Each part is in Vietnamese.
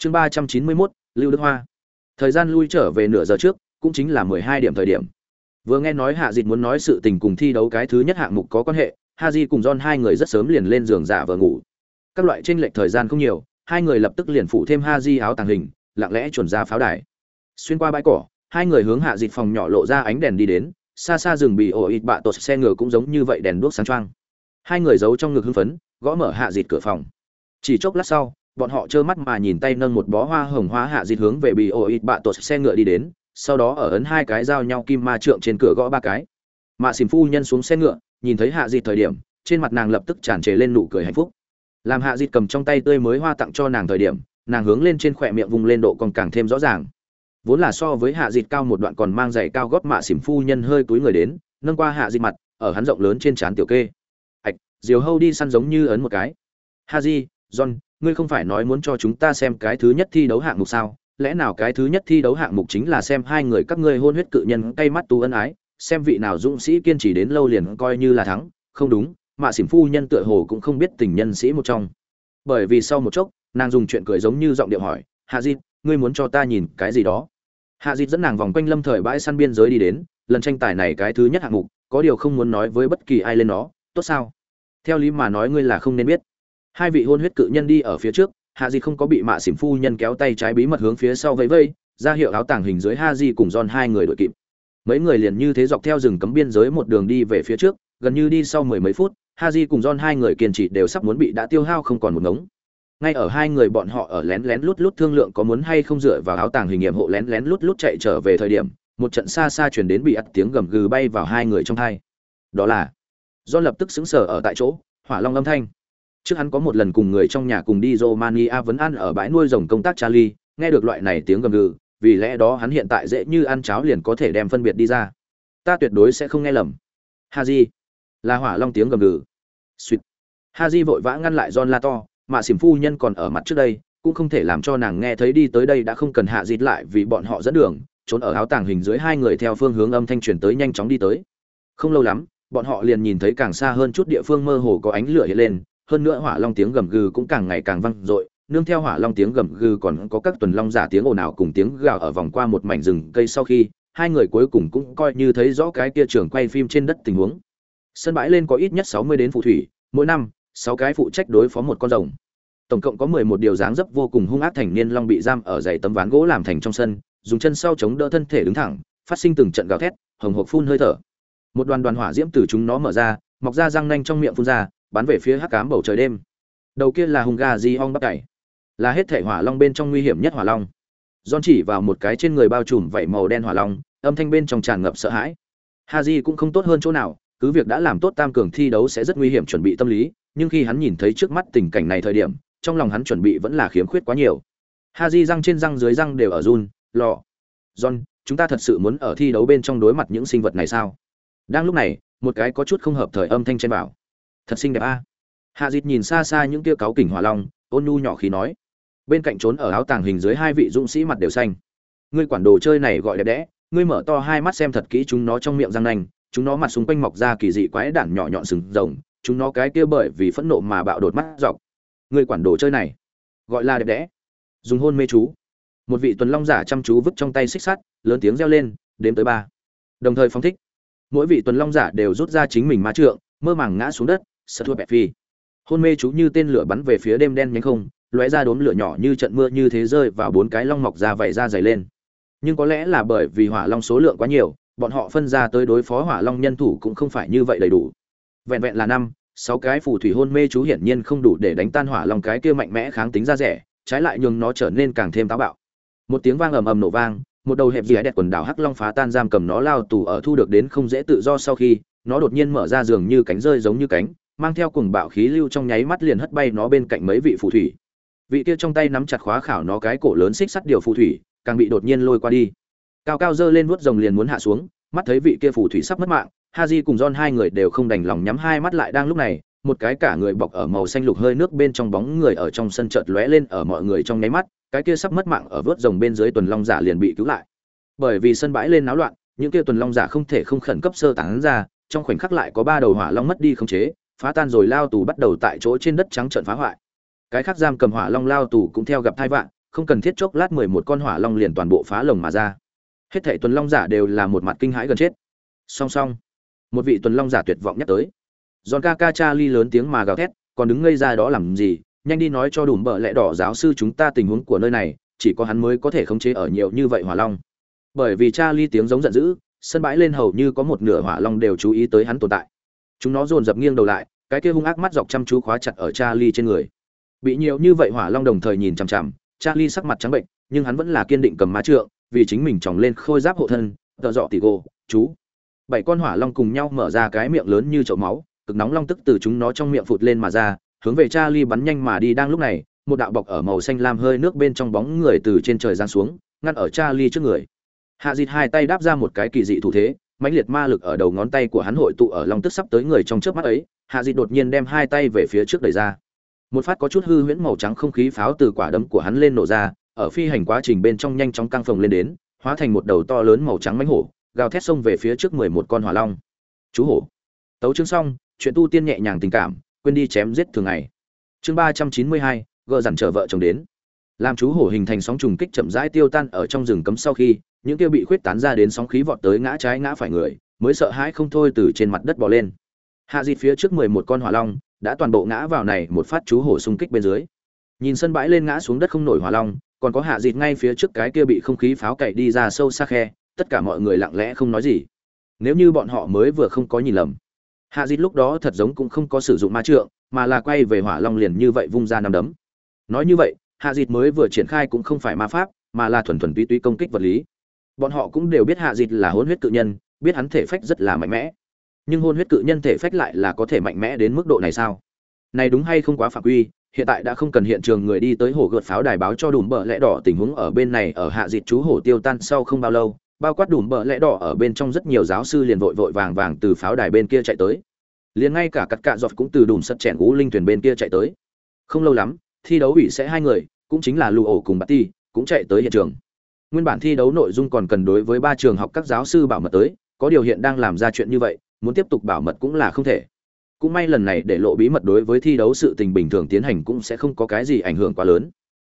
chương ba trăm chín mươi mốt, lưu đức hoa. Thời gian lui trở về nửa giờ trước, cũng chính là mười hai điểm thời điểm. Vừa nghe nói hạ dịt muốn nói sự tình cùng thi đấu cái thứ nhất hạng mục có quan hệ ha di cùng john hai người rất sớm liền lên giường giả vờ ngủ. Các loại tranh lệch thời gian không nhiều, hai người lập tức liền phủ thêm ha di áo tàng hình, lặng lẽ chuẩn ra pháo đài. Xuyên qua bãi cỏ, hai người hướng hạ dịt phòng nhỏ lộ ra ánh đèn đi đến, xa xa rừng bị ổ ịt bạ tột xe ngựa cũng giống như vậy đèn đuốc sáng trăng hai người giấu trong ngực hưng phấn, gõ mở hạ dịt cửa phòng. Chỉ chốc lát sau bọn họ trơ mắt mà nhìn tay nâng một bó hoa hồng hoa hạ dịt hướng về bị ô ít bạ tột xe ngựa đi đến, sau đó ở ấn hai cái dao nhau kim ma trượng trên cửa gõ ba cái. Mạ xỉm phu nhân xuống xe ngựa, nhìn thấy hạ dịt thời điểm, trên mặt nàng lập tức tràn trề lên nụ cười hạnh phúc. Làm hạ dịt cầm trong tay tươi mới hoa tặng cho nàng thời điểm, nàng hướng lên trên khỏe miệng vùng lên độ còn càng thêm rõ ràng. Vốn là so với hạ dịt cao một đoạn còn mang giày cao gót, mạ xỉm phu nhân hơi túi người đến, nâng qua hạ dịt mặt, ở hắn rộng lớn trên trán tiểu kê. Ạch, diều hâu đi săn giống như ấn một cái. Ha di, john ngươi không phải nói muốn cho chúng ta xem cái thứ nhất thi đấu hạng mục sao? Lẽ nào cái thứ nhất thi đấu hạng mục chính là xem hai người các ngươi hôn huyết cự nhân cay mắt tu ân ái, xem vị nào dũng sĩ kiên trì đến lâu liền coi như là thắng? Không đúng, mạ xỉm phu nhân tựa hồ cũng không biết tình nhân sĩ một trong. Bởi vì sau một chốc, nàng dùng chuyện cười giống như giọng điệu hỏi, hạ di ngươi muốn cho ta nhìn cái gì đó? Hạ dịt dẫn nàng vòng quanh lâm thời bãi săn biên giới đi đến, lần tranh tài này cái thứ nhất hạng mục, có điều không muốn nói với bất kỳ ai lên nó tốt sao? Theo lý mà nói ngươi là không nên biết hai vị hôn huyết cự nhân đi ở phía trước, hạ di không có bị mạ xỉm phu nhân kéo tay trái bí mật hướng phía sau vẫy vây ra hiệu áo tàng hình dưới ha di cùng don hai người đội kịp. Mấy người liền như thế dọc theo rừng cấm biên giới một đường đi về phía trước, gần như đi sau mười mấy phút ha di cùng don hai người kiên trì đều sắp muốn bị đã tiêu hao không còn một ngống. Ngay ở hai người bọn họ ở lén lén lút lút thương lượng có muốn hay không dựa vào áo tàng hình nghiệm hộ lén lén lút lút chạy trở về thời điểm, một trận xa xa chuyển đến bị ắt tiếng gầm gừ bay vào hai người trong thai đó là do lập tức xứng sở ở tại chỗ, hỏa long âm thanh trước hắn có một lần cùng người trong nhà cùng đi romania vấn ăn ở bãi nuôi rồng công tác charlie, nghe được loại này tiếng gầm gừ, vì lẽ đó hắn hiện tại dễ như ăn cháo liền có thể đem phân biệt đi ra. Ta tuyệt đối sẽ không nghe lầm. Haji, là hỏa long tiếng gầm gừ. Suýt haji vội vã ngăn lại john la to mà xỉm phu nhân còn ở mặt trước đây, cũng không thể làm cho nàng nghe thấy đi tới đây đã không cần hạ dịt lại vì bọn họ dẫn đường, trốn ở áo tàng hình dưới hai người theo phương hướng âm thanh truyền tới nhanh chóng đi tới. Không lâu lắm, bọn họ liền nhìn thấy càng xa hơn chút địa phương mơ hồ có ánh lửa hiện lên hơn nữa hỏa long tiếng gầm gừ cũng càng ngày càng vang dội, nương theo hỏa long tiếng gầm gừ còn có các tuần long giả tiếng ồn ào cùng tiếng gào ở vòng qua một mảnh rừng cây sau khi, hai người cuối cùng cũng coi như thấy rõ cái kia trường quay phim trên đất tình huống. Sân bãi lên có ít nhất sáu mươi đến phụ thủy, mỗi năm, sáu cái phụ trách đối phó một con rồng. Tổng cộng có mười một điều dáng dấp vô cùng hung ác thành niên long bị giam ở dãy tấm ván gỗ làm thành trong sân, dùng chân sau chống đỡ thân thể đứng thẳng, phát sinh từng trận gào thét, hồng hộc phun hơi thở. Một đoàn đoàn hỏa diễm từ chúng nó mở ra, mọc ra răng nanh trong miệng phun ra bắn về phía hắc cám bầu trời đêm. Đầu kia là hùng gà di hong bắp cày là hết thể hỏa long bên trong nguy hiểm nhất hỏa long. Don chỉ vào một cái trên người bao trùm vảy màu đen hỏa long, âm thanh bên trong tràn ngập sợ hãi. Ha di cũng không tốt hơn chỗ nào, cứ việc đã làm tốt tam cường thi đấu sẽ rất nguy hiểm chuẩn bị tâm lý, nhưng khi hắn nhìn thấy trước mắt tình cảnh này thời điểm, trong lòng hắn chuẩn bị vẫn là khiếm khuyết quá nhiều. Ha di răng trên răng dưới răng đều ở run, lò. John, chúng ta thật sự muốn ở thi đấu bên trong đối mặt những sinh vật này sao? Đang lúc này, một cái có chút không hợp thời âm thanh trên bảo thật xinh đẹp a. Hạ dịt nhìn xa xa những kia cáo kỉnh hỏa long, ôn nhu nhỏ khí nói, bên cạnh trốn ở áo tàng hình dưới hai vị dũng sĩ mặt đều xanh. Ngươi quản đồ chơi này gọi đẹp đẽ, ngươi mở to hai mắt xem thật kỹ chúng nó trong miệng răng nanh, chúng nó mặt xung quanh mọc ra kỳ dị quái đản nhỏ nhọn sừng rồng, chúng nó cái kia bởi vì phẫn nộ mà bạo đột mắt dọc. Ngươi quản đồ chơi này gọi là đẹp đẽ. Dùng hôn mê chú. Một vị tuần long giả chăm chú vứt trong tay xích sắt, lớn tiếng reo lên, đếm tới ba. Đồng thời phóng thích. Mỗi vị tuần long giả đều rút ra chính mình ma trượng, mơ màng ngã xuống đất sợ thua bẹp phi. Hôn mê chú như tên lửa bắn về phía đêm đen nhánh không, lóe ra đốm lửa nhỏ như trận mưa như thế rơi vào bốn cái long mọc ra vảy ra dày lên. Nhưng có lẽ là bởi vì hỏa long số lượng quá nhiều, bọn họ phân ra tới đối phó hỏa long nhân thủ cũng không phải như vậy đầy đủ. Vẹn vẹn là năm, sáu cái phù thủy hôn mê chú hiển nhiên không đủ để đánh tan hỏa long cái kia mạnh mẽ kháng tính ra rẻ, trái lại nhường nó trở nên càng thêm táo bạo. Một tiếng vang ầm ầm nổ vang, một đầu hẹp dì đẹp quần đảo hắc long phá tan giam cầm nó lao tù ở thu được đến không dễ tự do sau khi, nó đột nhiên mở ra giường như cánh rơi giống như cánh mang theo cùng bạo khí lưu trong nháy mắt liền hất bay nó bên cạnh mấy vị phù thủy vị kia trong tay nắm chặt khóa khảo nó cái cổ lớn xích sắt điều phù thủy càng bị đột nhiên lôi qua đi cao cao dơ lên vuốt rồng liền muốn hạ xuống mắt thấy vị kia phù thủy sắp mất mạng Haji cùng John hai người đều không đành lòng nhắm hai mắt lại đang lúc này, một cái cả người bọc ở màu xanh lục hơi nước bên trong bóng người ở trong sân chợt lóe lên ở mọi người trong nháy mắt, cái kia sắp mất mạng ở vớt rồng bên dưới tuần long giả liền bị cứu lại. Bởi vì sân bãi lên náo loạn, những kia tuần long giả không thể không khẩn cấp sơ tán ra, trong khoảnh khắc lại có ba đầu hỏa long mất đi khống chế, phá tan rồi lao tù bắt đầu tại chỗ trên đất trắng trận phá hoại. Cái khác giam cầm hỏa long lao tù cũng theo gặp thai vạn, không cần thiết chốc lát mười một con hỏa long liền toàn bộ phá lồng mà ra. Hết thảy tuần long giả đều là một mặt kinh hãi gần chết. Song song một vị tuần long giả tuyệt vọng nhắc tới. Giòn ca ca cha ly lớn tiếng mà gào thét còn đứng ngây ra đó làm gì nhanh đi nói cho đủ bợ lẽ đỏ giáo sư chúng ta tình huống của nơi này chỉ có hắn mới có thể khống chế ở nhiều như vậy hỏa long. Bởi vì cha ly tiếng giống giận dữ sân bãi lên hầu như có một nửa hỏa long đều chú ý tới hắn tồn tại chúng nó dồn dập nghiêng đầu lại cái kia hung ác mắt dọc chăm chú khóa chặt ở cha ly trên người. Bị nhiều như vậy hỏa long đồng thời nhìn chằm chằm cha ly sắc mặt trắng bệnh nhưng hắn vẫn là kiên định cầm má trượng vì chính mình tròng lên khôi giáp hộ thân tợ dọ tỉ gô chú. Bảy con hỏa long cùng nhau mở ra cái miệng lớn như chậu máu cực nóng long tức từ chúng nó trong miệng phụt lên mà ra hướng về Charlie bắn nhanh mà đi đang lúc này, một đạo bọc ở màu xanh lam hơi nước bên trong bóng người từ trên trời giáng xuống, ngăn ở Charlie trước người. Hạ dịt hai tay đáp ra một cái kỳ dị thủ thế, mãnh liệt ma lực ở đầu ngón tay của hắn hội tụ ở long tức sắp tới người trong trước mắt ấy, Hạ dị đột nhiên đem hai tay về phía trước đẩy ra. Một phát có chút hư huyễn màu trắng không khí pháo từ quả đấm của hắn lên nổ ra, ở phi hành quá trình bên trong nhanh chóng căng phồng lên đến, hóa thành một đầu to lớn màu trắng mãnh hổ, gào thét xông về phía trước mười một con hỏa long. Chú hổ. Tấu chương xong, chuyện tu tiên nhẹ nhàng tình cảm, quên đi chém giết thường ngày chương ba trăm chín mươi hai gợ dằn chờ vợ chồng đến làm chú hổ hình thành sóng trùng kích chậm rãi tiêu tan ở trong rừng cấm sau khi, những kia bị khuyết tán ra đến sóng khí vọt tới ngã trái ngã phải người, mới sợ hãi không thôi từ trên mặt đất bò lên. Hạ dịt phía trước mười một con hỏa long đã toàn bộ ngã vào này một phát chú hổ xung kích bên dưới. Nhìn sân bãi lên ngã xuống đất không nổi hỏa long, còn có hạ dịt ngay phía trước cái kia bị không khí pháo cậy đi ra sâu xa khe, tất cả mọi người lặng lẽ không nói gì. Nếu như bọn họ mới vừa không có nhìn lầm, hạ dịt lúc đó thật giống cũng không có sử dụng ma trượng, mà là quay về hỏa long liền như vậy vung ra nằm đấm. Nói như vậy hạ dịt mới vừa triển khai cũng không phải ma pháp, mà là thuần thuần túy túy công kích vật lý. Bọn họ cũng đều biết hạ dịt là hôn huyết cự nhân, biết hắn thể phách rất là mạnh mẽ. Nhưng hôn huyết cự nhân thể phách lại là có thể mạnh mẽ đến mức độ này sao? Này đúng hay không quá phạm quy, hiện tại đã không cần hiện trường người đi tới hồ gợt pháo đài báo cho đùm bờ lẽ đỏ tình huống ở bên này ở hạ dịt chú hổ tiêu tan sau không bao lâu, bao quát đùm bờ lẽ đỏ ở bên trong rất nhiều giáo sư liền vội vội vàng vàng từ pháo đài bên kia chạy tới. Liền ngay cả cắt cạ giọt cũng từ đùm sắt chèn gú linh thuyền bên kia chạy tới. Không lâu lắm thi đấu ủy sẽ hai người, cũng chính là lù ổ cùng bát ti, cũng chạy tới hiện trường. Nguyên bản thi đấu nội dung còn cần đối với ba trường học các giáo sư bảo mật tới, có điều hiện đang làm ra chuyện như vậy, muốn tiếp tục bảo mật cũng là không thể. Cũng may lần này để lộ bí mật đối với thi đấu sự tình bình thường tiến hành cũng sẽ không có cái gì ảnh hưởng quá lớn.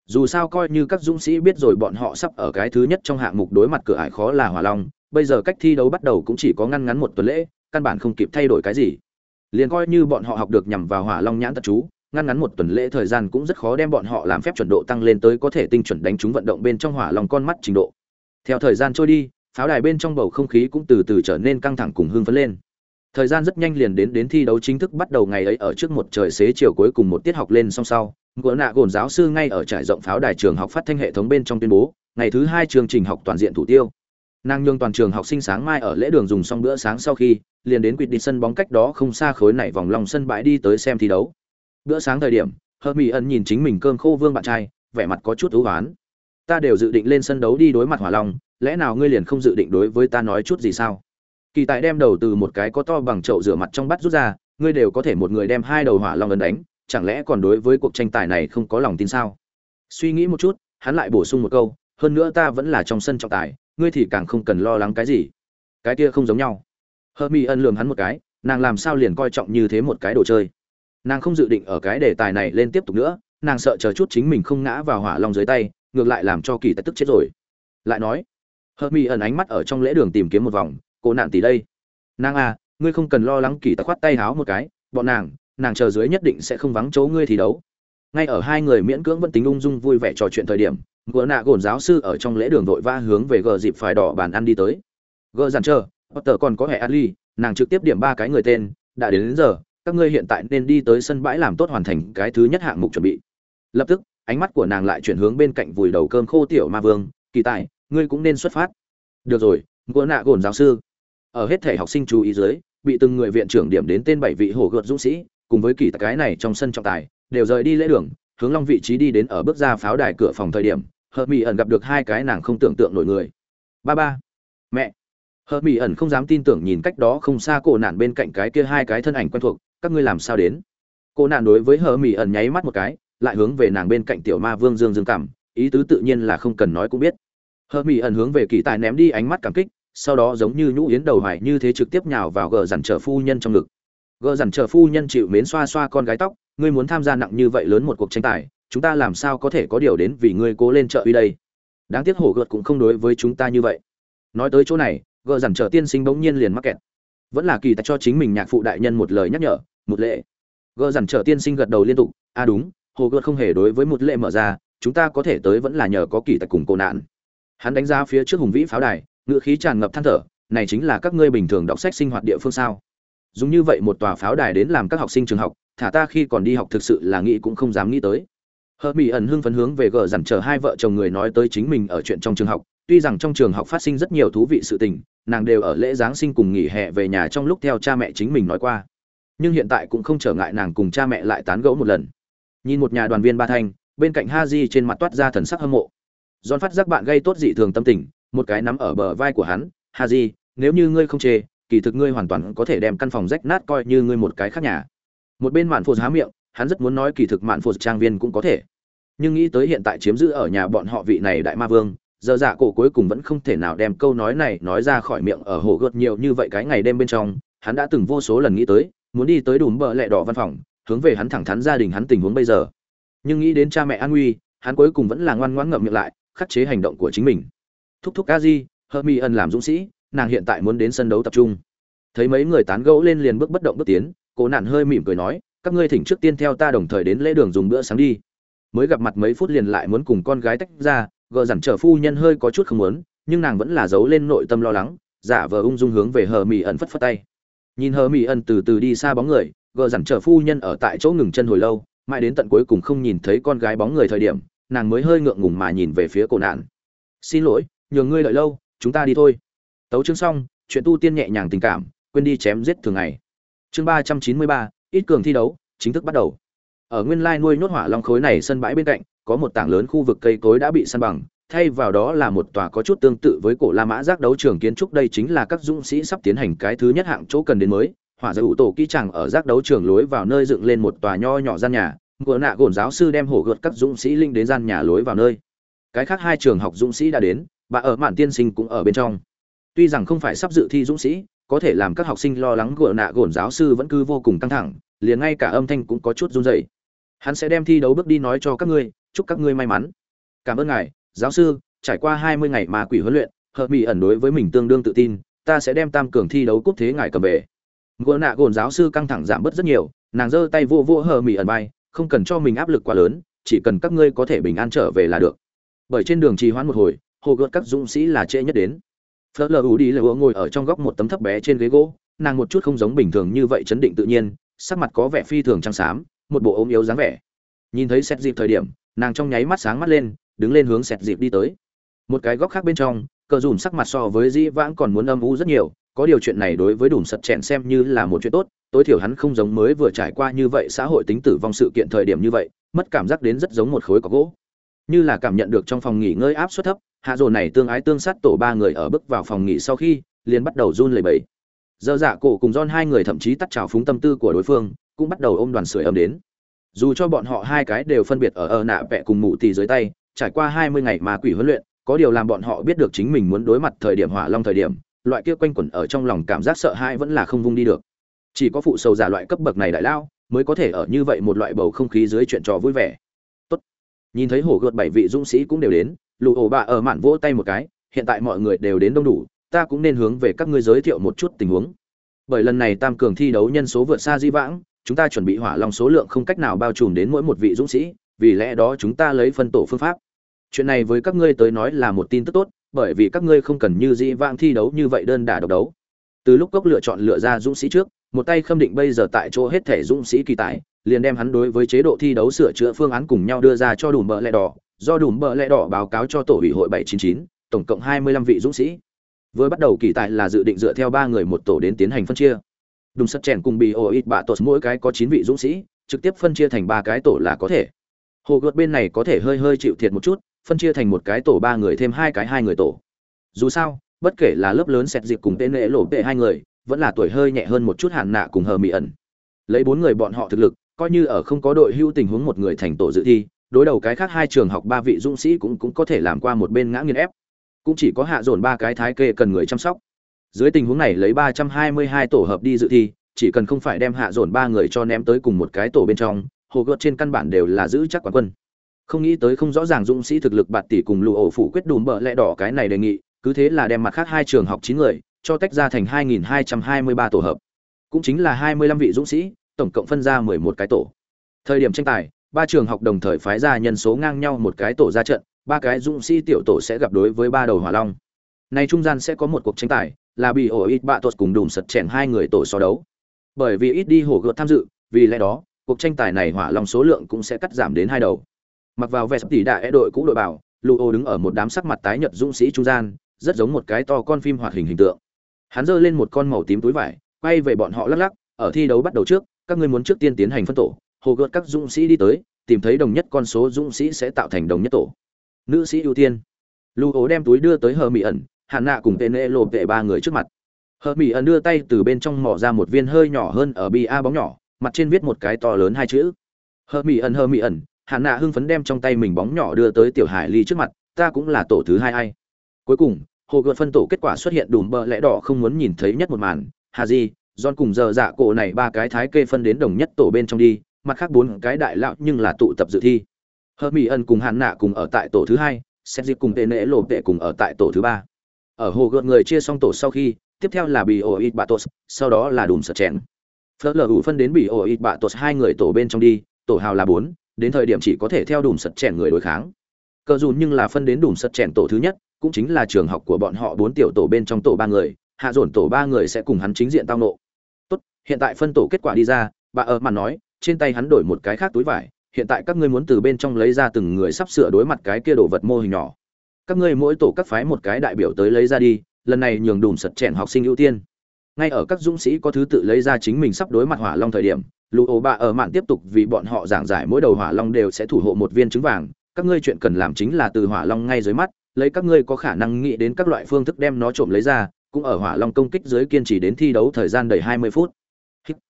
Dù sao coi như các dũng sĩ biết rồi bọn họ sắp ở cái thứ nhất trong hạng mục đối mặt cửa ải khó là hỏa long, bây giờ cách thi đấu bắt đầu cũng chỉ có ngăn ngắn một tuần lễ, căn bản không kịp thay đổi cái gì. Liền coi như bọn họ học được nhằm vào hỏa long nhãn tật chú ngăn ngắn một tuần lễ thời gian cũng rất khó đem bọn họ làm phép chuẩn độ tăng lên tới có thể tinh chuẩn đánh trúng vận động bên trong hỏa long con mắt trình độ. Theo thời gian trôi đi, pháo đài bên trong bầu không khí cũng từ từ trở nên căng thẳng cùng hưng phấn lên. Thời gian rất nhanh liền đến đến thi đấu chính thức bắt đầu ngày ấy ở trước một trời xế chiều cuối cùng một tiết học lên song sau gỡ nạ gồn giáo sư ngay ở trải rộng pháo đài trường học phát thanh hệ thống bên trong tuyên bố, ngày thứ hai chương trình học toàn diện thủ tiêu. Nàng nhường toàn trường học sinh sáng mai ở lễ đường dùng xong bữa sáng sau khi, liền đến quỵt đi sân bóng cách đó không xa khối này vòng lòng sân bãi đi tới xem thi đấu bữa sáng thời điểm hờ mỹ ẩn nhìn chính mình cơm khô vương bạn trai, vẻ mặt có chút ưu oán ta đều dự định lên sân đấu đi đối mặt hỏa long, lẽ nào ngươi liền không dự định đối với ta nói chút gì sao? Kỳ tài đem đầu từ một cái có to bằng chậu rửa mặt trong bắt rút ra, ngươi đều có thể một người đem hai đầu hỏa long ấn đánh, chẳng lẽ còn đối với cuộc tranh tài này không có lòng tin sao? Suy nghĩ một chút, hắn lại bổ sung một câu, hơn nữa ta vẫn là trong sân trọng tài, ngươi thì càng không cần lo lắng cái gì. Cái kia không giống nhau. Hơ mi ân lường hắn một cái, nàng làm sao liền coi trọng như thế một cái đồ chơi? Nàng không dự định ở cái đề tài này lên tiếp tục nữa nàng sợ chờ chút chính mình không ngã vào hỏa long dưới tay ngược lại làm cho kỳ tài tức chết rồi. Lại nói hớt mi ẩn ánh mắt ở trong lễ đường tìm kiếm một vòng cô nạn tỷ đây. Nàng à ngươi không cần lo lắng kỳ tài khoát tay háo một cái bọn nàng nàng chờ dưới nhất định sẽ không vắng chỗ ngươi thì đấu. Ngay ở hai người miễn cưỡng vẫn tính ung dung vui vẻ trò chuyện thời điểm gỡ nạ gồn giáo sư ở trong lễ đường vội va hướng về gờ dịp phải đỏ bàn ăn đi tới. Gờ dàn chờ potter còn có hệ ali nàng trực tiếp điểm ba cái người tên đã đến, đến giờ các ngươi hiện tại nên đi tới sân bãi làm tốt hoàn thành cái thứ nhất hạng mục chuẩn bị. Lập tức, ánh mắt của nàng lại chuyển hướng bên cạnh vùi đầu cơm khô tiểu ma vương, kỳ tài, ngươi cũng nên xuất phát. Được rồi ngựa nạ gồn giáo sư. Ở hết thể học sinh chú ý dưới, bị từng người viện trưởng điểm đến tên bảy vị hổ gợt dũng sĩ, cùng với kỳ tài cái này trong sân trọng tài, đều rời đi lễ đường, hướng long vị trí đi đến ở bước ra pháo đài cửa phòng thời điểm hợp mỹ ẩn gặp được hai cái nàng không tưởng tượng nổi người. Ba ba, mẹ hờ mỹ ẩn không dám tin tưởng nhìn cách đó không xa cổ nạn bên cạnh cái kia hai cái thân ảnh quen thuộc, các ngươi làm sao đến? Cô nạn đối với hờ mỹ ẩn nháy mắt một cái, lại hướng về nàng bên cạnh tiểu ma vương dương dương cảm, ý tứ tự nhiên là không cần nói cũng biết. Hờ mỹ ẩn hướng về kỳ tài ném đi ánh mắt cảm kích, sau đó giống như nhũ yến đầu hoài như thế trực tiếp nhào vào gờ dằn trở phu nhân trong ngực. Gờ dằn trở phu nhân chịu mến xoa xoa con gái tóc, ngươi muốn tham gia nặng như vậy lớn một cuộc tranh tài, chúng ta làm sao có thể có điều đến vì ngươi cố lên trợ uy đây? Đáng tiếc hổ gợt cũng không đối với chúng ta như vậy. Nói tới chỗ này gờ dằn trở tiên sinh bỗng nhiên liền mắc kẹt. Vẫn là kỳ tài cho chính mình nhạc phụ đại nhân một lời nhắc nhở, một lệ. Gờ dằn trở tiên sinh gật đầu liên tục a à đúng, hồ gợt không hề đối với một lệ mở ra, chúng ta có thể tới vẫn là nhờ có kỳ tài cùng cô nạn. Hắn đánh ra phía trước hùng vĩ pháo đài ngựa khí tràn ngập than thở, này chính là các ngươi bình thường đọc sách sinh hoạt địa phương sao? Dùng như vậy một tòa pháo đài đến làm các học sinh trường học, thả ta khi còn đi học thực sự là nghĩ cũng không dám nghĩ tới. Hờ mỹ ẩn hưng phấn hướng về gờ dằn chờ hai vợ chồng người nói tới chính mình ở chuyện trong trường học. Tuy rằng trong trường học phát sinh rất nhiều thú vị sự tình nàng đều ở lễ giáng sinh cùng nghỉ hè về nhà trong lúc theo cha mẹ chính mình nói qua. Nhưng hiện tại cũng không trở ngại nàng cùng cha mẹ lại tán gẫu một lần. Nhìn một nhà đoàn viên ba thanh, bên cạnh ha di trên mặt toát ra thần sắc hâm mộ. Giòn phát giác bạn gây tốt dị thường tâm tình, một cái nắm ở bờ vai của hắn ha di nếu như ngươi không chê, kỳ thực ngươi hoàn toàn có thể đem căn phòng rách nát coi như ngươi một cái khác nhà. Một bên mạn phụ há miệng, hắn rất muốn nói kỳ thực mạn phụ trang viên cũng có thể. Nhưng nghĩ tới hiện tại chiếm giữ ở nhà bọn họ vị này đại ma vương giờ dạ cổ cuối cùng vẫn không thể nào đem câu nói này nói ra khỏi miệng ở hồ gợt nhiều như vậy cái ngày đêm bên trong, hắn đã từng vô số lần nghĩ tới, muốn đi tới đùm bờ lẹ đỏ văn phòng, hướng về hắn thẳng thắn gia đình hắn tình huống bây giờ. Nhưng nghĩ đến cha mẹ an nguy, hắn cuối cùng vẫn là ngoan ngoãn ngậm miệng lại, khắc chế hành động của chính mình. Thúc thúc a di hơ mi ân làm dũng sĩ, nàng hiện tại muốn đến sân đấu tập trung. Thấy mấy người tán gẫu lên liền bước bất động bước tiến, cô nạn hơi mỉm cười nói, các ngươi thỉnh trước tiên theo ta đồng thời đến lễ đường dùng bữa sáng đi. Mới gặp mặt mấy phút liền lại muốn cùng con gái tách ra gờ dằn trở phu nhân hơi có chút không muốn, nhưng nàng vẫn là giấu lên nội tâm lo lắng, giả vờ ung dung hướng về hờ mỹ ẩn phất phất tay. Nhìn hờ mỹ ẩn từ từ đi xa bóng người, gờ dằn trở phu nhân ở tại chỗ ngừng chân hồi lâu, mãi đến tận cuối cùng không nhìn thấy con gái bóng người thời điểm, nàng mới hơi ngượng ngùng mà nhìn về phía cổ nạn. Xin lỗi nhường ngươi đợi lâu, chúng ta đi thôi. Tấu chương xong, chuyện tu tiên nhẹ nhàng tình cảm, quên đi chém giết thường ngày. Chương ba trăm chín mươi ba, ít cường thi đấu, chính thức bắt đầu. Ở nguyên lai nuôi nhốt hỏa long khối này sân bãi bên cạnh có một tảng lớn khu vực cây cối đã bị săn bằng, thay vào đó là một tòa có chút tương tự với cổ la mã giác đấu trường kiến trúc, đây chính là các dũng sĩ sắp tiến hành cái thứ nhất hạng chỗ cần đến mới. Hỏa giới ủ tổ kỹ chẳng ở giác đấu trường lối vào nơi dựng lên một tòa nho nhỏ gian nhà, ngựa nạ gồn giáo sư đem hổ gợt các dũng sĩ linh đến gian nhà lối vào nơi. Cái khác hai trường học dũng sĩ đã đến, bà ở mạn tiên sinh cũng ở bên trong. Tuy rằng không phải sắp dự thi dũng sĩ, có thể làm các học sinh lo lắng ngựa nạ gồn giáo sư vẫn cứ vô cùng căng thẳng, liền ngay cả âm thanh cũng có chút run rẩy. Hắn sẽ đem thi đấu bước đi nói cho các ngươi chúc các ngươi may mắn. Cảm ơn ngài, giáo sư, trải qua hai mươi ngày mà quỷ huấn luyện, hợp mỹ ẩn đối với mình tương đương tự tin, ta sẽ đem tam cường thi đấu cúp thế ngài cầm về. Ngựa nạ gồn giáo sư căng thẳng giảm bớt rất nhiều, nàng giơ tay vô vô hờ mỹ ẩn bay không cần cho mình áp lực quá lớn, chỉ cần các ngươi có thể bình an trở về là được. Bởi trên đường trì hoãn một hồi, hồ gợt các dũng sĩ là trễ nhất đến. Phớt lờ ủ đi lờ ngồi ở trong góc một tấm thấp bé trên ghế gỗ, nàng một chút không giống bình thường như vậy chấn định tự nhiên, sắc mặt có vẻ phi thường trắng xám, một bộ ốm yếu dáng vẻ. Nhìn thấy xét dịp thời điểm nàng trong nháy mắt sáng mắt lên, đứng lên hướng sẹt dịp đi tới. Một cái góc khác bên trong, cờ dùm sắc mặt so với dĩ vãng còn muốn âm u rất nhiều, có điều chuyện này đối với đùm sật chèn xem như là một chuyện tốt, tối thiểu hắn không giống mới vừa trải qua như vậy xã hội tính tử vong sự kiện thời điểm như vậy, mất cảm giác đến rất giống một khối có gỗ. Như là cảm nhận được trong phòng nghỉ ngơi áp suất thấp, hạ dồn này tương ái tương sát tổ ba người ở bước vào phòng nghỉ sau khi, liền bắt đầu run lẩy bẩy. Dơ dạ cổ cùng don hai người thậm chí tắt trào phúng tâm tư của đối phương, cũng bắt đầu ôm đoàn sưởi ấm đến dù cho bọn họ hai cái đều phân biệt ở ở nạ vẽ cùng mụ tì dưới tay, trải qua hai mươi ngày mà quỷ huấn luyện, có điều làm bọn họ biết được chính mình muốn đối mặt thời điểm hỏa long thời điểm, loại kia quanh quẩn ở trong lòng cảm giác sợ hãi vẫn là không vung đi được. Chỉ có phụ sầu giả loại cấp bậc này đại lao, mới có thể ở như vậy một loại bầu không khí dưới chuyện trò vui vẻ. Tốt. Nhìn thấy hổ gợt bảy vị dũng sĩ cũng đều đến lụ ổ bạ ở mạn vỗ tay một cái, hiện tại mọi người đều đến đông đủ, ta cũng nên hướng về các ngươi giới thiệu một chút tình huống. Bởi lần này tam cường thi đấu nhân số vượt xa di vãng chúng ta chuẩn bị hỏa long số lượng không cách nào bao trùm đến mỗi một vị dũng sĩ vì lẽ đó chúng ta lấy phân tổ phương pháp. Chuyện này với các ngươi tới nói là một tin tức tốt bởi vì các ngươi không cần như di vãng thi đấu như vậy đơn đả độc đấu. Từ lúc cốc lựa chọn lựa ra dũng sĩ trước một tay khâm định bây giờ tại chỗ hết thể dũng sĩ kỳ tài liền đem hắn đối với chế độ thi đấu sửa chữa phương án cùng nhau đưa ra cho đủ bờ lẹ đỏ do đủ bờ lẹ đỏ báo cáo cho tổ ủy hội 799, tổng cộng 25 vị dũng sĩ. Với bắt đầu kỳ tài là dự định dựa theo ba người một tổ đến tiến hành phân chia đùng sắt chèn cùng bị ô ít bạ tột mỗi cái có chín vị dũng sĩ, trực tiếp phân chia thành ba cái tổ là có thể. Hồ gợt bên này có thể hơi hơi chịu thiệt một chút, phân chia thành một cái tổ ba người thêm hai cái hai người tổ. Dù sao, bất kể là lớp lớn xét dịp cùng tên lễ lộ tệ hai người, vẫn là tuổi hơi nhẹ hơn một chút hạn nạ cùng hờ mỹ ẩn. Lấy bốn người bọn họ thực lực, coi như ở không có đội hưu tình huống một người thành tổ dự thi, đối đầu cái khác hai trường học ba vị dũng sĩ cũng cũng có thể làm qua một bên ngã nghiên ép. Cũng chỉ có hạ dồn ba cái thái kê cần người chăm sóc dưới tình huống này lấy ba trăm hai mươi hai tổ hợp đi dự thi, chỉ cần không phải đem hạ dồn ba người cho ném tới cùng một cái tổ bên trong, hồ gợt trên căn bản đều là giữ chắc quán quân. Không nghĩ tới không rõ ràng dũng sĩ thực lực bạt tỷ cùng lù ổ phủ quyết đùm bờ lẽ đỏ cái này đề nghị, cứ thế là đem mặt khác hai trường học chín người, cho tách ra thành 2223 tổ hợp. Cũng chính là 25 vị dũng sĩ, tổng cộng phân ra 11 cái tổ. Thời điểm tranh tài, ba trường học đồng thời phái ra nhân số ngang nhau một cái tổ ra trận, ba cái dũng sĩ tiểu tổ sẽ gặp đối với ba đầu hỏa long. Này trung gian sẽ có một cuộc tranh tài là bị ổ ít bạ tuột cùng đùm sật chèn hai người tổ so đấu. Bởi vì ít đi hổ gợt tham dự, vì lẽ đó, cuộc tranh tài này hỏa long số lượng cũng sẽ cắt giảm đến hai đầu. Mặc vào vest tỷ đại e đội cũ đội bảo lụ ô đứng ở một đám sắc mặt tái nhợt dũng sĩ trung gian, rất giống một cái to con phim hoạt hình hình tượng. Hắn giơ lên một con màu tím túi vải, quay về bọn họ lắc lắc, ở thi đấu bắt đầu trước, các ngươi muốn trước tiên tiến hành phân tổ hồ gợt các dũng sĩ đi tới, tìm thấy đồng nhất con số dũng sĩ sẽ tạo thành đồng nhất tổ. Nữ sĩ ưu tiên. Lụ ô đem túi đưa tới hờ mỹ ẩn hạn nạ cùng tên lê lộ vệ ba người trước mặt hờ mỹ ẩn đưa tay từ bên trong mỏ ra một viên hơi nhỏ hơn ở bi a bóng nhỏ mặt trên viết một cái to lớn hai chữ hờ mỹ ẩn hờ mỹ ẩn hạn nạ hưng phấn đem trong tay mình bóng nhỏ đưa tới tiểu hải ly trước mặt ta cũng là tổ thứ hai ai cuối cùng hồ gợt phân tổ kết quả xuất hiện đùm bờ lẽ đỏ không muốn nhìn thấy nhất một màn hà di John cùng giờ dạ cổ này ba cái thái kê phân đến đồng nhất tổ bên trong đi, mặt khác bốn cái đại lão nhưng là tụ tập dự thi. Hợp mỹ ẩn cùng Hàn Nạ cùng ở tại tổ thứ hai, Cedric cùng Tệ Nệ Lộp Tệ cùng ở tại tổ thứ ba. Ở hồ gợt người chia xong tổ sau khi, tiếp theo là Bioit Batos, sau đó là Đùm Sở Chèn. Phớt lờ phân đến Bioit Batos hai người tổ bên trong đi, tổ hào là bốn, đến thời điểm chỉ có thể theo Đùm sật Chèn người đối kháng. Cờ dùn nhưng là phân đến Đùm sật Chèn tổ thứ nhất, cũng chính là trường học của bọn họ bốn tiểu tổ bên trong tổ ba người, hạ dồn tổ ba người sẽ cùng hắn chính diện tao nộ tốt hiện tại phân tổ kết quả đi ra bà ở mặt nói trên tay hắn đổi một cái khác túi vải hiện tại các ngươi muốn từ bên trong lấy ra từng người sắp sửa đối mặt cái kia đồ vật mô hình nhỏ các ngươi mỗi tổ các phái một cái đại biểu tới lấy ra đi lần này nhường đùm sật chèn học sinh ưu tiên ngay ở các dũng sĩ có thứ tự lấy ra chính mình sắp đối mặt hỏa long thời điểm lụ ổ bạ ở mạn tiếp tục vì bọn họ giảng giải mỗi đầu hỏa long đều sẽ thủ hộ một viên trứng vàng các ngươi chuyện cần làm chính là từ hỏa long ngay dưới mắt lấy các ngươi có khả năng nghĩ đến các loại phương thức đem nó trộm lấy ra cũng ở hỏa long công kích dưới kiên trì đến thi đấu thời gian đầy 20 phút.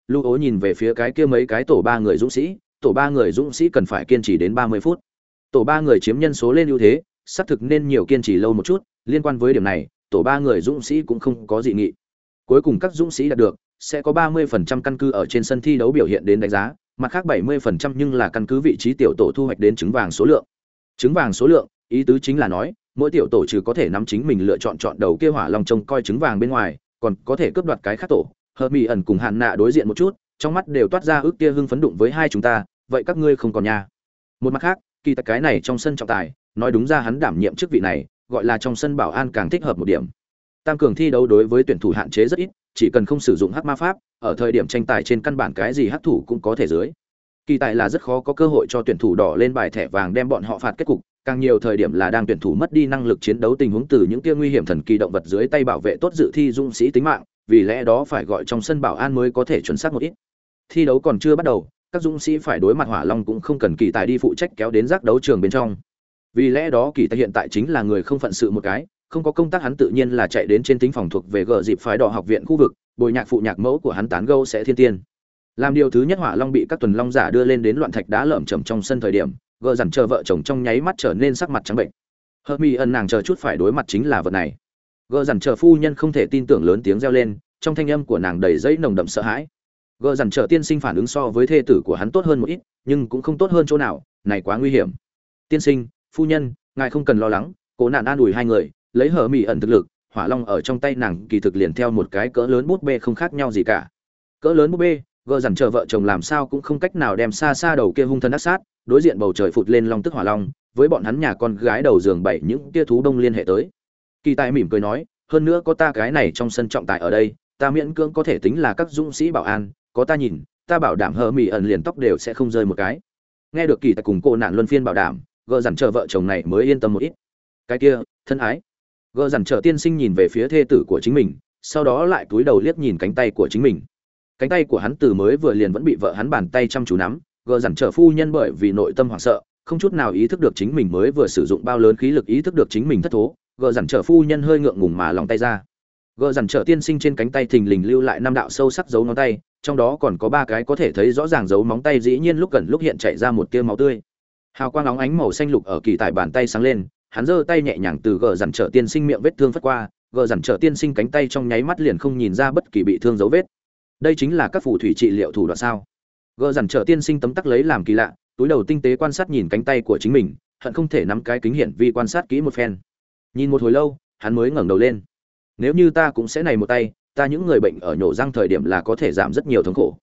Lưu Ố nhìn về phía cái kia mấy cái tổ ba người dũng sĩ, tổ ba người dũng sĩ cần phải kiên trì đến 30 phút. Tổ ba người chiếm nhân số lên ưu thế, xác thực nên nhiều kiên trì lâu một chút, liên quan với điểm này, tổ ba người dũng sĩ cũng không có dị nghị. Cuối cùng các dũng sĩ đạt được sẽ có 30% căn cứ ở trên sân thi đấu biểu hiện đến đánh giá, mặt khác 70% nhưng là căn cứ vị trí tiểu tổ thu hoạch đến trứng vàng số lượng. Trứng vàng số lượng, ý tứ chính là nói, mỗi tiểu tổ trừ có thể nắm chính mình lựa chọn chọn đầu kia hỏa long trông coi trứng vàng bên ngoài còn có thể cướp đoạt cái khác tổ hợp mỹ ẩn cùng hạn nạ đối diện một chút trong mắt đều toát ra ước kia hưng phấn đụng với hai chúng ta vậy các ngươi không còn nhà. một mặt khác kỳ tặc cái này trong sân trọng tài nói đúng ra hắn đảm nhiệm chức vị này, gọi là trong sân bảo an càng thích hợp một điểm. Tam cường thi đấu đối với tuyển thủ hạn chế rất ít, chỉ cần không sử dụng hắc ma pháp, ở thời điểm tranh tài trên căn bản cái gì hắc thủ cũng có thể dưới. Kỳ tài là rất khó có cơ hội cho tuyển thủ đỏ lên bài thẻ vàng đem bọn họ phạt kết cục, càng nhiều thời điểm là đang tuyển thủ mất đi năng lực chiến đấu tình huống từ những kia nguy hiểm thần kỳ động vật dưới tay bảo vệ tốt dự thi dũng sĩ tính mạng, vì lẽ đó phải gọi trong sân bảo an mới có thể chuẩn xác một ít. Thi đấu còn chưa bắt đầu, các dũng sĩ phải đối mặt hỏa long cũng không cần kỳ tài đi phụ trách kéo đến giác đấu trường bên trong vì lẽ đó kỳ tài hiện tại chính là người không phận sự một cái, không có công tác hắn tự nhiên là chạy đến trên tính phòng thuộc về gờ dịp phái đỏ học viện khu vực, bồi nhạc phụ nhạc mẫu của hắn tán gâu sẽ thiên tiên. Làm điều thứ nhất hỏa long bị các tuần long giả đưa lên đến loạn thạch đá lởm chầm trong sân thời điểm, gờ dằn chờ vợ chồng trong nháy mắt trở nên sắc mặt trắng bệnh. Hớt mi ân nàng chờ chút phải đối mặt chính là vật này. Gờ dằn chờ phu nhân không thể tin tưởng lớn tiếng reo lên, trong thanh âm của nàng đầy dẫy nồng đậm sợ hãi. Gờ dằn chờ tiên sinh phản ứng so với thê tử của hắn tốt hơn một ít, nhưng cũng không tốt hơn chỗ nào, này quá nguy hiểm. Tiên sinh phu nhân, ngài không cần lo lắng, cố nạn an ủi hai người, lấy hở mỹ ẩn thực lực, hỏa long ở trong tay nàng kỳ thực liền theo một cái cỡ lớn bút bê không khác nhau gì cả. Cỡ lớn bút bê, gờ dằn chờ vợ chồng làm sao cũng không cách nào đem xa xa đầu kia hung thân ác sát, đối diện bầu trời phụt lên long tức hỏa long, với bọn hắn nhà con gái đầu giường bảy những tia thú đông liên hệ tới. Kỳ tài mỉm cười nói, hơn nữa có ta cái này trong sân trọng tài ở đây, ta miễn cưỡng có thể tính là các dũng sĩ bảo an, có ta nhìn, ta bảo đảm hờ mỹ ẩn liền tóc đều sẽ không rơi một cái. Nghe được kỳ tài cùng cô nạn luân phiên bảo đảm gờ dằn chờ vợ chồng này mới yên tâm một ít. Cái kia, thân ái. Gờ dằn chờ tiên sinh nhìn về phía thê tử của chính mình, sau đó lại cúi đầu liếc nhìn cánh tay của chính mình. Cánh tay của hắn từ mới vừa liền vẫn bị vợ hắn bàn tay chăm chú nắm, gờ dằn chờ phu nhân bởi vì nội tâm hoảng sợ, không chút nào ý thức được chính mình mới vừa sử dụng bao lớn khí lực ý thức được chính mình thất thố, gờ dằn chờ phu nhân hơi ngượng ngùng mà lòng tay ra. Gờ dằn trở tiên sinh trên cánh tay thình lình lưu lại năm đạo sâu sắc dấu ngón tay, trong đó còn có ba cái có thể thấy rõ ràng dấu móng tay dĩ nhiên lúc gần lúc hiện chạy ra một tia máu tươi hào quang óng ánh màu xanh lục ở kỳ tại bàn tay sáng lên, hắn giơ tay nhẹ nhàng từ gờ dằn trở tiên sinh miệng vết thương phất qua, gờ dằn trở tiên sinh cánh tay trong nháy mắt liền không nhìn ra bất kỳ bị thương dấu vết. Đây chính là các phù thủy trị liệu thủ đoạn sao? Gờ dằn trở tiên sinh tấm tắc lấy làm kỳ lạ, túi đầu tinh tế quan sát nhìn cánh tay của chính mình, hận không thể nắm cái kính hiển vi quan sát kỹ một phen. Nhìn một hồi lâu, hắn mới ngẩng đầu lên. Nếu như ta cũng sẽ này một tay, ta những người bệnh ở nhổ răng thời điểm là có thể giảm rất nhiều thống khổ.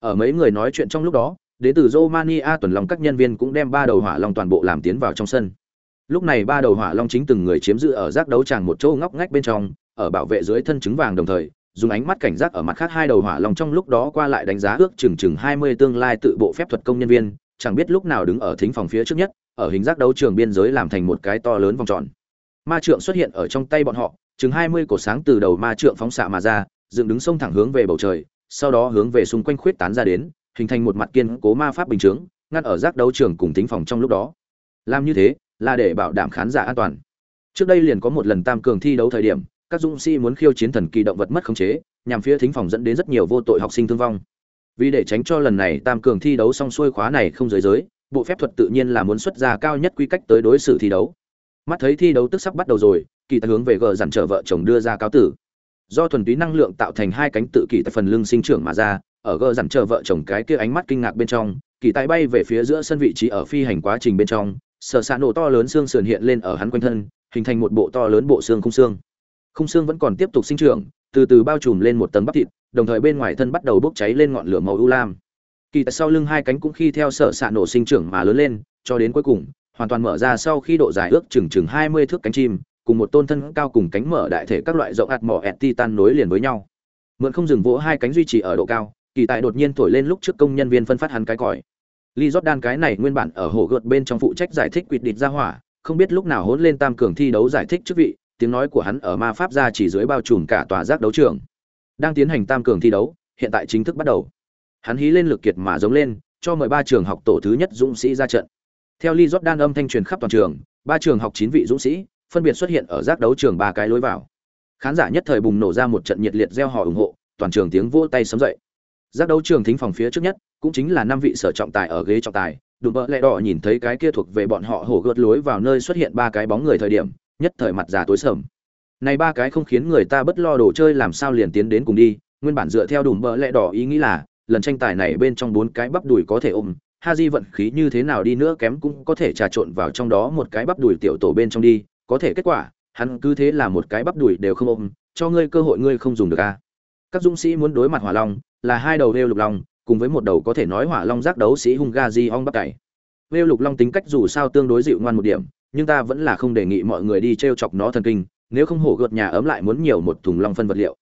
Ở mấy người nói chuyện trong lúc đó đến từ Romania, tuần long các nhân viên cũng đem ba đầu hỏa long toàn bộ làm tiến vào trong sân. Lúc này ba đầu hỏa long chính từng người chiếm giữ ở giác đấu tràng một chỗ ngóc ngách bên trong, ở bảo vệ dưới thân trứng vàng đồng thời, dùng ánh mắt cảnh giác ở mặt khác hai đầu hỏa long trong lúc đó qua lại đánh giá ước chừng chừng hai mươi tương lai tự bộ phép thuật công nhân viên, chẳng biết lúc nào đứng ở thính phòng phía trước nhất, ở hình giác đấu trường biên giới làm thành một cái to lớn vòng tròn. Ma trượng xuất hiện ở trong tay bọn họ, chừng hai mươi cổ sáng từ đầu ma trượng phóng xạ mà ra, dựng đứng sông thẳng hướng về bầu trời, sau đó hướng về xung quanh khuyết tán ra đến hình thành một mặt kiên cố ma pháp bình chướng, ngăn ở giác đấu trường cùng thính phòng trong lúc đó. Làm như thế, là để bảo đảm khán giả an toàn. Trước đây liền có một lần tam cường thi đấu thời điểm, các dũng sĩ muốn khiêu chiến thần kỳ động vật mất khống chế, nhằm phía thính phòng dẫn đến rất nhiều vô tội học sinh thương vong. Vì để tránh cho lần này tam cường thi đấu xong xuôi khóa này không giới giới, bộ phép thuật tự nhiên là muốn xuất ra cao nhất quy cách tới đối xử thi đấu. Mắt thấy thi đấu tức sắp bắt đầu rồi, kỳ tài hướng về gờ dặn trở vợ chồng đưa ra cáo tử. Do thuần túy năng lượng tạo thành hai cánh tự kỳ tại phần lưng sinh trưởng mà ra ở gờ dặn chờ vợ chồng cái kia ánh mắt kinh ngạc bên trong, kỳ tài bay về phía giữa sân vị trí ở phi hành quá trình bên trong, sở xạ nổ to lớn xương sườn hiện lên ở hắn quanh thân, hình thành một bộ to lớn bộ xương khung xương. Khung xương vẫn còn tiếp tục sinh trưởng, từ từ bao trùm lên một tầng bắp thịt, đồng thời bên ngoài thân bắt đầu bốc cháy lên ngọn lửa màu u lam. Kỳ tại sau lưng hai cánh cũng khi theo sở xạ nổ sinh trưởng mà lớn lên, cho đến cuối cùng, hoàn toàn mở ra sau khi độ dài ước chừng chừng hai mươi thước cánh chim, cùng một tôn thân cao cùng cánh mở đại thể các loại rộng ạt mỏ ẹt titan nối liền với nhau. Mượn không dừng vỗ hai cánh duy trì ở độ cao kỳ tài đột nhiên thổi lên lúc trước công nhân viên phân phát hắn cái còi Lee Jordan cái này nguyên bản ở hồ gợt bên trong phụ trách giải thích quỵt định ra hỏa, không biết lúc nào hỗn lên tam cường thi đấu giải thích chức vị, tiếng nói của hắn ở ma pháp ra chỉ dưới bao trùm cả tòa giác đấu trường. Đang tiến hành tam cường thi đấu, hiện tại chính thức bắt đầu. Hắn hí lên lực kiệt mà giống lên, cho mời ba trường học tổ thứ nhất dũng sĩ ra trận. Theo Lee Jordan âm thanh truyền khắp toàn trường, ba trường học chín vị dũng sĩ phân biệt xuất hiện ở giác đấu trường ba cái lối vào. Khán giả nhất thời bùng nổ ra một trận nhiệt liệt reo hò ủng hộ, toàn trường tiếng vỗ tay sớm dậy. Giác đấu trường thính phòng phía trước nhất, cũng chính là năm vị sở trọng tài ở ghế trọng tài đùm bợ lẹ đỏ nhìn thấy cái kia thuộc về bọn họ hổ gợt lối vào nơi xuất hiện ba cái bóng người thời điểm nhất thời mặt già tối sầm này ba cái không khiến người ta bất lo đồ chơi làm sao liền tiến đến cùng đi nguyên bản dựa theo đùm bợ lẹ đỏ ý nghĩ là lần tranh tài này bên trong bốn cái bắp đùi có thể ôm ha di vận khí như thế nào đi nữa kém cũng có thể trà trộn vào trong đó một cái bắp đùi tiểu tổ bên trong đi, có thể kết quả, hắn cứ thế là một cái bắp đùi đều không ôm, cho ngươi cơ hội ngươi không dùng được a. Các dũng sĩ muốn đối mặt Hỏa Long, là hai đầu rêu lục long, cùng với một đầu có thể nói hỏa long giác đấu sĩ Hungary ong bắp cày. Rêu Lục Long tính cách dù sao tương đối dịu ngoan một điểm, nhưng ta vẫn là không đề nghị mọi người đi trêu chọc nó thần kinh, nếu không hổ gợt nhà ấm lại muốn nhiều một thùng long phân vật liệu.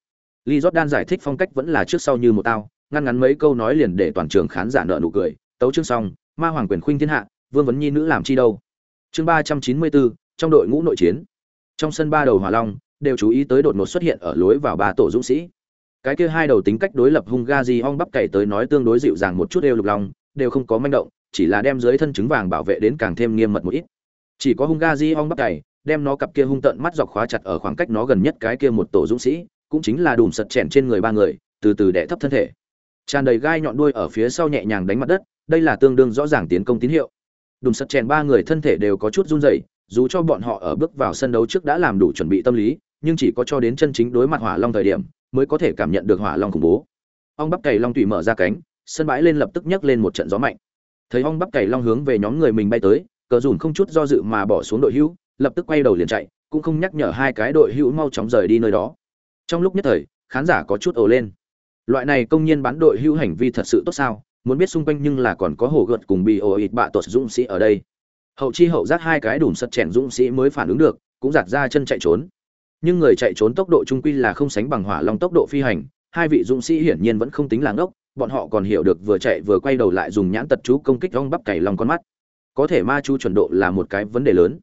Lee Jordan giải thích phong cách vẫn là trước sau như một tao, ngăn ngắn mấy câu nói liền để toàn trường khán giả nở nụ cười, tấu chương xong, ma hoàng quyền khuynh thiên hạ, vương vấn nhi nữ làm chi đâu. Chương ba trăm chín mươi bốn trong đội ngũ nội chiến. Trong sân ba đầu hỏa long đều chú ý tới đột ngột xuất hiện ở lối vào ba tổ dũng sĩ cái kia hai đầu tính cách đối lập hung ga di ong bắp cày tới nói tương đối dịu dàng một chút đều lục lòng đều không có manh động, chỉ là đem dưới thân trứng vàng bảo vệ đến càng thêm nghiêm mật một ít. Chỉ có hung ga di ong bắp cày, đem nó cặp kia hung tợn mắt dọc khóa chặt ở khoảng cách nó gần nhất cái kia một tổ dũng sĩ, cũng chính là đùm sật chèn trên người ba người, từ từ đẻ thấp thân thể. Tràn đầy gai nhọn đuôi ở phía sau nhẹ nhàng đánh mặt đất, đây là tương đương rõ ràng tiến công tín hiệu. Đùm sật chèn ba người thân thể đều có chút run rẩy, dù cho bọn họ ở bước vào sân đấu trước đã làm đủ chuẩn bị tâm lý, nhưng chỉ có cho đến chân chính đối mặt hỏa long thời điểm mới có thể cảm nhận được hỏa long khủng bố. Ong bắp cày long tùy mở ra cánh, sân bãi lên lập tức nhấc lên một trận gió mạnh. Thấy ong bắp cày long hướng về nhóm người mình bay tới, cờ dùn không chút do dự mà bỏ xuống đội hữu lập tức quay đầu liền chạy, cũng không nhắc nhở hai cái đội hữu mau chóng rời đi nơi đó. Trong lúc nhất thời, khán giả có chút ồ lên. Loại này công nhiên bán đội hữu hành vi thật sự tốt sao? Muốn biết xung quanh nhưng là còn có hồ gợt cùng bị ồ ịt bạ tuột dũng sĩ ở đây. Hậu chi hậu giác hai cái đùm sật chèn dũng sĩ mới phản ứng được, cũng giạt ra chân chạy trốn nhưng người chạy trốn tốc độ trung quy là không sánh bằng hỏa long tốc độ phi hành, hai vị dũng sĩ hiển nhiên vẫn không tính là ngốc, bọn họ còn hiểu được vừa chạy vừa quay đầu lại dùng nhãn tật chú công kích ong bắp cày lòng con mắt. Có thể ma chú chuẩn độ là một cái vấn đề lớn.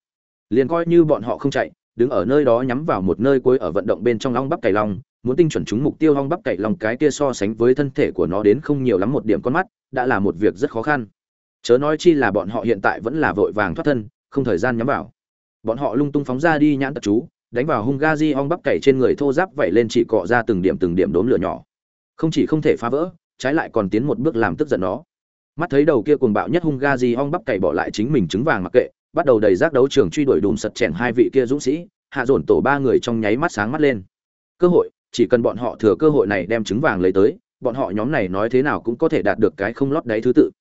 Liền coi như bọn họ không chạy, đứng ở nơi đó nhắm vào một nơi cuối ở vận động bên trong long bắp cày long muốn tinh chuẩn chúng mục tiêu long bắp cày long cái kia so sánh với thân thể của nó đến không nhiều lắm một điểm con mắt, đã là một việc rất khó khăn. Chớ nói chi là bọn họ hiện tại vẫn là vội vàng thoát thân, không thời gian nhắm vào. Bọn họ lung tung phóng ra đi nhãn tật chú đánh vào hung gazi ong bắp cày trên người thô giáp vẩy lên chỉ cọ ra từng điểm từng điểm đốm lửa nhỏ. Không chỉ không thể phá vỡ, trái lại còn tiến một bước làm tức giận nó. Mắt thấy đầu kia cuồng bạo nhất hung gazi ong bắp cày bỏ lại chính mình trứng vàng mặc kệ, bắt đầu đầy giác đấu trường truy đuổi đùm sật chèn hai vị kia dũng sĩ, hạ dồn tổ ba người trong nháy mắt sáng mắt lên. Cơ hội, chỉ cần bọn họ thừa cơ hội này đem trứng vàng lấy tới, bọn họ nhóm này nói thế nào cũng có thể đạt được cái không lót đáy thứ tự.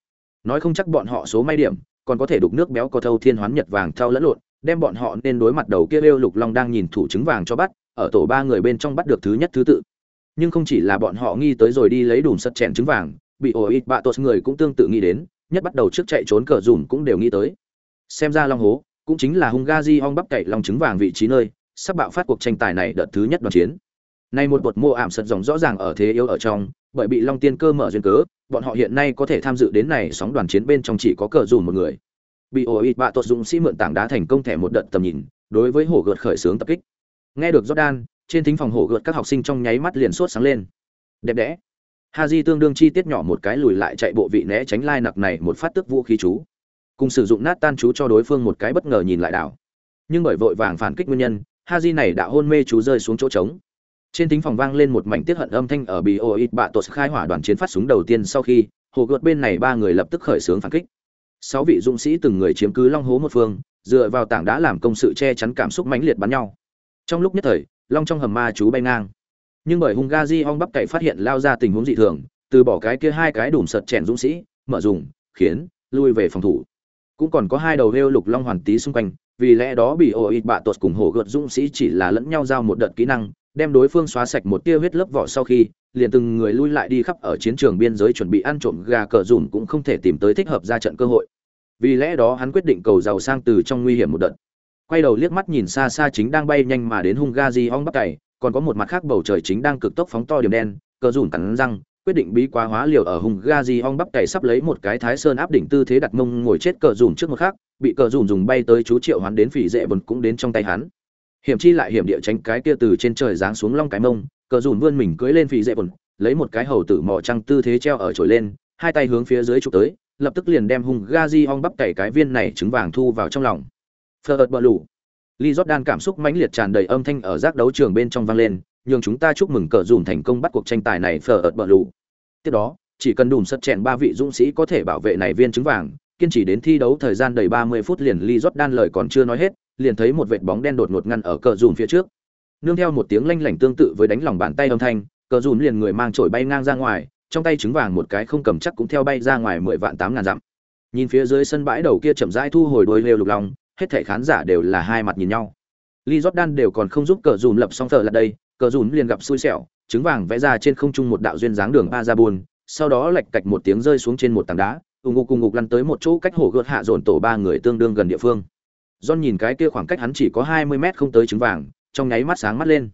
Nói không chắc bọn họ số may điểm, còn có thể đục nước béo có thâu thiên hoán nhật vàng thao lẫn lộn đem bọn họ nên đối mặt đầu kia rêu lục long đang nhìn thủ trứng vàng cho bắt, ở tổ ba người bên trong bắt được thứ nhất thứ tự. Nhưng không chỉ là bọn họ nghi tới rồi đi lấy đủ sật chèn trứng vàng, bị ổ ít bạ tốt người cũng tương tự nghĩ đến, nhất bắt đầu trước chạy trốn cờ dùm cũng đều nghĩ tới. Xem ra long hố cũng chính là hung ga di hong bắp cậy long trứng vàng vị trí nơi, sắp bạo phát cuộc tranh tài này đợt thứ nhất đoàn chiến. Nay một bột mô ảm sật dòng rõ ràng ở thế yếu ở trong, bởi bị long tiên cơ mở duyên cớ, bọn họ hiện nay có thể tham dự đến này sóng đoàn chiến bên trong chỉ có cờ dùm một người bị ổ ít bạ tốt dũng sĩ mượn tảng đá thành công thẻ một đợt tầm nhìn, đối với hổ gợt khởi xướng tập kích. Nghe được jordan, trên thính phòng hổ gợt các học sinh trong nháy mắt liền sốt sáng lên. Đẹp đẽ. Haji tương đương chi tiết nhỏ một cái lùi lại chạy bộ vị né tránh lai nặc này một phát tức vũ khí chú. Cùng sử dụng nát tan chú cho đối phương một cái bất ngờ nhìn lại đảo. Nhưng bởi vội vàng phản kích nguyên nhân, Haji này đã hôn mê chú rơi xuống chỗ trống. Trên thính phòng vang lên một mảnh tiết hận âm thanh ở bị ít bạ tột khai hỏa đoàn chiến phát súng đầu tiên sau khi hồ gợt bên này ba người lập tức khởi xướng phản kích sáu vị dũng sĩ từng người chiếm cứ long hố một phương, dựa vào tảng đá làm công sự che chắn cảm xúc mãnh liệt bắn nhau. Trong lúc nhất thời, long trong hầm ma chú bay ngang. Nhưng bởi hung ga di ong bắp cậy phát hiện lao ra tình huống dị thường, từ bỏ cái kia hai cái đủm sật chèn dũng sĩ, mở dùng, khiến, lui về phòng thủ. Cũng còn có hai đầu hêu lục long hoàn tí xung quanh, vì lẽ đó bị ô ít bạ tột cùng hổ gợt dũng sĩ chỉ là lẫn nhau giao một đợt kỹ năng đem đối phương xóa sạch một tia huyết lớp vỏ sau khi, liền từng người lui lại đi khắp ở chiến trường biên giới chuẩn bị ăn trộm gà cờ dùm cũng không thể tìm tới thích hợp ra trận cơ hội. Vì lẽ đó hắn quyết định cầu giàu sang từ trong nguy hiểm một đợt. Quay đầu liếc mắt nhìn xa xa chính đang bay nhanh mà đến hung ga di ong bắp cày, còn có một mặt khác bầu trời chính đang cực tốc phóng to điểm đen, cờ dùn cắn răng, quyết định bí quá hóa liều ở hung ga di ong bắp cày sắp lấy một cái thái sơn áp đỉnh tư thế đặt mông ngồi chết cờ dùn trước một khác bị cờ dùn dùng bay tới chú triệu hắn đến phỉ dễ bần cũng đến trong tay hắn hiểm chi lại hiểm địa tránh cái kia từ trên trời giáng xuống long cái mông cờ dùn vươn mình cưỡi lên phì dễ bần lấy một cái hầu tử mò trăng tư thế treo ở trổi lên hai tay hướng phía dưới chụp tới lập tức liền đem hung ga di bắp cày cái viên này trứng vàng thu vào trong lòng phờ ợt bờ lủ Lee Jordan cảm xúc mãnh liệt tràn đầy âm thanh ở giác đấu trường bên trong vang lên, nhường chúng ta chúc mừng cờ Dùn thành công bắt cuộc tranh tài này phở bờ lù. Tiếp đó, chỉ cần đủ sật chèn ba vị dũng sĩ có thể bảo vệ này viên trứng vàng, kiên trì đến thi đấu thời gian đầy 30 phút liền Lee Jordan lời còn chưa nói hết, liền thấy một vệt bóng đen đột ngột ngăn ở cờ dùm phía trước. Nương theo một tiếng lanh lảnh tương tự với đánh lòng bàn tay âm thanh, cờ dùm liền người mang trổi bay ngang ra ngoài, trong tay trứng vàng một cái không cầm chắc cũng theo bay ra ngoài 10 vạn tám ngàn dặm. Nhìn phía dưới sân bãi đầu kia chậm rãi thu hồi đôi lều lục lòng, hết thảy khán giả đều là hai mặt nhìn nhau Lee Jordan đều còn không giúp cờ dùm lập xong thờ là đây, cờ dùm liền gặp xui xẻo, trứng vàng vẽ ra trên không trung một đạo duyên dáng đường a ra buồn, sau đó lạch cạch một tiếng rơi xuống trên một tảng đá, ù ngục cùng ngục lăn tới một chỗ cách hồ gợt hạ dồn tổ ba người tương đương gần địa phương. John nhìn cái kia khoảng cách hắn chỉ có 20 mét không tới trứng vàng, trong nháy mắt sáng mắt lên.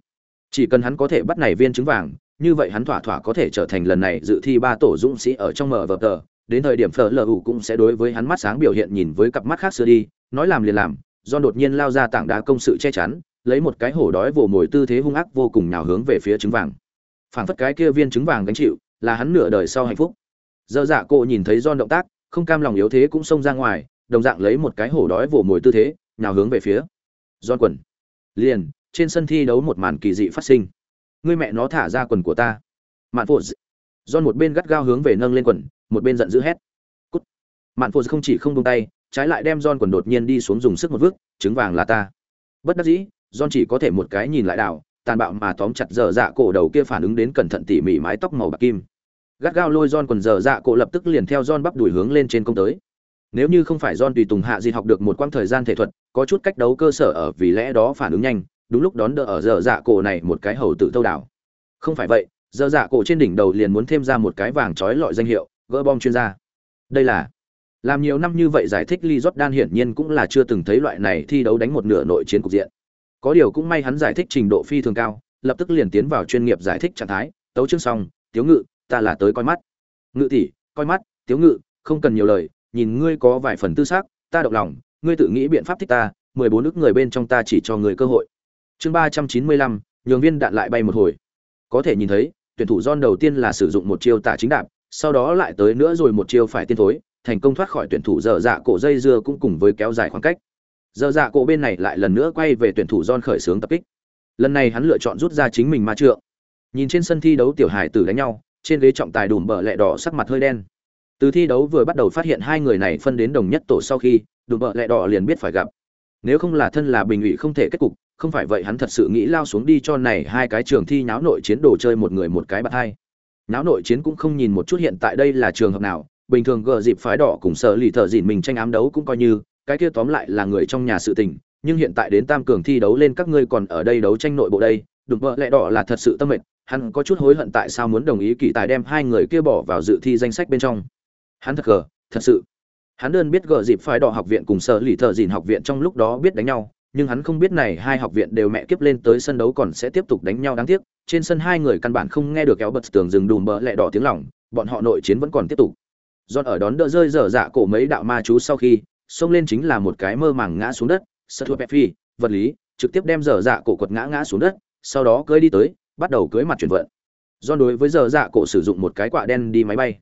Chỉ cần hắn có thể bắt này viên trứng vàng, như vậy hắn thỏa thỏa có thể trở thành lần này dự thi ba tổ dũng sĩ ở trong mở vở tờ, đến thời điểm phở lờ cũng sẽ đối với hắn mắt sáng biểu hiện nhìn với cặp mắt khác xưa đi, nói làm liền làm, John đột nhiên lao ra tảng đá công sự che chắn lấy một cái hổ đói vồ mồi tư thế hung ác vô cùng nào hướng về phía trứng vàng. Phảng phất cái kia viên trứng vàng gánh chịu là hắn nửa đời sau hạnh phúc. Giờ dạ cô nhìn thấy John động tác không cam lòng yếu thế cũng xông ra ngoài đồng dạng lấy một cái hổ đói vồ mồi tư thế nhào hướng về phía John quần liền trên sân thi đấu một màn kỳ dị phát sinh Ngươi mẹ nó thả ra quần của ta mạn phụ John một bên gắt gao hướng về nâng lên quần một bên giận dữ hét cút mạn phụ không chỉ không buông tay trái lại đem John quần đột nhiên đi xuống dùng sức một vước, trứng vàng là ta. Bất đắc dĩ, John chỉ có thể một cái nhìn lại đảo, tàn bạo mà tóm chặt dở dạ cổ đầu kia phản ứng đến cẩn thận tỉ mỉ mái tóc màu bạc kim. Gắt gao lôi John quần dở dạ cổ lập tức liền theo John bắp đuổi hướng lên trên công tới. Nếu như không phải John tùy tùng hạ gì học được một quãng thời gian thể thuật, có chút cách đấu cơ sở ở vì lẽ đó phản ứng nhanh, đúng lúc đón đỡ ở dở dạ cổ này một cái hầu tự thâu đảo. Không phải vậy, dở dạ cổ trên đỉnh đầu liền muốn thêm ra một cái vàng trói lọi danh hiệu, gỡ bom chuyên gia. Đây là làm nhiều năm như vậy giải thích Lee Jordan hiển nhiên cũng là chưa từng thấy loại này thi đấu đánh một nửa nội chiến cục diện. Có điều cũng may hắn giải thích trình độ phi thường cao, lập tức liền tiến vào chuyên nghiệp giải thích trạng thái, tấu chương xong, Tiếu Ngự, ta là tới coi mắt. Ngự tỷ, coi mắt, Tiếu Ngự, không cần nhiều lời, nhìn ngươi có vài phần tư xác, ta động lòng, ngươi tự nghĩ biện pháp thích ta, 14 nước người bên trong ta chỉ cho ngươi cơ hội. Chương 395, nhường viên đạn lại bay một hồi. Có thể nhìn thấy, tuyển thủ John đầu tiên là sử dụng một chiêu tạ chính đạp, sau đó lại tới nữa rồi một chiêu phải tiên thối, thành công thoát khỏi tuyển thủ dở dạ cổ dây dưa cũng cùng với kéo dài khoảng cách dở dạ cổ bên này lại lần nữa quay về tuyển thủ don khởi xướng tập kích lần này hắn lựa chọn rút ra chính mình ma trượng nhìn trên sân thi đấu tiểu hải tử đánh nhau trên ghế trọng tài đùm bờ lẹ đỏ sắc mặt hơi đen từ thi đấu vừa bắt đầu phát hiện hai người này phân đến đồng nhất tổ sau khi, đùm bợ lẹ đỏ liền biết phải gặp. Nếu không là thân là bình ủy không thể kết cục, không phải vậy hắn thật sự nghĩ lao xuống đi cho này hai cái trường thi nháo nội chiến đồ chơi một người một cái bạc hai. Nháo nội chiến cũng không nhìn một chút hiện tại đây là trường hợp nào, bình thường gờ dịp phái đỏ cùng sợ lì thợ dịn mình tranh ám đấu cũng coi như, cái kia tóm lại là người trong nhà sự tình, nhưng hiện tại đến tam cường thi đấu lên các ngươi còn ở đây đấu tranh nội bộ đây, đùm bợ lẹ đỏ là thật sự tâm mệnh hắn có chút hối hận tại sao muốn đồng ý kỳ tài đem hai người kia bỏ vào dự thi danh sách bên trong hắn thật gờ, thật sự. Hắn đơn biết gờ dịp phái đỏ học viện cùng sở lì thợ dìn học viện trong lúc đó biết đánh nhau, nhưng hắn không biết này hai học viện đều mẹ kiếp lên tới sân đấu còn sẽ tiếp tục đánh nhau đáng tiếc. Trên sân hai người căn bản không nghe được kéo bật tường rừng đùm bờ lẹ đỏ tiếng lỏng bọn họ nội chiến vẫn còn tiếp tục. John ở đón đỡ rơi dở dạ cổ mấy đạo ma chú sau khi, xông lên chính là một cái mơ màng ngã xuống đất. Sợ thua phi vật lý, trực tiếp đem dở dạ cổ quật ngã ngã xuống đất, sau đó cưỡi đi tới, bắt đầu cưỡi mặt chuyển vận. John đối với dở dạ cổ sử dụng một cái quạ đen đi máy bay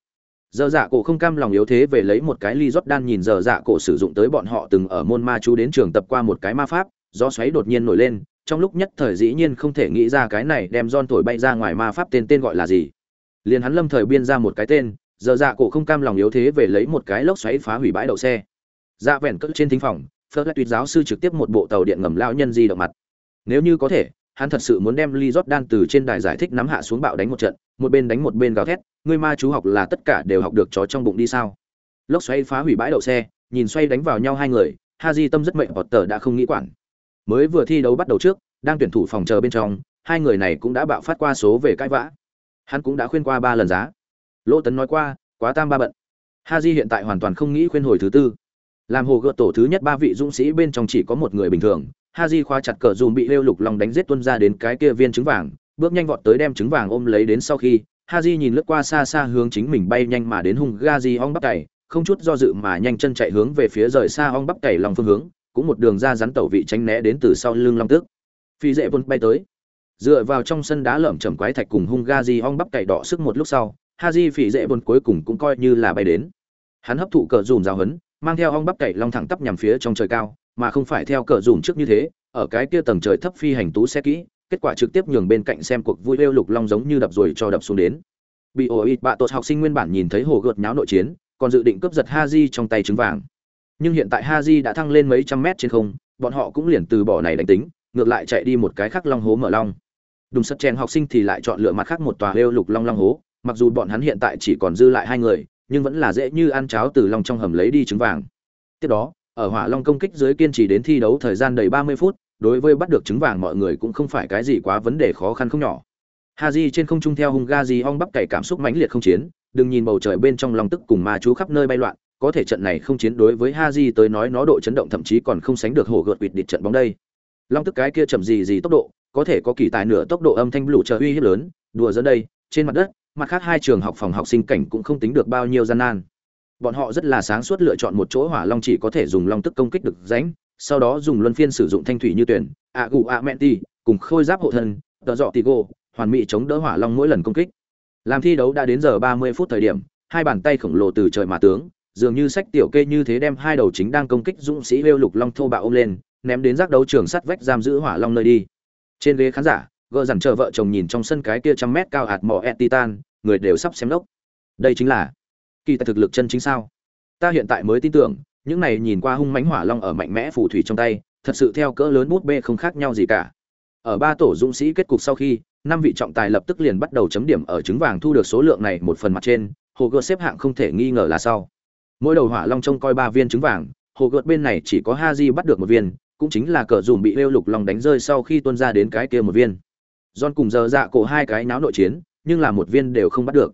giờ dạ cổ không cam lòng yếu thế về lấy một cái ly rót đan nhìn giờ dạ cổ sử dụng tới bọn họ từng ở môn ma chú đến trường tập qua một cái ma pháp do xoáy đột nhiên nổi lên, trong lúc nhất thời dĩ nhiên không thể nghĩ ra cái này đem giòn thổi bay ra ngoài ma pháp tên tên gọi là gì. Liền hắn lâm thời biên ra một cái tên, giờ dạ cổ không cam lòng yếu thế về lấy một cái lốc xoáy phá hủy bãi đậu xe. Dạ vẹn cất trên thính phòng phớt lại tuyệt giáo sư trực tiếp một bộ tàu điện ngầm lão nhân di động mặt. Nếu như có thể hắn thật sự muốn đem lee jordan từ trên đài giải thích nắm hạ xuống bạo đánh một trận, một bên đánh một bên gào thét, ngươi ma chú học là tất cả đều học được chó trong bụng đi sao? Lốc xoáy phá hủy bãi đậu xe, nhìn xoay đánh vào nhau hai người, haji tâm rất mệnh Potter đã không nghĩ quản. Mới vừa thi đấu bắt đầu trước, đang tuyển thủ phòng chờ bên trong, hai người này cũng đã bạo phát qua số về cãi vã. Hắn cũng đã khuyên qua ba lần giá. Lỗ tấn nói qua, quá tam ba bận. Ha hiện tại hoàn toàn không nghĩ khuyên hồi thứ tư. Làm hồ gợt tổ thứ nhất ba vị dũng sĩ bên trong chỉ có một người bình thường ha khóa chặt cờ dùm bị lêu lục lòng đánh giết tuân ra đến cái kia viên trứng vàng bước nhanh vọt tới đem trứng vàng ôm lấy đến sau khi ha nhìn lướt qua xa xa hướng chính mình bay nhanh mà đến hung Gazi ong bắp cày không chút do dự mà nhanh chân chạy hướng về phía rời xa ong bắp cày lòng phương hướng cũng một đường ra rắn tẩu vị tránh né đến từ sau lưng long tước phi dễ vốn bay tới dựa vào trong sân đá lởm chởm quái thạch cùng hung Gazi ong bắp cày đỏ sức một lúc sau Haji phỉ dễ buồn cuối cùng cũng coi như là bay đến. Hắn hấp thụ cờ dùm giáo hấn, mang theo ong bắp cày long thẳng tắp nhằm phía trong trời cao, mà không phải theo cờ dùng trước như thế, ở cái kia tầng trời thấp phi hành tú xe kỹ, kết quả trực tiếp nhường bên cạnh xem cuộc vui lêu lục long giống như đập rồi cho đập xuống đến. Bị ổi bạ tột học sinh nguyên bản nhìn thấy hồ gợt nháo nội chiến, còn dự định cướp giật Haji trong tay trứng vàng. Nhưng hiện tại Haji đã thăng lên mấy trăm mét trên không, bọn họ cũng liền từ bỏ này đánh tính, ngược lại chạy đi một cái khác long hố mở long. Đùng sắt chen học sinh thì lại chọn lựa mặt khác một tòa lêu lục long long hố, mặc dù bọn hắn hiện tại chỉ còn dư lại hai người nhưng vẫn là dễ như ăn cháo từ lòng trong hầm lấy đi trứng vàng tiếp đó ở hỏa long công kích dưới kiên trì đến thi đấu thời gian đầy ba mươi phút, đối với bắt được trứng vàng mọi người cũng không phải cái gì quá vấn đề khó khăn không nhỏ. Haji trên không trung theo hung ga di ong bắp cày cảm xúc mãnh liệt không chiến, đừng nhìn bầu trời bên trong lòng tức cùng ma chú khắp nơi bay loạn, có thể trận này không chiến đối với haji tới nói nó độ chấn động thậm chí còn không sánh được hổ gợt quỵt địch trận bóng đây. Long tức cái kia chậm gì gì tốc độ, có thể có kỳ tài nửa tốc độ âm thanh lũ trợ uy hiếp lớn, đùa dẫn đây, trên mặt đất, mặt khác hai trường học phòng học sinh cảnh cũng không tính được bao nhiêu gian nan bọn họ rất là sáng suốt lựa chọn một chỗ hỏa long chỉ có thể dùng long tức công kích được ránh sau đó dùng luân phiên sử dụng thanh thủy như tuyển, ạ gù ạ mẹn ti cùng khôi giáp hộ thân, tợ dọ tigo hoàn mỹ chống đỡ hỏa long mỗi lần công kích làm thi đấu đã đến giờ ba mươi phút thời điểm, hai bàn tay khổng lồ từ trời mà tướng, dường như sách tiểu kê như thế đem hai đầu chính đang công kích dũng sĩ lêu lục long thô bạo ôm lên, ném đến giác đấu trường sắt vách giam giữ hỏa long nơi đi trên ghế khán giả gỡ dằn chờ vợ chồng nhìn trong sân cái kia trăm mét cao hạt mỏ e titan, người đều sắp xem lốc. đây chính là kỳ tài thực lực chân chính sao? Ta hiện tại mới tin tưởng những này nhìn qua hung mãnh hỏa long ở mạnh mẽ phù thủy trong tay thật sự theo cỡ lớn bút bê không khác nhau gì cả. Ở ba tổ dũng sĩ kết cục sau khi năm vị trọng tài lập tức liền bắt đầu chấm điểm ở trứng vàng thu được số lượng này một phần mặt trên hồ gợt xếp hạng không thể nghi ngờ là sau. Mỗi đầu hỏa long trông coi ba viên trứng vàng hồ gợt bên này chỉ có ha di bắt được một viên cũng chính là cờ dùm bị lêu lục long đánh rơi sau khi tuôn ra đến cái kia một viên. John cùng giờ dạ cổ hai cái náo nội chiến, nhưng là một viên đều không bắt được.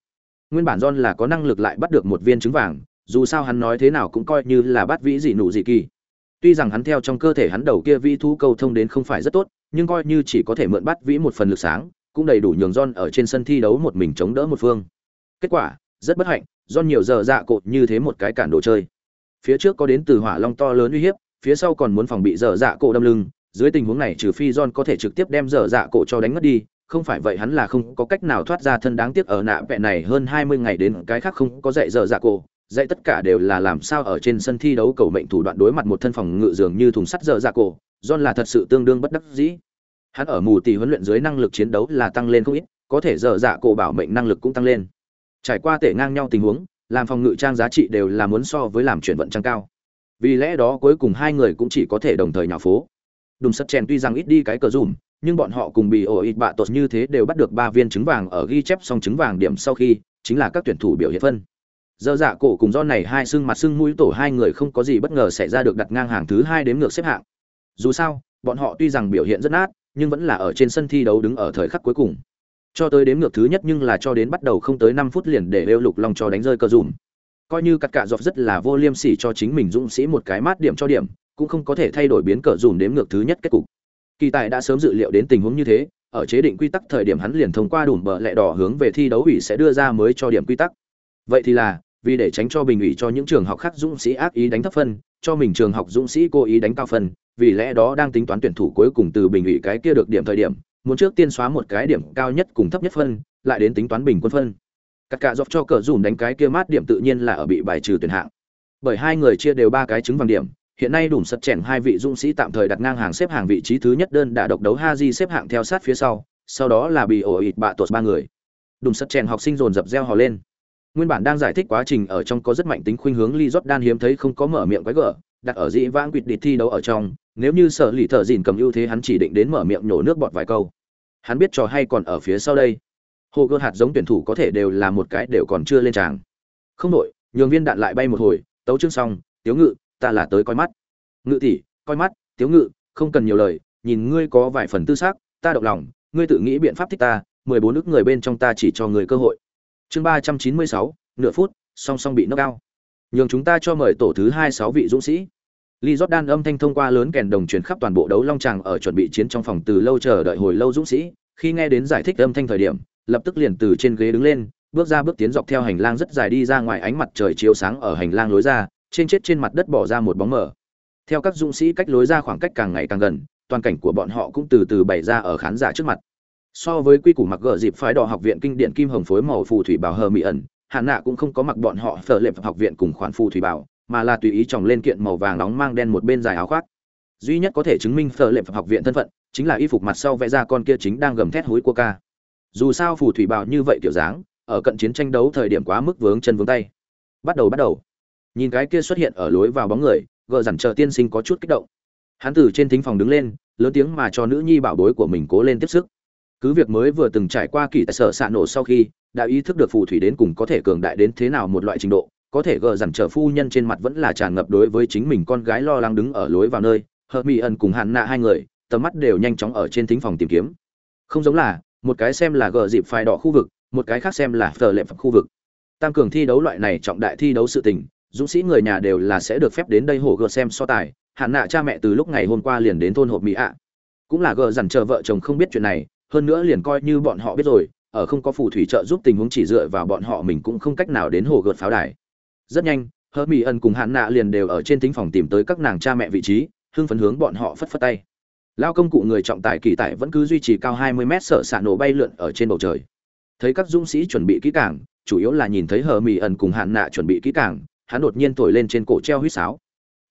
Nguyên bản John là có năng lực lại bắt được một viên trứng vàng, dù sao hắn nói thế nào cũng coi như là bắt vĩ dị nụ dị kỳ. Tuy rằng hắn theo trong cơ thể hắn đầu kia vĩ thú câu thông đến không phải rất tốt, nhưng coi như chỉ có thể mượn bắt vĩ một phần lực sáng, cũng đầy đủ nhường John ở trên sân thi đấu một mình chống đỡ một phương. Kết quả, rất bất hạnh, John nhiều giờ dạ cột như thế một cái cản đồ chơi. Phía trước có đến từ hỏa long to lớn uy hiếp, phía sau còn muốn phòng bị giờ dạ cổ đâm lưng, dưới tình huống này trừ phi John có thể trực tiếp đem dở dạ cổ cho đánh mất đi, không phải vậy hắn là không có cách nào thoát ra thân đáng tiếc ở nạ vẹ này hơn 20 ngày đến cái khác không có dạy dở dạ cổ, dạy tất cả đều là làm sao ở trên sân thi đấu cầu mệnh thủ đoạn đối mặt một thân phòng ngự dường như thùng sắt dở dạ cổ, John là thật sự tương đương bất đắc dĩ. Hắn ở mù tỷ huấn luyện dưới năng lực chiến đấu là tăng lên không ít, có thể dở dạ cổ bảo mệnh năng lực cũng tăng lên. Trải qua tể ngang nhau tình huống, làm phòng ngự trang giá trị đều là muốn so với làm chuyển vận trang cao. Vì lẽ đó cuối cùng hai người cũng chỉ có thể đồng thời nhào phố đùm sắt chèn tuy rằng ít đi cái cờ dùm nhưng bọn họ cùng bị ổ ít bạ tột như thế đều bắt được ba viên trứng vàng ở ghi chép xong trứng vàng điểm sau khi chính là các tuyển thủ biểu hiện phân Dơ dạ cổ cùng do này hai xương mặt xương mũi tổ hai người không có gì bất ngờ xảy ra được đặt ngang hàng thứ hai đếm ngược xếp hạng. Dù sao, bọn họ tuy rằng biểu hiện rất nát, nhưng vẫn là ở trên sân thi đấu đứng ở thời khắc cuối cùng. Cho tới đếm ngược thứ nhất nhưng là cho đến bắt đầu không tới năm phút liền để Lêu Lục Long cho đánh rơi cơ dùm. Coi như cắt cả dọc rất là vô liêm sỉ cho chính mình dũng sĩ một cái mát điểm cho điểm, cũng không có thể thay đổi biến cờ dùm đếm ngược thứ nhất kết cục. Kỳ tài đã sớm dự liệu đến tình huống như thế, ở chế định quy tắc thời điểm hắn liền thông qua đủ bờ lẹ đỏ hướng về thi đấu ủy sẽ đưa ra mới cho điểm quy tắc. Vậy thì là, vì để tránh cho bình ủy cho những trường học khác dũng sĩ ác ý đánh thấp phân, cho mình trường học dũng sĩ cố ý đánh cao phân, vì lẽ đó đang tính toán tuyển thủ cuối cùng từ bình ủy cái kia được điểm thời điểm, muốn trước tiên xóa một cái điểm cao nhất cùng thấp nhất phân, lại đến tính toán bình quân phân. Các cả dọc cho cờ dùm đánh cái kia mát điểm tự nhiên là ở bị bài trừ tuyển hạng. Bởi hai người chia đều ba cái trứng vàng điểm, hiện nay đủ sật chèn hai vị dũng sĩ tạm thời đặt ngang hàng xếp hàng vị trí thứ nhất đơn đã độc đấu Haji xếp hạng theo sát phía sau, sau đó là bị ổ ịt bạ tuột ba người. Đủ sật chèn học sinh dồn dập reo hò lên. Nguyên bản đang giải thích quá trình ở trong có rất mạnh tính khuynh hướng lee jordan hiếm thấy không có mở miệng quái gở đặt ở dĩ vãng quyết địch thi đấu ở trong nếu như sở lì thợ dìn cầm ưu thế hắn chỉ định đến mở miệng nhổ nước bọt vài câu. Hắn biết trò hay còn ở phía sau đây. Hồ cơ hạt giống tuyển thủ có thể đều là một cái đều còn chưa lên tràng. Không đội nhường viên đạn lại bay một hồi tấu chương xong tiếu ngự ta là tới coi mắt. Ngự tỷ coi mắt tiếu ngự không cần nhiều lời nhìn ngươi có vài phần tư xác ta động lòng ngươi tự nghĩ biện pháp thích ta mười bốn nước người bên trong ta chỉ cho người cơ hội. Chương ba trăm chín mươi sáu nửa phút song song bị nâng cao nhường chúng ta cho mời tổ thứ hai sáu vị dũng sĩ. Lee Jordan âm thanh thông qua lớn kèn đồng truyền khắp toàn bộ đấu long tràng ở chuẩn bị chiến trong phòng từ lâu chờ đợi hồi lâu dũng sĩ, khi nghe đến giải thích âm thanh thời điểm, lập tức liền từ trên ghế đứng lên, bước ra bước tiến dọc theo hành lang rất dài đi ra ngoài ánh mặt trời chiếu sáng ở hành lang lối ra, trên chết trên mặt đất bỏ ra một bóng mờ. Theo các dũng sĩ cách lối ra khoảng cách càng ngày càng gần, toàn cảnh của bọn họ cũng từ từ bày ra ở khán giả trước mặt. So với quy củ mặc gờ dịp phái đỏ học viện kinh điển kim hồng phối màu phù thủy bảo hờ mỹ ẩn hạn nạ cũng không có mặc bọn họ phở lệp học viện cùng khoản phù thủy bảo mà là tùy ý tròng lên kiện màu vàng nóng mang đen một bên dài áo khoác. Duy nhất có thể chứng minh phở lệp học viện thân phận chính là y phục mặt sau vẽ ra con kia chính đang gầm thét hối cua ca. Dù sao phù thủy bảo như vậy kiểu dáng ở cận chiến tranh đấu thời điểm quá mức vướng chân vướng tay. Bắt đầu bắt đầu nhìn cái kia xuất hiện ở lối vào bóng người, gờ dằn chờ tiên sinh có chút kích động. Hắn từ trên thính phòng đứng lên, lớn tiếng mà cho nữ nhi bảo bối của mình cố lên tiếp sức. Cứ việc mới vừa từng trải qua kỳ tại sở xạ nổ sau khi, đã ý thức được phù thủy đến cùng có thể cường đại đến thế nào một loại trình độ, có thể gờ dằn trở phu nhân trên mặt vẫn là tràn ngập đối với chính mình con gái lo lắng đứng ở lối vào nơi, hờ mỹ ẩn cùng hạn nạ hai người, tầm mắt đều nhanh chóng ở trên thính phòng tìm kiếm. Không giống là, một cái xem là gờ dịp phai đỏ khu vực, một cái khác xem là phờ lệm khu vực. Tam cường thi đấu loại này trọng đại thi đấu sự tình dũng sĩ người nhà đều là sẽ được phép đến đây hổ gờ xem so tài hạn nạ cha mẹ từ lúc ngày hôm qua liền đến thôn hộp mỹ ạ. Cũng là gờ dằn chờ vợ chồng không biết chuyện này, hơn nữa liền coi như bọn họ biết rồi, ở không có phù thủy trợ giúp tình huống chỉ dựa vào bọn họ mình cũng không cách nào đến hồ gợt pháo đài. Rất nhanh hơ mỹ ân cùng hạn nạ liền đều ở trên thính phòng tìm tới các nàng cha mẹ vị trí, hưng phấn hướng bọn họ phất phất tay. Lao công cụ người trọng tài kỳ tại vẫn cứ duy trì cao 20 mét sợ xạ nổ bay lượn ở trên bầu trời. Thấy các dũng sĩ chuẩn bị kỹ càng, chủ yếu là nhìn thấy hờ mỹ ẩn cùng hạn nạ chuẩn bị kỹ càng hắn đột nhiên thổi lên trên cổ treo huýt sáo.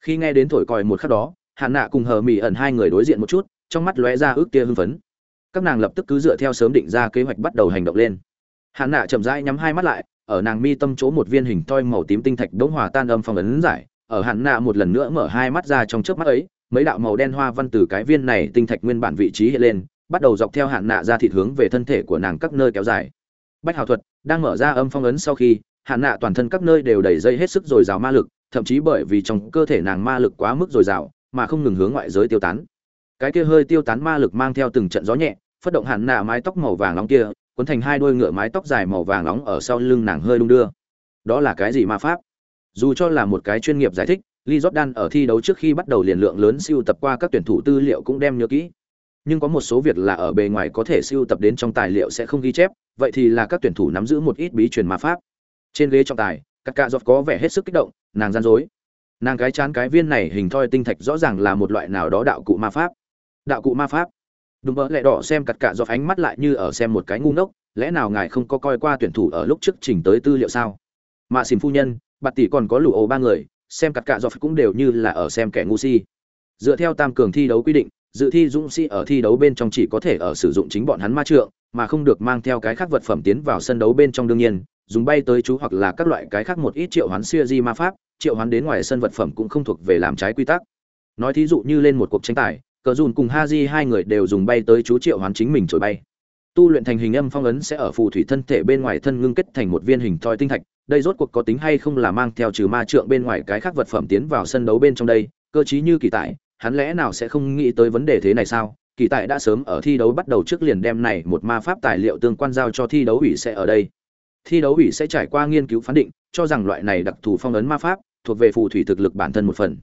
Khi nghe đến thổi còi một khắc đó hạn nạ cùng hờ mỹ ẩn hai người đối diện một chút, trong mắt lóe ra ước tia hưng phấn. Các nàng lập tức cứ dựa theo sớm định ra kế hoạch bắt đầu hành động lên. Hạn nạ chậm rãi nhắm hai mắt lại, ở nàng mi tâm chỗ một viên hình toi màu tím tinh thạch đống hòa tan âm phong ấn giải, ở hạn nạ một lần nữa mở hai mắt ra trong trước mắt ấy, mấy đạo màu đen hoa văn từ cái viên này tinh thạch nguyên bản vị trí hiện lên, bắt đầu dọc theo hạn nạ ra thịt hướng về thân thể của nàng các nơi kéo dài. Bách hào thuật đang mở ra âm phong ấn sau khi hạn nạ toàn thân các nơi đều đầy dây hết sức dồi dào ma lực thậm chí bởi vì trong cơ thể nàng ma lực quá mức dồi dào mà không ngừng hướng ngoại giới tiêu tán cái kia hơi tiêu tán ma lực mang theo từng trận gió nhẹ phất động hạn nạ mái tóc màu vàng nóng kia cuốn thành hai đôi ngựa mái tóc dài màu vàng nóng ở sau lưng nàng hơi đung đưa đó là cái gì ma pháp dù cho là một cái chuyên nghiệp giải thích Lee Jordan ở thi đấu trước khi bắt đầu liền lượng lớn siêu tập qua các tuyển thủ tư liệu cũng đem nhớ kỹ. Nhưng có một số việc là ở bề ngoài có thể siêu tập đến trong tài liệu sẽ không ghi chép, vậy thì là các tuyển thủ nắm giữ một ít bí truyền ma pháp. Trên ghế trọng tài, các cạ giọt có vẻ hết sức kích động, nàng gian dối. Nàng cái chán cái viên này hình thoi tinh thạch rõ ràng là một loại nào đó đạo cụ ma pháp. Đạo cụ ma pháp? Đúng mơ lẹ đỏ xem cặt cạ giọt ánh mắt lại như ở xem một cái ngu ngốc lẽ nào ngài không có coi qua tuyển thủ ở lúc trước trình tới tư liệu sao? Mạ xìm phu nhân bạt tỷ còn có lũ ổ ba người xem cặt cạ giọt cũng đều như là ở xem kẻ ngu si. Dựa theo tam cường thi đấu quy định dự thi dũng sĩ ở thi đấu bên trong chỉ có thể ở sử dụng chính bọn hắn ma trượng mà không được mang theo cái khác vật phẩm tiến vào sân đấu bên trong đương nhiên dùng bay tới chú hoặc là các loại cái khác một ít triệu hoán siêu di ma pháp, triệu hoán đến ngoài sân vật phẩm cũng không thuộc về làm trái quy tắc. Nói thí dụ như lên một cuộc tranh tài, cờ dùn cùng ha di hai người đều dùng bay tới chú triệu hoán chính mình trồi bay. Tu luyện thành hình âm phong ấn sẽ ở phù thủy thân thể bên ngoài thân ngưng kết thành một viên hình thoi tinh thạch, đây rốt cuộc có tính hay không là mang theo trừ ma trượng bên ngoài cái khác vật phẩm tiến vào sân đấu bên trong đây, cơ chí như kỳ tại hắn lẽ nào sẽ không nghĩ tới vấn đề thế này sao? Kỳ tại đã sớm ở thi đấu bắt đầu trước liền đem này một ma pháp tài liệu tương quan giao cho thi đấu ủy sẽ ở đây thi đấu ủy sẽ trải qua nghiên cứu phán định, cho rằng loại này đặc thù phong ấn ma pháp thuộc về phù thủy thực lực bản thân một phần.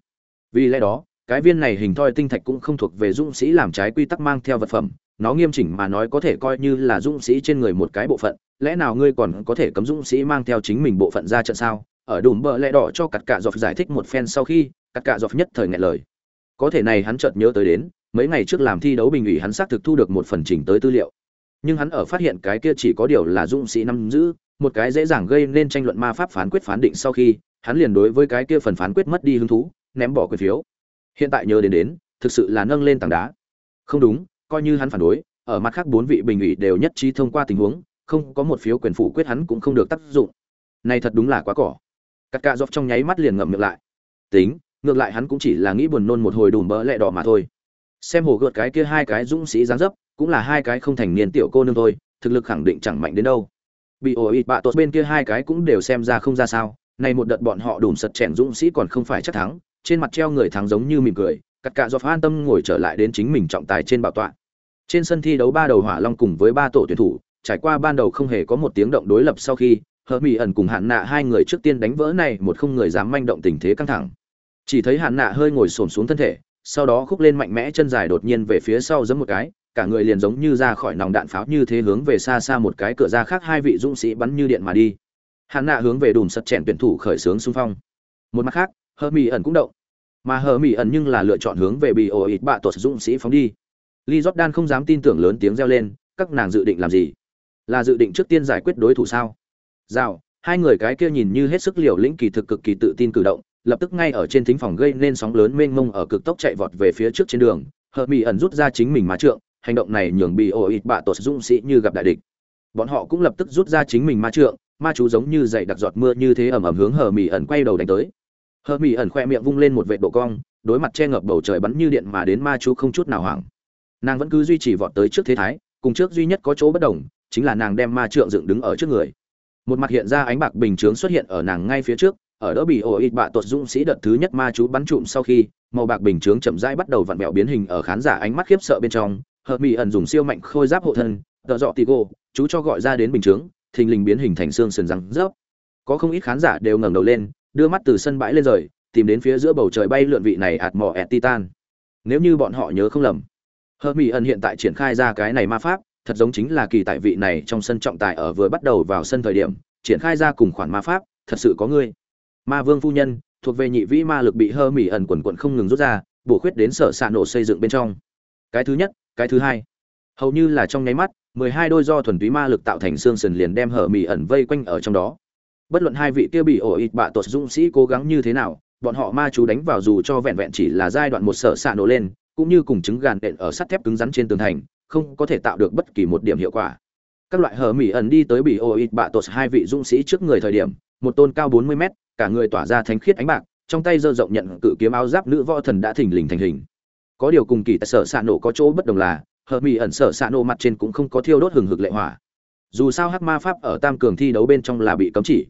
Vì lẽ đó, cái viên này hình thoi tinh thạch cũng không thuộc về dũng sĩ làm trái quy tắc mang theo vật phẩm, nó nghiêm chỉnh mà nói có thể coi như là dũng sĩ trên người một cái bộ phận, lẽ nào ngươi còn có thể cấm dũng sĩ mang theo chính mình bộ phận ra trận sao? Ở đùm bờ lẽ đỏ cho cặt cạ dọc giải thích một phen sau khi cặt cạ dọc nhất thời ngại lời. Có thể này hắn chợt nhớ tới đến, mấy ngày trước làm thi đấu bình ủy hắn xác thực thu được một phần chỉnh tới tư liệu. Nhưng hắn ở phát hiện cái kia chỉ có điều là dũng sĩ nắm giữ một cái dễ dàng gây nên tranh luận ma pháp phán quyết phán định sau khi, hắn liền đối với cái kia phần phán quyết mất đi hứng thú, ném bỏ quyền phiếu. Hiện tại nhớ đến đến, thực sự là nâng lên tảng đá. Không đúng, coi như hắn phản đối, ở mặt khác bốn vị bình ủy đều nhất trí thông qua tình huống, không có một phiếu quyền phủ quyết hắn cũng không được tác dụng. Này thật đúng là quá cỏ. Cắt cạ dọc trong nháy mắt liền ngậm miệng lại. Tính, ngược lại hắn cũng chỉ là nghĩ buồn nôn một hồi đùm bỡ lẹ đỏ mà thôi. Xem hồ gợt cái kia hai cái dũng sĩ dáng dấp, cũng là hai cái không thành niên tiểu cô nương thôi, thực lực khẳng định chẳng mạnh đến đâu bị ổ ịt bạ tốt bên kia hai cái cũng đều xem ra không ra sao. Này một đợt bọn họ đùm sật chèn dũng sĩ còn không phải chắc thắng. Trên mặt treo người thắng giống như mỉm cười, cắt cạ do an tâm ngồi trở lại đến chính mình trọng tài trên bảo tọa. Trên sân thi đấu ba đầu hỏa long cùng với ba tổ tuyển thủ, trải qua ban đầu không hề có một tiếng động đối lập sau khi hờ mỹ ẩn cùng hạn nạ hai người trước tiên đánh vỡ này một không người dám manh động tình thế căng thẳng. Chỉ thấy hạn nạ hơi ngồi xổm xuống thân thể, sau đó khúc lên mạnh mẽ chân dài đột nhiên về phía sau giẫm một cái cả người liền giống như ra khỏi nòng đạn pháo như thế hướng về xa xa một cái cửa ra khác hai vị dũng sĩ bắn như điện mà đi. Hắn nạ hướng về đùm sật chèn tuyển thủ khởi xướng xung phong. Một mặt khác, hờ mỹ ẩn cũng động. Mà hờ mỹ ẩn nhưng là lựa chọn hướng về bị ổ ít bạ tuột dũng sĩ phóng đi. Lee jordan không dám tin tưởng lớn tiếng reo lên, các nàng dự định làm gì? Là dự định trước tiên giải quyết đối thủ sao? Rào, hai người cái kia nhìn như hết sức liều lĩnh kỳ thực cực kỳ tự tin cử động, lập tức ngay ở trên thính phòng gây nên sóng lớn mênh mông ở cực tốc chạy vọt về phía trước trên đường. Hờ mỹ ẩn rút ra chính mình má trượng hành động này nhường bị ổ ít bạ tột dũng sĩ như gặp đại địch. Bọn họ cũng lập tức rút ra chính mình ma trượng, ma chú giống như dày đặc giọt mưa như thế ẩm ẩm hướng hờ mỹ ẩn quay đầu đánh tới. Hờ mỹ ẩn khoe miệng vung lên một vệ độ cong, đối mặt che ngập bầu trời bắn như điện mà đến ma chú không chút nào hoảng. Nàng vẫn cứ duy trì vọt tới trước thế thái, cùng trước duy nhất có chỗ bất đồng, chính là nàng đem ma trượng dựng đứng ở trước người. Một mặt hiện ra ánh bạc bình chướng xuất hiện ở nàng ngay phía trước, ở đỡ bị ổ ít bạ tột dũng sĩ đợt thứ nhất ma chú bắn trụm sau khi, màu bạc bình chướng chậm rãi bắt đầu vặn vẹo biến hình ở khán giả ánh mắt khiếp sợ bên trong hợp mỹ ẩn dùng siêu mạnh khôi giáp hộ thân, tợ dọ tì gô chú cho gọi ra đến bình chướng, thình lình biến hình thành xương sườn răng rớp. Có không ít khán giả đều ngẩng đầu lên, đưa mắt từ sân bãi lên rời, tìm đến phía giữa bầu trời bay lượn vị này ạt mỏ ẹt titan. Nếu như bọn họ nhớ không lầm, hợp mỹ ẩn hiện tại triển khai ra cái này ma pháp, thật giống chính là kỳ tại vị này trong sân trọng tài ở vừa bắt đầu vào sân thời điểm, triển khai ra cùng khoản ma pháp, thật sự có ngươi. Ma vương phu nhân, thuộc về nhị vĩ ma lực bị hơ mỹ ẩn quần quận không ngừng rút ra, bổ khuyết đến sở xạ nổ xây dựng bên trong. Cái thứ nhất cái thứ hai. Hầu như là trong nháy mắt, mười hai đôi do thuần túy ma lực tạo thành xương sườn liền đem hở mì ẩn vây quanh ở trong đó. Bất luận hai vị kia bị ổ ịt bạ tuột dũng sĩ cố gắng như thế nào, bọn họ ma chú đánh vào dù cho vẹn vẹn chỉ là giai đoạn một sở xạ nổ lên, cũng như cùng trứng gàn đện ở sắt thép cứng rắn trên tường thành, không có thể tạo được bất kỳ một điểm hiệu quả. Các loại hở mỉ ẩn đi tới bị ô ít bạ tột hai vị dũng sĩ trước người thời điểm, một tôn cao bốn mươi mét, cả người tỏa ra thánh khiết ánh bạc, trong tay giơ rộng nhận cự kiếm áo giáp nữ võ thần đã thình lình thành hình có điều cùng kỳ tại sở xạ nổ có chỗ bất đồng là hờ mỹ ẩn sở xạ nổ mặt trên cũng không có thiêu đốt hừng hực lệ hỏa. Dù sao hắc ma pháp ở tam cường thi đấu bên trong là bị cấm chỉ.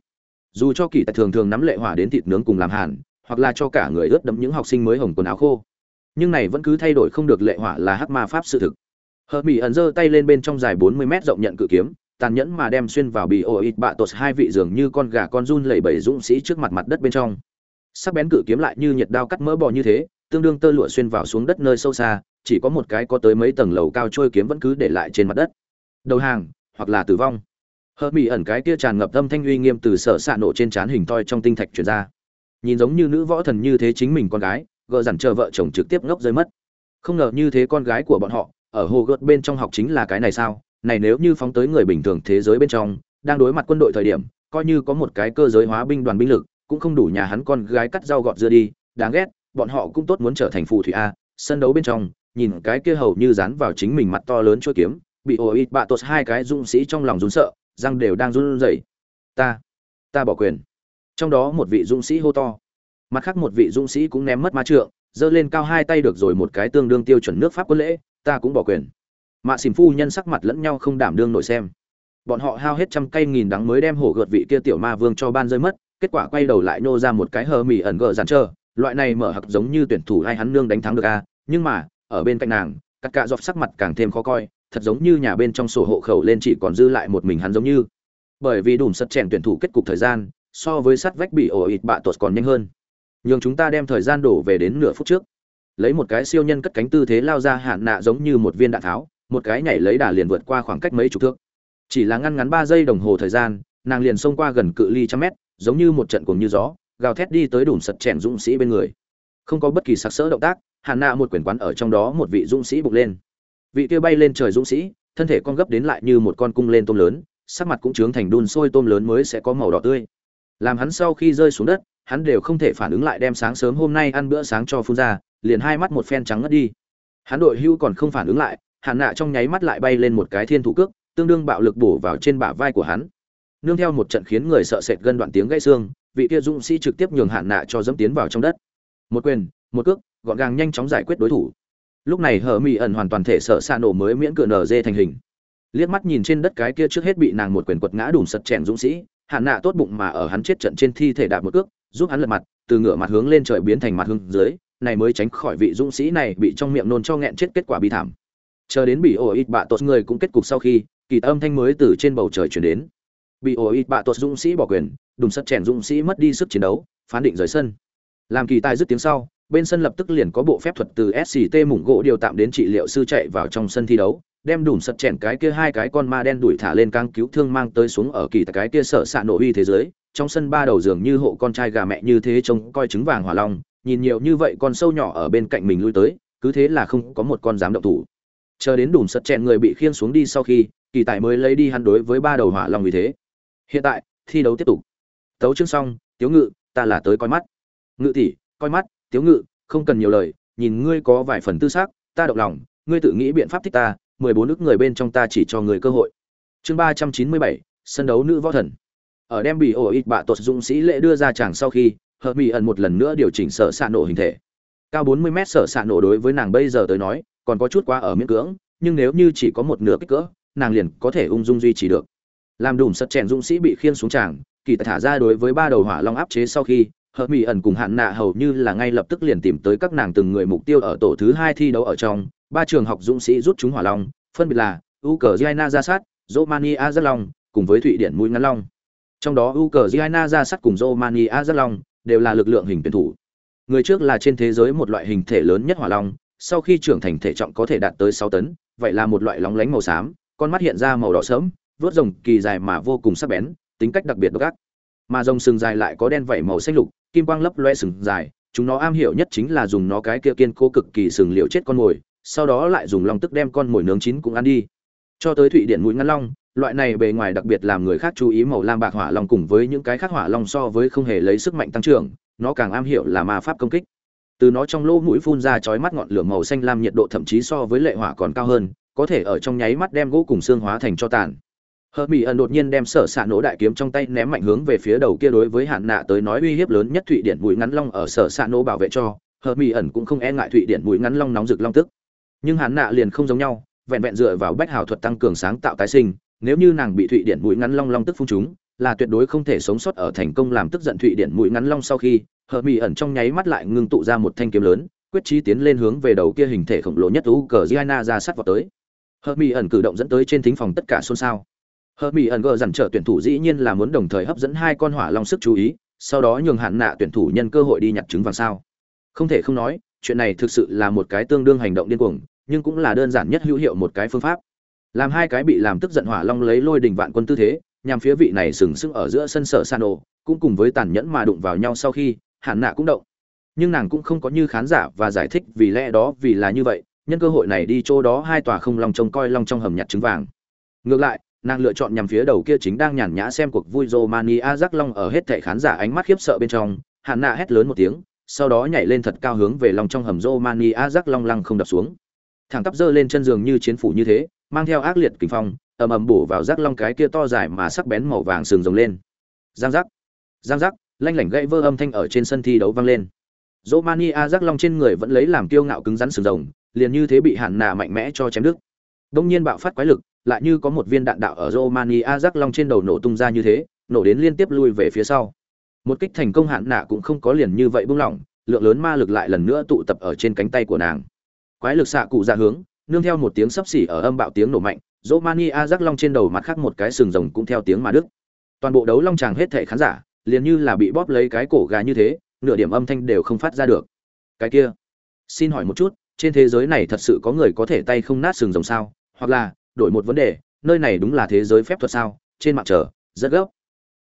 Dù cho kỳ tại thường thường nắm lệ hỏa đến thịt nướng cùng làm hàn hoặc là cho cả người ướt đẫm những học sinh mới hồng quần áo khô. Nhưng này vẫn cứ thay đổi không được lệ hỏa là hắc ma pháp sự thực. Hợp mỹ ẩn giơ tay lên bên trong dài 40 mét rộng nhận cự kiếm, tàn nhẫn mà đem xuyên vào bị ổ ít bạ tột hai vị dường như con gà con run lẩy bẩy dũng sĩ trước mặt mặt đất bên trong. Sắc bén cự kiếm lại như nhiệt đao cắt mỡ bò như thế, tương đương tơ lụa xuyên vào xuống đất nơi sâu xa, chỉ có một cái có tới mấy tầng lầu cao trôi kiếm vẫn cứ để lại trên mặt đất. Đầu hàng, hoặc là tử vong. Hợp mỹ ẩn cái kia tràn ngập âm thanh uy nghiêm từ sở xạ nổ trên trán hình toi trong tinh thạch truyền ra. Nhìn giống như nữ võ thần như thế chính mình con gái, gỡ dằn chờ vợ chồng trực tiếp ngốc rơi mất. Không ngờ như thế con gái của bọn họ, ở hồ gợt bên trong học chính là cái này sao này nếu như phóng tới người bình thường thế giới bên trong đang đối mặt quân đội thời điểm coi như có một cái cơ giới hóa binh đoàn binh lực cũng không đủ nhà hắn con gái cắt rau gọt dưa đi đáng ghét bọn họ cũng tốt muốn trở thành phù thủy a, sân đấu bên trong, nhìn cái kia hầu như dán vào chính mình mặt to lớn chuôi kiếm, bị ồ ít bạ tột hai cái dũng sĩ trong lòng run sợ, răng đều đang run rẩy. Ta ta bỏ quyền. Trong đó một vị dũng sĩ hô to. Mặt khác một vị dũng sĩ cũng ném mất ma trượng, giơ lên cao hai tay được rồi một cái tương đương tiêu chuẩn nước pháp quân lễ, ta cũng bỏ quyền. Mạ xìm phu nhân sắc mặt lẫn nhau không đảm đương nội xem. Bọn họ hao hết trăm cây nghìn đắng mới đem hổ gợt vị kia tiểu ma vương cho ban rơi mất, kết quả quay đầu lại nô ra một cái hờ mỉ ẩn gờ dàn trơ loại này mở hặc giống như tuyển thủ hay hắn nương đánh thắng được a, nhưng mà, ở bên cạnh nàng các cạ dọc sắc mặt càng thêm khó coi, thật giống như nhà bên trong sổ hộ khẩu lên chỉ còn dư lại một mình hắn giống như. Bởi vì đủ sật chèn tuyển thủ kết cục thời gian, so với sắt vách bị ổ ịt bạ tuột còn nhanh hơn. Nhường chúng ta đem thời gian đổ về đến nửa phút trước. Lấy một cái siêu nhân cất cánh tư thế lao ra hạn nạ giống như một viên đạn tháo, một cái nhảy lấy đà liền vượt qua khoảng cách mấy chục thước. Chỉ là ngăn ngắn ba giây đồng hồ thời gian, nàng liền xông qua gần cự ly trăm mét, giống như một trận cuồng như gió gào thét đi tới đủ sật chèn dũng sĩ bên người. Không có bất kỳ sặc sỡ động tác, hàn nạ một quyển quán ở trong đó một vị dũng sĩ bục lên. Vị kia bay lên trời dũng sĩ, thân thể con gấp đến lại như một con cung lên tôm lớn, sắc mặt cũng trướng thành đun sôi tôm lớn mới sẽ có màu đỏ tươi. Làm hắn sau khi rơi xuống đất, hắn đều không thể phản ứng lại đem sáng sớm hôm nay ăn bữa sáng cho phun ra, liền hai mắt một phen trắng ngất đi. Hắn đội hưu còn không phản ứng lại, hàn nạ trong nháy mắt lại bay lên một cái thiên thủ cước, tương đương bạo lực bổ vào trên bả vai của hắn. Nương theo một trận khiến người sợ sệt gân đoạn tiếng gãy xương vị kia dũng sĩ trực tiếp nhường hạn nạ cho dẫm tiến vào trong đất. Một quyền, một cước, gọn gàng nhanh chóng giải quyết đối thủ. Lúc này hờ mỹ ẩn hoàn toàn thể sợ xa nổ mới miễn cửa nở dê thành hình. Liếc mắt nhìn trên đất cái kia trước hết bị nàng một quyền quật ngã đùm sật chèn dũng sĩ, hạn nạ tốt bụng mà ở hắn chết trận trên thi thể đạp một cước, giúp hắn lật mặt, từ ngửa mặt hướng lên trời biến thành mặt hướng dưới, này mới tránh khỏi vị dũng sĩ này bị trong miệng nôn cho nghẹn chết kết quả bi thảm. Chờ đến bị ổ ít bạ tốt người cũng kết cục sau khi, kỳ âm thanh mới từ trên bầu trời chuyển đến. Bị ổ ít bạ tốt dũng sĩ bỏ quyền đùm sật chèn dũng sĩ mất đi sức chiến đấu phán định rời sân làm kỳ tài dứt tiếng sau bên sân lập tức liền có bộ phép thuật từ SCT mủng gỗ điều tạm đến trị liệu sư chạy vào trong sân thi đấu, đem đùm sật chèn cái kia hai cái con ma đen đuổi thả lên căng cứu thương mang tới xuống ở kỳ tài cái kia sợ xạ nổ uy thế giới, trong sân ba đầu giường như hộ con trai gà mẹ như thế trông coi trứng vàng hỏa long, nhìn nhiều như vậy con sâu nhỏ ở bên cạnh mình lui tới, cứ thế là không có một con dám động thủ. Chờ đến đùm sật chèn người bị khiêng xuống đi sau khi, kỳ tài mới lấy đi hắn đối với ba đầu hỏa long vì thế. Hiện tại, thi đấu tiếp tục. Tấu chương xong, Tiếu Ngự, ta là tới coi mắt. Ngự tỷ, coi mắt, tiếu ngự không cần nhiều lời nhìn ngươi có vài phần tư xác ta động lòng ngươi tự nghĩ biện pháp thích ta mười bốn nước người bên trong ta chỉ cho người cơ hội. Chương ba trăm chín mươi bảy sân đấu nữ võ thần. Ở đem bị ổ ít bạ tuột dũng sĩ lễ đưa ra chàng sau khi hợp mỹ ẩn một lần nữa điều chỉnh sở xạ nổ hình thể. Cao bốn mươi mét sở xạ nổ đối với nàng bây giờ tới nói còn có chút quá ở miễn cưỡng nhưng nếu như chỉ có một nửa kích cỡ nàng liền có thể ung dung duy trì được. Làm đùm sật chèn dũng sĩ bị khiên xuống tràng kỳ thả ra đối với ba đầu hỏa long áp chế sau khi, hợp mỹ ẩn cùng hạn nạ hầu như là ngay lập tức liền tìm tới các nàng từng người mục tiêu ở tổ thứ hai thi đấu ở trong. Ba trường học dũng sĩ rút chúng hỏa long, phân biệt là u cờ ra sát, romania rất long, cùng với thụy điển mũi ngắn long. Trong đó u cờ ra sát cùng romania rất long đều là lực lượng hình tuyển thủ. Người trước là trên thế giới một loại hình thể lớn nhất hỏa long, sau khi trưởng thành thể trọng có thể đạt tới sáu tấn, vậy là một loại lóng lánh màu xám, con mắt hiện ra màu đỏ sớm vớt rồng kỳ dài mà vô cùng sắc bén tính cách đặc biệt độc ác. Mà rồng sừng dài lại có đen vảy màu xanh lục, kim quang lấp loe sừng dài, chúng nó am hiểu nhất chính là dùng nó cái kia kiên cố cực kỳ sừng liệu chết con mồi, sau đó lại dùng long tức đem con mồi nướng chín cũng ăn đi. Cho tới thụy điện mũi ngắn long, loại này bề ngoài đặc biệt làm người khác chú ý màu lam bạc hỏa long cùng với những cái khác hỏa long so với không hề lấy sức mạnh tăng trưởng, nó càng am hiểu là ma pháp công kích. Từ nó trong lỗ mũi phun ra chói mắt ngọn lửa màu xanh lam nhiệt độ thậm chí so với lệ hỏa còn cao hơn, có thể ở trong nháy mắt đem gỗ cùng xương hóa thành cho tàn hờ mỹ ẩn đột nhiên đem sở xạ nổ đại kiếm trong tay ném mạnh hướng về phía đầu kia đối với hạn nạ tới nói uy hiếp lớn nhất thụy điển mũi ngắn long ở sở xạ nổ bảo vệ cho. Hờ mỹ ẩn cũng không e ngại thụy điển mũi ngắn long nóng rực long tức. Nhưng hạn nạ liền không giống nhau, vẹn vẹn dựa vào bách hào thuật tăng cường sáng tạo tái sinh, nếu như nàng bị thụy điển mũi ngắn long long tức phun chúng, là tuyệt đối không thể sống sót ở thành công làm tức giận thụy điển mũi ngắn long sau khi, hờ mỹ ẩn trong nháy mắt lại ngưng tụ ra một thanh kiếm lớn, quyết chí tiến lên hướng về đầu kia hình thể khổng lồ nhất u cờ giana ra sát vào tới. Hờ mỹ ẩn cử động dẫn tới trên thính phòng tất cả xôn xao. Hợp mỹ ẩn gờ dằn trở tuyển thủ dĩ nhiên là muốn đồng thời hấp dẫn hai con hỏa long sức chú ý, sau đó nhường hạn nạ tuyển thủ nhân cơ hội đi nhặt trứng vàng sao. Không thể không nói, chuyện này thực sự là một cái tương đương hành động điên cuồng, nhưng cũng là đơn giản nhất hữu hiệu một cái phương pháp. Làm hai cái bị làm tức giận hỏa long lấy lôi đình vạn quân tư thế, nhằm phía vị này sừng sững ở giữa sân sở san Sano, cũng cùng với tàn nhẫn mà đụng vào nhau sau khi, hạn nạ cũng động. Nhưng nàng cũng không có như khán giả và giải thích vì lẽ đó vì là như vậy, nhân cơ hội này đi chỗ đó hai tòa không long trông coi long trong hầm nhặt trứng vàng. Ngược lại, nàng lựa chọn nhằm phía đầu kia chính đang nhàn nhã xem cuộc vui Romania Giác Long ở hết thảy khán giả ánh mắt khiếp sợ bên trong, Hàn Nạ hét lớn một tiếng, sau đó nhảy lên thật cao hướng về lòng trong hầm Romania Giác Long lăng không đập xuống. Thẳng tắp giơ lên chân giường như chiến phủ như thế, mang theo ác liệt kình phong, ầm ầm bổ vào Giác Long cái kia to dài mà sắc bén màu vàng sừng rồng lên. Giang giác, giang giác, lanh lảnh gãy vỡ âm thanh ở trên sân thi đấu vang lên. Romania Giác Long trên người vẫn lấy làm kiêu ngạo cứng rắn sừng rồng, liền như thế bị Hàn Nạ mạnh mẽ cho chém đứt. Đông nhiên bạo phát quái lực, lại như có một viên đạn đạo ở Romania rắc long trên đầu nổ tung ra như thế, nổ đến liên tiếp lui về phía sau. Một kích thành công hạn nạ cũng không có liền như vậy buông lỏng, lượng lớn ma lực lại lần nữa tụ tập ở trên cánh tay của nàng. Quái lực xạ cụ ra hướng, nương theo một tiếng sấp xỉ ở âm bạo tiếng nổ mạnh, Romania rắc long trên đầu mặt khác một cái sừng rồng cũng theo tiếng mà đứt. Toàn bộ đấu long chàng hết thảy khán giả, liền như là bị bóp lấy cái cổ gà như thế, nửa điểm âm thanh đều không phát ra được. Cái kia, xin hỏi một chút, trên thế giới này thật sự có người có thể tay không nát sừng rồng sao? Hoặc là, đổi một vấn đề, nơi này đúng là thế giới phép thuật sao? Trên mạng chờ, rất gấp.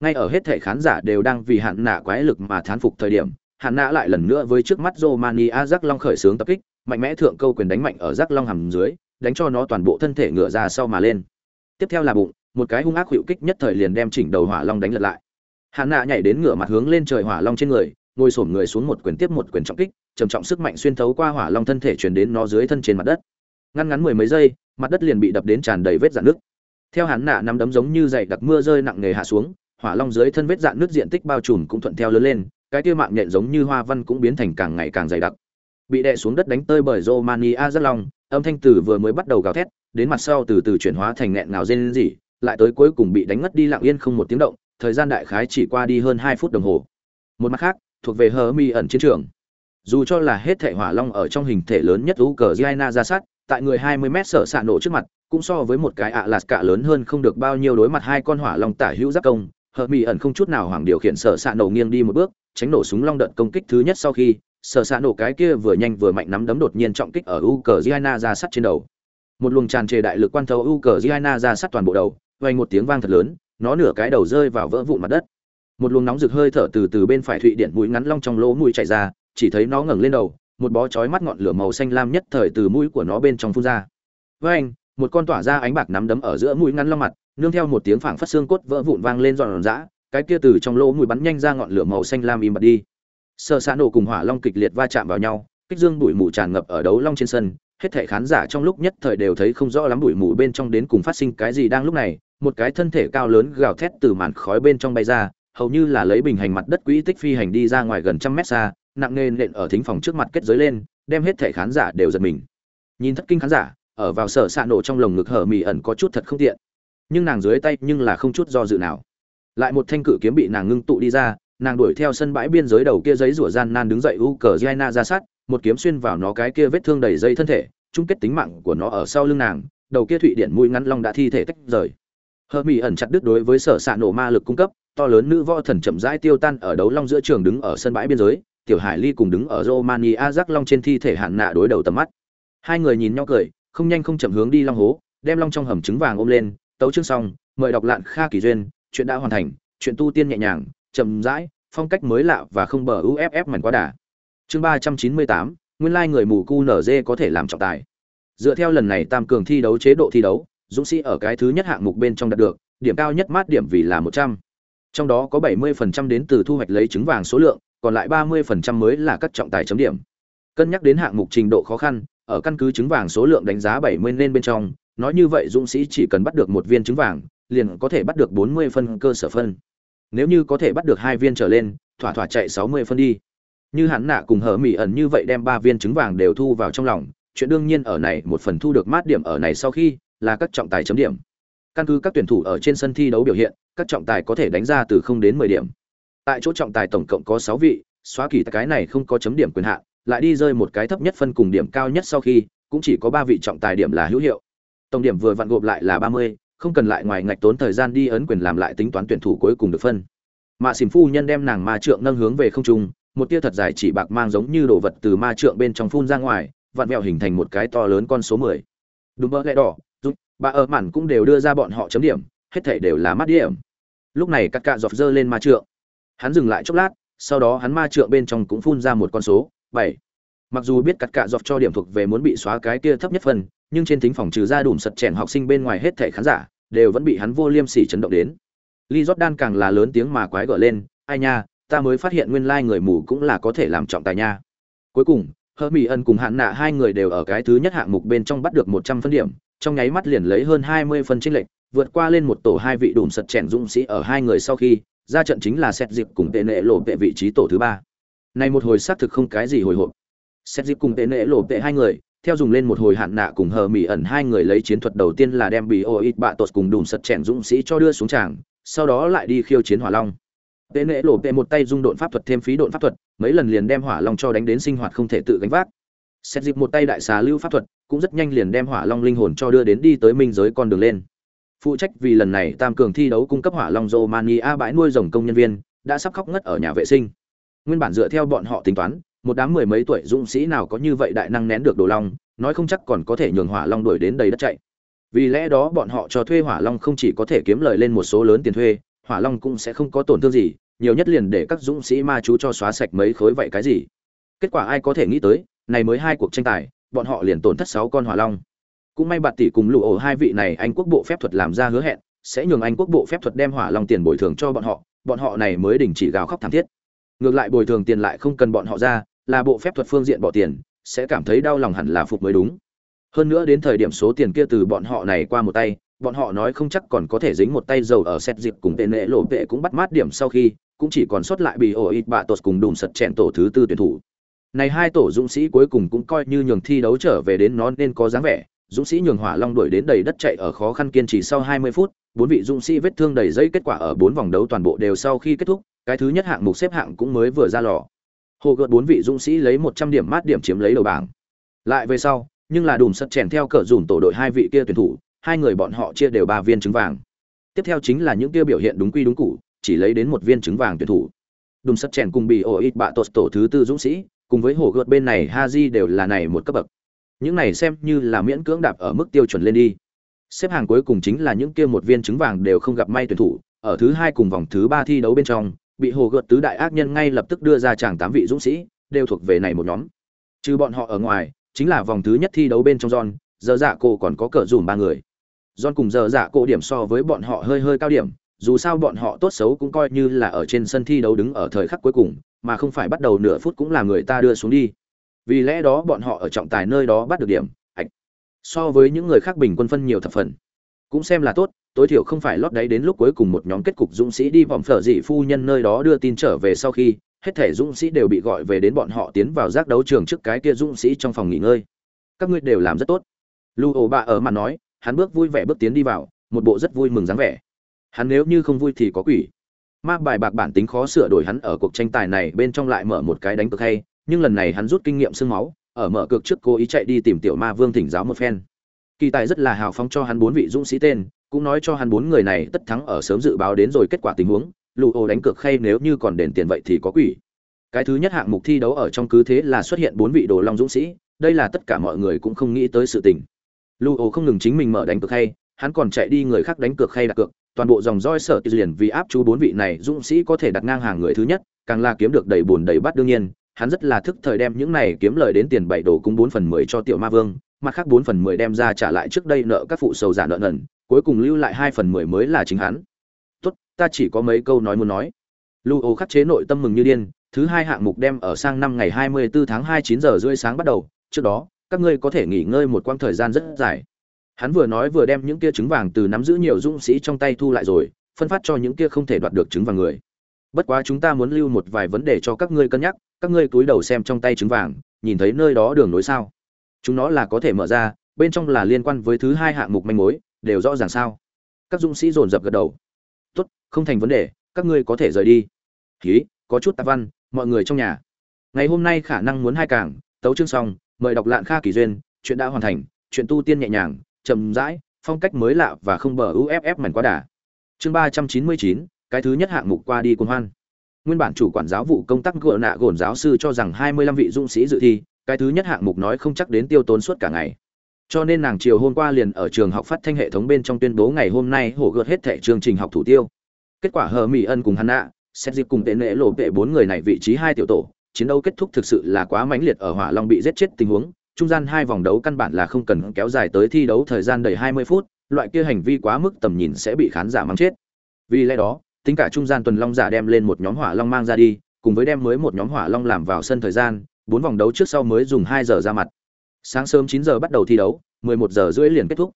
Ngay ở hết thảy khán giả đều đang vì hạn nạ quái lực mà thán phục thời điểm, hạn nạ lại lần nữa với trước mắt Romania Giác Long khởi xướng tập kích, mạnh mẽ thượng câu quyền đánh mạnh ở Giác Long hầm dưới, đánh cho nó toàn bộ thân thể ngửa ra sau mà lên. Tiếp theo là bụng, một cái hung ác hữu kích nhất thời liền đem chỉnh đầu hỏa long đánh lật lại. Hạn nạ nhảy đến ngửa mặt hướng lên trời hỏa long trên người, ngồi xổm người xuống một quyền tiếp một quyền trọng kích, trầm trọng sức mạnh xuyên thấu qua hỏa long thân thể truyền đến nó dưới thân trên mặt đất. Ngắn ngắn mười mấy giây, mặt đất liền bị đập đến tràn đầy vết dạn nước. Theo hắn nạ nắm đấm giống như dày đặc mưa rơi nặng nề hạ xuống, hỏa long dưới thân vết dạn nước diện tích bao trùm cũng thuận theo lớn lên, cái kia mạng nhện giống như hoa văn cũng biến thành càng ngày càng dày đặc. Bị đè xuống đất đánh tơi bởi Romania rất long, âm thanh từ vừa mới bắt đầu gào thét, đến mặt sau từ từ chuyển hóa thành nghẹn ngào rên rỉ, lại tới cuối cùng bị đánh ngất đi lặng yên không một tiếng động, thời gian đại khái chỉ qua đi hơn hai phút đồng hồ. Một mặt khác, thuộc về hờ mi ẩn chiến trường dù cho là hết thể hỏa long ở trong hình thể lớn nhất u cờ giana ra sát tại người 20 mét sở xạ nổ trước mặt, cũng so với một cái ạ lạt cả lớn hơn không được bao nhiêu đối mặt hai con hỏa long tả hữu giáp công hờ mi ẩn không chút nào hoảng điều khiển sở xạ nổ nghiêng đi một bước, tránh nổ súng long đợt công kích thứ nhất sau khi, sở xạ nổ cái kia vừa nhanh vừa mạnh nắm đấm đột nhiên trọng kích ở u cờ giana ra sắt trên đầu. Một luồng tràn trề đại lực quan thấu u cờ giana ra sắt toàn bộ đầu, vang một tiếng vang thật lớn, nó nửa cái đầu rơi vào vỡ vụn mặt đất. Một luồng nóng rực hơi thở từ từ bên phải thụy điện mũi ngắn long trong lỗ mũi chạy ra, chỉ thấy nó ngẩng lên đầu một bó chói mắt ngọn lửa màu xanh lam nhất thời từ mũi của nó bên trong phun ra. Với anh, một con tỏa ra ánh bạc nắm đấm ở giữa mũi ngắn long mặt, nương theo một tiếng phảng phất xương cốt vỡ vụn vang lên giòn giã, cái kia từ trong lỗ mũi bắn nhanh ra ngọn lửa màu xanh lam im bặt đi. Sơ xã nổ cùng hỏa long kịch liệt va chạm vào nhau, kích dương bụi mù tràn ngập ở đấu long trên sân, hết thảy khán giả trong lúc nhất thời đều thấy không rõ lắm bụi mù bên trong đến cùng phát sinh cái gì đang lúc này, một cái thân thể cao lớn gào thét từ màn khói bên trong bay ra, hầu như là lấy bình hành mặt đất quỹ tích phi hành đi ra ngoài gần trăm mét xa nặng nề nện ở thính phòng trước mặt kết giới lên, đem hết thể khán giả đều giật mình. Nhìn thất kinh khán giả, ở vào sở xạ nổ trong lồng ngực hở mì ẩn có chút thật không tiện. Nhưng nàng dưới tay nhưng là không chút do dự nào. Lại một thanh cự kiếm bị nàng ngưng tụ đi ra, nàng đuổi theo sân bãi biên giới đầu kia giấy rủa gian nan đứng dậy u cờ giana ra sát, một kiếm xuyên vào nó cái kia vết thương đầy dây thân thể, chung kết tính mạng của nó ở sau lưng nàng, đầu kia thụy điện mũi ngắn long đã thi thể tách rời. Hờ mỹ ẩn chặt đứt đối với sở sạ nổ ma lực cung cấp, to lớn nữ võ thần chậm rãi tiêu tan ở đấu long giữa trường đứng ở sân bãi biên giới tiểu hải ly cùng đứng ở romania giác long trên thi thể hạn nạ đối đầu tầm mắt. Hai người nhìn nhau cười không nhanh không chậm hướng đi long hố đem long trong hầm trứng vàng ôm lên tấu chương xong mời đọc lạn kha kỳ duyên chuyện đã hoàn thành chuyện tu tiên nhẹ nhàng chậm rãi phong cách mới lạ và không bờ uff mảnh quá đà. Chương ba trăm chín mươi tám nguyên lai người mù cu nở dê có thể làm trọng tài. Dựa theo lần này tam cường thi đấu chế độ thi đấu dũng sĩ ở cái thứ nhất hạng mục bên trong đạt được điểm cao nhất mát điểm vì là một trăm. Trong đó có 70% đến từ thu hoạch lấy trứng vàng số lượng, còn lại 30% mới là các trọng tài chấm điểm. Cân nhắc đến hạng mục trình độ khó khăn, ở căn cứ trứng vàng số lượng đánh giá 70 lên bên trong, nói như vậy dũng sĩ chỉ cần bắt được một viên trứng vàng, liền có thể bắt được 40 phân cơ sở phân. Nếu như có thể bắt được hai viên trở lên, thỏa thỏa chạy 60 phân đi. Như hắn nạ cùng hở mỉ ẩn như vậy đem ba viên trứng vàng đều thu vào trong lòng, chuyện đương nhiên ở này một phần thu được mát điểm ở này sau khi là các trọng tài chấm điểm. Căn cứ các tuyển thủ ở trên sân thi đấu biểu hiện, các trọng tài có thể đánh ra từ không đến mười điểm. Tại chỗ trọng tài tổng cộng có sáu vị, xóa kỳ cái này không có chấm điểm quyền hạn, lại đi rơi một cái thấp nhất phân cùng điểm cao nhất sau khi, cũng chỉ có ba vị trọng tài điểm là hữu hiệu. Tổng điểm vừa vặn gộp lại là ba mươi, không cần lại ngoài ngạch tốn thời gian đi ấn quyền làm lại tính toán tuyển thủ cuối cùng được phân. Mạ xỉn phu nhân đem nàng ma trượng nâng hướng về không trung, một tia thật dài chỉ bạc mang giống như đồ vật từ ma trượng bên trong phun ra ngoài, vặn vẹo hình thành một cái to lớn con số mười. Đúng bỡ lẽ đỏ, giúp, bà ở mản cũng đều đưa ra bọn họ chấm điểm, hết thảy đều là mắt điểm lúc này các cạ dọc dơ lên ma trượng hắn dừng lại chốc lát, sau đó hắn ma trượng bên trong cũng phun ra một con số, bảy. Mặc dù biết cắt cạ dọc cho điểm thuộc về muốn bị xóa cái kia thấp nhất phần, nhưng trên thính phòng trừ ra đủ sật chèn học sinh bên ngoài hết thảy khán giả, đều vẫn bị hắn vô liêm sỉ chấn động đến. Lee jordan càng là lớn tiếng mà quái gở lên, ai nha, ta mới phát hiện nguyên lai người mù cũng là có thể làm trọng tài nha. Cuối cùng hơ mỹ ân cùng hạn nạ hai người đều ở cái thứ nhất hạng mục bên trong bắt được một trăm phân điểm, trong nháy mắt liền lấy hơn hai mươi phân chênh lệch, vượt qua lên một tổ hai vị đùm sật chèn dũng sĩ ở hai người sau khi ra trận chính là xét dịp cùng tệ nệ lộ vệ vị trí tổ thứ ba. Này một hồi xác thực không cái gì hồi hộp. Xét dịp cùng tệ nệ lộ vệ hai người, theo dùng lên một hồi hạn nạ cùng hờ mỹ ẩn hai người lấy chiến thuật đầu tiên là đem bị ô ít bạ tột cùng đùm sật chèn dũng sĩ cho đưa xuống tràng, sau đó lại đi khiêu chiến hỏa long. Tệ nệ lộ tệ một tay dung độn pháp thuật thêm phí độn pháp thuật, mấy lần liền đem hỏa long cho đánh đến sinh hoạt không thể tự gánh vác. Xét dịp một tay đại xà lưu pháp thuật, cũng rất nhanh liền đem hỏa long linh hồn cho đưa đến đi tới minh giới con đường lên phụ trách vì lần này tam cường thi đấu cung cấp hỏa long romania bãi nuôi rồng công nhân viên, đã sắp khóc ngất ở nhà vệ sinh. Nguyên bản dựa theo bọn họ tính toán, một đám mười mấy tuổi dũng sĩ nào có như vậy đại năng nén được đồ long, nói không chắc còn có thể nhường hỏa long đuổi đến đầy đất chạy. Vì lẽ đó bọn họ cho thuê hỏa long không chỉ có thể kiếm lời lên một số lớn tiền thuê, hỏa long cũng sẽ không có tổn thương gì, nhiều nhất liền để các dũng sĩ ma chú cho xóa sạch mấy khối vậy cái gì. Kết quả ai có thể nghĩ tới, này mới hai cuộc tranh tài, bọn họ liền tổn thất sáu con hỏa long cũng may bạt tỷ cùng lụ ổ hai vị này anh quốc bộ phép thuật làm ra hứa hẹn, sẽ nhường anh quốc bộ phép thuật đem hỏa long tiền bồi thường cho bọn họ bọn họ này mới đình chỉ gào khóc thảm thiết. Ngược lại bồi thường tiền lại không cần bọn họ ra, là bộ phép thuật phương diện bỏ tiền, sẽ cảm thấy đau lòng hẳn là phục mới đúng. Hơn nữa đến thời điểm số tiền kia từ bọn họ này qua một tay, bọn họ nói không chắc còn có thể dính một tay dầu ở xét dịp cùng tên lệ lộ vệ cũng bắt mát điểm sau khi, cũng chỉ còn sót lại bị ổ ít bạ tột cùng đùm sật chẹn tổ thứ tư tuyển thủ. Này hai tổ dũng sĩ cuối cùng cũng coi như nhường thi đấu trở về đến nó nên có dáng vẻ dũng sĩ nhường hỏa long đuổi đến đầy đất chạy ở khó khăn kiên trì sau 20 phút bốn vị dũng sĩ vết thương đầy dây kết quả ở bốn vòng đấu toàn bộ đều sau khi kết thúc cái thứ nhất hạng mục xếp hạng cũng mới vừa ra lò. Hồ gợt bốn vị dũng sĩ lấy 100 điểm mát điểm chiếm lấy đầu bảng. Lại về sau nhưng là đùm sắt chèn theo cờ dùm tổ đội hai vị kia tuyển thủ hai người bọn họ chia đều ba viên trứng vàng. Tiếp theo chính là những kia biểu hiện đúng quy đúng cũ, chỉ lấy đến một viên trứng vàng tuyển thủ. Đùm sắt chèn cùng bị ổ ít bạ tột tổ thứ tư dũng sĩ cùng với hồ gợt bên này Haji đều là này một cấp bậc. Những này xem như là miễn cưỡng đạp ở mức tiêu chuẩn lên đi. Xếp hàng cuối cùng chính là những kia một viên trứng vàng đều không gặp may tuyển thủ, ở thứ hai cùng vòng thứ ba thi đấu bên trong, bị hồ gợt tứ đại ác nhân ngay lập tức đưa ra chàng tám vị dũng sĩ, đều thuộc về này một nhóm. Trừ bọn họ ở ngoài, chính là vòng thứ nhất thi đấu bên trong John, giờ dạ cổ còn có cờ dùm ba người. John cùng giờ dạ cổ điểm so với bọn họ hơi hơi cao điểm, dù sao bọn họ tốt xấu cũng coi như là ở trên sân thi đấu đứng ở thời khắc cuối cùng, mà không phải bắt đầu nửa phút cũng là người ta đưa xuống đi. Vì lẽ đó bọn họ ở trọng tài nơi đó bắt được điểm, ạch. So với những người khác bình quân phân nhiều thập phần, cũng xem là tốt, tối thiểu không phải lót đáy đến lúc cuối cùng một nhóm kết cục dũng sĩ đi vòng phở dị phu nhân nơi đó đưa tin trở về sau khi, hết thể dũng sĩ đều bị gọi về đến bọn họ tiến vào giác đấu trường trước cái kia dũng sĩ trong phòng nghỉ ngơi. Các ngươi đều làm rất tốt. Lu ổ bạ ở mặt nói, hắn bước vui vẻ bước tiến đi vào, một bộ rất vui mừng dáng vẻ. Hắn nếu như không vui thì có quỷ ma bài bạc bản tính khó sửa đổi hắn ở cuộc tranh tài này bên trong lại mở một cái đánh cược hay nhưng lần này hắn rút kinh nghiệm sương máu, ở mở cược trước cố ý chạy đi tìm tiểu ma vương thỉnh giáo một phen. Kỳ tài rất là hào phóng cho hắn bốn vị dũng sĩ tên, cũng nói cho hắn bốn người này tất thắng ở sớm dự báo đến rồi kết quả tình huống lụ ô đánh cược khay nếu như còn đền tiền vậy thì có quỷ. Cái thứ nhất hạng mục thi đấu ở trong cứ thế là xuất hiện bốn vị đồ long dũng sĩ, đây là tất cả mọi người cũng không nghĩ tới sự tình. Lụ ô không ngừng chính mình mở đánh cược hay hắn còn chạy đi người khác đánh cược hay đặt cược, toàn bộ dòng roi sở liền vì áp chú bốn vị này dũng sĩ có thể đặt ngang hàng người thứ nhất, càng là kiếm được đầy buồn đầy bắt đương nhiên hắn rất là thức thời đem những này kiếm lời đến tiền bảy đồ cung bốn phần mười cho tiểu ma vương mặt khác bốn phần mười đem ra trả lại trước đây nợ các phụ sầu giả nợ nần cuối cùng lưu lại hai phần mười mới là chính hắn. Tốt ta chỉ có mấy câu nói muốn nói. Lưu ô khắc chế nội tâm mừng như điên thứ hai hạng mục đem ở sang năm ngày hai mươi 24 tháng hai chín giờ rưỡi sáng bắt đầu trước đó các ngươi có thể nghỉ ngơi một quãng thời gian rất dài. Hắn vừa nói vừa đem những kia trứng vàng từ nắm giữ nhiều dũng sĩ trong tay thu lại rồi, phân phát cho những kia không thể đoạt được trứng vàng người. Bất quá chúng ta muốn lưu một vài vấn đề cho các ngươi cân nhắc, các ngươi cúi đầu xem trong tay trứng vàng, nhìn thấy nơi đó đường nối sao? Chúng nó là có thể mở ra, bên trong là liên quan với thứ hai hạng mục manh mối, đều rõ ràng sao? Các dũng sĩ dồn dập gật đầu. Tốt, không thành vấn đề, các ngươi có thể rời đi. Ký, có chút tạp văn, mọi người trong nhà. Ngày hôm nay khả năng muốn hai cảng, tấu chương xong, mời đọc Lạn Kha Kỳ duyên, chuyện đã hoàn thành, chuyện tu tiên nhẹ nhàng, chậm rãi, phong cách mới lạ và không bờ UFF mảnh quá đà. Chương ba trăm chín mươi chín cái thứ nhất hạng mục qua đi cuồng hoan. Nguyên bản chủ quản giáo vụ công tác gỡ nạ gồn giáo sư cho rằng hai mươi lăm vị dũng sĩ dự thi, cái thứ nhất hạng mục nói không chắc đến tiêu tốn suốt cả ngày. Cho nên nàng chiều hôm qua liền ở trường học phát thanh hệ thống bên trong tuyên bố ngày hôm nay hổ gợt hết thẻ chương trình học thủ tiêu. Kết quả hờ Mỹ Ân cùng hắn nạ, xét dịp cùng tệ nệ lộ vệ bốn người này vị trí hai tiểu tổ, chiến đấu kết thúc thực sự là quá mãnh liệt ở Hỏa Long bị giết chết tình huống, trung gian hai vòng đấu căn bản là không cần kéo dài tới thi đấu thời gian đầy 20 phút, loại kia hành vi quá mức tầm nhìn sẽ bị khán giả mắng chết. Vì lẽ đó, tính cả trung gian tuần long giả đem lên một nhóm hỏa long mang ra đi, cùng với đem mới một nhóm hỏa long làm vào sân thời gian, bốn vòng đấu trước sau mới dùng hai giờ ra mặt. Sáng sớm chín giờ bắt đầu thi đấu, 11 giờ rưỡi liền kết thúc.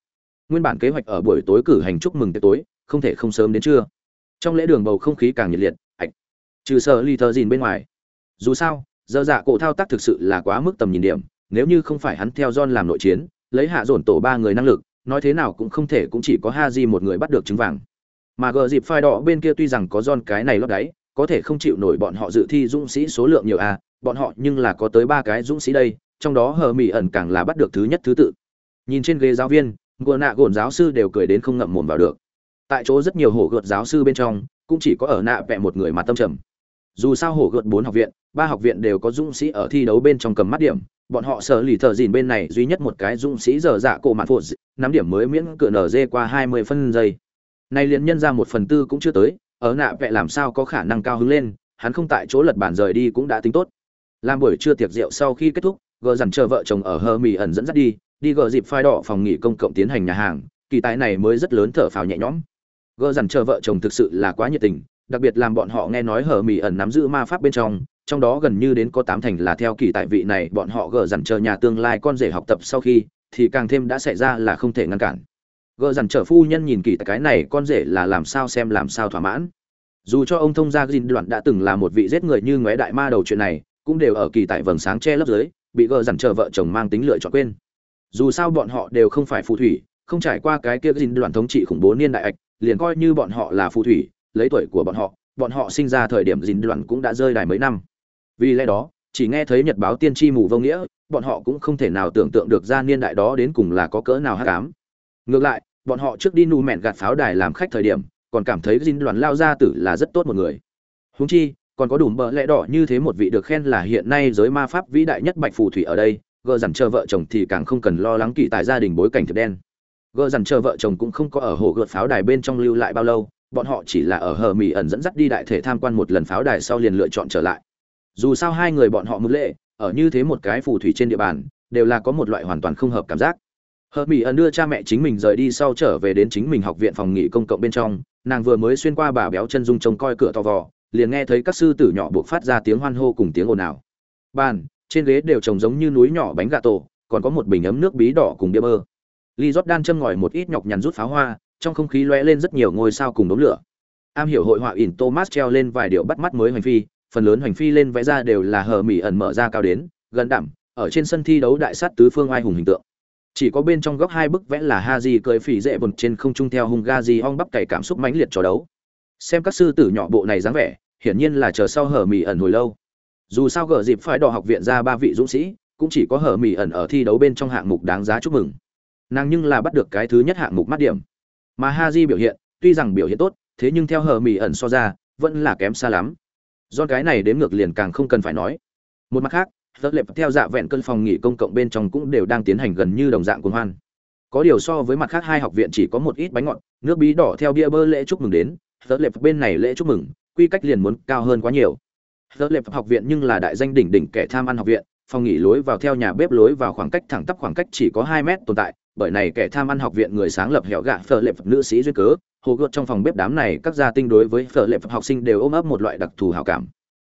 Nguyên bản kế hoạch ở buổi tối cử hành chúc mừng tối, không thể không sớm đến trưa. Trong lễ đường bầu không khí càng nhiệt liệt, ạch. Trừ sợ ly thơ dìn bên ngoài. Dù sao, giờ dạ cổ thao tác thực sự là quá mức tầm nhìn điểm, nếu như không phải hắn theo John làm nội chiến, lấy hạ dồn tổ ba người năng lực, nói thế nào cũng không thể cũng chỉ có ha di một người bắt được trứng vàng. Mà gờ dịp phai đỏ bên kia tuy rằng có giòn cái này lót đáy, có thể không chịu nổi bọn họ dự thi dũng sĩ số lượng nhiều a, bọn họ nhưng là có tới ba cái dũng sĩ đây, trong đó hờ mỹ ẩn càng là bắt được thứ nhất thứ tự. Nhìn trên ghế giáo viên, gùa nạ gồn giáo sư đều cười đến không ngậm mồm vào được. Tại chỗ rất nhiều hổ gợt giáo sư bên trong, cũng chỉ có ở nạ vẽ một người mà tâm trầm. Dù sao hổ gợt bốn học viện, ba học viện đều có dũng sĩ ở thi đấu bên trong cầm mắt điểm, bọn họ sở lì thợ dìn bên này duy nhất một cái dũng sĩ giờ dạ cổ mạn phụ nắm điểm mới miễn cửa nở dê qua hai mươi phân giây nay liền nhân ra một phần tư cũng chưa tới, ở nạ vẽ làm sao có khả năng cao hứng lên, hắn không tại chỗ lật bàn rời đi cũng đã tính tốt. Làm buổi trưa tiệc rượu sau khi kết thúc, gờ dằn chờ vợ chồng ở hơ mì ẩn dẫn dắt đi đi gờ dịp phai đỏ phòng nghỉ công cộng tiến hành nhà hàng, kỳ tài này mới rất lớn thở phào nhẹ nhõm. Gờ dằn chờ vợ chồng thực sự là quá nhiệt tình, đặc biệt làm bọn họ nghe nói hờ mì ẩn nắm giữ ma pháp bên trong trong đó gần như đến có tám thành là theo kỳ tại vị này, bọn họ gờ dằn chờ nhà tương lai con rể học tập sau khi, thì càng thêm đã xảy ra là không thể ngăn cản gờ dằn trở phu nhân nhìn kỳ tại cái này, con rể là làm sao xem, làm sao thỏa mãn. Dù cho ông thông gia gin đoạn đã từng là một vị giết người như ngóe đại ma đầu chuyện này, cũng đều ở kỳ tại vầng sáng che lấp dưới, bị gờ dằn chờ vợ chồng mang tính lựa chọn quên. Dù sao bọn họ đều không phải phù thủy, không trải qua cái kia gin đoạn thống trị khủng bố niên đại ạch, liền coi như bọn họ là phù thủy, lấy tuổi của bọn họ bọn họ sinh ra thời điểm gin đoạn cũng đã rơi đài mấy năm. Vì lẽ đó, chỉ nghe thấy nhật báo tiên tri mù vô nghĩa, bọn họ cũng không thể nào tưởng tượng được ra niên đại đó đến cùng là có cỡ nào hắc cám ngược lại bọn họ trước đi nù mẹn gạt pháo đài làm khách thời điểm, còn cảm thấy dinh đoàn lao gia tử là rất tốt một người. Húng chi, còn có đủ bợ lẽ đỏ như thế một vị được khen là hiện nay giới ma pháp vĩ đại nhất bạch phù thủy ở đây, gờ dằn chờ vợ chồng thì càng không cần lo lắng kỳ tại gia đình bối cảnh thiệp đen. Gờ dằn chờ vợ chồng cũng không có ở hồ gợt pháo đài bên trong lưu lại bao lâu, bọn họ chỉ là ở hờ mỹ ẩn dẫn dắt đi đại thể tham quan một lần pháo đài sau liền lựa chọn trở lại. Dù sao hai người bọn họ mưu lệ, ở như thế một cái phù thủy trên địa bàn, đều là có một loại hoàn toàn không hợp cảm giác hợp mỹ ẩn đưa cha mẹ chính mình rời đi sau trở về đến chính mình học viện phòng nghỉ công cộng bên trong, nàng vừa mới xuyên qua bà béo chân dung trông coi cửa to vò, liền nghe thấy các sư tử nhỏ buộc phát ra tiếng hoan hô cùng tiếng ồn ào. Bàn, trên ghế đều trồng giống như núi nhỏ bánh gà tổ, còn có một bình ấm nước bí đỏ cùng bia bơ ly rót đan châm ngòi một ít nhọc nhằn rút pháo hoa, trong không khí lóe lên rất nhiều ngôi sao cùng đốm lửa. Am hiểu hội họa ỉn thomas treo lên vài điệu bắt mắt mới hoành phi, phần lớn hoành phi lên vẽ ra đều là hờ mỹ ẩn mở ra cao đến, gần đẳng ở trên sân thi đấu đại sát tứ phương ai hùng hình tượng chỉ có bên trong góc hai bức vẽ là Haji cười phỉ dễ bột trên không trung theo hung ga di ong bắp cày cảm xúc mãnh liệt cho đấu. Xem các sư tử nhỏ bộ này dáng vẻ, hiển nhiên là chờ sau hở mì ẩn hồi lâu. Dù sao gở dịp phải đỏ học viện ra ba vị dũng sĩ, cũng chỉ có hở mì ẩn ở thi đấu bên trong hạng mục đáng giá chúc mừng. Nàng nhưng là bắt được cái thứ nhất hạng mục mắt điểm. Mà Haji biểu hiện, tuy rằng biểu hiện tốt, thế nhưng theo hở mì ẩn so ra, vẫn là kém xa lắm do cái này đến ngược liền càng không cần phải nói một mặt khác rất lệp theo dạ vẹn cơn phòng nghỉ công cộng bên trong cũng đều đang tiến hành gần như đồng dạng cuồng hoan. Có điều so với mặt khác hai học viện chỉ có một ít bánh ngọt, nước bí đỏ theo bia bơ lễ chúc mừng đến rất lệp bên này lễ chúc mừng, quy cách liền muốn cao hơn quá nhiều. Rất lệp học viện nhưng là đại danh đỉnh đỉnh kẻ tham ăn học viện, phòng nghỉ lối vào theo nhà bếp lối vào khoảng cách thẳng tắp khoảng cách chỉ có hai mét tồn tại, bởi này kẻ tham ăn học viện người sáng lập hẻo gạ phở lệp nữ sĩ duyên cớ, hồ gợt trong phòng bếp đám này các gia tinh đối với phở lệ học sinh đều ôm ấp một loại đặc thù hảo cảm.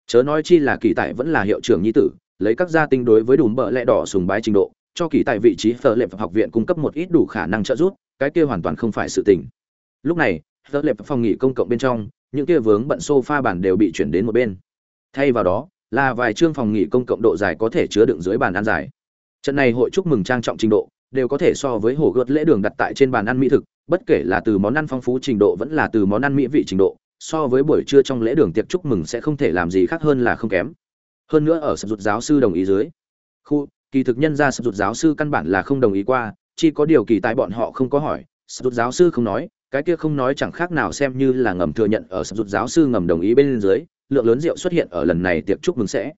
Chớ nói chi là kỳ tại vẫn là hiệu trưởng nhi tử lấy các gia tinh đối với đùm bợ lẽ đỏ sùng bái trình độ, cho kỳ tại vị trí phở lệ học viện cung cấp một ít đủ khả năng trợ giúp, cái kia hoàn toàn không phải sự tình. Lúc này, phở lệ phòng nghỉ công cộng bên trong, những kia vướng bận sofa bàn đều bị chuyển đến một bên. Thay vào đó, là vài chương phòng nghỉ công cộng độ dài có thể chứa đựng dưới bàn ăn dài. Trận này hội chúc mừng trang trọng trình độ, đều có thể so với hồ gợt lễ đường đặt tại trên bàn ăn mỹ thực, bất kể là từ món ăn phong phú trình độ vẫn là từ món ăn mỹ vị trình độ, so với buổi trưa trong lễ đường tiệc chúc mừng sẽ không thể làm gì khác hơn là không kém hơn nữa ở sập rụt giáo sư đồng ý dưới. Khu kỳ thực nhân ra sập rụt giáo sư căn bản là không đồng ý qua chỉ có điều kỳ tại bọn họ không có hỏi sập rụt giáo sư không nói cái kia không nói chẳng khác nào xem như là ngầm thừa nhận ở sập rụt giáo sư ngầm đồng ý bên dưới lượng lớn rượu xuất hiện ở lần này tiệc chúc mừng sẽ.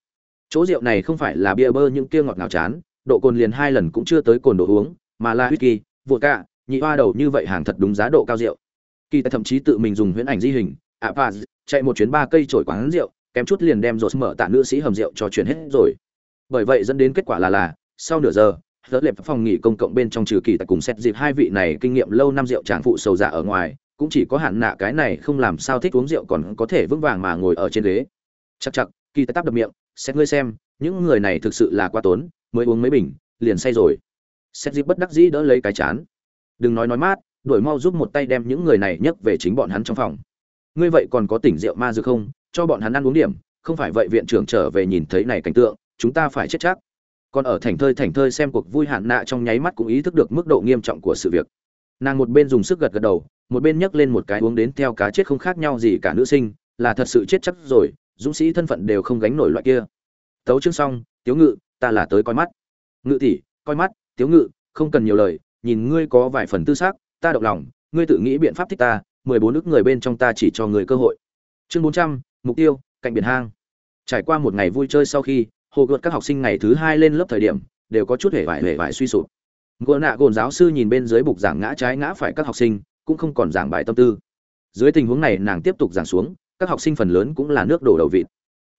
Chỗ rượu này không phải là bia bơ những kia ngọt ngào chán độ cồn liền hai lần cũng chưa tới cồn độ uống mà là whisky vodka nhị hoa đầu như vậy hàng thật đúng giá độ cao rượu. Kỳ tài thậm chí tự mình dùng huyễn ảnh di hình ạ à, chạy một chuyến ba cây trổi quán rượu kém chút liền đem rột mở tạ nữ sĩ hầm rượu cho chuyển hết rồi. Bởi vậy dẫn đến kết quả là là, sau nửa giờ đỡ lệp phòng nghỉ công cộng bên trong trừ kỳ tại cùng xét dịp hai vị này kinh nghiệm lâu năm rượu tràng phụ sầu giả ở ngoài, cũng chỉ có hạn nạ cái này không làm sao thích uống rượu còn có thể vững vàng mà ngồi ở trên ghế. Chắc chắc kỳ tại tắp đập miệng, xét ngươi xem, những người này thực sự là quá tốn, mới uống mấy bình, liền say rồi. Xét dịp bất đắc dĩ đỡ lấy cái chán. Đừng nói nói mát đổi mau giúp một tay đem những người này nhấc về chính bọn hắn trong phòng. Ngươi vậy còn có tỉnh rượu ma dư không? Cho bọn hắn ăn uống điểm, không phải vậy viện trưởng trở về nhìn thấy này cảnh tượng, chúng ta phải chết chắc. Còn ở thành thơi thành thơi xem cuộc vui hạn nạ trong nháy mắt cũng ý thức được mức độ nghiêm trọng của sự việc. Nàng một bên dùng sức gật gật đầu, một bên nhấc lên một cái uống đến theo cá chết không khác nhau gì cả nữ sinh, là thật sự chết chắc rồi, dũng sĩ thân phận đều không gánh nổi loại kia. Tấu chương xong, tiếu ngự, ta là tới coi mắt. Ngự tỷ, coi mắt, tiếu ngự, không cần nhiều lời, nhìn ngươi có vài phần tư xác, ta động lòng, ngươi tự nghĩ biện pháp thích ta, mười bốn nước người bên trong ta chỉ cho người cơ hội. Chương bốn trăm mục tiêu, cạnh biển hang. Trải qua một ngày vui chơi sau khi, hồ gợt các học sinh ngày thứ hai lên lớp thời điểm, đều có chút hề vải hề vải suy sụp. Gỗ nạ gồn giáo sư nhìn bên dưới bục giảng ngã trái ngã phải các học sinh, cũng không còn giảng bài tâm tư. Dưới tình huống này, nàng tiếp tục giảng xuống, các học sinh phần lớn cũng là nước đổ đầu vịt.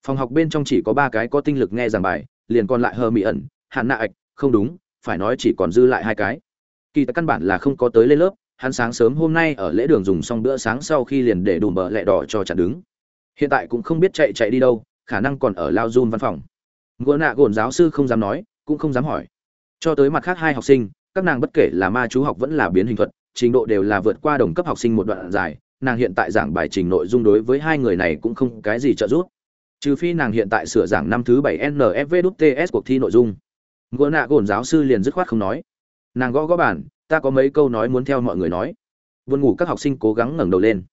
Phòng học bên trong chỉ có ba cái có tinh lực nghe giảng bài, liền còn lại hờ mị ẩn hạn nạ ạch, không đúng, phải nói chỉ còn dư lại hai cái. Kỳ tại căn bản là không có tới lên lớp, hắn sáng sớm hôm nay ở lễ đường dùng xong bữa sáng sau khi liền để đùm bờ lẹ đỏ cho chặn đứng hiện tại cũng không biết chạy chạy đi đâu, khả năng còn ở lao dun văn phòng. Gỗ nạ gồn giáo sư không dám nói, cũng không dám hỏi. Cho tới mặt khác hai học sinh, các nàng bất kể là ma chú học vẫn là biến hình thuật, trình độ đều là vượt qua đồng cấp học sinh một đoạn dài, nàng hiện tại giảng bài trình nội dung đối với hai người này cũng không cái gì trợ giúp. Trừ phi nàng hiện tại sửa giảng năm thứ bảy nfvts cuộc thi nội dung. Gỗ nạ gồn giáo sư liền dứt khoát không nói. Nàng gõ gõ bản ta có mấy câu nói muốn theo mọi người nói. Vườn ngủ các học sinh cố gắng ngẩng đầu lên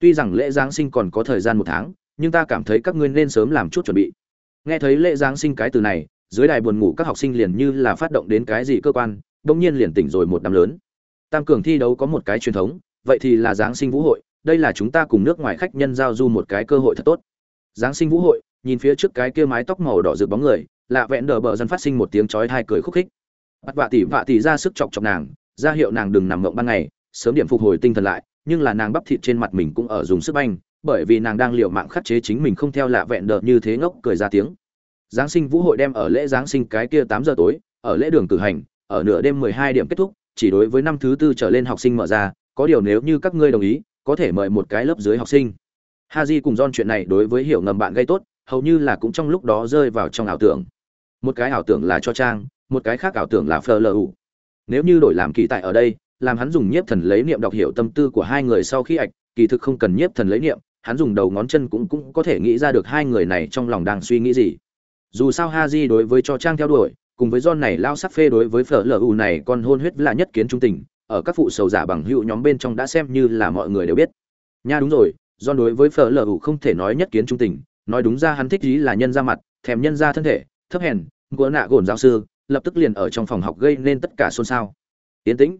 tuy rằng lễ giáng sinh còn có thời gian một tháng, nhưng ta cảm thấy các ngươi nên sớm làm chút chuẩn bị. Nghe thấy lễ giáng sinh cái từ này, dưới đài buồn ngủ các học sinh liền như là phát động đến cái gì cơ quan đông nhiên liền tỉnh rồi một đám lớn. Tam cường thi đấu có một cái truyền thống, vậy thì là giáng sinh vũ hội, đây là chúng ta cùng nước ngoài khách nhân giao du một cái cơ hội thật tốt. Giáng sinh vũ hội, nhìn phía trước cái kia mái tóc màu đỏ rực bóng người, lạ vẹn đờ bờ dân phát sinh một tiếng chói hai cười khúc khích. Bắt vạ tỷ vạ tỷ ra sức chọc chọc nàng, ra hiệu nàng đừng nằm mộng ban ngày, sớm điểm phục hồi tinh thần lại nhưng là nàng bắp thịt trên mặt mình cũng ở dùng sức banh, bởi vì nàng đang liều mạng khắc chế chính mình không theo lạ vẹn đợt như thế ngốc cười ra tiếng. Giáng sinh vũ hội đem ở lễ giáng sinh cái kia tám giờ tối, ở lễ đường cử hành, ở nửa đêm mười hai điểm kết thúc, chỉ đối với năm thứ tư trở lên học sinh mở ra, có điều nếu như các ngươi đồng ý, có thể mời một cái lớp dưới học sinh. Haji cùng don chuyện này đối với hiểu ngầm bạn gây tốt, hầu như là cũng trong lúc đó rơi vào trong ảo tưởng. Một cái ảo tưởng là cho trang, một cái khác ảo tưởng là phờ lờ ủ nếu như đổi làm kỳ tại ở đây làm hắn dùng nhiếp thần lấy niệm đọc hiểu tâm tư của hai người sau khi ạch, kỳ thực không cần nhiếp thần lấy niệm, hắn dùng đầu ngón chân cũng cũng có thể nghĩ ra được hai người này trong lòng đang suy nghĩ gì. Dù sao ha di đối với cho trang theo đuổi, cùng với John này lao sắc phê đối với phở lở u này còn hôn huyết là nhất kiến trung tình, ở các phụ sầu giả bằng hữu nhóm bên trong đã xem như là mọi người đều biết. Nha đúng rồi, John đối với phở lở u không thể nói nhất kiến trung tình, nói đúng ra hắn thích ý là nhân ra mặt, thèm nhân ra thân thể, thấp hèn gỡ nạ gồn giáo sư, lập tức liền ở trong phòng học gây nên tất cả xôn xao. Tiến tĩnh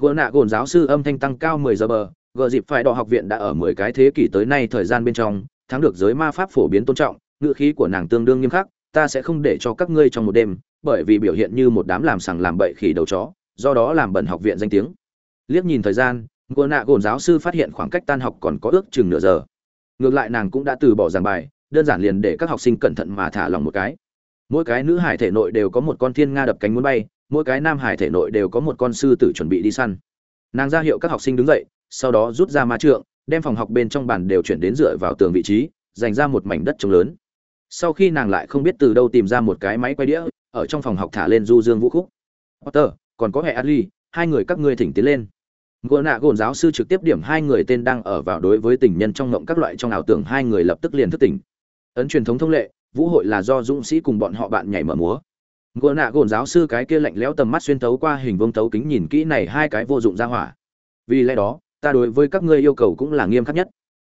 gỡ nạ gồn giáo sư âm thanh tăng cao mười giờ bờ, gờ dịp phải đọ học viện đã ở mười cái thế kỷ tới nay thời gian bên trong, thắng được giới ma pháp phổ biến tôn trọng, ngựa khí của nàng tương đương nghiêm khắc, ta sẽ không để cho các ngươi trong một đêm, bởi vì biểu hiện như một đám làm sằng làm bậy khỉ đầu chó, do đó làm bẩn học viện danh tiếng. Liếc nhìn thời gian gỡ nạ gồn giáo sư phát hiện khoảng cách tan học còn có ước chừng nửa giờ. Ngược lại nàng cũng đã từ bỏ giảng bài, đơn giản liền để các học sinh cẩn thận mà thả lòng một cái. Mỗi cái nữ hải thể nội đều có một con thiên nga đập cánh muốn bay mỗi cái nam hải thể nội đều có một con sư tử chuẩn bị đi săn. Nàng ra hiệu các học sinh đứng dậy, sau đó rút ra ma trượng, đem phòng học bên trong bàn đều chuyển đến dựa vào tường vị trí, dành ra một mảnh đất trống lớn. Sau khi nàng lại không biết từ đâu tìm ra một cái máy quay đĩa, ở trong phòng học thả lên du dương vũ khúc. Potter, còn có hệ adli hai người các ngươi thỉnh tiến lên. Gỗ nạ gồn giáo sư trực tiếp điểm hai người tên đang ở vào đối với tình nhân trong ngộng các loại trong ảo tưởng, hai người lập tức liền thức tỉnh. Ấn truyền thống thông lệ, vũ hội là do dũng sĩ cùng bọn họ bạn nhảy mở múa gỗ nạ gồn giáo sư cái kia lạnh lẽo tầm mắt xuyên tấu qua hình vương tấu kính nhìn kỹ này hai cái vô dụng ra hỏa. Vì lẽ đó, ta đối với các ngươi yêu cầu cũng là nghiêm khắc nhất.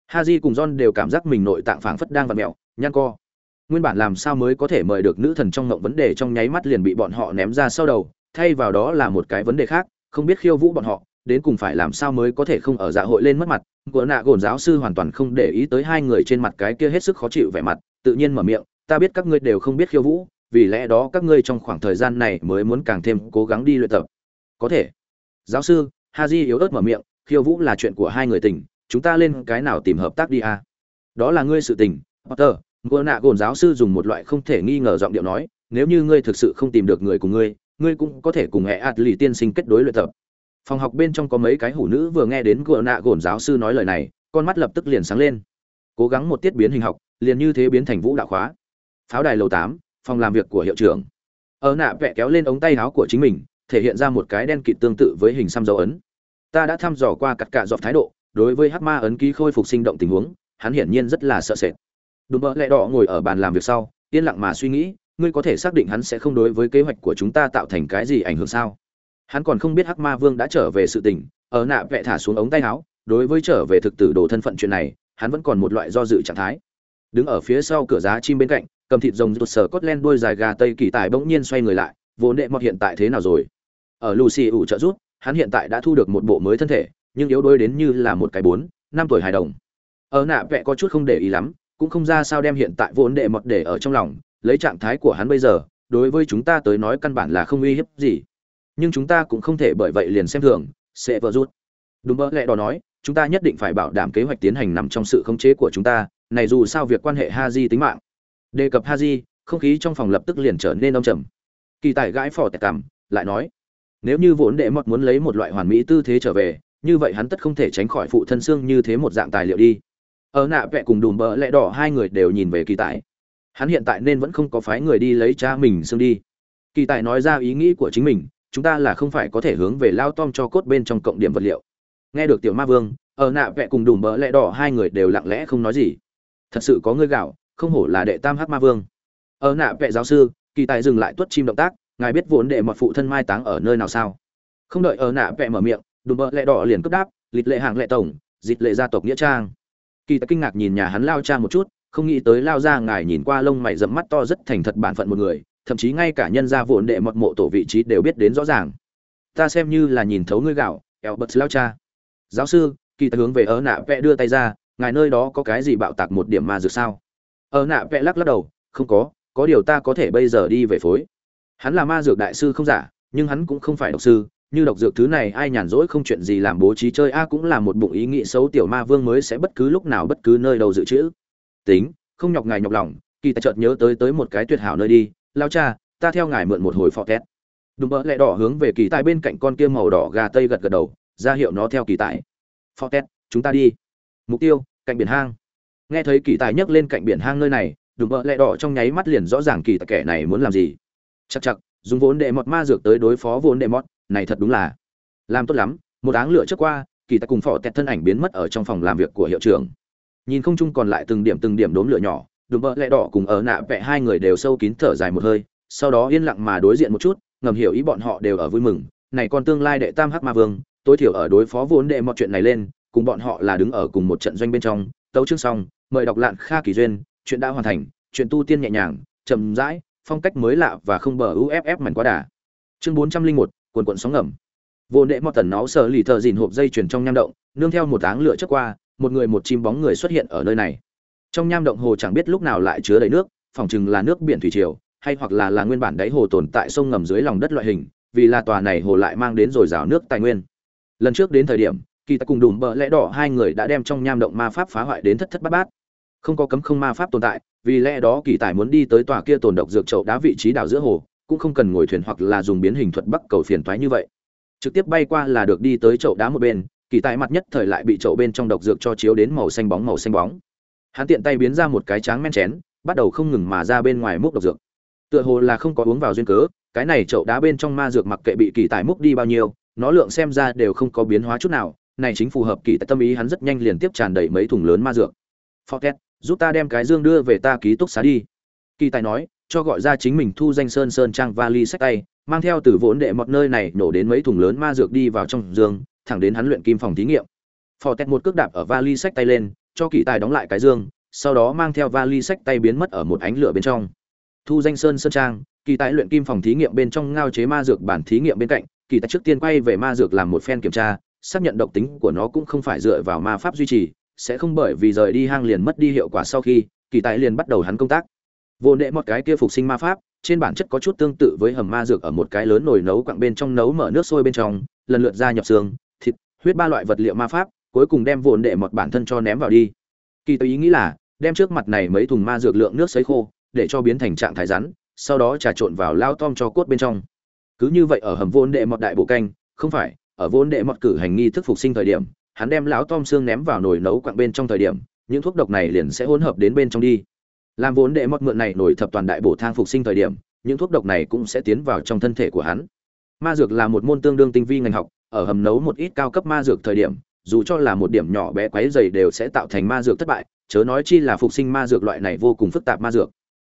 Ha haji cùng john đều cảm giác mình nội tạng phảng phất đang vặn mẹo nhăn co. Nguyên bản làm sao mới có thể mời được nữ thần trong ngộng vấn đề trong nháy mắt liền bị bọn họ ném ra sau đầu, thay vào đó là một cái vấn đề khác, không biết khiêu vũ bọn họ, đến cùng phải làm sao mới có thể không ở dạ hội lên mất mặt. Gỗ nạ gồn giáo sư hoàn toàn không để ý tới hai người trên mặt cái kia hết sức khó chịu vẻ mặt, tự nhiên mở miệng, ta biết các ngươi đều không biết khiêu vũ vì lẽ đó các ngươi trong khoảng thời gian này mới muốn càng thêm cố gắng đi luyện tập. Có thể. Giáo sư, haji yếu ớt mở miệng, khiêu vũ là chuyện của hai người tình, chúng ta lên cái nào tìm hợp tác đi à? đó là ngươi sự tình, potter ngô nạ gồn giáo sư dùng một loại không thể nghi ngờ giọng điệu nói, nếu như ngươi thực sự không tìm được người của ngươi ngươi cũng có thể cùng hệ ạt lì tiên sinh kết đối luyện tập. Phòng học bên trong có mấy cái hủ nữ vừa nghe đến ngô nạ gồn giáo sư nói lời này, con mắt lập tức liền sáng lên. Cố gắng một tiết biến hình học, liền như thế biến thành vũ đạo khóa. Pháo đài lầu tám phòng làm việc của hiệu trưởng. Ở nạ vẽ kéo lên ống tay áo của chính mình, thể hiện ra một cái đen kịt tương tự với hình xăm dấu ấn. Ta đã thăm dò qua cặt cả dọc thái độ, đối với hắc ma ấn ký khôi phục sinh động tình huống, hắn hiển nhiên rất là sợ sệt. Đùm bỡ lẹ đỏ ngồi ở bàn làm việc sau, yên lặng mà suy nghĩ, ngươi có thể xác định hắn sẽ không đối với kế hoạch của chúng ta tạo thành cái gì ảnh hưởng sao? Hắn còn không biết hắc ma vương đã trở về sự tình ở nạ vẽ thả xuống ống tay áo, đối với trở về thực tử đồ thân phận chuyện này, hắn vẫn còn một loại do dự trạng thái. Đứng ở phía sau cửa giá chim bên cạnh cầm thịt rồng rụt sờ cốt len đuôi dài gà tây kỳ tài bỗng nhiên xoay người lại vốn đệ mọt hiện tại thế nào rồi? Ở lucy ủ trợ giúp, hắn hiện tại đã thu được một bộ mới thân thể nhưng yếu đuối đến như là một cái bốn năm tuổi hài đồng. Ở nạ vẽ có chút không để ý lắm cũng không ra sao đem hiện tại vốn đệ mọt để ở trong lòng lấy trạng thái của hắn bây giờ đối với chúng ta tới nói căn bản là không uy hiếp gì. Nhưng chúng ta cũng không thể bởi vậy liền xem thường sẽ vỡ rút đúng mơ lẽ đó nói chúng ta nhất định phải bảo đảm kế hoạch tiến hành nằm trong sự khống chế của chúng ta này dù sao việc quan hệ ha di tính mạng đề cập ha di không khí trong phòng lập tức liền trở nên đông trầm. Kỳ tài gãi phò tẹt cảm lại nói, nếu như vốn đệ mọt muốn lấy một loại hoàn mỹ tư thế trở về, như vậy hắn tất không thể tránh khỏi phụ thân xương như thế một dạng tài liệu đi. Ở nạ vẹ cùng đùm bỡ lẽ đỏ hai người đều nhìn về kỳ tài. Hắn hiện tại nên vẫn không có phái người đi lấy cha mình xương đi. Kỳ tài nói ra ý nghĩ của chính mình, chúng ta là không phải có thể hướng về lao tom cho cốt bên trong cộng điểm vật liệu. Nghe được tiểu ma vương, ở nạ vẹ cùng đùm bỡ lẽ đỏ hai người đều lặng lẽ không nói gì. Thật sự có ngươi gạo không hổ là đệ tam hắc ma vương. Ở nạ vẽ giáo sư, kỳ tài dừng lại tuất chim động tác, ngài biết vốn đệ mọt phụ thân mai táng ở nơi nào sao? Không đợi ở nạ vẽ mở miệng, đùm bợ lệ đỏ liền cướp đáp, lịch lệ hàng lệ tổng, dịch lệ gia tộc nghĩa trang. Kỳ tài kinh ngạc nhìn nhà hắn lao cha một chút, không nghĩ tới lao ra ngài nhìn qua lông mày rậm mắt to rất thành thật bản phận một người, thậm chí ngay cả nhân gia vốn đệ mọt mộ tổ vị trí đều biết đến rõ ràng. Ta xem như là nhìn thấu ngươi gạo eo bật lao cha. Giáo sư, kỳ tài hướng về ở nạ vẽ đưa tay ra, ngài nơi đó có cái gì bạo tạc một điểm mà dược sao? Ở nạ vẽ lắc lắc đầu không có có điều ta có thể bây giờ đi về phối. Hắn là ma dược đại sư không giả nhưng hắn cũng không phải độc sư như độc dược thứ này ai nhàn rỗi không chuyện gì làm bố trí chơi a cũng là một bụng ý nghĩ xấu tiểu ma vương mới sẽ bất cứ lúc nào bất cứ nơi đâu dự trữ. Tính không nhọc ngài nhọc lòng kỳ ta chợt nhớ tới tới một cái tuyệt hảo nơi đi lao cha ta theo ngài mượn một hồi phò tét. đùm bỡ lẹ đỏ hướng về kỳ tài bên cạnh con kia màu đỏ gà tây gật gật đầu ra hiệu nó theo kỳ tài. Phò tét, chúng ta đi. Mục tiêu cạnh biển hang nghe thấy kỳ tài nhấc lên cạnh biển hang nơi này, đùm bỡ lẹ đỏ trong nháy mắt liền rõ ràng kỳ tài kẻ này muốn làm gì. Chắc chắc dùng vốn đệ mọt ma dược tới đối phó vốn đệ mọt, này thật đúng là làm tốt lắm. Một áng lửa trước qua, kỳ tài cùng phò tẹt thân ảnh biến mất ở trong phòng làm việc của hiệu trưởng. Nhìn không chung còn lại từng điểm từng điểm đốm lửa nhỏ, đùm bợ lẹ đỏ cùng ở nạ vẽ hai người đều sâu kín thở dài một hơi, sau đó yên lặng mà đối diện một chút, ngầm hiểu ý bọn họ đều ở vui mừng. Này còn tương lai đệ tam hắc ma vương, tối thiểu ở đối phó vốn đệ mọi chuyện này lên, cùng bọn họ là đứng ở cùng một trận doanh bên trong tấu chương xong, mời đọc lạn kha kỳ duyên, chuyện đã hoàn thành, chuyện tu tiên nhẹ nhàng, chậm rãi, phong cách mới lạ và không bờ uff mảnh quá đà. Chương bốn trăm linh một quần quận sóng ngầm. Vô đệ mọt tần nó sờ lì thợ dìn hộp dây chuyền trong nham động, nương theo một áng lửa trước qua, một người một chim bóng người xuất hiện ở nơi này. Trong nham động hồ chẳng biết lúc nào lại chứa đầy nước, phỏng chừng là nước biển thủy triều, hay hoặc là là nguyên bản đáy hồ tồn tại sông ngầm dưới lòng đất loại hình, vì là tòa này hồ lại mang đến dồi dào nước tài nguyên. Lần trước đến thời điểm kỳ tài cùng đùm bợ lẽ đỏ hai người đã đem trong nham động ma pháp phá hoại đến thất thất bát bát. Không có cấm không ma pháp tồn tại, vì lẽ đó kỳ tài muốn đi tới tòa kia tồn độc dược chậu đá vị trí đảo giữa hồ, cũng không cần ngồi thuyền hoặc là dùng biến hình thuật bắc cầu phiền toái như vậy. Trực tiếp bay qua là được đi tới chậu đá một bên, kỳ tài mặt nhất thời lại bị chậu bên trong độc dược cho chiếu đến màu xanh bóng màu xanh bóng. Hắn tiện tay biến ra một cái tráng men chén, bắt đầu không ngừng mà ra bên ngoài múc độc dược. Tựa hồ là không có uống vào duyên cớ, cái này chậu đá bên trong ma dược mặc kệ bị kỳ tài múc đi bao nhiêu, nó lượng xem ra đều không có biến hóa chút nào này chính phù hợp kỳ tại tâm ý hắn rất nhanh liền tiếp tràn đầy mấy thùng lớn ma dược. Forget, giúp ta đem cái dương đưa về ta ký túc xá đi. Kỳ tài nói cho gọi ra chính mình thu danh sơn sơn trang vali sách tay mang theo từ vốn đệ một nơi này nổ đến mấy thùng lớn ma dược đi vào trong dương thẳng đến hắn luyện kim phòng thí nghiệm. Forget một cước đạp ở vali sách tay lên cho kỳ tài đóng lại cái dương sau đó mang theo vali sách tay biến mất ở một ánh lửa bên trong. Thu danh sơn sơn trang kỳ tài luyện kim phòng thí nghiệm bên trong ngao chế ma dược bản thí nghiệm bên cạnh kỳ tài trước tiên quay về ma dược làm một phen kiểm tra xác nhận độc tính của nó cũng không phải dựa vào ma pháp duy trì, sẽ không bởi vì rời đi hang liền mất đi hiệu quả sau khi, kỳ tài liền bắt đầu hắn công tác. Vô nệ một cái kia phục sinh ma pháp, trên bản chất có chút tương tự với hầm ma dược ở một cái lớn nồi nấu quặng bên trong nấu mở nước sôi bên trong, lần lượt ra nhập xương, thịt, huyết ba loại vật liệu ma pháp, cuối cùng đem vồn đệ một bản thân cho ném vào đi. Kỳ tài ý nghĩ là, đem trước mặt này mấy thùng ma dược lượng nước sấy khô, để cho biến thành trạng thái rắn, sau đó trà trộn vào lao tom cho cốt bên trong. Cứ như vậy ở hầm vốn đệ một đại bộ canh, không phải ở vốn đệ mọt cử hành nghi thức phục sinh thời điểm, hắn đem lão tom xương ném vào nồi nấu quặng bên trong thời điểm, những thuốc độc này liền sẽ hỗn hợp đến bên trong đi. Làm vốn đệ mọt mượn này nổi thập toàn đại bổ thang phục sinh thời điểm, những thuốc độc này cũng sẽ tiến vào trong thân thể của hắn. Ma dược là một môn tương đương tinh vi ngành học, ở hầm nấu một ít cao cấp ma dược thời điểm, dù cho là một điểm nhỏ bé quấy dày đều sẽ tạo thành ma dược thất bại, chớ nói chi là phục sinh ma dược loại này vô cùng phức tạp ma dược.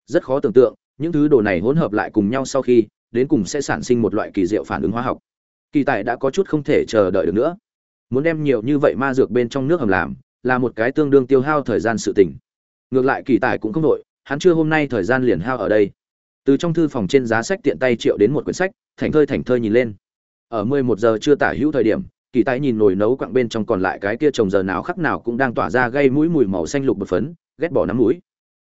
Rất khó tưởng tượng, những thứ đồ này hỗn hợp lại cùng nhau sau khi, đến cùng sẽ sản sinh một loại kỳ diệu phản ứng hóa học kỳ tài đã có chút không thể chờ đợi được nữa. Muốn đem nhiều như vậy ma dược bên trong nước hầm làm, là một cái tương đương tiêu hao thời gian sự tỉnh ngược lại kỳ tài cũng không đội hắn chưa hôm nay thời gian liền hao ở đây. Từ trong thư phòng trên giá sách tiện tay triệu đến một quyển sách thành thơi thành thơi nhìn lên. Ở mười một giờ chưa tả hữu thời điểm, kỳ tài nhìn nồi nấu quặng bên trong còn lại cái kia trồng giờ nào khắc nào cũng đang tỏa ra gây mũi mùi màu xanh lục bột phấn, ghét bỏ nắm mũi.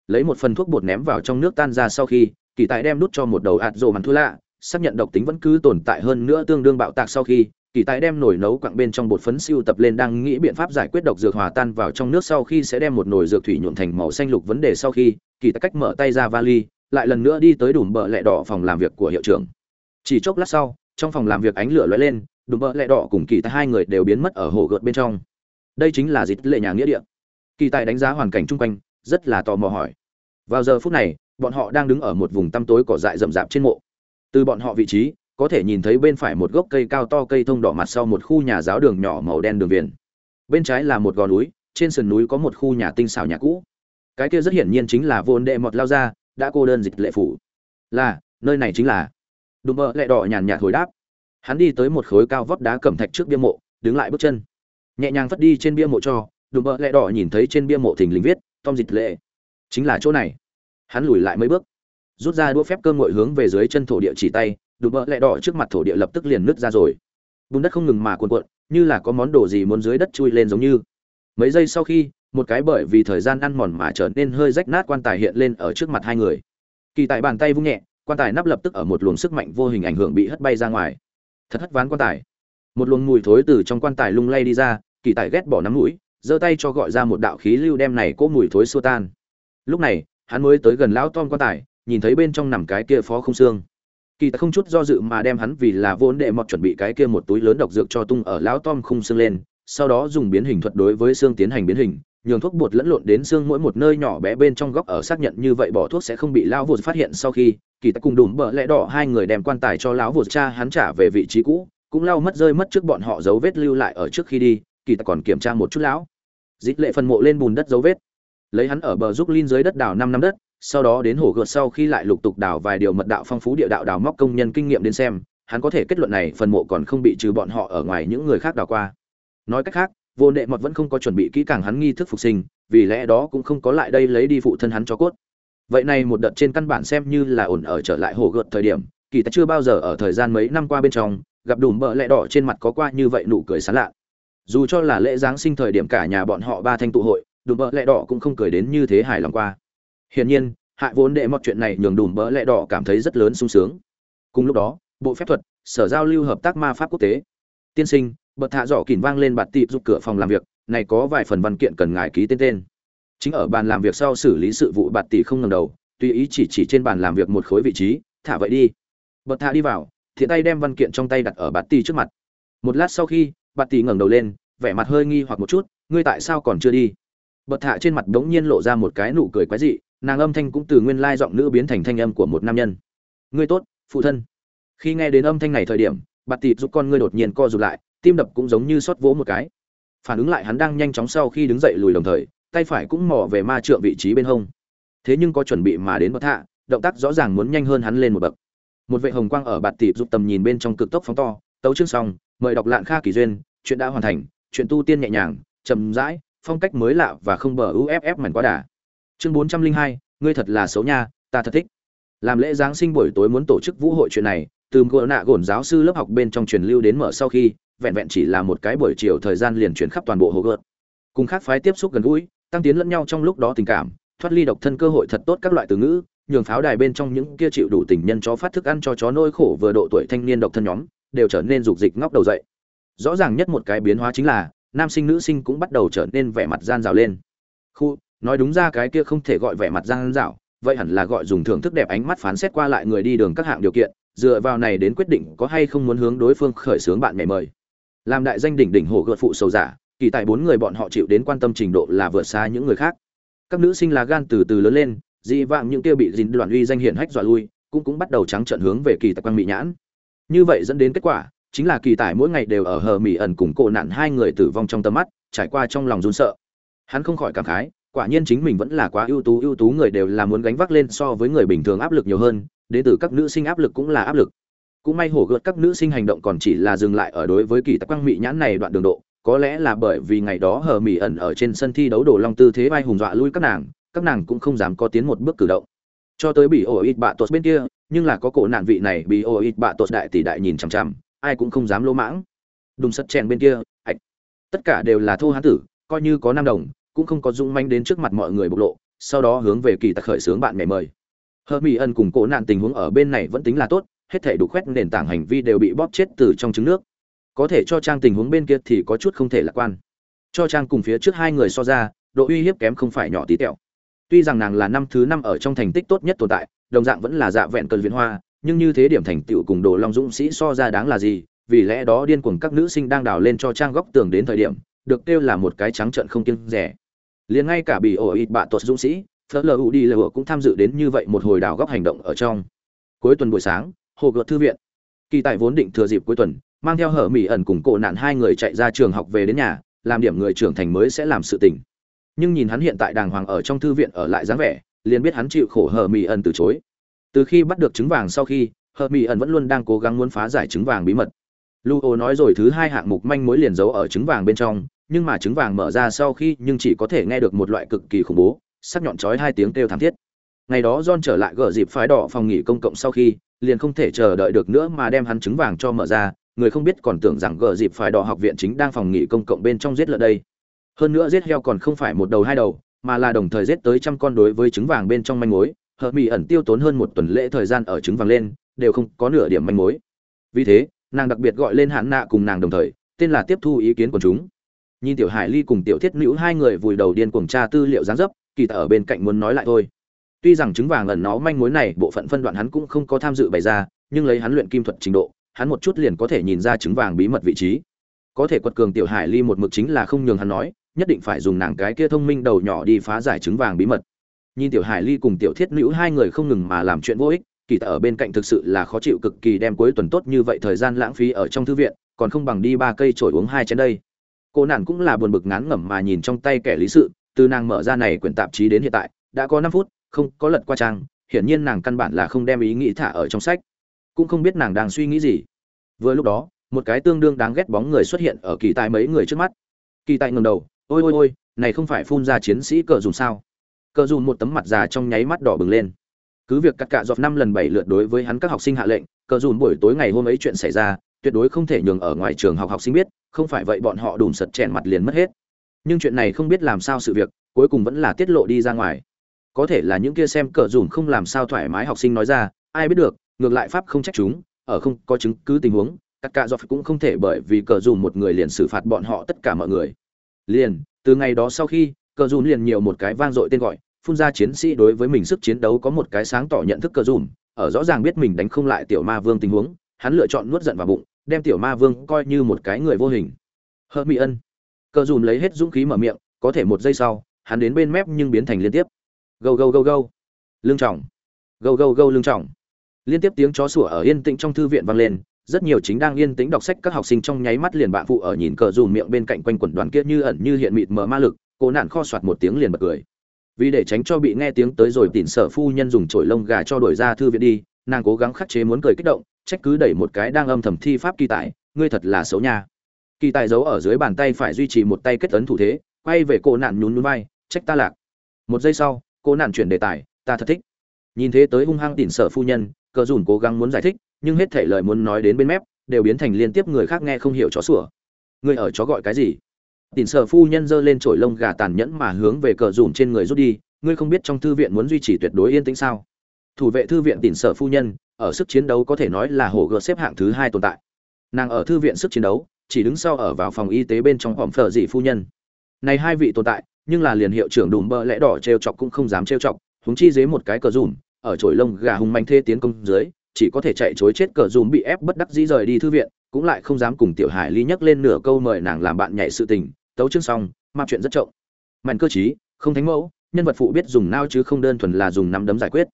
Lấy một phần thuốc bột ném vào trong nước tan ra sau khi, kỳ tài đem nút cho một đầu ạt rồ mặn thu lạ xác nhận độc tính vẫn cứ tồn tại hơn nữa tương đương bạo tạc sau khi, kỳ tài đem nồi nấu quặng bên trong bột phấn siêu tập lên đang nghĩ biện pháp giải quyết độc dược hòa tan vào trong nước sau khi sẽ đem một nồi dược thủy nhuộm thành màu xanh lục vấn đề sau khi, kỳ tài cách mở tay ra vali, lại lần nữa đi tới đùm bờ lẹ đỏ phòng làm việc của hiệu trưởng. Chỉ chốc lát sau, trong phòng làm việc ánh lửa lóe lên, đùm bờ lẹ đỏ cùng kỳ tài hai người đều biến mất ở hồ gợt bên trong. Đây chính là dịch lệ nhà nghĩa địa. Kỳ tài đánh giá hoàn cảnh chung quanh, rất là tò mò hỏi. Vào giờ phút này, bọn họ đang đứng ở một vùng tăm tối cỏ dại rậm rạp trên mộ từ bọn họ vị trí, có thể nhìn thấy bên phải một gốc cây cao to cây thông đỏ mặt sau một khu nhà giáo đường nhỏ màu đen đường viền. Bên trái là một gò núi, trên sườn núi có một khu nhà tinh xảo nhà cũ. Cái kia rất hiển nhiên chính là vốn đệ mọt lao ra đã cô đơn dịch lệ phủ. Là, nơi này chính là. Đùm bơ lệ đỏ nhàn nhạt hồi đáp. Hắn đi tới một khối cao vóc đá cẩm thạch trước bia mộ, đứng lại bước chân. Nhẹ nhàng phất đi trên bia mộ cho, đùm bơ lệ đỏ nhìn thấy trên bia mộ thình lình viết, tom dịch lệ. Chính là chỗ này. Hắn lùi lại mấy bước rút ra đũa phép cơ ngội hướng về dưới chân thổ địa chỉ tay đùm bỡ lẹ đỏ trước mặt thổ địa lập tức liền nứt ra rồi. Bùn đất không ngừng mà cuộn cuộn, như là có món đồ gì muốn dưới đất chui lên giống như. Mấy giây sau khi, một cái bởi vì thời gian ăn mòn mà trở nên hơi rách nát quan tài hiện lên ở trước mặt hai người. Kỳ tại bàn tay vung nhẹ, quan tài nắp lập tức ở một luồng sức mạnh vô hình ảnh hưởng bị hất bay ra ngoài. Thật hất ván quan tài. Một luồng mùi thối từ trong quan tài lung lay đi ra, kỳ tài ghét bỏ nắm mũi, giơ tay cho gọi ra một đạo khí lưu đem này cố mùi thối xua tan. Lúc này, hắn mới tới gần lão tom quan tài nhìn thấy bên trong nằm cái kia phó không xương. Kỳ tài không chút do dự mà đem hắn vì là vốn đệ mọt chuẩn bị cái kia một túi lớn độc dược cho tung ở lão tom khung xương lên, sau đó dùng biến hình thuật đối với xương tiến hành biến hình, nhường thuốc bột lẫn lộn đến xương mỗi một nơi nhỏ bé bên trong góc ở xác nhận như vậy bỏ thuốc sẽ không bị lão vụt phát hiện sau khi, kỳ tài cùng đùm bờ lẽ đỏ hai người đem quan tài cho lão vụt cha hắn trả về vị trí cũ, cũng lau mất rơi mất trước bọn họ dấu vết lưu lại ở trước khi đi, kỳ tài còn kiểm tra một chút lão. Dít lệ phần mộ lên bùn đất dấu vết. Lấy hắn ở bờ giúp linh dưới đất đào năm năm đất sau đó đến hồ gợt sau khi lại lục tục đào vài điều mật đạo phong phú địa đạo đào móc công nhân kinh nghiệm đến xem, hắn có thể kết luận này phần mộ còn không bị trừ bọn họ ở ngoài những người khác đào qua. Nói cách khác, vô nệ mật vẫn không có chuẩn bị kỹ càng hắn nghi thức phục sinh, vì lẽ đó cũng không có lại đây lấy đi phụ thân hắn cho cốt. Vậy này một đợt trên căn bản xem như là ổn ở trở lại hồ gợt thời điểm, kỳ ta chưa bao giờ ở thời gian mấy năm qua bên trong, gặp đủ mỡ lẹ đỏ trên mặt có qua như vậy nụ cười sán lạ. Dù cho là lễ giáng sinh thời điểm cả nhà bọn họ ba thanh tụ hội đủ mỡ lẹ đỏ cũng không cười đến như thế hài lòng qua hiển nhiên, hại vốn đệ mọt chuyện này nhường đùm bỡ lẹ đỏ cảm thấy rất lớn sung sướng. Cùng lúc đó, bộ phép thuật, sở giao lưu hợp tác ma pháp quốc tế. Tiên sinh, bật hạ dọ kìm vang lên bạt tịp giúp cửa phòng làm việc, này có vài phần văn kiện cần ngài ký tên tên. Chính ở bàn làm việc sau xử lý sự vụ bạt tỷ không ngẩng đầu, tùy ý chỉ chỉ trên bàn làm việc một khối vị trí, thả vậy đi. Bật hạ đi vào, thiện tay đem văn kiện trong tay đặt ở bạt tỷ trước mặt. Một lát sau khi, bạt tỷ ngẩng đầu lên, vẻ mặt hơi nghi hoặc một chút, ngươi tại sao còn chưa đi? Bật hạ trên mặt đống nhiên lộ ra một cái nụ cười quái dị nàng âm thanh cũng từ nguyên lai giọng nữ biến thành thanh âm của một nam nhân. Ngươi tốt, phụ thân. Khi nghe đến âm thanh này thời điểm, bạt tỷ giúp con ngươi đột nhiên co rụt lại, tim đập cũng giống như xót vỗ một cái. Phản ứng lại hắn đang nhanh chóng sau khi đứng dậy lùi đồng thời, tay phải cũng mò về ma trượng vị trí bên hông. Thế nhưng có chuẩn bị mà đến bất hạ động tác rõ ràng muốn nhanh hơn hắn lên một bậc. Một vệ hồng quang ở bạt tịt giúp tầm nhìn bên trong cực tốc phóng to, tấu chương xong, mời đọc lạng kha kỳ duyên, chuyện đã hoàn thành, chuyện tu tiên nhẹ nhàng, chậm rãi, phong cách mới lạ và không bờ uff mảnh quá đà chương bốn trăm linh hai, ngươi thật là xấu nha, ta thật thích. Làm lễ giáng sinh buổi tối muốn tổ chức vũ hội chuyện này, từ gỡ nạ gổn giáo sư lớp học bên trong truyền lưu đến mở sau khi, vẹn vẹn chỉ là một cái buổi chiều thời gian liền chuyển khắp toàn bộ hồ gợt. Cùng khác phái tiếp xúc gần gũi, tăng tiến lẫn nhau trong lúc đó tình cảm, thoát ly độc thân cơ hội thật tốt các loại từ ngữ, nhường pháo đài bên trong những kia chịu đủ tình nhân chó phát thức ăn cho chó nôi khổ vừa độ tuổi thanh niên độc thân nhóm, đều trở nên rục dịch ngóc đầu dậy. Rõ ràng nhất một cái biến hóa chính là, nam sinh nữ sinh cũng bắt đầu trở nên vẻ mặt gian rào lên. Khu nói đúng ra cái kia không thể gọi vẻ mặt gian dảo, vậy hẳn là gọi dùng thưởng thức đẹp ánh mắt phán xét qua lại người đi đường các hạng điều kiện, dựa vào này đến quyết định có hay không muốn hướng đối phương khởi xướng bạn mẹ mời. Làm đại danh đỉnh đỉnh hổ gợt phụ sầu giả, kỳ tại bốn người bọn họ chịu đến quan tâm trình độ là vượt xa những người khác. Các nữ sinh là gan từ từ lớn lên, dị vạng những kia bị dính đoàn uy danh hiển hách dọa lui, cũng cũng bắt đầu trắng trợn hướng về kỳ tài quang mỹ nhãn. Như vậy dẫn đến kết quả, chính là kỳ tài mỗi ngày đều ở hờ mỹ ẩn cùng cổ nạn hai người tử vong trong tầm mắt, trải qua trong lòng run sợ. Hắn không khỏi cảm khái quả nhiên chính mình vẫn là quá ưu tú ưu tú người đều là muốn gánh vác lên so với người bình thường áp lực nhiều hơn, đến từ các nữ sinh áp lực cũng là áp lực. Cũng may hổ gợt các nữ sinh hành động còn chỉ là dừng lại ở đối với kỳ tắc quang mỹ nhãn này đoạn đường độ, có lẽ là bởi vì ngày đó hờ mỹ ẩn ở trên sân thi đấu đồ long tư thế bay hùng dọa lui các nàng các nàng cũng không dám có tiến một bước cử động. Cho tới bị ổ ít bạ tuột bên kia, nhưng là có cổ nạn vị này bị ổ ít bạ tuột đại tỷ đại nhìn chằm chằm, ai cũng không dám lỗ mãng. Đùng sắt chèn bên kia, ạch. Tất cả đều là thô hán tử, coi như có năm đồng cũng không có dũng manh đến trước mặt mọi người bộc lộ, sau đó hướng về kỳ tặc khởi sướng bạn mẹ mời. Hơ mỹ ân cùng cổ nạn tình huống ở bên này vẫn tính là tốt, hết thể đủ khoét nền tảng hành vi đều bị bóp chết từ trong trứng nước. Có thể cho trang tình huống bên kia thì có chút không thể lạc quan. Cho trang cùng phía trước hai người so ra, độ uy hiếp kém không phải nhỏ tí tẹo. Tuy rằng nàng là năm thứ năm ở trong thành tích tốt nhất tồn tại, đồng dạng vẫn là dạ vẹn cơn viễn hoa, nhưng như thế điểm thành tựu cùng đồ long dũng sĩ so ra đáng là gì? Vì lẽ đó điên cuồng các nữ sinh đang đào lên cho trang góc tường đến thời điểm, được kêu là một cái trắng trợn không kiêng rẻ liền ngay cả bị ổ ít bạ tuột dũng sĩ, phớt lờ đi lờ cũng tham dự đến như vậy một hồi đào góc hành động ở trong. Cuối tuần buổi sáng, hồ gợt thư viện. Kỳ tại vốn định thừa dịp cuối tuần, mang theo hở mỹ ẩn cùng cổ nạn hai người chạy ra trường học về đến nhà, làm điểm người trưởng thành mới sẽ làm sự tình. Nhưng nhìn hắn hiện tại đàng hoàng ở trong thư viện ở lại dáng vẻ, liền biết hắn chịu khổ hở mỹ ẩn từ chối. Từ khi bắt được trứng vàng sau khi, hở mỹ ẩn vẫn luôn đang cố gắng muốn phá giải trứng vàng bí mật. Luo nói rồi thứ hai hạng mục manh mối liền giấu ở trứng vàng bên trong, nhưng mà trứng vàng mở ra sau khi nhưng chỉ có thể nghe được một loại cực kỳ khủng bố, sắc nhọn chói hai tiếng kêu thảm thiết. Ngày đó John trở lại gỡ dịp phái đỏ phòng nghỉ công cộng sau khi, liền không thể chờ đợi được nữa mà đem hắn trứng vàng cho mở ra, người không biết còn tưởng rằng gỡ dịp phái đỏ học viện chính đang phòng nghỉ công cộng bên trong giết lợn đây. Hơn nữa giết heo còn không phải một đầu hai đầu, mà là đồng thời giết tới trăm con đối với trứng vàng bên trong manh mối, hợp mỹ ẩn tiêu tốn hơn một tuần lễ thời gian ở trứng vàng lên, đều không có nửa điểm manh mối. Vì thế, nàng đặc biệt gọi lên hạn nạ cùng nàng đồng thời, tên là tiếp thu ý kiến của chúng. Nhìn tiểu hải ly cùng tiểu thiết nữ hai người vùi đầu điên cuồng tra tư liệu gián dấp, kỳ tạ ở bên cạnh muốn nói lại thôi. Tuy rằng trứng vàng ẩn nó manh mối này, bộ phận phân đoạn hắn cũng không có tham dự bày ra, nhưng lấy hắn luyện kim thuật trình độ, hắn một chút liền có thể nhìn ra trứng vàng bí mật vị trí. Có thể quật cường tiểu hải ly một mực chính là không nhường hắn nói, nhất định phải dùng nàng cái kia thông minh đầu nhỏ đi phá giải trứng vàng bí mật. Nhìn tiểu hải ly cùng tiểu thiết nữ hai người không ngừng mà làm chuyện vô ích kỳ tạ ở bên cạnh thực sự là khó chịu cực kỳ đem cuối tuần tốt như vậy thời gian lãng phí ở trong thư viện, còn không bằng đi ba cây trổi uống hai chén đây. Cô nàng cũng là buồn bực ngán ngẩm mà nhìn trong tay kẻ lý sự, từ nàng mở ra này quyển tạp chí đến hiện tại, đã có năm phút, không có lật qua trang, hiển nhiên nàng căn bản là không đem ý nghĩ thả ở trong sách. Cũng không biết nàng đang suy nghĩ gì. Vừa lúc đó, một cái tương đương đáng ghét bóng người xuất hiện ở kỳ tài mấy người trước mắt. Kỳ tài ngầm đầu, ôi ôi ôi, này không phải phun ra chiến sĩ cờ dùng sao? Cờ dùng một tấm mặt già trong nháy mắt đỏ bừng lên cứ việc cắt cạ dọc năm lần bảy lượt đối với hắn các học sinh hạ lệnh, cờ dùn buổi tối ngày hôm ấy chuyện xảy ra, tuyệt đối không thể nhường ở ngoài trường học học sinh biết, không phải vậy bọn họ đùm sật chèn mặt liền mất hết. Nhưng chuyện này không biết làm sao sự việc, cuối cùng vẫn là tiết lộ đi ra ngoài. Có thể là những kia xem cờ dùn không làm sao thoải mái học sinh nói ra, ai biết được, ngược lại pháp không trách chúng, ở không có chứng cứ tình huống, cắt cạ dọc cũng không thể bởi vì cờ dùn một người liền xử phạt bọn họ tất cả mọi người. Liền, từ ngày đó sau khi, cờ dùn liền nhiều một cái vang dội tên gọi phun ra chiến sĩ đối với mình sức chiến đấu có một cái sáng tỏ nhận thức cơ dùm, ở rõ ràng biết mình đánh không lại tiểu ma vương tình huống, hắn lựa chọn nuốt giận vào bụng, đem tiểu ma vương coi như một cái người vô hình. Hơ mỹ ân. Cơ dùm lấy hết dũng khí mở miệng, có thể một giây sau, hắn đến bên mép nhưng biến thành liên tiếp. Gâu gâu gâu gâu. Lương trọng gâu gâu gâu lương trọng liên tiếp tiếng chó sủa ở yên tĩnh trong thư viện vang lên, rất nhiều chính đang yên tĩnh đọc sách các học sinh trong nháy mắt liền bạn phụ ở nhìn cờ dùm miệng bên cạnh quanh quẩn đoàn kia như ẩn như hiện mịt mờ ma lực cô nạn kho soạt một tiếng liền bật cười vì để tránh cho bị nghe tiếng tới rồi tỉn sở phu nhân dùng chổi lông gà cho đổi ra thư viện đi, nàng cố gắng khắc chế muốn cười kích động, trách cứ đẩy một cái đang âm thầm thi pháp kỳ tài, ngươi thật là xấu nha. Kỳ tài giấu ở dưới bàn tay phải duy trì một tay kết ấn thủ thế, quay về cô nạn nhún nhún vai, trách ta lạc. Một giây sau, cô nạn chuyển đề tài, ta thật thích. Nhìn thế tới hung hăng tỉn sở phu nhân, cờ dùn cố gắng muốn giải thích, nhưng hết thể lời muốn nói đến bên mép, đều biến thành liên tiếp người khác nghe không hiểu chó sủa. Ngươi ở chó gọi cái gì? Tỉnh sở phu nhân giơ lên chổi lông gà tàn nhẫn mà hướng về cờ dùm trên người rút đi, ngươi không biết trong thư viện muốn duy trì tuyệt đối yên tĩnh sao? Thủ vệ thư viện tỉnh sở phu nhân, ở sức chiến đấu có thể nói là hổ gợt xếp hạng thứ hai tồn tại. Nàng ở thư viện sức chiến đấu, chỉ đứng sau ở vào phòng y tế bên trong hòm phở dị phu nhân. Này hai vị tồn tại, nhưng là liền hiệu trưởng đùm bơ lẽ đỏ trêu chọc cũng không dám trêu chọc, huống chi dế một cái cờ dùm, ở chổi lông gà hung manh thê tiến công dưới, chỉ có thể chạy chối chết cờ dùm bị ép bất đắc dĩ rời đi thư viện, cũng lại không dám cùng tiểu hải ly nhắc lên nửa câu mời nàng làm bạn nhảy sự tình, tấu chương xong map chuyện rất trộm. Mạnh cơ chí không thánh mẫu, nhân vật phụ biết dùng nao chứ không đơn thuần là dùng nắm đấm giải quyết.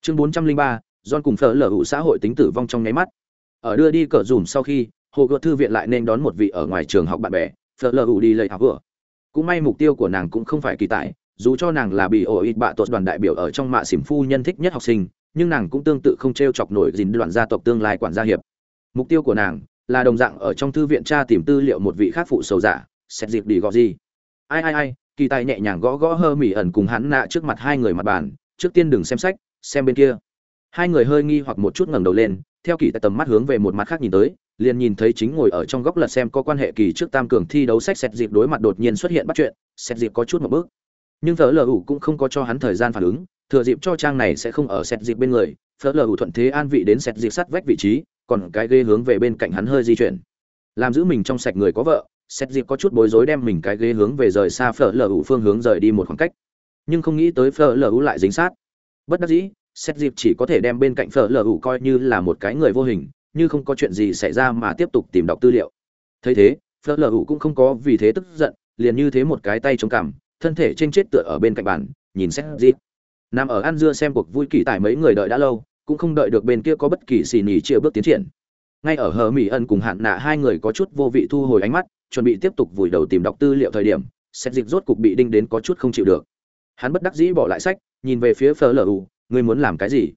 Chương bốn trăm linh ba, John cùng phở lở hữu xã hội tính tử vong trong nháy mắt. Ở đưa đi cờ dùm sau khi, hồ gợt thư viện lại nên đón một vị ở ngoài trường học bạn bè, phở lở hữu đi lấy học vừa. Cũng may mục tiêu của nàng cũng không phải kỳ tại dù cho nàng là bị ổ ít bạ tuột đoàn đại biểu ở trong mạ xỉm phu nhân thích nhất học sinh, nhưng nàng cũng tương tự không t r e o chọc nổi dính đoạn gia tộc tương lai quản gia hiệp. Mục tiêu của nàng là đồng dạng ở trong thư viện tra tìm tư liệu một vị khác phụ sầu giả xét dịp đi gõ gì. Ai ai ai, kỳ tài nhẹ nhàng gõ gõ hơ mỉ ẩn cùng hắn nạ trước mặt hai người mặt bàn, trước tiên đừng xem sách, xem bên kia. Hai người hơi nghi hoặc một chút ngẩng đầu lên, theo kỳ tại tầm mắt hướng về một mặt khác nhìn tới, liền nhìn thấy chính ngồi ở trong góc lật xem có quan hệ kỳ trước tam cường thi đấu sách xét dịp đối mặt đột nhiên xuất hiện bắt chuyện xét dịp có chút một bước. Nhưng thờ lờ ủ cũng không có cho hắn thời gian phản ứng, thừa dịp cho trang này sẽ không ở xét dịp bên người thờ lờ ủ thuận thế an vị đến xét dịp sắt vách vị trí, còn cái ghê hướng về bên cạnh hắn hơi di chuyển. Làm giữ mình trong sạch người có vợ xét dịp có chút bối rối đem mình cái ghế hướng về rời xa phở lờ ủ phương hướng rời đi một khoảng cách, nhưng không nghĩ tới phở lờ ủ lại dính sát. Bất đắc dĩ xét dịp chỉ có thể đem bên cạnh phở lờ ủ coi như là một cái người vô hình, như không có chuyện gì xảy ra mà tiếp tục tìm đọc tư liệu. Thấy thế, phở lờ ủ cũng không có vì thế tức giận, liền như thế một cái tay chống cằm, thân thể trên chết tựa ở bên cạnh bàn, nhìn xét dịp nằm ở ăn dưa xem cuộc vui kỳ tại mấy người đợi đã lâu, cũng không đợi được bên kia có bất kỳ xì nỉ chia bước tiến triển. Ngay ở hờ mỹ ân cùng hạn nạ hai người có chút vô vị thu hồi ánh mắt chuẩn bị tiếp tục vùi đầu tìm đọc tư liệu thời điểm xét dịch rốt cục bị đinh đến có chút không chịu được. Hắn bất đắc dĩ bỏ lại sách, nhìn về phía phở lờ ủ, ngươi muốn làm cái gì?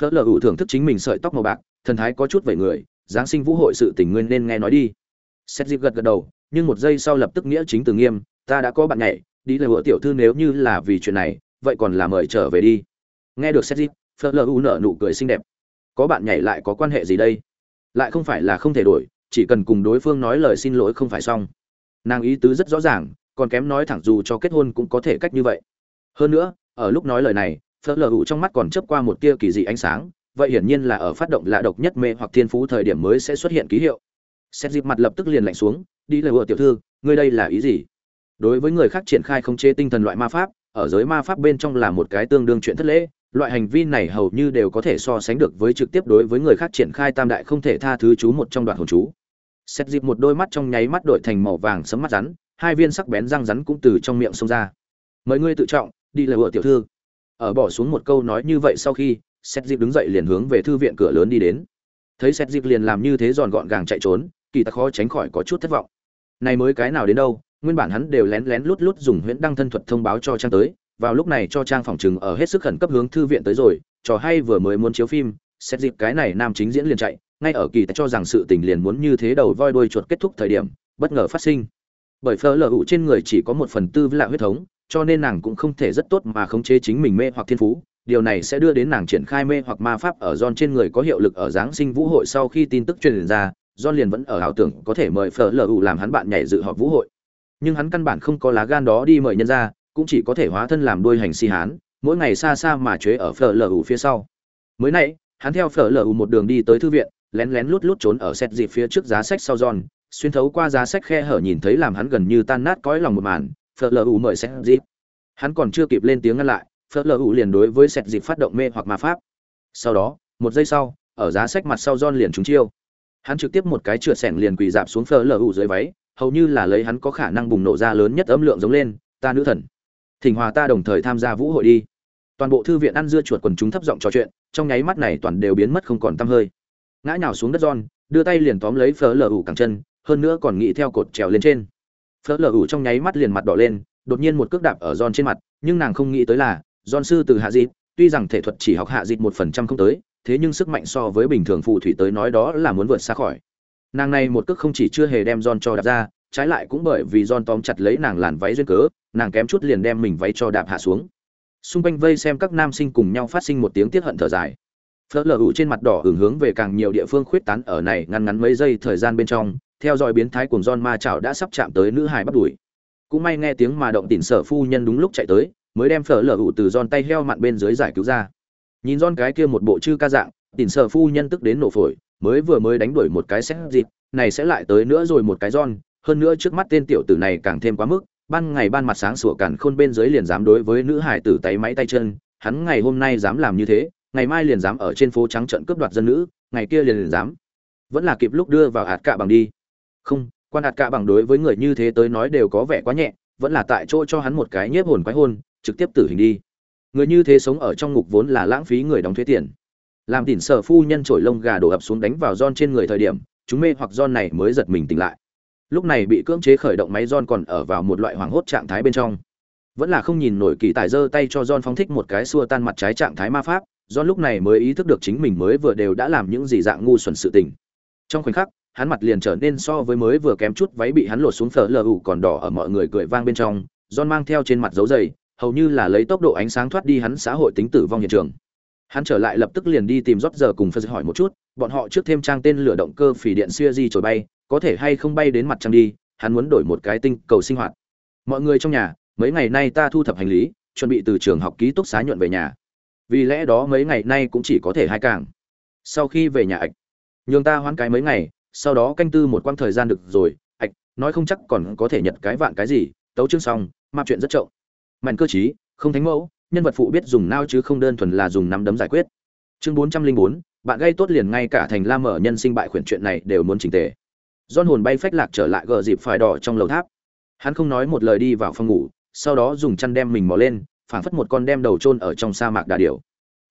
Phở lờ ủ thưởng thức chính mình sợi tóc màu bạc, thần thái có chút vẩy người, giáng sinh vũ hội sự tình nguyên nên nghe nói đi. Xét dịch gật gật đầu, nhưng một giây sau lập tức nghĩa chính từ nghiêm, ta đã có bạn nhảy, đi lời vợ tiểu thư nếu như là vì chuyện này, vậy còn là mời trở về đi. Nghe được xét dịp phở lờ u nở nụ cười xinh đẹp. Có bạn nhảy lại có quan hệ gì đây? Lại không phải là không thể đổi chỉ cần cùng đối phương nói lời xin lỗi không phải xong. Nàng ý tứ rất rõ ràng, còn kém nói thẳng dù cho kết hôn cũng có thể cách như vậy. Hơn nữa, ở lúc nói lời này phở lờ ủ trong mắt còn chớp qua một tia kỳ dị ánh sáng, vậy hiển nhiên là ở phát động lạ độc nhất mê hoặc thiên phú thời điểm mới sẽ xuất hiện ký hiệu. Xét dịp mặt lập tức liền lạnh xuống, đi lời vừa tiểu thư, ngươi đây là ý gì? Đối với người khác triển khai không chế tinh thần loại ma pháp, ở giới ma pháp bên trong là một cái tương đương chuyện thất lễ loại hành vi này hầu như đều có thể so sánh được với trực tiếp đối với người khác triển khai tam đại không thể tha thứ chú một trong đoạn hồn chú. Xét dịp một đôi mắt trong nháy mắt đổi thành màu vàng sấm mắt rắn, hai viên sắc bén răng rắn cũng từ trong miệng xông ra. Mời ngươi tự trọng, đi lời vợ tiểu thư. Ở bỏ xuống một câu nói như vậy sau khi, xét dịp đứng dậy liền hướng về thư viện cửa lớn đi đến. Thấy xét dịp liền làm như thế giòn gọn gàng chạy trốn, kỳ ta khó tránh khỏi có chút thất vọng. Này mới cái nào đến đâu, nguyên bản hắn đều lén lén lút lút dùng huyễn đăng thân thuật thông báo cho trang tới vào lúc này cho trang phòng trừng ở hết sức khẩn cấp hướng thư viện tới rồi trò hay vừa mới muốn chiếu phim xét dịp cái này nam chính diễn liền chạy ngay ở kỳ cho rằng sự tình liền muốn như thế đầu voi đuôi chuột kết thúc thời điểm bất ngờ phát sinh bởi phở lở hữu trên người chỉ có một phần tư với lạ huyết thống cho nên nàng cũng không thể rất tốt mà khống chế chính mình mê hoặc thiên phú điều này sẽ đưa đến nàng triển khai mê hoặc ma pháp ở John trên người có hiệu lực ở Giáng sinh vũ hội sau khi tin tức truyền ra, John liền vẫn ở ảo tưởng có thể mời Fleur LU làm hắn bạn nhảy dự họp vũ hội. Nhưng hắn căn bản không có lá gan đó đi mời nhân ra, cũng chỉ có thể hóa thân làm đuôi hành si hán, mỗi ngày xa xa mà chế ở Fleur LU phía sau. Mới nay, hắn theo Fleur LU một đường đi tới thư viện, lén lén lút lút trốn ở xét dịp phía trước giá sách sau giòn, xuyên thấu qua giá sách khe hở nhìn thấy làm hắn gần như tan nát cõi lòng một màn, Fleur LU mời xét dịp. Hắn còn chưa kịp lên tiếng ngăn lại, phở lờ ủ liền đối với xét dịp phát động mê hoặc ma pháp sau đó một giây sau ở giá sách mặt sau giòn liền trúng chiêu hắn trực tiếp một cái trượt sẻng liền quỳ dạp xuống phở lờ ủ dưới váy hầu như là lấy hắn có khả năng bùng nổ ra lớn nhất âm lượng giống lên ta nữ thần thỉnh hòa ta đồng thời tham gia vũ hội đi. Toàn bộ thư viện ăn dưa chuột quần chúng thấp giọng trò chuyện trong nháy mắt này toàn đều biến mất không còn tăm hơi. Ngã nhào xuống đất giòn đưa tay liền tóm lấy phở lờ ủ cẳng chân hơn nữa còn nghĩ theo cột trèo lên trên. Phở lờ ủ trong nháy mắt liền mặt đỏ lên đột nhiên một cước đạp ở giòn trên mặt nhưng nàng không nghĩ tới là Giòn sư từ hạ dịp tuy rằng thể thuật chỉ học hạ dịp một phần trăm không tới, thế nhưng sức mạnh so với bình thường phù thủy tới nói đó là muốn vượt xa khỏi. Nàng này một cước không chỉ chưa hề đem Giòn cho đạp ra, trái lại cũng bởi vì John tóm chặt lấy nàng làn váy duyên cớ, nàng kém chút liền đem mình váy cho đạp hạ xuống. Xung quanh vây xem các nam sinh cùng nhau phát sinh một tiếng tiếc hận thở dài. Phớt lờ ủ trên mặt đỏ hưởng hướng về càng nhiều địa phương khuyết tán ở này ngăn ngắn mấy giây thời gian bên trong, theo dõi biến thái của John ma chảo đã sắp chạm tới nữ hài bắt đuổi. Cũng may nghe tiếng mà động tỉnh sở phu nhân đúng lúc chạy tới, mới đem phở lở ủ từ John tay heo mặn bên dưới giải cứu ra nhìn John cái kia một bộ chư ca dạng tỉnh sở phu nhân tức đến nổ phổi mới vừa mới đánh đuổi một cái xét dịp này sẽ lại tới nữa rồi một cái John hơn nữa trước mắt tên tiểu tử này càng thêm quá mức, ban ngày ban mặt sáng sủa cản khôn bên dưới liền dám đối với nữ hải tử tay máy tay chân, hắn ngày hôm nay dám làm như thế, ngày mai liền dám ở trên phố trắng trận cướp đoạt dân nữ, ngày kia liền liền dám. Vẫn là kịp lúc đưa vào hạt cạ bằng đi. Không, quan hạt cạ bằng đối với người như thế tới nói đều có vẻ quá nhẹ, vẫn là tại chỗ cho hắn một cái nhiếp hồn quái hôn trực tiếp tử hình đi. Người như thế sống ở trong ngục vốn là lãng phí người đóng thuế tiền. Làm tỉn sở phu nhân trổi lông gà đổ ập xuống đánh vào don trên người thời điểm, chúng mê hoặc don này mới giật mình tỉnh lại lúc này bị cưỡng chế khởi động máy John còn ở vào một loại hoảng hốt trạng thái bên trong. Vẫn là không nhìn nổi kỳ tài giơ tay cho John phóng thích một cái xua tan mặt trái trạng thái ma pháp, John lúc này mới ý thức được chính mình mới vừa đều đã làm những gì dạng ngu xuẩn sự tình. Trong khoảnh khắc, hắn mặt liền trở nên so với mới vừa kém chút váy bị hắn lột xuống phở lờ ủ còn đỏ ở mọi người cười vang bên trong, John mang theo trên mặt dấu dày, hầu như là lấy tốc độ ánh sáng thoát đi hắn xã hội tính tử vong hiện trường. Hắn trở lại lập tức liền đi tìm rót giờ cùng phật hỏi một chút, bọn họ trước thêm trang tên lửa động cơ phỉ điện xuya di trồi bay có thể hay không bay đến mặt trăng đi, hắn muốn đổi một cái tinh cầu sinh hoạt. Mọi người trong nhà, mấy ngày nay ta thu thập hành lý, chuẩn bị từ trường học ký túc xá nhuận về nhà. Vì lẽ đó mấy ngày nay cũng chỉ có thể hai càng sau khi về nhà, ạch, nhường ta hoãn cái mấy ngày, sau đó canh tư một quãng thời gian được rồi, ạch, nói không chắc còn có thể nhận cái vạn cái gì, tấu chương xong, mà chuyện rất trộm mạnh cơ chí không thánh mẫu, nhân vật phụ biết dùng nao chứ không đơn thuần là dùng nắm đấm giải quyết. Chương bốn trăm linh bốn, bạn gây tốt liền ngay cả thành la mở nhân sinh bại khuyển chuyện này đều muốn trình tề. John hồn bay phách lạc trở lại gờ dịp phải đỏ trong lầu tháp. Hắn không nói một lời đi vào phòng ngủ, sau đó dùng chăn đem mình mò lên phản phất một con đem đầu trôn ở trong sa mạc đà điểu.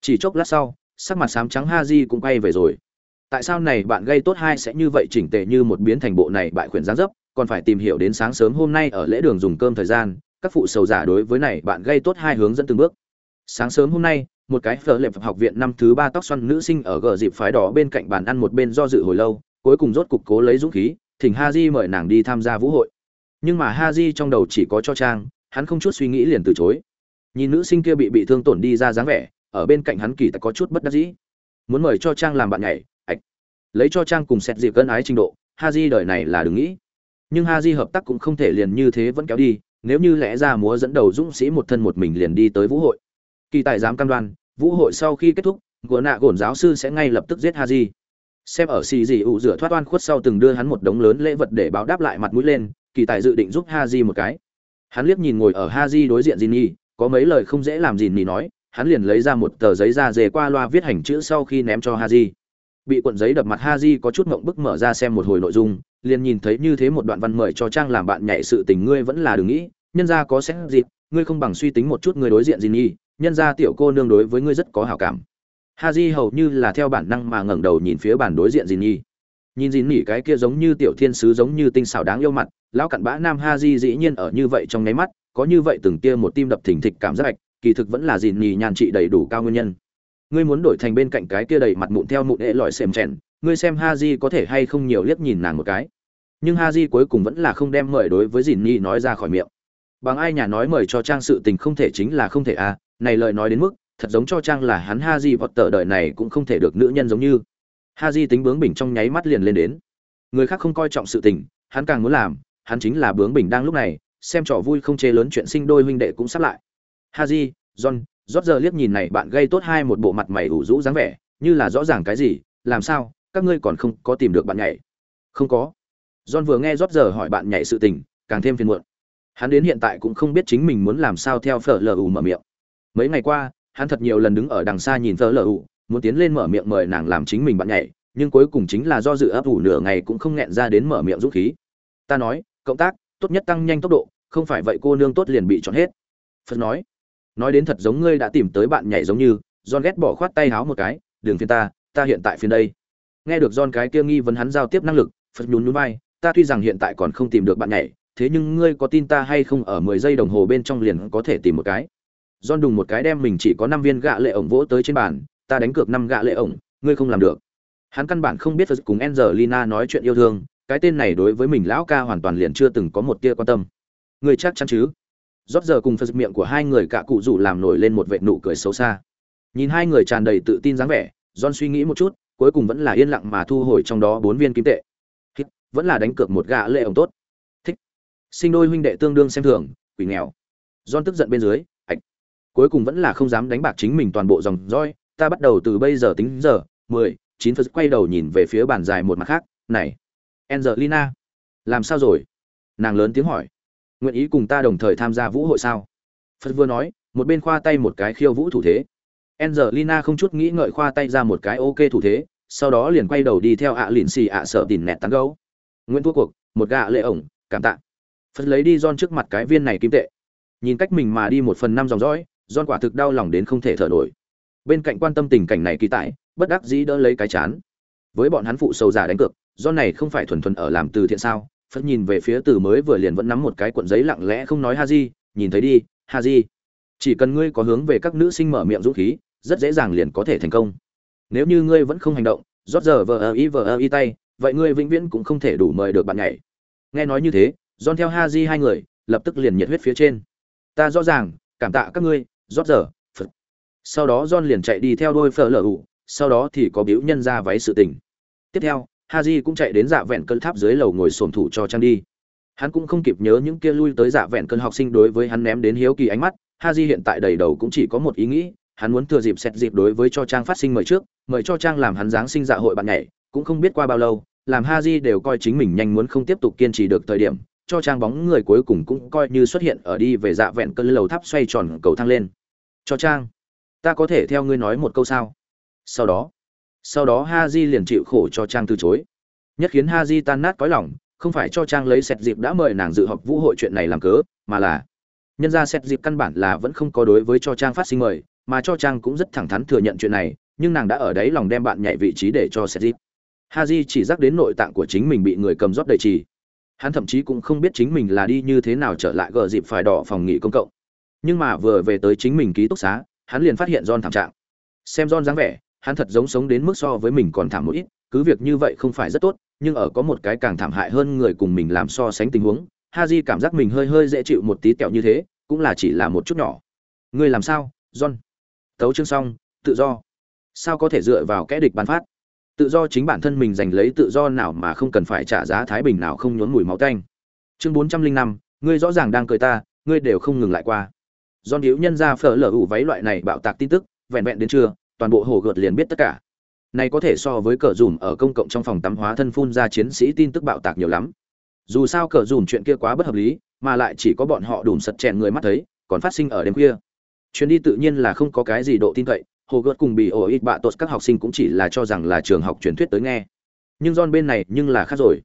Chỉ chốc lát sau, sắc mặt sám trắng ha cũng quay về rồi. Tại sao này bạn gây tốt hai sẽ như vậy chỉnh tề như một biến thành bộ này bại khuyển gián dấp, còn phải tìm hiểu đến sáng sớm hôm nay ở lễ đường dùng cơm thời gian, các phụ sầu giả đối với này bạn gây tốt hai hướng dẫn từng bước. Sáng sớm hôm nay, một cái phở lệ học viện năm thứ ba tóc xoăn nữ sinh ở gờ dịp phái đỏ bên cạnh bàn ăn một bên do dự hồi lâu cuối cùng rốt cục cố lấy dũng khí, thỉnh ha di mời nàng đi tham gia vũ hội. Nhưng mà ha di trong đầu chỉ có cho trang, hắn không chút suy nghĩ liền từ chối. Nhìn nữ sinh kia bị bị thương tổn đi ra dáng vẻ, ở bên cạnh hắn kỳ ta có chút bất đắc dĩ. Muốn mời cho trang làm bạn nhảy, ạch. Lấy cho trang cùng xét dịp cân ái trình độ ha di đời này là đừng nghĩ. Nhưng ha di hợp tác cũng không thể liền như thế vẫn kéo đi, nếu như lẽ ra múa dẫn đầu dũng sĩ một thân một mình liền đi tới vũ hội. Kỳ tài dám cam đoan, vũ hội sau khi kết thúc gỗ nạ gổn giáo sư sẽ ngay lập tức giết ha di xem ở xì dị ụ rửa thoát oan khuất sau từng đưa hắn một đống lớn lễ vật để báo đáp lại mặt mũi lên, kỳ tài dự định giúp ha di một cái. Hắn liếc nhìn ngồi ở ha di đối diện dì nhi có mấy lời không dễ làm gì nhi nói, hắn liền lấy ra một tờ giấy ra dề qua loa viết hành chữ sau khi ném cho ha di bị cuộn giấy đập mặt ha di có chút mộng bức mở ra xem một hồi nội dung, liền nhìn thấy như thế một đoạn văn mời cho trang làm bạn nhảy sự tình ngươi vẫn là đừng nghĩ, nhân ra có xét dịp, ngươi không bằng suy tính một chút người đối diện gì nhi nhân ra tiểu cô nương đối với ngươi rất có hảo cảm ha di hầu như là theo bản năng mà ngẩng đầu nhìn phía bản đối diện Dìn nhi nhìn dìn nỉ cái kia giống như tiểu thiên sứ giống như tinh xảo đáng yêu mặt, lão cặn bã nam ha di dĩ nhiên ở như vậy trong nháy mắt, có như vậy từng tia một tim đập thình thịch cảm giác ạch, kỳ thực vẫn là dìn nhì nhàn trị đầy đủ cao nguyên nhân. Ngươi muốn đổi thành bên cạnh cái kia đầy mặt mụn theo mụn ệ lọi xèm chèn, ngươi xem ha di có thể hay không nhiều liếc nhìn nàng một cái. Nhưng ha di cuối cùng vẫn là không đem mời đối với dìn Nhi nói ra khỏi miệng. Bằng ai nhà nói mời cho trang sự tình không thể chính là không thể à này lời nói đến mức thật giống cho trang là hắn ha di vọt tờ đời này cũng không thể được nữ nhân giống như. Ha di tính bướng bỉnh trong nháy mắt liền lên đến. Người khác không coi trọng sự tình, hắn càng muốn làm, hắn chính là bướng bỉnh đang lúc này, xem trò vui không chê lớn chuyện sinh đôi huynh đệ cũng sắp lại. Ha di john rót giờ liếc nhìn này bạn gây tốt hai một bộ mặt mày ủ rũ dáng vẻ, như là rõ ràng cái gì, làm sao, các ngươi còn không có tìm được bạn nhảy? Không có. John vừa nghe rót giờ hỏi bạn nhảy sự tình, càng thêm phiền muộn. Hắn đến hiện tại cũng không biết chính mình muốn làm sao theo phở lờ ù mở miệng. Mấy ngày qua hắn thật nhiều lần đứng ở đằng xa nhìn thờ lờ ủ, muốn tiến lên mở miệng mời nàng làm chính mình bạn nhảy, nhưng cuối cùng chính là do dự ấp ủ nửa ngày cũng không nghẹn ra đến mở miệng rút khí. Ta nói, cộng tác, tốt nhất tăng nhanh tốc độ, không phải vậy cô nương tốt liền bị chọn hết. Phật nói nói đến thật giống ngươi đã tìm tới bạn nhảy giống như, john ghét bỏ khoát tay háo một cái đường phiên ta ta hiện tại phiên đây. Nghe được john cái kia nghi vấn hắn giao tiếp năng lực, phật nhún nhún vai, ta tuy rằng hiện tại còn không tìm được bạn nhảy, thế nhưng ngươi có tin ta hay không ở mười giây đồng hồ bên trong liền có thể tìm một cái. John đùng một cái đem mình chỉ có năm viên gạ lệ ổng vỗ tới trên bàn, ta đánh cược năm gạ lệ ổng, ngươi không làm được. Hắn căn bản không biết Phật cùng Angelina nói chuyện yêu thương, cái tên này đối với mình lão ca hoàn toàn liền chưa từng có một tia quan tâm. Ngươi chắc chắn chứ? Rốt giờ cùng Phật miệng của hai người cả cụ rủ làm nổi lên một vệt nụ cười xấu xa. Nhìn hai người tràn đầy tự tin dáng vẻ, John suy nghĩ một chút, cuối cùng vẫn là yên lặng mà thu hồi trong đó bốn viên kim tệ. Vẫn là đánh cược một gạ lệ ổng tốt. Thích. Sinh đôi huynh đệ tương đương xem thường, quỷ nghèo. John tức giận bên dưới, cuối cùng vẫn là không dám đánh bạc chính mình toàn bộ dòng roi, ta bắt đầu từ bây giờ tính giờ, mười, chín phật quay đầu nhìn về phía bàn dài một mặt khác, này, angelina, làm sao rồi? Nàng lớn tiếng hỏi. Nguyện ý cùng ta đồng thời tham gia vũ hội sao? Phật vừa nói, một bên khoa tay một cái khiêu vũ thủ thế. Angelina không chút nghĩ ngợi khoa tay ra một cái ok thủ thế, sau đó liền quay đầu đi theo ạ lìn xì ạ sợ tìm nẹt tán gấu. Nguyễn thua cuộc, một gạ lệ ổng, cảm tạ. Phật lấy đi don trước mặt cái viên này kim tệ. Nhìn cách mình mà đi một phần năm dòng dõi John quả thực đau lòng đến không thể thở nổi. Bên cạnh quan tâm tình cảnh này kỳ tại, bất đắc dĩ đỡ lấy cái chán. Với bọn hắn phụ sầu giả đánh cược, John này không phải thuần thuần ở làm từ thiện sao? Phất nhìn về phía từ mới vừa liền vẫn nắm một cái cuộn giấy lặng lẽ không nói Haji, nhìn thấy đi, haji chỉ cần ngươi có hướng về các nữ sinh mở miệng dũng khí rất dễ dàng liền có thể thành công nếu như ngươi vẫn không hành động rót giờ vờ ơ y vờ ơ y tay vậy ngươi vĩnh viễn cũng không thể đủ mời được bạn nhảy nghe nói như thế John theo Haji hai người lập tức liền nhiệt huyết phía trên ta rõ ràng cảm tạ các ngươi rót giờ, Phật. sau đó John liền chạy đi theo đôi phở lở ủ, sau đó thì có biểu nhân ra váy sự tình tiếp theo, Haji cũng chạy đến dạ vẹn cơn tháp dưới lầu ngồi xổm thủ cho trang đi hắn cũng không kịp nhớ những kia lui tới dạ vẹn cơn học sinh đối với hắn ném đến hiếu kỳ ánh mắt, Haji hiện tại đầy đầu cũng chỉ có một ý nghĩ, hắn muốn thừa dịp xét dịp đối với cho trang phát sinh mời trước, mời cho trang làm hắn giáng sinh dạ hội bạn nhảy, cũng không biết qua bao lâu, làm Haji đều coi chính mình nhanh muốn không tiếp tục kiên trì được thời điểm cho trang bóng người cuối cùng cũng coi như xuất hiện ở đi về dạ vẹn cơn lầu tháp xoay tròn cầu thang lên. Cho trang, ta có thể theo ngươi nói một câu sao? Sau đó sau đó ha di liền chịu khổ cho trang từ chối. Nhất khiến ha di tan nát cõi lòng, không phải cho trang lấy xét dịp đã mời nàng dự họp vũ hội chuyện này làm cớ, mà là nhân ra xét dịp căn bản là vẫn không có đối với cho trang phát sinh mời, mà cho trang cũng rất thẳng thắn thừa nhận chuyện này, nhưng nàng đã ở đấy lòng đem bạn nhảy vị trí để cho xét dịp. Ha di chỉ dắt đến nội tạng của chính mình bị người cầm rót đầy trì hắn thậm chí cũng không biết chính mình là đi như thế nào trở lại gờ dịp phải đỏ phòng nghỉ công cộng. Nhưng mà vừa về tới chính mình ký túc xá, hắn liền phát hiện john thảm trạng. Xem john dáng vẻ, hắn thật giống sống đến mức so với mình còn thảm một ít, cứ việc như vậy không phải rất tốt, nhưng ở có một cái càng thảm hại hơn người cùng mình làm so sánh tình huống ha j cảm giác mình hơi hơi dễ chịu một tí tẹo như thế, cũng là chỉ là một chút nhỏ. Ngươi làm sao, john? Tấu chương xong, tự do. Sao có thể dựa vào kẽ địch bán phát? Tự do chính bản thân mình giành lấy tự do nào mà không cần phải trả giá thái bình nào không nhốn mùi máu tanh. Chương bốn trăm linh năm, ngươi rõ ràng đang cười ta, ngươi đều không ngừng lại qua. Do điếu nhân ra phở lở ủ váy loại này bạo tạc tin tức, vẹn vẹn đến trưa, toàn bộ hồ gợt liền biết tất cả. Này có thể so với cờ dùm ở công cộng trong phòng tắm hóa thân phun ra chiến sĩ tin tức bạo tạc nhiều lắm. Dù sao cờ dùm chuyện kia quá bất hợp lý, mà lại chỉ có bọn họ đùm sật chèn người mắt thấy, còn phát sinh ở đêm khuya. Chuyến đi tự nhiên là không có cái gì độ tin cậy hồ gợt cùng bị ổ ít bạ tốt các học sinh cũng chỉ là cho rằng là trường học truyền thuyết tới nghe. Nhưng John bên này nhưng là khác rồi.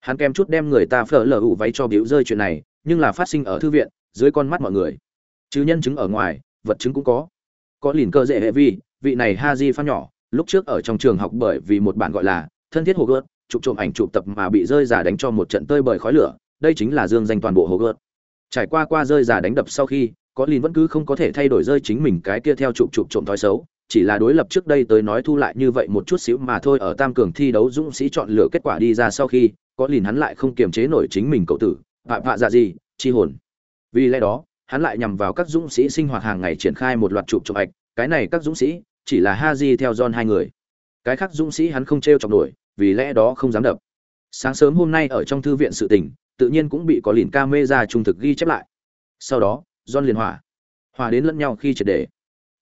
Hắn kèm chút đem người ta phở lở ủ váy cho biểu rơi chuyện này, nhưng là phát sinh ở thư viện, dưới con mắt mọi người. Chứ nhân chứng ở ngoài, vật chứng cũng có. Có lìn cơ dễ hệ vi, vị này ha di phan nhỏ, lúc trước ở trong trường học bởi vì một bạn gọi là thân thiết hồ gợt, chụp trộm ảnh chụp tập mà bị rơi giả đánh cho một trận tơi bởi khói lửa, đây chính là dương danh toàn bộ hồ gợt. Trải qua qua rơi giả đánh đập sau khi có lìn vẫn cứ không có thể thay đổi rơi chính mình cái kia theo chụp chụp trộm thói xấu, chỉ là đối lập trước đây tới nói thu lại như vậy một chút xíu mà thôi, ở tam cường thi đấu dũng sĩ chọn lựa kết quả đi ra sau khi, có lìn hắn lại không kiềm chế nổi chính mình cậu tử, vạ vạ dạ gì chi hồn. Vì lẽ đó, hắn lại nhằm vào các dũng sĩ sinh hoạt hàng ngày triển khai một loạt chụp chụp ạch cái này các dũng sĩ chỉ là ha di theo john hai người. Cái khác dũng sĩ hắn không t r e o chọc nổi, vì lẽ đó không dám đập. Sáng sớm hôm nay ở trong thư viện sự tình, tự nhiên cũng bị có lìn ca mê ra trung thực ghi chép lại. Sau đó john liền hỏa. Hòa đến lẫn nhau khi triệt đề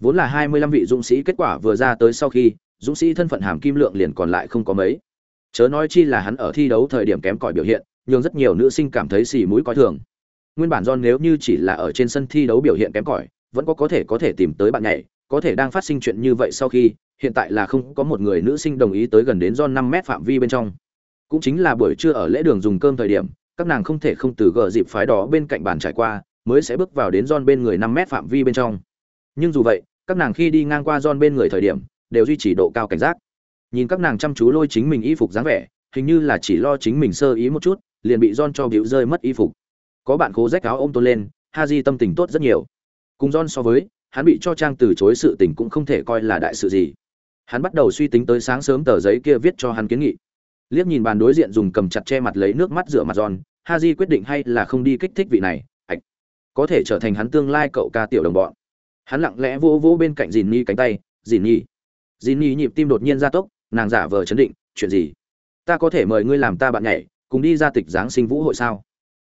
vốn là hai mươi lăm vị dũng sĩ kết quả vừa ra tới sau khi, dũng sĩ thân phận hàm kim lượng liền còn lại không có mấy. Chớ nói chi là hắn ở thi đấu thời điểm kém cỏi biểu hiện nhưng rất nhiều nữ sinh cảm thấy xì mũi coi thường. Nguyên bản John nếu như chỉ là ở trên sân thi đấu biểu hiện kém cỏi, vẫn có có thể có thể tìm tới bạn nhảy, có thể đang phát sinh chuyện như vậy sau khi, hiện tại là không có một người nữ sinh đồng ý tới gần đến John năm mét phạm vi bên trong. Cũng chính là buổi trưa ở lễ đường dùng cơm thời điểm, các nàng không thể không từ gờ dịp phái đó bên cạnh bàn trải qua mới sẽ bước vào đến John bên người năm mét phạm vi bên trong. Nhưng dù vậy, các nàng khi đi ngang qua John bên người thời điểm, đều duy trì độ cao cảnh giác. Nhìn các nàng chăm chú lôi chính mình y phục dáng vẻ, hình như là chỉ lo chính mình sơ ý một chút, liền bị John cho biểu rơi mất y phục. Có bạn cố rách áo ôm tôn lên Haji tâm tình tốt rất nhiều. Cùng John so với, hắn bị cho trang từ chối sự tình cũng không thể coi là đại sự gì. Hắn bắt đầu suy tính tới sáng sớm tờ giấy kia viết cho hắn kiến nghị. Liếc nhìn bàn đối diện dùng cầm chặt che mặt lấy nước mắt rửa mặt John Haji quyết định hay là không đi kích thích vị này có thể trở thành hắn tương lai cậu ca tiểu đồng bọn. Hắn lặng lẽ vỗ vỗ bên cạnh dìn nhi cánh tay dìn nhi dìn nhi nhịp tim đột nhiên gia tốc, nàng giả vờ chấn định, chuyện gì? Ta có thể mời ngươi làm ta bạn nhảy, cùng đi ra tịch giáng sinh vũ hội sao?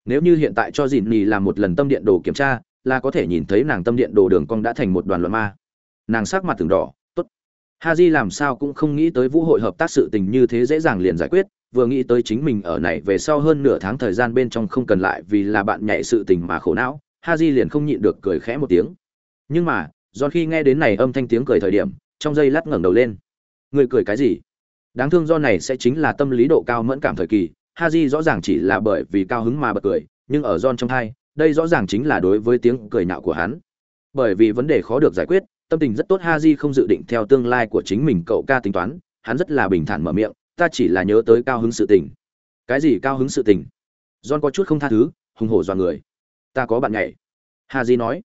Nếu như hiện tại cho dìn nhi làm một lần tâm điện đồ kiểm tra, là có thể nhìn thấy nàng tâm điện đồ đường cong đã thành một đoàn loạn ma. Nàng sắc mặt từng đỏ, tốt. Ha di làm sao cũng không nghĩ tới vũ hội hợp tác sự tình như thế dễ dàng liền giải quyết, vừa nghĩ tới chính mình ở này về sau hơn nửa tháng thời gian bên trong không cần lại vì là bạn nhảy sự tình mà khổ não ha di liền không nhịn được cười khẽ một tiếng. Nhưng mà John khi nghe đến này âm thanh tiếng cười thời điểm, trong giây lát ngẩng đầu lên. Người cười cái gì? Đáng thương do này sẽ chính là tâm lý độ cao mẫn cảm thời kỳ, haji rõ ràng chỉ là bởi vì cao hứng mà bật cười, nhưng ở John trong thai đây rõ ràng chính là đối với tiếng cười nhạo của hắn. Bởi vì vấn đề khó được giải quyết, tâm tình rất tốt haji không dự định theo tương lai của chính mình cậu ca tính toán, hắn rất là bình thản mở miệng, ta chỉ là nhớ tới cao hứng sự tình. Cái gì cao hứng sự tình? John có chút không tha thứ, hùng hổ dọa người ta có bạn nhảy. Hà Di nói.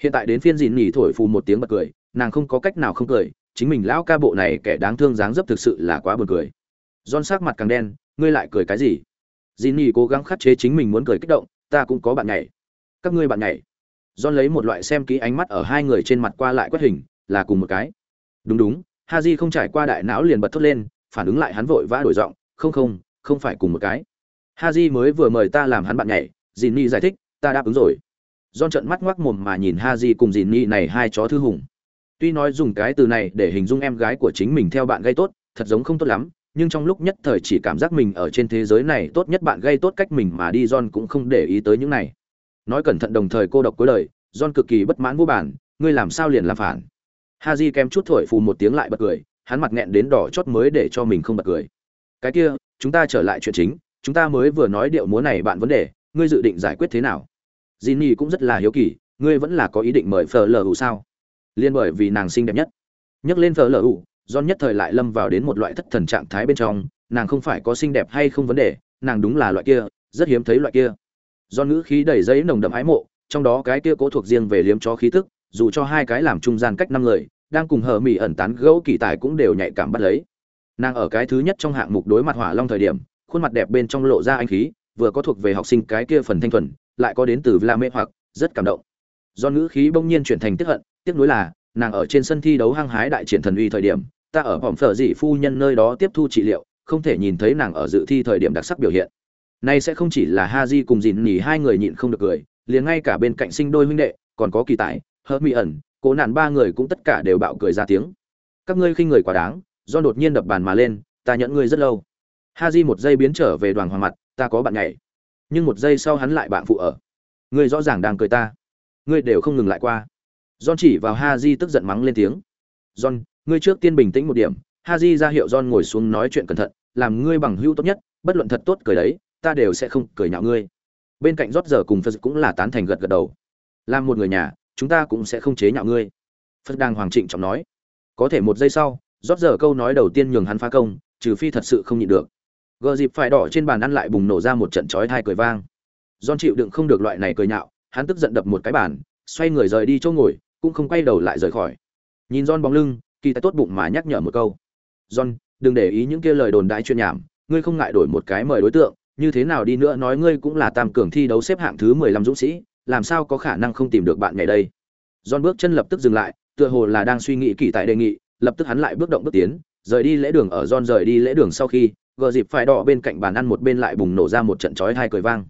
Hiện tại đến phiên dìn nhỉ thổi phù một tiếng bật cười, nàng không có cách nào không cười, chính mình lão ca bộ này kẻ đáng thương dáng dấp thực sự là quá buồn cười. Don sắc mặt càng đen, ngươi lại cười cái gì? Dìn nhỉ cố gắng khắt chế chính mình muốn cười kích động, ta cũng có bạn nhảy. Các ngươi bạn nhảy. Don lấy một loại xem kỹ ánh mắt ở hai người trên mặt qua lại quét hình, là cùng một cái. Đúng đúng haji không trải qua đại não liền bật thốt lên, phản ứng lại hắn vội vã đổi giọng, không không không phải cùng một cái. Haji mới vừa mời ta làm hắn bạn nhảy dìn nhỉ giải thích ta đáp ứng rồi John trợn mắt ngoác mồm mà nhìn Haji cùng Dìn Nhi này hai chó thư hùng. Tuy nói dùng cái từ này để hình dung em gái của chính mình theo bạn gây tốt, thật giống không tốt lắm, nhưng trong lúc nhất thời chỉ cảm giác mình ở trên thế giới này tốt nhất bạn gây tốt cách mình mà đi John cũng không để ý tới những này. Nói cẩn thận đồng thời cô độc cuối lời, John cực kỳ bất mãn vô bản, ngươi làm sao liền làm phản. Haji kém chút thổi phù một tiếng lại bật cười, hắn mặt nghẹn đến đỏ chót mới để cho mình không bật cười. Cái kia, chúng ta trở lại chuyện chính, chúng ta mới vừa nói điệu múa này bạn vấn đề, ngươi dự định giải quyết thế nào? Jinny cũng rất là hiếu kỳ, ngươi vẫn là có ý định mời Phở Lở sao? Liên bởi vì nàng xinh đẹp nhất. Nhắc lên Phở Lở John nhất thời lại lâm vào đến một loại thất thần trạng thái bên trong, nàng không phải có xinh đẹp hay không vấn đề, nàng đúng là loại kia, rất hiếm thấy loại kia. Do ngữ khí đầy giấy nồng đậm ái mộ, trong đó cái kia cố thuộc riêng về liếm chó khí tức, dù cho hai cái làm trung gian cách năm người, đang cùng hờ mỉ ẩn tán gẫu kỳ tài cũng đều nhạy cảm bắt lấy. Nàng ở cái thứ nhất trong hạng mục đối mặt hỏa long thời điểm, khuôn mặt đẹp bên trong lộ ra anh khí, vừa có thuộc về học sinh cái kia phần thanh thuần, lại có đến từ La Mê hoặc rất cảm động. Do ngữ khí bỗng nhiên chuyển thành tiếc hận, tiếc nuối là, nàng ở trên sân thi đấu hăng hái đại triển thần uy thời điểm, ta ở vòng phở dị phu nhân nơi đó tiếp thu trị liệu, không thể nhìn thấy nàng ở dự thi thời điểm đặc sắc biểu hiện. Nay sẽ không chỉ là ha di cùng dìn Nhỉ hai người nhịn không được cười, liền ngay cả bên cạnh sinh đôi huynh đệ, còn có kỳ tài Hợp Mỹ ẩn, Cố nạn ba người cũng tất cả đều bạo cười ra tiếng. Các ngươi khinh người quá đáng, do đột nhiên đập bàn mà lên, ta nhận ngươi rất lâu. ha di một giây biến trở về đoàn hoàng mặt, ta có bạn nhảy nhưng một giây sau hắn lại bạn phụ ở. Ngươi rõ ràng đang cười ta. Ngươi đều không ngừng lại qua. John chỉ vào ha di tức giận mắng lên tiếng. John, ngươi trước tiên bình tĩnh một điểm. Ha di ra hiệu john ngồi xuống nói chuyện cẩn thận, làm ngươi bằng hữu tốt nhất, bất luận thật tốt cười đấy, ta đều sẽ không cười nhạo ngươi. Bên cạnh rót giờ cùng phật cũng là tán thành gật gật đầu. Làm một người nhà, chúng ta cũng sẽ không chế nhạo ngươi. Phật đang hoàng trịnh trọng nói. Có thể một giây sau rót giờ câu nói đầu tiên nhường hắn phá công, trừ phi thật sự không nhịn được gờ dịp phải đỏ trên bàn ăn lại bùng nổ ra một trận chói thai cười vang. Don chịu đựng không được loại này cười nhạo, hắn tức giận đập một cái bàn, xoay người rời đi chỗ ngồi, cũng không quay đầu lại rời khỏi. Nhìn don bóng lưng, kỳ tài tốt bụng mà nhắc nhở một câu. Don đừng để ý những kia lời đồn đại chuyên nhảm, ngươi không ngại đổi một cái mời đối tượng, như thế nào đi nữa nói ngươi cũng là tam cường thi đấu xếp hạng thứ mười lăm dũng sĩ, làm sao có khả năng không tìm được bạn ngày đây? Don bước chân lập tức dừng lại, tựa hồ là đang suy nghĩ kỳ Tài đề nghị, lập tức hắn lại bước động bước tiến, rời đi lễ đường ở don rời đi lễ đường sau khi gờ dịp phải đỏ bên cạnh bàn ăn một bên lại bùng nổ ra một trận chói thai cười vang.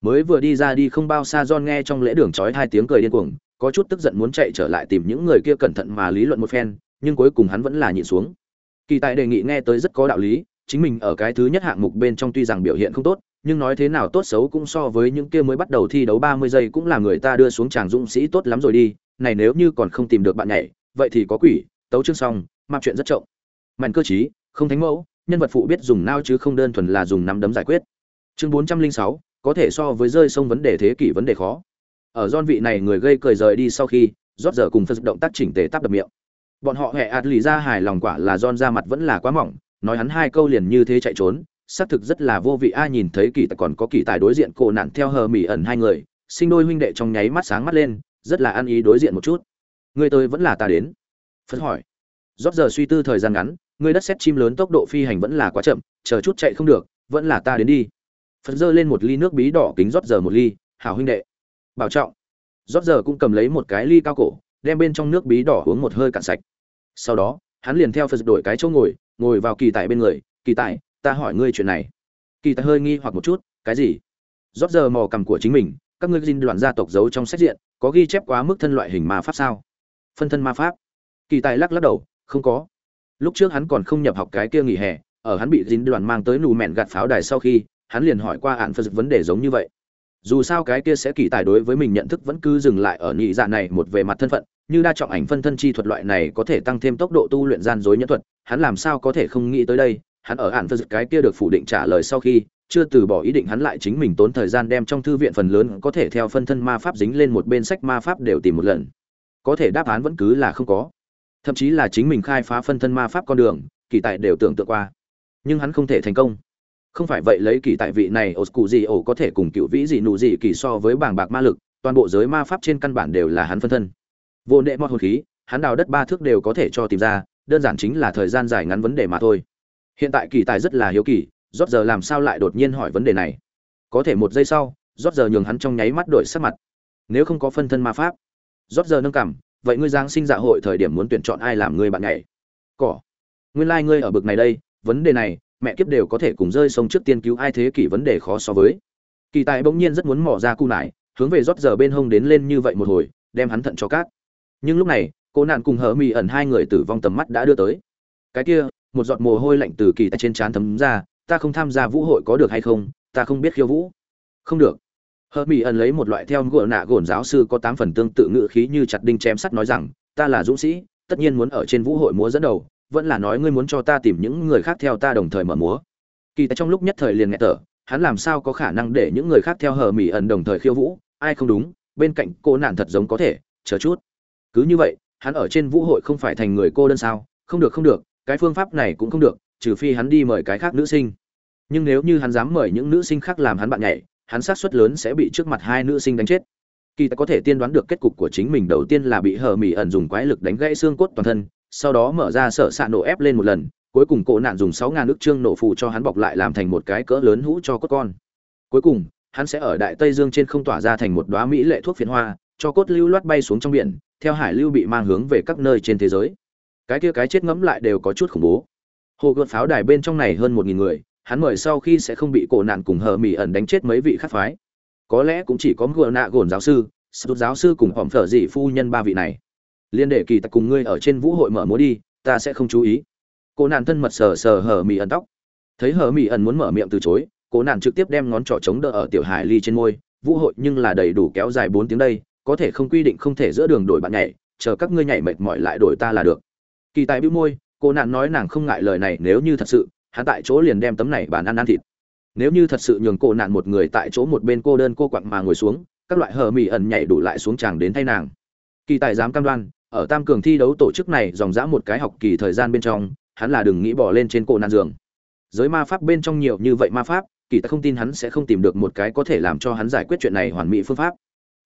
Mới vừa đi ra đi không bao xa John nghe trong lễ đường chói hai tiếng cười điên cuồng có chút tức giận muốn chạy trở lại tìm những người kia cẩn thận mà lý luận một phen nhưng cuối cùng hắn vẫn là nhịn xuống. Kỳ tài đề nghị nghe tới rất có đạo lý chính mình ở cái thứ nhất hạng mục bên trong tuy rằng biểu hiện không tốt nhưng nói thế nào tốt xấu cũng so với những kia mới bắt đầu thi đấu ba mươi giây cũng là người ta đưa xuống chàng dũng sĩ tốt lắm rồi đi này nếu như còn không tìm được bạn nhảy vậy thì có quỷ tấu chương xong map chuyện rất trọng, mạnh cơ chí không thánh mẫu nhân vật phụ biết dùng nao chứ không đơn thuần là dùng nắm đấm giải quyết. Chương 406, có thể so với rơi sông vấn đề thế kỷ vấn đề khó. Ở don vị này người gây cười rời đi sau khi, rót giờ cùng phân động tác chỉnh tề tắp đập miệng. Bọn họ hẹ ạt lì ra hài lòng quả là don ra mặt vẫn là quá mỏng, nói hắn hai câu liền như thế chạy trốn, xác thực rất là vô vị ai nhìn thấy kỳ tài còn có kỳ tài đối diện cổ nạn theo hờ mỉ ẩn hai người, sinh đôi huynh đệ trong nháy mắt sáng mắt lên, rất là ăn ý đối diện một chút. Người tôi vẫn là ta đến. Phân hỏi. Rót giờ suy tư thời gian ngắn, ngươi đất xét chim lớn tốc độ phi hành vẫn là quá chậm, chờ chút chạy không được, vẫn là ta đến đi. Phật giơ lên một ly nước bí đỏ kính rót giờ một ly, hảo huynh đệ. Bảo trọng. Rót giờ cũng cầm lấy một cái ly cao cổ, đem bên trong nước bí đỏ uống một hơi cạn sạch. Sau đó, hắn liền theo phật đổi cái chỗ ngồi ngồi vào kỳ tại bên người, kỳ tại ta hỏi ngươi chuyện này. Kỳ tại hơi nghi hoặc một chút, cái gì? Rót giờ mò cầm của chính mình, các ngươi dinh đoàn gia tộc giấu trong sách diện, có ghi chép quá mức thân loại hình ma pháp sao? Phân thân ma pháp. Kỳ tài lắc lắc đầu, không có lúc trước hắn còn không nhập học cái kia nghỉ hè, ở hắn bị dính đoàn mang tới nù mẹn gạt pháo đài sau khi, hắn liền hỏi qua hạn phật vấn đề giống như vậy. Dù sao cái kia sẽ kỳ tài đối với mình nhận thức vẫn cứ dừng lại ở nhị dạ này một về mặt thân phận, như đa trọng ảnh phân thân chi thuật loại này có thể tăng thêm tốc độ tu luyện gian dối nhẫn thuật, hắn làm sao có thể không nghĩ tới đây, hắn ở hạn phật cái kia được phủ định trả lời sau khi, chưa từ bỏ ý định hắn lại chính mình tốn thời gian đem trong thư viện phần lớn có thể theo phân thân ma pháp dính lên một bên sách ma pháp đều tìm một lần. Có thể đáp án vẫn cứ là không có thậm chí là chính mình khai phá phân thân ma pháp con đường, kỳ tài đều tưởng tượng qua. Nhưng hắn không thể thành công. Không phải vậy lấy kỳ tại vị này ổ cụ gì ổ có thể cùng cựu vĩ gì nụ gì kỳ so với bảng bạc ma lực, toàn bộ giới ma pháp trên căn bản đều là hắn phân thân. Vô nệ mọt hồn khí, hắn đào đất ba thước đều có thể cho tìm ra, đơn giản chính là thời gian dài ngắn vấn đề mà thôi. Hiện tại kỳ tài rất là hiếu kỳ rót giờ làm sao lại đột nhiên hỏi vấn đề này? Có thể một giây sau rót giờ nhường hắn trong nháy mắt đổi sắc mặt. Nếu không có phân thân ma pháp rót giờ nâng cảm vậy ngươi giáng sinh dạ hội thời điểm muốn tuyển chọn ai làm ngươi bạn nhảy? Cỏ. Nguyên lai、like、ngươi ở bực này đây, vấn đề này, mẹ kiếp đều có thể cùng rơi sông trước tiên cứu ai thế kỷ vấn đề khó so với. Kỳ tài bỗng nhiên rất muốn mỏ ra cu nải, hướng về rót giờ bên hông đến lên như vậy một hồi, đem hắn thận cho cát. Nhưng lúc này, cô nạn cùng hờ mì ẩn hai người tử vong tầm mắt đã đưa tới. Cái kia, một giọt mồ hôi lạnh từ kỳ tại trên trán thấm ra, ta không tham gia vũ hội có được hay không, ta không biết khiêu vũ. Không được hờ mỹ ẩn lấy một loại theo gùa nạ gồn giáo sư có tám phần tương tự ngữ khí như chặt đinh chém sắt nói rằng, ta là dũng sĩ, tất nhiên muốn ở trên vũ hội múa dẫn đầu, vẫn là nói ngươi muốn cho ta tìm những người khác theo ta đồng thời mở múa. Kỳ tại trong lúc nhất thời liền nghẹt tở hắn làm sao có khả năng để những người khác theo hờ mỹ ẩn đồng thời khiêu vũ, ai không đúng, bên cạnh cô nạn thật giống có thể, chờ chút. Cứ như vậy, hắn ở trên vũ hội không phải thành người cô đơn sao? Không được không được, cái phương pháp này cũng không được, trừ phi hắn đi mời cái khác nữ sinh. Nhưng nếu như hắn dám mời những nữ sinh khác làm hắn bạn nhảy hắn sát suất lớn sẽ bị trước mặt hai nữ sinh đánh chết. Kỳ ta có thể tiên đoán được kết cục của chính mình đầu tiên là bị hờ mỹ ẩn dùng quái lực đánh gãy xương cốt toàn thân, sau đó mở ra sợ xạ nổ ép lên một lần, cuối cùng cổ nạn dùng sáu ngàn nước trương nổ phụ cho hắn bọc lại làm thành một cái cỡ lớn hũ cho cốt con. Cuối cùng, hắn sẽ ở đại tây dương trên không tỏa ra thành một đóa mỹ lệ thuốc phiện hoa, cho cốt lưu loát bay xuống trong biển, theo hải lưu bị mang hướng về các nơi trên thế giới. Cái kia cái chết ngẫm lại đều có chút khủng bố. Hồ gợt pháo đài bên trong này hơn một nghìn người hắn mời sau khi sẽ không bị cổ nạn cùng hờ mỹ ẩn đánh chết mấy vị khác phái. Có lẽ cũng chỉ có gờ nạ gồn giáo sư sút giáo sư cùng hòm phở dị phu nhân ba vị này. Liên đệ kỳ tặc cùng ngươi ở trên vũ hội mở múa đi, ta sẽ không chú ý. Cô nạn thân mật sờ sờ hờ mỹ ẩn tóc. Thấy hờ mỹ ẩn muốn mở miệng từ chối cô nạn trực tiếp đem ngón trỏ chống đỡ ở tiểu hải ly trên môi. Vũ hội nhưng là đầy đủ kéo dài bốn tiếng đây, có thể không quy định không thể giữa đường đổi bạn nhảy, chờ các ngươi nhảy mệt mỏi lại đổi ta là được. Kỳ tài bĩu môi cô nạn nói nàng không ngại lời này nếu như thật sự hắn tại chỗ liền đem tấm này bàn ăn ăn thịt. Nếu như thật sự nhường cô nạn một người tại chỗ một bên cô đơn cô quặng mà ngồi xuống, các loại hờ mỹ ẩn nhảy đủ lại xuống chàng đến thay nàng. Kỳ tài dám cam đoan, ở tam cường thi đấu tổ chức này dòng dã một cái học kỳ thời gian bên trong, hắn là đừng nghĩ bỏ lên trên cô nạn giường. Giới ma pháp bên trong nhiều như vậy ma pháp, kỳ tài không tin hắn sẽ không tìm được một cái có thể làm cho hắn giải quyết chuyện này hoàn mỹ phương pháp.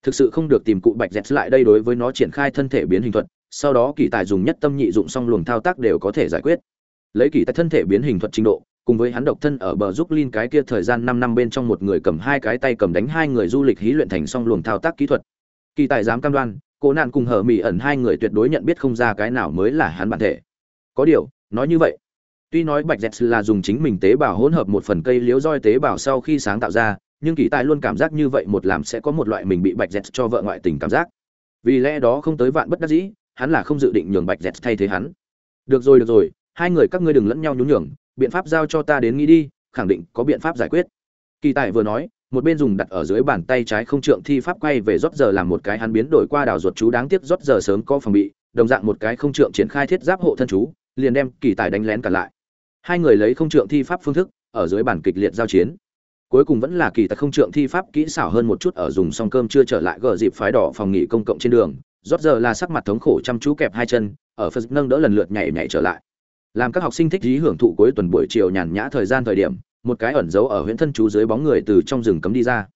Thực sự không được tìm cụ bạch dẹt lại đây đối với nó triển khai thân thể biến hình thuật, sau đó kỳ tài dùng nhất tâm nhị dụng xong luồng thao tác đều có thể giải quyết lấy kỳ tài thân thể biến hình thuật trình độ, cùng với hắn độc thân ở bờ giúp linh cái kia thời gian năm năm bên trong một người cầm hai cái tay cầm đánh hai người du lịch hí luyện thành xong luồng thao tác kỹ thuật. Kỳ tài dám cam đoan cố nạn cùng hở mị ẩn hai người tuyệt đối nhận biết không ra cái nào mới là hắn bản thể. Có điều, nói như vậy, tuy nói bạch dẹt là dùng chính mình tế bào hỗn hợp một phần cây liễu roi tế bào sau khi sáng tạo ra, nhưng kỳ tài luôn cảm giác như vậy một làm sẽ có một loại mình bị bạch dẹt cho vợ ngoại tình cảm giác. Vì lẽ đó không tới vạn bất đắc dĩ, hắn là không dự định nhường bạch dẹt thay thế hắn. Được rồi được rồi hai người các ngươi đừng lẫn nhau nhún nhường, biện pháp giao cho ta đến nghĩ đi, khẳng định có biện pháp giải quyết. Kỳ tài vừa nói, một bên dùng đặt ở dưới bàn tay trái không trượng thi pháp quay về rót giờ làm một cái hắn biến đổi qua đảo ruột chú đáng tiếc rót giờ sớm có phòng bị, đồng dạng một cái không trượng triển khai thiết giáp hộ thân chú, liền đem kỳ tài đánh lén cả lại. Hai người lấy không trượng thi pháp phương thức, ở dưới bàn kịch liệt giao chiến. Cuối cùng vẫn là kỳ tài không trượng thi pháp kỹ xảo hơn một chút ở dùng xong cơm chưa trở lại gờ dịp phái đỏ phòng nghỉ công cộng trên đường. Rót giờ là sắc mặt thống khổ chăm chú kẹp hai chân, ở phật nâng đỡ lần lượt nhảy nhảy trở lại làm các học sinh thích trí hưởng thụ cuối tuần buổi chiều nhàn nhã thời gian thời điểm, một cái ẩn giấu ở huyện thân chú dưới bóng người từ trong rừng cấm đi ra.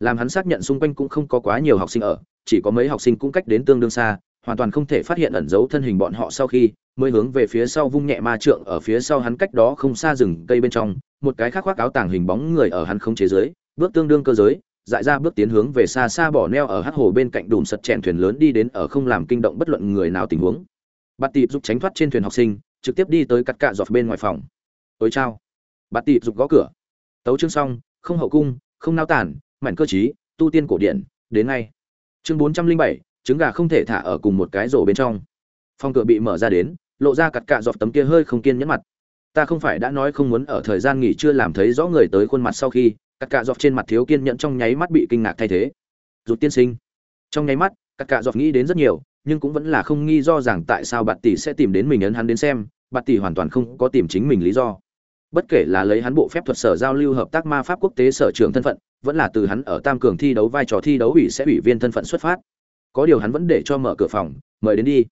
Làm hắn xác nhận xung quanh cũng không có quá nhiều học sinh ở, chỉ có mấy học sinh cũng cách đến tương đương xa, hoàn toàn không thể phát hiện ẩn giấu thân hình bọn họ sau khi mới hướng về phía sau vung nhẹ ma trượng ở phía sau hắn cách đó không xa rừng cây bên trong, một cái khác khoác áo tàng hình bóng người ở hắn không chế giới bước tương đương cơ giới, dại ra bước tiến hướng về xa xa bỏ neo ở hát hồ bên cạnh đùm sật chèn thuyền lớn đi đến ở không làm kinh động bất luận người nào tình huống. Bạt tịp giúp tránh thoát trên thuyền học sinh trực tiếp đi tới cắt cạ dọc bên ngoài phòng. Ôi chao. Bạt tị giục gõ cửa. Tấu chương xong, không hậu cung, không nao tản, mảnh cơ chí tu tiên cổ điển, đến ngay. Chương bốn trăm linh bảy, trứng gà không thể thả ở cùng một cái rổ bên trong. Phòng cửa bị mở ra đến, lộ ra cặt cạ dọc tấm kia hơi không kiên nhẫn mặt. Ta không phải đã nói không muốn ở thời gian nghỉ chưa làm thấy rõ người tới khuôn mặt sau khi cặt cạ dọc trên mặt thiếu kiên nhẫn trong nháy mắt bị kinh ngạc thay thế. Rụt tiên sinh. Trong nháy mắt cặt cạ dọc nghĩ đến rất nhiều, nhưng cũng vẫn là không nghi do rằng tại sao bạt tỷ sẽ tìm đến mình ấn hắn đến xem bạt tỷ hoàn toàn không có tìm chính mình lý do. Bất kể là lấy hắn bộ phép thuật sở giao lưu hợp tác ma pháp quốc tế sở trường thân phận, vẫn là từ hắn ở tam cường thi đấu vai trò thi đấu ủy sẽ ủy viên thân phận xuất phát. Có điều hắn vẫn để cho mở cửa phòng, mời đến đi.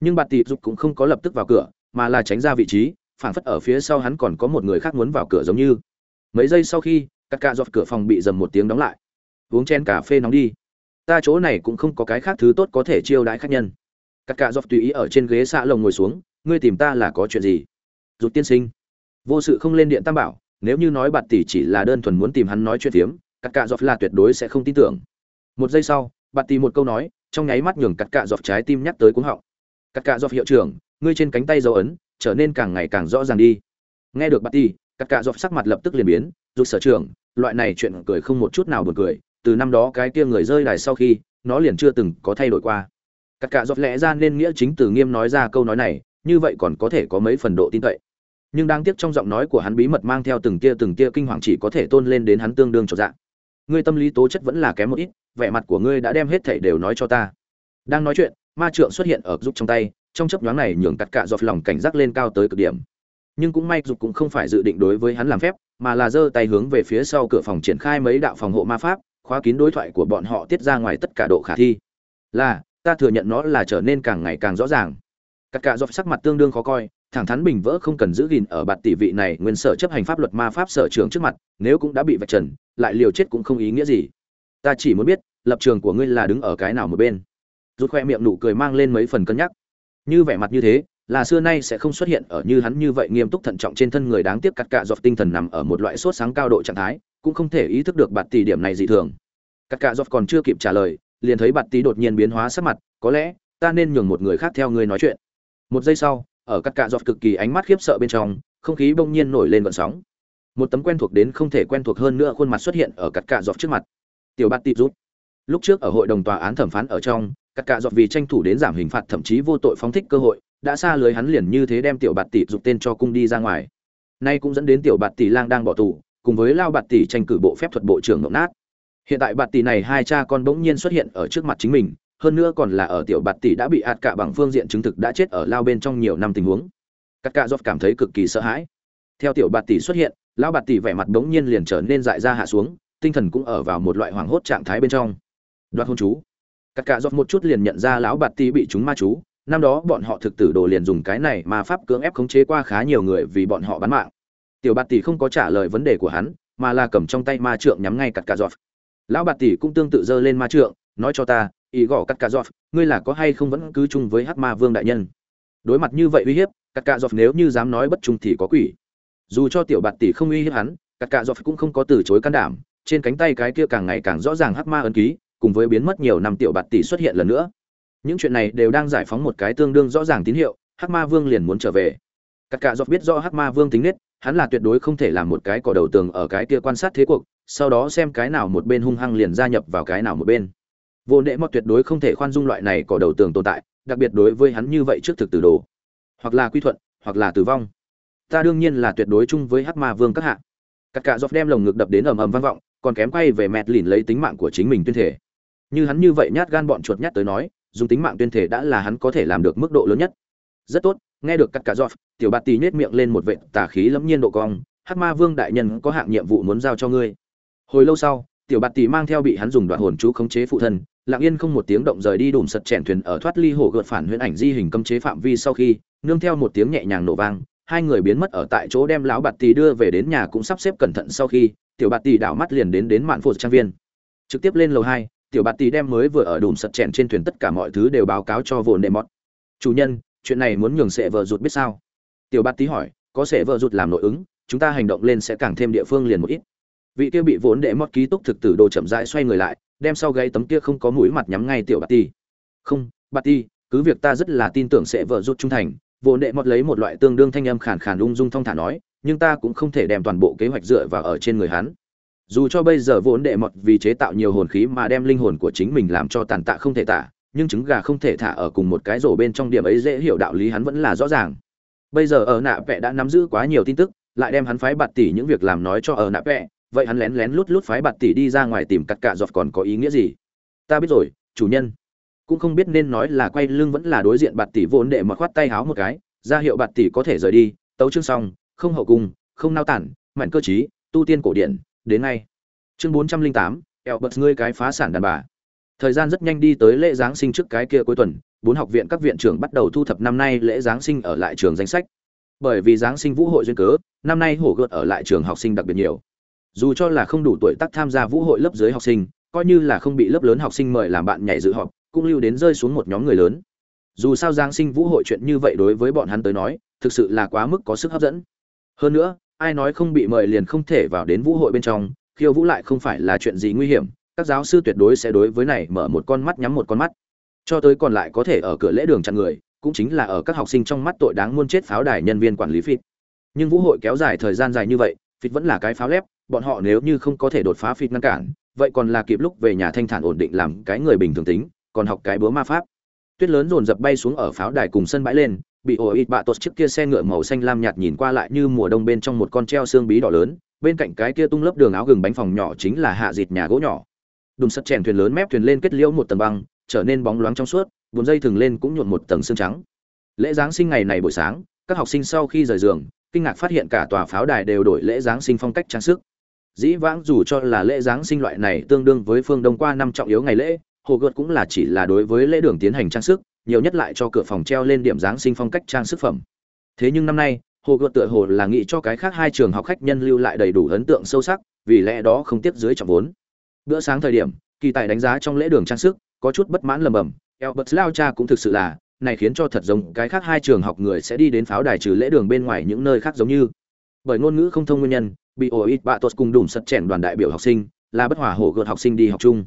Nhưng bạt tỷ dục cũng không có lập tức vào cửa, mà là tránh ra vị trí, phảng phất ở phía sau hắn còn có một người khác muốn vào cửa giống như. Mấy giây sau khi các ca dọc cửa phòng bị dầm một tiếng đóng lại. Uống chén cà phê nóng đi. Ta chỗ này cũng không có cái khác thứ tốt có thể chiêu đãi khách nhân. Các ca dọc tùy ý ở trên ghế xạ lồng ngồi xuống ngươi tìm ta là có chuyện gì? Rụt tiên sinh. Vô sự không lên điện tam bảo, nếu như nói bạt tỷ chỉ là đơn thuần muốn tìm hắn nói chuyện phiếm các cạ dọc là tuyệt đối sẽ không tin tưởng. Một giây sau, bạt tỷ một câu nói, trong nháy mắt nhường cắt cạ dọc trái tim nhắc tới cuống họng. Cắt cạ dọc hiệu trưởng, ngươi trên cánh tay dấu ấn, trở nên càng ngày càng rõ ràng đi. Nghe được bạt tỷ, cắt cạ dọc sắc mặt lập tức liền biến rụt sở trưởng, loại này chuyện cười không một chút nào buồn cười, từ năm đó cái kia người rơi đài sau khi, nó liền chưa từng có thay đổi qua. Cắt cạ dọc lẽ ra nên nghĩa chính từ nghiêm nói ra câu nói này như vậy còn có thể có mấy phần độ tin cậy. Nhưng đáng tiếc trong giọng nói của hắn bí mật mang theo từng tia từng tia kinh hoàng chỉ có thể tôn lên đến hắn tương đương cho dạng. Ngươi tâm lý tố chất vẫn là kém một ít, vẻ mặt của ngươi đã đem hết thảy đều nói cho ta. Đang nói chuyện, ma trượng xuất hiện ở giúp trong tay, trong chấp nhoáng này nhường cắt cả dọc lòng cảnh giác lên cao tới cực điểm. Nhưng cũng may dục cũng không phải dự định đối với hắn làm phép, mà là giơ tay hướng về phía sau cửa phòng triển khai mấy đạo phòng hộ ma pháp, khóa kín đối thoại của bọn họ tiết ra ngoài tất cả độ khả thi. Là, ta thừa nhận nó là trở nên càng ngày càng rõ ràng. Cắt cả dọc sắc mặt tương đương khó coi, thẳng thắn bình vỡ không cần giữ gìn ở bạt tỷ vị này nguyên sở chấp hành pháp luật ma pháp sở trường trước mặt, nếu cũng đã bị vạch trần, lại liều chết cũng không ý nghĩa gì. Ta chỉ muốn biết, lập trường của ngươi là đứng ở cái nào một bên. Rút khoe miệng nụ cười mang lên mấy phần cân nhắc. Như vẻ mặt như thế, là xưa nay sẽ không xuất hiện ở như hắn như vậy nghiêm túc thận trọng trên thân người đáng tiếc cắt cả dọc tinh thần nằm ở một loại sốt sáng cao độ trạng thái, cũng không thể ý thức được bạt tỷ điểm này dị thường. Cắt cả dọc còn chưa kịp trả lời, liền thấy bạt tỷ đột nhiên biến hóa sắc mặt, có lẽ, ta nên nhường một người khác theo ngươi nói chuyện một giây sau, ở các cạ dọc cực kỳ ánh mắt khiếp sợ bên trong, không khí bỗng nhiên nổi lên vận sóng. Một tấm quen thuộc đến không thể quen thuộc hơn nữa khuôn mặt xuất hiện ở các cạ dọc trước mặt. Tiểu Bát tỷ rút. Lúc trước ở hội đồng tòa án thẩm phán ở trong các cạ dọc vì tranh thủ đến giảm hình phạt thậm chí vô tội phóng thích cơ hội, đã xa lưới hắn liền như thế đem tiểu bạt tỷ dục tên cho cung đi ra ngoài. Nay cũng dẫn đến tiểu bạt tỷ lang đang bỏ tù, cùng với lao bạt tỷ tranh cử bộ phép thuật bộ trưởng ngộng nát. Hiện tại bạt tỷ này hai cha con bỗng nhiên xuất hiện ở trước mặt chính mình hơn nữa còn là ở tiểu bạt tỷ đã bị ạt cả bằng phương diện chứng thực đã chết ở lao bên trong nhiều năm tình huống. Các cạ dọc cảm thấy cực kỳ sợ hãi. Theo tiểu bạt tỷ xuất hiện lão bạt tỷ vẻ mặt bỗng nhiên liền trở nên dại ra hạ xuống, tinh thần cũng ở vào một loại hoảng hốt trạng thái bên trong. Đoạt hôn chú. Các cạ dọc một chút liền nhận ra lão bạt tỷ bị chúng ma chú, năm đó bọn họ thực tử đồ liền dùng cái này mà pháp cưỡng ép khống chế qua khá nhiều người vì bọn họ bán mạng. Tiểu bạt tỷ không có trả lời vấn đề của hắn, mà là cầm trong tay ma trượng nhắm ngay cặt cà giọt lão bạt tỷ cũng tương tự giơ lên ma trượng, nói cho ta ý gõ cắt cà giọt, ngươi là có hay không vẫn cứ chung với hắc ma vương đại nhân? Đối mặt như vậy uy hiếp, cắt cà giọt nếu như dám nói bất trung thì có quỷ. Dù cho tiểu bạt tỷ không uy hiếp hắn, cắt cà giọt cũng không có từ chối can đảm, trên cánh tay cái kia càng ngày càng rõ ràng hắc ma ấn ký, cùng với biến mất nhiều năm tiểu bạt tỷ xuất hiện lần nữa. Những chuyện này đều đang giải phóng một cái tương đương rõ ràng tín hiệu, hắc ma vương liền muốn trở về. Cắt cạ giọt biết rõ hắc ma vương tính nết, hắn là tuyệt đối không thể làm một cái cỏ đầu tường ở cái kia quan sát thế cuộc, sau đó xem cái nào một bên hung hăng liền gia nhập vào cái nào một bên vô đệ mọt tuyệt đối không thể khoan dung loại này cỏ đầu tường tồn tại, đặc biệt đối với hắn như vậy trước thực từ đồ. Hoặc là quy thuận, hoặc là tử vong. Ta đương nhiên là tuyệt đối chung với hắc ma vương các hạ. Cắt cạ dọc đem lồng ngực đập đến ầm ầm vang vọng, còn kém quay về mẹt lìn lấy tính mạng của chính mình tuyên thể. Như hắn như vậy nhát gan bọn chuột nhát tới nói, dùng tính mạng tuyên thể đã là hắn có thể làm được mức độ lớn nhất. Rất tốt, nghe được cắt cả giọt, tiểu bạt tì nhét miệng lên một vệt tà khí lẫm nhiên độ cong, hắc ma vương đại nhân có hạng nhiệm vụ muốn giao cho ngươi. Hồi lâu sau tiểu bạt tì mang theo bị hắn dùng đoạn hồn chú khống chế phụ thân, lặng yên không một tiếng động rời đi đùm sật chèn thuyền ở thoát ly hồ gợt phản huyễn ảnh di hình cấm chế phạm vi sau khi, nương theo một tiếng nhẹ nhàng nổ vang, hai người biến mất ở tại chỗ đem lão bạt tì đưa về đến nhà cũng sắp xếp cẩn thận sau khi, tiểu bạt tì đảo mắt liền đến đến mạn phụt trang viên. Trực tiếp lên lầu hai, tiểu bạt tỷ đem mới vừa ở đùm sật chèn trên thuyền tất cả mọi thứ đều báo cáo cho vồn đệ mọt. Chủ nhân, chuyện này muốn nhường sệ vợ rụt biết sao? Tiểu bạt tỷ hỏi, có sệ vợ rụt làm nội ứng, chúng ta hành động lên sẽ càng thêm địa phương liền một ít vị kia bị vốn đệ mất ký túc thực tử đồ chậm rãi xoay người lại, đem sau gáy tấm kia không có mũi mặt nhắm ngay tiểu bà tỷ không bà tỷ cứ việc ta rất là tin tưởng sẽ vợ rút trung thành. Vốn đệ mọt lấy một loại tương đương thanh âm khàn khàn ung dung thong thả nói, nhưng ta cũng không thể đem toàn bộ kế hoạch dựa vào ở trên người hắn. Dù cho bây giờ vốn đệ mọt vì chế tạo nhiều hồn khí mà đem linh hồn của chính mình làm cho tàn tạ không thể tả, nhưng trứng gà không thể thả ở cùng một cái rổ bên trong điểm ấy dễ hiểu đạo lý hắn vẫn là rõ ràng. Bây giờ ở nạ vẽ đã nắm giữ quá nhiều tin tức, lại đem hắn phái bạt tỷ những việc làm nói cho ở nạ vẽ vậy hắn lén lén lút lút phái bạt tỷ đi ra ngoài tìm cắt cạ giọt còn có ý nghĩa gì? Ta biết rồi, chủ nhân. Cũng không biết nên nói là quay lưng vẫn là đối diện bạt tỷ vốn đệ mà khoát tay háo một cái, ra hiệu bạt tỷ có thể rời đi, tấu chương xong, không hậu cung, không nao tản, mạnh cơ chí tu tiên cổ điển, đến ngay. Chương bốn trăm linh tám ẹo bật ngươi cái phá sản đàn bà. Thời gian rất nhanh đi tới lễ giáng sinh trước cái kia cuối tuần, bốn học viện các viện trưởng bắt đầu thu thập năm nay lễ giáng sinh ở lại trường danh sách. Bởi vì giáng sinh vũ hội duyên cớ, năm nay hổ gợt ở lại trường học sinh đặc biệt nhiều dù cho là không đủ tuổi tác tham gia vũ hội lớp dưới học sinh, coi như là không bị lớp lớn học sinh mời làm bạn nhảy dự họp, cũng lưu đến rơi xuống một nhóm người lớn. Dù sao giáng sinh vũ hội chuyện như vậy đối với bọn hắn tới nói, thực sự là quá mức có sức hấp dẫn. Hơn nữa, ai nói không bị mời liền không thể vào đến vũ hội bên trong, khiêu vũ lại không phải là chuyện gì nguy hiểm, các giáo sư tuyệt đối sẽ đối với này mở một con mắt nhắm một con mắt. Cho tới còn lại có thể ở cửa lễ đường chặn người, cũng chính là ở các học sinh trong mắt tội đáng muôn chết pháo đài nhân viên quản lý phịt. Nhưng vũ hội kéo dài thời gian dài như vậy, phịt vẫn là cái pháo lép bọn họ nếu như không có thể đột phá phịt ngăn cản, vậy còn là kịp lúc về nhà thanh thản ổn định làm cái người bình thường tính, còn học cái búa ma pháp. Tuyết lớn dồn dập bay xuống ở pháo đài cùng sân bãi lên, bị ổ ít bạ tột trước kia xe ngựa màu xanh lam nhạt nhìn qua lại như mùa đông bên trong một con treo xương bí đỏ lớn, bên cạnh cái kia tung lớp đường áo gừng bánh phòng nhỏ chính là hạ dịt nhà gỗ nhỏ. Đùng sắt chèn thuyền lớn mép thuyền lên kết liễu một tầng băng, trở nên bóng loáng trong suốt bốn dây thừng lên cũng nhuộn một tầng xương trắng. Lễ giáng sinh ngày này buổi sáng, các học sinh sau khi rời giường, kinh ngạc phát hiện cả tòa pháo đài đều đổi lễ giáng sinh phong cách trang sức dĩ vãng dù cho là lễ giáng sinh loại này tương đương với phương đông qua năm trọng yếu ngày lễ hồ gợt cũng là chỉ là đối với lễ đường tiến hành trang sức nhiều nhất lại cho cửa phòng treo lên điểm giáng sinh phong cách trang sức phẩm thế nhưng năm nay hồ gợt tựa hồ là nghĩ cho cái khác hai trường học khách nhân lưu lại đầy đủ ấn tượng sâu sắc vì lẽ đó không tiếp dưới trọng vốn bữa sáng thời điểm kỳ tài đánh giá trong lễ đường trang sức có chút bất mãn lầm bầm Albert Lao cha cũng thực sự là, này khiến cho thật giống cái khác hai trường học người sẽ đi đến pháo đài trừ lễ đường bên ngoài những nơi khác giống như. Bởi ngôn ngữ không thông nguyên nhân, bị ổ ít bạ tốt cùng đủ sật chèn đoàn đại biểu học sinh, là bất hòa hổ gợt học sinh đi học chung.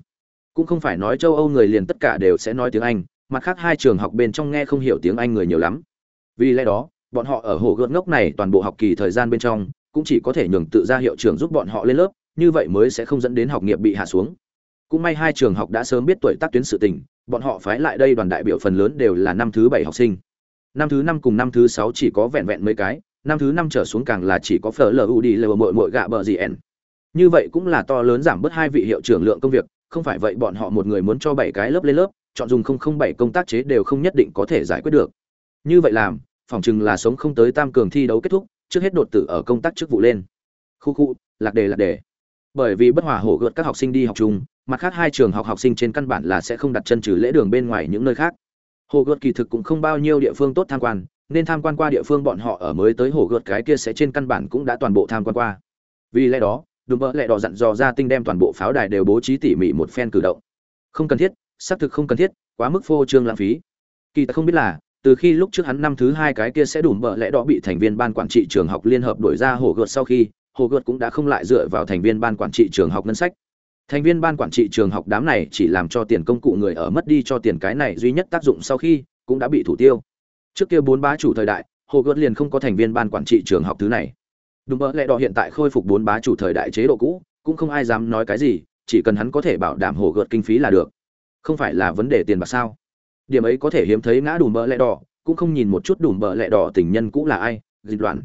Cũng không phải nói châu Âu người liền tất cả đều sẽ nói tiếng Anh, mặt khác hai trường học bên trong nghe không hiểu tiếng Anh người nhiều lắm. Vì lẽ đó, bọn họ ở hồ gợt ngốc này toàn bộ học kỳ thời gian bên trong, cũng chỉ có thể nhường tự ra hiệu trưởng giúp bọn họ lên lớp, như vậy mới sẽ không dẫn đến học nghiệp bị hạ xuống. Cũng may hai trường học đã sớm biết tuổi tác tuyến sự tình, bọn họ phái lại đây đoàn đại biểu phần lớn đều là năm thứ bảy học sinh năm thứ năm cùng năm thứ sáu chỉ có vẹn vẹn mấy cái năm thứ năm trở xuống càng là chỉ có phở lu đi lờ mội mội gạ bờ gì ẻn. Như vậy cũng là to lớn giảm bớt hai vị hiệu trưởng lượng công việc, không phải vậy bọn họ một người muốn cho bảy cái lớp lên lớp, chọn dùng không không bảy công tác chế đều không nhất định có thể giải quyết được. Như vậy làm phỏng chừng là sống không tới tam cường thi đấu kết thúc, trước hết đột tử ở công tác chức vụ lên. Khu khu, lạc đề lạc đề. Bởi vì bất hòa hổ gợt các học sinh đi học chung, mặt khác hai trường học học sinh trên căn bản là sẽ không đặt chân trừ lễ đường bên ngoài những nơi khác. Hồ gợt kỳ thực cũng không bao nhiêu địa phương tốt tham quan nên tham quan qua địa phương bọn họ ở mới tới hồ gợt cái kia sẽ trên căn bản cũng đã toàn bộ tham quan qua. Vì lẽ đó, đùm bỡ lẹ đỏ dặn dò ra tinh đem toàn bộ pháo đài đều bố trí tỉ mỉ một phen cử động. Không cần thiết, xác thực không cần thiết, quá mức phô trương lãng phí. Kỳ ta không biết là, từ khi lúc trước hắn năm thứ hai cái kia sẽ đùm bỡ lẽ đỏ bị thành viên ban quản trị trường học liên hợp đổi ra hồ gợt sau khi, hồ gợt cũng đã không lại dựa vào thành viên ban quản trị trường học ngân sách. Thành viên ban quản trị trường học đám này chỉ làm cho tiền công cụ người ở mất đi cho tiền cái này duy nhất tác dụng sau khi, cũng đã bị thủ tiêu trước kia bốn bá chủ thời đại, hồ gợt liền không có thành viên ban quản trị trường học thứ này. Đúng mơ lẽ đỏ hiện tại khôi phục bốn bá chủ thời đại chế độ cũ, cũng không ai dám nói cái gì, chỉ cần hắn có thể bảo đảm hồ gợt kinh phí là được. Không phải là vấn đề tiền bạc sao? Điểm ấy có thể hiếm thấy ngã đùm bợ lẹ đỏ, cũng không nhìn một chút đùm bợ lẹ đỏ tình nhân cũ là ai dịch đoạn.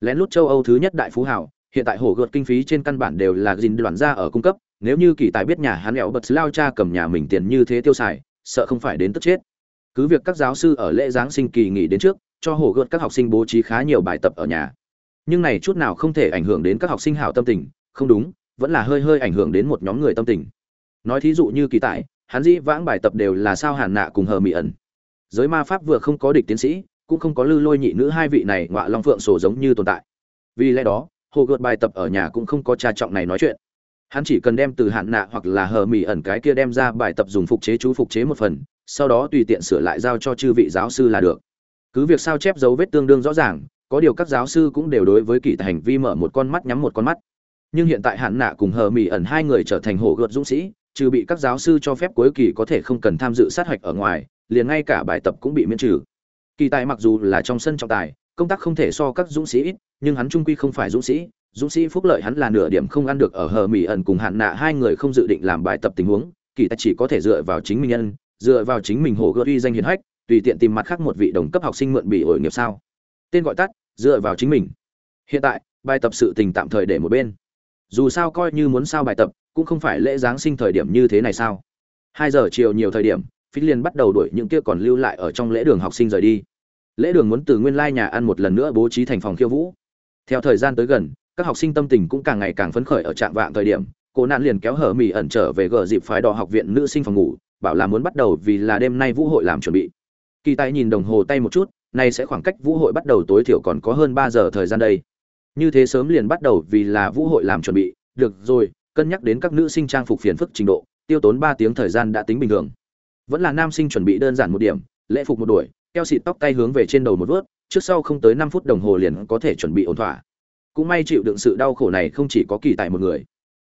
lén lút châu âu thứ nhất đại phú hảo hiện tại hồ gợt kinh phí trên căn bản đều là dình đoạn ra ở cung cấp, nếu như kỳ tài biết nhà hắn lẹo bật lao cha cầm nhà mình tiền như thế tiêu xài, sợ không phải đến tức chết cứ việc các giáo sư ở lễ giáng sinh kỳ nghỉ đến trước cho Hổ gợt các học sinh bố trí khá nhiều bài tập ở nhà. Nhưng này chút nào không thể ảnh hưởng đến các học sinh hảo tâm tình không đúng vẫn là hơi hơi ảnh hưởng đến một nhóm người tâm tình. Nói thí dụ như kỳ tại, hắn dĩ vãng bài tập đều là sao hàn nạ cùng hờ mỹ ẩn. Giới ma pháp vừa không có địch tiến sĩ cũng không có lư lôi nhị nữ hai vị này ngọa long phượng sổ giống như tồn tại. Vì lẽ đó hồ gợt bài tập ở nhà cũng không có trà trọng này nói chuyện. Hắn chỉ cần đem từ hạn nạ hoặc là hờ mỹ ẩn cái kia đem ra bài tập dùng phục chế chú phục chế một phần sau đó tùy tiện sửa lại giao cho chư vị giáo sư là được. Cứ việc sao chép dấu vết tương đương rõ ràng, có điều các giáo sư cũng đều đối với kỳ tài hành vi mở một con mắt nhắm một con mắt. Nhưng hiện tại hạn nạ cùng hờ mỹ ẩn hai người trở thành hổ gợt dũng sĩ, trừ bị các giáo sư cho phép cuối kỳ có thể không cần tham dự sát hạch ở ngoài, liền ngay cả bài tập cũng bị miễn trừ. Kỳ tài mặc dù là trong sân trọng tài, công tác không thể so các dũng sĩ ít, nhưng hắn trung quy không phải dũng sĩ. Dũng sĩ phúc lợi hắn là nửa điểm không ăn được ở hờ mỹ ẩn cùng hạn nạ hai người không dự định làm bài tập tình huống, kỳ tài chỉ có thể dựa vào chính mình nhân dựa vào chính mình hổ gợt uy danh hiền hách, tùy tiện tìm mặt khác một vị đồng cấp học sinh mượn bị ổi nghiệp sao? Tên gọi tắt, dựa vào chính mình. Hiện tại, bài tập sự tình tạm thời để một bên. Dù sao coi như muốn sao bài tập, cũng không phải lễ giáng sinh thời điểm như thế này sao? Hai giờ chiều nhiều thời điểm phí liền bắt đầu đuổi những kia còn lưu lại ở trong lễ đường học sinh rời đi. Lễ đường muốn từ nguyên lai nhà ăn một lần nữa bố trí thành phòng khiêu vũ. Theo thời gian tới gần, các học sinh tâm tình cũng càng ngày càng phấn khởi ở trạng vạng thời điểm, cô nạn liền kéo hở mỹ ẩn trở về gờ dịp phái đỏ học viện nữ sinh phòng ngủ bảo là muốn bắt đầu vì là đêm nay vũ hội làm chuẩn bị. Kỳ tài nhìn đồng hồ tay một chút nay sẽ khoảng cách vũ hội bắt đầu tối thiểu còn có hơn ba giờ thời gian đây. Như thế sớm liền bắt đầu vì là vũ hội làm chuẩn bị được rồi cân nhắc đến các nữ sinh trang phục phiền phức trình độ tiêu tốn ba tiếng thời gian đã tính bình thường. Vẫn là nam sinh chuẩn bị đơn giản một điểm lễ phục một đuổi keo xịt tóc tay hướng về trên đầu một vớt trước sau không tới năm phút đồng hồ liền có thể chuẩn bị ổn thỏa. Cũng may chịu đựng sự đau khổ này không chỉ có kỳ Tài một người.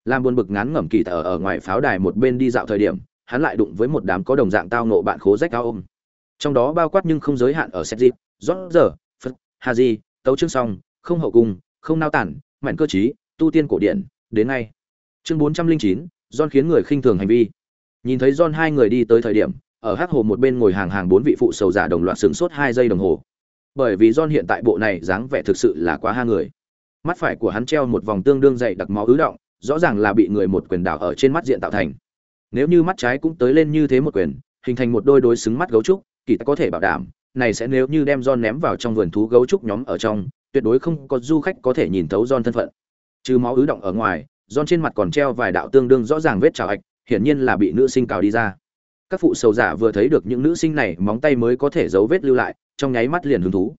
Làm buồn bực ngán ngẩm kỳ Tài ở, ở ngoài pháo đài một bên đi dạo thời điểm hắn lại đụng với một đám có đồng dạng tao nộ bạn khố rách cao ôm. Trong đó bao quát nhưng không giới hạn ở set dịp rót giờ phật hà di tấu chương song, không hậu cung, không nao tản mạnh cơ chí tu tiên cổ điển đến ngay. Chương bốn trăm linh chín, john khiến người khinh thường hành vi. Nhìn thấy john hai người đi tới thời điểm, ở hắc hồ một bên ngồi hàng hàng bốn vị phụ sầu giả đồng loạt sửng sốt hai giây đồng hồ. Bởi vì john hiện tại bộ này dáng vẻ thực sự là quá ha người. Mắt phải của hắn treo một vòng tương đương dày đặc máu ứ động, rõ ràng là bị người một quyền đảo ở trên mắt diện tạo thành nếu như mắt trái cũng tới lên như thế một quyền hình thành một đôi đối xứng mắt gấu trúc kỳ ta có thể bảo đảm này sẽ nếu như đem John ném vào trong vườn thú gấu trúc nhóm ở trong, tuyệt đối không có du khách có thể nhìn thấu John thân phận. Trừ máu ứ động ở ngoài, John trên mặt còn treo vài đạo tương đương rõ ràng vết trào hạch, hiển nhiên là bị nữ sinh cào đi ra. Các phụ sầu giả vừa thấy được những nữ sinh này móng tay mới có thể giấu vết lưu lại, trong nháy mắt liền hứng thú.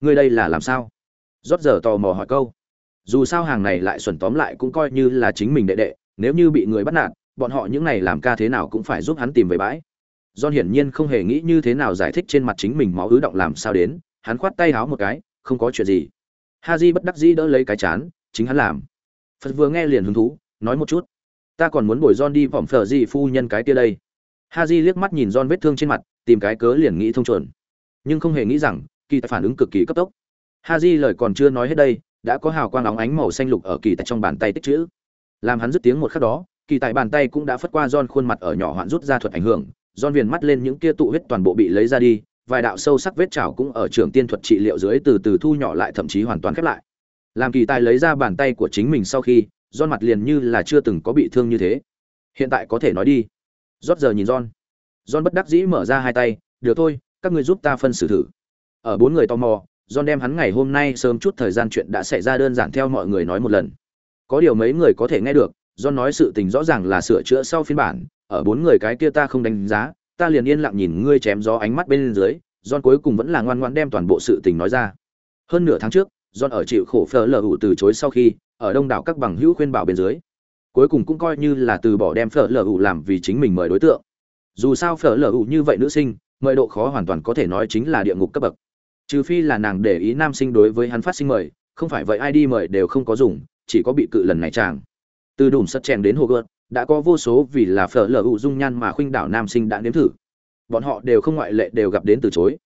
Người đây là làm sao? Rốt giờ tò mò hỏi câu. Dù sao hàng này lại xuẩn tóm lại cũng coi như là chính mình đệ đệ, nếu như bị người bắt nạt, bọn họ những này làm ca thế nào cũng phải giúp hắn tìm về bãi. John hiển nhiên không hề nghĩ như thế nào giải thích trên mặt chính mình máu ứ động làm sao đến, hắn khoát tay háo một cái, không có chuyện gì. Haji bất đắc dĩ đỡ lấy cái chán, chính hắn làm. Phật vừa nghe liền hứng thú, nói một chút. Ta còn muốn bồi John đi vòng phở gì phu nhân cái kia đây. Haji liếc mắt nhìn John vết thương trên mặt, tìm cái cớ liền nghĩ thông chuẩn. Nhưng không hề nghĩ rằng, kỳ tài phản ứng cực kỳ cấp tốc. Haji lời còn chưa nói hết đây, đã có hào quang óng ánh màu xanh lục ở kỳ tại trong bàn tay tích chữ. Làm hắn dứt tiếng một khắc đó, kỳ tại bàn tay cũng đã phất qua John khuôn mặt ở nhỏ hoạn rút ra thuật ảnh hưởng, John viền mắt lên những kia tụ huyết toàn bộ bị lấy ra đi, vài đạo sâu sắc vết chảo cũng ở trường tiên thuật trị liệu dưới từ từ thu nhỏ lại thậm chí hoàn toàn khép lại. Làm kỳ tài lấy ra bàn tay của chính mình sau khi, John mặt liền như là chưa từng có bị thương như thế. Hiện tại có thể nói đi. Rốt giờ nhìn John. John bất đắc dĩ mở ra hai tay, "Được thôi, các ngươi giúp ta phân xử thử." Ở bốn người tò mò, John đem hắn ngày hôm nay sớm chút thời gian chuyện đã xảy ra đơn giản theo mọi người nói một lần. Có điều mấy người có thể nghe được, do nói sự tình rõ ràng là sửa chữa sau phiên bản, ở bốn người cái kia ta không đánh giá ta liền yên lặng nhìn ngươi chém gió ánh mắt bên dưới john cuối cùng vẫn là ngoan ngoãn đem toàn bộ sự tình nói ra. Hơn nửa tháng trước john ở chịu khổ phở lờ hủ từ chối sau khi ở đông đảo các bằng hữu khuyên bảo bên dưới cuối cùng cũng coi như là từ bỏ đem phở lờ hủ làm vì chính mình mời đối tượng. Dù sao phở lờ hủ như vậy nữ sinh mời độ khó hoàn toàn có thể nói chính là địa ngục cấp bậc. Trừ phi là nàng để ý nam sinh đối với hắn phát sinh mời không phải vậy ai đi mời đều không có dùng chỉ có bị cự lần này chàng từ đùm sắt chèn đến hồ gợt đã có vô số vì là phở lờ ụ dung nhan mà khuynh đảo nam sinh đã nếm thử. Bọn họ đều không ngoại lệ đều gặp đến từ chối.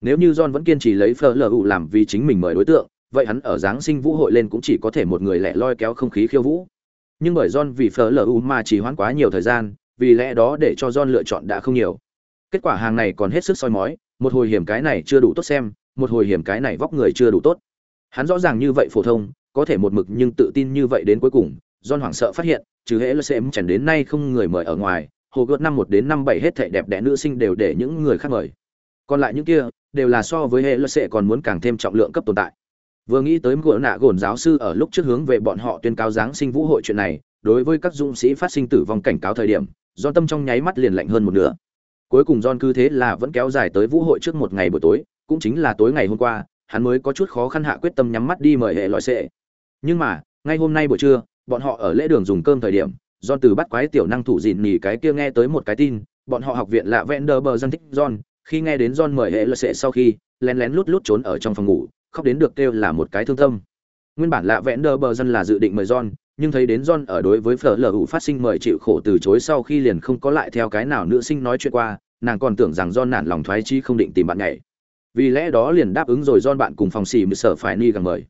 Nếu như john vẫn kiên trì lấy phở lờ ụ làm vì chính mình mời đối tượng, vậy hắn ở giáng sinh vũ hội lên cũng chỉ có thể một người lẻ loi kéo không khí khiêu vũ. Nhưng bởi john vì phở lờ ụ mà chỉ hoãn quá nhiều thời gian, vì lẽ đó để cho john lựa chọn đã không nhiều. Kết quả hàng này còn hết sức soi mói, một hồi hiểm cái này chưa đủ tốt xem, một hồi hiểm cái này vóc người chưa đủ tốt. Hắn rõ ràng như vậy phổ thông, có thể một mực nhưng tự tin như vậy đến cuối cùng John hoảng sợ phát hiện, trừ hệ là xem chẳng đến nay không người mời ở ngoài, hồ gợt năm một đến năm bảy hết thảy đẹp đẽ nữ sinh đều để những người khác mời. Còn lại những kia, đều là so với hệ là sẽ còn muốn càng thêm trọng lượng cấp tồn tại. Vừa nghĩ tới gỗ nạ gồn giáo sư ở lúc trước hướng về bọn họ tuyên cáo giáng sinh vũ hội chuyện này, đối với các dũng sĩ phát sinh tử vong cảnh cáo thời điểm, John tâm trong nháy mắt liền lạnh hơn một nửa. Cuối cùng John cứ thế là vẫn kéo dài tới vũ hội trước một ngày buổi tối, cũng chính là tối ngày hôm qua, hắn mới có chút khó khăn hạ quyết tâm nhắm mắt đi mời hệ loại sẽ. Nhưng mà, ngay hôm nay buổi trưa, bọn họ ở lễ đường dùng cơm thời điểm John từ bắt quái tiểu năng thủ dịn nỉ cái kia nghe tới một cái tin, bọn họ học viện lạ bờ dân thích John, khi nghe đến John mời hệ lợi sệ sau khi, lén lén lút lút trốn ở trong phòng ngủ, khóc đến được kêu là một cái thương tâm. Nguyên bản lạ bờ dân là dự định mời John, nhưng thấy đến John ở đối với phở lở hữu phát sinh mời chịu khổ từ chối sau khi liền không có lại theo cái nào nữ sinh nói chuyện qua, nàng còn tưởng rằng John nản lòng thoái chi không định tìm bạn nhảy. Vì lẽ đó liền đáp ứng rồi John bạn cùng phòng xì sở phải ni gần mời.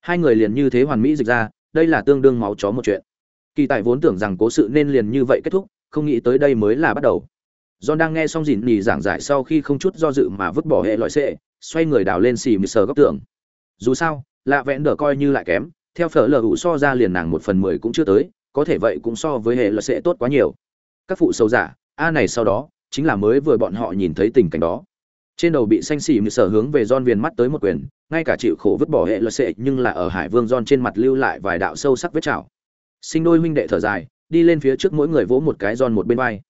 Hai người liền như thế hoàn mỹ dịch ra, đây là tương đương máu chó một chuyện. Kỳ tài vốn tưởng rằng cố sự nên liền như vậy kết thúc, không nghĩ tới đây mới là bắt đầu. John đang nghe xong dìn nhì giảng giải sau khi không chút do dự mà vứt bỏ hệ loại xệ xoay người đào lên xì mì sờ góc tường. Dù sao, lạ vẽn đỡ coi như lại kém, theo phở lờ hụ so ra liền nàng một phần mười cũng chưa tới, có thể vậy cũng so với hệ loại xệ tốt quá nhiều. Các phụ sâu giả, a này sau đó, chính là mới vừa bọn họ nhìn thấy tình cảnh đó trên đầu bị xanh xỉ mười sở hướng về don viền mắt tới một quyền ngay cả chịu khổ vứt bỏ hệ lợi sệ nhưng là ở hải vương don trên mặt lưu lại vài đạo sâu sắc vết chảo sinh đôi huynh đệ thở dài đi lên phía trước mỗi người vỗ một cái don một bên vai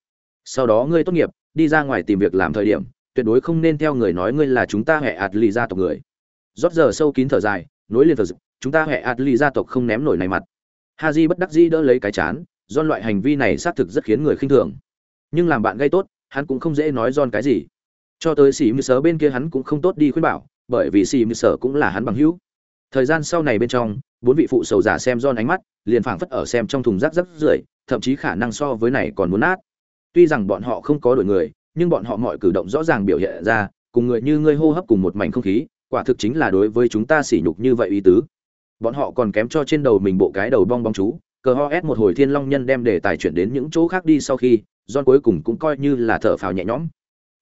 sau đó ngươi tốt nghiệp đi ra ngoài tìm việc làm thời điểm tuyệt đối không nên theo người nói ngươi là chúng ta hệ ạt lì gia tộc người rót giờ sâu kín thở dài nối liền thờ chúng ta hệ ạt lì gia tộc không ném nổi này mặt ha di bất đắc dĩ đỡ lấy cái chán don loại hành vi này xác thực rất khiến người khinh thường. Nhưng làm bạn gây tốt, hắn cũng không dễ nói don cái gì. Cho tới xì mư sở bên kia hắn cũng không tốt đi khuyên bảo, bởi vì xì mư sở cũng là hắn bằng hữu. Thời gian sau này bên trong, bốn vị phụ sầu giả xem don ánh mắt, liền phảng phất ở xem trong thùng rác rác rưởi, thậm chí khả năng so với này còn muốn nát. Tuy rằng bọn họ không có đổi người, nhưng bọn họ mọi cử động rõ ràng biểu hiện ra, cùng người như ngươi hô hấp cùng một mảnh không khí, quả thực chính là đối với chúng ta sỉ nhục như vậy ý tứ. Bọn họ còn kém cho trên đầu mình bộ cái đầu bong bóng chú, cờ ho ép một hồi thiên long nhân đem đề tài chuyển đến những chỗ khác đi sau khi, don cuối cùng cũng coi như là thở phào nhẹ nhõm.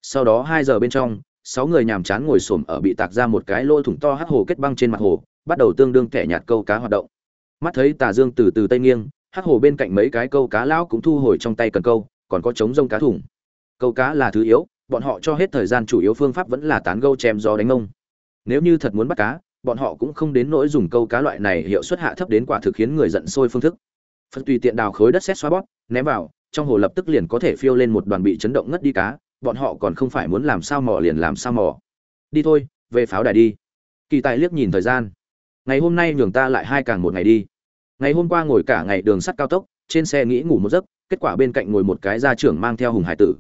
Sau đó hai giờ bên trong, sáu người nhàm chán ngồi xổm ở bị tạc ra một cái lỗ thủng to hắc hồ kết băng trên mặt hồ, bắt đầu tương đương kẻ nhạt câu cá hoạt động. Mắt thấy Tà Dương từ từ tây nghiêng, hắc hồ bên cạnh mấy cái câu cá lão cũng thu hồi trong tay cần câu, còn có trống rông cá thủng. Câu cá là thứ yếu, bọn họ cho hết thời gian chủ yếu phương pháp vẫn là tán gâu chém gió đánh ông. Nếu như thật muốn bắt cá, bọn họ cũng không đến nỗi dùng câu cá loại này hiệu suất hạ thấp đến quả thực khiến người giận sôi phương thức. Phân tùy tiện đào khối đất xét xoa bóp, ném vào, trong hồ lập tức liền có thể phiêu lên một đoàn bị chấn động ngất đi cá, bọn họ còn không phải muốn làm sao mò liền làm sao mò. Đi thôi, về pháo đài đi. Kỳ Tài liếc nhìn thời gian. Ngày hôm nay nhường ta lại hai càng một ngày đi. Ngày hôm qua ngồi cả ngày đường sắt cao tốc, trên xe nghĩ ngủ một giấc, kết quả bên cạnh ngồi một cái gia trưởng mang theo hùng hải tử.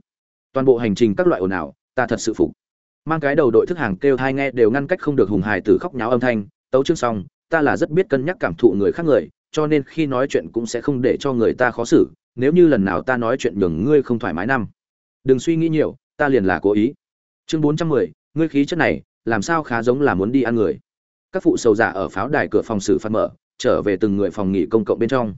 Toàn bộ hành trình các loại ồn ào, ta thật sự phục. Mang cái đầu đội thức hàng kêu thai nghe đều ngăn cách không được hùng hải tử khóc nháo âm thanh, tấu chương xong, ta là rất biết cân nhắc cảm thụ người khác người, cho nên khi nói chuyện cũng sẽ không để cho người ta khó xử, nếu như lần nào ta nói chuyện nhường ngươi không thoải mái năm đừng suy nghĩ nhiều, ta liền là cố ý. Chương bốn trăm mười, ngươi khí chất này, làm sao khá giống là muốn đi ăn người? Các phụ sầu giả ở pháo đài cửa phòng xử phát mở, trở về từng người phòng nghỉ công cộng bên trong.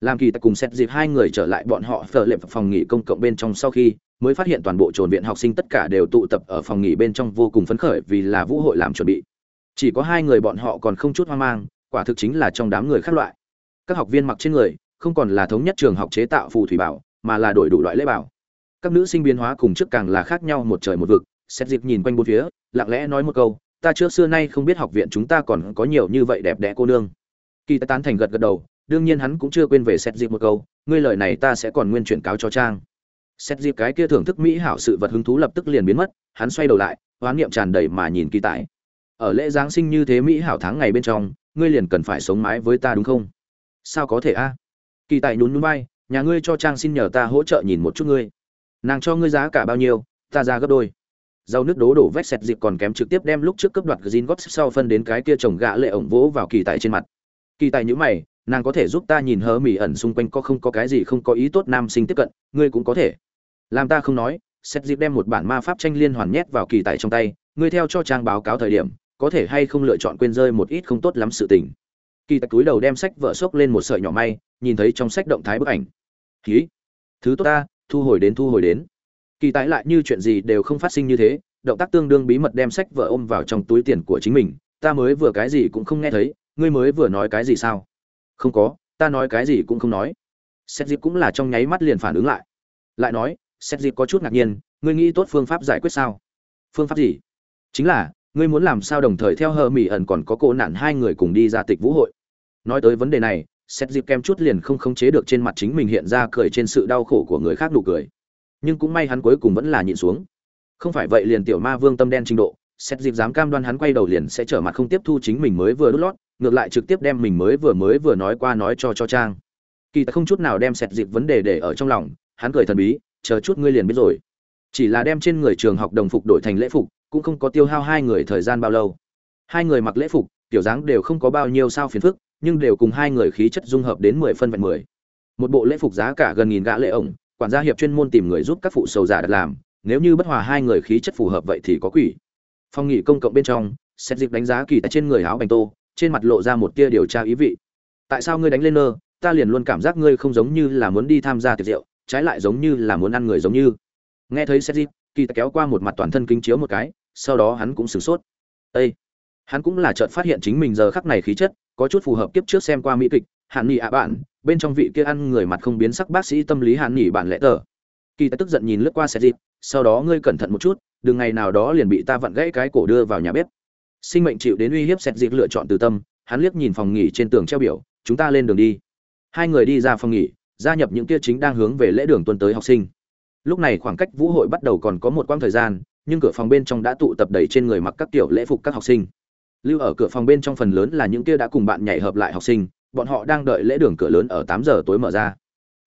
Làm kỳ ta cùng xét dịp hai người trở lại bọn họ phở lệp phòng nghỉ công cộng bên trong sau khi, mới phát hiện toàn bộ trồn viện học sinh tất cả đều tụ tập ở phòng nghỉ bên trong vô cùng phấn khởi vì là vũ hội làm chuẩn bị. Chỉ có hai người bọn họ còn không chút hoang mang, quả thực chính là trong đám người khác loại. Các học viên mặc trên người, không còn là thống nhất trường học chế tạo phù thủy bảo, mà là đổi đủ loại lễ bảo các nữ sinh biến hóa cùng trước càng là khác nhau một trời một vực. Xét dịp nhìn quanh bốn phía, lặng lẽ nói một câu, ta trước xưa nay không biết học viện chúng ta còn có nhiều như vậy đẹp đẽ cô nương. Kỳ ta tán thành gật gật đầu, đương nhiên hắn cũng chưa quên về xét dịp một câu, ngươi lời này ta sẽ còn nguyên chuyển cáo cho trang. Xét dịp cái kia thưởng thức mỹ hảo sự vật hứng thú lập tức liền biến mất, hắn xoay đầu lại, hoán niệm tràn đầy mà nhìn kỳ tại ở lễ giáng sinh như thế mỹ hảo tháng ngày bên trong, ngươi liền cần phải sống mái với ta đúng không? Sao có thể a? Kỳ tài nhún nhún vai, nhà ngươi cho trang xin nhờ ta hỗ trợ nhìn một chút ngươi nàng cho ngươi giá cả bao nhiêu, ta ra gấp đôi. Rau nước đố đổ vét sẹt dịp còn kém trực tiếp đem lúc trước cấp đoạt gin gót sau phân đến cái kia chồng gạ lệ ổng vỗ vào kỳ tài trên mặt. Kỳ tài nhữ mày, nàng có thể giúp ta nhìn hớ mỉ ẩn xung quanh có không có cái gì không có ý tốt nam sinh tiếp cận, ngươi cũng có thể. Làm ta không nói, sẹt dịp đem một bản ma pháp tranh liên hoàn nhét vào kỳ tài trong tay, ngươi theo cho trang báo cáo thời điểm, có thể hay không lựa chọn quên rơi một ít không tốt lắm sự tình. Kỳ tài túi đầu đem sách vợ xốc lên một sợi nhỏ may, nhìn thấy trong sách động thái bức ảnh. Ký. Thứ tốt ta thu hồi đến, thu hồi đến. Kỳ tái lại như chuyện gì đều không phát sinh như thế, động tác tương đương bí mật đem sách vợ ôm vào trong túi tiền của chính mình. Ta mới vừa cái gì cũng không nghe thấy, ngươi mới vừa nói cái gì sao? Không có, ta nói cái gì cũng không nói. Xét dịp cũng là trong nháy mắt liền phản ứng lại. Lại nói xét dịp có chút ngạc nhiên, ngươi nghĩ tốt phương pháp giải quyết sao? Phương pháp gì? Chính là, ngươi muốn làm sao đồng thời theo hờ mỹ ẩn còn có cô nạn hai người cùng đi ra tịch vũ hội. Nói tới vấn đề này xét dịp kem chút liền không khống chế được trên mặt chính mình hiện ra cười trên sự đau khổ của người khác nụ cười. Nhưng cũng may hắn cuối cùng vẫn là nhịn xuống. Không phải vậy liền tiểu ma vương tâm đen trình độ xét dịp dám cam đoan hắn quay đầu liền sẽ trở mặt không tiếp thu chính mình mới vừa đút lót, ngược lại trực tiếp đem mình mới vừa mới vừa nói qua nói cho cho trang. Kỳ ta không chút nào đem xét dịp vấn đề để ở trong lòng, hắn cười thần bí, chờ chút ngươi liền biết rồi. Chỉ là đem trên người trường học đồng phục đổi thành lễ phục, cũng không có tiêu hao hai người thời gian bao lâu. Hai người mặc lễ phục tiểu dáng đều không có bao nhiêu sao phiền phức nhưng đều cùng hai người khí chất dung hợp đến mười phân vẹn mười. Một bộ lễ phục giá cả gần nghìn gã lễ ổng, quản gia hiệp chuyên môn tìm người giúp các phụ sầu giả đặt làm, nếu như bất hòa hai người khí chất phù hợp vậy thì có quỷ. Phong nghị công cộng bên trong xét dịp đánh giá kỳ tại trên người áo bành tô, trên mặt lộ ra một tia điều tra ý vị. Tại sao ngươi đánh lên nơ? Ta liền luôn cảm giác ngươi không giống như là muốn đi tham gia tiệc rượu, trái lại giống như là muốn ăn người giống như. Nghe thấy xét dịp kỳ kéo qua một mặt toàn thân kính chiếu một cái, sau đó hắn cũng sửng sốt. Ây hắn cũng là chợt phát hiện chính mình giờ khắc này khí chất có chút phù hợp kiếp trước xem qua mỹ kịch hạn nghị ạ bạn, bên trong vị kia ăn người mặt không biến sắc bác sĩ tâm lý hạn nghị bạn lẽ tờ. Kỳ ta tức giận nhìn lướt qua xe dịp, sau đó ngươi cẩn thận một chút, đừng ngày nào đó liền bị ta vặn gãy cái cổ đưa vào nhà bếp. Sinh mệnh chịu đến uy hiếp xét dịp lựa chọn từ tâm, hắn liếc nhìn phòng nghỉ trên tường treo biểu, chúng ta lên đường đi. Hai người đi ra phòng nghỉ, gia nhập những kia chính đang hướng về lễ đường tuân tới học sinh. Lúc này khoảng cách vũ hội bắt đầu còn có một quãng thời gian, nhưng cửa phòng bên trong đã tụ tập đầy trên người mặc các kiểu lễ phục các học sinh lưu ở cửa phòng bên trong phần lớn là những kia đã cùng bạn nhảy hợp lại học sinh, bọn họ đang đợi lễ đường cửa lớn ở tám giờ tối mở ra.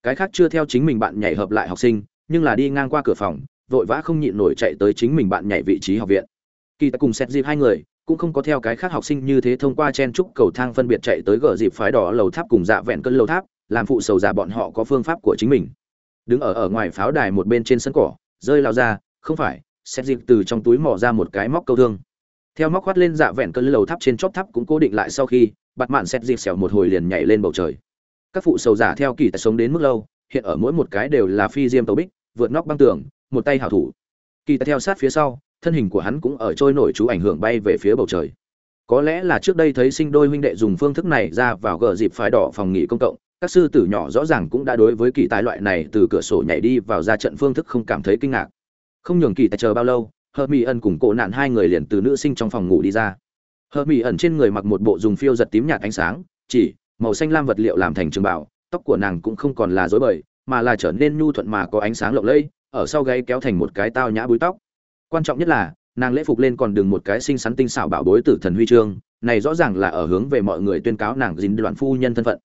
Cái khác chưa theo chính mình bạn nhảy hợp lại học sinh, nhưng là đi ngang qua cửa phòng, vội vã không nhịn nổi chạy tới chính mình bạn nhảy vị trí học viện. Kỳ ta cùng xét dịp hai người, cũng không có theo cái khác học sinh như thế thông qua chen trúc cầu thang phân biệt chạy tới gờ dịp phái đỏ lầu tháp cùng dạ vẹn cân lầu tháp, làm phụ sầu già bọn họ có phương pháp của chính mình. Đứng ở ở ngoài pháo đài một bên trên sân cỏ, rơi lao ra, không phải xét dịp từ trong túi mỏ ra một cái móc câu thương theo móc khoát lên dạ vẹn cơn lầu tháp trên chóp tháp cũng cố định lại sau khi bặt mạn xét dịp xẻo một hồi liền nhảy lên bầu trời. Các phụ sầu giả theo kỳ tài sống đến mức lâu, hiện ở mỗi một cái đều là phi diêm tàu bích, vượt nóc băng tường, một tay hảo thủ. Kỳ tài theo sát phía sau, thân hình của hắn cũng ở trôi nổi chú ảnh hưởng bay về phía bầu trời. Có lẽ là trước đây thấy sinh đôi huynh đệ dùng phương thức này ra vào gờ dịp phái đỏ phòng nghỉ công cộng, các sư tử nhỏ rõ ràng cũng đã đối với kỳ tài loại này từ cửa sổ nhảy đi vào ra trận phương thức không cảm thấy kinh ngạc. Không nhường kỳ tài chờ bao lâu hờ mỹ ẩn cùng cổ nạn hai người liền từ nữ sinh trong phòng ngủ đi ra. Hờ mỹ ẩn trên người mặc một bộ dùng phiêu giật tím nhạt ánh sáng, chỉ màu xanh lam vật liệu làm thành trường bảo tóc của nàng cũng không còn là rối bời, mà là trở nên nhu thuận mà có ánh sáng lộng lẫy, ở sau gáy kéo thành một cái tao nhã búi tóc. Quan trọng nhất là, nàng lễ phục lên còn đừng một cái xinh xắn tinh xảo bảo bối tử thần huy chương, này rõ ràng là ở hướng về mọi người tuyên cáo nàng dính đoàn phu nhân thân phận.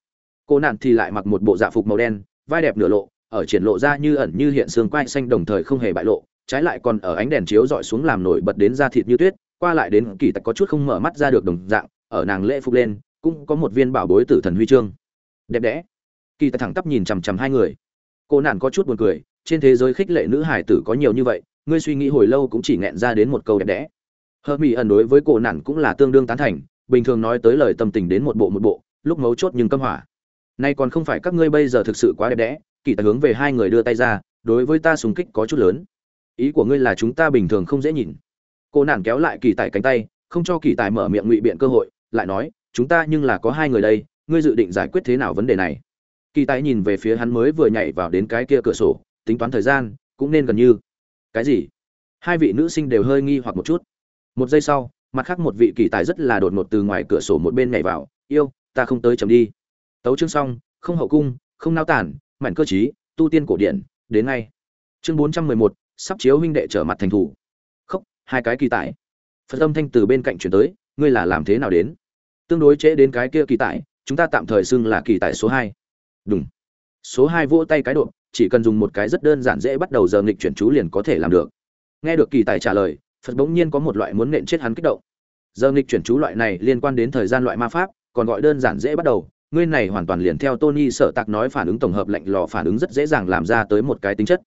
Cô nạn thì lại mặc một bộ dạ phục màu đen, vai đẹp nửa lộ, ở triển lộ ra như ẩn như hiện xương quai xanh đồng thời không hề bại lộ trái lại còn ở ánh đèn chiếu dọi xuống làm nổi bật đến da thịt như tuyết, qua lại đến kỳ tặc có chút không mở mắt ra được đồng dạng, ở nàng lễ phục lên, cũng có một viên bảo bối tử thần huy chương. Đẹp đẽ. Kỳ tặc thẳng tắp nhìn chằm chằm hai người. Cô nạn có chút buồn cười, trên thế giới khích lệ nữ hải tử có nhiều như vậy, ngươi suy nghĩ hồi lâu cũng chỉ nghẹn ra đến một câu đẹp đẽ. Hợp mỹ ẩn đối với cô nạn cũng là tương đương tán thành, bình thường nói tới lời tâm tình đến một bộ một bộ, lúc mấu chốt nhưng câm hỏa. Nay còn không phải các ngươi bây giờ thực sự quá đẹp đẽ, kỳ tài hướng về hai người đưa tay ra, đối với ta súng kích có chút lớn ý của ngươi là chúng ta bình thường không dễ nhìn. Cô nàng kéo lại kỳ tài cánh tay, không cho kỳ tài mở miệng ngụy biện cơ hội, lại nói, chúng ta nhưng là có hai người đây, ngươi dự định giải quyết thế nào vấn đề này? Kỳ tài nhìn về phía hắn mới vừa nhảy vào đến cái kia cửa sổ, tính toán thời gian, cũng nên gần như. Cái gì? Hai vị nữ sinh đều hơi nghi hoặc một chút. Một giây sau, mặt khác một vị kỳ tài rất là đột ngột từ ngoài cửa sổ một bên nhảy vào, yêu, ta không tới chấm đi. Tấu chương xong, không hậu cung, không nao tản, mảnh cơ chí tu tiên cổ điển, đến ngay. Chương bốn trăm mười một sắp chiếu huynh đệ trở mặt thành thủ. Khóc hai cái kỳ tải phật âm thanh từ bên cạnh chuyển tới, ngươi là làm thế nào đến? Tương đối trễ đến cái kia kỳ tải chúng ta tạm thời xưng là kỳ tải số hai. Đúng số hai vỗ tay cái độ, chỉ cần dùng một cái rất đơn giản dễ bắt đầu giờ nghịch chuyển chú liền có thể làm được. Nghe được kỳ tài trả lời, phật bỗng nhiên có một loại muốn nện chết hắn kích động. Giờ nghịch chuyển chú loại này liên quan đến thời gian loại ma pháp, còn gọi đơn giản dễ bắt đầu, ngươi này hoàn toàn liền theo Tony sợ tạc nói phản ứng tổng hợp lạnh lò phản ứng rất dễ dàng làm ra tới một cái tính chất.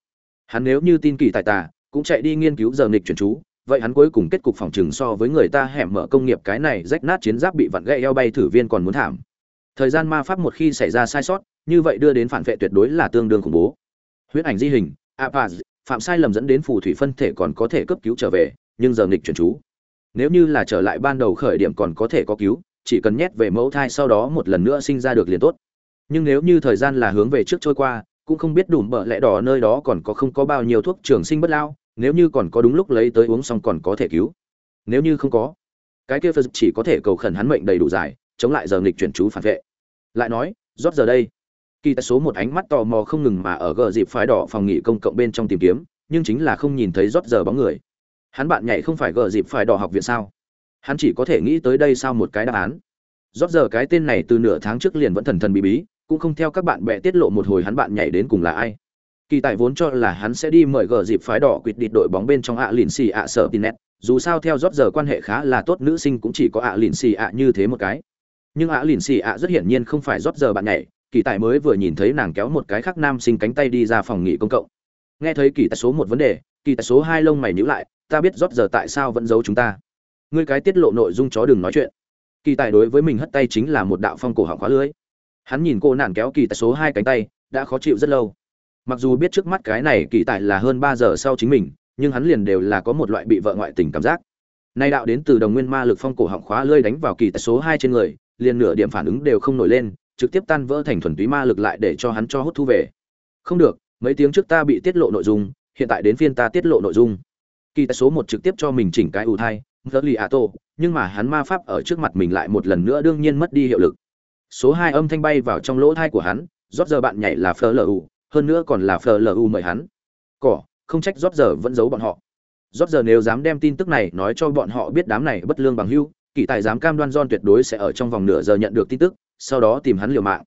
Hắn nếu như tin kỳ tài tà, cũng chạy đi nghiên cứu giờ nghịch chuyển chú, vậy hắn cuối cùng kết cục phòng trừng so với người ta hẻm mở công nghiệp cái này rách nát chiến giáp bị vặn gãy eo bay thử viên còn muốn thảm. Thời gian ma pháp một khi xảy ra sai sót, như vậy đưa đến phản vệ tuyệt đối là tương đương khủng bố. Huyết ảnh di hình, Apaz, phạm sai lầm dẫn đến phù thủy phân thể còn có thể cấp cứu trở về, nhưng giờ nghịch chuyển chú. Nếu như là trở lại ban đầu khởi điểm còn có thể có cứu, chỉ cần nhét về mẫu thai sau đó một lần nữa sinh ra được liền tốt nhưng nếu như thời gian là hướng về trước trôi qua cũng không biết đủ bợ lẽ đỏ nơi đó còn có không có bao nhiêu thuốc trường sinh bất lao, nếu như còn có đúng lúc lấy tới uống xong còn có thể cứu. Nếu như không có, cái kia phật chỉ có thể cầu khẩn hắn mệnh đầy đủ dài chống lại giờ nghịch chuyển chú phản vệ. Lại nói, rót giờ đây. Kỳ tại số một ánh mắt tò mò không ngừng mà ở gờ dịp phái đỏ phòng nghỉ công cộng bên trong tìm kiếm, nhưng chính là không nhìn thấy rót giờ bóng người. Hắn bạn nhảy không phải gờ dịp phái đỏ học viện sao? Hắn chỉ có thể nghĩ tới đây sao một cái đáp án. Rót giờ cái tên này từ nửa tháng trước liền vẫn thần thần bí bí cũng không theo các bạn bè tiết lộ một hồi hắn bạn nhảy đến cùng là ai. Kỳ tài vốn cho là hắn sẽ đi mời gờ dịp phái đỏ quỵt địt đội bóng bên trong ạ lìn xì ạ sợ tin nét dù sao theo rót giờ quan hệ khá là tốt, nữ sinh cũng chỉ có ạ lìn xì ạ như thế một cái. Nhưng ạ lìn xì ạ rất hiển nhiên không phải rót giờ bạn nhảy. Kỳ tài mới vừa nhìn thấy nàng kéo một cái khác nam sinh cánh tay đi ra phòng nghỉ công cộng. Nghe thấy kỳ tài số một vấn đề, kỳ tài số hai lông mày nhíu lại, ta biết rót giờ tại sao vẫn giấu chúng ta. Ngươi cái tiết lộ nội dung chó đừng nói chuyện. Kỳ tài đối với mình hất tay chính là một đạo phong cổ họng khóa lưới hắn nhìn cô nản kéo kỳ tài số hai cánh tay, đã khó chịu rất lâu. Mặc dù biết trước mắt cái này kỳ tài là hơn ba giờ sau chính mình, nhưng hắn liền đều là có một loại bị vợ ngoại tình cảm giác. Nay đạo đến từ đồng nguyên ma lực phong cổ họng khóa lơi đánh vào kỳ tài số hai trên người, liền nửa điểm phản ứng đều không nổi lên, trực tiếp tan vỡ thành thuần túy ma lực lại để cho hắn cho hút thu về. Không được, mấy tiếng trước ta bị tiết lộ nội dung, hiện tại đến phiên ta tiết lộ nội dung. Kỳ tài số một trực tiếp cho mình chỉnh cái ủ thai ngỡ lì ạ tổ nhưng mà hắn ma pháp ở trước mặt mình lại một lần nữa đương nhiên mất đi hiệu lực số hai âm thanh bay vào trong lỗ thai của hắn rót giờ bạn nhảy là phờ lu hơn nữa còn là phờ lu mời hắn cỏ không trách rót giờ vẫn giấu bọn họ rót giờ nếu dám đem tin tức này nói cho bọn họ biết đám này bất lương bằng hưu kỳ tài dám cam đoan don tuyệt đối sẽ ở trong vòng nửa giờ nhận được tin tức sau đó tìm hắn liều mạng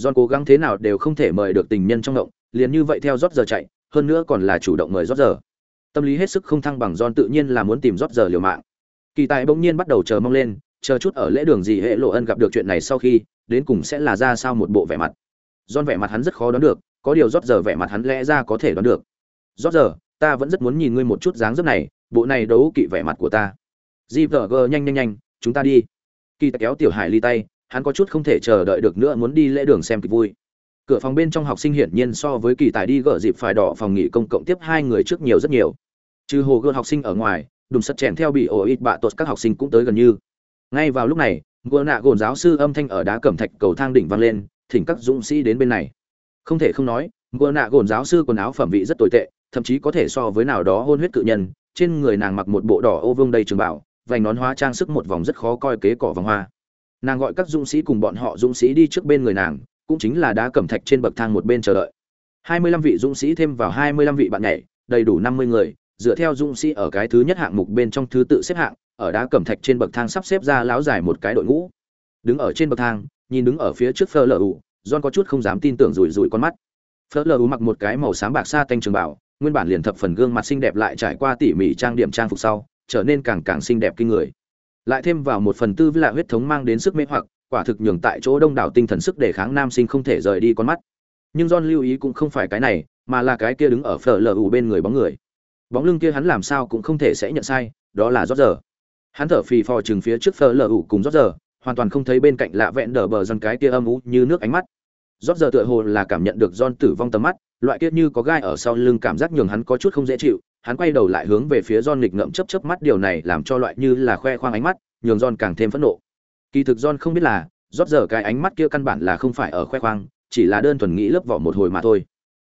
John cố gắng thế nào đều không thể mời được tình nhân trong động, liền như vậy theo rót giờ chạy, hơn nữa còn là chủ động mời rót giờ. Tâm lý hết sức không thăng bằng John tự nhiên là muốn tìm rót giờ liều mạng. Kỳ tài bỗng nhiên bắt đầu chờ mong lên, chờ chút ở lễ đường gì hệ lộ ân gặp được chuyện này sau khi, đến cùng sẽ là ra sao một bộ vẻ mặt. John vẻ mặt hắn rất khó đoán được, có điều rót giờ vẻ mặt hắn lẽ ra có thể đoán được. Rót giờ, ta vẫn rất muốn nhìn ngươi một chút dáng dấp này, bộ này đấu kỵ vẻ mặt của ta. JVG nhanh nhanh nhanh, chúng ta đi. Kỳ kéo tiểu Hải ly tay, hắn có chút không thể chờ đợi được nữa muốn đi lễ đường xem kịch vui cửa phòng bên trong học sinh hiển nhiên so với kỳ tài đi gỡ dịp phải đỏ phòng nghỉ công cộng tiếp hai người trước nhiều rất nhiều trừ hồ gươm học sinh ở ngoài đùm sắt chèn theo bị ổ ít bạ tuột các học sinh cũng tới gần như ngay vào lúc này gỡ nạ gồn giáo sư âm thanh ở đá cẩm thạch cầu thang đỉnh vang lên, thỉnh các dũng sĩ đến bên này. Không thể không nói gỡ nạ gồn giáo sư quần áo phẩm vị rất tồi tệ, thậm chí có thể so với nào đó hôn huyết cự nhân, trên người nàng mặc một bộ đỏ ô vương đầy trường bảo, vành nón hóa trang sức một vòng rất khó coi kế cỏ vòng hoa. Nàng gọi các dũng sĩ cùng bọn họ dũng sĩ đi trước bên người nàng, cũng chính là đá cẩm thạch trên bậc thang một bên chờ đợi. Hai mươi lăm vị dũng sĩ thêm vào hai mươi lăm vị bạn nhảy, đầy đủ năm mươi người, dựa theo dũng sĩ ở cái thứ nhất hạng mục bên trong thứ tự xếp hạng ở đá cẩm thạch trên bậc thang sắp xếp ra láo dài một cái đội ngũ. Đứng ở trên bậc thang, nhìn đứng ở phía trước phơ lờ ủ john có chút không dám tin tưởng rủi rủi con mắt. Phơ lờ ủ mặc một cái màu xám bạc sa tanh trường bảo, nguyên bản liền thập phần gương mặt xinh đẹp lại trải qua tỉ mỉ trang điểm trang phục sau, trở nên càng càng xinh đẹp kinh người. Lại thêm vào một phần tư với lạ huyết thống mang đến sức mê hoặc, quả thực nhường tại chỗ đông đảo tinh thần sức đề kháng nam sinh không thể rời đi con mắt. Nhưng john lưu ý cũng không phải cái này, mà là cái kia đứng ở phở lờ U bên người bóng người. Bóng lưng kia hắn làm sao cũng không thể sẽ nhận sai, đó là rót giờ hắn thở phì phò chừng phía trước phở lờ ủ cùng rót giờ hoàn toàn không thấy bên cạnh lạ vẹn đờ bờ dân cái kia âm ú như nước ánh mắt rót giờ tựa hồ là cảm nhận được don tử vong tầm mắt loại kia như có gai ở sau lưng cảm giác nhường hắn có chút không dễ chịu hắn quay đầu lại hướng về phía don nghịch ngợm chớp chớp mắt điều này làm cho loại như là khoe khoang ánh mắt, nhường don càng thêm phẫn nộ. Kỳ thực don không biết là, rót giờ cái ánh mắt kia căn bản là không phải ở khoe khoang, chỉ là đơn thuần nghĩ lớp vỏ một hồi mà thôi.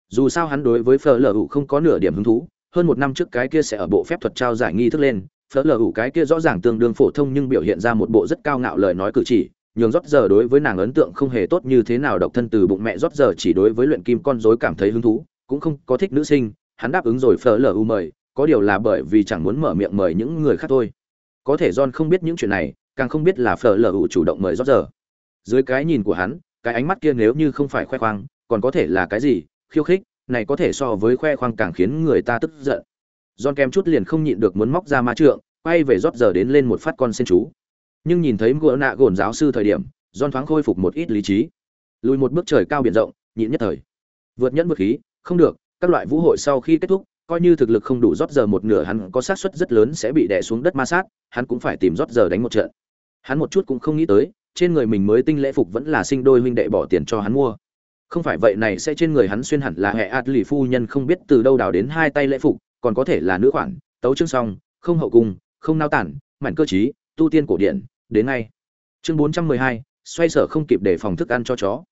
Dù sao hắn đối với Fleur Lở không có nửa điểm hứng thú, hơn một năm trước cái kia sẽ ở bộ phép thuật trao giải nghi thức lên, phớt lờ ủ cái kia rõ ràng tương đương phổ thông nhưng biểu hiện ra một bộ rất cao ngạo lời nói cử chỉ, nhường rót giờ đối với nàng ấn tượng không hề tốt như thế nào độc thân từ bụng mẹ rót giờ chỉ đối với luyện kim con rối cảm thấy hứng thú, cũng không có thích nữ sinh, hắn đáp ứng rồi phở lờ u mời, có điều là bởi vì chẳng muốn mở miệng mời những người khác thôi. Có thể john không biết những chuyện này càng không biết là phở lờ ủ chủ động mời rót giờ. Dưới cái nhìn của hắn cái ánh mắt kia nếu như không phải khoe khoang còn có thể là cái gì khiêu khích này có thể so với khoe khoang càng khiến người ta tức giận john kem chút liền không nhịn được muốn móc ra ma trượng quay về rót giờ đến lên một phát con sen chú nhưng nhìn thấy gỡ nạ gồn giáo sư thời điểm john thoáng khôi phục một ít lý trí lùi một bước trời cao biển rộng nhịn nhất thời vượt nhẫn vượt khí không được các loại vũ hội sau khi kết thúc coi như thực lực không đủ rót giờ một nửa hắn có xác suất rất lớn sẽ bị đè xuống đất ma sát, hắn cũng phải tìm rót giờ đánh một trận. Hắn một chút cũng không nghĩ tới, trên người mình mới tinh lễ phục vẫn là sinh đôi huynh đệ bỏ tiền cho hắn mua. Không phải vậy này sẽ trên người hắn xuyên hẳn là hệ ạt lì phu nhân không biết từ đâu đào đến hai tay lễ phục, còn có thể là nữ khoản, tấu chương song, không hậu cung, không nao tản, mảnh cơ trí, tu tiên cổ điển, đến ngay. Chương 412, xoay sở không kịp để phòng thức ăn cho chó.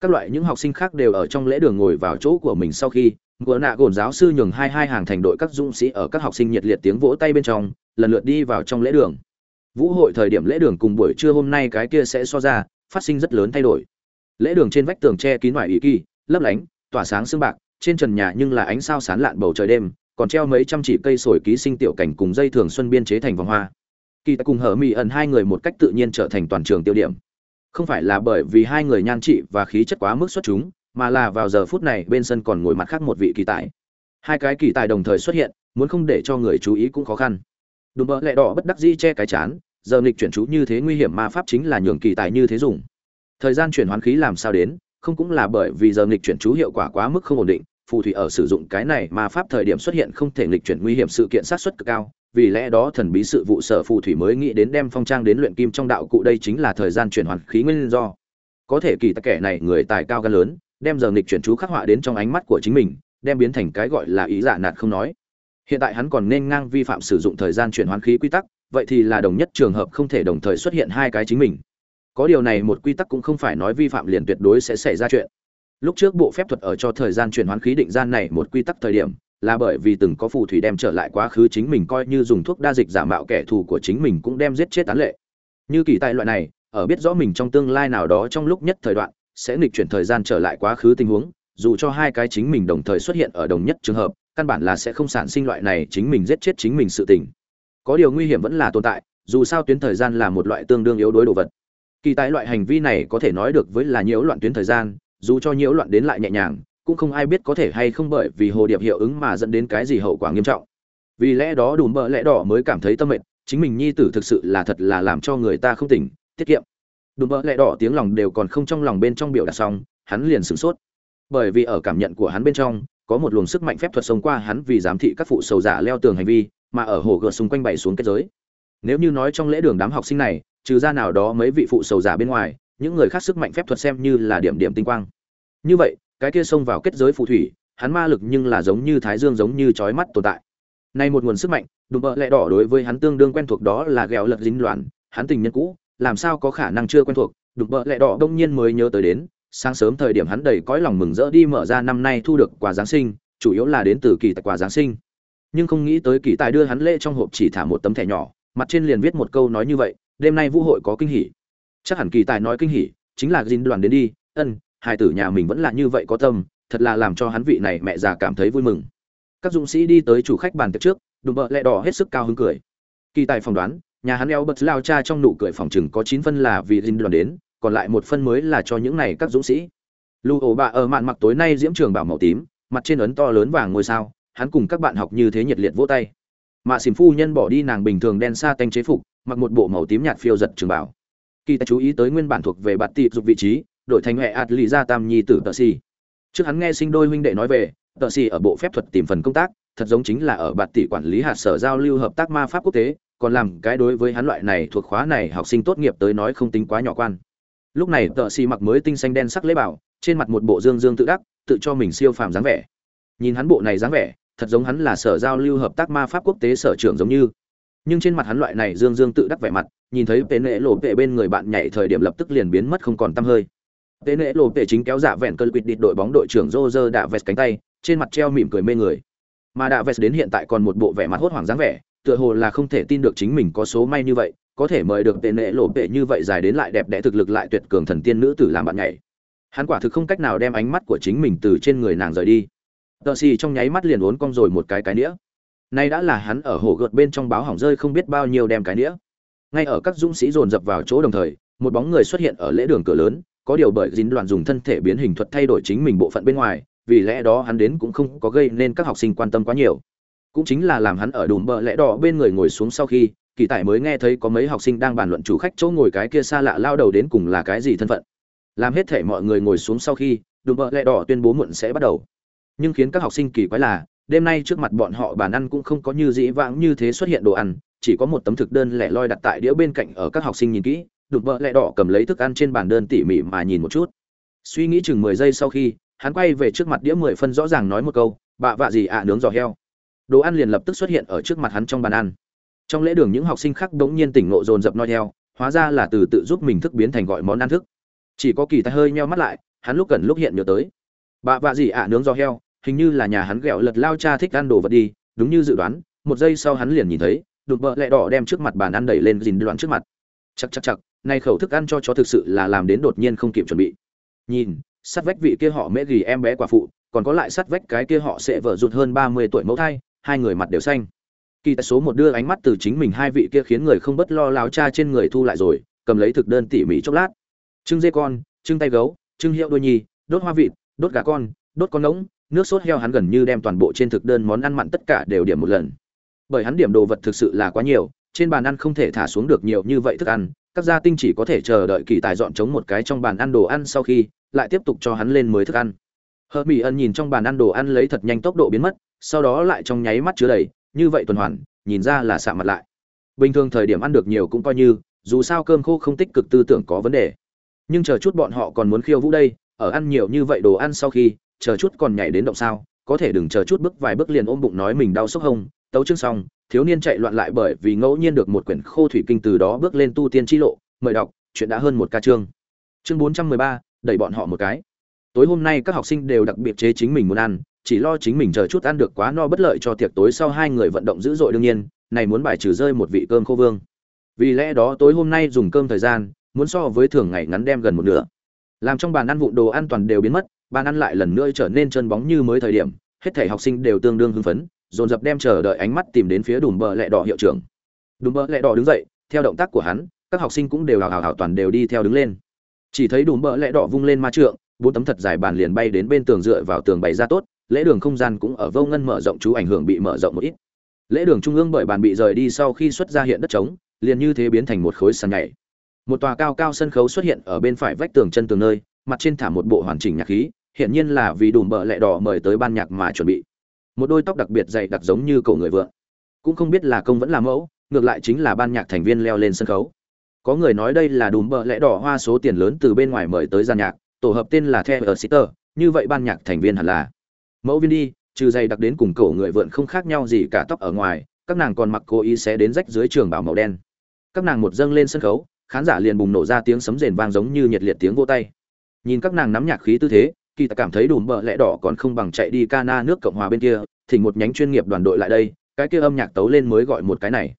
Các loại những học sinh khác đều ở trong lễ đường ngồi vào chỗ của mình sau khi, gỡ nạ gồn giáo sư nhường hai hai hàng thành đội các dũng sĩ ở các học sinh nhiệt liệt tiếng vỗ tay bên trong lần lượt đi vào trong lễ đường vũ hội thời điểm lễ đường cùng buổi trưa hôm nay cái kia sẽ so ra phát sinh rất lớn thay đổi lễ đường trên vách tường tre kín ngoài ý kỳ lấp lánh tỏa sáng sương bạc trên trần nhà nhưng là ánh sao sán lạn bầu trời đêm còn treo mấy trăm chỉ cây sồi ký sinh tiểu cảnh cùng dây thường xuân biên chế thành vòng hoa. Kỳ tại cùng hở mỹ ẩn hai người một cách tự nhiên trở thành toàn trường tiêu điểm. Không phải là bởi vì hai người nhan trị và khí chất quá mức xuất chúng, mà là vào giờ phút này bên sân còn ngồi mặt khác một vị kỳ tài hai cái kỳ tài đồng thời xuất hiện, muốn không để cho người chú ý cũng khó khăn. Đùm bỡ lẹ đỏ bất đắc dĩ che cái chán, giờ nghịch chuyển chú như thế nguy hiểm mà pháp chính là nhường kỳ tài như thế dùng. Thời gian chuyển hoán khí làm sao đến, không cũng là bởi vì giờ nghịch chuyển chú hiệu quả quá mức không ổn định phù thủy ở sử dụng cái này mà pháp thời điểm xuất hiện không thể nghịch chuyển nguy hiểm sự kiện sát xuất cực cao, vì lẽ đó thần bí sự vụ sở phù thủy mới nghĩ đến đem phong trang đến luyện kim trong đạo cụ đây chính là thời gian chuyển hoàn khí nguyên do. Có thể kỳ tắc kẻ này người tài cao gan lớn, đem giờ nghịch chuyển chú khắc họa đến trong ánh mắt của chính mình, đem biến thành cái gọi là ý giả nạt không nói. Hiện tại hắn còn nên ngang vi phạm sử dụng thời gian chuyển hoán khí quy tắc, vậy thì là đồng nhất trường hợp không thể đồng thời xuất hiện hai cái chính mình. Có điều này một quy tắc cũng không phải nói vi phạm liền tuyệt đối sẽ xảy ra chuyện lúc trước bộ phép thuật ở cho thời gian chuyển hoán khí định gian này một quy tắc thời điểm, là bởi vì từng có phù thủy đem trở lại quá khứ chính mình coi như dùng thuốc đa dịch giả mạo kẻ thù của chính mình cũng đem giết chết tán lệ. Như kỳ tài loại này, ở biết rõ mình trong tương lai nào đó trong lúc nhất thời đoạn, sẽ nghịch chuyển thời gian trở lại quá khứ tình huống, dù cho hai cái chính mình đồng thời xuất hiện ở đồng nhất trường hợp, căn bản là sẽ không sản sinh loại này chính mình giết chết chính mình sự tình. Có điều nguy hiểm vẫn là tồn tại, dù sao tuyến thời gian là một loại tương đương yếu đối đồ vật. Kỳ tài loại hành vi này có thể nói được với là nhiễu loạn tuyến thời gian dù cho nhiễu loạn đến lại nhẹ nhàng, cũng không ai biết có thể hay không bởi vì hồ điệp hiệu ứng mà dẫn đến cái gì hậu quả nghiêm trọng. Vì lẽ đó đùm bợ lẽ đỏ mới cảm thấy tâm mệnh chính mình nhi tử thực sự là thật là làm cho người ta không tỉnh, tiết kiệm. Đùm bợ lẽ đỏ tiếng lòng đều còn không trong lòng bên trong biểu đạt xong, hắn liền sửng sốt. Bởi vì ở cảm nhận của hắn bên trong, có một luồng sức mạnh phép thuật sống qua hắn vì giám thị các phụ sầu giả leo tường hành vi, mà ở hồ gợt xung quanh bày xuống kết giới. Nếu như nói trong lễ đường đám học sinh này, trừ ra nào đó mấy vị phụ sầu giả bên ngoài những người khác sức mạnh phép thuật xem như là điểm điểm tinh quang. Như vậy, cái kia xông vào kết giới phù thủy, hắn ma lực nhưng là giống như thái dương giống như chói mắt tồn tại. Nay một nguồn sức mạnh, đùm bợ lẹ đỏ đối với hắn tương đương quen thuộc đó là ghẹo lật dính loạn, hắn tình nhân cũ, làm sao có khả năng chưa quen thuộc, đùm bợ lẹ đỏ đông nhiên mới nhớ tới đến, sáng sớm thời điểm hắn đầy cõi lòng mừng rỡ đi mở ra năm nay thu được quà giáng sinh, chủ yếu là đến từ kỳ tài quà giáng sinh. Nhưng không nghĩ tới kỳ tài đưa hắn lễ trong hộp chỉ thả một tấm thẻ nhỏ, mặt trên liền viết một câu nói như vậy, đêm nay vũ hội có kinh hỉ chắc hẳn kỳ tài nói kinh hỉ, chính là dính đoàn đến đi, ân hai tử nhà mình vẫn là như vậy có tâm, thật là làm cho hắn vị này mẹ già cảm thấy vui mừng. Các dũng sĩ đi tới chủ khách bàn tiệc trước, đùm bợ lẹ đỏ hết sức cao hứng cười. Kỳ tài phỏng đoán, nhà hắn eo bật lao cha trong nụ cười phòng chừng có chín phân là vì dính đoàn đến, còn lại một phân mới là cho những này các dũng sĩ. Lưu ổ bạ ở mạn mặc tối nay diễm trường bảo màu tím, mặt trên ấn to lớn vàng ngôi sao, hắn cùng các bạn học như thế nhiệt liệt vỗ tay. Mạ xỉm phu nhân bỏ đi nàng bình thường đen xa tanh chế phục, mặc một bộ màu tím nhạt phiêu giật trường bảo kỳ ta chú ý tới nguyên bản thuộc về bạt tịp dục vị trí, đổi thành hệ ạt lì ra tam nhi tử tờ si trước hắn nghe sinh đôi huynh đệ nói về tờ si ở bộ phép thuật tìm phần công tác, thật giống chính là ở bạt tỷ quản lý hạt sở giao lưu hợp tác ma pháp quốc tế, còn làm cái đối với hắn loại này thuộc khóa này học sinh tốt nghiệp tới nói không tính quá nhỏ quan. Lúc này tợ si mặc mới tinh xanh đen sắc lễ bảo, trên mặt một bộ dương dương tự đắc, tự cho mình siêu phàm dáng vẻ. Nhìn hắn bộ này dáng vẻ, thật giống hắn là sở giao lưu hợp tác ma pháp quốc tế sở trưởng giống như. Nhưng trên mặt hắn loại này dương dương tự đắc vẻ mặt nhìn thấy tên nệ lộ vệ bên người bạn nhảy thời điểm lập tức liền biến mất không còn tăm hơi. Tên nệ lộ vệ chính kéo giả vẹn cơn quỵt địt đội bóng đội trưởng Roger đã vest cánh tay, trên mặt treo mỉm cười mê người. Mà đã vest đến hiện tại còn một bộ vẻ mặt hốt hoảng dáng vẻ, tựa hồ là không thể tin được chính mình có số may như vậy, có thể mời được tên nệ lộ vệ như vậy dài đến lại đẹp đẽ thực lực lại tuyệt cường thần tiên nữ tử làm bạn nhảy. Hắn quả thực không cách nào đem ánh mắt của chính mình từ trên người nàng rời đi. Tờ xì trong nháy mắt liền uốn cong rồi một cái cái nĩa. Nay đã là hắn ở hồ gợt bên trong báo hỏng rơi không biết bao nhiêu đem cái nĩa ngay ở các dũng sĩ dồn dập vào chỗ đồng thời, một bóng người xuất hiện ở lễ đường cửa lớn, có điều bởi dính đoàn dùng thân thể biến hình thuật thay đổi chính mình bộ phận bên ngoài, vì lẽ đó hắn đến cũng không có gây nên các học sinh quan tâm quá nhiều. Cũng chính là làm hắn ở đùm bờ lẽ đỏ bên người ngồi xuống sau khi, kỳ tài mới nghe thấy có mấy học sinh đang bàn luận chủ khách chỗ ngồi cái kia xa lạ lao đầu đến cùng là cái gì thân phận. Làm hết thể mọi người ngồi xuống sau khi, đùm bờ lẽ đỏ tuyên bố muộn sẽ bắt đầu. Nhưng khiến các học sinh kỳ quái là, đêm nay trước mặt bọn họ bàn ăn cũng không có như dĩ vãng như thế xuất hiện đồ ăn chỉ có một tấm thực đơn lẻ loi đặt tại đĩa bên cạnh ở các học sinh nhìn kỹ đục bợ lẹ đỏ cầm lấy thức ăn trên bàn đơn tỉ mỉ mà nhìn một chút. Suy nghĩ chừng mười giây sau khi, hắn quay về trước mặt đĩa mười phân rõ ràng nói một câu bạ vạ gì ạ, nướng giò heo. Đồ ăn liền lập tức xuất hiện ở trước mặt hắn trong bàn ăn. Trong lễ đường những học sinh khác đống nhiên tỉnh ngộ dồn dập nói theo, hóa ra là từ tự giúp mình thức biến thành gọi món ăn thức. Chỉ có kỳ tài hơi nheo mắt lại, hắn lúc cần lúc hiện nhớ tới. Bạ vạ gì ạ, nướng giò heo? Hình như là nhà hắn ghẹo lật lao cha thích ăn đồ vật đi, đúng như dự đoán, một giây sau hắn liền nhìn thấy đục bợ lẹ đỏ đem trước mặt bàn ăn đẩy lên dìn đoạn trước mặt. Chắc chắc chắc nay khẩu thức ăn cho chó thực sự là làm đến đột nhiên không kịp chuẩn bị. Nhìn, sát vách vị kia họ mễ gỉ em bé quả phụ, còn có lại sát vách cái kia họ sẽ vợ rụt hơn ba mươi tuổi mẫu thai, hai người mặt đều xanh. Kỳ tài số một đưa ánh mắt từ chính mình hai vị kia khiến người không bất lo láo cha trên người thu lại rồi, cầm lấy thực đơn tỉ mỉ chốc lát. Trưng dê con, trưng tay gấu, trưng hiệu đôi nhi đốt hoa vịt, đốt gà con, đốt con ngỗng nước sốt heo hắn gần như đem toàn bộ trên thực đơn món ăn mặn tất cả đều điểm một lần bởi hắn điểm đồ vật thực sự là quá nhiều, trên bàn ăn không thể thả xuống được nhiều như vậy thức ăn, các gia tinh chỉ có thể chờ đợi kỳ tài dọn chống một cái trong bàn ăn đồ ăn sau khi, lại tiếp tục cho hắn lên mới thức ăn. Hờ mỹ ân nhìn trong bàn ăn đồ ăn lấy thật nhanh tốc độ biến mất, sau đó lại trong nháy mắt chứa đầy, như vậy tuần hoàn, nhìn ra là xạ mặt lại. Bình thường thời điểm ăn được nhiều cũng coi như, dù sao cơm khô không tích cực tư tưởng có vấn đề. Nhưng chờ chút bọn họ còn muốn khiêu vũ đây, ở ăn nhiều như vậy đồ ăn sau khi, chờ chút còn nhảy đến động sao, có thể đừng chờ chút bước vài bước liền ôm bụng nói mình đau sốc hông tấu chương xong, thiếu niên chạy loạn lại bởi vì ngẫu nhiên được một quyển khô thủy kinh từ đó bước lên tu tiên chi lộ, mời đọc, chuyện đã hơn một ca chương. Chương bốn trăm mười ba, đẩy bọn họ một cái. Tối hôm nay các học sinh đều đặc biệt chế chính mình muốn ăn, chỉ lo chính mình chờ chút ăn được quá no bất lợi cho tiệc tối sau hai người vận động dữ dội đương nhiên, này muốn bài trừ rơi một vị cơm khô vương. Vì lẽ đó tối hôm nay dùng cơm thời gian, muốn so với thường ngày ngắn đem gần một nửa. Làm trong bàn ăn vụn đồ an toàn đều biến mất, bàn ăn lại lần nữa trở nên chân bóng như mới thời điểm, hết thảy học sinh đều tương đương hưng phấn dồn dập đem chờ đợi ánh mắt tìm đến phía đùm bờ lẹ đỏ hiệu trưởng. Đùm bờ lẹ đỏ đứng dậy, theo động tác của hắn, các học sinh cũng đều hào hào hào toàn đều đi theo đứng lên. Chỉ thấy đùm bờ lẹ đỏ vung lên ma trượng, bốn tấm thật dài bàn liền bay đến bên tường dựa vào tường bày ra tốt, lễ đường không gian cũng ở vô ngân mở rộng chú ảnh hưởng bị mở rộng một ít. Lễ đường trung ương bởi bàn bị rời đi sau khi xuất ra hiện đất trống, liền như thế biến thành một khối sàn nhảy. Một tòa cao cao sân khấu xuất hiện ở bên phải vách tường chân tường nơi, mặt trên thả một bộ hoàn chỉnh nhạc khí hiện nhiên là vì đùm bợ lẹ đỏ mời tới ban nhạc mà chuẩn bị một đôi tóc đặc biệt dày đặc giống như cổ người vượng cũng không biết là công vẫn là mẫu, ngược lại chính là ban nhạc thành viên leo lên sân khấu. Có người nói đây là đùm bợ lẽ đỏ hoa số tiền lớn từ bên ngoài mời tới gian nhạc, tổ hợp tên là the ở sitter, như vậy ban nhạc thành viên hẳn là. Mẫu viên đi, trừ dày đặc đến cùng cổ người vượn không khác nhau gì cả tóc ở ngoài, các nàng còn mặc cố ý sẽ đến rách dưới trường bảo màu đen. Các nàng một dâng lên sân khấu, khán giả liền bùng nổ ra tiếng sấm rền vang giống như nhiệt liệt tiếng vô tay. Nhìn các nàng nắm nhạc khí tư thế kỳ ta cảm thấy đùm bợ lẽ đỏ còn không bằng chạy đi cana nước cộng hòa bên kia, thỉnh một nhánh chuyên nghiệp đoàn đội lại đây, cái kia âm nhạc tấu lên mới gọi một cái này.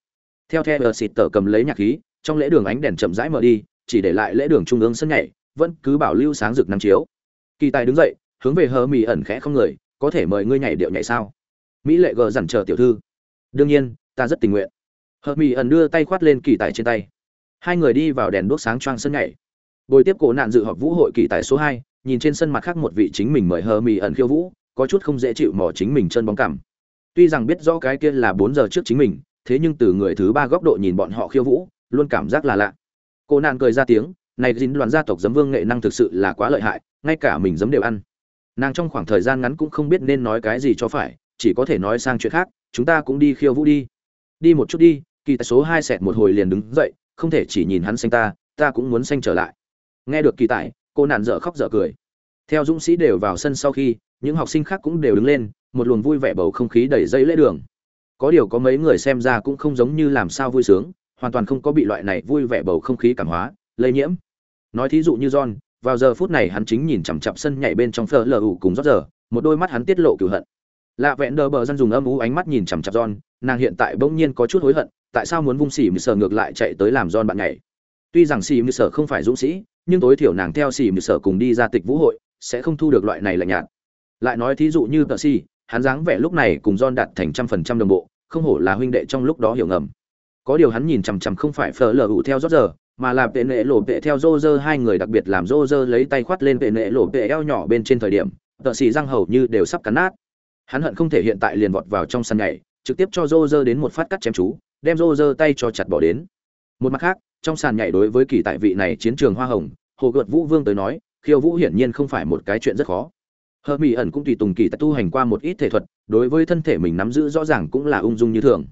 Theo theo ở xịt tờ cầm lấy nhạc khí, trong lễ đường ánh đèn chậm rãi mở đi, chỉ để lại lễ đường trung ương sân nhảy, vẫn cứ bảo lưu sáng rực năng chiếu. Kỳ tài đứng dậy, hướng về hờ mì ẩn khẽ không người, có thể mời ngươi nhảy điệu nhảy sao? Mỹ lệ gờ dằn chờ tiểu thư. Đương nhiên, ta rất tình nguyện. Hờ mì ẩn đưa tay khoát lên kỳ tài trên tay. Hai người đi vào đèn đuốc sáng choang sân nhảy. Bồi tiếp cổ nạn dự họp vũ hội kỳ tài số hai nhìn trên sân mặt khác một vị chính mình mời hờ mì ẩn khiêu vũ, có chút không dễ chịu mỏ chính mình chân bóng cảm. Tuy rằng biết rõ cái kia là bốn giờ trước chính mình, thế nhưng từ người thứ ba góc độ nhìn bọn họ khiêu vũ, luôn cảm giác là lạ. Cô nàng cười ra tiếng, này dính đoàn gia tộc giấm vương nghệ năng thực sự là quá lợi hại, ngay cả mình giấm đều ăn. Nàng trong khoảng thời gian ngắn cũng không biết nên nói cái gì cho phải, chỉ có thể nói sang chuyện khác, chúng ta cũng đi khiêu vũ đi. Đi một chút đi, kỳ tài số hai sẹt một hồi liền đứng dậy, không thể chỉ nhìn hắn xanh ta ta cũng muốn xanh trở lại. Nghe được kỳ tài cô nạn dở khóc dở cười. Theo dũng sĩ đều vào sân sau khi, những học sinh khác cũng đều đứng lên, một luồng vui vẻ bầu không khí đầy dây lễ đường. Có điều có mấy người xem ra cũng không giống như làm sao vui sướng, hoàn toàn không có bị loại này vui vẻ bầu không khí cảm hóa, lây nhiễm. Nói thí dụ như john, vào giờ phút này hắn chính nhìn chằm chặp sân nhảy bên trong phở lờ ủ cùng rót giờ một đôi mắt hắn tiết lộ cửu hận. Lạ vẹn đờ bờ dân dùng âm ú ánh mắt nhìn chằm chặp john, nàng hiện tại bỗng nhiên có chút hối hận, tại sao muốn vung xỉ mười sờ ngược lại chạy tới làm john bạn nhảy? Tuy rằng xỉ mười sờ không phải dũng sĩ nhưng tối thiểu nàng theo xỉ mười sở cùng đi ra tịch vũ hội sẽ không thu được loại này lạnh nhạt lại nói thí dụ như tờ si hắn dáng vẻ lúc này cùng don đạt thành trăm phần trăm đồng bộ, không hổ là huynh đệ trong lúc đó hiểu ngầm. Có điều hắn nhìn chằm chằm không phải phở lở ủ theo rót giờ, mà là vệ nệ lộ vệ theo Roger hai người đặc biệt làm Roger lấy tay khoát lên vệ nệ lộ vệ eo nhỏ bên trên thời điểm, tợ xì răng hầu như đều sắp cắn nát. Hắn hận không thể hiện tại liền vọt vào trong sân nhảy, trực tiếp cho Roger đến một phát cắt chém chú, đem Roger tay cho chặt bỏ đến. Một mặt khác, trong sàn nhảy đối với kỳ tại vị này chiến trường hoa hồng, Hồ Gợt Vũ Vương tới nói, khiêu vũ hiển nhiên không phải một cái chuyện rất khó. Hờ mỹ ẩn cũng tùy tùng kỳ tại tu hành qua một ít thể thuật đối với thân thể mình nắm giữ rõ ràng cũng là ung dung như thường.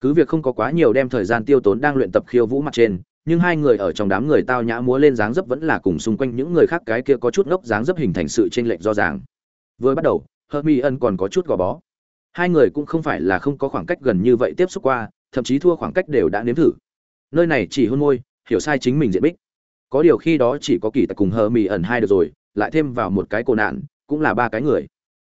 Cứ việc không có quá nhiều đem thời gian tiêu tốn đang luyện tập khiêu vũ mặt trên nhưng hai người ở trong đám người tao nhã múa lên dáng dấp vẫn là cùng xung quanh những người khác cái kia có chút ngốc dáng dấp hình thành sự chênh lệch rõ ràng. Vừa bắt đầu hờ mỹ ẩn còn có chút gò bó. Hai người cũng không phải là không có khoảng cách gần như vậy tiếp xúc qua thậm chí thua khoảng cách đều đã nếm thử nơi này chỉ hôn môi, hiểu sai chính mình diện bích. Có điều khi đó chỉ có kỳ tại cùng hờ mỹ ẩn hai được rồi, lại thêm vào một cái cổ nạn, cũng là ba cái người.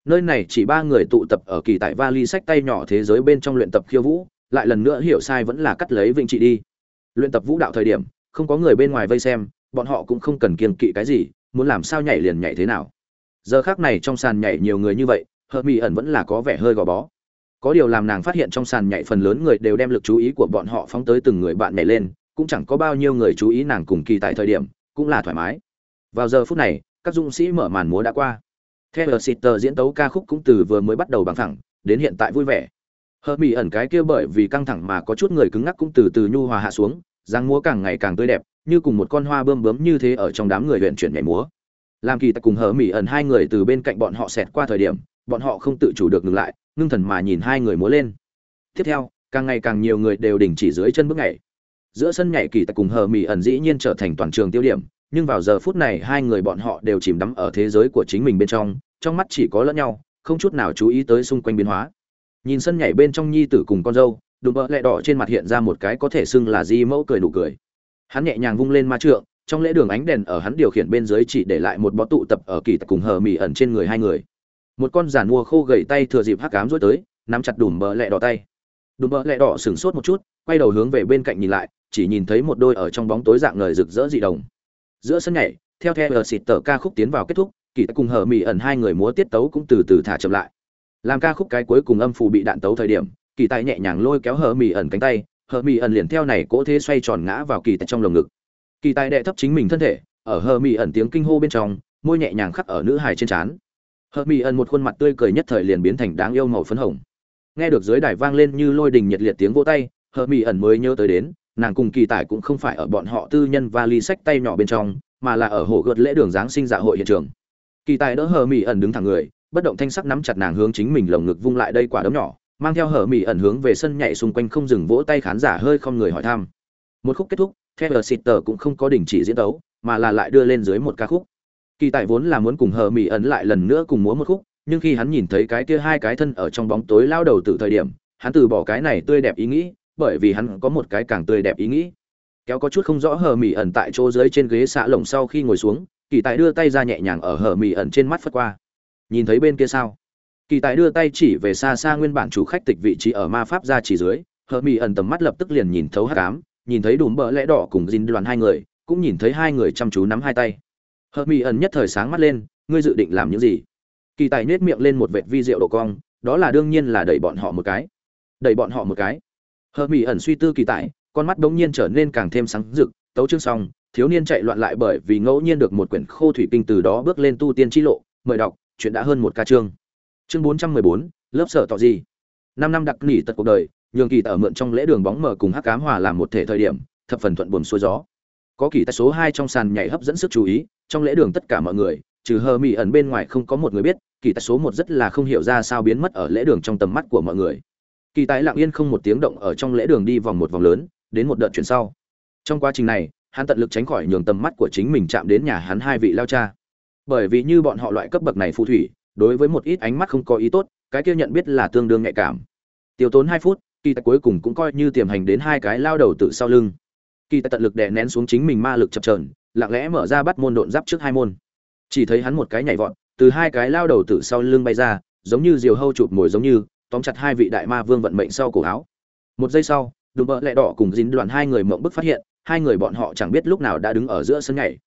Nơi này chỉ ba người tụ tập ở kỳ tại vali sách tay nhỏ thế giới bên trong luyện tập khiêu vũ, lại lần nữa hiểu sai vẫn là cắt lấy vinh trị đi. Luyện tập vũ đạo thời điểm, không có người bên ngoài vây xem, bọn họ cũng không cần kiên kỵ cái gì, muốn làm sao nhảy liền nhảy thế nào. Giờ khác này trong sàn nhảy nhiều người như vậy hợp mỹ ẩn vẫn là có vẻ hơi gò bó có điều làm nàng phát hiện trong sàn nhảy phần lớn người đều đem lực chú ý của bọn họ phóng tới từng người bạn nhảy lên cũng chẳng có bao nhiêu người chú ý nàng cùng kỳ tại thời điểm cũng là thoải mái vào giờ phút này các dũng sĩ mở màn múa đã qua theo Sitter diễn tấu ca khúc cũng từ vừa mới bắt đầu bằng thẳng, đến hiện tại vui vẻ. Hờ Mỹ ẩn cái kia bởi vì căng thẳng mà có chút người cứng ngắc cũng từ từ nhu hòa hạ xuống, dáng múa càng ngày càng tươi đẹp, như cùng một con hoa bơm bướm như thế ở trong đám người huyện chuyển nhảy múa. Làm kỳ tại cùng Hờ Mỹ ẩn hai người từ bên cạnh bọn họ xẹt qua thời điểm, bọn họ không tự chủ được ngừng lại, ngưng thần mà nhìn hai người múa lên. Tiếp theo, càng ngày càng nhiều người đều đình chỉ dưới chân bước nhảy. Giữa sân nhảy kỳ tại cùng Hờ Mỹ ẩn dĩ nhiên trở thành toàn trường tiêu điểm, nhưng vào giờ phút này hai người bọn họ đều chìm đắm ở thế giới của chính mình bên trong, trong mắt chỉ có lẫn nhau không chút nào chú ý tới xung quanh biến hóa nhìn sân nhảy bên trong nhi tử cùng con dâu đùm bợ lẹ đỏ trên mặt hiện ra một cái có thể xưng là di mẫu cười đủ cười hắn nhẹ nhàng vung lên ma trượng trong lễ đường ánh đèn ở hắn điều khiển bên dưới chỉ để lại một bó tụ tập ở kỳ tài cùng hờ mì ẩn trên người hai người một con giàn mua khô gầy tay thừa dịp hắc cám rối tới, nắm chặt đùm bờ lẹ đỏ tay. Đùm bờ lẹ đỏ sửng sốt một chút, quay đầu hướng về bên cạnh nhìn lại, chỉ nhìn thấy một đôi ở trong bóng tối dạng ngời rực rỡ dị đồng. Giữa sân nhảy, theo theo ở xịt tờ ca khúc tiến vào kết thúc, kỳ cùng hờ mỹ ẩn hai người múa tiết tấu cũng từ từ thả chậm lại. Làm ca khúc cái cuối cùng âm phù bị đạn tấu thời điểm, kỳ tài nhẹ nhàng lôi kéo hờ mỹ ẩn cánh tay, hờ mỹ ẩn liền theo này cỗ thế xoay tròn ngã vào kỳ tài trong lồng ngực. Kỳ tài đệ thấp chính mình thân thể, ở hờ mỹ ẩn tiếng kinh hô bên trong, môi nhẹ nhàng khắc ở nữ hài trên trán hợp mỹ ẩn một khuôn mặt tươi cười nhất thời liền biến thành đáng yêu màu phấn hồng. Nghe được dưới đài vang lên như lôi đình nhiệt liệt tiếng vỗ tay hợp mỹ ẩn mới nhớ tới đến, nàng cùng kỳ tài cũng không phải ở bọn họ tư nhân và ly sách tay nhỏ bên trong, mà là ở hồ gợt lễ đường giáng sinh dạ hội hiện trường. Kỳ tài đỡ hờ mỹ ẩn đứng thẳng người, bất động thanh sắc nắm chặt nàng hướng chính mình lồng ngực vung lại đây quả đấm nhỏ, mang theo hở mỹ ẩn hướng về sân nhảy xung quanh không dừng vỗ tay khán giả hơi không người hỏi thăm. Một khúc kết thúc, theo xịt tờ cũng không có đình chỉ diễn đấu mà là lại đưa lên dưới một ca khúc kỳ tài vốn là muốn cùng hờ mỹ ẩn lại lần nữa cùng múa một khúc, nhưng khi hắn nhìn thấy cái kia hai cái thân ở trong bóng tối lao đầu từ thời điểm, hắn từ bỏ cái này tươi đẹp ý nghĩ, bởi vì hắn có một cái càng tươi đẹp ý nghĩ. Kéo có chút không rõ hờ mỹ ẩn tại chỗ dưới trên ghế xạ lồng sau khi ngồi xuống, kỳ tài đưa tay ra nhẹ nhàng ở hờ mỹ ẩn trên mắt phất qua. Nhìn thấy bên kia sao? Kỳ tài đưa tay chỉ về xa xa nguyên bản chủ khách tịch vị trí ở ma pháp ra chỉ dưới, hờ mỹ ẩn tầm mắt lập tức liền nhìn thấu hát cám nhìn thấy đùm bỡ lẽ đỏ cùng dính đoàn hai người, cũng nhìn thấy hai người chăm chú nắm hai tay. Hợp mỹ ẩn nhất thời sáng mắt lên, ngươi dự định làm những gì? Kỳ tài nhếch miệng lên một vệt vi rượu độ cong, đó là đương nhiên là đẩy bọn họ một cái. Đẩy bọn họ một cái. Hợp mỹ ẩn suy tư kỳ tài, con mắt bỗng nhiên trở nên càng thêm sáng rực, tấu chương xong, thiếu niên chạy loạn lại bởi vì ngẫu nhiên được một quyển khô thủy kinh từ đó bước lên tu tiên chi lộ, mời đọc, chuyện đã hơn một ca chương. Chương bốn trăm mười bốn, lớp sở tỏ gì? Năm năm đặc nỉ tật cuộc đời, nhường kỳ ở mượn trong lễ đường bóng mở cùng hắc cám hòa làm một thể thời điểm, thập phần thuận buồm xuôi gió. Có kỳ tại số hai trong sàn nhảy hấp dẫn sức chú ý trong lễ đường tất cả mọi người, trừ hờ mỹ ẩn bên ngoài không có một người biết, kỳ tài số một rất là không hiểu ra sao biến mất ở lễ đường trong tầm mắt của mọi người. Kỳ tài lặng yên không một tiếng động ở trong lễ đường đi vòng một vòng lớn, đến một đợt chuyển sau. Trong quá trình này, hắn tận lực tránh khỏi nhường tầm mắt của chính mình chạm đến nhà hắn hai vị lao cha. Bởi vì như bọn họ loại cấp bậc này phù thủy, đối với một ít ánh mắt không có ý tốt, cái kia nhận biết là tương đương nhạy cảm. Tiêu tốn hai phút, kỳ tài cuối cùng cũng coi như tiềm hành đến hai cái lao đầu tự sau lưng. Kỳ tài tận lực đè nén xuống chính mình ma lực chập trờn lặng lẽ mở ra bắt môn độn giáp trước hai môn. Chỉ thấy hắn một cái nhảy vọt, từ hai cái lao đầu từ sau lưng bay ra, giống như diều hâu chụp mồi giống như, tóm chặt hai vị đại ma vương vận mệnh sau cổ áo. Một giây sau, đùm bợ lẹ đỏ cùng dính đoàn hai người mộng bức phát hiện, hai người bọn họ chẳng biết lúc nào đã đứng ở giữa sân nhảy.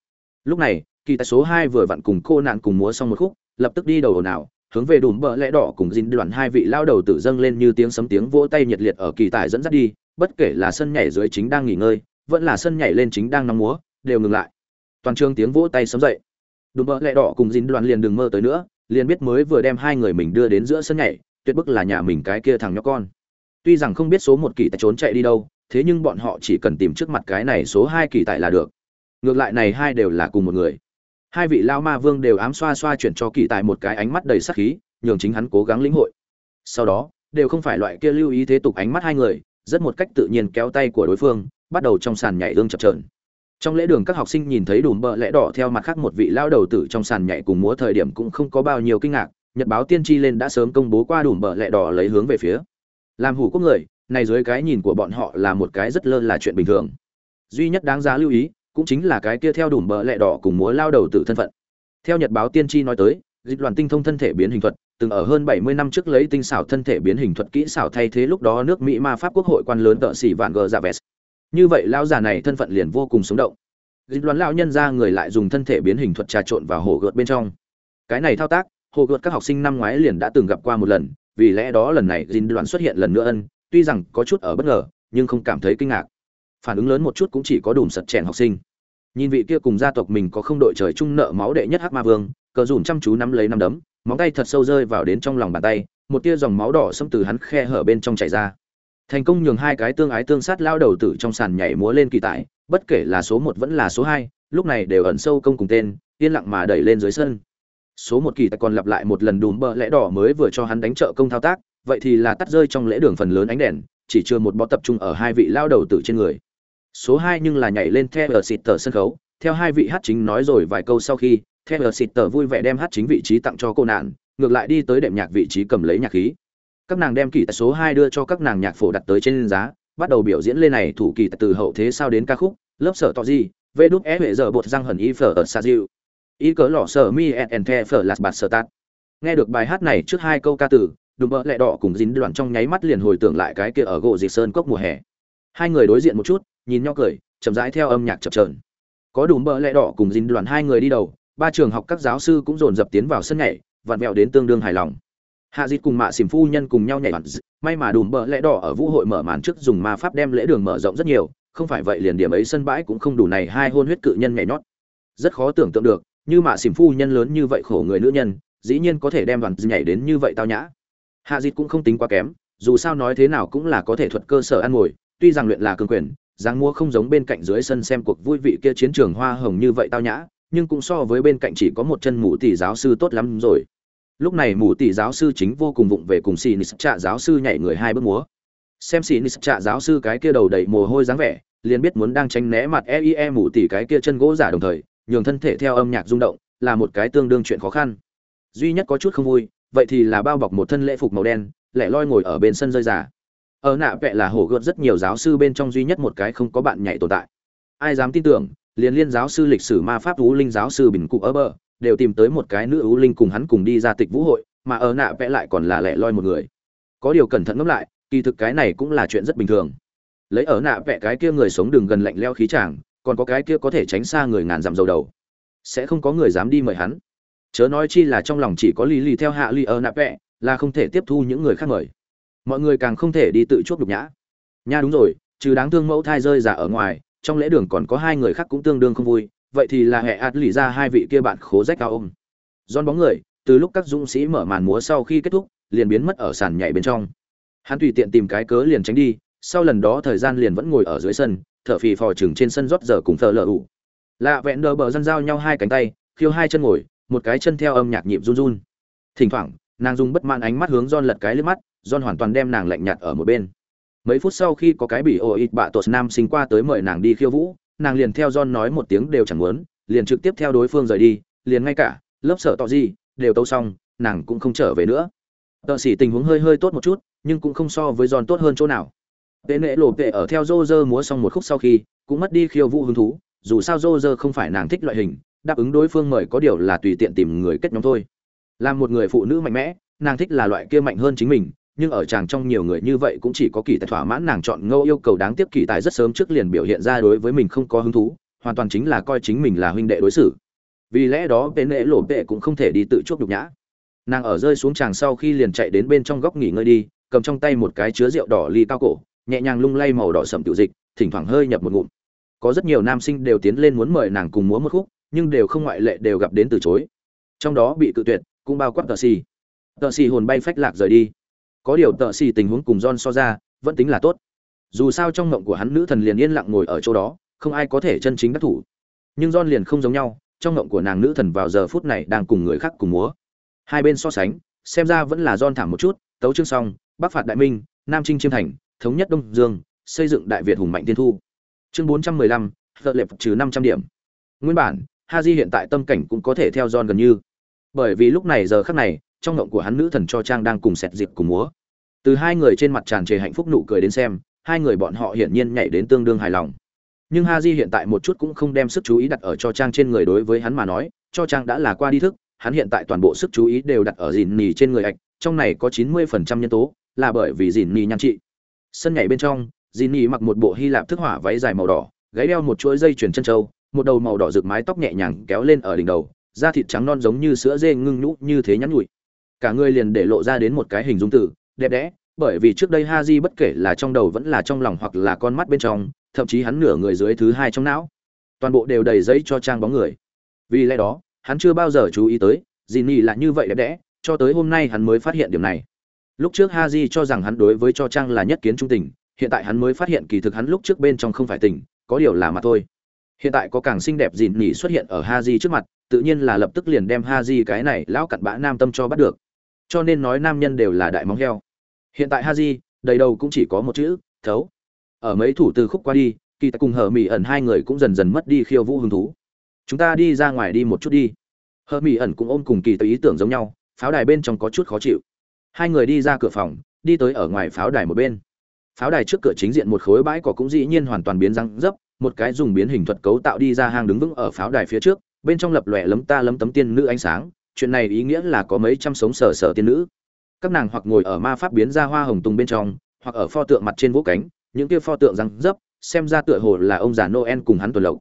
Lúc này, kỳ tài số hai vừa vặn cùng cô nạn cùng múa xong một khúc, lập tức đi đầu ồn ào, hướng về đùm bợ lẽ đỏ cùng dính đoàn hai vị lao đầu tử dâng lên như tiếng sấm tiếng vỗ tay nhiệt liệt ở kỳ tài dẫn dắt đi, bất kể là sân nhảy dưới chính đang nghỉ ngơi, vẫn là sân nhảy lên chính đang nóng múa, đều ngừng lại toàn trường tiếng vỗ tay sấm dậy. Đùm bợ lẹ đỏ cùng dính đoàn liền đừng mơ tới nữa, liền biết mới vừa đem hai người mình đưa đến giữa sân nhảy, tuyệt bức là nhà mình cái kia thằng nhóc con. Tuy rằng không biết số một kỳ tài trốn chạy đi đâu, thế nhưng bọn họ chỉ cần tìm trước mặt cái này số hai kỳ tài là được. Ngược lại này hai đều là cùng một người. Hai vị lao ma vương đều ám xoa xoa chuyển cho kỳ tài một cái ánh mắt đầy sắc khí, nhường chính hắn cố gắng lĩnh hội. Sau đó, đều không phải loại kia lưu ý thế tục ánh mắt hai người, rất một cách tự nhiên kéo tay của đối phương, bắt đầu trong sàn nhảy ương chập trờn trong lễ đường các học sinh nhìn thấy đùm bợ lẽ đỏ theo mặt khác một vị lao đầu tử trong sàn nhảy cùng múa thời điểm cũng không có bao nhiêu kinh ngạc, nhật báo tiên tri lên đã sớm công bố qua đùm bợ lẽ đỏ lấy hướng về phía. Làm hủ quốc người, này dưới cái nhìn của bọn họ là một cái rất lơ là chuyện bình thường. Duy nhất đáng giá lưu ý, cũng chính là cái kia theo đùm bờ lẹ đỏ cùng múa lao đầu tử thân phận. Theo nhật báo tiên tri nói tới, dịch đoàn tinh thông thân thể biến hình thuật, từng ở hơn 70 năm trước lấy tinh xảo thân thể biến hình thuật kỹ xảo thay thế lúc đó nước Mỹ ma pháp quốc hội quan lớn tợ sĩ vạn gờ giả vẹt. Như vậy lão già này thân phận liền vô cùng sống động. Dịch đoán lão nhân ra người lại dùng thân thể biến hình thuật trà trộn vào hồ gợt bên trong. Cái này thao tác, hồ gợt các học sinh năm ngoái liền đã từng gặp qua một lần, vì lẽ đó lần này Dịch đoán xuất hiện lần nữa ân, tuy rằng có chút ở bất ngờ, nhưng không cảm thấy kinh ngạc phản ứng lớn một chút cũng chỉ có đủ sật chèn học sinh nhìn vị kia cùng gia tộc mình có không đội trời chung nợ máu đệ nhất hắc ma vương cờ dùn chăm chú nắm lấy nắm đấm móng tay thật sâu rơi vào đến trong lòng bàn tay một tia dòng máu đỏ xâm từ hắn khe hở bên trong chảy ra thành công nhường hai cái tương ái tương sát lao đầu tử trong sàn nhảy múa lên kỳ tại bất kể là số một vẫn là số hai, lúc này đều ẩn sâu công cùng tên, yên lặng mà đẩy lên dưới sân. Số một kỳ tại còn lặp lại một lần đùm bờ lẽ đỏ mới vừa cho hắn đánh trợ công thao tác, vậy thì là tắt rơi trong lễ đường phần lớn ánh đèn, chỉ chưa một bó tập trung ở hai vị lao đầu tử trên người. Số hai nhưng là nhảy lên theo ở xịt tờ sân khấu, theo hai vị hát chính nói rồi vài câu sau khi theo ở xịt tờ vui vẻ đem hát chính vị trí tặng cho cô nạn, ngược lại đi tới đệm nhạc vị trí cầm lấy nhạc khí các nàng đem kỳ tài số hai đưa cho các nàng nhạc phổ đặt tới trên giá bắt đầu biểu diễn lên này thủ kỳ từ hậu thế sao đến ca khúc lớp sở tỏ gì vê đúc é e huệ giờ bột răng hần y phở ở sa diệu. Y cớ lỏ sở mi e and the phở lạt bạt sở tạt. Nghe được bài hát này trước hai câu ca từ, đùm bỡ lẹ đỏ cùng dính đoạn trong nháy mắt liền hồi tưởng lại cái kia ở gỗ dịch sơn cốc mùa hè. Hai người đối diện một chút nhìn nhau cười chậm rãi theo âm nhạc chập trờn có đùm bỡ lẹ đỏ cùng dính đoạn hai người đi đầu ba trường học các giáo sư cũng dồn dập tiến vào sân nhảy vặn vẹo đến tương đương hài lòng hạ dịt cùng mạ xìm phu nhân cùng nhau nhảy vặn may mà đùm bợ lẽ đỏ ở vũ hội mở màn trước dùng ma pháp đem lễ đường mở rộng rất nhiều, không phải vậy liền điểm ấy sân bãi cũng không đủ này, hai hôn huyết cự nhân nhảy nhót. Rất khó tưởng tượng được, như mạ xỉm phu nhân lớn như vậy khổ người nữ nhân, dĩ nhiên có thể đem đoàn nhảy đến như vậy tao nhã. Hạ dịt cũng không tính quá kém, dù sao nói thế nào cũng là có thể thuật cơ sở ăn ngồi, tuy rằng luyện là cường quyền, dáng mua không giống bên cạnh dưới sân xem cuộc vui vị kia chiến trường hoa hồng như vậy tao nhã, nhưng cũng so với bên cạnh chỉ có một chân mũ tỷ giáo sư tốt lắm rồi lúc này mù tỷ giáo sư chính vô cùng vụng về cùng xì nít trạ giáo sư nhảy người hai bước múa. Xem xì nít trạ giáo sư cái kia đầu đầy mồ hôi dáng vẻ, liền biết muốn đang tránh né mặt eie mù tỷ cái kia chân gỗ giả đồng thời, nhường thân thể theo âm nhạc rung động, là một cái tương đương chuyện khó khăn. Duy nhất có chút không vui, vậy thì là bao bọc một thân lễ phục màu đen, lẻ loi ngồi ở bên sân rơi giả. Ở nạ vẹ là hổ gợt rất nhiều giáo sư bên trong duy nhất một cái không có bạn nhảy tồn tại. Ai dám tin tưởng, liền liên giáo sư lịch sử ma pháp thú linh giáo sư bình cụ ở bờ đều tìm tới một cái nữ ưu linh cùng hắn cùng đi ra tịch vũ hội, mà ở nạ vẽ lại còn là lẻ loi một người. Có điều cẩn thận ngẫm lại, kỳ thực cái này cũng là chuyện rất bình thường. Lấy ở nạ vẽ cái kia người sống đường gần lạnh leo khí chàng, còn có cái kia có thể tránh xa người ngàn dặm dầu đầu. Sẽ không có người dám đi mời hắn. Chớ nói chi là trong lòng chỉ có lì lì theo hạ lì ở nạ vẽ, là không thể tiếp thu những người khác mời. Mọi người càng không thể đi tự chuốc nhục nhã. Nha đúng rồi, trừ đáng thương mẫu thai rơi giả ở ngoài, trong lễ đường còn có hai người khác cũng tương đương không vui vậy thì là hệ ạt lì ra hai vị kia bạn khố rách cao ôm. Giòn bóng người, từ lúc các dũng sĩ mở màn múa sau khi kết thúc, liền biến mất ở sàn nhảy bên trong. Hắn tùy tiện tìm cái cớ liền tránh đi, sau lần đó thời gian liền vẫn ngồi ở dưới sân, thở phì phò chừng trên sân rót giờ cùng thờ lờ ủ. Lạ vẹn đờ bờ răn giao nhau hai cánh tay, khiêu hai chân ngồi, một cái chân theo âm nhạc nhịp run run. Thỉnh thoảng, nàng dùng bất mãn ánh mắt hướng John lật cái lướt mắt John hoàn toàn đem nàng lạnh nhạt ở một bên. Mấy phút sau khi có cái bị ô ít bạ tột nam sinh qua tới mời nàng đi khiêu vũ nàng liền theo John nói một tiếng đều chẳng muốn liền trực tiếp theo đối phương rời đi liền ngay cả lớp sợ tọ gì đều tấu xong nàng cũng không trở về nữa tợ sĩ tình huống hơi hơi tốt một chút nhưng cũng không so với John tốt hơn chỗ nào Tệ nệ lộ tệ ở theo Roger múa xong một khúc sau khi, cũng mất đi khiêu vũ hứng thú, dù sao Roger không phải nàng thích loại hình, đáp ứng đối phương mời có điều là tùy tiện tìm người kết nhóm thôi. Làm một người phụ nữ mạnh mẽ, nàng thích là loại kia mạnh hơn chính mình, nhưng ở chàng trong nhiều người như vậy cũng chỉ có kỳ tài thỏa mãn nàng chọn ngâu yêu cầu đáng tiếc kỳ tài rất sớm trước liền biểu hiện ra đối với mình không có hứng thú, hoàn toàn chính là coi chính mình là huynh đệ đối xử. Vì lẽ đó bên lễ lộ vệ cũng không thể đi tự chuốc nhục nhã. Nàng ở rơi xuống chàng sau khi liền chạy đến bên trong góc nghỉ ngơi đi, cầm trong tay một cái chứa rượu đỏ ly cao cổ, nhẹ nhàng lung lay màu đỏ sậm tiểu dịch, thỉnh thoảng hơi nhập một ngụm. Có rất nhiều nam sinh đều tiến lên muốn mời nàng cùng múa một khúc, nhưng đều không ngoại lệ đều gặp đến từ chối. Trong đó bị cự tuyệt, cũng bao quát Tợ xì Tợ xì hồn bay phách lạc rời đi. Có điều Tợ xì tình huống cùng John so ra, vẫn tính là tốt. Dù sao trong mộng của hắn nữ thần liền yên lặng ngồi ở chỗ đó, không ai có thể chân chính đắc thủ. Nhưng John liền không giống nhau, trong mộng của nàng nữ thần vào giờ phút này đang cùng người khác cùng múa. Hai bên so sánh, xem ra vẫn là John thảm một chút, tấu chương xong, Bắc phạt đại minh, Nam trinh chiêm thành, thống nhất đông dương xây dựng đại việt hùng mạnh tiên thu chương bốn trăm mười lăm phật lệ trừ năm trăm điểm nguyên bản ha di hiện tại tâm cảnh cũng có thể theo john gần như bởi vì lúc này giờ khắc này trong ngộng của hắn nữ thần cho trang đang cùng sẹt dịp cùng múa. Từ hai người trên mặt tràn trề hạnh phúc nụ cười đến xem, hai người bọn họ hiển nhiên nhảy đến tương đương hài lòng. Nhưng ha di hiện tại một chút cũng không đem sức chú ý đặt ở cho trang trên người đối với hắn mà nói, cho trang đã là qua đi thức, hắn hiện tại toàn bộ sức chú ý đều đặt ở dìn nì trên người ạch, trong này có chín mươi phần trăm nhân tố, là bởi vì dìn nì nhan trị. Sân nhảy bên trong, dìn nỉ mặc một bộ hy lạp thức hỏa váy dài màu đỏ, gáy đeo một chuỗi dây chuyền chân trâu, một đầu màu đỏ rực mái tóc nhẹ nhàng kéo lên ở đỉnh đầu, da thịt trắng non giống như sữa dê ngưng nhũ như thế nhắn nhụi cả người liền để lộ ra đến một cái hình dung tử đẹp đẽ, bởi vì trước đây ha di bất kể là trong đầu vẫn là trong lòng hoặc là con mắt bên trong, thậm chí hắn nửa người dưới thứ hai trong não, toàn bộ đều đầy giấy cho trang bóng người. Vì lẽ đó, hắn chưa bao giờ chú ý tới dì nỉ là như vậy đẹp đẽ, cho tới hôm nay hắn mới phát hiện điểm này. Lúc trước ha di cho rằng hắn đối với cho trang là nhất kiến trung tình, hiện tại hắn mới phát hiện kỳ thực hắn lúc trước bên trong không phải tình, có điều là mà thôi. Hiện tại có càng xinh đẹp dìn nhỉ xuất hiện ở ha di trước mặt, tự nhiên là lập tức liền đem ha di cái này lão cặn bã nam tâm cho bắt được cho nên nói nam nhân đều là đại móng heo. Hiện tại Haji, đầy đầu cũng chỉ có một chữ, thấu. Ở mấy thủ từ khúc qua đi, kỳ ta cùng hờ mỹ ẩn hai người cũng dần dần mất đi khiêu vũ hứng thú. Chúng ta đi ra ngoài đi một chút đi. Hờ mỹ ẩn cũng ôm cùng kỳ tới ý tưởng giống nhau, pháo đài bên trong có chút khó chịu. Hai người đi ra cửa phòng, đi tới ở ngoài pháo đài một bên. Pháo đài trước cửa chính diện một khối bãi cỏ cũng dĩ nhiên hoàn toàn biến răng dấp một cái dùng biến hình thuật cấu tạo đi ra hang đứng vững ở pháo đài phía trước, bên trong lập lòe lấm ta lấm tấm tiên nữ ánh sáng chuyện này ý nghĩa là có mấy trăm sống sờ sờ tiên nữ. Các nàng hoặc ngồi ở ma pháp biến ra hoa hồng tùng bên trong, hoặc ở pho tượng mặt trên vỗ cánh, những kia pho tượng răng dấp, xem ra tựa hồ là ông già noel cùng hắn tuần lộc.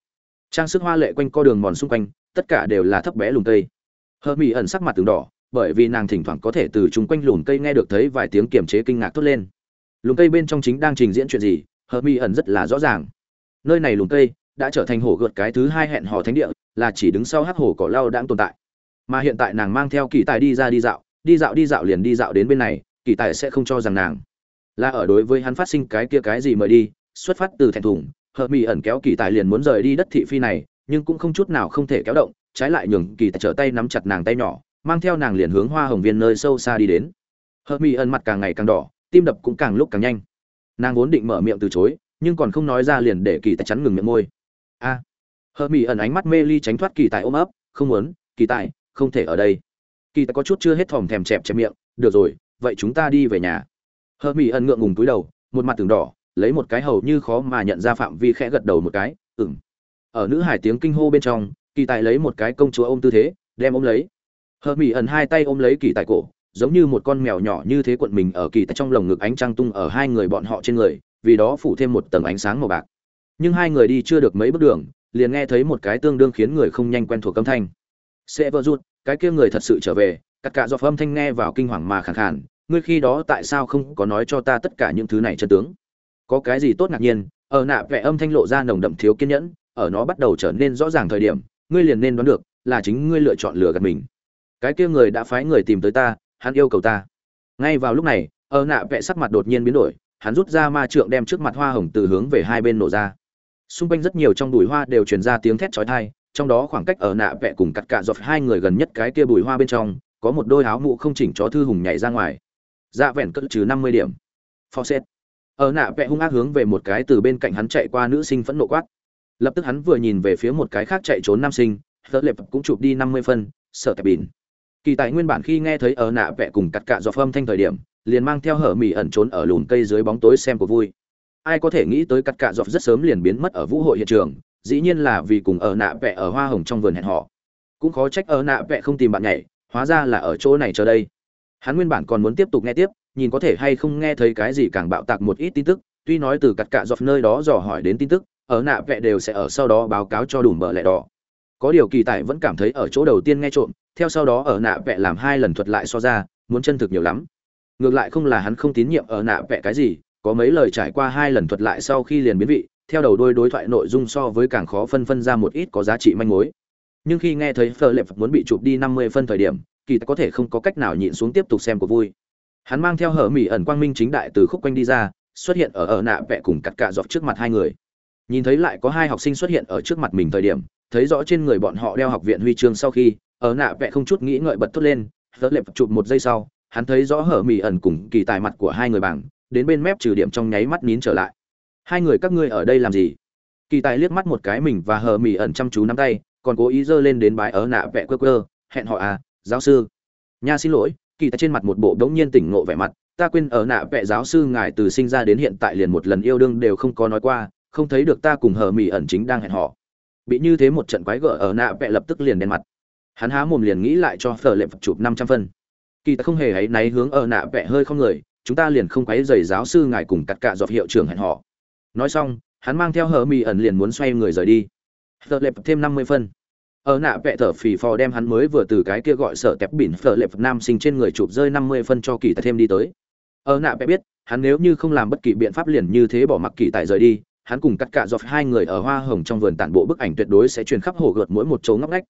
Trang sức hoa lệ quanh co đường mòn xung quanh, tất cả đều là thấp bé lùm cây. hơ mỹ ẩn sắc mặt từng đỏ, bởi vì nàng thỉnh thoảng có thể từ chung quanh lùm cây nghe được thấy vài tiếng kiềm chế kinh ngạc thốt lên. Lùm cây bên trong chính đang trình diễn chuyện gì? Hợp mỹ ẩn rất là rõ ràng. Nơi này lùm cây đã trở thành hồ gợt cái thứ hai hẹn hò thánh địa, là chỉ đứng sau hắc hồ cỏ lau đang tồn tại mà hiện tại nàng mang theo kỳ tài đi ra đi dạo đi dạo đi dạo liền đi dạo đến bên này, kỳ tài sẽ không cho rằng nàng là ở đối với hắn phát sinh cái kia cái gì mời đi, xuất phát từ thẹn thùng, hợp mỹ ẩn kéo kỳ tài liền muốn rời đi đất thị phi này, nhưng cũng không chút nào không thể kéo động, trái lại nhường kỳ tài trở tay nắm chặt nàng tay nhỏ, mang theo nàng liền hướng hoa hồng viên nơi sâu xa đi đến. Hợp mỹ ẩn mặt càng ngày càng đỏ, tim đập cũng càng lúc càng nhanh. Nàng vốn định mở miệng từ chối, nhưng còn không nói ra liền để kỳ tài chắn ngừng miệng môi. A. À. hờ mỹ ẩn ánh mắt mê ly tránh thoát kỳ tài ôm ấp, không muốn, kỳ tài không thể ở đây. Kỳ tài có chút chưa hết thòm thèm chẹp chẹp miệng, được rồi, vậy chúng ta đi về nhà. Hờ mỹ ẩn ngượng ngùng túi đầu, một mặt tường đỏ, lấy một cái hầu như khó mà nhận ra phạm vi khẽ gật đầu một cái ừng ở nữ hải tiếng kinh hô bên trong, kỳ tài lấy một cái công chúa ôm tư thế, đem ôm lấy. Hờ mỹ ẩn hai tay ôm lấy kỳ tài cổ, giống như một con mèo nhỏ như thế cuộn mình ở kỳ tài trong lồng ngực ánh trăng tung ở hai người bọn họ trên người, vì đó phủ thêm một tầng ánh sáng màu bạc. Nhưng hai người đi chưa được mấy bước đường, liền nghe thấy một cái tương đương khiến người không nhanh quen thuộc âm thanh sẽ vỡ rút cái kia người thật sự trở về tất cả do âm thanh nghe vào kinh hoàng mà khẳng khàn, ngươi khi đó tại sao không có nói cho ta tất cả những thứ này chân tướng? Có cái gì tốt ngạc nhiên? Ở nạ vẻ âm thanh lộ ra nồng đậm thiếu kiên nhẫn, ở nó bắt đầu trở nên rõ ràng thời điểm, ngươi liền nên đoán được, là chính ngươi lựa chọn lừa gạt mình. Cái kia người đã phái người tìm tới ta, hắn yêu cầu ta. Ngay vào lúc này, ở nạ vẽ sắc mặt đột nhiên biến đổi, hắn rút ra ma trượng đem trước mặt hoa hồng từ hướng về hai bên nổ ra. Xung quanh rất nhiều trong đùi hoa đều truyền ra tiếng thét chói tai trong đó khoảng cách ở nạ vẽ cùng cắt cạ dọc hai người gần nhất cái kia bùi hoa bên trong, có một đôi áo mũ không chỉnh chó thư hùng nhảy ra ngoài. Dạ vẹn cỡ trừ năm mươi điểm. Fawcett. ở nạ vẽ hung ác hướng về một cái từ bên cạnh hắn chạy qua nữ sinh phẫn nộ quát. Lập tức hắn vừa nhìn về phía một cái khác chạy trốn nam sinh thợ lệp cũng chụp đi năm mươi phân, sợ tẹp bỉn. Kỳ tài nguyên bản khi nghe thấy ở nạ vẽ cùng cắt cạ dọc âm thanh thời điểm, liền mang theo hở mì ẩn trốn ở lùn cây dưới bóng tối xem của vui. Ai có thể nghĩ tới cắt cạ dọc rất sớm liền biến mất ở vũ hội hiện trường dĩ nhiên là vì cùng ở nạ vẽ ở hoa hồng trong vườn hẹn họ. Cũng khó trách ở nạ vẽ không tìm bạn nhảy, hóa ra là ở chỗ này chờ đây. Hắn nguyên bản còn muốn tiếp tục nghe tiếp, nhìn có thể hay không nghe thấy cái gì càng bạo tạc một ít tin tức, tuy nói từ cắt cạ dọc nơi đó dò hỏi đến tin tức, ở nạ vẽ đều sẽ ở sau đó báo cáo cho đủ mở lẻ đỏ. Có điều kỳ tài vẫn cảm thấy ở chỗ đầu tiên nghe trộm, theo sau đó ở nạ vẽ làm hai lần thuật lại so ra, muốn chân thực nhiều lắm. Ngược lại không là hắn không tín nhiệm ở nạ vẽ cái gì, có mấy lời trải qua hai lần thuật lại sau khi liền biến vị theo đầu đôi đối thoại nội dung so với càng khó phân phân ra một ít có giá trị manh mối. Nhưng khi nghe thấy phờ lệp muốn bị chụp đi năm mươi phân thời điểm, kỳ có thể không có cách nào nhịn xuống tiếp tục xem của vui. Hắn mang theo hở mỹ ẩn quang minh chính đại từ khúc quanh đi ra, xuất hiện ở ở nạ vẽ cùng cặt cạ dọc trước mặt hai người. Nhìn thấy lại có hai học sinh xuất hiện ở trước mặt mình thời điểm, thấy rõ trên người bọn họ đeo học viện huy chương sau khi, ở nạ vẽ không chút nghĩ ngợi bật thốt lên tớ lệp chụp một giây sau, hắn thấy rõ hở mỹ ẩn cùng kỳ tài mặt của hai người bảng, đến bên mép trừ điểm trong nháy mắt nín trở lại hai người các ngươi ở đây làm gì? Kỳ tài liếc mắt một cái mình và hờ mỹ ẩn chăm chú nắm tay, còn cố ý giơ lên đến bái ở nạ vẽ quơ quơ, hẹn họ à giáo sư. Nha xin lỗi, kỳ tài trên mặt một bộ đống nhiên tỉnh ngộ vẻ mặt, ta quên ở nạ vẽ giáo sư ngài từ sinh ra đến hiện tại liền một lần yêu đương đều không có nói qua, không thấy được ta cùng hờ mỹ ẩn chính đang hẹn họ. Bị như thế một trận quái gở ở nạ vẽ lập tức liền đen mặt. Hắn há mồm liền nghĩ lại cho phở lệ phật chụp năm trăm phân. Kỳ ta không hề ấy náy hướng ở nạ vẽ hơi không người, chúng ta liền không quấy dày giáo sư ngài cùng cắt cạ dọc hiệu trưởng hẹn họ nói xong, hắn mang theo hờ mỹ ẩn liền muốn xoay người rời đi. Phở lẹp thêm năm mươi phân. Ở nạ vẽ thở phì phò đem hắn mới vừa từ cái kia gọi sở tép bỉn phở lẹp nam sinh trên người chụp rơi năm mươi phân cho kỳ tài thêm đi tới. Ở nạ vẽ biết, hắn nếu như không làm bất kỳ biện pháp liền như thế bỏ mặc kỳ tài rời đi, hắn cùng cắt cả dọc hai người ở hoa hồng trong vườn tản bộ bức ảnh tuyệt đối sẽ truyền khắp hồ gợt mỗi một chỗ ngóc ngách.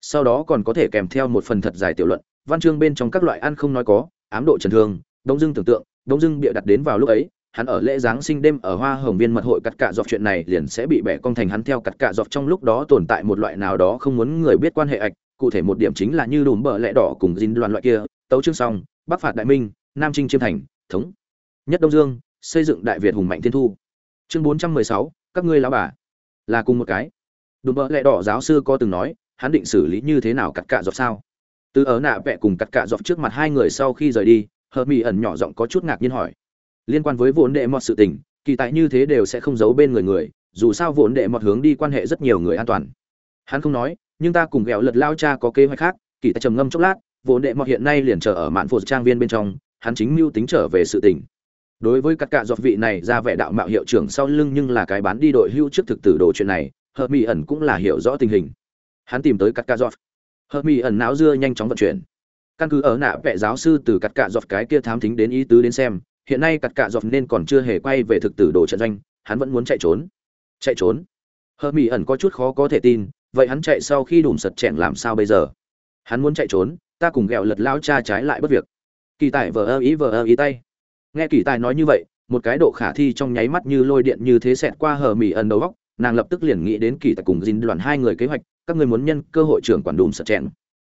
Sau đó còn có thể kèm theo một phần thật dài tiểu luận, văn chương bên trong các loại ăn không nói có, ám độ trần thương đông dưng tưởng tượng đông dưng bịa đặt đến vào lúc ấy hắn ở lễ giáng sinh đêm ở hoa hồng viên mật hội cắt cạ dọc chuyện này liền sẽ bị bẻ cong thành hắn theo cắt cạ dọc trong lúc đó tồn tại một loại nào đó không muốn người biết quan hệ ạch. Cụ thể một điểm chính là như đùm bờ lẽ đỏ cùng dinh đoàn loại kia, tấu chương xong, bắc phạt đại minh, nam trinh chiêm thành, thống. Nhất đông dương, xây dựng đại việt hùng mạnh thiên thu. Chương bốn trăm mười sáu, các ngươi lão bà. Là cùng một cái. Đùm bờ lẽ đỏ giáo sư có từng nói, hắn định xử lý như thế nào cắt cạ dọc sao? Từ ở nạ vẽ cùng cắt cạ dọc trước mặt hai người sau khi rời đi hờ mỹ ẩn nhỏ giọng có chút ngạc nhiên hỏi liên quan với vốn đệ mọt sự tình, kỳ tại như thế đều sẽ không giấu bên người người, dù sao vốn đệ mọt hướng đi quan hệ rất nhiều người an toàn. Hắn không nói, nhưng ta cùng ghẹo lật lao cha có kế hoạch khác, kỳ tại trầm ngâm chốc lát, vốn đệ mọt hiện nay liền chờ ở mạn phụ trang viên bên trong, hắn chính mưu tính trở về sự tình. Đối với các cạ dọc vị này ra vẻ đạo mạo hiệu trưởng sau lưng nhưng là cái bán đi đội hưu trước thực tử đồ chuyện này, hợp mỹ ẩn cũng là hiểu rõ tình hình. Hắn tìm tới các cạ dọc hợp mỹ ẩn não dưa nhanh chóng vận chuyển. Căn cứ ở nạ vẽ giáo sư từ cắt cạ dọc cái kia thám thính đến ý tứ đến xem hiện nay cặt cạ dọc nên còn chưa hề quay về thực tử đồ trận doanh, hắn vẫn muốn chạy trốn. Chạy trốn? Hờ mỹ ẩn có chút khó có thể tin, vậy hắn chạy sau khi đùm sật chèn làm sao bây giờ? Hắn muốn chạy trốn, ta cùng ghẹo lật lao cha trái lại bất việc. Kỳ tài vờ ơ ý vờ ơ ý tay. Nghe kỳ tài nói như vậy, một cái độ khả thi trong nháy mắt như lôi điện như thế xẹt qua hờ mỹ ẩn đầu góc, nàng lập tức liền nghĩ đến kỳ tài cùng dính đoàn hai người kế hoạch, các người muốn nhân cơ hội trưởng quản đùm sật chèn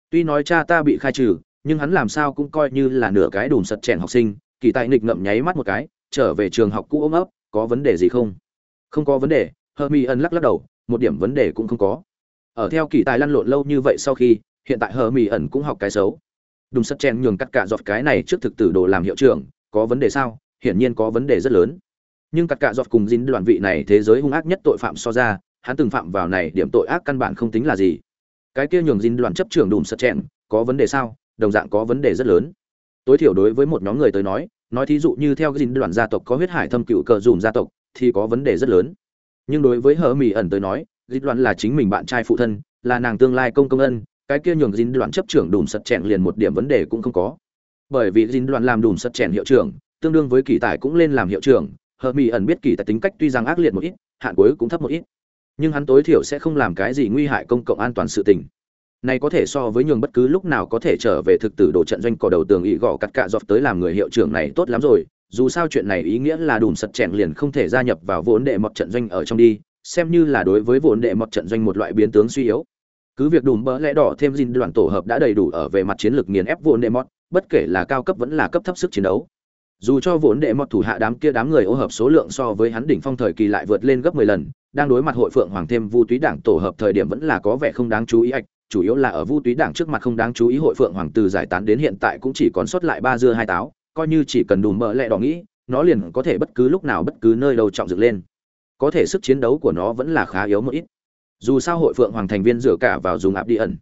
tuy nói cha ta bị khai trừ, nhưng hắn làm sao cũng coi như là nửa cái đùm sật chèn học sinh kỳ tài nghịch ngậm nháy mắt một cái, trở về trường học cũ ôm ấp, có vấn đề gì không? Không có vấn đề hờ mi ẩn lắc lắc đầu, một điểm vấn đề cũng không có. Ở theo kỳ tài lăn lộn lâu như vậy sau khi, hiện tại hờ mỹ ẩn cũng học cái xấu. Đùng sắt chen nhường cắt cả giọt cái này trước thực tử đồ làm hiệu trưởng, có vấn đề sao? Hiển nhiên có vấn đề rất lớn. Nhưng cắt cả giọt cùng dính đoàn vị này thế giới hung ác nhất tội phạm so ra, hắn từng phạm vào này điểm tội ác căn bản không tính là gì. Cái kia nhường dính đoàn chấp trưởng đùm sắt chen có vấn đề sao? Đồng dạng có vấn đề rất lớn. Tối thiểu đối với một nhóm người tới nói nói thí dụ như theo cái dính đoàn gia tộc có huyết hải thâm cựu cờ dùm gia tộc, thì có vấn đề rất lớn. Nhưng đối với hờ mỹ ẩn tới nói dính đoàn là chính mình bạn trai phụ thân, là nàng tương lai công công ân, cái kia nhường dính đoàn chấp trưởng đùm sật chèn liền một điểm vấn đề cũng không có. Bởi vì dính đoàn làm đùm sật chèn hiệu trưởng, tương đương với kỳ tài cũng lên làm hiệu trưởng hờ mỹ ẩn biết kỳ tài tính cách tuy rằng ác liệt một ít, hạn cuối cũng thấp một ít. Nhưng hắn tối thiểu sẽ không làm cái gì nguy hại công cộng an toàn sự tình này có thể so với nhường bất cứ lúc nào có thể trở về thực tử đồ trận doanh cỏ đầu tường ị gõ cắt cạ dọc tới làm người hiệu trưởng này tốt lắm rồi. Dù sao chuyện này ý nghĩa là đùm sật chèn liền không thể gia nhập vào vốn đệ mọt trận doanh ở trong đi, xem như là đối với vốn đệ mọt trận doanh một loại biến tướng suy yếu. Cứ việc đùm bỡ lẽ đỏ thêm dinh đoàn tổ hợp đã đầy đủ ở về mặt chiến lược nghiền ép vốn đệ mọt, bất kể là cao cấp vẫn là cấp thấp sức chiến đấu. Dù cho vốn đệ mọt thủ hạ đám kia đám người ô hợp số lượng so với hắn đỉnh phong thời kỳ lại vượt lên gấp 10 lần, đang đối mặt hội phượng hoàng thêm vu túy đảng tổ hợp thời điểm vẫn là có vẻ không đáng chú ý ạch chủ yếu là ở vu túy đảng trước mặt không đáng chú ý hội phượng hoàng từ giải tán đến hiện tại cũng chỉ còn sót lại ba dưa hai táo, coi như chỉ cần đùm mỡ lẽ đỏ nghĩ, nó liền có thể bất cứ lúc nào bất cứ nơi đâu trọng dựng lên. Có thể sức chiến đấu của nó vẫn là khá yếu một ít. Dù sao hội phượng hoàng thành viên rửa cả vào dùng áp đi ẩn.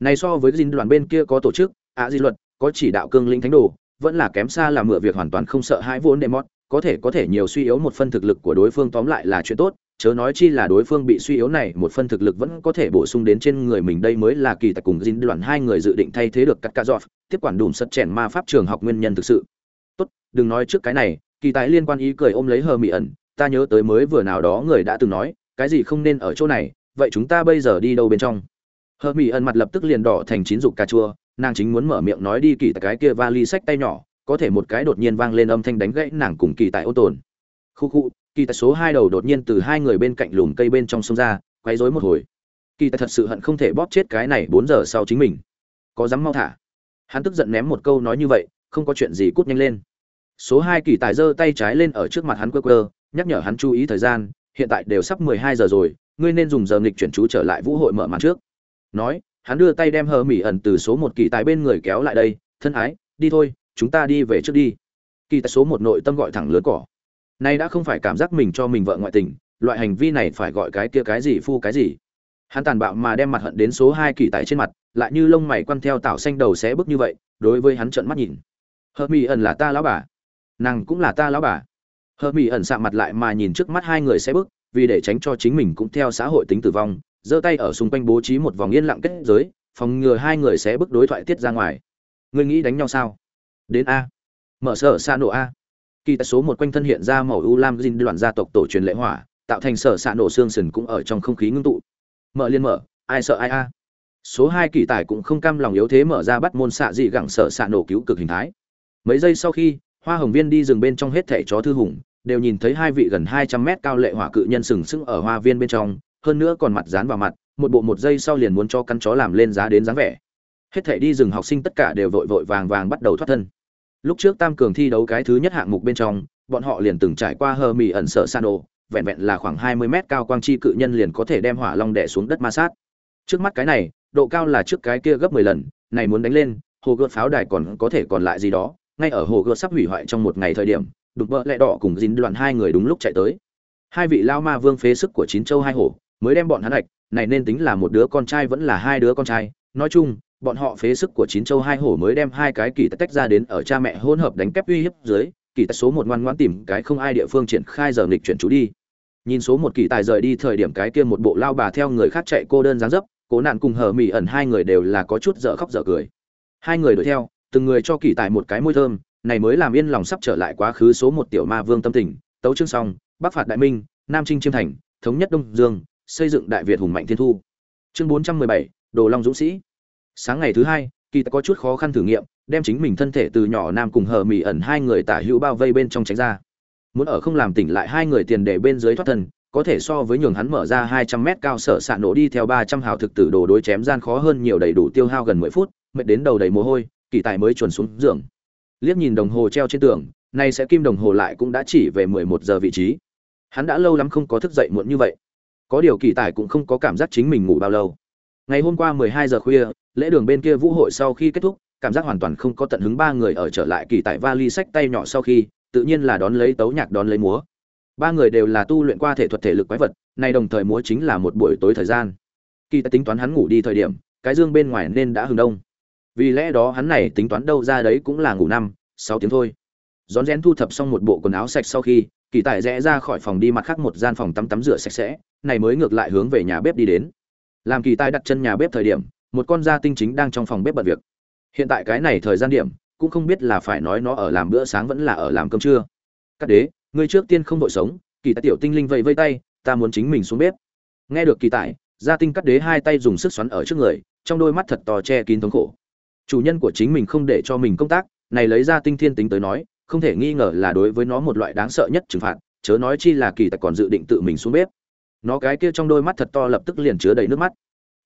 Này so với dinh đoàn bên kia có tổ chức, ạ di luật, có chỉ đạo cương linh thánh đồ, vẫn là kém xa làm mượn việc hoàn toàn không sợ hãi vốn đệ mót, có thể có thể nhiều suy yếu một phân thực lực của đối phương tóm lại là chuyện tốt chớ nói chi là đối phương bị suy yếu này, một phân thực lực vẫn có thể bổ sung đến trên người mình. Đây mới là kỳ tài cùng dinh đoàn hai người dự định thay thế được cắt ca dọt tiếp quản đùm sật chèn ma pháp trường học nguyên nhân thực sự. Tốt, đừng nói trước cái này, kỳ tài liên quan ý cười ôm lấy hờ mỹ ẩn. Ta nhớ tới mới vừa nào đó người đã từng nói, cái gì không nên ở chỗ này, vậy chúng ta bây giờ đi đâu bên trong? Hờ mỹ ẩn mặt lập tức liền đỏ thành chín dục cà chua, nàng chính muốn mở miệng nói đi kỳ tài cái kia vali sách tay nhỏ, có thể một cái đột nhiên vang lên âm thanh đánh gãy nàng cùng kỳ tại ô tồn. Khu khu kỳ tài số hai đầu đột nhiên từ hai người bên cạnh lùm cây bên trong sông ra, quấy rối một hồi. Kỳ tài thật sự hận không thể bóp chết cái này bốn giờ sau chính mình. Có dám mau thả? Hắn tức giận ném một câu nói như vậy, không có chuyện gì cút nhanh lên. Số hai kỳ tài giơ tay trái lên ở trước mặt hắn quơ quơ, nhắc nhở hắn chú ý thời gian, hiện tại đều sắp mười hai giờ rồi, ngươi nên dùng giờ nghịch chuyển chú trở lại vũ hội mở màn trước. Nói, hắn đưa tay đem hờ mỹ ẩn từ số một kỳ tài bên người kéo lại đây, thân ái, đi thôi, chúng ta đi về trước đi. Kỳ tài số một nội tâm gọi thẳng lớn cỏ nay đã không phải cảm giác mình cho mình vợ ngoại tình, loại hành vi này phải gọi cái kia cái gì phu cái gì. Hắn tàn bạo mà đem mặt hận đến số hai kỳ tại trên mặt, lại như lông mày quăn theo tảo xanh đầu xé bức như vậy, đối với hắn trợn mắt nhìn. Hờ mỹ ẩn là ta lão bà. Nàng cũng là ta lão bà. Hờ mỹ ẩn sạ mặt lại mà nhìn trước mắt hai người xé bức vì để tránh cho chính mình cũng theo xã hội tính tử vong, giơ tay ở xung quanh bố trí một vòng yên lặng kết giới, phòng ngừa hai người sẽ bước đối thoại tiết ra ngoài. Ngươi nghĩ đánh nhau sao? Đến a. Mở sở xa nổ a kỳ tại số một quanh thân hiện ra màu u lam dinh đoạn gia tộc tổ truyền lệ hỏa, tạo thành sở xạ nổ xương sừng cũng ở trong không khí ngưng tụ. Mở liên mở, ai sợ ai a? Số hai kỳ tài cũng không cam lòng yếu thế mở ra bắt môn xạ dị gẳng sở xạ nổ cứu cực hình thái. Mấy giây sau khi, hoa hồng viên đi rừng bên trong hết thẻ chó thư hùng, đều nhìn thấy hai vị gần hai trăm mét cao lệ hỏa cự nhân sừng sững ở hoa viên bên trong, hơn nữa còn mặt dán vào mặt, một bộ một giây sau liền muốn cho căn chó làm lên giá đến dáng vẻ. Hết thể đi rừng học sinh tất cả đều vội vội vàng vàng bắt đầu thoát thân lúc trước tam cường thi đấu cái thứ nhất hạng mục bên trong, bọn họ liền từng trải qua hơ mì ẩn sợ san ồ vẹn vẹn là khoảng hai mươi mét cao quang chi cự nhân liền có thể đem hỏa long đẻ xuống đất ma sát. Trước mắt cái này, độ cao là trước cái kia gấp mười lần, này muốn đánh lên, hồ gợt pháo đài còn có thể còn lại gì đó, ngay ở hồ gợt sắp hủy hoại trong một ngày thời điểm, đục vợ lẹ đỏ cùng dính đoàn hai người đúng lúc chạy tới. Hai vị lao ma vương phế sức của chín châu hai hổ, mới đem bọn hắn hạch, này nên tính là một đứa con trai vẫn là hai đứa con trai, nói chung bọn họ phế sức của chín châu hai hổ mới đem hai cái kỳ tách ra đến ở cha mẹ hôn hợp đánh kép uy hiếp dưới, kỳ tài số một ngoan ngoãn tìm cái không ai địa phương triển khai giờ nghịch chuyển chú đi. Nhìn số một kỳ tài rời đi thời điểm cái kia một bộ lao bà theo người khác chạy cô đơn dáng dấp, cố nạn cùng hờ mỹ ẩn hai người đều là có chút dở khóc dở cười. Hai người đuổi theo, từng người cho kỳ tài một cái môi thơm, này mới làm yên lòng sắp trở lại quá khứ số một tiểu ma vương tâm tình, tấu chương xong, bắc phạt đại minh, nam trinh chiêm thành, thống nhất đông dương, xây dựng đại việt hùng mạnh thiên thu. Chương bốn trăm mười bảy, đồ long dũng sĩ sáng ngày thứ hai, kỳ có chút khó khăn thử nghiệm, đem chính mình thân thể từ nhỏ nam cùng hờ mỹ ẩn hai người tả hữu bao vây bên trong tránh ra. Muốn ở không làm tỉnh lại hai người tiền để bên dưới thoát thân, có thể so với nhường hắn mở ra hai trăm mét cao sở xạ nổ đi theo ba trăm hào thực tử đồ đối chém gian khó hơn nhiều đầy đủ tiêu hao gần mười phút, mệt đến đầu đầy mồ hôi, kỳ tài mới chuẩn xuống giường. Liếc nhìn đồng hồ treo trên tường, nay sẽ kim đồng hồ lại cũng đã chỉ về mười một giờ vị trí. Hắn đã lâu lắm không có thức dậy muộn như vậy. Có điều kỳ tài cũng không có cảm giác chính mình ngủ bao lâu ngày hôm qua mười hai giờ khuya, lễ đường bên kia vũ hội sau khi kết thúc, cảm giác hoàn toàn không có tận hứng ba người ở trở lại kỳ tại vali sách tay nhỏ sau khi, tự nhiên là đón lấy tấu nhạc đón lấy múa. Ba người đều là tu luyện qua thể thuật thể lực quái vật, nay đồng thời múa chính là một buổi tối thời gian. Kỳ tại tính toán hắn ngủ đi thời điểm, cái dương bên ngoài nên đã hừng đông. Vì lẽ đó hắn này tính toán đâu ra đấy cũng là ngủ năm, sáu tiếng thôi. Rón rén thu thập xong một bộ quần áo sạch sau khi, kỳ tài rẽ ra khỏi phòng đi mặt khác một gian phòng tắm tắm rửa sạch sẽ, này mới ngược lại hướng về nhà bếp đi đến làm kỳ tài đặt chân nhà bếp thời điểm, một con da tinh chính đang trong phòng bếp bận việc. Hiện tại cái này thời gian điểm, cũng không biết là phải nói nó ở làm bữa sáng vẫn là ở làm cơm trưa. Các đế, ngươi trước tiên không đội sống, kỳ tài tiểu tinh linh vẫy vây tay, ta muốn chính mình xuống bếp. Nghe được kỳ tài gia tinh cắt đế hai tay dùng sức xoắn ở trước người, trong đôi mắt thật to che kín thống khổ. Chủ nhân của chính mình không để cho mình công tác, này lấy ra tinh thiên tính tới nói, không thể nghi ngờ là đối với nó một loại đáng sợ nhất trừng phạt, chớ nói chi là kỳ tài còn dự định tự mình xuống bếp nó cái kia trong đôi mắt thật to lập tức liền chứa đầy nước mắt.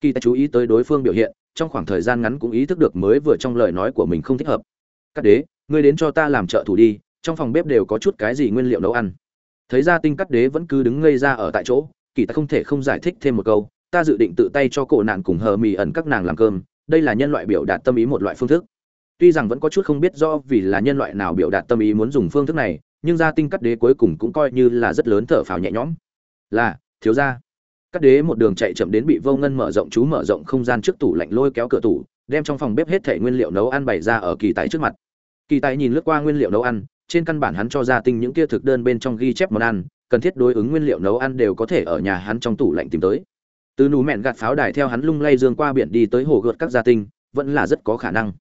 Kỳ tài chú ý tới đối phương biểu hiện, trong khoảng thời gian ngắn cũng ý thức được mới vừa trong lời nói của mình không thích hợp. Các đế, ngươi đến cho ta làm trợ thủ đi, trong phòng bếp đều có chút cái gì nguyên liệu nấu ăn. Thấy ra tinh cắt đế vẫn cứ đứng ngây ra ở tại chỗ, kỳ ta không thể không giải thích thêm một câu, ta dự định tự tay cho cổ nạn cùng hờ mì ẩn các nàng làm cơm, đây là nhân loại biểu đạt tâm ý một loại phương thức. Tuy rằng vẫn có chút không biết do vì là nhân loại nào biểu đạt tâm ý muốn dùng phương thức này, nhưng gia tinh cắt đế cuối cùng cũng coi như là rất lớn thở phào nhẹ nhõm. Là thiếu gia các đế một đường chạy chậm đến bị vô ngân mở rộng, chú mở rộng không gian trước tủ lạnh lôi kéo cửa tủ, đem trong phòng bếp hết thể nguyên liệu nấu ăn bày ra ở kỳ tài trước mặt. Kỳ tài nhìn lướt qua nguyên liệu nấu ăn, trên căn bản hắn cho gia tinh những kia thực đơn bên trong ghi chép món ăn, cần thiết đối ứng nguyên liệu nấu ăn đều có thể ở nhà hắn trong tủ lạnh tìm tới. Từ nù mẹn gạt pháo đài theo hắn lung lay dương qua biển đi tới hồ gợt các gia tinh, vẫn là rất có khả năng.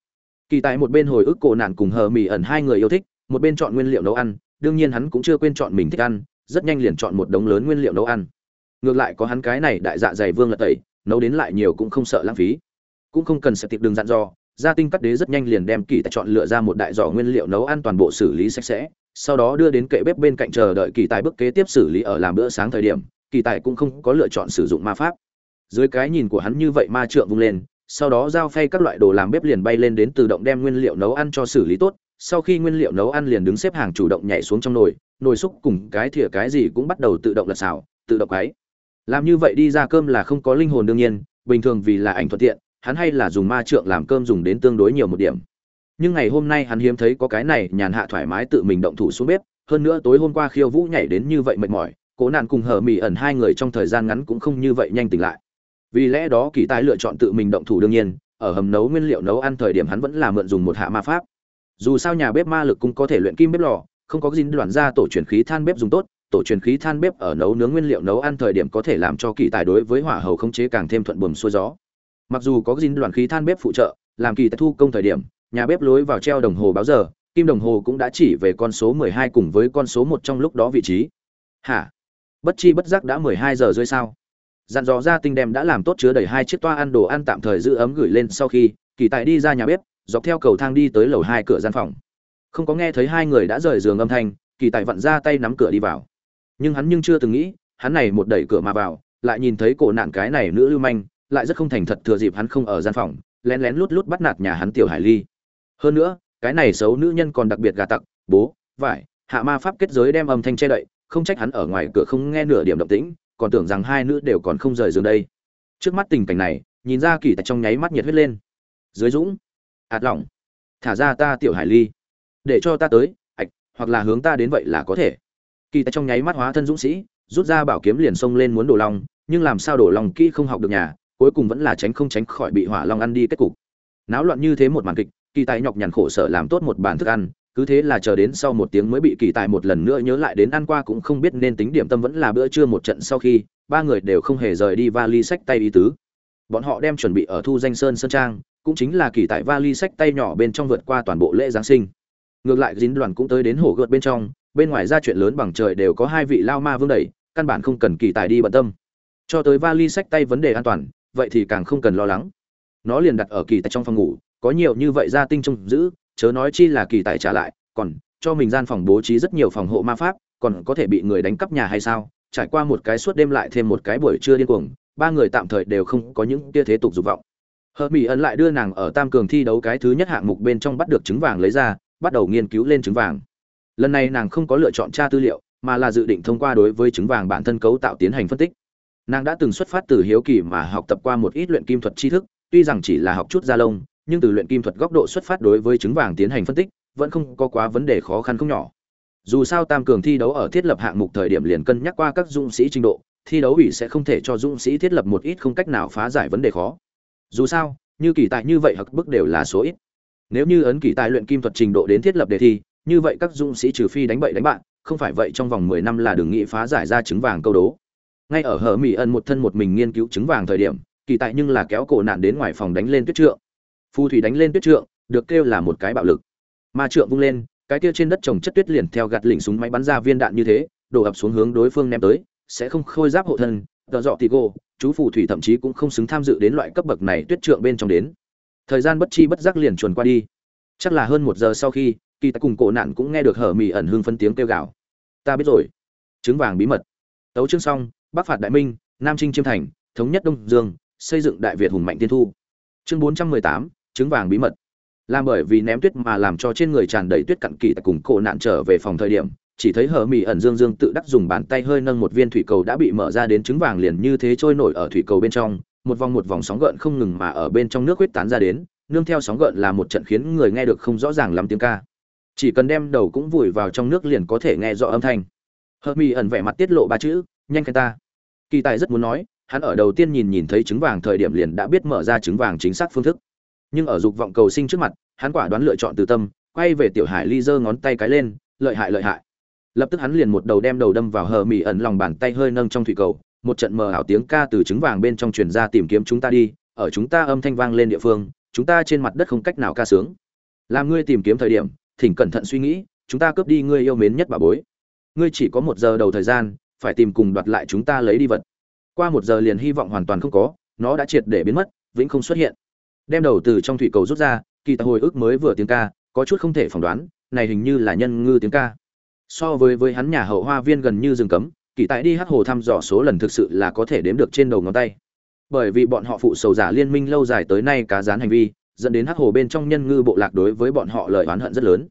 Kỳ tài một bên hồi ức cổ nạn cùng hờ mì ẩn hai người yêu thích, một bên chọn nguyên liệu nấu ăn, đương nhiên hắn cũng chưa quên chọn mình thích ăn, rất nhanh liền chọn một đống lớn nguyên liệu nấu ăn ngược lại có hắn cái này đại dạ dày vương lật tẩy, nấu đến lại nhiều cũng không sợ lãng phí. Cũng không cần sẽ tiệc đường dặn dò, gia tinh cắt đế rất nhanh liền đem kỳ tài chọn lựa ra một đại giỏ nguyên liệu nấu ăn toàn bộ xử lý sạch sẽ, sau đó đưa đến kệ bếp bên cạnh chờ đợi kỳ tài bước kế tiếp xử lý ở làm bữa sáng thời điểm, kỳ tài cũng không có lựa chọn sử dụng ma pháp. Dưới cái nhìn của hắn như vậy ma trượng vung lên, sau đó giao phay các loại đồ làm bếp liền bay lên đến tự động đem nguyên liệu nấu ăn cho xử lý tốt, sau khi nguyên liệu nấu ăn liền đứng xếp hàng chủ động nhảy xuống trong nồi nồi xúc cùng cái thìa cái gì cũng bắt đầu tự động lật xào, tự động cái làm như vậy đi ra cơm là không có linh hồn đương nhiên, bình thường vì là ảnh thuận tiện, hắn hay là dùng ma trượng làm cơm dùng đến tương đối nhiều một điểm. Nhưng ngày hôm nay hắn hiếm thấy có cái này, nhàn hạ thoải mái tự mình động thủ xuống bếp, hơn nữa tối hôm qua khiêu vũ nhảy đến như vậy mệt mỏi, cố nạn cùng hờ mỹ ẩn hai người trong thời gian ngắn cũng không như vậy nhanh tỉnh lại. Vì lẽ đó kỳ tài lựa chọn tự mình động thủ đương nhiên, ở hầm nấu nguyên liệu nấu ăn thời điểm hắn vẫn là mượn dùng một hạ ma pháp. Dù sao nhà bếp ma lực cũng có thể luyện kim bếp lò, không có dính đoàn ra tổ truyền khí than bếp dùng tốt tổ truyền khí than bếp ở nấu nướng nguyên liệu nấu ăn thời điểm có thể làm cho kỳ tài đối với hỏa hầu khống chế càng thêm thuận buồm xuôi gió. Mặc dù có dính đoàn khí than bếp phụ trợ, làm kỳ tài thu công thời điểm, nhà bếp lối vào treo đồng hồ báo giờ, kim đồng hồ cũng đã chỉ về con số 12 cùng với con số một trong lúc đó vị trí. Hả? Bất chi bất giác đã 12 giờ rơi sao? Dặn dò ra tinh đem đã làm tốt chứa đầy hai chiếc toa ăn đồ ăn tạm thời giữ ấm gửi lên sau khi, kỳ tài đi ra nhà bếp, dọc theo cầu thang đi tới lầu hai cửa gian phòng. Không có nghe thấy hai người đã rời giường âm thanh, kỳ tài vặn ra tay nắm cửa đi vào nhưng hắn nhưng chưa từng nghĩ, hắn này một đẩy cửa mà vào, lại nhìn thấy cổ nạn cái này nữ lưu manh, lại rất không thành thật thừa dịp hắn không ở gian phòng, lén lén lút lút bắt nạt nhà hắn tiểu hải ly. Hơn nữa, cái này xấu nữ nhân còn đặc biệt gà tặc, bố, vải, hạ ma pháp kết giới đem âm thanh che đậy, không trách hắn ở ngoài cửa không nghe nửa điểm động tĩnh, còn tưởng rằng hai nữ đều còn không rời giường đây. Trước mắt tình cảnh này, nhìn ra kỳ tại trong nháy mắt nhiệt huyết lên. Dưới dũng, ạt lỏng, thả ra ta tiểu hải ly. Để cho ta tới, ạch, hoặc là hướng ta đến vậy là có thể kỳ tại trong nháy mắt hóa thân dũng sĩ, rút ra bảo kiếm liền xông lên muốn đổ long nhưng làm sao đổ long kỹ không học được nhà, cuối cùng vẫn là tránh không tránh khỏi bị hỏa long ăn đi kết cục. Náo loạn như thế một màn kịch, kỳ tài nhọc nhằn khổ sở làm tốt một bàn thức ăn, cứ thế là chờ đến sau một tiếng mới bị kỳ tài một lần nữa nhớ lại đến ăn qua cũng không biết nên tính điểm tâm vẫn là bữa trưa một trận sau khi, ba người đều không hề rời đi vali sách tay ý tứ. Bọn họ đem chuẩn bị ở thu danh sơn sơn trang, cũng chính là kỳ tại vali sách tay nhỏ bên trong vượt qua toàn bộ lễ giáng sinh. Ngược lại dính đoàn cũng tới đến hồ gợt bên trong bên ngoài ra chuyện lớn bằng trời đều có hai vị lao ma vương đẩy, căn bản không cần kỳ tài đi bận tâm. Cho tới vali sách tay vấn đề an toàn, vậy thì càng không cần lo lắng. Nó liền đặt ở kỳ tại trong phòng ngủ, có nhiều như vậy gia tinh trông giữ, chớ nói chi là kỳ tài trả lại, còn cho mình gian phòng bố trí rất nhiều phòng hộ ma pháp, còn có thể bị người đánh cắp nhà hay sao? Trải qua một cái suốt đêm lại thêm một cái buổi trưa điên cuồng, ba người tạm thời đều không có những tia thế tục dục vọng. Hợp mỹ ẩn lại đưa nàng ở tam cường thi đấu cái thứ nhất hạng mục bên trong bắt được trứng vàng lấy ra, bắt đầu nghiên cứu lên trứng vàng lần này nàng không có lựa chọn tra tư liệu, mà là dự định thông qua đối với trứng vàng bản thân cấu tạo tiến hành phân tích. Nàng đã từng xuất phát từ hiếu kỳ mà học tập qua một ít luyện kim thuật tri thức, tuy rằng chỉ là học chút da lông, nhưng từ luyện kim thuật góc độ xuất phát đối với trứng vàng tiến hành phân tích, vẫn không có quá vấn đề khó khăn không nhỏ. Dù sao tam cường thi đấu ở thiết lập hạng mục thời điểm liền cân nhắc qua các dũng sĩ trình độ, thi đấu ủy sẽ không thể cho dũng sĩ thiết lập một ít không cách nào phá giải vấn đề khó. Dù sao, như kỳ tài như vậy hoặc bức đều là số ít. Nếu như ấn kỳ tài luyện kim thuật trình độ đến thiết lập đề thi như vậy các dũng sĩ trừ phi đánh bậy đánh bạn không phải vậy trong vòng mười năm là đừng nghĩ phá giải ra trứng vàng câu đố. Ngay ở hở mỹ ẩn một thân một mình nghiên cứu trứng vàng thời điểm, kỳ tại nhưng là kéo cổ nạn đến ngoài phòng đánh lên tuyết trượng. Phù thủy đánh lên tuyết trượng, được kêu là một cái bạo lực. Ma trượng vung lên, cái kia trên đất trồng chất tuyết liền theo gạt lỉnh súng máy bắn ra viên đạn như thế, đổ ập xuống hướng đối phương ném tới, sẽ không khôi giáp hộ thân, tợ dọ thì cô chú phù thủy thậm chí cũng không xứng tham dự đến loại cấp bậc này tuyết trượng bên trong đến. Thời gian bất chi bất giác liền chuồn qua đi. Chắc là hơn một giờ sau khi kỳ ta cùng cổ nạn cũng nghe được hở mì ẩn hương phân tiếng kêu gào. Ta biết rồi. Trứng vàng bí mật. Tấu chương xong, bắc phạt đại minh, nam trinh chiêm thành, thống nhất đông dương, xây dựng đại việt hùng mạnh tiên thu. Chương bốn trăm mười tám, trứng vàng bí mật. Làm bởi vì ném tuyết mà làm cho trên người tràn đầy tuyết cặn kỳ tại cùng cổ nạn trở về phòng thời điểm, chỉ thấy hở mì ẩn dương dương tự đắc dùng bàn tay hơi nâng một viên thủy cầu đã bị mở ra đến trứng vàng liền như thế trôi nổi ở thủy cầu bên trong, một vòng một vòng sóng gợn không ngừng mà ở bên trong nước huyết tán ra đến, nương theo sóng gợn là một trận khiến người nghe được không rõ ràng lắm tiếng ca chỉ cần đem đầu cũng vùi vào trong nước liền có thể nghe rõ âm thanh. Hợp mỹ ẩn vẻ mặt tiết lộ ba chữ, nhanh khen ta. Kỳ tài rất muốn nói, hắn ở đầu tiên nhìn nhìn thấy trứng vàng thời điểm liền đã biết mở ra trứng vàng chính xác phương thức. Nhưng ở dục vọng cầu sinh trước mặt, hắn quả đoán lựa chọn từ tâm, quay về tiểu hải ly giơ ngón tay cái lên, lợi hại lợi hại. Lập tức hắn liền một đầu đem đầu đâm vào hờ mỹ ẩn lòng bàn tay hơi nâng trong thủy cầu, một trận mờ ảo tiếng ca từ trứng vàng bên trong truyền ra tìm kiếm chúng ta đi, ở chúng ta âm thanh vang lên địa phương, chúng ta trên mặt đất không cách nào ca sướng. Làm ngươi tìm kiếm thời điểm thỉnh cẩn thận suy nghĩ, chúng ta cướp đi ngươi yêu mến nhất bà bối. Ngươi chỉ có một giờ đầu thời gian, phải tìm cùng đoạt lại chúng ta lấy đi vật. Qua một giờ liền hy vọng hoàn toàn không có, nó đã triệt để biến mất, vĩnh không xuất hiện. Đem đầu từ trong thủy cầu rút ra, kỳ tạ hồi ức mới vừa tiếng ca, có chút không thể phỏng đoán, này hình như là nhân ngư tiếng ca. So với với hắn nhà hậu hoa viên gần như rừng cấm, kỳ tại đi hát hồ thăm dò số lần thực sự là có thể đếm được trên đầu ngón tay. Bởi vì bọn họ phụ sầu giả liên minh lâu dài tới nay cá rán hành vi dẫn đến hắc hồ bên trong nhân ngư bộ lạc đối với bọn họ lời oán hận rất lớn.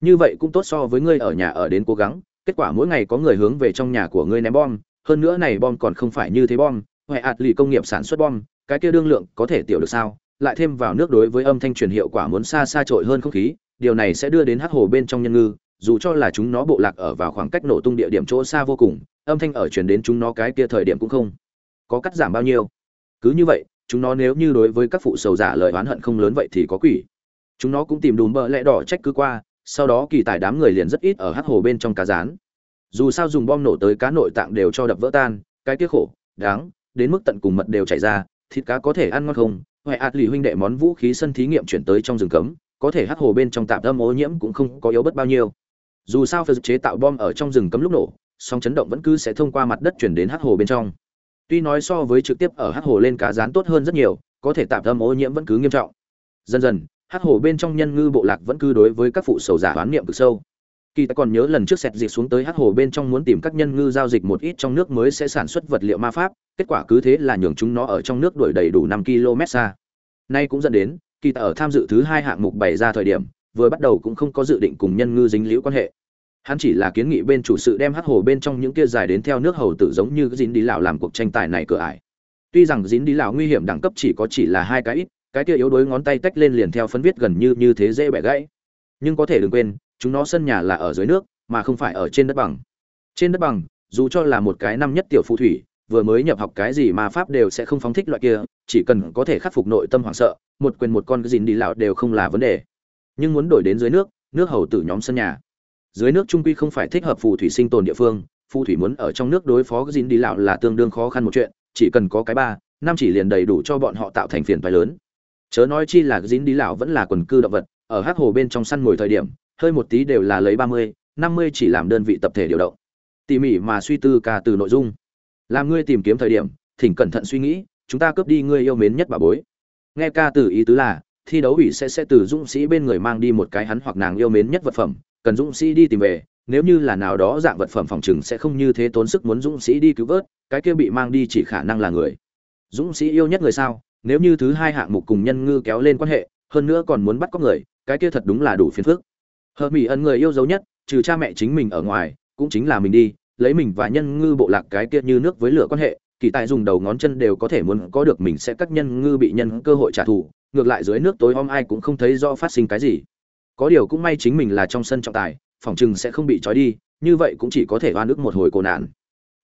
Như vậy cũng tốt so với ngươi ở nhà ở đến cố gắng, kết quả mỗi ngày có người hướng về trong nhà của ngươi ném bom, hơn nữa này bom còn không phải như thế bom huệ ạt lì công nghiệp sản xuất bom, cái kia đương lượng có thể tiểu được sao? Lại thêm vào nước đối với âm thanh truyền hiệu quả muốn xa xa trội hơn không khí, điều này sẽ đưa đến hắc hồ bên trong nhân ngư, dù cho là chúng nó bộ lạc ở vào khoảng cách nổ tung địa điểm chỗ xa vô cùng, âm thanh ở truyền đến chúng nó cái kia thời điểm cũng không có cắt giảm bao nhiêu. Cứ như vậy chúng nó nếu như đối với các phụ sầu giả lời oán hận không lớn vậy thì có quỷ. Chúng nó cũng tìm đùm bợ lẽ đỏ trách cứ qua, sau đó kỳ tài đám người liền rất ít ở hắc hồ bên trong cá rán. Dù sao dùng bom nổ tới cá nội tạng đều cho đập vỡ tan, cái tiếc khổ, đáng, đến mức tận cùng mật đều chảy ra, thịt cá có thể ăn ngon không? Huệ ạt lì huynh đệ món vũ khí sân thí nghiệm chuyển tới trong rừng cấm, có thể hắc hồ bên trong tạm âm ô nhiễm cũng không có yếu bất bao nhiêu. Dù sao phật chế tạo bom ở trong rừng cấm lúc nổ song chấn động vẫn cứ sẽ thông qua mặt đất chuyển đến hắc hồ bên trong tuy nói so với trực tiếp ở hắc hồ lên cá rán tốt hơn rất nhiều, có thể tạm tâm ô nhiễm vẫn cứ nghiêm trọng. Dần dần, hắc hồ bên trong nhân ngư bộ lạc vẫn cứ đối với các phụ sầu giả hoán niệm cực sâu. Kỳ ta còn nhớ lần trước sẹt dịch xuống tới hắc hồ bên trong muốn tìm các nhân ngư giao dịch một ít trong nước mới sẽ sản xuất vật liệu ma pháp, kết quả cứ thế là nhường chúng nó ở trong nước đuổi đầy đủ năm km xa. Nay cũng dẫn đến, kỳ ta ở tham dự thứ hai hạng mục bày ra thời điểm, vừa bắt đầu cũng không có dự định cùng nhân ngư dính liễu quan hệ hắn chỉ là kiến nghị bên chủ sự đem hắc hồ bên trong những kia dài đến theo nước hầu tử giống như dính đi lão làm cuộc tranh tài này cửa ải. Tuy rằng dính đi lão nguy hiểm đẳng cấp chỉ có chỉ là hai cái ít, cái kia yếu đuối ngón tay tách lên liền theo phân viết gần như như thế dễ bẻ gãy. Nhưng có thể đừng quên, chúng nó sân nhà là ở dưới nước, mà không phải ở trên đất bằng. Trên đất bằng, dù cho là một cái năm nhất tiểu phù thủy, vừa mới nhập học cái gì mà pháp đều sẽ không phóng thích loại kia, chỉ cần có thể khắc phục nội tâm hoảng sợ, một quyền một con cái dìn đi lão đều không là vấn đề. Nhưng muốn đổi đến dưới nước nước hầu tử nhóm sân nhà dưới nước trung quy không phải thích hợp phù thủy sinh tồn địa phương, phù thủy muốn ở trong nước đối phó dính đi lão là tương đương khó khăn một chuyện, chỉ cần có cái ba, năm chỉ liền đầy đủ cho bọn họ tạo thành phiền phái lớn. Chớ nói chi là dính đi lão vẫn là quần cư động vật, ở hắc hồ bên trong săn mồi thời điểm, hơi một tí đều là lấy ba mươi, năm mươi chỉ làm đơn vị tập thể điều động. Tỉ mỉ mà suy tư cả từ nội dung. Làm ngươi tìm kiếm thời điểm, thỉnh cẩn thận suy nghĩ, chúng ta cướp đi ngươi yêu mến nhất bà bối. Nghe ca từ ý tứ là, thi đấu ủy sẽ sẽ từ dũng sĩ bên người mang đi một cái hắn hoặc nàng yêu mến nhất vật phẩm cần dũng sĩ đi tìm về, nếu như là nào đó dạng vật phẩm phòng chừng sẽ không như thế tốn sức muốn dũng sĩ đi cứu vớt, cái kia bị mang đi chỉ khả năng là người. Dũng sĩ yêu nhất người sao? Nếu như thứ hai hạng mục cùng nhân ngư kéo lên quan hệ, hơn nữa còn muốn bắt cóc người, cái kia thật đúng là đủ phiền phức. Hờ mỹ ẩn người yêu dấu nhất, trừ cha mẹ chính mình ở ngoài, cũng chính là mình đi, lấy mình và nhân ngư bộ lạc cái kia như nước với lửa quan hệ, kỳ tài dùng đầu ngón chân đều có thể muốn có được mình sẽ các nhân ngư bị nhân cơ hội trả thù, ngược lại dưới nước tối om ai cũng không thấy do phát sinh cái gì có điều cũng may chính mình là trong sân trọng tài, phòng chừng sẽ không bị trói đi, như vậy cũng chỉ có thể oan ức một hồi cô nạn.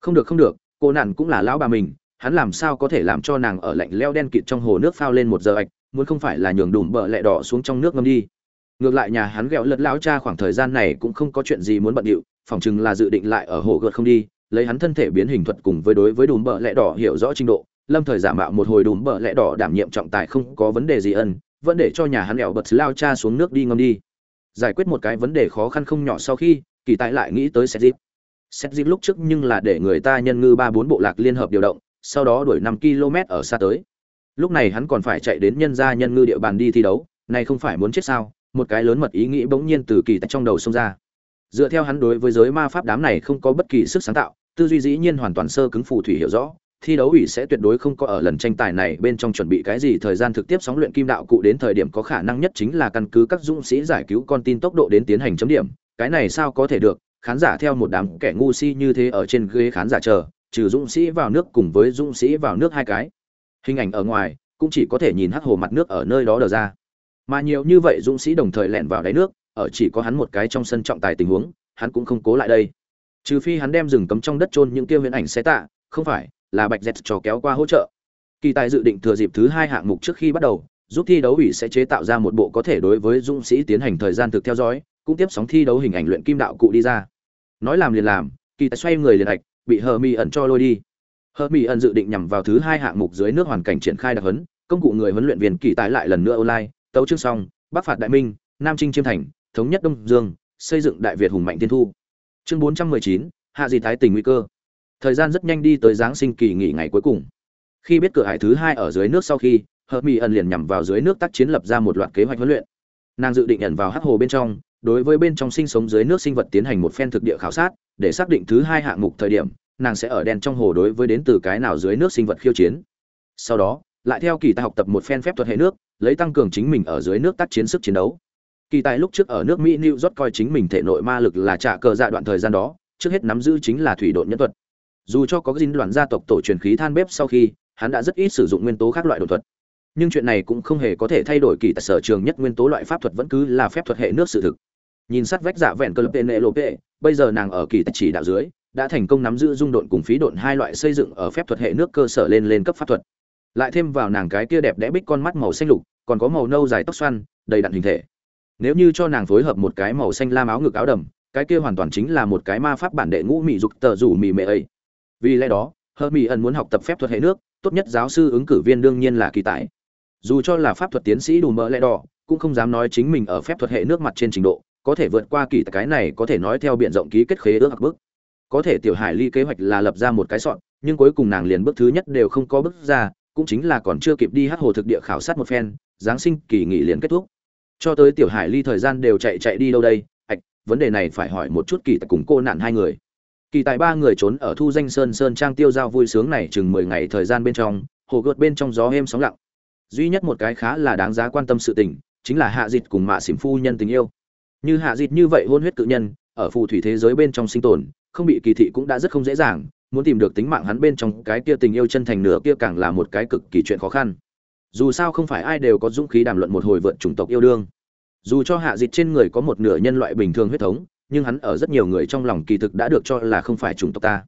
Không được không được cô nạn cũng là lão bà mình, hắn làm sao có thể làm cho nàng ở lạnh leo đen kịt trong hồ nước phao lên một giờ ạch, muốn không phải là nhường đùm bờ lẹ đỏ xuống trong nước ngâm đi. Ngược lại nhà hắn ghẹo lật lão cha khoảng thời gian này cũng không có chuyện gì muốn bận điệu phỏng chừng là dự định lại ở hồ gợt không đi, lấy hắn thân thể biến hình thuật cùng với đối với đùm bờ lẹ đỏ hiểu rõ trình độ, lâm thời giả mạo một hồi đùm bờ lẹ đỏ đảm nhiệm trọng tài không có vấn đề gì ân vẫn để cho nhà hắn lẹo bật lao cha xuống nước đi ngâm đi. Giải quyết một cái vấn đề khó khăn không nhỏ sau khi, kỳ tài lại nghĩ tới xét dịp. Xét dịp lúc trước nhưng là để người ta nhân ngư ba bốn bộ lạc liên hợp điều động, sau đó đuổi năm km ở xa tới. Lúc này hắn còn phải chạy đến nhân gia nhân ngư địa bàn đi thi đấu, này không phải muốn chết sao, một cái lớn mật ý nghĩ bỗng nhiên từ kỳ tại trong đầu xông ra. Dựa theo hắn đối với giới ma pháp đám này không có bất kỳ sức sáng tạo, tư duy dĩ nhiên hoàn toàn sơ cứng phù thủy hiểu rõ thi đấu ủy sẽ tuyệt đối không có ở lần tranh tài này bên trong chuẩn bị cái gì, thời gian thực tiếp sóng luyện kim đạo cụ đến thời điểm có khả năng nhất chính là căn cứ các dũng sĩ giải cứu con tin tốc độ đến tiến hành chấm điểm. Cái này sao có thể được? Khán giả theo một đám kẻ ngu si như thế ở trên ghế khán giả chờ, trừ dũng sĩ vào nước cùng với dũng sĩ vào nước hai cái. Hình ảnh ở ngoài, cũng chỉ có thể nhìn hắc hồ mặt nước ở nơi đó đờ ra. Mà nhiều như vậy dũng sĩ đồng thời lẻn vào đáy nước, ở chỉ có hắn một cái trong sân trọng tài tình huống, hắn cũng không cố lại đây. Trừ phi hắn đem rừng cấm trong đất trôn những tiêu huyễn ảnh xe tạ, không phải là bạch dẹt trò kéo qua hỗ trợ. Kỳ tài dự định thừa dịp thứ hai hạng mục trước khi bắt đầu, giúp thi đấu ủy sẽ chế tạo ra một bộ có thể đối với dũng sĩ tiến hành thời gian thực theo dõi, cũng tiếp sóng thi đấu hình ảnh luyện kim đạo cụ đi ra. Nói làm liền làm, kỳ tài xoay người liền hạch, bị hờ mi ẩn cho lôi đi. Hờ mi ẩn dự định nhằm vào thứ hai hạng mục dưới nước hoàn cảnh triển khai đặc hấn công cụ người huấn luyện viên kỳ tài lại lần nữa online, tấu chương xong, bắc phạt đại minh, nam trinh chiêm thành, thống nhất đông dương, xây dựng đại việt hùng mạnh tiên thu. Chương bốn trăm mười chín, hạ gì thái tình nguy cơ thời gian rất nhanh đi tới giáng sinh kỳ nghỉ ngày cuối cùng. Khi biết cửa hải thứ hai ở dưới nước sau khi, hợp mỹ ẩn liền nhằm vào dưới nước tác chiến lập ra một loạt kế hoạch huấn luyện. Nàng dự định ẩn vào hắc hồ bên trong, đối với bên trong sinh sống dưới nước sinh vật tiến hành một phen thực địa khảo sát, để xác định thứ hai hạng mục thời điểm, nàng sẽ ở đèn trong hồ đối với đến từ cái nào dưới nước sinh vật khiêu chiến. Sau đó, lại theo kỳ tài học tập một phen phép thuật hệ nước, lấy tăng cường chính mình ở dưới nước tác chiến sức chiến đấu. Kỳ tài lúc trước ở nước mỹ new york coi chính mình thể nội ma lực là trả cờ dạ đoạn thời gian đó, trước hết nắm giữ chính là thủy độn nhân thuật dù cho có dính đoàn gia tộc tổ truyền khí than bếp sau khi, hắn đã rất ít sử dụng nguyên tố khác loại đột thuật. Nhưng chuyện này cũng không hề có thể thay đổi kỳ tài sở trường nhất nguyên tố loại pháp thuật vẫn cứ là phép thuật hệ nước sự thực. Nhìn sát vách giả vẹn cơ lập nệ lộ pệ bây giờ nàng ở kỳ tài chỉ đạo dưới, đã thành công nắm giữ dung độn cùng phí độn hai loại xây dựng ở phép thuật hệ nước cơ sở lên lên cấp pháp thuật. Lại thêm vào nàng cái kia đẹp đẽ bích con mắt màu xanh lục, còn có màu nâu dài tóc xoăn, đầy đặn hình thể. Nếu như cho nàng phối hợp một cái màu xanh lam áo ngực áo đầm, cái kia hoàn toàn chính là một cái ma pháp bản đệ ngũ mỹ dục tờ rủ mỹ mệ ấy vì lẽ đó hơ mỹ ẩn muốn học tập phép thuật hệ nước, tốt nhất giáo sư ứng cử viên đương nhiên là kỳ tài. Dù cho là pháp thuật tiến sĩ đủ mỡ lẽ đỏ, cũng không dám nói chính mình ở phép thuật hệ nước mặt trên trình độ, có thể vượt qua kỳ tài cái này có thể nói theo biện rộng ký kết khế ước hoặc bước có thể tiểu hải ly kế hoạch là lập ra một cái sọn nhưng cuối cùng nàng liền bước thứ nhất đều không có bước ra, cũng chính là còn chưa kịp đi hát hồ thực địa khảo sát một phen, giáng sinh kỳ nghỉ liền kết thúc. Cho tới tiểu hải ly thời gian đều chạy chạy đi đâu đây? Ạch, vấn đề này phải hỏi một chút kỳ tại cùng cô nạn hai người kỳ tại ba người trốn ở thu danh sơn sơn trang tiêu giao vui sướng này chừng mười ngày thời gian bên trong, hồ gợt bên trong gió êm sóng lặng. Duy nhất một cái khá là đáng giá quan tâm sự tình, chính là hạ dịt cùng mạ xỉm phu nhân tình yêu. Như hạ dịt như vậy hôn huyết cự nhân, ở phù thủy thế giới bên trong sinh tồn, không bị kỳ thị cũng đã rất không dễ dàng, muốn tìm được tính mạng hắn bên trong cái kia tình yêu chân thành nửa kia càng là một cái cực kỳ chuyện khó khăn. Dù sao không phải ai đều có dũng khí đàm luận một hồi vượt chủng tộc yêu đương. Dù cho hạ dịch trên người có một nửa nhân loại bình thường huyết thống nhưng hắn ở rất nhiều người trong lòng kỳ thực đã được cho là không phải chủng tộc ta.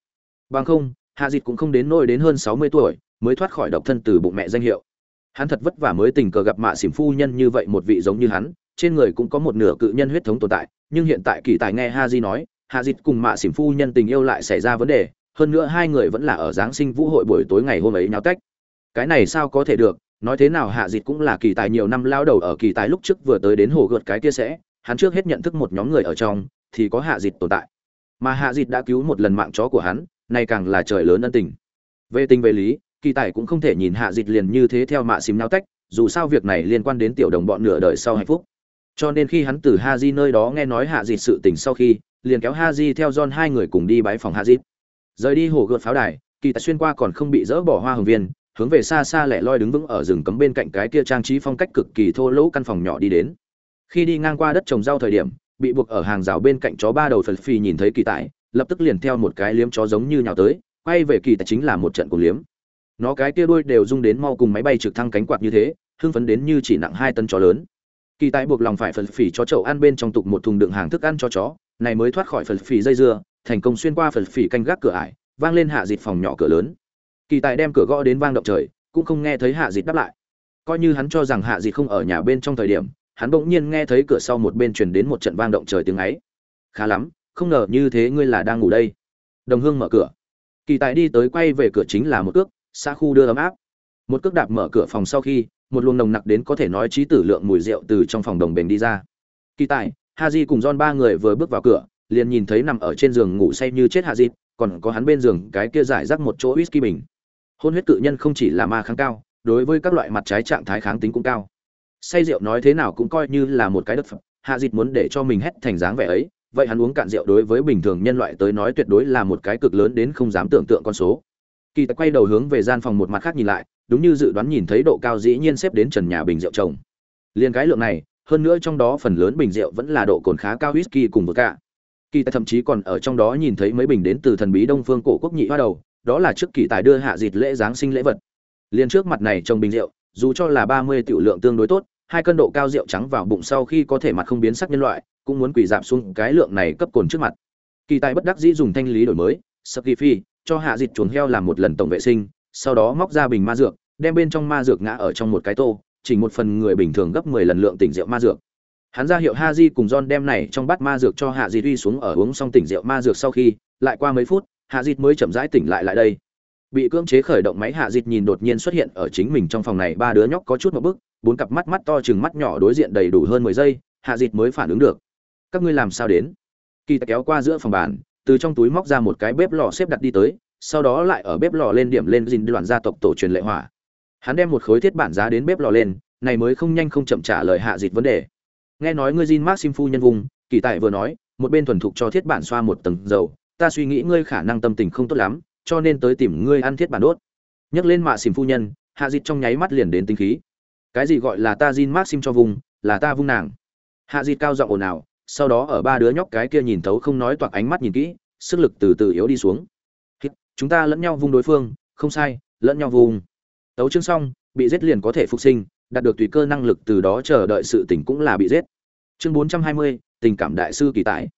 Bằng không, hạ dịch cũng không đến nỗi đến hơn sáu mươi tuổi mới thoát khỏi độc thân từ bụng mẹ danh hiệu. Hắn thật vất vả mới tình cờ gặp mạ xỉm phu nhân như vậy một vị giống như hắn, trên người cũng có một nửa cự nhân huyết thống tồn tại, nhưng hiện tại kỳ tài nghe ha di nói, hạ dịch cùng mạ xỉm phu nhân tình yêu lại xảy ra vấn đề, hơn nữa hai người vẫn là ở giáng sinh vũ hội buổi tối ngày hôm ấy nháo tách. Cái này sao có thể được, nói thế nào hạ dịch cũng là kỳ tài nhiều năm lao đầu ở kỳ tài lúc trước vừa tới đến hồ gợt cái kia sẽ, hắn trước hết nhận thức một nhóm người ở trong thì có hạ dịch tồn tại. Mà hạ dịch đã cứu một lần mạng chó của hắn, nay càng là trời lớn ân tình. Về tình về lý, kỳ tài cũng không thể nhìn hạ dịch liền như thế theo mạ xìm nao tách, dù sao việc này liên quan đến tiểu đồng bọn nửa đời sau hạnh phúc. Cho nên khi hắn từ ha di nơi đó nghe nói hạ dịch sự tình sau khi, liền kéo ha di theo john hai người cùng đi bãi phòng hạ dịch rời đi hồ gợt pháo đài, kỳ tài xuyên qua còn không bị dỡ bỏ hoa hồng viên, hướng về xa xa lẻ loi đứng vững ở rừng cấm bên cạnh cái kia trang trí phong cách cực kỳ thô lỗ căn phòng nhỏ đi đến. Khi đi ngang qua đất trồng rau thời điểm bị buộc ở hàng rào bên cạnh chó ba đầu phật phi nhìn thấy kỳ tài, lập tức liền theo một cái liếm chó giống như nhào tới, quay về kỳ tài chính là một trận cùng liếm. Nó cái tia đuôi đều rung đến mau cùng máy bay trực thăng cánh quạt như thế, hưng phấn đến như chỉ nặng hai tấn chó lớn. Kỳ tài buộc lòng phải phật phỉ cho chậu ăn bên trong tục một thùng đựng hàng thức ăn cho chó, này mới thoát khỏi phật phỉ dây dưa, thành công xuyên qua phật phỉ canh gác cửa ải, vang lên hạ dịt phòng nhỏ cửa lớn. Kỳ tài đem cửa gõ đến vang động trời, cũng không nghe thấy hạ dịt đáp lại. Coi như hắn cho rằng hạ dịt không ở nhà bên trong thời điểm hắn bỗng nhiên nghe thấy cửa sau một bên truyền đến một trận vang động trời tiếng ấy. Khá lắm, không ngờ như thế ngươi là đang ngủ đây. Đồng hương mở cửa. Kỳ tài đi tới quay về cửa chính là một cước, xa khu đưa ấm áp. Một cước đạp mở cửa phòng sau khi, một luồng nồng nặc đến có thể nói trí tử lượng mùi rượu từ trong phòng đồng bền đi ra. Kỳ tài Ha Di cùng don ba người vừa bước vào cửa, liền nhìn thấy nằm ở trên giường ngủ say như chết hạ dịp còn có hắn bên giường cái kia giải rác một chỗ whisky bình. Hôn huyết cự nhân không chỉ là ma kháng cao, đối với các loại mặt trái trạng thái kháng tính cũng cao say rượu nói thế nào cũng coi như là một cái đất phẩm hạ dịt muốn để cho mình hét thành dáng vẻ ấy, vậy hắn uống cạn rượu đối với bình thường nhân loại tới nói tuyệt đối là một cái cực lớn đến không dám tưởng tượng con số. Kỳ tài quay đầu hướng về gian phòng một mặt khác nhìn lại, đúng như dự đoán nhìn thấy độ cao dĩ nhiên xếp đến trần nhà bình rượu trồng liền cái lượng này, hơn nữa trong đó phần lớn bình rượu vẫn là độ cồn khá cao whisky cùng với cả kỳ tài thậm chí còn ở trong đó nhìn thấy mấy bình đến từ thần bí đông phương cổ quốc nhị hoa đầu, đó là trước kỳ tài đưa hạ dịt lễ giáng sinh lễ vật. Liền trước mặt này trồng bình rượu, dù cho là ba mươi tiểu lượng tương đối tốt hai cân độ cao rượu trắng vào bụng sau khi có thể mặt không biến sắc nhân loại, cũng muốn quỳ dạp xuống cái lượng này cấp cồn trước mặt. Kỳ tài bất đắc dĩ dùng thanh lý đổi mới sắc kỳ phi, cho hạ dịch chuồng heo làm một lần tổng vệ sinh, sau đó móc ra bình ma dược, đem bên trong ma dược ngã ở trong một cái tô chỉ một phần người bình thường gấp mười lần lượng tỉnh rượu ma dược. Hắn ra hiệu ha di cùng john đem này trong bát ma dược cho hạ dịch uy xuống ở uống xong tỉnh rượu ma dược sau khi, lại qua mấy phút, hạ dịch mới chậm rãi tỉnh lại lại đây. Bị cưỡng chế khởi động máy, hạ dịt nhìn đột nhiên xuất hiện ở chính mình trong phòng này, ba đứa nhóc có chút một bức bốn cặp mắt mắt to chừng mắt nhỏ đối diện đầy đủ hơn mười giây hạ dịch mới phản ứng được các ngươi làm sao đến kỳ ta kéo qua giữa phòng bàn từ trong túi móc ra một cái bếp lò xếp đặt đi tới sau đó lại ở bếp lò lên điểm lên dìn đoàn gia tộc tổ truyền lệ hỏa hắn đem một khối thiết bản giá đến bếp lò lên này mới không nhanh không chậm trả lời hạ dịch vấn đề nghe nói ngươi Jin Maxim phu nhân vùng, kỳ tại vừa nói, một bên thuần thục cho thiết bản xoa một tầng dầu, ta suy nghĩ ngươi khả năng tâm tình không tốt lắm, cho nên tới tìm ngươi ăn thiết bản đốt. Nhắc lên mạ xỉm phu nhân, hạ dịch trong nháy mắt liền đến tính khí. Cái gì gọi là ta Jin Maxim cho vùng, là ta vung nàng. Hạ dịch cao giọng ồn ào, sau đó ở ba đứa nhóc cái kia nhìn thấu không nói toạc ánh mắt nhìn kỹ, sức lực từ từ yếu đi xuống. Chúng ta lẫn nhau vung đối phương, không sai, lẫn nhau vùng. Tấu chương xong, bị giết liền có thể phục sinh, đạt được tùy cơ năng lực từ đó chờ đợi sự tỉnh cũng là bị giết. Chương 420, tình cảm đại sư kỳ tại.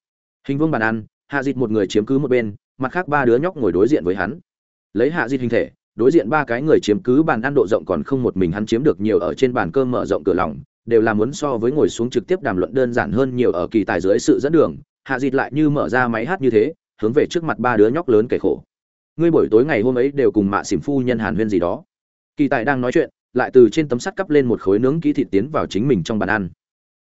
Hình vuông bàn ăn, Hạ Dịch một người chiếm cứ một bên, mặt khác ba đứa nhóc ngồi đối diện với hắn. Lấy Hạ Dịch hình thể, đối diện ba cái người chiếm cứ bàn ăn độ rộng còn không một mình hắn chiếm được nhiều ở trên bàn cơm mở rộng cửa lòng, đều là muốn so với ngồi xuống trực tiếp đàm luận đơn giản hơn nhiều ở kỳ tài dưới sự dẫn đường, Hạ dịt lại như mở ra máy hát như thế, hướng về trước mặt ba đứa nhóc lớn kể khổ. Ngươi buổi tối ngày hôm ấy đều cùng mạ xỉm phu nhân Hàn Huyên gì đó. Kỳ tài đang nói chuyện, lại từ trên tấm sắt cắp lên một khối nướng kỹ thịt tiến vào chính mình trong bàn ăn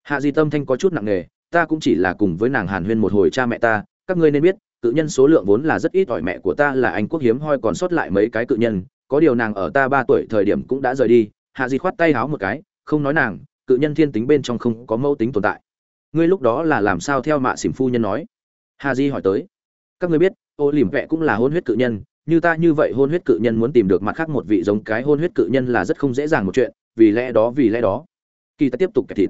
hạ di tâm thanh có chút nặng nề ta cũng chỉ là cùng với nàng hàn huyên một hồi cha mẹ ta các ngươi nên biết cự nhân số lượng vốn là rất ít ỏi mẹ của ta là anh quốc hiếm hoi còn sót lại mấy cái cự nhân, có điều nàng ở ta ba tuổi thời điểm cũng đã rời đi. Hạ di khoát tay háo một cái, không nói nàng, cự nhân thiên tính bên trong không có mẫu tính tồn tại. Ngươi lúc đó là làm sao theo mạ xỉm phu nhân nói? Hà di hỏi tới. Các ngươi biết, ô lìm vẹ cũng là hôn huyết cự nhân, như ta như vậy hôn huyết cự nhân muốn tìm được mặt khác một vị giống cái hôn huyết cự nhân là rất không dễ dàng một chuyện, vì lẽ đó, vì lẽ đó. Kỳ ta tiếp tục kẹt thịt.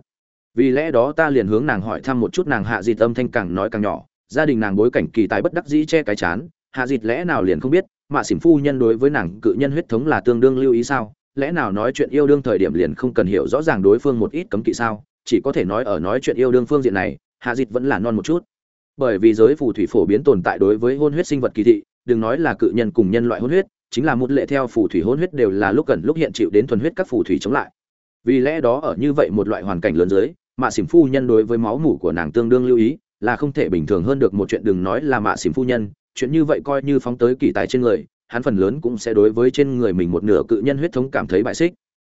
Vì lẽ đó ta liền hướng nàng hỏi thăm một chút, nàng hạ Di tâm thanh càng nói càng nhỏ gia đình nàng bối cảnh kỳ tài bất đắc dĩ che cái chán, hạ dịt lẽ nào liền không biết, mạ xỉm phu nhân đối với nàng cự nhân huyết thống là tương đương lưu ý sao? Lẽ nào nói chuyện yêu đương thời điểm liền không cần hiểu rõ ràng đối phương một ít cấm kỵ sao? Chỉ có thể nói ở nói chuyện yêu đương phương diện này, hạ dịt vẫn là non một chút. Bởi vì giới phù thủy phổ biến tồn tại đối với hôn huyết sinh vật kỳ thị, đừng nói là cự nhân cùng nhân loại hôn huyết, chính là một lệ theo phù thủy hôn huyết đều là lúc cần lúc hiện chịu đến thuần huyết các phù thủy chống lại. Vì lẽ đó ở như vậy một loại hoàn cảnh lớn dưới, mạ xỉm phu nhân đối với máu mủ của nàng tương đương lưu ý là không thể bình thường hơn được một chuyện đừng nói là mạ xỉm phu nhân, chuyện như vậy coi như phóng tới kỳ tài trên người, hắn phần lớn cũng sẽ đối với trên người mình một nửa cự nhân huyết thống cảm thấy bại xích.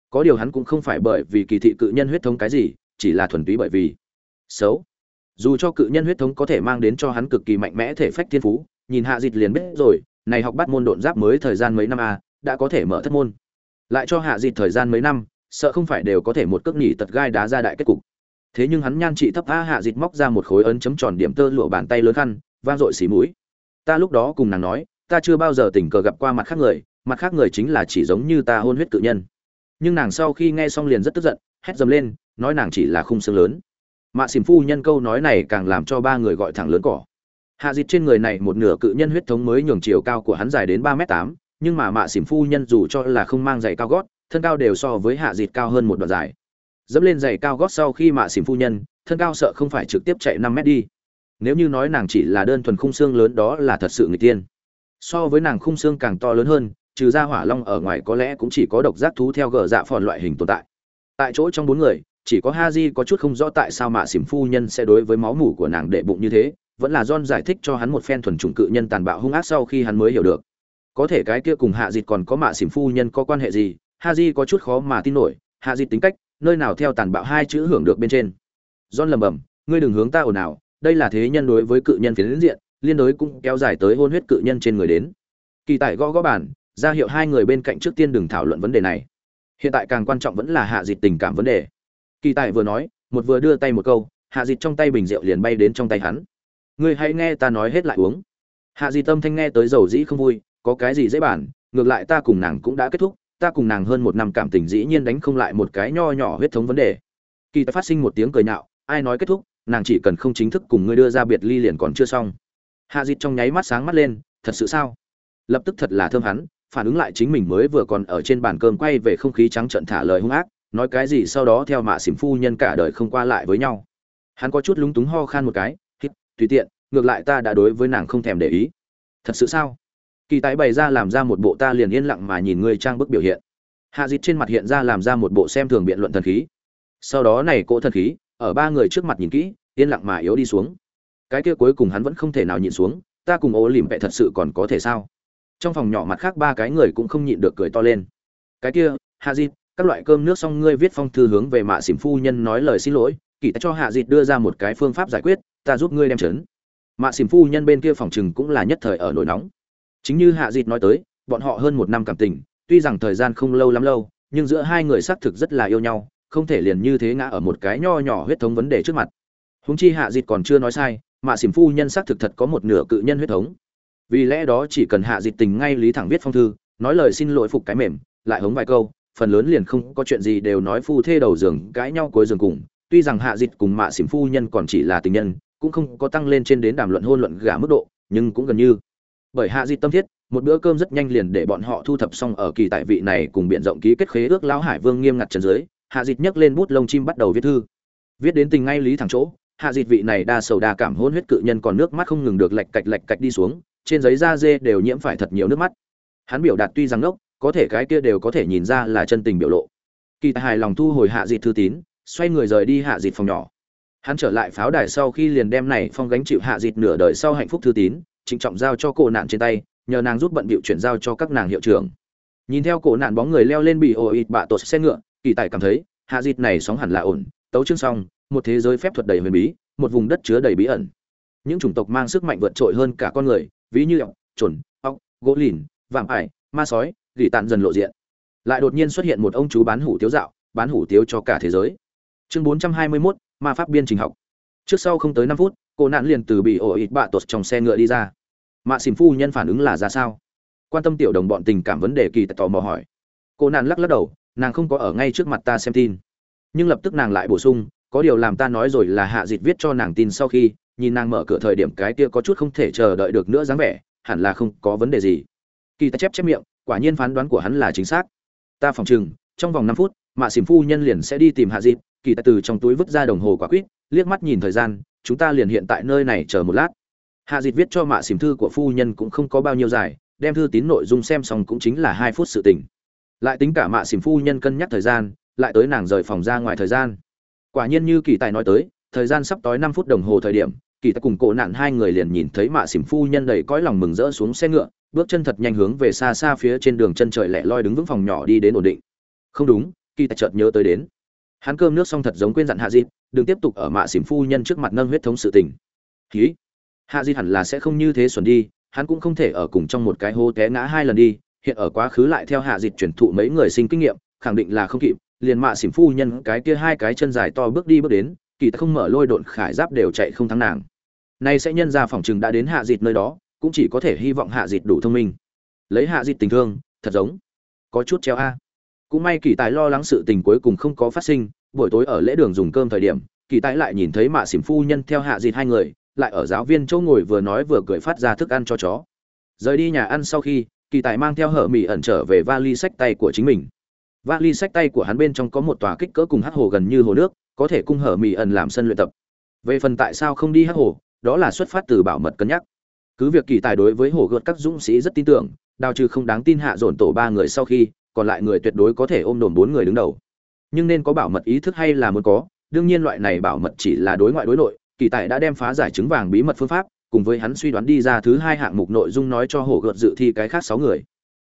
Có điều hắn cũng không phải bởi vì kỳ thị cự nhân huyết thống cái gì, chỉ là thuần túy bởi vì xấu. Dù cho cự nhân huyết thống có thể mang đến cho hắn cực kỳ mạnh mẽ thể phách thiên phú, nhìn hạ dịt liền biết rồi, này học bắt môn độn giáp mới thời gian mấy năm à đã có thể mở thất môn. Lại cho hạ dịt thời gian mấy năm, sợ không phải đều có thể một cước nhỉ tật gai đá ra đại kết cục thế nhưng hắn nhan trị thấp a hạ dịt móc ra một khối ấn chấm tròn điểm tơ lụa bàn tay lớn khăn, vang dội xì mũi. Ta lúc đó cùng nàng nói, ta chưa bao giờ tình cờ gặp qua mặt khác người, mặt khác người chính là chỉ giống như ta hôn huyết cự nhân. Nhưng nàng sau khi nghe xong liền rất tức giận, hét dầm lên, nói nàng chỉ là khung xương lớn. Mạ xỉm phu nhân câu nói này càng làm cho ba người gọi thẳng lớn cỏ. Hạ dịt trên người này một nửa cự nhân huyết thống mới nhường chiều cao của hắn dài đến ba m tám, nhưng mà mạ xỉm phu nhân dù cho là không mang giày cao gót, thân cao đều so với hạ dịt cao hơn một đoạn dài dẫm lên giày cao gót sau khi mạ xỉm phu nhân, thân cao sợ không phải trực tiếp chạy năm mét đi. Nếu như nói nàng chỉ là đơn thuần khung xương lớn đó là thật sự người tiên. So với nàng khung xương càng to lớn hơn, trừ ra hỏa long ở ngoài có lẽ cũng chỉ có độc giác thú theo gờ dạ phòn loại hình tồn tại. Tại chỗ trong bốn người, chỉ có ha di có chút không rõ tại sao mạ xỉm phu nhân sẽ đối với máu mủ của nàng đệ bụng như thế, vẫn là john giải thích cho hắn một phen thuần chủng cự nhân tàn bạo hung ác sau khi hắn mới hiểu được. Có thể cái kia cùng hạ dịt còn có mạ xỉm phu nhân có quan hệ gì ha di có chút khó mà tin nổi, hạ dịt tính cách nơi nào theo tàn bạo hai chữ hưởng được bên trên. John lầm bầm ngươi đừng hướng ta ồn ào đây là thế nhân đối với cự nhân phiến diện liên đối cũng kéo dài tới hôn huyết cự nhân trên người đến. Kỳ tại gõ gõ bàn, ra hiệu hai người bên cạnh trước tiên đừng thảo luận vấn đề này. Hiện tại càng quan trọng vẫn là hạ dịch tình cảm vấn đề. Kỳ tại vừa nói một vừa đưa tay một câu hạ dịch trong tay bình rượu liền bay đến trong tay hắn. Ngươi hãy nghe ta nói hết lại uống. Hạ dịch tâm thanh nghe tới dầu dĩ không vui có cái gì dễ bản ngược lại ta cùng nàng cũng đã kết thúc ta cùng nàng hơn một năm cảm tình dĩ nhiên đánh không lại một cái nho nhỏ huyết thống vấn đề. Kỳ tài phát sinh một tiếng cười nhạo ai nói kết thúc, nàng chỉ cần không chính thức cùng ngươi đưa ra biệt ly liền còn chưa xong. Hạ dịt trong nháy mắt sáng mắt lên, thật sự sao? Lập tức thật là thơm hắn, phản ứng lại chính mình mới vừa còn ở trên bàn cơm quay về không khí trắng trận thả lời hung ác, nói cái gì sau đó theo mạ xỉm phu nhân cả đời không qua lại với nhau. Hắn có chút lúng túng ho khan một cái, hít, tùy tiện, ngược lại ta đã đối với nàng không thèm để ý. Thật sự sao? Kỳ tái bày ra làm ra một bộ ta liền yên lặng mà nhìn ngươi trang bức biểu hiện. Hạ dịt trên mặt hiện ra làm ra một bộ xem thường biện luận thần khí. Sau đó này cỗ thần khí, ở ba người trước mặt nhìn kỹ, yên lặng mà yếu đi xuống. Cái kia cuối cùng hắn vẫn không thể nào nhìn xuống, ta cùng ô lìm vẹ thật sự còn có thể sao? Trong phòng nhỏ mặt khác ba cái người cũng không nhịn được cười to lên. Cái kia, hạ dịt các loại cơm nước xong ngươi viết phong thư hướng về mạ xỉm phu nhân nói lời xin lỗi, kỳ ta cho hạ dịt đưa ra một cái phương pháp giải quyết, ta giúp ngươi đem chấn. Mạ xỉm phu nhân bên kia phòng chừng cũng là nhất thời ở nổi nóng chính như hạ dịt nói tới, bọn họ hơn một năm cảm tình, tuy rằng thời gian không lâu lắm lâu, nhưng giữa hai người xác thực rất là yêu nhau, không thể liền như thế ngã ở một cái nho nhỏ huyết thống vấn đề trước mặt. Húng chi hạ dịt còn chưa nói sai, mạ xỉm phu nhân xác thực thật có một nửa cự nhân huyết thống. Vì lẽ đó chỉ cần hạ dịt tình ngay lý thẳng viết phong thư, nói lời xin lỗi phục cái mềm, lại hống vài câu, phần lớn liền không có chuyện gì đều nói phu thê đầu giường, cãi nhau cuối giường cùng. Tuy rằng hạ dịt cùng mạ xỉm phu nhân còn chỉ là tình nhân, cũng không có tăng lên trên đến đàm luận hôn luận gả mức độ, nhưng cũng gần như bởi hạ Di tâm thiết, một bữa cơm rất nhanh liền để bọn họ thu thập xong ở kỳ tại vị này cùng biện rộng ký kết khế ước lão hải vương nghiêm ngặt trần dưới, hạ dịt nhấc lên bút lông chim bắt đầu viết thư. Viết đến tình ngay lý thẳng chỗ, hạ dịt vị này đa sầu đa cảm hôn huyết cự nhân còn nước mắt không ngừng được lạch cạch lạch cạch đi xuống, trên giấy da dê đều nhiễm phải thật nhiều nước mắt. Hắn biểu đạt tuy rằng ngốc, có thể cái kia đều có thể nhìn ra là chân tình biểu lộ. Kỳ tài hài lòng thu hồi hạ dịt thư tín, xoay người rời đi hạ dịt phòng nhỏ. Hắn trở lại pháo đài sau khi liền đem này phong gánh chịu hạ dịt nửa đời sau hạnh phúc thư tín trịnh trọng giao cho cổ nạn trên tay nhờ nàng giúp bận bịu chuyển giao cho các nàng hiệu trưởng. Nhìn theo cổ nạn bóng người leo lên bị ồ ịt bạ tột xe ngựa kỳ tài cảm thấy hạ dịt này sóng hẳn là ổn tấu chương xong một thế giới phép thuật đầy huyền bí một vùng đất chứa đầy bí ẩn. Những chủng tộc mang sức mạnh vượt trội hơn cả con người ví như ọc trồn ọc gỗ lìn vạm ải ma sói gỉ tàn dần lộ diện. Lại đột nhiên xuất hiện một ông chú bán hủ tiếu dạo bán hủ tiếu cho cả thế giới. Chương bốn trăm hai mươi 421, ma pháp biên trình học. Trước sau không tới năm phút cô nạn liền từ bị ổ ít bạ tột trong xe ngựa đi ra. Mạ xìm phu nhân phản ứng là ra sao? Quan tâm tiểu đồng bọn tình cảm vấn đề kỳ tò mò hỏi. Cô nạn lắc lắc đầu, nàng không có ở ngay trước mặt ta xem tin. Nhưng lập tức nàng lại bổ sung, có điều làm ta nói rồi là hạ dịt viết cho nàng tin sau khi, nhìn nàng mở cửa thời điểm cái kia có chút không thể chờ đợi được nữa dáng vẻ, hẳn là không có vấn đề gì. Kỳ ta chép chép miệng, quả nhiên phán đoán của hắn là chính xác. Ta phòng chừng trong vòng năm phút, mạ xìm phu nhân liền sẽ đi tìm hạ dịt kỳ ta từ trong túi vứt ra đồng hồ quả quýt, liếc mắt nhìn thời gian chúng ta liền hiện tại nơi này chờ một lát. Hạ dịt viết cho mạ xỉm thư của phu nhân cũng không có bao nhiêu dài, đem thư tín nội dung xem xong cũng chính là hai phút sự tình. Lại tính cả mạ xỉm phu nhân cân nhắc thời gian, lại tới nàng rời phòng ra ngoài thời gian. Quả nhiên như kỳ tài nói tới, thời gian sắp tối năm phút đồng hồ thời điểm, kỳ tài cùng cổ nạn hai người liền nhìn thấy mạ xỉm phu nhân đầy cõi lòng mừng rỡ xuống xe ngựa, bước chân thật nhanh hướng về xa xa phía trên đường chân trời lẻ loi đứng vững phòng nhỏ đi đến ổn định. Không đúng, kỳ tài chợt nhớ tới đến hắn cơm nước xong thật giống quên dặn hạ dịp đừng tiếp tục ở mạ xỉm phu nhân trước mặt nâng huyết thống sự tình. Ký hạ dịp hẳn là sẽ không như thế xuẩn đi, hắn cũng không thể ở cùng trong một cái hô té ngã hai lần đi. Hiện ở quá khứ lại theo hạ dịch chuyển thụ mấy người sinh kinh nghiệm, khẳng định là không kịp, liền mạ xỉm phu nhân cái kia hai cái chân dài to bước đi bước đến, kỳ ta không mở lôi độn khải giáp đều chạy không thắng nàng. Nay sẽ nhân ra phòng chừng đã đến hạ dịch nơi đó, cũng chỉ có thể hy vọng hạ dịch đủ thông minh. Lấy hạ dịch tình thương, thật giống có chút treo a. Cũng may kỳ tài lo lắng sự tình cuối cùng không có phát sinh buổi tối ở lễ đường dùng cơm thời điểm, kỳ tái lại nhìn thấy mạ xỉm phu nhân theo hạ dịt hai người, lại ở giáo viên chỗ ngồi vừa nói vừa cười phát ra thức ăn cho chó. Rời đi nhà ăn sau khi, kỳ tài mang theo hở mỹ ẩn trở về vali sách tay của chính mình. Vali sách tay của hắn bên trong có một tòa kích cỡ cùng hát hồ gần như hồ nước, có thể cung hở mỹ ẩn làm sân luyện tập. Về phần tại sao không đi hát hồ, đó là xuất phát từ bảo mật cân nhắc. Cứ việc kỳ tài đối với hồ gợt các dũng sĩ rất tin tưởng, đào trừ không đáng tin hạ dồn tổ ba người sau khi, còn lại người tuyệt đối có thể ôm đồn bốn người đứng đầu nhưng nên có bảo mật ý thức hay là muốn có, đương nhiên loại này bảo mật chỉ là đối ngoại đối nội, kỳ tài đã đem phá giải chứng vàng bí mật phương pháp, cùng với hắn suy đoán đi ra thứ hai hạng mục nội dung nói cho hổ gợt dự thi cái khác sáu người.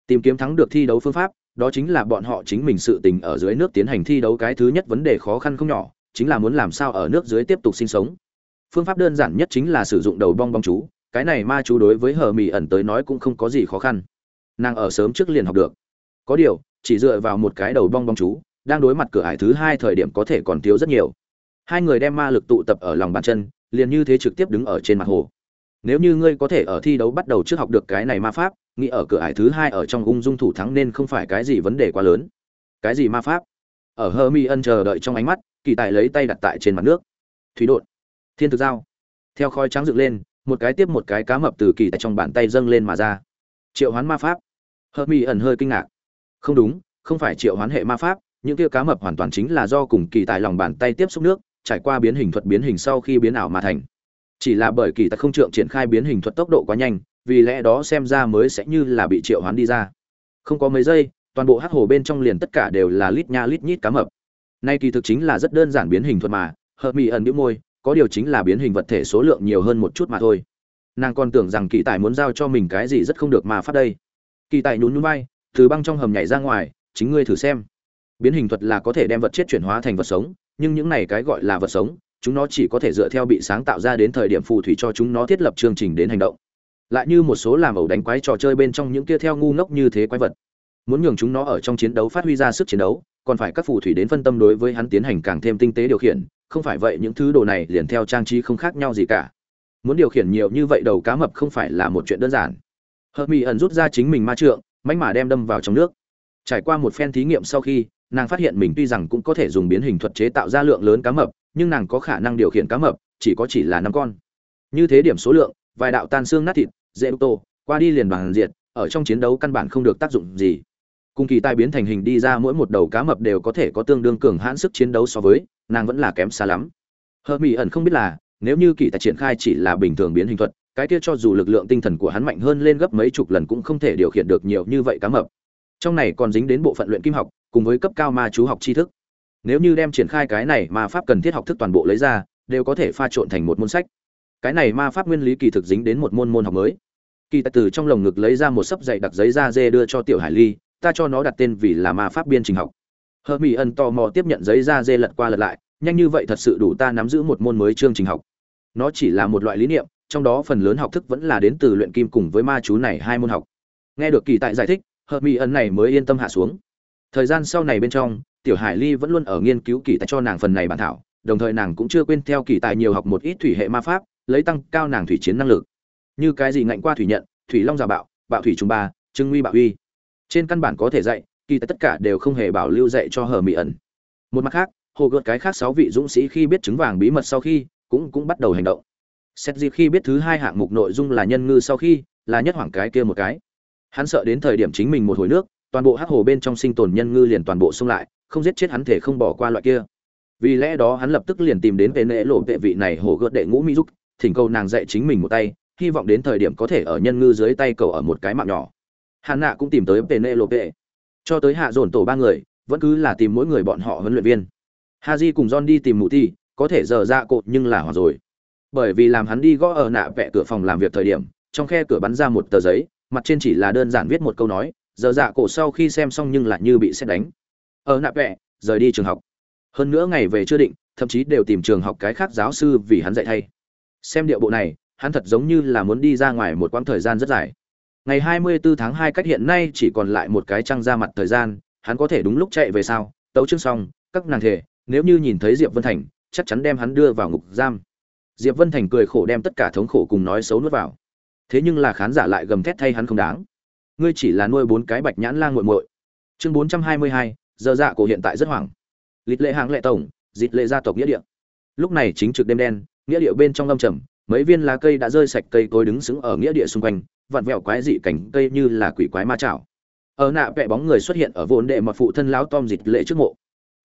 Tìm kiếm thắng được thi đấu phương pháp, đó chính là bọn họ chính mình sự tình ở dưới nước tiến hành thi đấu cái thứ nhất vấn đề khó khăn không nhỏ, chính là muốn làm sao ở nước dưới tiếp tục sinh sống. Phương pháp đơn giản nhất chính là sử dụng đầu bong bong chú, cái này ma chú đối với hờ mỹ ẩn tới nói cũng không có gì khó khăn. Nàng ở sớm trước liền học được. Có điều, chỉ dựa vào một cái đầu bong bong chú đang đối mặt cửa ải thứ hai thời điểm có thể còn thiếu rất nhiều. Hai người đem ma lực tụ tập ở lòng bàn chân, liền như thế trực tiếp đứng ở trên mặt hồ. Nếu như ngươi có thể ở thi đấu bắt đầu trước học được cái này ma pháp, nghĩ ở cửa ải thứ hai ở trong ung dung thủ thắng nên không phải cái gì vấn đề quá lớn. Cái gì ma pháp? Ở hơ mi ân chờ đợi trong ánh mắt, kỳ tài lấy tay đặt tại trên mặt nước. Thủy đột. Thiên thực giao theo khói trắng dựng lên, một cái tiếp một cái cá mập từ kỳ tại trong bàn tay dâng lên mà ra. Triệu hoán ma pháp. Hơ mi ẩn hơi kinh ngạc. Không đúng, không phải triệu hoán hệ ma pháp những kia cá mập hoàn toàn chính là do cùng kỳ tại lòng bàn tay tiếp xúc nước, trải qua biến hình thuật biến hình sau khi biến ảo mà thành. Chỉ là bởi kỳ tại không trượng triển khai biến hình thuật tốc độ quá nhanh, vì lẽ đó xem ra mới sẽ như là bị triệu hoán đi ra. Không có mấy giây, toàn bộ hắc hồ bên trong liền tất cả đều là lít nha lít nhít cá mập. Nay kỳ thực chính là rất đơn giản biến hình thuật mà, hợp mỹ ẩn đĩu môi, có điều chính là biến hình vật thể số lượng nhiều hơn một chút mà thôi. Nàng còn tưởng rằng kỳ tài muốn giao cho mình cái gì rất không được mà phát đây. Kỳ tài nhún nhún bay từ băng trong hầm nhảy ra ngoài, chính ngươi thử xem biến hình thuật là có thể đem vật chết chuyển hóa thành vật sống, nhưng những này cái gọi là vật sống, chúng nó chỉ có thể dựa theo bị sáng tạo ra đến thời điểm phù thủy cho chúng nó thiết lập chương trình đến hành động. Lại như một số làm ẩu đánh quái trò chơi bên trong những kia theo ngu ngốc như thế quái vật. Muốn nhường chúng nó ở trong chiến đấu phát huy ra sức chiến đấu, còn phải các phù thủy đến phân tâm đối với hắn tiến hành càng thêm tinh tế điều khiển, không phải vậy những thứ đồ này liền theo trang trí không khác nhau gì cả. Muốn điều khiển nhiều như vậy đầu cá mập không phải là một chuyện đơn giản. Hợp mỹ ẩn rút ra chính mình ma trượng mánh mà đem đâm vào trong nước. Trải qua một phen thí nghiệm sau khi nàng phát hiện mình tuy rằng cũng có thể dùng biến hình thuật chế tạo ra lượng lớn cá mập, nhưng nàng có khả năng điều khiển cá mập, chỉ có chỉ là năm con. Như thế điểm số lượng, vài đạo tan xương nát thịt, dễ ô tô, qua đi liền bằng diệt, ở trong chiến đấu căn bản không được tác dụng gì. Cùng kỳ tai biến thành hình đi ra mỗi một đầu cá mập đều có thể có tương đương cường hãn sức chiến đấu so với, nàng vẫn là kém xa lắm. Hờ mỹ ẩn không biết là, nếu như kỳ tài triển khai chỉ là bình thường biến hình thuật, cái kia cho dù lực lượng tinh thần của hắn mạnh hơn lên gấp mấy chục lần cũng không thể điều khiển được nhiều như vậy cá mập. Trong này còn dính đến bộ phận luyện kim học cùng với cấp cao ma chú học tri thức. Nếu như đem triển khai cái này ma pháp cần thiết học thức toàn bộ lấy ra, đều có thể pha trộn thành một môn sách. Cái này ma pháp nguyên lý kỳ thực dính đến một môn môn học mới. Kỳ tài từ trong lồng ngực lấy ra một sấp dạy đặc giấy da dê đưa cho tiểu hải ly, ta cho nó đặt tên vì là ma pháp biên trình học. Hờ mỹ ẩn tò mò tiếp nhận giấy da dê lật qua lật lại, nhanh như vậy thật sự đủ ta nắm giữ một môn mới chương trình học. Nó chỉ là một loại lý niệm, trong đó phần lớn học thức vẫn là đến từ luyện kim cùng với ma chú này hai môn học. Nghe được kỳ tại giải thích hợp mỹ ẩn này mới yên tâm hạ xuống thời gian sau này bên trong, tiểu hải ly vẫn luôn ở nghiên cứu kỳ tài cho nàng phần này bản thảo, đồng thời nàng cũng chưa quên theo kỳ tài nhiều học một ít thủy hệ ma pháp, lấy tăng cao nàng thủy chiến năng lực. Như cái gì ngạnh qua thủy nhận, thủy long giả bạo bạo thủy trung ba, trưng nguy bạo uy. Trên căn bản có thể dạy, kỳ tài tất cả đều không hề bảo lưu dạy cho hờ mỹ ẩn. Một mặt khác, hồ gợt cái khác sáu vị dũng sĩ khi biết chứng vàng bí mật sau khi, cũng cũng bắt đầu hành động. Xét dịp khi biết thứ hai hạng mục nội dung là nhân ngư sau khi, là nhất hoảng cái kia một cái. Hắn sợ đến thời điểm chính mình một hồi nước toàn bộ hắc hồ bên trong sinh tồn nhân ngư liền toàn bộ xông lại, không giết chết hắn thể không bỏ qua loại kia. Vì lẽ đó hắn lập tức liền tìm đến về nệ lộ vệ vị này hồ gợt đệ ngũ mỹ giúp thỉnh cầu nàng dạy chính mình một tay, hy vọng đến thời điểm có thể ở nhân ngư dưới tay cầu ở một cái mạng nhỏ. Hàn nạ cũng tìm tới về nệ lộ vệ. Cho tới hạ dồn tổ ba người, vẫn cứ là tìm mỗi người bọn họ huấn luyện viên. Ha di cùng john đi tìm mụ thi, có thể giờ ra dạ cột nhưng là hòa rồi. Bởi vì làm hắn đi gõ ở nạ vẽ cửa phòng làm việc thời điểm, trong khe cửa bắn ra một tờ giấy, mặt trên chỉ là đơn giản viết một câu nói giờ dạ cổ sau khi xem xong nhưng lại như bị xét đánh. Ờ, Ở nạp vẽ rời đi trường học. Hơn nữa ngày về chưa định, thậm chí đều tìm trường học cái khác giáo sư vì hắn dạy thay. Xem điệu bộ này, hắn thật giống như là muốn đi ra ngoài một quãng thời gian rất dài. Ngày 24 tháng 2 cách hiện nay chỉ còn lại một cái trăng ra mặt thời gian, hắn có thể đúng lúc chạy về sao? Tấu chương xong, các nàng thể nếu như nhìn thấy diệp vân thành, chắc chắn đem hắn đưa vào ngục giam. Diệp vân thành cười khổ đem tất cả thống khổ cùng nói xấu nuốt vào. Thế nhưng là khán giả lại gầm thét thay hắn không đáng ngươi chỉ là nuôi bốn cái bạch nhãn lang muội muội. Chương 422, giờ dạ cổ hiện tại rất hoảng. Lịch lệ hàng lệ tổng dịch lệ gia tộc nghĩa địa. Lúc này chính trực đêm đen nghĩa địa bên trong lâm trầm mấy viên lá cây đã rơi sạch cây cối đứng sững ở nghĩa địa xung quanh vặn vẹo quái dị cảnh cây như là quỷ quái ma chảo. Ở nạ vẽ bóng người xuất hiện ở vốn đệ mà phụ thân lão tom dịch lệ trước mộ.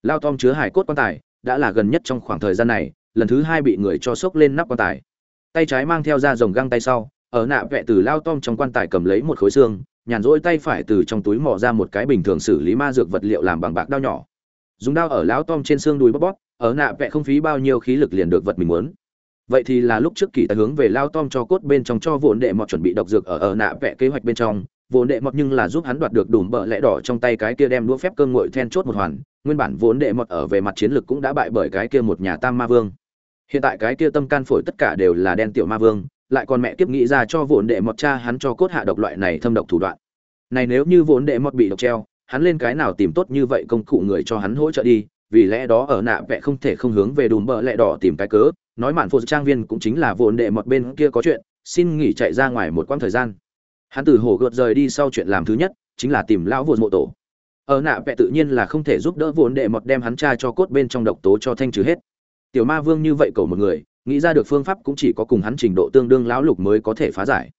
Lao tom chứa hải cốt quan tài đã là gần nhất trong khoảng thời gian này lần thứ hai bị người cho sốc lên nắp quan tài. Tay trái mang theo da rồng găng tay sau ở nạ vẽ từ lao tom trong quan tài cầm lấy một khối xương nhàn rỗi tay phải từ trong túi mò ra một cái bình thường xử lý ma dược vật liệu làm bằng bạc đao nhỏ. Dùng đao ở lão tom trên xương đùi bóp bóp, ở nạ vẽ không phí bao nhiêu khí lực liền được vật mình muốn. Vậy thì là lúc trước kỳ tài hướng về lao tom cho cốt bên trong cho vốn đệ mọt chuẩn bị độc dược ở ở nạ vẽ kế hoạch bên trong. Vốn đệ mọt nhưng là giúp hắn đoạt được đủ bợ lẽ đỏ trong tay cái kia đem đũa phép cơn ngội then chốt một hoàn. Nguyên bản vốn đệ mọt ở về mặt chiến lược cũng đã bại bởi cái kia một nhà tam ma vương. Hiện tại cái kia tâm can phổi tất cả đều là đen tiểu ma vương lại còn mẹ kiếp nghĩ ra cho vốn đệ mọt cha hắn cho cốt hạ độc loại này thâm độc thủ đoạn. Này nếu như vốn đệ mọt bị độc treo, hắn lên cái nào tìm tốt như vậy công cụ người cho hắn hỗ trợ đi, vì lẽ đó ở nạ vẽ không thể không hướng về đùm bợ lẹ đỏ tìm cái cớ, nói mạn phụ trang viên cũng chính là vốn đệ mọt bên kia có chuyện, xin nghỉ chạy ra ngoài một quãng thời gian. Hắn từ hồ gợt rời đi sau chuyện làm thứ nhất, chính là tìm lão vồn mộ tổ. Ở nạ vẽ tự nhiên là không thể giúp đỡ vốn đệ mọt đem hắn cha cho cốt bên trong độc tố cho thanh trừ hết. Tiểu ma vương như vậy cầu một người nghĩ ra được phương pháp cũng chỉ có cùng hắn trình độ tương đương lão lục mới có thể phá giải.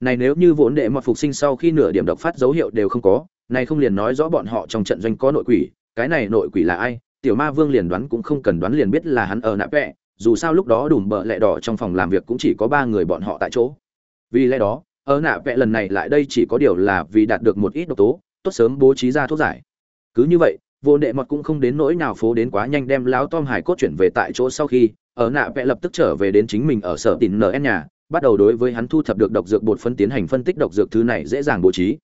Này nếu như vốn đệ mọt phục sinh sau khi nửa điểm độc phát dấu hiệu đều không có, này không liền nói rõ bọn họ trong trận doanh có nội quỷ, cái này nội quỷ là ai? Tiểu ma vương liền đoán cũng không cần đoán liền biết là hắn ở nạ vẽ dù sao lúc đó đùm bợ lẹ đỏ trong phòng làm việc cũng chỉ có ba người bọn họ tại chỗ. Vì lẽ đó, ở nạ vẽ lần này lại đây chỉ có điều là vì đạt được một ít độc tố, tốt sớm bố trí ra thuốc giải. Cứ như vậy vô đệ mọt cũng không đến nỗi nào phố đến quá nhanh đem lão tom hải cốt chuyển về tại chỗ sau khi ở nạ vẽ lập tức trở về đến chính mình ở sở tín nn nhà, bắt đầu đối với hắn thu thập được độc dược bột phân tiến hành phân tích độc dược thứ này dễ dàng bố trí.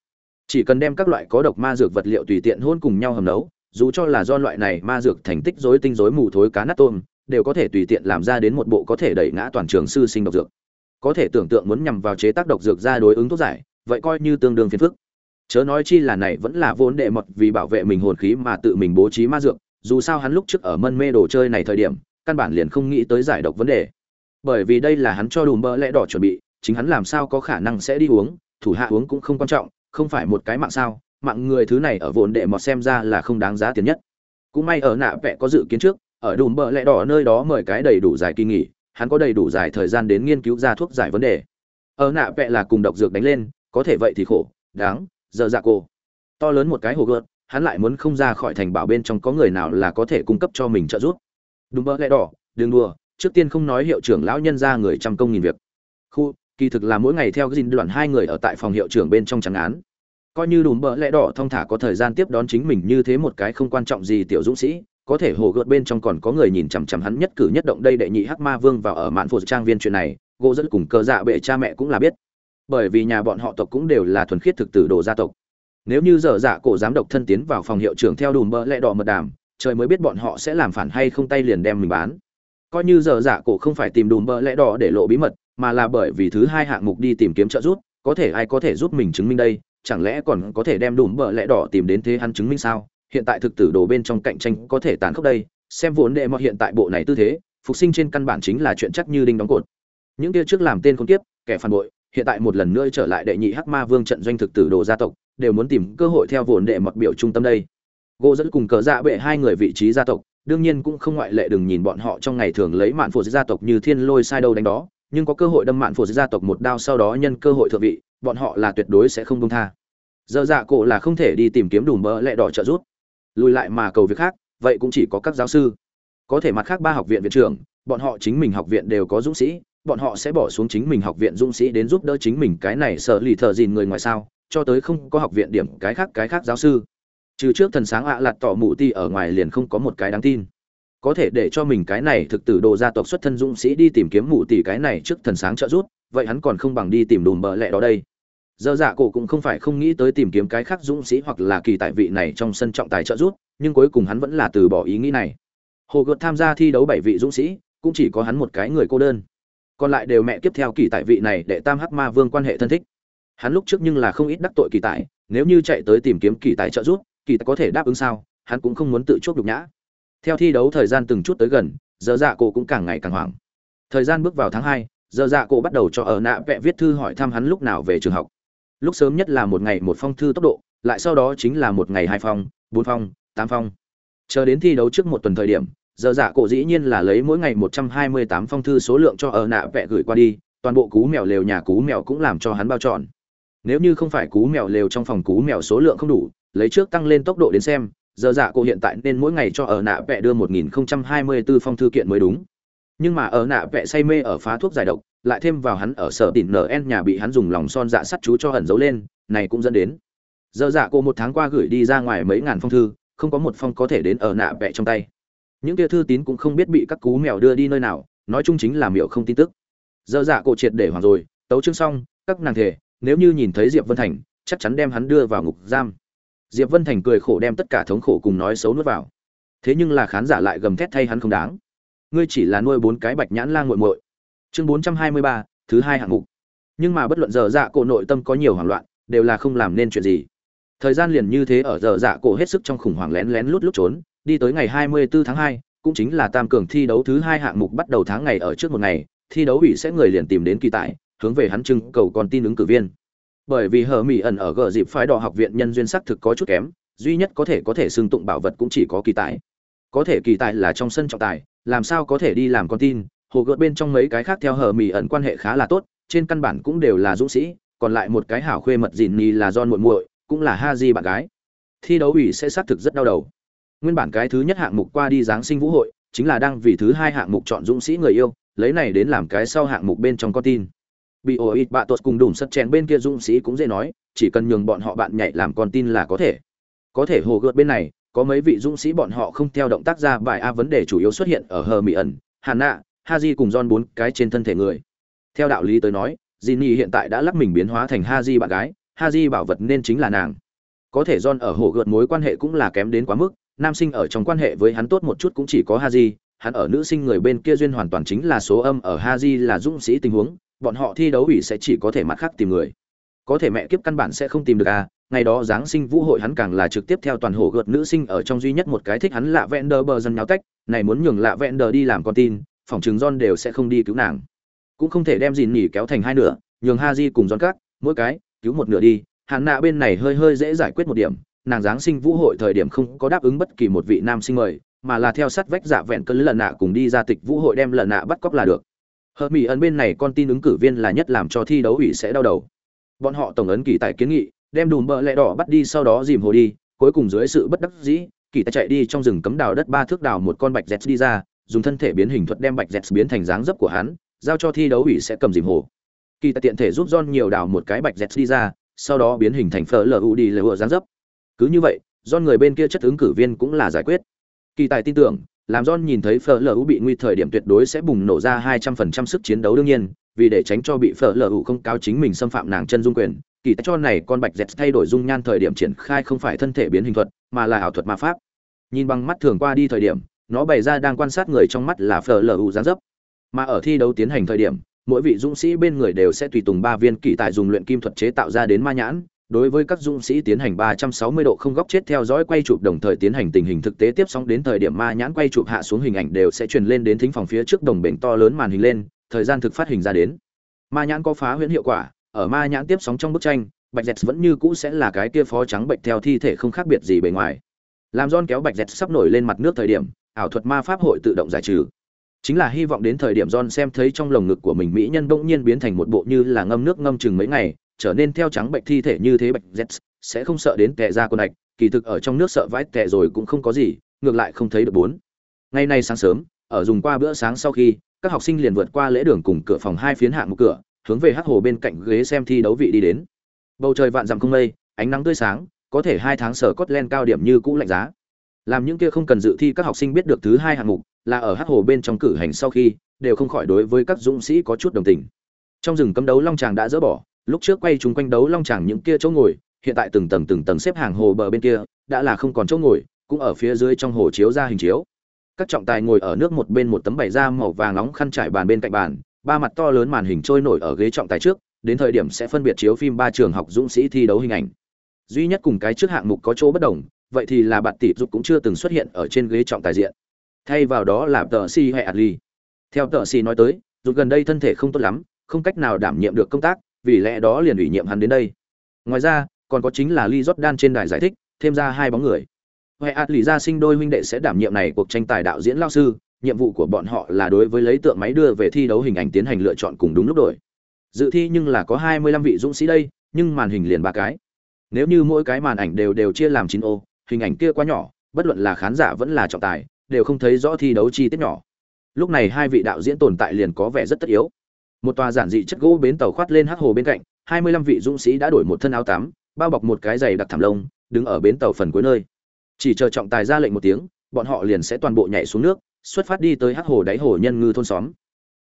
Chỉ cần đem các loại có độc ma dược vật liệu tùy tiện hôn cùng nhau hầm nấu, dù cho là do loại này ma dược thành tích rối tinh rối mù thối cá nát tôm, đều có thể tùy tiện làm ra đến một bộ có thể đẩy ngã toàn trường sư sinh độc dược. Có thể tưởng tượng muốn nhằm vào chế tác độc dược ra đối ứng thuốc giải, vậy coi như tương đương phiền phức. Chớ nói chi là này vẫn là vốn đệ mật vì bảo vệ mình hồn khí mà tự mình bố trí ma dược, dù sao hắn lúc trước ở mân mê đồ chơi này thời điểm căn bản liền không nghĩ tới giải độc vấn đề. Bởi vì đây là hắn cho đùm bơ lẽ đỏ chuẩn bị, chính hắn làm sao có khả năng sẽ đi uống, thủ hạ uống cũng không quan trọng, không phải một cái mạng sao, mạng người thứ này ở vốn đệ mọt xem ra là không đáng giá tiền nhất. Cũng may ở nạ vẽ có dự kiến trước, ở đùm bơ lẽ đỏ nơi đó mời cái đầy đủ dài kỳ nghỉ, hắn có đầy đủ dài thời gian đến nghiên cứu ra thuốc giải vấn đề. Ở nạ vẽ là cùng độc dược đánh lên, có thể vậy thì khổ, đáng, giờ dạ cô to lớn một cái hồ gợt, hắn lại muốn không ra khỏi thành bảo bên trong có người nào là có thể cung cấp cho mình trợ giúp đùm bờ lẽ đỏ, đừng đùa, trước tiên không nói hiệu trưởng lão nhân ra người trăm công nghìn việc. Khu, kỳ thực là mỗi ngày theo cái dinh đoạn hai người ở tại phòng hiệu trưởng bên trong trắng án. Coi như đùm bợ lẽ đỏ thông thả có thời gian tiếp đón chính mình như thế một cái không quan trọng gì tiểu dũng sĩ, có thể hồ gợt bên trong còn có người nhìn chằm chằm hắn nhất cử nhất động đây đệ nhị hắc ma vương vào ở mạn phụ trang viên chuyện này, gỗ dẫn cùng cờ dạ bệ cha mẹ cũng là biết. Bởi vì nhà bọn họ tộc cũng đều là thuần khiết thực tử đồ gia tộc. Nếu như dở dạ cổ giám độc thân tiến vào phòng hiệu trưởng theo đùm bỡ lẽ đỏ mật đàm trời mới biết bọn họ sẽ làm phản hay không tay liền đem mình bán. Coi như giờ dạ cổ không phải tìm đùm bỡ lẽ đỏ để lộ bí mật, mà là bởi vì thứ hai hạng mục đi tìm kiếm trợ giúp, có thể ai có thể giúp mình chứng minh đây, chẳng lẽ còn có thể đem đùm bỡ lẽ đỏ tìm đến thế hắn chứng minh sao? Hiện tại thực tử đồ bên trong cạnh tranh có thể tàn khốc đây, xem vốn đệ mọi hiện tại bộ này tư thế, phục sinh trên căn bản chính là chuyện chắc như đinh đóng cột. Những kia trước làm tên con tiếp kẻ phản bội, hiện tại một lần nữa trở lại đệ nhị hắc ma vương trận doanh thực tử đồ gia tộc, đều muốn tìm cơ hội theo vốn đệ mọt biểu trung tâm đây gỗ dẫn cùng cờ dạ bệ hai người vị trí gia tộc, đương nhiên cũng không ngoại lệ đừng nhìn bọn họ trong ngày thường lấy mạn phụ gia tộc như thiên lôi sai đâu đánh đó, nhưng có cơ hội đâm mạn phụ gia tộc một đao sau đó nhân cơ hội thượng vị, bọn họ là tuyệt đối sẽ không công tha. Giờ dạ cổ là không thể đi tìm kiếm đủ mỡ lẹ đỏ trợ giúp. Lùi lại mà cầu việc khác, vậy cũng chỉ có các giáo sư. Có thể mặt khác ba học viện viện trưởng, bọn họ chính mình học viện đều có dũng sĩ, bọn họ sẽ bỏ xuống chính mình học viện dũng sĩ đến giúp đỡ chính mình cái này sợ lì thợ dìn người ngoài sao, cho tới không có học viện điểm cái khác cái khác giáo sư trừ trước thần sáng ạ lạt tỏ mụ ti ở ngoài liền không có một cái đáng tin có thể để cho mình cái này thực tử đồ gia tộc xuất thân dũng sĩ đi tìm kiếm mụ tỷ cái này trước thần sáng trợ giúp vậy hắn còn không bằng đi tìm đùm bợ lẹ đó đây Dơ dạ cổ cũng không phải không nghĩ tới tìm kiếm cái khác dũng sĩ hoặc là kỳ tại vị này trong sân trọng tài trợ giúp, nhưng cuối cùng hắn vẫn là từ bỏ ý nghĩ này. Hồ Gợt tham gia thi đấu bảy vị dũng sĩ, cũng chỉ có hắn một cái người cô đơn. Còn lại đều mẹ tiếp theo kỳ tại vị này để Tam Hắc Ma Vương quan hệ thân thích. hắn lúc trước nhưng là không ít đắc tội kỳ tài nếu như chạy tới tìm kiếm kỳ tài trợ giúp kỳ tài có thể đáp ứng sao, hắn cũng không muốn tự chuốc nhục nhã. Theo thi đấu thời gian từng chút tới gần, giờ dạ cổ cũng càng ngày càng hoảng. Thời gian bước vào tháng hai, giờ dạ cổ bắt đầu cho ở nạ vẽ viết thư hỏi thăm hắn lúc nào về trường học. Lúc sớm nhất là một ngày một phong thư tốc độ, lại sau đó chính là một ngày hai phong, bốn phong, tám phong. Chờ đến thi đấu trước một tuần thời điểm, giờ dạ cổ dĩ nhiên là lấy mỗi ngày một trăm hai mươi tám phong thư số lượng cho ở nạ vẽ gửi qua đi, toàn bộ cú mèo lều nhà cú mèo cũng làm cho hắn bao trọn. Nếu như không phải cú mèo lều trong phòng cú mèo số lượng không đủ lấy trước tăng lên tốc độ đến xem, giờ dạ cổ hiện tại nên mỗi ngày cho ở nạ vẽ đưa một nghìn hai mươi 1024 phong thư kiện mới đúng. Nhưng mà ở nạ vẽ say mê ở phá thuốc giải độc, lại thêm vào hắn ở sở tỉn nn nhà bị hắn dùng lòng son dạ sắt chú cho ẩn giấu lên, này cũng dẫn đến. Giờ dạ cổ một tháng qua gửi đi ra ngoài mấy ngàn phong thư, không có một phong có thể đến ở nạ vẽ trong tay. Những kia thư tín cũng không biết bị các cú mèo đưa đi nơi nào, nói chung chính là miệu không tin tức. Giờ dạ cổ triệt để hoàng rồi, tấu chương xong, các nàng thể, nếu như nhìn thấy diệp vân thành, chắc chắn đem hắn đưa vào ngục giam diệp vân thành cười khổ đem tất cả thống khổ cùng nói xấu nuốt vào. Thế nhưng là khán giả lại gầm thét thay hắn không đáng. Ngươi chỉ là nuôi bốn cái bạch nhãn lang muội muội. Chương bốn trăm hai mươi ba thứ hai hạng mục. Nhưng mà bất luận giờ dạ cổ nội tâm có nhiều hoảng loạn đều là không làm nên chuyện gì. Thời gian liền như thế ở giờ dạ cổ hết sức trong khủng hoảng lén lén lút lút trốn đi tới ngày 24 tháng 2, cũng chính là tam cường thi đấu thứ hai hạng mục bắt đầu tháng ngày ở trước một ngày thi đấu ủy sẽ người liền tìm đến kỳ tại hướng về hắn trưng cầu còn tin ứng cử viên bởi vì hờ mỹ ẩn ở gờ dịp phái đỏ học viện nhân duyên sắc thực có chút kém, duy nhất có thể có thể xưng tụng bảo vật cũng chỉ có kỳ tài. Có thể kỳ tài là trong sân trọng tài, làm sao có thể đi làm con tin, hồ gợt bên trong mấy cái khác theo hờ mỹ ẩn quan hệ khá là tốt, trên căn bản cũng đều là dũng sĩ, còn lại một cái hảo khuê mật dìn nhì là don muội muội, cũng là ha di bạn gái. Thi đấu ủy sẽ xác thực rất đau đầu. Nguyên bản cái thứ nhất hạng mục qua đi giáng sinh vũ hội, chính là đang vì thứ hai hạng mục chọn dũng sĩ người yêu, lấy này đến làm cái sau hạng mục bên trong con tin bị ổ ít bạ tột cùng đùm sắt chèn bên kia dũng sĩ cũng dễ nói, chỉ cần nhường bọn họ bạn nhảy làm con tin là có thể. Có thể hồ gợt bên này, có mấy vị dũng sĩ bọn họ không theo động tác ra bài a vấn đề chủ yếu xuất hiện ở hờ mỹ ẩn, hà nạ, ha di cùng don bốn cái trên thân thể người. Theo đạo lý tới nói, Jinny hiện tại đã lắp mình biến hóa thành ha di bạn gái, ha di bảo vật nên chính là nàng. Có thể don ở hồ gợt mối quan hệ cũng là kém đến quá mức, nam sinh ở trong quan hệ với hắn tốt một chút cũng chỉ có ha di, hắn ở nữ sinh người bên kia duyên hoàn toàn chính là số âm ở ha di là dũng sĩ tình huống bọn họ thi đấu ủy sẽ chỉ có thể mặt khác tìm người. Có thể mẹ kiếp căn bản sẽ không tìm được à ngày đó giáng sinh vũ hội hắn càng là trực tiếp theo toàn hồ gợt nữ sinh ở trong duy nhất một cái thích hắn lạ vẹn đờ bờ dân nháo tách, này muốn nhường lạ vẹn đờ đi làm con tin, phòng chứng John đều sẽ không đi cứu nàng. Cũng không thể đem dìn nhỉ kéo thành hai nửa, nhường ha di cùng John cắt, mỗi cái, cứu một nửa đi hạn nạ bên này hơi hơi dễ giải quyết một điểm, nàng giáng sinh vũ hội thời điểm không có đáp ứng bất kỳ một vị nam sinh mời, mà là theo sát vách giả vẹn cơn lần nạ cùng đi ra tịch vũ hội đem lần nạ bắt cóc là được. Hợp mỹ ấn bên này con tin ứng cử viên là nhất làm cho thi đấu ủy sẽ đau đầu. Bọn họ tổng ấn kỳ tài kiến nghị, đem đùm bờ lẹ đỏ bắt đi sau đó dìm hồ đi, cuối cùng dưới sự bất đắc dĩ, kỳ tài chạy đi trong rừng cấm đào đất ba thước đào một con bạch dẹt đi ra, dùng thân thể biến hình thuật đem bạch dẹt biến thành dáng dấp của hắn, giao cho thi đấu ủy sẽ cầm dìm hồ. Kỳ tài tiện thể giúp John nhiều đào một cái bạch dẹt đi ra, sau đó biến hình thành phở lu đi lừa dáng dấp. Cứ như vậy, john người bên kia chất ứng cử viên cũng là giải quyết. Kỳ tài tin tưởng làm John nhìn thấy FLU bị nguy thời điểm tuyệt đối sẽ bùng nổ ra 200% sức chiến đấu đương nhiên, vì để tránh cho bị FLU không cáo chính mình xâm phạm nàng chân dung quyền, kỳ cho này con bạch dẹt thay đổi dung nhan thời điểm triển khai không phải thân thể biến hình thuật, mà là ảo thuật ma pháp. Nhìn bằng mắt thường qua đi thời điểm, nó bày ra đang quan sát người trong mắt là FLU dáng dấp. Mà ở thi đấu tiến hành thời điểm, mỗi vị dũng sĩ bên người đều sẽ tùy tùng ba viên kỳ tài dùng luyện kim thuật chế tạo ra đến ma nhãn, đối với các dũng sĩ tiến hành 360 độ không góc chết theo dõi quay chụp đồng thời tiến hành tình hình thực tế tiếp sóng đến thời điểm ma nhãn quay chụp hạ xuống hình ảnh đều sẽ truyền lên đến thính phòng phía trước đồng bệnh to lớn màn hình lên, thời gian thực phát hình ra đến. Ma nhãn có phá huyễn hiệu quả, ở ma nhãn tiếp sóng trong bức tranh, Bạch Dẹt vẫn như cũ sẽ là cái kia phó trắng bệnh theo thi thể không khác biệt gì bề ngoài. Làm Jon kéo Bạch Dẹt sắp nổi lên mặt nước thời điểm, ảo thuật ma pháp hội tự động giải trừ. Chính là hy vọng đến thời điểm Jon xem thấy trong lồng ngực của mình mỹ nhân bỗng nhiên biến thành một bộ như là ngâm nước ngâm chừng mấy ngày, trở nên theo trắng bệnh thi thể như thế bạch z, sẽ không sợ đến tệ ra con ạch, kỳ thực ở trong nước sợ vãi tệ rồi cũng không có gì, ngược lại không thấy được bốn. Ngày nay sáng sớm, ở dùng qua bữa sáng sau khi, các học sinh liền vượt qua lễ đường cùng cửa phòng hai phiến hạng một cửa, hướng về hắc hồ bên cạnh ghế xem thi đấu vị đi đến. Bầu trời vạn dặm không mây, ánh nắng tươi sáng, có thể hai tháng sở cốt len cao điểm như cũ lạnh giá. Làm những kia không cần dự thi các học sinh biết được thứ hai hạng mục, là ở hắc hồ bên trong cử hành sau khi, đều không khỏi đối với các dũng sĩ có chút đồng tình. Trong rừng cấm đấu long tràng đã dỡ bỏ lúc trước quay chúng quanh đấu long chẳng những kia chỗ ngồi, hiện tại từng tầng từng tầng xếp hàng hồ bờ bên kia, đã là không còn chỗ ngồi, cũng ở phía dưới trong hồ chiếu ra hình chiếu. Các trọng tài ngồi ở nước một bên một tấm bày da màu vàng nóng khăn trải bàn bên cạnh bàn, ba mặt to lớn màn hình trôi nổi ở ghế trọng tài trước, đến thời điểm sẽ phân biệt chiếu phim ba trường học dũng sĩ thi đấu hình ảnh. Duy nhất cùng cái trước hạng mục có chỗ bất đồng, vậy thì là bạn tỷ dục cũng chưa từng xuất hiện ở trên ghế trọng tài diện. Thay vào đó là tờ si hay adli. Theo tờ si nói tới dù gần đây thân thể không tốt lắm, không cách nào đảm nhiệm được công tác vì lẽ đó liền ủy nhiệm hắn đến đây. Ngoài ra, còn có chính là lee jordan trên đài giải thích, thêm ra hai bóng người. Huệ ạt lì gia sinh đôi huynh đệ sẽ đảm nhiệm này cuộc tranh tài đạo diễn lao sư, nhiệm vụ của bọn họ là đối với lấy tượng máy đưa về thi đấu hình ảnh tiến hành lựa chọn cùng đúng lúc đổi. Dự thi nhưng là có hai mươi lăm vị dũng sĩ đây, nhưng màn hình liền ba cái. Nếu như mỗi cái màn ảnh đều đều chia làm chín ô, hình ảnh kia quá nhỏ, bất luận là khán giả vẫn là trọng tài, đều không thấy rõ thi đấu chi tiết nhỏ. Lúc này hai vị đạo diễn tồn tại liền có vẻ rất tất yếu một tòa giản dị chất gỗ bến tàu khoát lên hắc hồ bên cạnh, hai mươi lăm vị dũng sĩ đã đổi một thân áo tắm, bao bọc một cái giày đặc thảm lông, đứng ở bến tàu phần cuối nơi. Chỉ chờ trọng tài ra lệnh một tiếng, bọn họ liền sẽ toàn bộ nhảy xuống nước, xuất phát đi tới hắc hồ đáy hồ nhân ngư thôn xóm.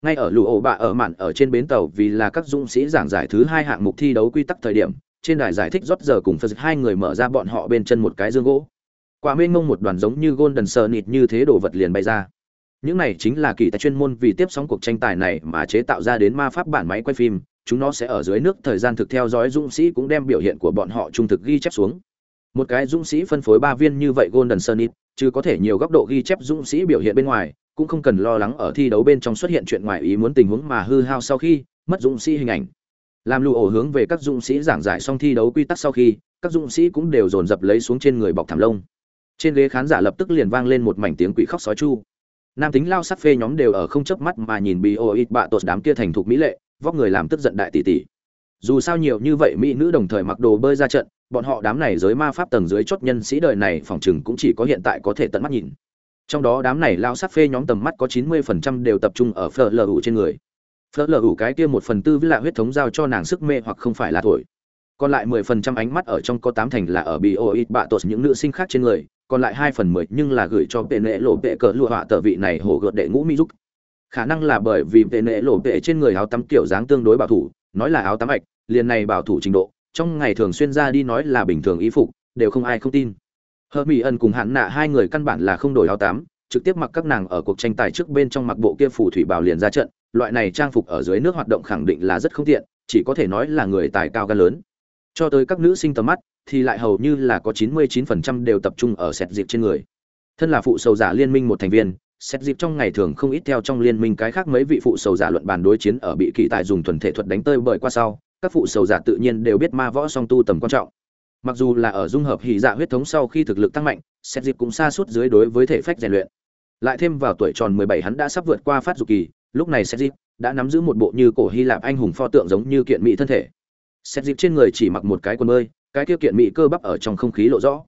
Ngay ở lũ ổ bạ ở mạn ở trên bến tàu vì là các dũng sĩ giảng giải thứ hai hạng mục thi đấu quy tắc thời điểm, trên đài giải thích rót giờ cùng phật hai người mở ra bọn họ bên chân một cái dương gỗ. Quả mênh mông một đoàn giống như golden sờ nịt như thế đồ vật liền bay ra những này chính là kỳ tài chuyên môn vì tiếp sóng cuộc tranh tài này mà chế tạo ra đến ma pháp bản máy quay phim, chúng nó sẽ ở dưới nước thời gian thực theo dõi dũng sĩ cũng đem biểu hiện của bọn họ trung thực ghi chép xuống. Một cái dũng sĩ phân phối ba viên như vậy golden sunit chứ có thể nhiều góc độ ghi chép dũng sĩ biểu hiện bên ngoài, cũng không cần lo lắng ở thi đấu bên trong xuất hiện chuyện ngoài ý muốn tình huống mà hư hao sau khi mất dũng sĩ hình ảnh. Làm lụ ổ hướng về các dũng sĩ giảng giải xong thi đấu quy tắc sau khi, các dũng sĩ cũng đều dồn dập lấy xuống trên người bọc thảm lông. Trên ghế khán giả lập tức liền vang lên một mảnh tiếng quỷ khóc sói chu nam tính lao sắc phê nhóm đều ở không chớp mắt mà nhìn bị ô ít bạ tột đám kia thành thục mỹ lệ, vóc người làm tức giận đại tỷ tỷ. Dù sao nhiều như vậy mỹ nữ đồng thời mặc đồ bơi ra trận, bọn họ đám này giới ma pháp tầng dưới chót nhân sĩ đời này phòng chừng cũng chỉ có hiện tại có thể tận mắt nhìn. Trong đó đám này lao sắc phê nhóm tầm mắt có chín mươi phần trăm đều tập trung ở phở lờ ủ trên người. Phở lờ ủ cái kia một phần tư với lạ huyết thống giao cho nàng sức mê hoặc không phải là thổi. Còn lại mười phần trăm ánh mắt ở trong có tám thành là ở bị ô ít bạ tột những nữ sinh khác trên người còn lại hai phần mười nhưng là gửi cho tệ nệ lộ tệ cờ lụa họa tờ vị này hổ gợt đệ ngũ mỹ giúp khả năng là bởi vì tệ nệ lộ tệ trên người áo tắm kiểu dáng tương đối bảo thủ, nói là áo tắm ạch, liền này bảo thủ trình độ, trong ngày thường xuyên ra đi nói là bình thường y phục, đều không ai không tin. Hơ mỹ ân cùng hạn nạ hai người căn bản là không đổi áo tắm, trực tiếp mặc các nàng ở cuộc tranh tài trước bên trong mặc bộ kia phù thủy bảo liền ra trận, loại này trang phục ở dưới nước hoạt động khẳng định là rất không tiện, chỉ có thể nói là người tài cao gan lớn. Cho tới các nữ sinh tầm mắt thì lại hầu như là có 99% đều tập trung ở sẹt dịp trên người. Thân là phụ sầu giả liên minh một thành viên, xét dịp trong ngày thường không ít theo trong liên minh cái khác mấy vị phụ sầu giả luận bàn đối chiến ở bị kỳ tài dùng thuần thể thuật đánh tơi bời qua sau, các phụ sầu giả tự nhiên đều biết ma võ song tu tầm quan trọng. Mặc dù là ở dung hợp hỉ dạ huyết thống sau khi thực lực tăng mạnh, xét dịp cũng xa suốt dưới đối với thể phách rèn luyện. Lại thêm vào tuổi tròn 17 hắn đã sắp vượt qua phát dục kỳ, lúc này xét dịp đã nắm giữ một bộ như cổ hy lạp anh hùng pho tượng giống như kiện mỹ thân thể. Xét dịp trên người chỉ mặc một cái quần bơi cái kia kiện mỹ cơ bắp ở trong không khí lộ rõ.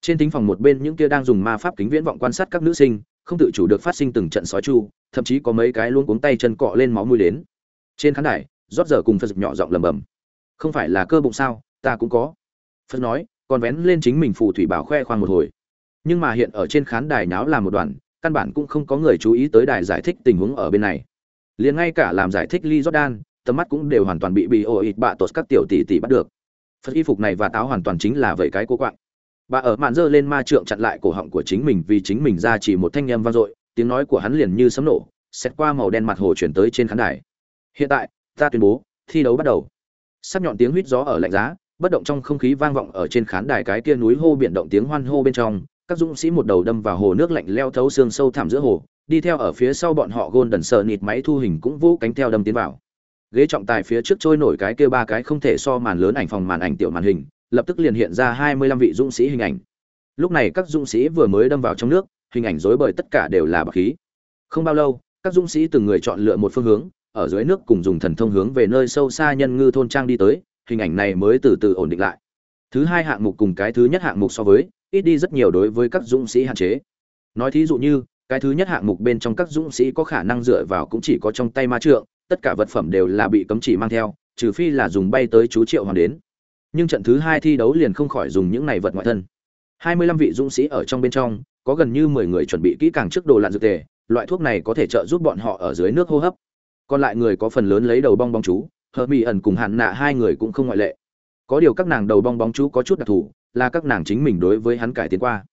Trên thính phòng một bên những kia đang dùng ma pháp kính viễn vọng quan sát các nữ sinh, không tự chủ được phát sinh từng trận sói chu, thậm chí có mấy cái luôn cuống tay chân cọ lên máu mũi đến. Trên khán đài, rót giờ cùng phật nhỏ giọng lầm bầm không phải là cơ bụng sao, ta cũng có. Phật nói, còn vén lên chính mình phù thủy bảo khoe khoang một hồi. Nhưng mà hiện ở trên khán đài náo làm một đoàn, căn bản cũng không có người chú ý tới đài giải thích tình huống ở bên này. Liền ngay cả làm giải thích lee jordan, tầm mắt cũng đều hoàn toàn bị bị ồ bạ tột các tiểu tỷ tỷ bắt được phật y phục này và táo hoàn toàn chính là vậy cái cô quạng. Bà ở mạn dơ lên ma trượng chặn lại cổ họng của chính mình vì chính mình ra chỉ một thanh â m vang dội, tiếng nói của hắn liền như sấm nổ xét qua màu đen mặt hồ chuyển tới trên khán đài. Hiện tại, ta tuyên bố, thi đấu bắt đầu. Sắc nhọn tiếng huýt gió ở lạnh giá, bất động trong không khí vang vọng ở trên khán đài cái kia núi hô biển động tiếng hoan hô bên trong, các dũng sĩ một đầu đâm vào hồ nước lạnh leo thấu xương sâu thẳm giữa hồ, đi theo ở phía sau bọn họ gôn đần sợ nịt máy thu hình cũng vũ cánh theo đâm tiến vào ghế trọng tài phía trước trôi nổi cái kia ba cái không thể so màn lớn ảnh phòng màn ảnh tiểu màn hình, lập tức liền hiện ra hai mươi lăm vị dũng sĩ hình ảnh. Lúc này các dũng sĩ vừa mới đâm vào trong nước, hình ảnh rối bời tất cả đều là bạc khí. Không bao lâu, các dũng sĩ từng người chọn lựa một phương hướng, ở dưới nước cùng dùng thần thông hướng về nơi sâu xa nhân ngư thôn trang đi tới, hình ảnh này mới từ từ ổn định lại. Thứ hai hạng mục cùng cái thứ nhất hạng mục so với, ít đi rất nhiều đối với các dũng sĩ hạn chế. Nói thí dụ như, cái thứ nhất hạng mục bên trong các dũng sĩ có khả năng dựa vào cũng chỉ có trong tay ma trượng tất cả vật phẩm đều là bị cấm chỉ mang theo, trừ phi là dùng bay tới chú triệu hoàng đến. Nhưng trận thứ hai thi đấu liền không khỏi dùng những này vật ngoại thân. Hai mươi lăm vị dũng sĩ ở trong bên trong, có gần như mười người chuẩn bị kỹ càng trước đồ lặn dược tề, loại thuốc này có thể trợ giúp bọn họ ở dưới nước hô hấp. Còn lại người có phần lớn lấy đầu bong bóng chú hờ mỹ ẩn cùng hạn nạ hai người cũng không ngoại lệ. Có điều các nàng đầu bong bóng chú có chút đặc thù, là các nàng chính mình đối với hắn cải tiến qua.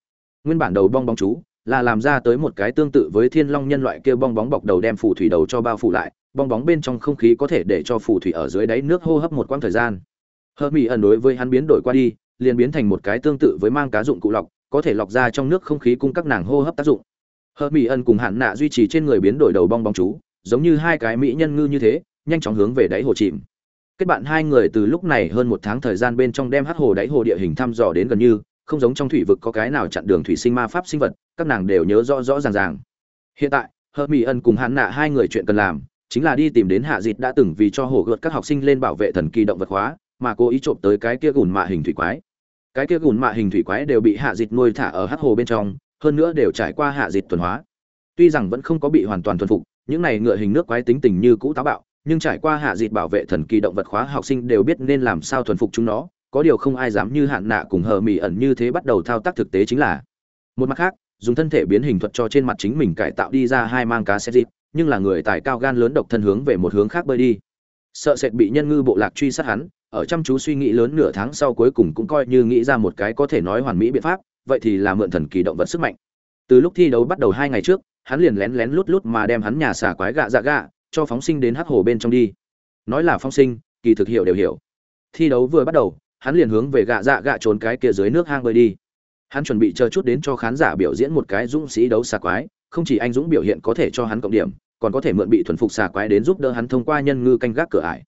Nguyên bản đầu bong bóng chú là làm ra tới một cái tương tự với thiên long nhân loại kia bong bóng bọc đầu đem phủ thủy đầu cho bao phủ lại bong bóng bên trong không khí có thể để cho phù thủy ở dưới đáy nước hô hấp một quãng thời gian. Hơ mỹ ẩn đối với hắn biến đổi qua đi, liền biến thành một cái tương tự với mang cá dụng cụ lọc, có thể lọc ra trong nước không khí cung các nàng hô hấp tác dụng. Hơ mỹ ẩn cùng hạn nạ duy trì trên người biến đổi đầu bong bóng chú, giống như hai cái mỹ nhân ngư như thế, nhanh chóng hướng về đáy hồ chìm. Kết bạn hai người từ lúc này hơn một tháng thời gian bên trong đem hát hồ đáy hồ địa hình thăm dò đến gần như, không giống trong thủy vực có cái nào chặn đường thủy sinh ma pháp sinh vật, các nàng đều nhớ rõ rõ ràng ràng. Hiện tại hơ mỹ ân cùng hạn nạ hai người chuyện cần làm chính là đi tìm đến hạ dịt đã từng vì cho hổ gợt các học sinh lên bảo vệ thần kỳ động vật hóa, mà cố ý trộm tới cái kia gùn mạ hình thủy quái. Cái kia gùn mạ hình thủy quái đều bị hạ dịt nuôi thả ở hắc hồ bên trong, hơn nữa đều trải qua hạ dịt tuần hóa. Tuy rằng vẫn không có bị hoàn toàn thuần phục, những này ngựa hình nước quái tính tình như cũ táo bạo, nhưng trải qua hạ dịt bảo vệ thần kỳ động vật khóa học sinh đều biết nên làm sao thuần phục chúng nó, có điều không ai dám như hạn nạ cùng hờ mỹ ẩn như thế bắt đầu thao tác thực tế chính là. Một mặt khác, dùng thân thể biến hình thuật cho trên mặt chính mình cải tạo đi ra hai mang cá xét dịp nhưng là người tài cao gan lớn độc thân hướng về một hướng khác bơi đi. Sợ sệt bị nhân ngư bộ lạc truy sát hắn, ở chăm chú suy nghĩ lớn nửa tháng sau cuối cùng cũng coi như nghĩ ra một cái có thể nói hoàn mỹ biện pháp, vậy thì là mượn thần kỳ động vật sức mạnh. Từ lúc thi đấu bắt đầu hai ngày trước, hắn liền lén lén lút lút mà đem hắn nhà xà quái gạ dạ gạ cho phóng sinh đến hắc hồ bên trong đi. Nói là phóng sinh, kỳ thực hiểu đều hiểu. Thi đấu vừa bắt đầu, hắn liền hướng về gạ dạ gạ trốn cái kia dưới nước hang bơi đi. Hắn chuẩn bị chờ chút đến cho khán giả biểu diễn một cái dũng sĩ đấu xà quái không chỉ anh dũng biểu hiện có thể cho hắn cộng điểm, còn có thể mượn bị thuần phục xà quái đến giúp đỡ hắn thông qua nhân ngư canh gác cửa ải.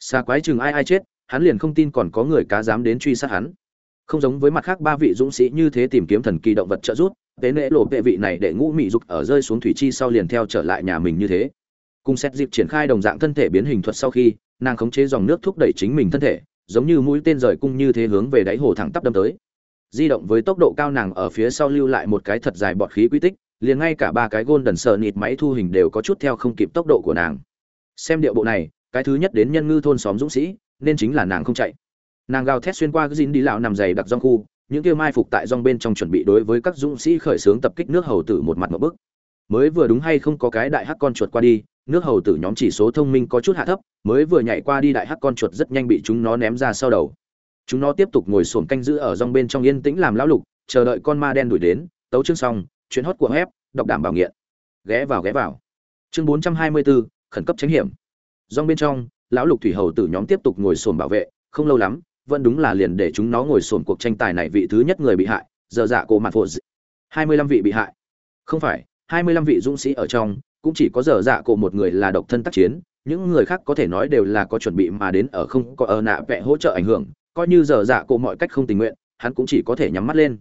Xà quái chừng ai ai chết, hắn liền không tin còn có người cá dám đến truy sát hắn. Không giống với mặt khác ba vị dũng sĩ như thế tìm kiếm thần kỳ động vật trợ giúp, tế nễ lộ vệ vị này để ngũ mỹ dục ở rơi xuống thủy chi sau liền theo trở lại nhà mình như thế. Cùng xét dịp triển khai đồng dạng thân thể biến hình thuật sau khi, nàng khống chế dòng nước thúc đẩy chính mình thân thể, giống như mũi tên rời cung như thế hướng về đáy hồ thẳng tắp đâm tới. Di động với tốc độ cao nàng ở phía sau lưu lại một cái thật dài bọt khí quy tích liền ngay cả ba cái gôn đần sờ nịt máy thu hình đều có chút theo không kịp tốc độ của nàng. Xem điệu bộ này, cái thứ nhất đến nhân ngư thôn xóm dũng sĩ, nên chính là nàng không chạy. Nàng gào thét xuyên qua cái dín đi lão nằm dày đặc trong khu, những kia mai phục tại dòng bên trong chuẩn bị đối với các dũng sĩ khởi xướng tập kích nước hầu tử một mặt một bức mới vừa đúng hay không có cái đại hắc con chuột qua đi, nước hầu tử nhóm chỉ số thông minh có chút hạ thấp, mới vừa nhảy qua đi đại hắc con chuột rất nhanh bị chúng nó ném ra sau đầu. Chúng nó tiếp tục ngồi xổm canh giữ ở dòng bên trong yên tĩnh làm lão lục, chờ đợi con ma đen đuổi đến, tấu chương xong chuyến hót của web, đọc đảm bảo nghiện. Ghé vào ghé vào. Chương bốn trăm hai mươi bốn khẩn cấp tránh hiểm. Dòng bên trong, lão lục thủy hầu tử nhóm tiếp tục ngồi sồn bảo vệ, không lâu lắm, vẫn đúng là liền để chúng nó ngồi sồn cuộc tranh tài này vị thứ nhất người bị hại, giờ dạ cổ mặt phụ hai mươi lăm vị bị hại. Không phải, hai mươi lăm vị dũng sĩ ở trong, cũng chỉ có giờ dạ cổ một người là độc thân tác chiến, những người khác có thể nói đều là có chuẩn bị mà đến ở không có ở nạ vẽ hỗ trợ ảnh hưởng, coi như giờ dạ cổ mọi cách không tình nguyện, hắn cũng chỉ có thể nhắm mắt lên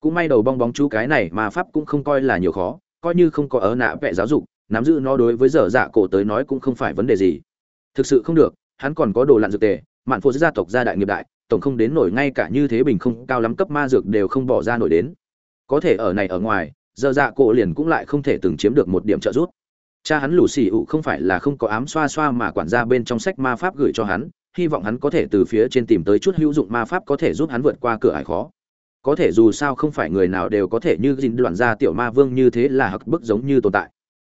cũng may đầu bong bóng chú cái này mà pháp cũng không coi là nhiều khó, coi như không có ở nạ vẽ giáo dục, nắm giữ nó đối với dở dạ cổ tới nói cũng không phải vấn đề gì. Thực sự không được, hắn còn có đồ lặn dược tề, mạn phô gia tộc gia đại nghiệp đại, tổng không đến nổi ngay cả như thế bình không, cao lắm cấp ma dược đều không bỏ ra nổi đến. Có thể ở này ở ngoài dở dạ cổ liền cũng lại không thể từng chiếm được một điểm trợ giúp. Cha hắn lù xì ụ không phải là không có ám xoa xoa mà quản gia bên trong sách ma pháp gửi cho hắn, hy vọng hắn có thể từ phía trên tìm tới chút hữu dụng ma pháp có thể giúp hắn vượt qua cửa ải khó có thể dù sao không phải người nào đều có thể như dinh đoạn ra tiểu ma vương như thế là hặc bức giống như tồn tại.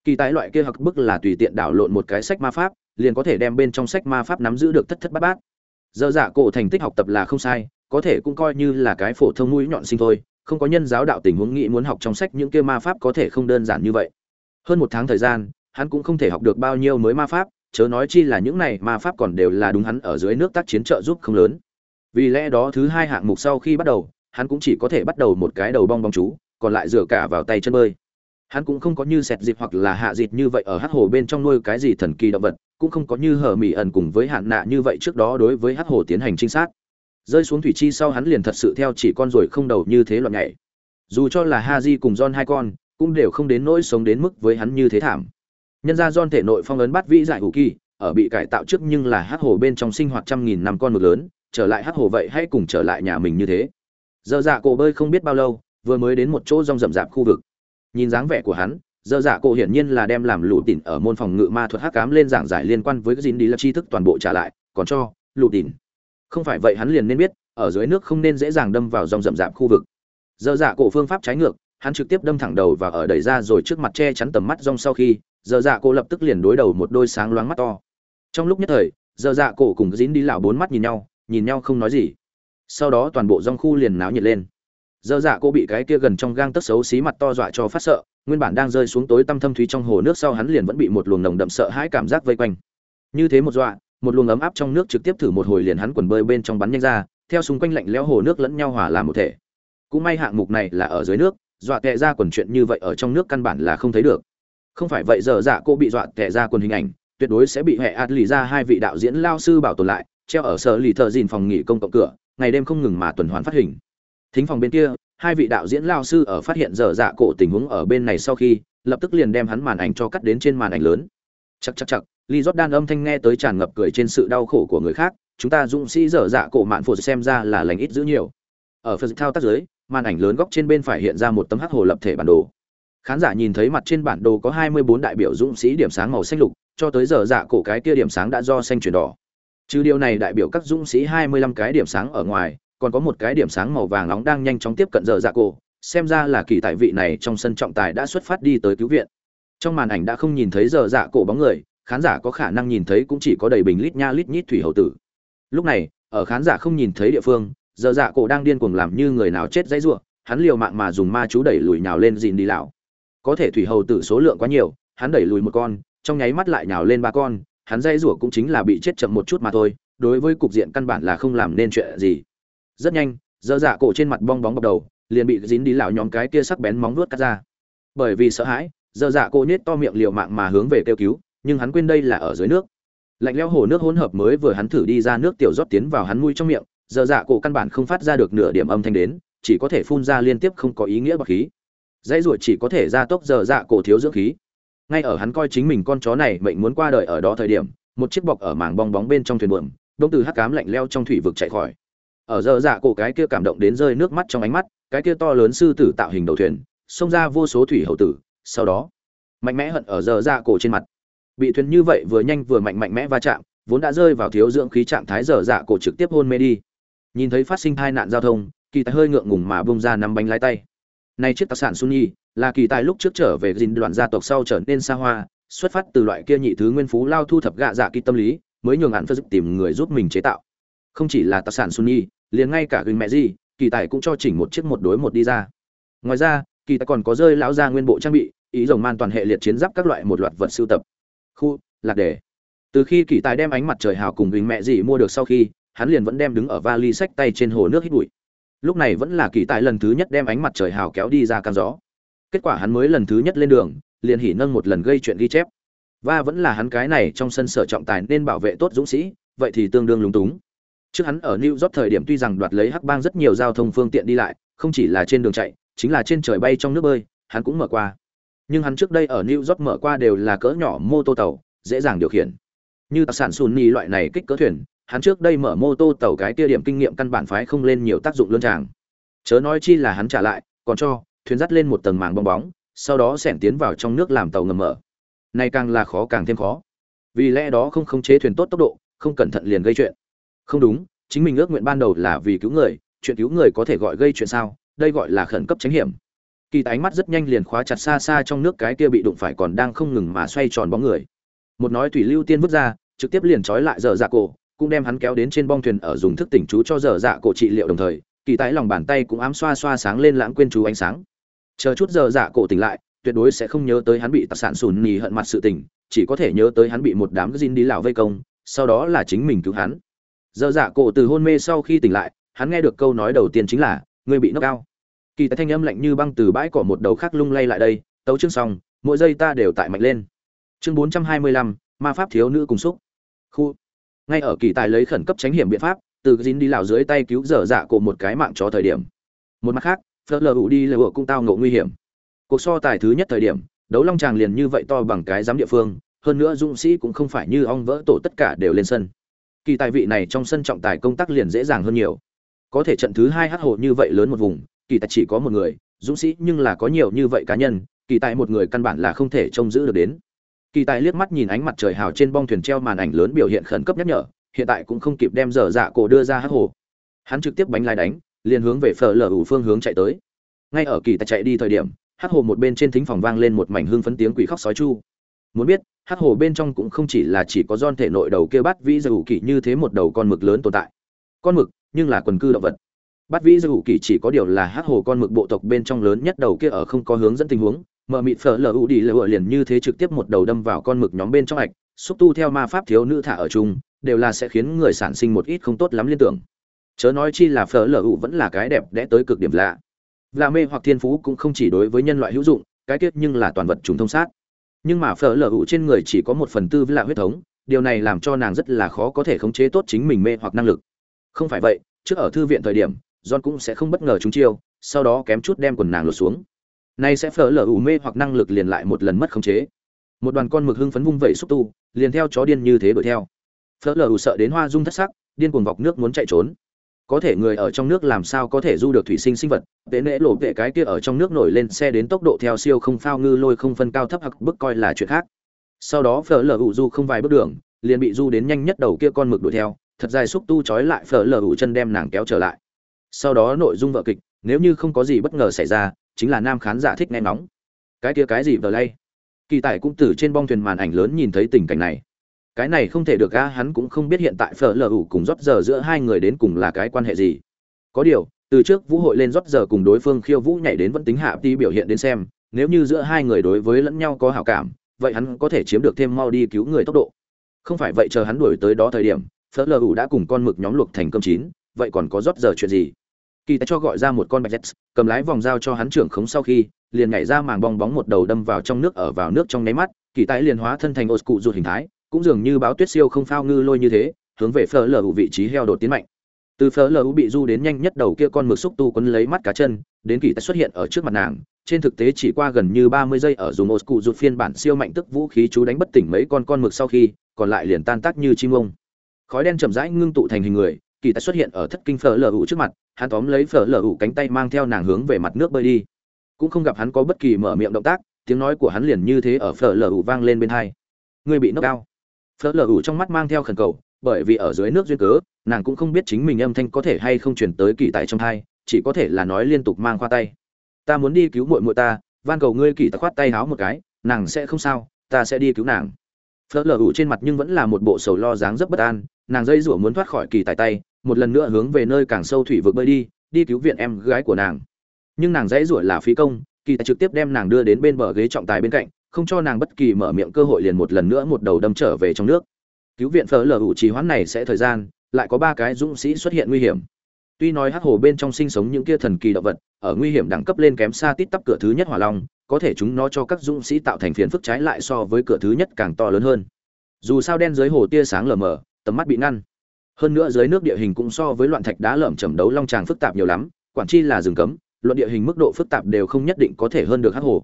Kỳ tái loại kia hặc bức là tùy tiện đảo lộn một cái sách ma pháp, liền có thể đem bên trong sách ma pháp nắm giữ được thất thất bát bát. Dơ dạ cổ thành tích học tập là không sai, có thể cũng coi như là cái phổ thông mũi nhọn sinh thôi, không có nhân giáo đạo tình huống nghĩ muốn học trong sách những kia ma pháp có thể không đơn giản như vậy. Hơn một tháng thời gian, hắn cũng không thể học được bao nhiêu mới ma pháp, chớ nói chi là những này ma pháp còn đều là đúng hắn ở dưới nước tác chiến trợ giúp không lớn. Vì lẽ đó thứ hai hạng mục sau khi bắt đầu hắn cũng chỉ có thể bắt đầu một cái đầu bong bóng chú, còn lại dựa cả vào tay chân bơi. Hắn cũng không có như sẹt dịp hoặc là hạ dịp như vậy ở hát hồ bên trong nuôi cái gì thần kỳ động vật, cũng không có như hở mỹ ẩn cùng với hạn nạ như vậy trước đó đối với hát hồ tiến hành trinh sát. Rơi xuống thủy chi sau hắn liền thật sự theo chỉ con rồi không đầu như thế loạn nhảy. Dù cho là ha di cùng don hai con, cũng đều không đến nỗi sống đến mức với hắn như thế thảm. Nhân ra don thể nội phong ấn bắt vĩ giải hủ kỳ, ở bị cải tạo trước nhưng là hát hồ bên trong sinh hoạt trăm nghìn năm con mực lớn, trở lại hát hồ vậy hãy cùng trở lại nhà mình như thế? Dở dạ cổ bơi không biết bao lâu, vừa mới đến một chỗ rong rậm rạp khu vực. Nhìn dáng vẻ của hắn, dở dạ cổ hiển nhiên là đem làm lũ tỉnh ở môn phòng ngự ma thuật hắc ám lên giảng giải liên quan với cái dính đi là tri thức toàn bộ trả lại, còn cho lũ tỉnh. không phải vậy hắn liền nên biết, ở dưới nước không nên dễ dàng đâm vào rong rậm rạp khu vực. Dở dạ cổ phương pháp trái ngược, hắn trực tiếp đâm thẳng đầu và ở đẩy ra rồi trước mặt che chắn tầm mắt rong sau khi, dở dạ cổ lập tức liền đối đầu một đôi sáng loáng mắt to. Trong lúc nhất thời, dở dạ cổ cùng dính đi lão bốn mắt nhìn nhau nhìn nhau không nói gì sau đó toàn bộ rong khu liền náo nhiệt lên. Dơ dạ cô bị cái kia gần trong gang tấc xấu xí mặt to dọa cho phát sợ, nguyên bản đang rơi xuống tối tăm thâm thúy trong hồ nước sau hắn liền vẫn bị một luồng nồng đậm sợ hãi cảm giác vây quanh. Như thế một dọa, một luồng ấm áp trong nước trực tiếp thử một hồi liền hắn quần bơi bên trong bắn nhanh ra, theo xung quanh lạnh lẽo hồ nước lẫn nhau hòa làm một thể. Cũng may hạng mục này là ở dưới nước, dọa tệ ra quần chuyện như vậy ở trong nước căn bản là không thấy được. Không phải vậy giờ dạ cô bị dọa tệ ra quần hình ảnh, tuyệt đối sẽ bị hệ ạt lì ra hai vị đạo diễn lao sư bảo tồn lại, treo ở sở lì thợ dìn phòng nghỉ công cộng cửa ngày đêm không ngừng mà tuần hoàn phát hình. Thính phòng bên kia, hai vị đạo diễn lao sư ở phát hiện dở dạ cổ tình huống ở bên này sau khi, lập tức liền đem hắn màn ảnh cho cắt đến trên màn ảnh lớn. Chắc chắc chắc lee jordan âm thanh nghe tới tràn ngập cười trên sự đau khổ của người khác, chúng ta dũng sĩ dở dạ cổ mạn phụ xem ra là lành ít dữ nhiều. Ở phần thao tác dưới, màn ảnh lớn góc trên bên phải hiện ra một tấm hắc hồ lập thể bản đồ. Khán giả nhìn thấy mặt trên bản đồ có 24 đại biểu dũng sĩ điểm sáng màu xanh lục, cho tới giờ dạ cổ cái kia điểm sáng đã do xanh chuyển đỏ trừ điều này đại biểu các dũng sĩ 25 cái điểm sáng ở ngoài, còn có một cái điểm sáng màu vàng nóng đang nhanh chóng tiếp cận giờ dạ cổ, xem ra là kỳ tại vị này trong sân trọng tài đã xuất phát đi tới cứu viện. Trong màn ảnh đã không nhìn thấy giờ dạ cổ bóng người, khán giả có khả năng nhìn thấy cũng chỉ có đầy bình lít nha lít nhít thủy hậu tử. Lúc này, ở khán giả không nhìn thấy địa phương, giờ dạ cổ đang điên cuồng làm như người nào chết dãy ruộng hắn liều mạng mà dùng ma chú đẩy lùi nhào lên dìn đi lão. Có thể thủy hầu tử số lượng quá nhiều, hắn đẩy lùi một con, trong nháy mắt lại nhào lên ba con hắn dây rủa cũng chính là bị chết chậm một chút mà thôi, đối với cục diện căn bản là không làm nên chuyện gì. Rất nhanh giờ dạ cổ trên mặt bong bóng bọc đầu, liền bị dính đi lão nhóm cái kia sắc bén móng vuốt cắt ra. Bởi vì sợ hãi giờ dạ cổ nhét to miệng liều mạng mà hướng về kêu cứu, nhưng hắn quên đây là ở dưới nước. Lạnh leo hồ nước hỗn hợp mới vừa hắn thử đi ra nước tiểu rót tiến vào hắn mũi trong miệng giờ dạ cổ căn bản không phát ra được nửa điểm âm thanh đến, chỉ có thể phun ra liên tiếp không có ý nghĩa bọc khí. Dãy ruột chỉ có thể ra tốc giờ dạ cổ thiếu dưỡng khí ngay ở hắn coi chính mình con chó này mệnh muốn qua đời ở đó thời điểm, một chiếc bọc ở mảng bong bóng bên trong thuyền buồm, đông từ hắc cám lạnh leo trong thủy vực chạy khỏi. Ở giờ dạ cổ cái kia cảm động đến rơi nước mắt trong ánh mắt, cái kia to lớn sư tử tạo hình đầu thuyền, xông ra vô số thủy hậu tử, sau đó, mạnh mẽ hận ở giờ dạ cổ trên mặt. Bị thuyền như vậy vừa nhanh vừa mạnh mạnh mẽ va chạm, vốn đã rơi vào thiếu dưỡng khí trạng thái giờ dạ cổ trực tiếp hôn mê đi. Nhìn thấy phát sinh tai nạn giao thông, kỳ tài hơi ngượng ngùng mà bông ra nắm bánh lái tay. Nay chiếc tạc sản sunny là kỳ tài lúc trước trở về dinh đoạn gia tộc sau trở nên xa hoa xuất phát từ loại kia nhị thứ nguyên phú lao thu thập gạ dạ kỳ tâm lý mới nhường hạn phật tìm người giúp mình chế tạo. Không chỉ là tài sản Sunni, liền ngay cả gừng mẹ gì kỳ tài cũng cho chỉnh một chiếc một đối một đi ra. Ngoài ra kỳ tài còn có rơi lão ra nguyên bộ trang bị ý rồng man toàn hệ liệt chiến giáp các loại một loạt vật sưu tập. Khu lạc đề. Từ khi kỳ tài đem ánh mặt trời hào cùng gừng mẹ gì mua được sau khi hắn liền vẫn đem đứng ở vali sách tay trên hồ nước hít bụi. Lúc này vẫn là kỳ tài lần thứ nhất đem ánh mặt trời hào kéo đi ra cam gió kết quả hắn mới lần thứ nhất lên đường, liền hỉ nâng một lần gây chuyện ghi chép. Và vẫn là hắn cái này trong sân sở trọng tài nên bảo vệ tốt dũng sĩ, vậy thì tương đương lúng túng. Trước hắn ở new york thời điểm tuy rằng đoạt lấy hắc bang rất nhiều giao thông phương tiện đi lại, không chỉ là trên đường chạy, chính là trên trời bay trong nước bơi, hắn cũng mở qua. Nhưng hắn trước đây ở new york mở qua đều là cỡ nhỏ mô tô tàu, dễ dàng điều khiển. Như đặc sản sunni loại này kích cỡ thuyền, hắn trước đây mở mô tô tàu cái kia điểm kinh nghiệm căn bản phái không lên nhiều tác dụng lương tràng chớ nói chi là hắn trả lại, còn cho thuyền dắt lên một tầng màng bong bóng, sau đó xẻn tiến vào trong nước làm tàu ngầm mở. Này càng là khó càng thêm khó. Vì lẽ đó không khống chế thuyền tốt tốc độ, không cẩn thận liền gây chuyện. Không đúng, chính mình ước nguyện ban đầu là vì cứu người, chuyện cứu người có thể gọi gây chuyện sao, đây gọi là khẩn cấp tránh hiểm. Kỳ tái mắt rất nhanh liền khóa chặt xa xa trong nước cái kia bị đụng phải còn đang không ngừng mà xoay tròn bóng người. Một nói thủy lưu tiên vứt ra, trực tiếp liền trói lại dở dạ cổ, cũng đem hắn kéo đến trên bong thuyền ở dùng thức tỉnh chú cho dở dạ cổ trị liệu đồng thời, kỳ tái lòng bàn tay cũng ám xoa xoa sáng lên lãng quên chú ánh sáng chờ chút giờ dạ cổ tỉnh lại, tuyệt đối sẽ không nhớ tới hắn bị tạc sản sùn nhì hận mặt sự tình, chỉ có thể nhớ tới hắn bị một đám gin đi lão vây công, sau đó là chính mình cứu hắn. Giờ dạ cổ từ hôn mê sau khi tỉnh lại, hắn nghe được câu nói đầu tiên chính là, ngươi bị nốc cao kỳ tài thanh âm lạnh như băng từ bãi cỏ một đầu khác lung lay lại đây, tấu chương xong, mỗi giây ta đều tại mạnh lên. Chương bốn trăm hai mươi lăm, ma pháp thiếu nữ cùng xúc. Khu. Ngay ở kỳ tài lấy khẩn cấp tránh hiểm biện pháp, từ dính đi lào dưới tay cứu dở dạ cổ một cái mạng cho thời điểm. Một mặt khác phớt đi lều cũng tao ngộ nguy hiểm. Cuộc so tài thứ nhất thời điểm, đấu long tràng liền như vậy to bằng cái giám địa phương, hơn nữa dũng sĩ cũng không phải như ong vỡ tổ tất cả đều lên sân. Kỳ tài vị này trong sân trọng tài công tác liền dễ dàng hơn nhiều. Có thể trận thứ hai hắc hồ như vậy lớn một vùng, kỳ tài chỉ có một người, dũng sĩ nhưng là có nhiều như vậy cá nhân, kỳ tài một người căn bản là không thể trông giữ được đến. Kỳ tài liếc mắt nhìn ánh mặt trời hào trên bong thuyền treo màn ảnh lớn biểu hiện khẩn cấp nhắc nhở, hiện tại cũng không kịp đem dở dạ cổ đưa ra hắc hồ hắn trực tiếp bánh lái đánh liền hướng về phở lở ủ phương hướng chạy tới. Ngay ở kỳ tài chạy đi thời điểm, hắc hồ một bên trên thính phòng vang lên một mảnh hương phấn tiếng quỷ khóc sói chu. Muốn biết, hắc hồ bên trong cũng không chỉ là chỉ có don thể nội đầu kia bắt vĩ dầu kỳ như thế một đầu con mực lớn tồn tại. Con mực, nhưng là quần cư động vật. Bắt vĩ dầu kỳ chỉ có điều là hắc hồ con mực bộ tộc bên trong lớn nhất đầu kia ở không có hướng dẫn tình huống mở mịt phở lở ủ đi lờ liền như thế trực tiếp một đầu đâm vào con mực nhóm bên trong ạch, xúc tu theo ma pháp thiếu nữ thả ở chung, đều là sẽ khiến người sản sinh một ít không tốt lắm liên tưởng chớ nói chi là phở lở u vẫn là cái đẹp đẽ tới cực điểm lạ. Là mê hoặc thiên phú cũng không chỉ đối với nhân loại hữu dụng, cái tiết nhưng là toàn vật trùng thông sát. Nhưng mà phở lở u trên người chỉ có một phần tư với lạ huyết thống, điều này làm cho nàng rất là khó có thể khống chế tốt chính mình mê hoặc năng lực. Không phải vậy, trước ở thư viện thời điểm, john cũng sẽ không bất ngờ chúng chiêu, sau đó kém chút đem quần nàng lột xuống. Nay sẽ phở lở ủ mê hoặc năng lực liền lại một lần mất khống chế. Một đoàn con mực hưng phấn vung vẩy xúc tu, liền theo chó điên như thế đuổi theo. Phở lở ủ sợ đến hoa dung thất sắc, điên cuồng vọc nước muốn chạy trốn có thể người ở trong nước làm sao có thể du được thủy sinh sinh vật, tệ nễ lộ vệ cái kia ở trong nước nổi lên xe đến tốc độ theo siêu không phao ngư lôi không phân cao thấp hoặc bức coi là chuyện khác. Sau đó phở lở ủ du không vài bước đường, liền bị du đến nhanh nhất đầu kia con mực đuổi theo, thật dài xúc tu trói lại phở lở ủ chân đem nàng kéo trở lại. Sau đó nội dung vợ kịch, nếu như không có gì bất ngờ xảy ra, chính là nam khán giả thích nghe nóng cái kia cái gì vờ lay? Kỳ tài cũng từ trên bong thuyền màn ảnh lớn nhìn thấy tình cảnh này cái này không thể được a, hắn cũng không biết hiện tại phở lờ ủ cùng rót giờ giữa hai người đến cùng là cái quan hệ gì. Có điều, từ trước vũ hội lên rót giờ cùng đối phương khiêu vũ nhảy đến vẫn tính hạ ti biểu hiện đến xem, nếu như giữa hai người đối với lẫn nhau có hảo cảm, vậy hắn có thể chiếm được thêm mau đi cứu người tốc độ. Không phải vậy chờ hắn đuổi tới đó thời điểm, phở lờ ủ đã cùng con mực nhóm luộc thành cơm chín, vậy còn có rót giờ chuyện gì? Kỳ tài cho gọi ra một con bạch jets cầm lái vòng dao cho hắn trưởng khống sau khi, liền nhảy ra màng bong bóng một đầu đâm vào trong nước ở vào nước trong nháy mắt, kỳ tài liền hóa thân thành ô cụ ruột hình thái cũng dường như báo tuyết siêu không phao ngư lôi như thế, hướng về phở lờ vị trí heo đột tiến mạnh. Từ phở lờ bị du đến nhanh nhất đầu kia con mực xúc tu quấn lấy mắt cá chân, đến kỳ tài xuất hiện ở trước mặt nàng, trên thực tế chỉ qua gần như ba mươi giây ở dùng ô cụ ruột phiên bản siêu mạnh tức vũ khí chú đánh bất tỉnh mấy con con mực sau khi, còn lại liền tan tác như chim ông. Khói đen chậm rãi ngưng tụ thành hình người, kỳ tài xuất hiện ở thất kinh phở lờ trước mặt, hắn tóm lấy phở lờ ủ cánh tay mang theo nàng hướng về mặt nước bơi đi. Cũng không gặp hắn có bất kỳ mở miệng động tác, tiếng nói của hắn liền như thế ở phở lờ ủ vang lên bên hai. Người bị nốc cao phớt lờ ủ trong mắt mang theo khẩn cầu, bởi vì ở dưới nước duyên cớ, nàng cũng không biết chính mình âm thanh có thể hay không chuyển tới kỳ tại trong thai, chỉ có thể là nói liên tục mang khoa tay. Ta muốn đi cứu muội muội ta, van cầu ngươi kỳ ta khoát tay háo một cái, nàng sẽ không sao, ta sẽ đi cứu nàng. Phớt lờ ủ trên mặt nhưng vẫn là một bộ sầu lo dáng rất bất an, nàng dây rủa muốn thoát khỏi kỳ tài tay, một lần nữa hướng về nơi càng sâu thủy vực bơi đi đi cứu viện em gái của nàng. Nhưng nàng dãy rủa là phí công, kỳ tài trực tiếp đem nàng đưa đến bên bờ ghế trọng tài bên cạnh không cho nàng bất kỳ mở miệng cơ hội liền một lần nữa một đầu đâm trở về trong nước. Cứu viện phở lờ ủ trì hoãn này sẽ thời gian, lại có ba cái dũng sĩ xuất hiện nguy hiểm. Tuy nói hắc hồ bên trong sinh sống những kia thần kỳ động vật, ở nguy hiểm đẳng cấp lên kém xa tít tắp cửa thứ nhất hỏa long, có thể chúng nó cho các dũng sĩ tạo thành phiền phức trái lại so với cửa thứ nhất càng to lớn hơn. Dù sao đen dưới hồ tia sáng lờ mờ, tầm mắt bị ngăn. Hơn nữa dưới nước địa hình cũng so với loạn thạch đá lởm chầm đấu long tràng phức tạp nhiều lắm, quản chi là rừng cấm, luận địa hình mức độ phức tạp đều không nhất định có thể hơn được hắc hồ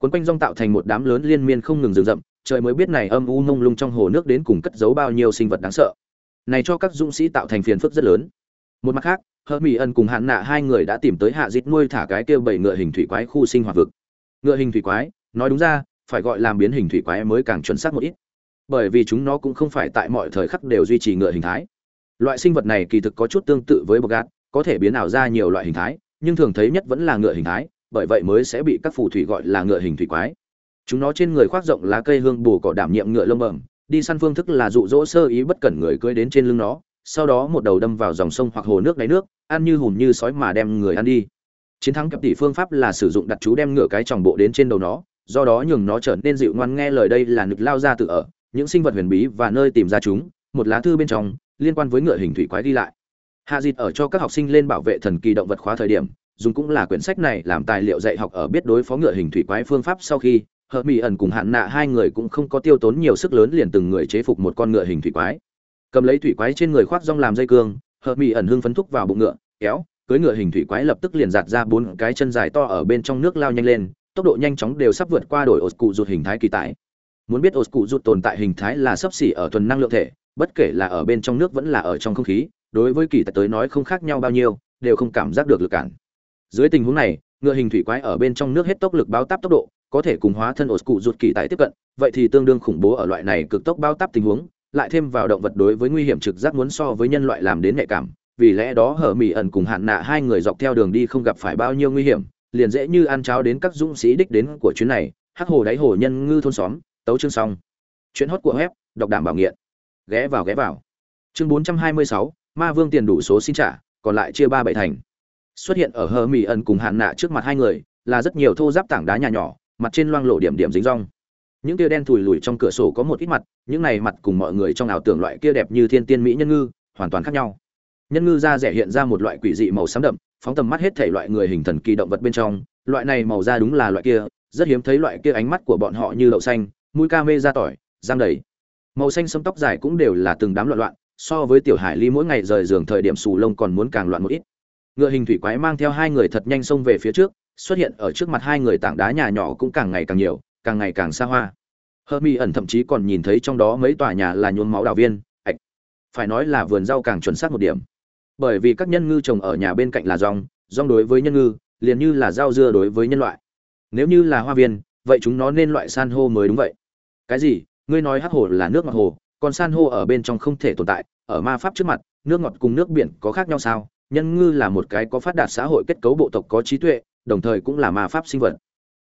quấn quanh rong tạo thành một đám lớn liên miên không ngừng rừng rậm, trời mới biết này âm u mông lung trong hồ nước đến cùng cất giấu bao nhiêu sinh vật đáng sợ. Này cho các dũng sĩ tạo thành phiền phức rất lớn. Một mặt khác, hơ mỹ ân cùng hạn nạ hai người đã tìm tới hạ dít nuôi thả cái kêu bảy ngựa hình thủy quái khu sinh hoạt vực. Ngựa hình thủy quái, nói đúng ra, phải gọi làm biến hình thủy quái mới càng chuẩn xác một ít. Bởi vì chúng nó cũng không phải tại mọi thời khắc đều duy trì ngựa hình thái. Loại sinh vật này kỳ thực có chút tương tự với bọc gạt, có thể biến ảo ra nhiều loại hình thái, nhưng thường thấy nhất vẫn là ngựa hình thái bởi vậy mới sẽ bị các phù thủy gọi là ngựa hình thủy quái. Chúng nó trên người khoác rộng lá cây hương bù cỏ đảm nhiệm ngựa lông bẩm, đi săn phương thức là dụ dỗ sơ ý bất cẩn người cưỡi đến trên lưng nó, sau đó một đầu đâm vào dòng sông hoặc hồ nước đáy nước, ăn như hùm như sói mà đem người ăn đi. Chiến thắng cấp tỷ phương pháp là sử dụng đặt chú đem ngựa cái tròng bộ đến trên đầu nó, do đó nhường nó trở nên dịu ngoan nghe lời đây là nực lao ra tự ở, những sinh vật huyền bí và nơi tìm ra chúng, một lá thư bên trong, liên quan với ngựa hình thủy quái đi lại. Hạ dịt ở cho các học sinh lên bảo vệ thần kỳ động vật khóa thời điểm dùng cũng là quyển sách này làm tài liệu dạy học ở biết đối phó ngựa hình thủy quái phương pháp sau khi, hợp mỹ ẩn cùng hạn nạ hai người cũng không có tiêu tốn nhiều sức lớn liền từng người chế phục một con ngựa hình thủy quái. Cầm lấy thủy quái trên người khoác rong làm dây cương, hợp mỹ ẩn hưng phấn thúc vào bụng ngựa, kéo, cưới ngựa hình thủy quái lập tức liền giạt ra bốn cái chân dài to ở bên trong nước lao nhanh lên, tốc độ nhanh chóng đều sắp vượt qua đổi ột cụ rụt hình thái kỳ tại muốn biết ột cụ rụt tồn tại hình thái là sấp xỉ ở thuần năng lượng thể, bất kể là ở bên trong nước vẫn là ở trong không khí, đối với kỳ tài tới nói không khác nhau bao nhiêu, đều không cảm giác được lực cản dưới tình huống này ngựa hình thủy quái ở bên trong nước hết tốc lực bao táp tốc độ có thể cùng hóa thân ổ cụ rụt kỳ tại tiếp cận vậy thì tương đương khủng bố ở loại này cực tốc bao táp tình huống lại thêm vào động vật đối với nguy hiểm trực giác muốn so với nhân loại làm đến nhạy cảm vì lẽ đó hở mỹ ẩn cùng hạn nạ hai người dọc theo đường đi không gặp phải bao nhiêu nguy hiểm liền dễ như ăn cháo đến các dũng sĩ đích đến của chuyến này hắc hồ đáy hồ nhân ngư thôn xóm tấu chương xong. Chuyện hót của web đọc đảm bảo nghiện. Ghé vào ghé vào. Chương 426, ma vương tiền đủ số xin trả còn lại chia ba bảy thành xuất hiện ở hờ mỹ ẩn cùng hạn nạ trước mặt hai người, là rất nhiều thô giáp tảng đá nhà nhỏ, mặt trên loang lộ điểm điểm dính rong. Những kia đen thùi lùi trong cửa sổ có một ít mặt, những này mặt cùng mọi người trong ảo tưởng loại kia đẹp như thiên tiên mỹ nhân ngư, hoàn toàn khác nhau. Nhân ngư da rẻ hiện ra một loại quỷ dị màu xám đậm, phóng tầm mắt hết thể loại người hình thần kỳ động vật bên trong, loại này màu da đúng là loại kia, rất hiếm thấy loại kia ánh mắt của bọn họ như đậu xanh, mũi ca mê da tỏi, răng đầy. Màu xanh sẫm tóc dài cũng đều là từng đám loạn loạn, so với tiểu hải ly mỗi ngày rời giường thời điểm xù lông còn muốn càng loạn một ít ngựa hình thủy quái mang theo hai người thật nhanh xông về phía trước xuất hiện ở trước mặt hai người tảng đá nhà nhỏ cũng càng ngày càng nhiều càng ngày càng xa hoa Hermi ẩn thậm chí còn nhìn thấy trong đó mấy tòa nhà là nhuốm máu đào viên, ạch. Phải nói là vườn rau càng chuẩn xác một điểm. Bởi vì các nhân ngư trồng ở nhà bên cạnh là rong, rong đối với nhân ngư, liền như là rau dưa đối với nhân loại. Nếu như là hoa viên, vậy chúng nó nên loại san hô mới đúng vậy. Cái gì? Ngươi nói hắc hồ là nước ngọt hồ, còn san hô ở bên trong không thể tồn tại, ở ma pháp trước mặt, nước ngọt cùng nước biển có khác nhau sao? Nhân ngư là một cái có phát đạt xã hội kết cấu bộ tộc có trí tuệ, đồng thời cũng là ma pháp sinh vật.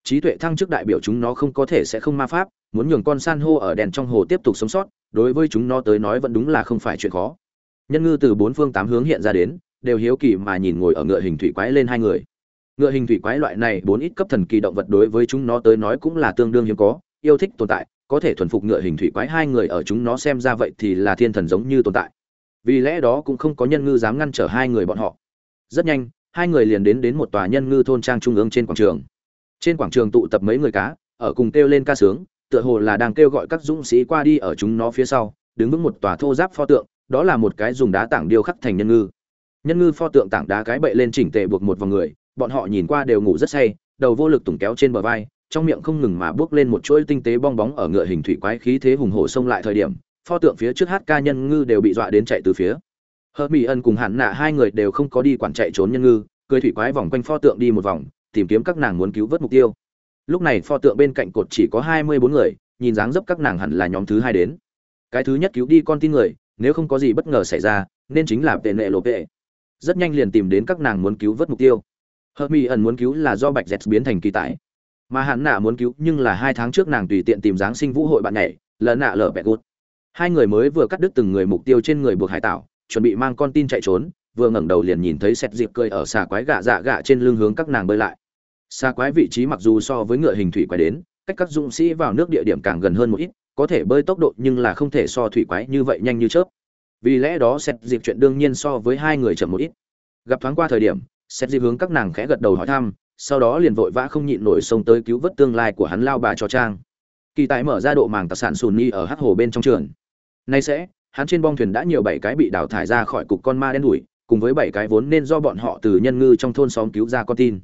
Trí tuệ thăng chức đại biểu chúng nó không có thể sẽ không ma pháp, muốn nhường con san hô ở đèn trong hồ tiếp tục sống sót đối với chúng nó tới nói vẫn đúng là không phải chuyện khó. Nhân ngư từ bốn phương tám hướng hiện ra đến đều hiếu kỳ mà nhìn ngồi ở ngựa hình thủy quái lên hai người. Ngựa hình thủy quái loại này bốn ít cấp thần kỳ động vật đối với chúng nó tới nói cũng là tương đương hiếm có yêu thích tồn tại có thể thuần phục ngựa hình thủy quái hai người ở chúng nó xem ra vậy thì là thiên thần giống như tồn tại vì lẽ đó cũng không có nhân ngư dám ngăn trở hai người bọn họ. Rất nhanh, hai người liền đến đến một tòa nhân ngư thôn trang trung ương trên quảng trường. Trên quảng trường tụ tập mấy người cá, ở cùng kêu lên ca sướng, tựa hồ là đang kêu gọi các dũng sĩ qua đi ở chúng nó phía sau, đứng vững một tòa thô giáp pho tượng, đó là một cái dùng đá tảng điêu khắc thành nhân ngư. Nhân ngư pho tượng tảng đá cái bậy lên chỉnh tề buộc một vòng người, bọn họ nhìn qua đều ngủ rất say, đầu vô lực tùng kéo trên bờ vai, trong miệng không ngừng mà bước lên một chuỗi tinh tế bong bóng ở ngựa hình thủy quái khí thế hùng hổ xông lại thời điểm pho tượng phía trước hát ca nhân ngư đều bị dọa đến chạy từ phía. Hơ mỹ ân cùng hạn nạ hai người đều không có đi quản chạy trốn nhân ngư, cười thủy quái vòng quanh pho tượng đi một vòng, tìm kiếm các nàng muốn cứu vớt mục tiêu. Lúc này pho tượng bên cạnh cột chỉ có hai mươi bốn người, nhìn dáng dấp các nàng hẳn là nhóm thứ hai đến. Cái thứ nhất cứu đi con tin người, nếu không có gì bất ngờ xảy ra, nên chính là tệ nệ lộ vệ. Rất nhanh liền tìm đến các nàng muốn cứu vớt mục tiêu. Hợp mỹ ẩn muốn cứu là do bạch dẹt biến thành kỳ tải mà hắn nạ muốn cứu nhưng là hai tháng trước nàng tùy tiện tìm dáng sinh vũ hội bạn nhảy lỡ nạ lở bẹt gút hai người mới vừa cắt đứt từng người mục tiêu trên người buộc hải tảo, chuẩn bị mang con tin chạy trốn, vừa ngẩng đầu liền nhìn thấy xét dịp cười ở xà quái gạ dạ gạ trên lưng hướng các nàng bơi lại. Xa quái vị trí mặc dù so với ngựa hình thủy quái đến, cách các dũng sĩ vào nước địa điểm càng gần hơn một ít, có thể bơi tốc độ nhưng là không thể so thủy quái như vậy nhanh như chớp. Vì lẽ đó xét dịp chuyện đương nhiên so với hai người chậm một ít. Gặp thoáng qua thời điểm xét dịp hướng các nàng khẽ gật đầu hỏi thăm, sau đó liền vội vã không nhịn nổi sông tới cứu vớt tương lai của hắn lao bà cho trang. Kỳ tài mở ra độ màng tài sản sùn ni ở hắc hồ bên trong trường nay sẽ, hắn trên bong thuyền đã nhiều bảy cái bị đào thải ra khỏi cục con ma đen đuổi cùng với bảy cái vốn nên do bọn họ từ nhân ngư trong thôn xóm cứu ra con tin.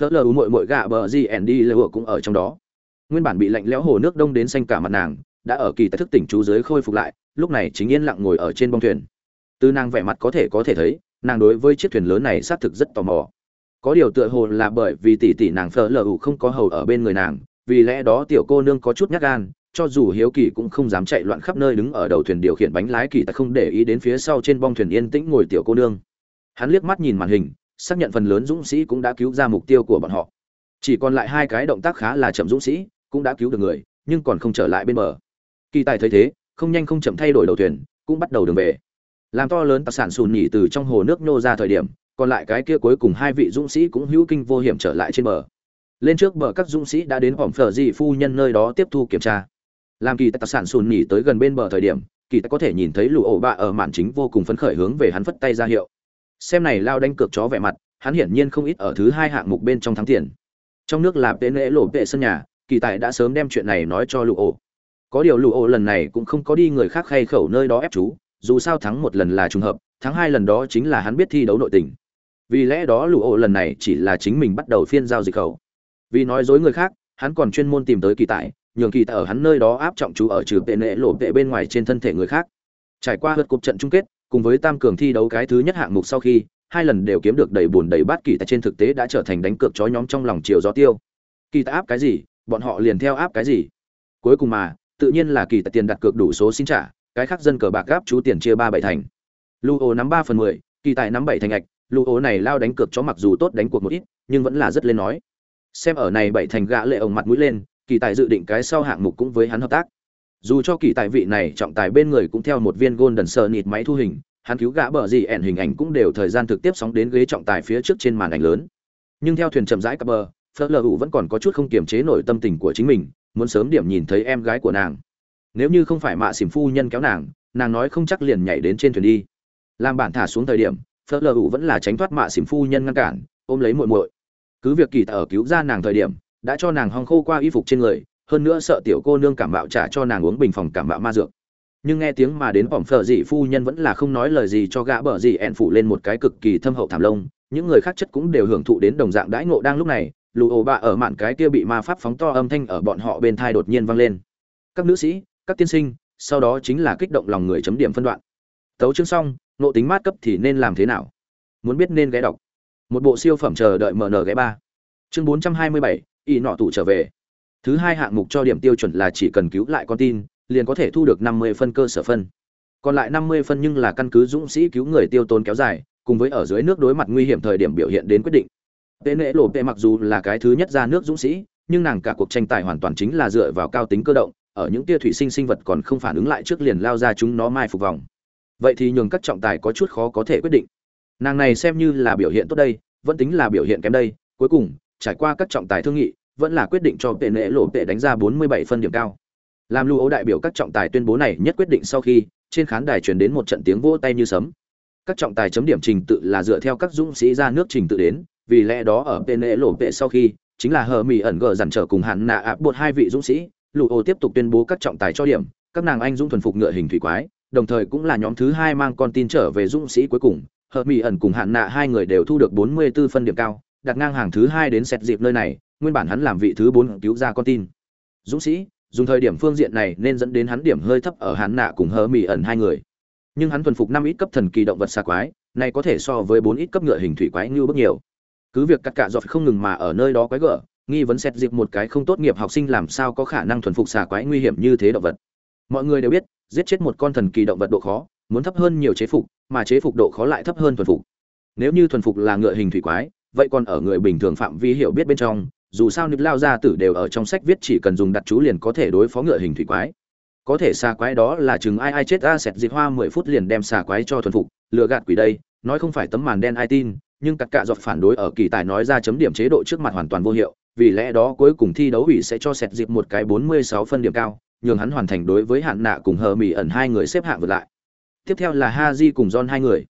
Phớt lờ mội mội gạ bờ gì ẻn đi cũng ở trong đó. Nguyên bản bị lạnh lẽo hồ nước đông đến xanh cả mặt nàng, đã ở kỳ tại thức tỉnh chú giới khôi phục lại, lúc này chính yên lặng ngồi ở trên bông thuyền. Từ nàng vẻ mặt có thể có thể thấy, nàng đối với chiếc thuyền lớn này xác thực rất tò mò. Có điều tựa hồ là bởi vì tỷ tỷ nàng phở lờ không có hầu ở bên người nàng, vì lẽ đó tiểu cô nương có chút nhát gan cho dù hiếu kỳ cũng không dám chạy loạn khắp nơi đứng ở đầu thuyền điều khiển bánh lái kỳ tài không để ý đến phía sau trên bong thuyền yên tĩnh ngồi tiểu cô nương. Hắn liếc mắt nhìn màn hình, xác nhận phần lớn dũng sĩ cũng đã cứu ra mục tiêu của bọn họ. Chỉ còn lại hai cái động tác khá là chậm dũng sĩ, cũng đã cứu được người, nhưng còn không trở lại bên bờ. Kỳ tài thấy thế, không nhanh không chậm thay đổi đầu thuyền, cũng bắt đầu đường về. Làm to lớn tài sản sùn nhỉ từ trong hồ nước nô ra thời điểm, còn lại cái kia cuối cùng hai vị dũng sĩ cũng hữu kinh vô hiểm trở lại trên bờ. Lên trước bờ các dũng sĩ đã đến hỏng phở dị phu nhân nơi đó tiếp thu kiểm tra làm kỳ tài sản sùn nhỉ tới gần bên bờ thời điểm, kỳ tài có thể nhìn thấy lũ ổ bạ ở màn chính vô cùng phấn khởi hướng về hắn phất tay ra hiệu. Xem này lao đánh cược chó vẻ mặt, hắn hiển nhiên không ít ở thứ hai hạng mục bên trong thắng tiền. Trong nước là tên lễ lộ vệ sân nhà, kỳ tài đã sớm đem chuyện này nói cho lụ ổ. Có điều lụ ổ lần này cũng không có đi người khác khay khẩu nơi đó ép chú, dù sao thắng một lần là trùng hợp, thắng hai lần đó chính là hắn biết thi đấu nội tình. Vì lẽ đó lụ ổ lần này chỉ là chính mình bắt đầu phiên giao dịch khẩu. Vì nói dối người khác, hắn còn chuyên môn tìm tới kỳ tài nhường kỳ tài ở hắn nơi đó áp trọng chú ở trừ tệ nệ lộ tệ bên ngoài trên thân thể người khác. Trải qua hớt cục trận chung kết, cùng với tam cường thi đấu cái thứ nhất hạng mục sau khi, hai lần đều kiếm được đầy buồn đầy bát kỳ tại trên thực tế đã trở thành đánh cược chó nhóm trong lòng chiều gió tiêu. Kỳ tại áp cái gì, bọn họ liền theo áp cái gì. Cuối cùng mà, tự nhiên là kỳ tại tiền đặt cược đủ số xin trả, cái khác dân cờ bạc gáp chú tiền chia ba bảy thành. Lưu ô nắm ba phần mười, kỳ tại nắm bảy thành ạch lưu ố này lao đánh cược chó mặc dù tốt đánh cuộc một ít, nhưng vẫn là rất lên nói. Xem ở này bảy thành gã lệ ổng mặt mũi lên kỳ tài dự định cái sau hạng mục cũng với hắn hợp tác. Dù cho kỳ tài vị này trọng tài bên người cũng theo một viên golden sờ nịt máy thu hình, hắn cứu gã bờ gì ẻn hình ảnh cũng đều thời gian thực tiếp sóng đến ghế trọng tài phía trước trên màn ảnh lớn. Nhưng theo thuyền chậm rãi cập bờ, phớt lờ vẫn còn có chút không kiềm chế nổi tâm tình của chính mình, muốn sớm điểm nhìn thấy em gái của nàng. Nếu như không phải mạ xỉm phu nhân kéo nàng nàng nói không chắc liền nhảy đến trên thuyền đi. Làm bản thả xuống thời điểm, phớt lờ vẫn là tránh thoát mạ xỉm phu nhân ngăn cản, ôm lấy muội muội. Cứ việc kỳ ở cứu ra nàng thời điểm đã cho nàng hong khô qua y phục trên người, hơn nữa sợ tiểu cô nương cảm mạo trả cho nàng uống bình phòng cảm mạo ma dược. Nhưng nghe tiếng mà đến ỏm phở dị phu nhân vẫn là không nói lời gì cho gã bở dị ẹn phủ lên một cái cực kỳ thâm hậu thảm lông. Những người khác chất cũng đều hưởng thụ đến đồng dạng đãi ngộ đang lúc này, lù ổ bạ ở mạn cái kia bị ma pháp phóng to âm thanh ở bọn họ bên thai đột nhiên vang lên. Các nữ sĩ, các tiên sinh, sau đó chính là kích động lòng người chấm điểm phân đoạn. Tấu chương xong, nộ tính mát cấp thì nên làm thế nào? Muốn biết nên ghé đọc. Một bộ siêu phẩm chờ đợi mn ghé ba. Chương bốn trăm hai mươi bảy y nọ tụ trở về thứ hai hạng mục cho điểm tiêu chuẩn là chỉ cần cứu lại con tin liền có thể thu được năm mươi phân cơ sở phân còn lại năm mươi phân nhưng là căn cứ dũng sĩ cứu người tiêu tốn kéo dài cùng với ở dưới nước đối mặt nguy hiểm thời điểm biểu hiện đến quyết định Tế nễ lộ tệ mặc dù là cái thứ nhất ra nước dũng sĩ, nhưng nàng cả cuộc tranh tài hoàn toàn chính là dựa vào cao tính cơ động, ở những tia thủy sinh sinh vật còn không phản ứng lại trước liền lao ra chúng nó mai phục vòng. Vậy thì nhường các trọng tài có chút khó có thể quyết định. Nàng này xem như là biểu hiện tốt đây, vẫn tính là biểu hiện kém đây, cuối cùng, trải qua các trọng tài thương nghị, vẫn là quyết định cho tệ nệ lộ tệ đánh ra 47 phân điểm cao. Làm lưu ấu đại biểu các trọng tài tuyên bố này nhất quyết định sau khi, trên khán đài truyền đến một trận tiếng vỗ tay như sấm. Các trọng tài chấm điểm trình tự là dựa theo các dũng sĩ ra nước trình tự đến, vì lẽ đó ở tên lễ lộ tệ sau khi chính là hờ mì ẩn gờ dằn trở cùng hắn nạ áp bột hai vị dũng sĩ lưu ấu tiếp tục tuyên bố các trọng tài cho điểm các nàng anh dũng thuần phục ngựa hình thủy quái đồng thời cũng là nhóm thứ hai mang con tin trở về dũng sĩ cuối cùng hờ mỹ ẩn cùng hạn nạ hai người đều thu được 44 phân điểm cao đặt ngang hàng thứ hai đến xét dịp nơi này, nguyên bản hắn làm vị thứ bốn cứu ra con tin. Dũng sĩ, dùng thời điểm phương diện này nên dẫn đến hắn điểm hơi thấp ở hắn nạ cùng hờ mỹ ẩn hai người. Nhưng hắn thuần phục năm ít cấp thần kỳ động vật xa quái, này có thể so với bốn ít cấp ngựa hình thủy quái như bước nhiều. Cứ việc cắt cả giọt không ngừng mà ở nơi đó quái gở, nghi vấn xét dịp một cái không tốt nghiệp học sinh làm sao có khả năng thuần phục xà quái nguy hiểm như thế động vật. Mọi người đều biết, giết chết một con thần kỳ động vật độ khó, muốn thấp hơn nhiều chế phục, mà chế phục độ khó lại thấp hơn thuần phục. Nếu như thuần phục là ngựa hình thủy quái vậy còn ở người bình thường phạm vi hiểu biết bên trong, dù sao nịp lao gia tử đều ở trong sách viết chỉ cần dùng đặt chú liền có thể đối phó ngựa hình thủy quái. Có thể xà quái đó là chừng ai ai chết a sẹt dịp hoa mười phút liền đem xà quái cho thuần phục, lừa gạt quỷ đây, nói không phải tấm màn đen ai tin, nhưng cắt cạ dọc phản đối ở kỳ tài nói ra chấm điểm chế độ trước mặt hoàn toàn vô hiệu, vì lẽ đó cuối cùng thi đấu ủy sẽ cho sẹt dịp một cái 46 phân điểm cao, nhường hắn hoàn thành đối với hạn nạ cùng hờ mỹ ẩn hai người xếp hạng vượt lại. Tiếp theo là ha di cùng john hai người.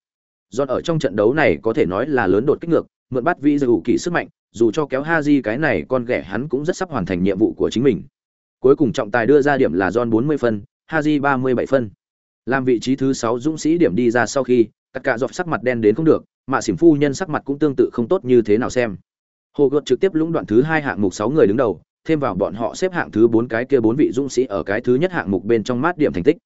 John ở trong trận đấu này có thể nói là lớn đột kích ngược mượn bắt vị dù kỳ sức mạnh, dù cho kéo ha di cái này con ghẻ hắn cũng rất sắp hoàn thành nhiệm vụ của chính mình. Cuối cùng trọng tài đưa ra điểm là john 40 phân ha di 37 phân. Làm vị trí thứ 6 dũng sĩ điểm đi ra sau khi tất cả dọc sắc mặt đen đến không được, mà xỉm phu nhân sắc mặt cũng tương tự không tốt như thế nào xem. Hồ gợt trực tiếp lũng đoạn thứ hai hạng mục sáu người đứng đầu, thêm vào bọn họ xếp hạng thứ bốn cái kia bốn vị dũng sĩ ở cái thứ nhất hạng mục bên trong mát điểm thành tích.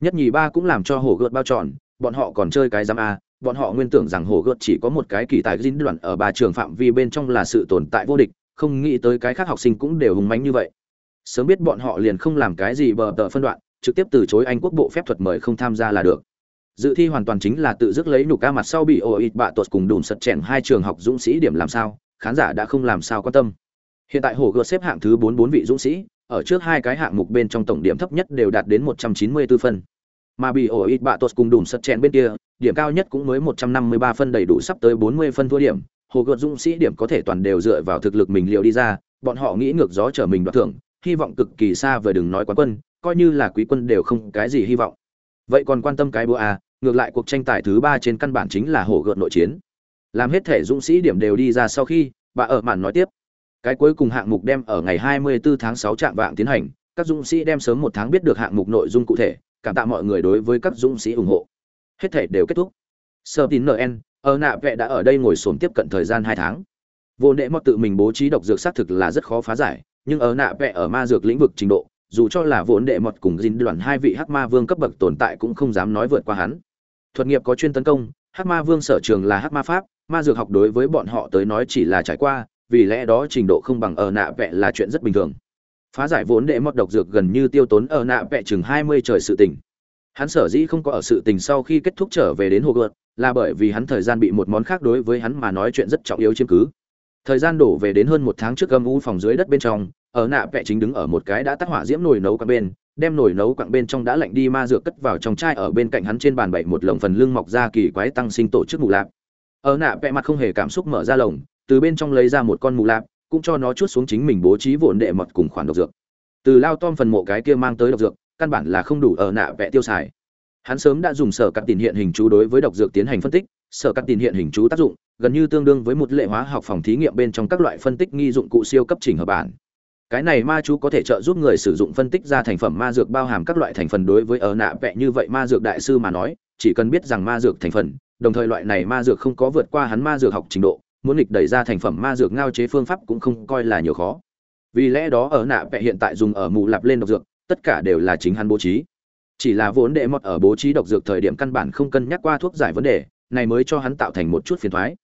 Nhất nhì ba cũng làm cho hồ gợt bao tròn bọn họ còn chơi cái giam a bọn họ nguyên tưởng rằng hồ gợt chỉ có một cái kỳ tài dính đoạn ở ba trường phạm vi bên trong là sự tồn tại vô địch, không nghĩ tới cái khác học sinh cũng đều hùng mánh như vậy. Sớm biết bọn họ liền không làm cái gì bờ tờ phân đoạn, trực tiếp từ chối anh quốc bộ phép thuật mời không tham gia là được. Dự thi hoàn toàn chính là tự dứt lấy nụ ca mặt sau bị ổ ít bạ tuột cùng đùm sật chèn hai trường học dũng sĩ điểm làm sao, khán giả đã không làm sao quan tâm. Hiện tại hồ gợt xếp hạng thứ bốn bốn vị dũng sĩ, ở trước hai cái hạng mục bên trong tổng điểm thấp nhất đều đạt đến một trăm chín mươi 194 phân mà bị ổ ít bạ tuột cùng đùm sật chèn bên kia, điểm cao nhất cũng mới một trăm năm mươi ba phân đầy đủ sắp tới bốn mươi phân thua điểm. Hồ gợt dũng sĩ điểm có thể toàn đều dựa vào thực lực mình liệu đi ra, bọn họ nghĩ ngược gió trở mình đoạt thưởng, hy vọng cực kỳ xa vời đừng nói quán quân, coi như là quý quân đều không cái gì hy vọng. Vậy còn quan tâm cái búa à ngược lại cuộc tranh tài thứ ba trên căn bản chính là hổ gợt nội chiến. Làm hết thể dũng sĩ điểm đều đi ra sau khi, bà ở màn nói tiếp. Cái cuối cùng hạng mục đem ở ngày 24 tháng 6 trạm vạng tiến hành, các dũng sĩ đem sớm một tháng biết được hạng mục nội dung cụ thể cảm tạ mọi người đối với các dũng sĩ ủng hộ. Hết thể đều kết thúc. Sơ tín nn ở nạ vệ đã ở đây ngồi xổm tiếp cận thời gian hai tháng. Vô nệ mọt tự mình bố trí độc dược xác thực là rất khó phá giải, nhưng ở nạ vệ ở ma dược lĩnh vực trình độ, dù cho là vốn đệ mọt cùng dinh đoàn hai vị hắc ma vương cấp bậc tồn tại cũng không dám nói vượt qua hắn. Thuật nghiệp có chuyên tấn công, hắc ma vương sở trường là hắc ma pháp, ma dược học đối với bọn họ tới nói chỉ là trải qua, vì lẽ đó trình độ không bằng ở nạ vẹ là chuyện rất bình thường phá giải vốn đệ mọt độc dược gần như tiêu tốn ở nạ vẹ chừng hai mươi trời sự tình. Hắn sở dĩ không có ở sự tình sau khi kết thúc trở về đến hồ gợt là bởi vì hắn thời gian bị một món khác đối với hắn mà nói chuyện rất trọng yếu chiếm cứ. Thời gian đổ về đến hơn một tháng trước gâm u phòng dưới đất bên trong, ở nạ vẹ chính đứng ở một cái đã tắt hỏa diễm nồi nấu qua bên, đem nồi nấu quặng bên trong đã lạnh đi ma dược cất vào trong chai ở bên cạnh hắn trên bàn bậy một lồng phần lưng mọc ra kỳ quái tăng sinh tổ chức mù lạp. Ở nạ vẹ mặt không hề cảm xúc mở ra lồng, từ bên trong lấy ra một con mù lạp cũng cho nó chút xuống chính mình bố trí vụn đệ mật cùng khoản độc dược. Từ lao tom phần mộ cái kia mang tới độc dược, căn bản là không đủ ở nạ vẽ tiêu xài. Hắn sớm đã dùng sở cắt tiền hiện hình chú đối với độc dược tiến hành phân tích, sở cắt tiền hiện hình chú tác dụng, gần như tương đương với một lệ hóa học phòng thí nghiệm bên trong các loại phân tích nghi dụng cụ siêu cấp trình hợp bản. Cái này ma chú có thể trợ giúp người sử dụng phân tích ra thành phẩm ma dược bao hàm các loại thành phần đối với ở nạ vẽ như vậy ma dược đại sư mà nói, chỉ cần biết rằng ma dược thành phần, đồng thời loại này ma dược không có vượt qua hắn ma dược học trình độ muốn nghịch đẩy ra thành phẩm ma dược ngao chế phương pháp cũng không coi là nhiều khó. Vì lẽ đó ở nạ vẽ hiện tại dùng ở mù lạp lên độc dược, tất cả đều là chính hắn bố trí. Chỉ là vốn đệ mọt ở bố trí độc dược thời điểm căn bản không cân nhắc qua thuốc giải vấn đề, này mới cho hắn tạo thành một chút phiền thoái.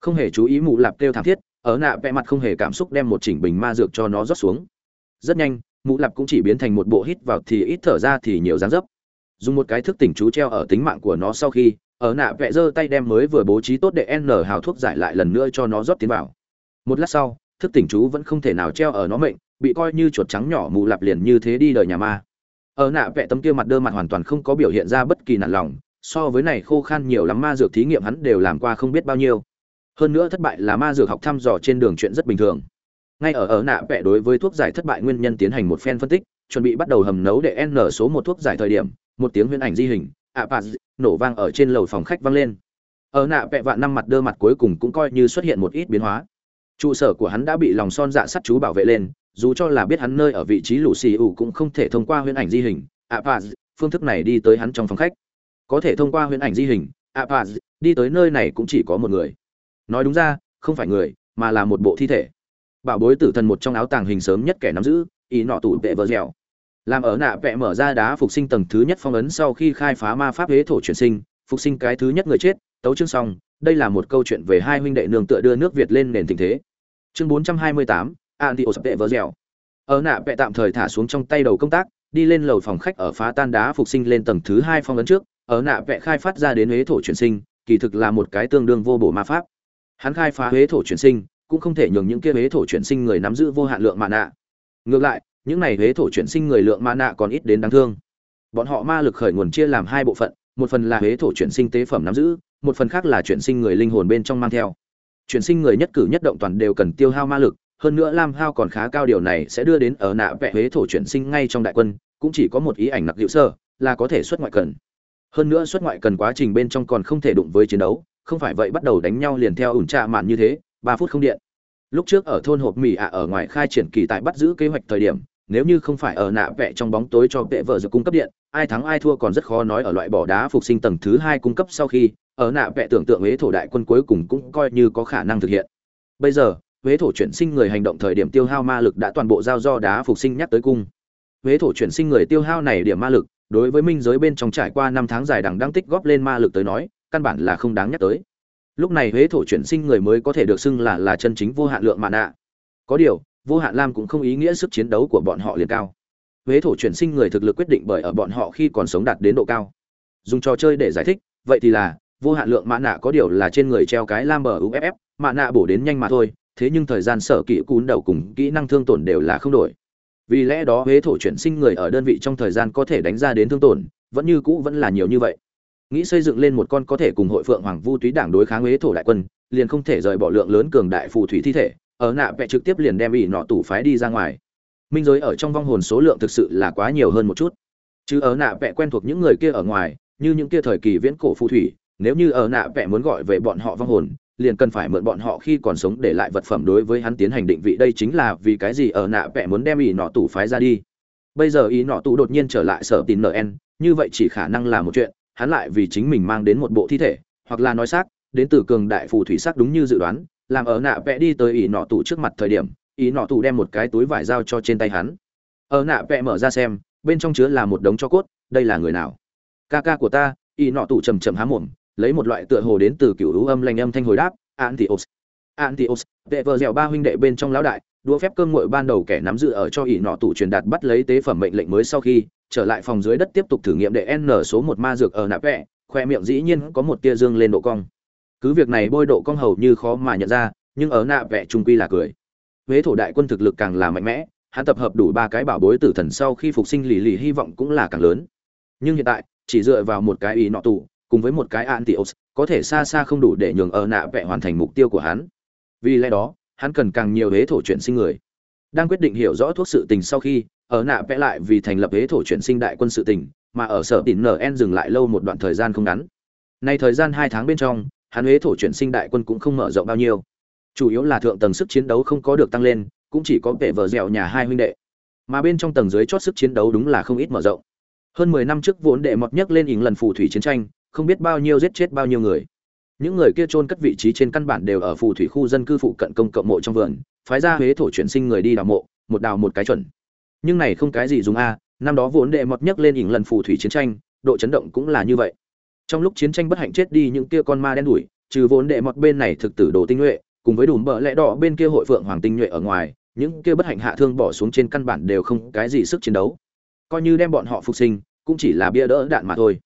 Không hề chú ý mù lạp kêu thảm thiết, ở nạ vẽ mặt không hề cảm xúc đem một chỉnh bình ma dược cho nó rót xuống. Rất nhanh, mù lạp cũng chỉ biến thành một bộ hít vào thì ít thở ra thì nhiều dáng dấp. Dùng một cái thức tỉnh chú treo ở tính mạng của nó sau khi ở nạ vẽ giơ tay đem mới vừa bố trí tốt để n hào thuốc giải lại lần nữa cho nó rót tiến vào. Một lát sau, thức tỉnh chú vẫn không thể nào treo ở nó mệnh, bị coi như chuột trắng nhỏ mù lạp liền như thế đi đời nhà ma. Ở nạ vẽ tấm kia mặt đơ mặt hoàn toàn không có biểu hiện ra bất kỳ nản lòng, so với này khô khan nhiều lắm ma dược thí nghiệm hắn đều làm qua không biết bao nhiêu. Hơn nữa thất bại là ma dược học thăm dò trên đường chuyện rất bình thường. Ngay ở ở nạ vẽ đối với thuốc giải thất bại nguyên nhân tiến hành một phen phân tích, chuẩn bị bắt đầu hầm nấu để n số một thuốc giải thời điểm, một tiếng huyễn ảnh di hình ạ bà nổ vang ở trên lầu phòng khách vang lên. Ở nạ vẹ vạn năm mặt đơ mặt cuối cùng cũng coi như xuất hiện một ít biến hóa. Trụ sở của hắn đã bị lòng son dạ sắt chú bảo vệ lên, dù cho là biết hắn nơi ở vị trí lũ xì ủ cũng không thể thông qua huyễn ảnh di hình. Ạ bà phương thức này đi tới hắn trong phòng khách. Có thể thông qua huyễn ảnh di hình, ạ bà đi tới nơi này cũng chỉ có một người. Nói đúng ra, không phải người, mà là một bộ thi thể. Bảo bối tử thần một trong áo tàng hình sớm nhất kẻ nắm giữ ý nọ tủ vệ vợ dẻo làm ở nạ vẽ mở ra đá phục sinh tầng thứ nhất phong ấn sau khi khai phá ma pháp huế thổ chuyển sinh, phục sinh cái thứ nhất người chết, tấu chương xong, đây là một câu chuyện về hai huynh đệ nương tựa đưa nước việt lên nền tình thế. Chương bốn trăm hai mươi tám anti sập vỡ dẻo. Ở nạ vẽ tạm thời thả xuống trong tay đầu công tác, đi lên lầu phòng khách ở phá tan đá phục sinh lên tầng thứ hai phong ấn trước, ở nạ vẽ khai phát ra đến huế thổ chuyển sinh, kỳ thực là một cái tương đương vô bổ ma pháp. Hắn khai phá huế thổ chuyển sinh, cũng không thể nhường những kia huế thổ chuyển sinh người nắm giữ vô hạn lượng mạ nạ ngược lại những này huế thổ chuyển sinh người lượng ma nạ còn ít đến đáng thương. Bọn họ ma lực khởi nguồn chia làm hai bộ phận, một phần là huế thổ chuyển sinh tế phẩm nắm giữ, một phần khác là chuyển sinh người linh hồn bên trong mang theo. Chuyển sinh người nhất cử nhất động toàn đều cần tiêu hao ma lực, hơn nữa lam hao còn khá cao, điều này sẽ đưa đến ở nạ vẽ huế thổ chuyển sinh ngay trong đại quân, cũng chỉ có một ý ảnh nặc hữu sơ, là có thể xuất ngoại cần. Hơn nữa xuất ngoại cần quá trình bên trong còn không thể đụng với chiến đấu, không phải vậy bắt đầu đánh nhau liền theo ủn trạ mạn như thế, ba phút không điện. Lúc trước ở thôn hộp mì ạ ở ngoài khai triển kỳ tại bắt giữ kế hoạch thời điểm nếu như không phải ở nạ vẽ trong bóng tối cho vệ vợ giật cung cấp điện, ai thắng ai thua còn rất khó nói ở loại bỏ đá phục sinh tầng thứ hai cung cấp sau khi, ở nạ vẽ tưởng tượng huế thổ đại quân cuối cùng cũng coi như có khả năng thực hiện. Bây giờ, huế thổ chuyển sinh người hành động thời điểm tiêu hao ma lực đã toàn bộ giao do đá phục sinh nhắc tới cung. Huế thổ chuyển sinh người tiêu hao này điểm ma lực, đối với minh giới bên trong trải qua năm tháng dài đằng đang tích góp lên ma lực tới nói, căn bản là không đáng nhắc tới. Lúc này huế thổ chuyển sinh người mới có thể được xưng là là chân chính vô hạn lượng mạ nạ có điều vô hạn lam cũng không ý nghĩa sức chiến đấu của bọn họ liền cao. Huế thổ chuyển sinh người thực lực quyết định bởi ở bọn họ khi còn sống đạt đến độ cao. Dùng trò chơi để giải thích, vậy thì là, vô hạn lượng mã nạ có điều là trên người treo cái lam bờ uff mã nạ bổ đến nhanh mà thôi, thế nhưng thời gian sở kỹ cún đầu cùng kỹ năng thương tổn đều là không đổi. Vì lẽ đó huế thổ chuyển sinh người ở đơn vị trong thời gian có thể đánh ra đến thương tổn, vẫn như cũ vẫn là nhiều như vậy. Nghĩ xây dựng lên một con có thể cùng hội phượng hoàng vu túy đảng đối kháng huế thổ đại quân, liền không thể rời bỏ lượng lớn cường đại phù thủy thi thể ở nạ vẽ trực tiếp liền đem ỷ nọ tủ phái đi ra ngoài. Minh giới ở trong vong hồn số lượng thực sự là quá nhiều hơn một chút. Chứ ở nạ vẽ quen thuộc những người kia ở ngoài, như những kia thời kỳ viễn cổ phù thủy, nếu như ở nạ vẽ muốn gọi về bọn họ vong hồn, liền cần phải mượn bọn họ khi còn sống để lại vật phẩm đối với hắn tiến hành định vị. Đây chính là vì cái gì ở nạ vẽ muốn đem ỷ nọ tủ phái ra đi. Bây giờ ý nọ tủ đột nhiên trở lại sở tín nn như vậy chỉ khả năng là một chuyện, hắn lại vì chính mình mang đến một bộ thi thể, hoặc là nói xác, đến từ cường đại phù thủy xác đúng như dự đoán làm ở nạ vẽ đi tới ý nọ tủ trước mặt thời điểm ý nọ tủ đem một cái túi vải dao cho trên tay hắn. Ở nạ vẽ mở ra xem, bên trong chứa là một đống cho cốt, đây là người nào? Ca ca của ta ý nọ tủ chầm chậm há mồm, lấy một loại tựa hồ đến từ cựu lũ âm lanh âm thanh hồi đáp, antios antios, vệ vợ dẻo ba huynh đệ bên trong lão đại đua phép cơm nguội ban đầu kẻ nắm giữ ở cho ỷ nọ tủ truyền đạt bắt lấy tế phẩm mệnh lệnh mới sau khi, trở lại phòng dưới đất tiếp tục thử nghiệm đệ n số một ma dược ở nạ vẽ, khoe miệng dĩ nhiên có một tia dương lên độ cong cứ việc này bôi độ cong hầu như khó mà nhận ra nhưng ở nạ vẽ trung quy là cười. Huế thổ đại quân thực lực càng là mạnh mẽ hắn tập hợp đủ ba cái bảo bối tử thần sau khi phục sinh lì lì hy vọng cũng là càng lớn. Nhưng hiện tại chỉ dựa vào một cái ý nọ tụ, cùng với một cái antios có thể xa xa không đủ để nhường ở nạ vẽ hoàn thành mục tiêu của hắn. Vì lẽ đó hắn cần càng nhiều huế thổ chuyển sinh người. Đang quyết định hiểu rõ thuốc sự tình sau khi ở nạ vẽ lại vì thành lập huế thổ chuyển sinh đại quân sự tình mà ở sở tỉn nn dừng lại lâu một đoạn thời gian không ngắn. Nay thời gian hai tháng bên trong hắn Huế thổ chuyển sinh đại quân cũng không mở rộng bao nhiêu. Chủ yếu là thượng tầng sức chiến đấu không có được tăng lên, cũng chỉ có vẻ vờ dẻo nhà hai huynh đệ. Mà bên trong tầng dưới chót sức chiến đấu đúng là không ít mở rộng. Hơn mười năm trước vốn đệ mọt nhất lên ỉng lần phù thủy chiến tranh, không biết bao nhiêu giết chết bao nhiêu người. Những người kia chôn cất vị trí trên căn bản đều ở phù thủy khu dân cư phụ cận công cộng mộ trong vườn, phái ra huế thổ chuyển sinh người đi đào mộ, một đào một cái chuẩn. Nhưng này không cái gì dùng a, năm đó vốn đệ mọt nhất lên ỉng lần phù thủy chiến tranh, độ chấn động cũng là như vậy trong lúc chiến tranh bất hạnh chết đi những kia con ma đen đuổi trừ vốn đệ mọt bên này thực tử đồ tinh nhuệ, cùng với đủ bờ lẽ đỏ bên kia hội phượng hoàng tinh nhuệ ở ngoài, những kia bất hạnh hạ thương bỏ xuống trên căn bản đều không cái gì sức chiến đấu. Coi như đem bọn họ phục sinh, cũng chỉ là bia đỡ đạn mà thôi.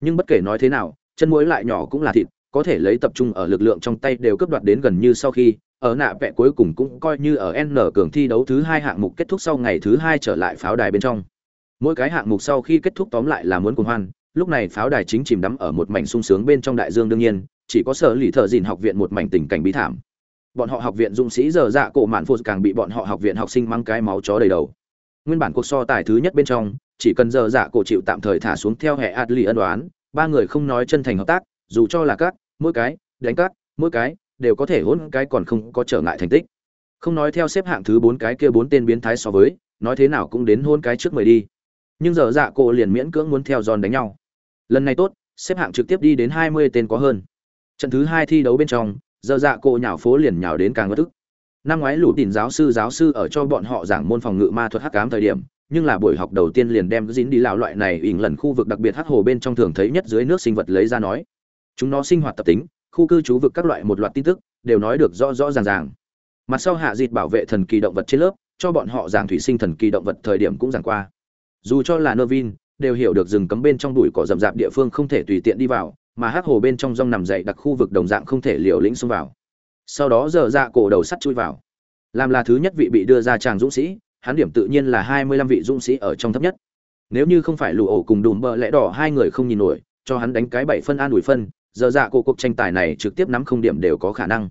Nhưng bất kể nói thế nào, chân muối lại nhỏ cũng là thịt, có thể lấy tập trung ở lực lượng trong tay đều cướp đoạt đến gần như sau khi, ở nạ vẽ cuối cùng cũng coi như ở n cường thi đấu thứ hai hạng mục kết thúc sau ngày thứ hai trở lại pháo đài bên trong. Mỗi cái hạng mục sau khi kết thúc tóm lại là muốn cùng hoan lúc này pháo đài chính chìm đắm ở một mảnh sung sướng bên trong đại dương đương nhiên, chỉ có sở lì thợ dìn học viện một mảnh tình cảnh bí thảm. Bọn họ học viện dũng sĩ giờ dạ cổ mạn phô càng bị bọn họ học viện học sinh mang cái máu chó đầy đầu. Nguyên bản cuộc so tài thứ nhất bên trong, chỉ cần giờ dạ cổ chịu tạm thời thả xuống theo hệ adli ân đoán, ba người không nói chân thành hợp tác, dù cho là các mỗi cái, đánh cắt, mỗi cái, đều có thể hỗn cái còn không có trở ngại thành tích. Không nói theo xếp hạng thứ bốn cái kia bốn tên biến thái so với, nói thế nào cũng đến hôn cái trước mười đi. Nhưng giờ dạ cổ liền miễn cưỡng muốn theo giòn đánh nhau lần này tốt, xếp hạng trực tiếp đi đến hai mươi tên có hơn. Trận thứ hai thi đấu bên trong, giờ dạ cộ nhảo phố liền nhào đến càng ngất tức năm ngoái lũ tìm giáo sư giáo sư ở cho bọn họ giảng môn phòng ngự ma thuật hắc cám thời điểm, nhưng là buổi học đầu tiên liền đem dính đi lão loại này ỉn lần khu vực đặc biệt hắc hồ bên trong thường thấy nhất dưới nước sinh vật lấy ra nói. Chúng nó sinh hoạt tập tính, khu cư trú vực các loại một loạt tin tức, đều nói được rõ rõ ràng ràng. Mặt sau hạ dịt bảo vệ thần kỳ động vật trên lớp, cho bọn họ giảng thủy sinh thần kỳ động vật thời điểm cũng giảng qua. Dù cho là nơ vin đều hiểu được rừng cấm bên trong bụi cỏ rậm rạp địa phương không thể tùy tiện đi vào, mà hắc hồ bên trong rong nằm dậy đặc khu vực đồng dạng không thể liều lĩnh xông vào. Sau đó giờ dạ cổ đầu sắt chui vào. Làm là thứ nhất vị bị đưa ra tràng dũng sĩ, hắn điểm tự nhiên là hai mươi lăm vị dũng sĩ ở trong thấp nhất. Nếu như không phải lù ổ cùng đùm bờ lẽ đỏ hai người không nhìn nổi, cho hắn đánh cái bảy phân an ủi phân, giờ dạ cổ cuộc tranh tài này trực tiếp nắm không điểm đều có khả năng.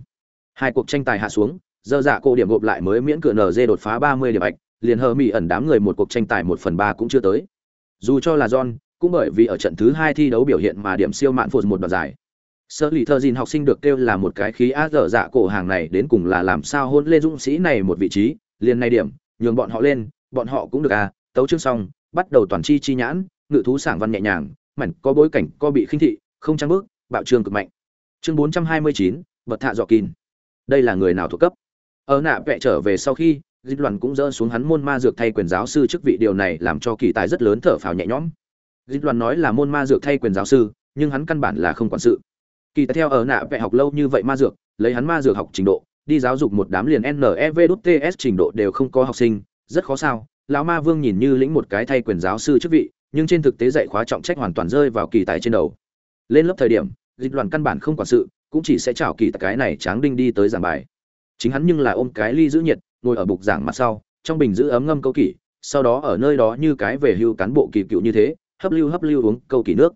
Hai cuộc tranh tài hạ xuống, giờ dạ cổ điểm gộp lại mới miễn cửa nz đột phá ba mươi điểm ạch liền hờ mỹ ẩn đám người một cuộc tranh tài một phần ba cũng chưa tới dù cho là john, cũng bởi vì ở trận thứ hai thi đấu biểu hiện mà điểm siêu mạn phụt một đoạn giải. Sơ lì thơ dìn học sinh được kêu là một cái khí á dở dạ cổ hàng này đến cùng là làm sao hôn lên dũng sĩ này một vị trí, liền này điểm, nhường bọn họ lên, bọn họ cũng được à tấu chương xong, bắt đầu toàn chi chi nhãn, ngự thú sảng văn nhẹ nhàng, mảnh có bối cảnh, có bị khinh thị, không trang bước, bạo trương cực mạnh. Chương bốn trăm hai mươi chín, bật thạ dọ kín đây là người nào thuộc cấp? Ở nạ vẽ trở về sau khi dịch loạn cũng dỡ xuống hắn môn ma dược thay quyền giáo sư chức vị, điều này làm cho kỳ tài rất lớn thở phào nhẹ nhõm. Dịch loạn nói là môn ma dược thay quyền giáo sư, nhưng hắn căn bản là không quản sự. Kỳ tài theo ở nạ vẽ học lâu như vậy ma dược, lấy hắn ma dược học trình độ, đi giáo dục một đám liền nevts trình độ đều không có học sinh, rất khó sao. Lão ma vương nhìn như lĩnh một cái thay quyền giáo sư chức vị, nhưng trên thực tế dạy khóa trọng trách hoàn toàn rơi vào kỳ tài trên đầu. Lên lớp thời điểm, dịch loạn căn bản không quản sự, cũng chỉ sẽ chào kỳ tài cái này tráng đinh đi tới giảng bài. Chính hắn nhưng là ôm cái ly giữ nhiệt ngồi ở bục giảng mặt sau, trong bình giữ ấm ngâm câu kỷ, sau đó ở nơi đó như cái về hưu cán bộ kỳ cựu như thế, hấp lưu hấp lưu uống câu kỷ nước.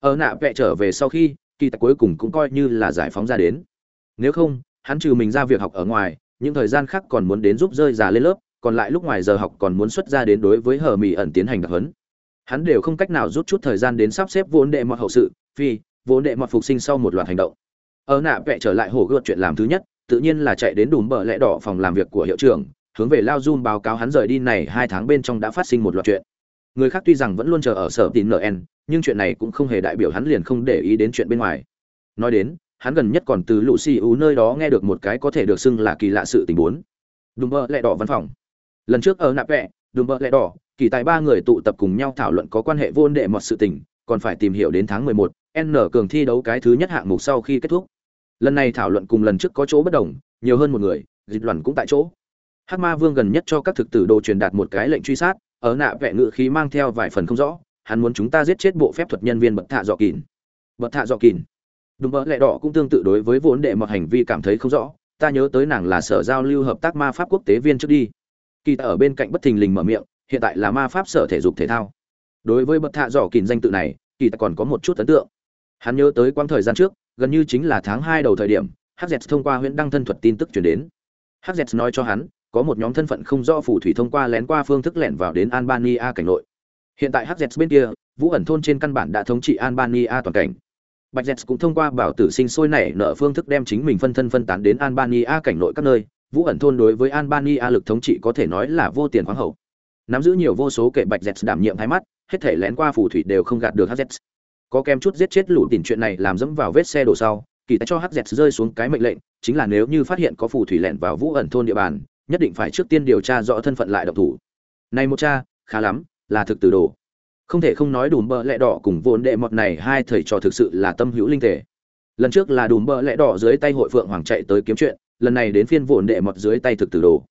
Ở nạ vẽ trở về sau khi, kỳ tài cuối cùng cũng coi như là giải phóng ra đến. Nếu không, hắn trừ mình ra việc học ở ngoài, những thời gian khác còn muốn đến giúp rơi già lên lớp, còn lại lúc ngoài giờ học còn muốn xuất ra đến đối với hờ mỹ ẩn tiến hành đặc huấn. Hắn đều không cách nào rút chút thời gian đến sắp xếp vốn đệ mọt hậu sự, phi, vốn đệ mọt phục sinh sau một loạt hành động. Ở nạ vẽ trở lại hồ gợt chuyện làm thứ nhất tự nhiên là chạy đến đùm bờ lẽ đỏ phòng làm việc của hiệu trưởng, hướng về lao zoom báo cáo hắn rời đi này hai tháng bên trong đã phát sinh một loạt chuyện. Người khác tuy rằng vẫn luôn chờ ở sở tín ln nhưng chuyện này cũng không hề đại biểu hắn liền không để ý đến chuyện bên ngoài. Nói đến, hắn gần nhất còn từ lũ xì ú nơi đó nghe được một cái có thể được xưng là kỳ lạ sự tình bốn. Đùm bơ lẹ đỏ văn phòng. Lần trước ở nạp vẹ, đùm bơ lẹ đỏ, kỳ tài ba người tụ tập cùng nhau thảo luận có quan hệ vô đệ một sự tình, còn phải tìm hiểu đến tháng mười một, n cường thi đấu cái thứ nhất hạng mục sau khi kết thúc lần này thảo luận cùng lần trước có chỗ bất đồng, nhiều hơn một người, dịch loạn cũng tại chỗ. Hắc ma vương gần nhất cho các thực tử đồ truyền đạt một cái lệnh truy sát, ở nạ vẽ ngự khí mang theo vài phần không rõ, hắn muốn chúng ta giết chết bộ phép thuật nhân viên bậc thạ dọ kín bậc thạ dọ kín đúng bỡ lẹ đỏ cũng tương tự đối với vốn đệ một hành vi cảm thấy không rõ, ta nhớ tới nàng là sở giao lưu hợp tác ma pháp quốc tế viên trước đi. Kỳ ta ở bên cạnh bất thình lình mở miệng, hiện tại là ma pháp sở thể dục thể thao. Đối với bậc thạ dọ kín danh tự này, kỳ ta còn có một chút ấn tượng. Hắn nhớ tới quãng thời gian trước gần như chính là tháng hai đầu thời điểm hz thông qua huyện đăng thân thuật tin tức truyền đến. Hz nói cho hắn, có một nhóm thân phận không rõ phù thủy thông qua lén qua phương thức lẻn vào đến albania cảnh nội. Hiện tại hz bên kia, vũ ẩn thôn trên căn bản đã thống trị albania toàn cảnh. Bạch Dẹt cũng thông qua bảo tử sinh sôi nảy nở phương thức đem chính mình phân thân phân tán đến albania cảnh nội các nơi. Vũ ẩn thôn đối với albania lực thống trị có thể nói là vô tiền khoáng hậu. Nắm giữ nhiều vô số kệ bạch Dẹt đảm nhiệm hai mắt, hết thể lén qua phù thủy đều không gạt được hz có kem chút giết chết lũ tìm chuyện này làm dẫm vào vết xe đổ sau, kỳ tài cho hz rơi xuống cái mệnh lệnh, chính là nếu như phát hiện có phù thủy lẻn vào vũ ẩn thôn địa bàn, nhất định phải trước tiên điều tra rõ thân phận lại độc thủ. Này một cha, khá lắm, là thực từ đồ. Không thể không nói đùm bợ lẹ đỏ cùng vốn đệ mọt này hai thầy trò thực sự là tâm hữu linh thể lần trước là đùm bợ lẹ đỏ dưới tay hội phượng hoàng chạy tới kiếm chuyện, lần này đến phiên vốn đệ mọt dưới tay thực từ đồ.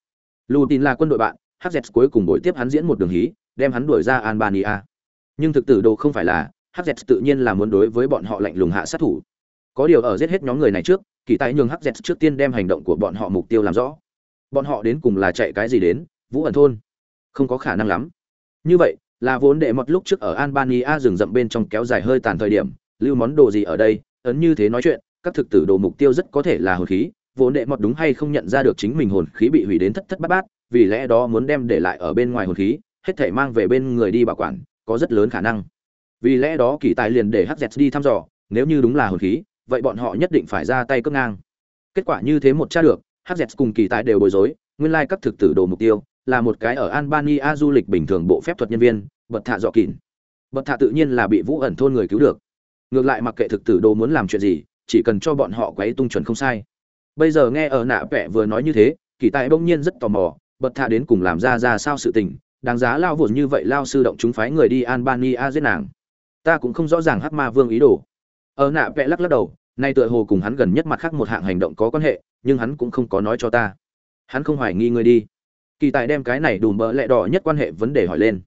Lù tin là quân đội bạn hz cuối cùng buổi tiếp hắn diễn một đường hí, đem hắn đuổi ra albania. Nhưng thực tử đồ không phải là hz tự nhiên là muốn đối với bọn họ lạnh lùng hạ sát thủ. Có điều ở giết hết nhóm người này trước, kỳ tài nhường hz trước tiên đem hành động của bọn họ mục tiêu làm rõ. Bọn họ đến cùng là chạy cái gì đến, vũ ẩn thôn? Không có khả năng lắm. Như vậy, là vốn đệ mật lúc trước ở albania rừng rậm bên trong kéo dài hơi tàn thời điểm, lưu món đồ gì ở đây, ấn như thế nói chuyện, các thực tử đồ mục tiêu rất có thể là hồn khí, vốn đệ mọt đúng hay không nhận ra được chính mình hồn khí bị hủy đến thất thất bát bát, vì lẽ đó muốn đem để lại ở bên ngoài hồn khí, hết thể mang về bên người đi bảo quản, có rất lớn khả năng vì lẽ đó kỳ tài liền để hz đi thăm dò, nếu như đúng là hồn khí, vậy bọn họ nhất định phải ra tay cướp ngang. Kết quả như thế một tra được hz cùng kỳ tài đều bối rối, nguyên lai các thực tử đồ mục tiêu là một cái ở albania du lịch bình thường bộ phép thuật nhân viên, bật thạ dọ kỉn bật thạ tự nhiên là bị vũ ẩn thôn người cứu được. Ngược lại mặc kệ thực tử đồ muốn làm chuyện gì, chỉ cần cho bọn họ quấy tung chuẩn không sai. Bây giờ nghe ở nạ vẽ vừa nói như thế, kỳ tài bỗng nhiên rất tò mò, bật thạ đến cùng làm ra ra sao sự tình, đáng giá lao vụt như vậy lao sư động chúng phái người đi albania giết nàng ta cũng không rõ ràng hắc ma vương ý đồ. Ở nạ vẽ lắc lắc đầu, nay tựa hồ cùng hắn gần nhất mặt khác một hạng hành động có quan hệ, nhưng hắn cũng không có nói cho ta. Hắn không hoài nghi ngươi đi. Kỳ tài đem cái này đùm bỡ lẹ đỏ nhất quan hệ vấn đề hỏi lên.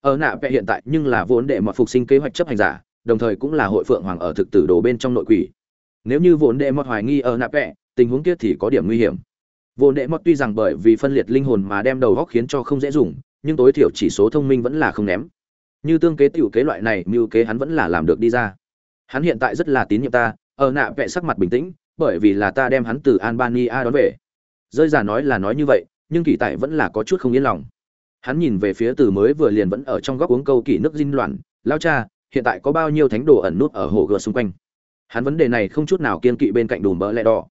Ở nạ vẽ hiện tại nhưng là vốn để mọt phục sinh kế hoạch chấp hành giả, đồng thời cũng là hội phượng hoàng ở thực tử đồ bên trong nội quỷ. Nếu như vốn đệ mọt hoài nghi ở nạ vẽ, tình huống kia thì có điểm nguy hiểm. Vốn đệ mọt tuy rằng bởi vì phân liệt linh hồn mà đem đầu góc khiến cho không dễ dùng, nhưng tối thiểu chỉ số thông minh vẫn là không ném như tương kế tiểu kế loại này, mưu kế hắn vẫn là làm được đi ra. Hắn hiện tại rất là tín nhiệm ta, ở nạ vẽ sắc mặt bình tĩnh, bởi vì là ta đem hắn từ albania đón về. Rơi giả nói là nói như vậy, nhưng kỳ tại vẫn là có chút không yên lòng. Hắn nhìn về phía từ mới vừa liền vẫn ở trong góc uống câu kỳ nước dinh loạn, lao cha, hiện tại có bao nhiêu thánh đồ ẩn nút ở hồ gờ xung quanh? Hắn vấn đề này không chút nào kiên kỵ bên cạnh đùm bỡ lẹ đỏ.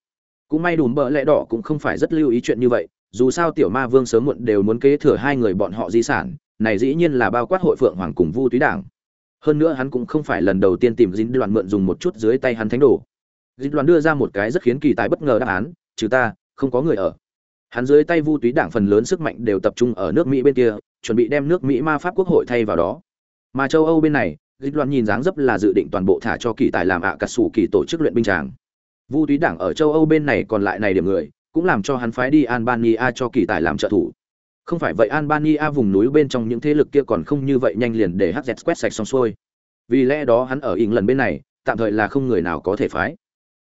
Cũng may đùm bỡ lẹ đỏ cũng không phải rất lưu ý chuyện như vậy dù sao tiểu ma vương sớm muộn đều muốn kế thừa hai người bọn họ di sản, này dĩ nhiên là bao quát hội phượng hoàng cùng vu túy đảng. Hơn nữa hắn cũng không phải lần đầu tiên tìm dính đoàn mượn dùng một chút dưới tay hắn thánh đồ. Dính đoàn đưa ra một cái rất khiến kỳ tài bất ngờ đáp án, trừ ta, không có người ở. Hắn dưới tay vu túy đảng phần lớn sức mạnh đều tập trung ở nước mỹ bên kia, chuẩn bị đem nước mỹ ma pháp quốc hội thay vào đó. Mà châu âu bên này dịch Đoàn nhìn dáng dấp là dự định toàn bộ thả cho kỳ tài làm ạ à cà sủ kỳ tổ chức luyện binh tràng. Vu túy đảng ở châu âu bên này còn lại này điểm người cũng làm cho hắn phái đi albania cho kỳ tài làm trợ thủ. Không phải vậy albania vùng núi bên trong những thế lực kia còn không như vậy nhanh liền để hz quét sạch xong xuôi. Vì lẽ đó hắn ở ỉng lần bên này, tạm thời là không người nào có thể phái.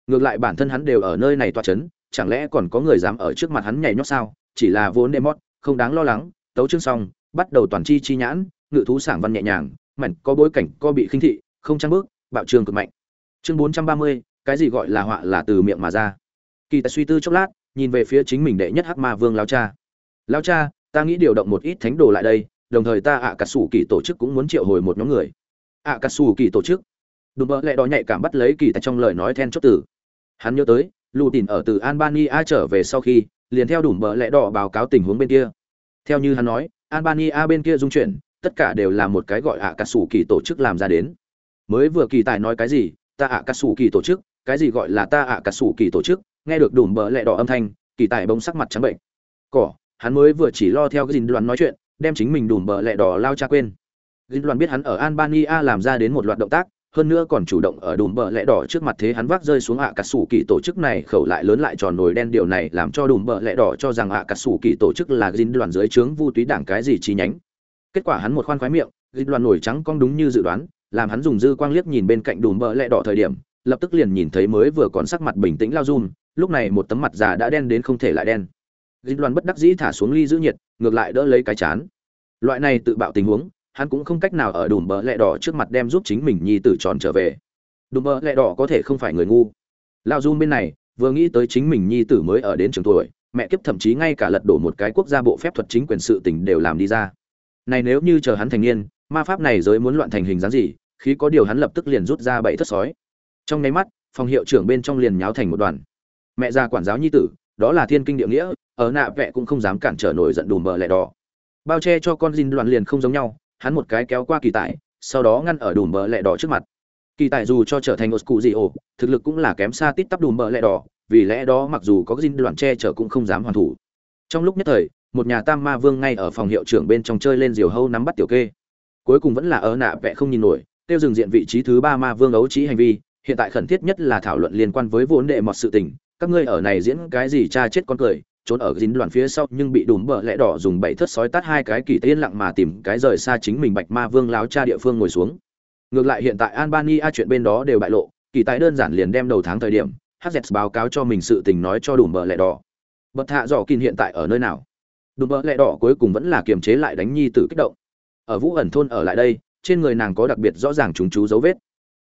Ngược lại bản thân hắn đều ở nơi này tọa chấn, chẳng lẽ còn có người dám ở trước mặt hắn nhảy nhót sao? Chỉ là vốn đêm mót không đáng lo lắng, tấu chương xong, bắt đầu toàn chi chi nhãn, ngự thú sảng văn nhẹ nhàng, mảnh có bối cảnh, có bị khinh thị, không trang bước, bạo trường cực mạnh. Chương bốn trăm ba mươi, cái gì gọi là họa là từ miệng mà ra. Kỳ tài suy tư chốc lát nhìn về phía chính mình đệ nhất hắc ma vương lao cha. Lao cha, ta nghĩ điều động một ít thánh đồ lại đây, đồng thời ta ạ à cà sủ kỳ tổ chức cũng muốn triệu hồi một nhóm người. Ạ à cà sủ kỳ tổ chức. Đùm bỡ lẹ đó nhạy cảm bắt lấy kỳ tại trong lời nói then chốt tử hắn nhớ tới, lù tìn ở từ albania trở về sau khi, liền theo đùm bỡ lẹ đỏ báo cáo tình huống bên kia. Theo như hắn nói, albania bên kia dung chuyển, tất cả đều là một cái gọi ạ à cà sủ kỳ tổ chức làm ra đến. Mới vừa kỳ tài nói cái gì, ta ạ cà sủ kỳ tổ chức, cái gì gọi là ta ạ cà sủ kỳ tổ chức nghe được đùm bờ lẹ đỏ âm thanh kỳ tài bông sắc mặt trắng bệnh. Cỏ hắn mới vừa chỉ lo theo cái gì đoán nói chuyện đem chính mình đùm bờ lẹ đỏ lao cha quên. Dinh đoán biết hắn ở Albania làm ra đến một loạt động tác, hơn nữa còn chủ động ở đùm bờ lẹ đỏ trước mặt thế hắn vác rơi xuống ạ à cà sủ kỳ tổ chức này khẩu lại lớn lại tròn nồi đen điều này làm cho đùm bờ lẹ đỏ cho rằng ạ à cà sủ kỳ tổ chức là dinh đoàn dưới trướng vu túy đảng cái gì chi nhánh. Kết quả hắn một khoan khoái miệng dinh đoàn nổi trắng cong đúng như dự đoán làm hắn dùng dư quang liếc nhìn bên cạnh đùm bờ lẹ đỏ thời điểm lập tức liền nhìn thấy mới vừa còn sắc mặt bình tĩnh lao run, lúc này một tấm mặt già đã đen đến không thể lại đen. Dinh đoàn bất đắc dĩ thả xuống ly giữ nhiệt, ngược lại đỡ lấy cái chán. Loại này tự bạo tình huống, hắn cũng không cách nào ở đùm bờ lẹ đỏ trước mặt đem giúp chính mình nhi tử tròn trở về. Đùm bờ lẹ đỏ có thể không phải người ngu. Lao dung bên này, vừa nghĩ tới chính mình nhi tử mới ở đến trường tuổi, mẹ kiếp thậm chí ngay cả lật đổ một cái quốc gia bộ phép thuật chính quyền sự tình đều làm đi ra. Này nếu như chờ hắn thành niên, ma pháp này giới muốn loạn thành hình dáng gì khi có điều hắn lập tức liền rút ra bảy thất sói trong nháy mắt, phòng hiệu trưởng bên trong liền nháo thành một đoàn. Mẹ già quản giáo nhi tử, đó là thiên kinh địa nghĩa, ở nạ vẹ cũng không dám cản trở nổi giận đùm bờ lẹ đỏ. Bao che cho con dinh đoàn liền không giống nhau, hắn một cái kéo qua kỳ tài, sau đó ngăn ở đùm bờ lẹ đỏ trước mặt. Kỳ tài dù cho trở thành một cụ gì ồ thực lực cũng là kém xa tít tắp đùm bờ lẹ đỏ, vì lẽ đó mặc dù có dinh đoàn che chở cũng không dám hoàn thủ. Trong lúc nhất thời, một nhà tam ma vương ngay ở phòng hiệu trưởng bên trong chơi lên diều hâu nắm bắt tiểu kê. Cuối cùng vẫn là ở nạ vẽ không nhìn nổi, tiêu dừng diện vị trí thứ ba ma vương ấu trí hành vi hiện tại khẩn thiết nhất là thảo luận liên quan với vốn đệ mọt sự tình. Các ngươi ở này diễn cái gì cha chết con cười, trốn ở dính đoàn phía sau nhưng bị đùm bờ lẽ đỏ dùng bảy thất sói tát hai cái kỳ tiên lặng mà tìm cái rời xa chính mình bạch ma vương láo cha địa phương ngồi xuống. Ngược lại hiện tại albania chuyện bên đó đều bại lộ, kỳ tài đơn giản liền đem đầu tháng thời điểm hz báo cáo cho mình sự tình nói cho đùm bờ lẽ đỏ. Bật hạ dò kín hiện tại ở nơi nào? Đùm bờ lẽ đỏ cuối cùng vẫn là kiềm chế lại đánh nhi tử kích động. Ở vũ ẩn thôn ở lại đây, trên người nàng có đặc biệt rõ ràng chúng chú dấu vết.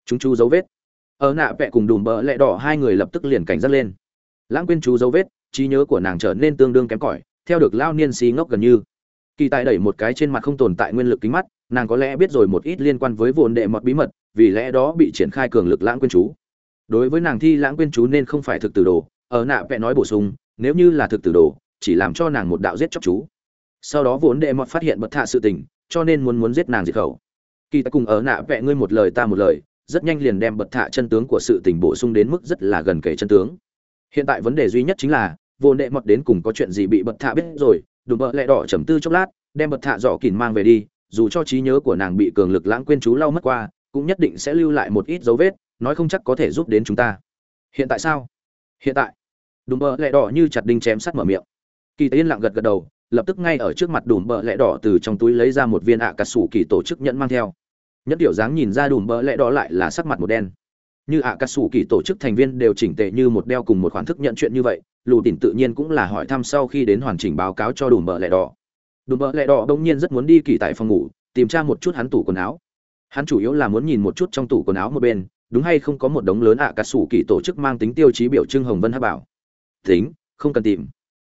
Chúng chú dấu vết ở nạ vẽ cùng đùm bờ lẹ đỏ, hai người lập tức liền cảnh giác lên. Lãng quên chú dấu vết, trí nhớ của nàng trở nên tương đương kém cỏi, theo được lao niên xí ngốc gần như. Kỳ tài đẩy một cái trên mặt không tồn tại nguyên lực kính mắt, nàng có lẽ biết rồi một ít liên quan với vồn đệ mật bí mật, vì lẽ đó bị triển khai cường lực lãng quên chú. Đối với nàng thi lãng quên chú nên không phải thực tử đồ, ở nạ vẽ nói bổ sung, nếu như là thực tử đồ, chỉ làm cho nàng một đạo giết chóc chú. Sau đó vốn đệ mọt phát hiện bật thạ sự tình, cho nên muốn muốn giết nàng diệt khẩu. Kỳ tài cùng ở nạ vẽ ngươi một lời ta một lời rất nhanh liền đem bật thạ chân tướng của sự tình bổ sung đến mức rất là gần kể chân tướng. Hiện tại vấn đề duy nhất chính là, vô nệ mọt đến cùng có chuyện gì bị bật thạ biết rồi, đùm bợ lẹ đỏ trầm tư chốc lát, đem bật thạ dọ kìn mang về đi, dù cho trí nhớ của nàng bị cường lực lãng quên chú lau mất qua, cũng nhất định sẽ lưu lại một ít dấu vết, nói không chắc có thể giúp đến chúng ta. Hiện tại sao? Hiện tại. Đùm bợ lẹ đỏ như chặt đinh chém sắt mở miệng. Kỳ yên lặng gật gật đầu, lập tức ngay ở trước mặt đùm bợ lẹ đỏ từ trong túi lấy ra một viên ạ cà sủ kỳ tổ chức nhận mang theo nhất tiểu dáng nhìn ra đùm bỡ lẽ đỏ lại là sắc mặt một đen. Như ạ cà sủ kỳ tổ chức thành viên đều chỉnh tệ như một đeo cùng một khoản thức nhận chuyện như vậy, lù tỉn tự nhiên cũng là hỏi thăm sau khi đến hoàn chỉnh báo cáo cho đùm bỡ lẽ đỏ đùm bỡ lẽ đỏ bỗng nhiên rất muốn đi kỳ tại phòng ngủ, tìm tra một chút hắn tủ quần áo. Hắn chủ yếu là muốn nhìn một chút trong tủ quần áo một bên, đúng hay không có một đống lớn ạ cà sủ kỳ tổ chức mang tính tiêu chí biểu trưng hồng vân hát bảo. Tính, không cần tìm.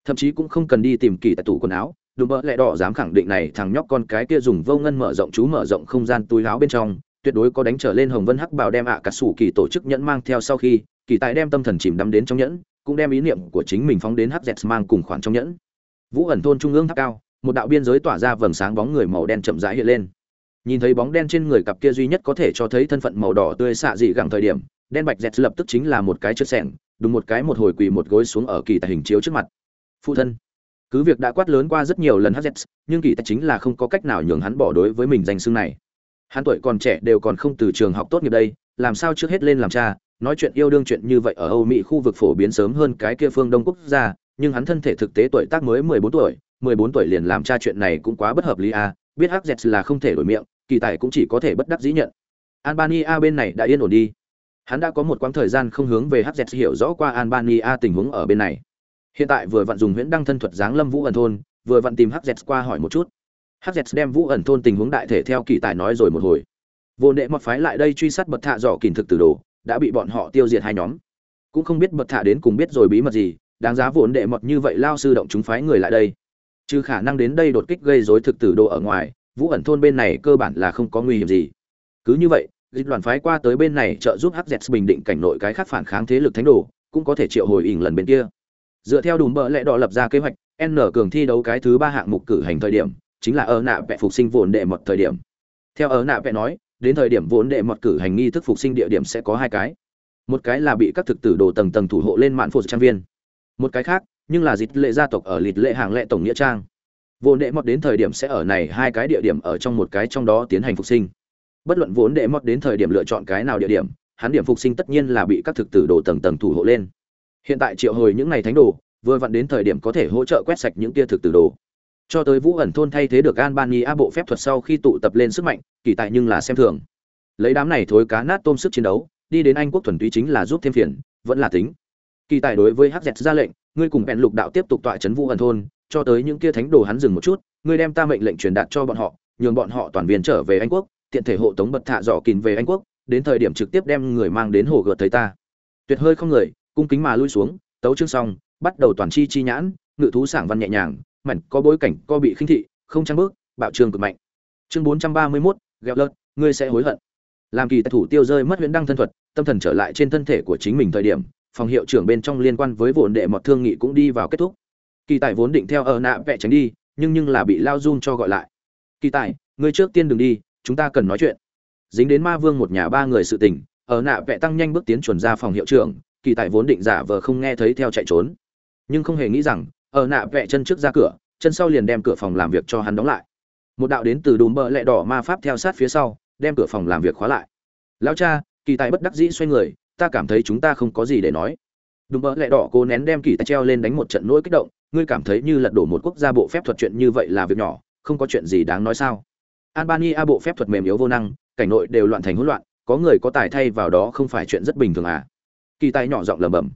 Thậm chí cũng không cần đi tìm kỳ tại tủ quần áo đùm bợ lẹ đỏ dám khẳng định này thằng nhóc con cái kia dùng vô ngân mở rộng chú mở rộng không gian túi láo bên trong, tuyệt đối có đánh trở lên hồng vân hắc bảo đem ạ cả sủ kỳ tổ chức nhẫn mang theo sau khi, kỳ tài đem tâm thần chìm đắm đến trong nhẫn, cũng đem ý niệm của chính mình phóng đến hắc dẹt mang cùng khoản trong nhẫn. Vũ ẩn thôn trung ương tháp cao, một đạo biên giới tỏa ra vầng sáng bóng người màu đen chậm rãi hiện lên. Nhìn thấy bóng đen trên người cặp kia duy nhất có thể cho thấy thân phận màu đỏ tươi xạ dị gẳng thời điểm, đen bạch dẹt lập tức chính là một cái chớp sẻng, đúng một cái một hồi quỳ một gối xuống ở kỳ tài hình chiếu trước mặt. Phụ thân cứ việc đã quát lớn qua rất nhiều lần hz nhưng kỳ tài chính là không có cách nào nhường hắn bỏ đối với mình danh xưng này. Hắn tuổi còn trẻ đều còn không từ trường học tốt nghiệp đây, làm sao trước hết lên làm cha, nói chuyện yêu đương chuyện như vậy ở âu mỹ khu vực phổ biến sớm hơn cái kia phương đông quốc gia, nhưng hắn thân thể thực tế tuổi tác mới mười bốn tuổi, mười bốn tuổi liền làm cha chuyện này cũng quá bất hợp lý à? biết hz là không thể đổi miệng, kỳ tài cũng chỉ có thể bất đắc dĩ nhận. Albania bên này đã yên ổn đi. Hắn đã có một quãng thời gian không hướng về hz hiểu rõ qua albania tình huống ở bên này hiện tại vừa vặn dùng huyễn đăng thân thuật giáng lâm vũ ẩn thôn, vừa vặn tìm hz qua hỏi một chút. Hz đem vũ ẩn thôn tình huống đại thể theo kỳ tài nói rồi một hồi. Vô nệ mọt phái lại đây truy sát bật thạ dò kìm thực từ đồ, đã bị bọn họ tiêu diệt hai nhóm. Cũng không biết bật thạ đến cùng biết rồi bí mật gì, đáng giá vốn đệ mọt như vậy lao sư động chúng phái người lại đây. Trừ khả năng đến đây đột kích gây rối thực tử đồ ở ngoài, vũ ẩn thôn bên này cơ bản là không có nguy hiểm gì. Cứ như vậy, dịch đoàn phái qua tới bên này trợ giúp hz bình định cảnh nội cái khác phản kháng thế lực thánh đồ, cũng có thể triệu hồi ỉn lần bên kia dựa theo đùm bợ lẽ đỏ lập ra kế hoạch, n cường thi đấu cái thứ ba hạng mục cử hành thời điểm, chính là ở nạ vẽ phục sinh vốn đệ một thời điểm. Theo ở nạ vẽ nói, đến thời điểm vốn đệ một cử hành nghi thức phục sinh địa điểm sẽ có hai cái. Một cái là bị các thực tử đồ tầng tầng thủ hộ lên mạn phụ trang viên. Một cái khác, nhưng là dịch lệ gia tộc ở lịt lệ hàng lệ tổng nghĩa trang. Vốn đệ mọt đến thời điểm sẽ ở này hai cái địa điểm ở trong một cái trong đó tiến hành phục sinh. Bất luận vốn đệ mọt đến thời điểm lựa chọn cái nào địa điểm, hắn điểm phục sinh tất nhiên là bị các thực tử đồ tầng tầng thủ hộ lên hiện tại triệu hồi những ngày thánh đồ, vừa vặn đến thời điểm có thể hỗ trợ quét sạch những tia thực tử đồ. Cho tới vũ ẩn thôn thay thế được albania bộ phép thuật sau khi tụ tập lên sức mạnh, kỳ tại nhưng là xem thường. Lấy đám này thối cá nát tôm sức chiến đấu, đi đến anh quốc thuần túy chính là giúp thêm phiền, vẫn là tính. Kỳ tài đối với hz ra lệnh, ngươi cùng bèn lục đạo tiếp tục tọa trấn vũ ẩn thôn, cho tới những kia thánh đồ hắn dừng một chút, ngươi đem ta mệnh lệnh truyền đạt cho bọn họ, nhường bọn họ toàn viên trở về anh quốc, tiện thể hộ tống bật thạ dọ kín về anh quốc, đến thời điểm trực tiếp đem người mang đến hồ gợt thấy ta. Tuyệt hơi không người cung kính mà lui xuống tấu chương xong bắt đầu toàn chi chi nhãn ngự thú sảng văn nhẹ nhàng mảnh có bối cảnh co bị khinh thị không trang bước bạo trường cực mạnh. Chương bốn trăm ba mươi 431, ghẹo lợt ngươi sẽ hối hận. Làm kỳ tài thủ tiêu rơi mất huyễn đăng thân thuật tâm thần trở lại trên thân thể của chính mình thời điểm phòng hiệu trưởng bên trong liên quan với vụn đệ mọt thương nghị cũng đi vào kết thúc. Kỳ tài vốn định theo ở nạ vẽ tránh đi nhưng nhưng là bị lao dung cho gọi lại. Kỳ tài ngươi trước tiên đừng đi chúng ta cần nói chuyện. Dính đến ma vương một nhà ba người sự tình ở nạ vẽ tăng nhanh bước tiến chuẩn ra phòng hiệu trưởng kỳ tài vốn định giả vờ không nghe thấy theo chạy trốn. Nhưng không hề nghĩ rằng, ở nạ vẽ chân trước ra cửa, chân sau liền đem cửa phòng làm việc cho hắn đóng lại. Một đạo đến từ đùm bờ lẹ đỏ ma pháp theo sát phía sau, đem cửa phòng làm việc khóa lại. Lão cha, kỳ tài bất đắc dĩ xoay người, ta cảm thấy chúng ta không có gì để nói. Đùm bờ lẹ đỏ cố nén đem kỳ tài treo lên đánh một trận nỗi kích động, ngươi cảm thấy như lật đổ một quốc gia bộ phép thuật chuyện như vậy là việc nhỏ, không có chuyện gì đáng nói sao? Albania bộ phép thuật mềm yếu vô năng, cảnh nội đều loạn thành hỗn loạn, có người có tài thay vào đó không phải chuyện rất bình thường à? Kỳ tài nhỏ giọng lẩm bẩm.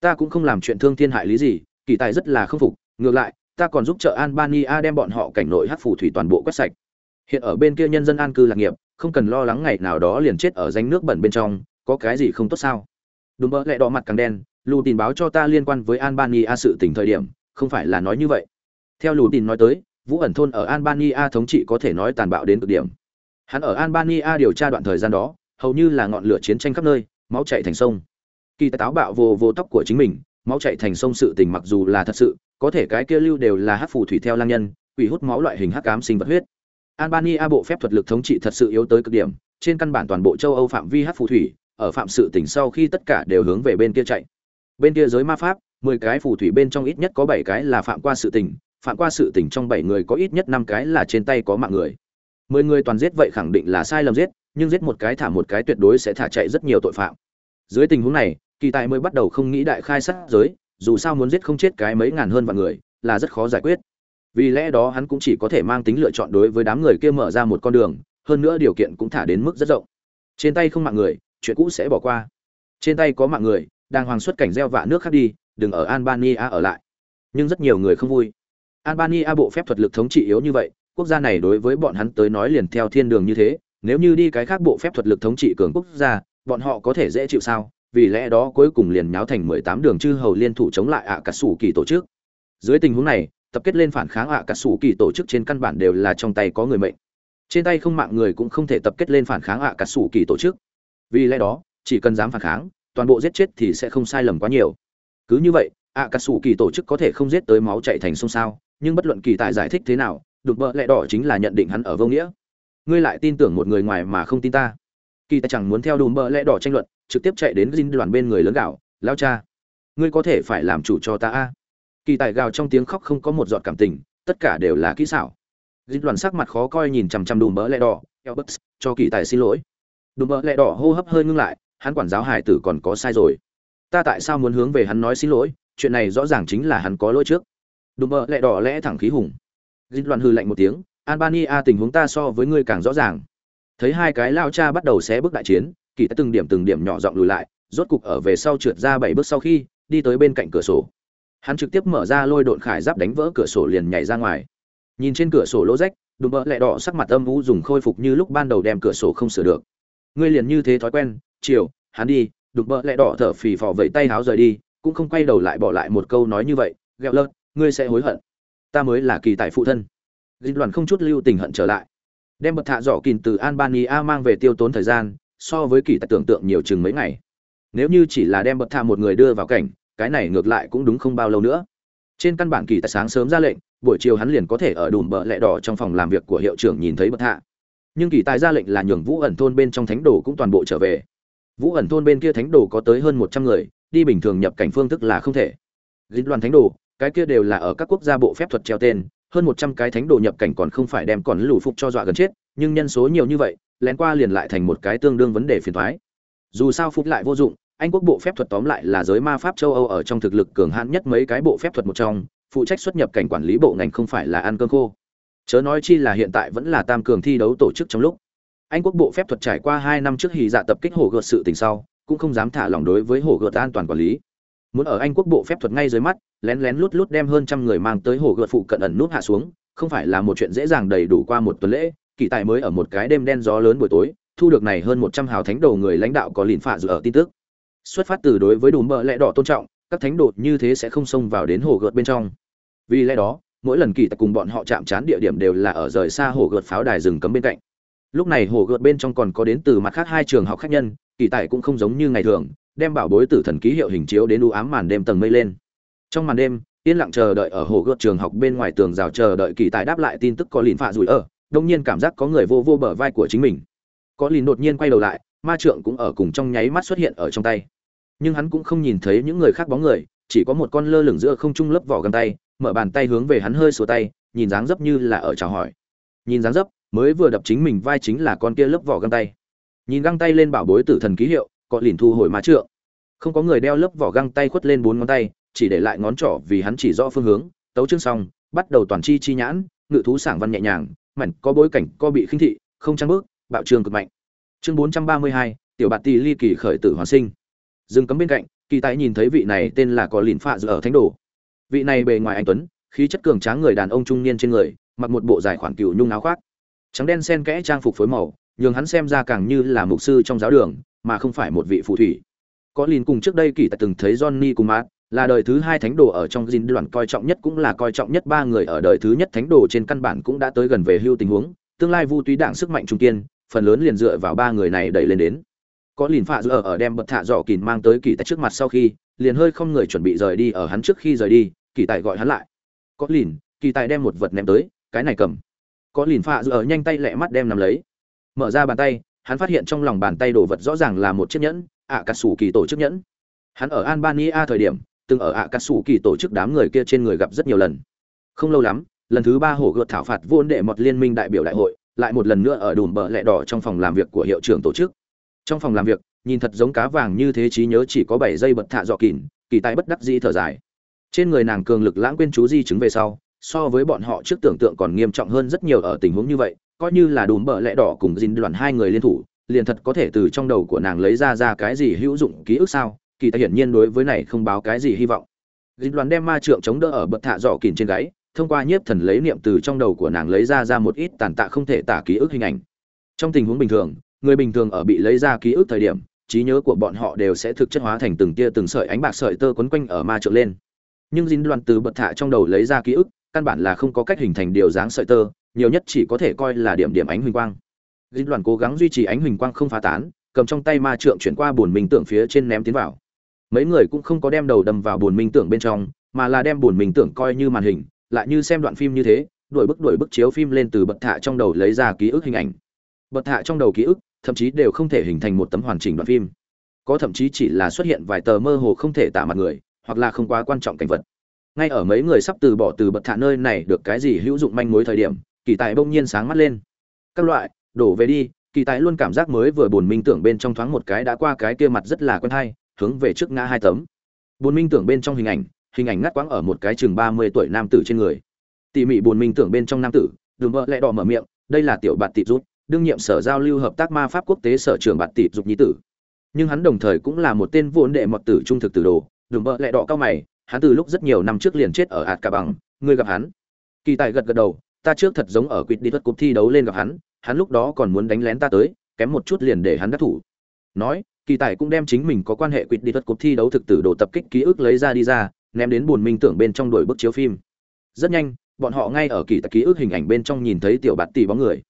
Ta cũng không làm chuyện thương thiên hại lý gì, kỳ tài rất là khâm phục, ngược lại, ta còn giúp trợ albania đem bọn họ cảnh nội hát phù thủy toàn bộ quét sạch. Hiện ở bên kia nhân dân an cư lạc nghiệp, không cần lo lắng ngày nào đó liền chết ở danh nước bẩn bên trong, có cái gì không tốt sao? Đúng mơ lại đỏ mặt càng đen, lù tin báo cho ta liên quan với albania sự tình thời điểm, không phải là nói như vậy. Theo lù tin nói tới, vũ ẩn thôn ở albania thống trị có thể nói tàn bạo đến cực điểm. Hắn ở albania điều tra đoạn thời gian đó, hầu như là ngọn lửa chiến tranh khắp nơi, máu chạy thành sông kỳ táo bạo vô vô tóc của chính mình, máu chạy thành sông sự tình mặc dù là thật sự, có thể cái kia lưu đều là hắc phù thủy theo lang nhân, quỷ hút máu loại hình hắc ám sinh vật huyết. Albania bộ phép thuật lực thống trị thật sự yếu tới cực điểm, trên căn bản toàn bộ châu âu phạm vi hắc phù thủy, ở phạm sự tỉnh sau khi tất cả đều hướng về bên kia chạy. Bên kia giới ma pháp, mười cái phù thủy bên trong ít nhất có bảy cái là phạm qua sự tình, phạm qua sự tình trong bảy người có ít nhất năm cái là trên tay có mạng người. Mười người toàn giết vậy khẳng định là sai lầm giết, nhưng giết một cái thả một cái tuyệt đối sẽ thả chạy rất nhiều tội phạm. Dưới tình huống này kỳ tài mới bắt đầu không nghĩ đại khai sát giới, dù sao muốn giết không chết cái mấy ngàn hơn vạn người, là rất khó giải quyết. Vì lẽ đó hắn cũng chỉ có thể mang tính lựa chọn đối với đám người kia mở ra một con đường, hơn nữa điều kiện cũng thả đến mức rất rộng. Trên tay không mạng người, chuyện cũ sẽ bỏ qua. Trên tay có mạng người, đang hoàng xuất cảnh gieo vạ nước khác đi, đừng ở albania ở lại. Nhưng rất nhiều người không vui. Albania bộ phép thuật lực thống trị yếu như vậy, quốc gia này đối với bọn hắn tới nói liền theo thiên đường như thế. Nếu như đi cái khác bộ phép thuật lực thống trị cường quốc gia, bọn họ có thể dễ chịu sao? Vì lẽ đó cuối cùng liền nháo thành mười tám đường chư hầu liên thủ chống lại ạ cả sủ kỳ tổ chức. Dưới tình huống này, tập kết lên phản kháng ạ cả sủ kỳ tổ chức trên căn bản đều là trong tay có người mệnh. Trên tay không mạng người cũng không thể tập kết lên phản kháng ạ cả sủ kỳ tổ chức. Vì lẽ đó, chỉ cần dám phản kháng, toàn bộ giết chết thì sẽ không sai lầm quá nhiều. Cứ như vậy ạ cả sủ kỳ tổ chức có thể không giết tới máu chạy thành sông sao, nhưng bất luận kỳ tài giải thích thế nào đục bợ lẽ đỏ chính là nhận định hắn ở vô nghĩa. Ngươi lại tin tưởng một người ngoài mà không tin ta. Kỳ tài chẳng muốn theo đùm bợ lẽ đỏ tranh luận trực tiếp chạy đến dinh đoàn bên người lớn gạo, lao cha, ngươi có thể phải làm chủ cho ta a. Kỳ tài gào trong tiếng khóc không có một giọt cảm tình, tất cả đều là kỹ xảo. Dinh đoàn sắc mặt khó coi nhìn chằm chằm đùm bỡ lẽ đỏ elbus cho kỳ tài xin lỗi. Đùm bỡ lẽ đỏ hô hấp hơi ngưng lại, hắn quản giáo hải tử còn có sai rồi. Ta tại sao muốn hướng về hắn nói xin lỗi? Chuyện này rõ ràng chính là hắn có lỗi trước. Đùm bỡ lẽ đỏ lẽ thẳng khí hùng. Dinh đoàn hư lạnh một tiếng, albania, tình huống ta so với ngươi càng rõ ràng. Thấy hai cái lao cha bắt đầu xé bước đại chiến kỳ từng điểm từng điểm nhỏ giọng lùi lại rốt cục ở về sau trượt ra bảy bước sau khi đi tới bên cạnh cửa sổ. Hắn trực tiếp mở ra lôi độn khải giáp đánh vỡ cửa sổ liền nhảy ra ngoài. Nhìn trên cửa sổ lỗ rách đùm bỡ lẹ đỏ sắc mặt âm u dùng khôi phục như lúc ban đầu đem cửa sổ không sửa được. Ngươi liền như thế thói quen chiều hắn đi đùm bỡ lẹ đỏ thở phì phò vẫy tay háo rời đi cũng không quay đầu lại bỏ lại một câu nói như vậy ghẹo lớn, ngươi sẽ hối hận. Ta mới là kỳ tại phụ thân. Dịch đoàn không chút lưu tình hận trở lại. Đem bật thạ dọ kìn từ albania mang về tiêu tốn thời gian so với kỳ tài tưởng tượng nhiều chừng mấy ngày. Nếu như chỉ là đem bậc thạ một người đưa vào cảnh, cái này ngược lại cũng đúng không bao lâu nữa. Trên căn bản kỳ tài sáng sớm ra lệnh, buổi chiều hắn liền có thể ở đùm bờ lẹ đỏ trong phòng làm việc của hiệu trưởng nhìn thấy bậc hạ nhưng kỳ tài ra lệnh là nhường vũ ẩn thôn bên trong thánh đồ cũng toàn bộ trở về. Vũ ẩn thôn bên kia thánh đồ có tới hơn một trăm người, đi bình thường nhập cảnh phương thức là không thể. Dính đoàn thánh đồ, cái kia đều là ở các quốc gia bộ phép thuật treo tên, hơn một trăm cái thánh đồ nhập cảnh còn không phải đem còn lù phục cho dọa gần chết nhưng nhân số nhiều như vậy, lén qua liền lại thành một cái tương đương vấn đề phiền thoái. Dù sao phục lại vô dụng, anh quốc bộ phép thuật tóm lại là giới ma pháp châu âu ở trong thực lực cường hãn nhất mấy cái bộ phép thuật một trong, phụ trách xuất nhập cảnh quản lý bộ ngành không phải là ăn cơm khô. Chớ nói chi là hiện tại vẫn là tam cường thi đấu tổ chức trong lúc. Anh quốc bộ phép thuật trải qua hai năm trước hì dạ tập kích hổ gợt sự tình sau, cũng không dám thả lỏng đối với hổ gợt an toàn quản lý. Muốn ở anh quốc bộ phép thuật ngay dưới mắt, lén lén lút lút đem hơn trăm người mang tới hồ gợt phụ cận ẩn nút hạ xuống, không phải là một chuyện dễ dàng đầy đủ qua một tuần lễ kỳ tài mới ở một cái đêm đen gió lớn buổi tối, thu được này hơn một trăm hào thánh đồ người lãnh đạo có lìn phạ dự ở tin tức. Xuất phát từ đối với đùm bợ lẽ đỏ tôn trọng, các thánh đồ như thế sẽ không xông vào đến hồ gợt bên trong. Vì lẽ đó, mỗi lần kỳ tài cùng bọn họ chạm trán địa điểm đều là ở rời xa hồ gợt pháo đài rừng cấm bên cạnh. Lúc này hồ gợt bên trong còn có đến từ mặt khác hai trường học khác nhân, kỳ tài cũng không giống như ngày thường, đem bảo bối tử thần ký hiệu hình chiếu đến u ám màn đêm tầng mây lên. Trong màn đêm, yên lặng chờ đợi ở hồ gợt trường học bên ngoài tường rào chờ đợi kỳ tài đáp lại tin tức có lìn phạ rủi ở đông nhiên cảm giác có người vô vô bờ vai của chính mình. Có lìn đột nhiên quay đầu lại, ma trượng cũng ở cùng trong nháy mắt xuất hiện ở trong tay. Nhưng hắn cũng không nhìn thấy những người khác bóng người, chỉ có một con lơ lửng giữa không trung lớp vỏ găng tay, mở bàn tay hướng về hắn hơi sổ tay, nhìn dáng dấp như là ở chào hỏi. Nhìn dáng dấp, mới vừa đập chính mình vai chính là con kia lớp vỏ găng tay. Nhìn găng tay lên bảo bối tử thần ký hiệu, có lìn thu hồi ma trượng. Không có người đeo lớp vỏ găng tay khuất lên bốn ngón tay, chỉ để lại ngón trỏ vì hắn chỉ rõ phương hướng, tấu chương xong, bắt đầu toàn chi chi nhãn, ngự thú sảng văn nhẹ nhàng mảnh có bối cảnh co bị khinh thị, không trang bước, bạo trường cực mạnh. Chương bốn trăm ba mươi hai, tiểu bạt tỷ ly kỳ khởi tử hoàn sinh. Dừng cấm bên cạnh, kỳ tài nhìn thấy vị này tên là có lìn phạ dự ở thánh đồ. Vị này bề ngoài anh tuấn, khí chất cường tráng người đàn ông trung niên trên người, mặc một bộ dài khoản cựu nhung áo khoác. Trắng đen xen kẽ trang phục phối màu, nhường hắn xem ra càng như là mục sư trong giáo đường, mà không phải một vị phù thủy. Có lìn cùng trước đây kỳ tài từng thấy johnny cùng mát là đời thứ hai thánh đồ ở trong dinh đoàn coi trọng nhất cũng là coi trọng nhất ba người ở đời thứ nhất thánh đồ trên căn bản cũng đã tới gần về hưu tình huống, tương lai vu túy đảng sức mạnh trung kiên, phần lớn liền dựa vào ba người này đẩy lên đến. Có lìn phạ dựa ở đem bật thạ dọ kìn mang tới kỳ tại trước mặt sau khi, liền hơi không người chuẩn bị rời đi ở hắn trước khi rời đi, kỳ tài gọi hắn lại. Có lìn, kỳ tài đem một vật ném tới, cái này cầm. Có lìn phạ dựa nhanh tay lẹ mắt đem nắm lấy. Mở ra bàn tay, hắn phát hiện trong lòng bàn tay đồ vật rõ ràng là một chiếc nhẫn, ạ cà sủ kỳ tổ chức nhẫn. Hắn ở albania thời điểm từng ở ạ Cát sủ kỳ tổ chức đám người kia trên người gặp rất nhiều lần. Không lâu lắm, lần thứ ba hổ gợt thảo phạt vốn đệ một liên minh đại biểu đại hội, lại một lần nữa ở đùm bờ lẹ đỏ trong phòng làm việc của hiệu trưởng tổ chức. Trong phòng làm việc, nhìn thật giống cá vàng như thế trí nhớ chỉ có bảy giây bật thạ dọ kỉn kỳ tài bất đắc dĩ thở dài. Trên người nàng cường lực lãng quên chú di chứng về sau, so với bọn họ trước tưởng tượng còn nghiêm trọng hơn rất nhiều ở tình huống như vậy, coi như là đùm bờ lẽ đỏ cùng dinh đoàn hai người liên thủ, liền thật có thể từ trong đầu của nàng lấy ra ra cái gì hữu dụng ký ức sao? Kỳ tài hiển nhiên đối với này không báo cái gì hy vọng. Dịch đoàn đem ma trượng chống đỡ ở bậc thạ dọ kìn trên gáy, thông qua nhiếp thần lấy niệm từ trong đầu của nàng lấy ra ra một ít tàn tạ không thể tả ký ức hình ảnh. Trong tình huống bình thường, người bình thường ở bị lấy ra ký ức thời điểm, trí nhớ của bọn họ đều sẽ thực chất hóa thành từng tia từng sợi ánh bạc sợi tơ quấn quanh ở ma trượng lên. Nhưng dính đoàn từ bật thạ trong đầu lấy ra ký ức, căn bản là không có cách hình thành điều dáng sợi tơ, nhiều nhất chỉ có thể coi là điểm điểm ánh huỳnh quang. Dính đoàn cố gắng duy trì ánh huỳnh quang không phá tán, cầm trong tay ma trượng chuyển qua bồn mình tưởng phía trên ném tiến vào mấy người cũng không có đem đầu đâm vào buồn minh tưởng bên trong, mà là đem buồn minh tưởng coi như màn hình, lại như xem đoạn phim như thế, đuổi bức đuổi bức chiếu phim lên từ bật thạ trong đầu lấy ra ký ức hình ảnh. Bật thạ trong đầu ký ức, thậm chí đều không thể hình thành một tấm hoàn chỉnh đoạn phim. Có thậm chí chỉ là xuất hiện vài tờ mơ hồ không thể tả mặt người, hoặc là không quá quan trọng cảnh vật. Ngay ở mấy người sắp từ bỏ từ bật thạ nơi này được cái gì hữu dụng manh mối thời điểm, kỳ tài bỗng nhiên sáng mắt lên. Các loại, đổ về đi, kỳ tài luôn cảm giác mới vừa buồn minh tưởng bên trong thoáng một cái đã qua cái kia mặt rất là quen hay hướng về trước ngã hai tấm. Buồn minh tưởng bên trong hình ảnh hình ảnh ngắt quãng ở một cái chừng ba mươi tuổi nam tử trên người. Tỉ mỉ buồn minh tưởng bên trong nam tử đùm vợ lẹ đỏ mở miệng, đây là tiểu bạt tịp rút, đương nhiệm sở giao lưu hợp tác ma pháp quốc tế sở trưởng bạt tịp dục nhi tử. Nhưng hắn đồng thời cũng là một tên vốn đệ mật tử trung thực tử đồ đùm bợ lẹ đỏ cao mày, hắn từ lúc rất nhiều năm trước liền chết ở ạt cả bằng ngươi gặp hắn. Kỳ tài gật gật đầu, ta trước thật giống ở quyết đi thuật cuộc thi đấu lên gặp hắn hắn lúc đó còn muốn đánh lén ta tới, kém một chút liền để hắn đắc thủ. Nói kỳ tài cũng đem chính mình có quan hệ quyết đi thuật cuộc thi đấu thực tử đồ tập kích ký ức lấy ra đi ra, ném đến buồn minh tưởng bên trong đuổi bức chiếu phim. Rất nhanh, bọn họ ngay ở kỳ tài ký ức hình ảnh bên trong nhìn thấy tiểu bạt tỷ bóng người.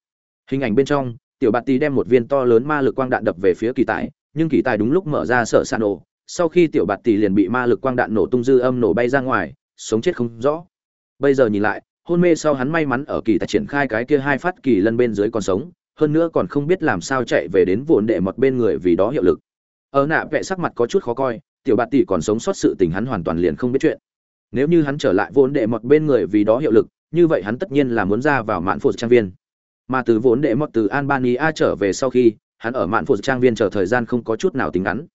Hình ảnh bên trong, tiểu bạt tỷ đem một viên to lớn ma lực quang đạn đập về phía kỳ tài, nhưng kỳ tài đúng lúc mở ra sở sàn nổ. Sau khi tiểu bạt tỷ liền bị ma lực quang đạn nổ tung dư âm nổ bay ra ngoài, sống chết không rõ. Bây giờ nhìn lại, hôn mê sau hắn may mắn ở kỳ tài triển khai cái kia hai phát kỳ lân bên dưới còn sống, hơn nữa còn không biết làm sao chạy về đến vụn đệ một bên người vì đó hiệu lực ở nạ vẽ sắc mặt có chút khó coi, tiểu bạt tỷ còn sống sót sự tình hắn hoàn toàn liền không biết chuyện. Nếu như hắn trở lại vốn đệ một bên người vì đó hiệu lực, như vậy hắn tất nhiên là muốn ra vào mạn phụ trang viên. Mà từ vốn đệ một từ albania trở về sau khi, hắn ở mạn phụ trang viên chờ thời gian không có chút nào tính ngắn.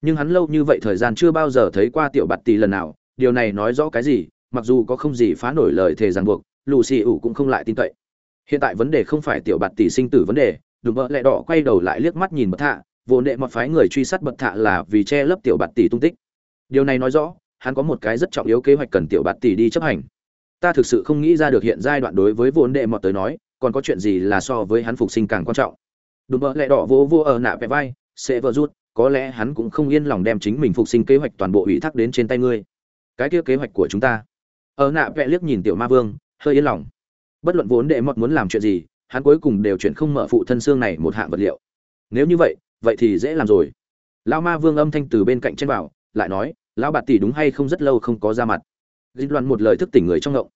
Nhưng hắn lâu như vậy thời gian chưa bao giờ thấy qua tiểu bạt tỷ lần nào, điều này nói rõ cái gì, mặc dù có không gì phá nổi lời thề ràng buộc lù xì ủ cũng không lại tin cậy. Hiện tại vấn đề không phải tiểu bạt tỷ sinh tử vấn đề, đùm bợ lẹ đỏ quay đầu lại liếc mắt nhìn bật thạ vô nệ một phái người truy sát bật thạ là vì che lấp tiểu bạt tỷ tung tích. Điều này nói rõ, hắn có một cái rất trọng yếu kế hoạch cần tiểu bạt tỷ đi chấp hành. Ta thực sự không nghĩ ra được hiện giai đoạn đối với vốn đệ mọt tới nói, còn có chuyện gì là so với hắn phục sinh càng quan trọng. Đùm bợ lẹ đỏ vô vô ở nạ vẽ vai, sẽ vợ rút, có lẽ hắn cũng không yên lòng đem chính mình phục sinh kế hoạch toàn bộ ủy thác đến trên tay ngươi. Cái kia kế hoạch của chúng ta. Ở nạ vẽ liếc nhìn tiểu ma vương, hơi yên lòng. Bất luận vốn đệ mọt muốn làm chuyện gì, hắn cuối cùng đều chuyển không mở phụ thân xương này một hạng vật liệu. Nếu như vậy vậy thì dễ làm rồi. Lão ma vương âm thanh từ bên cạnh trên bảo, lại nói, lão bạt tỷ đúng hay không rất lâu không có ra mặt? Dinh loan một lời thức tỉnh người trong ngộng.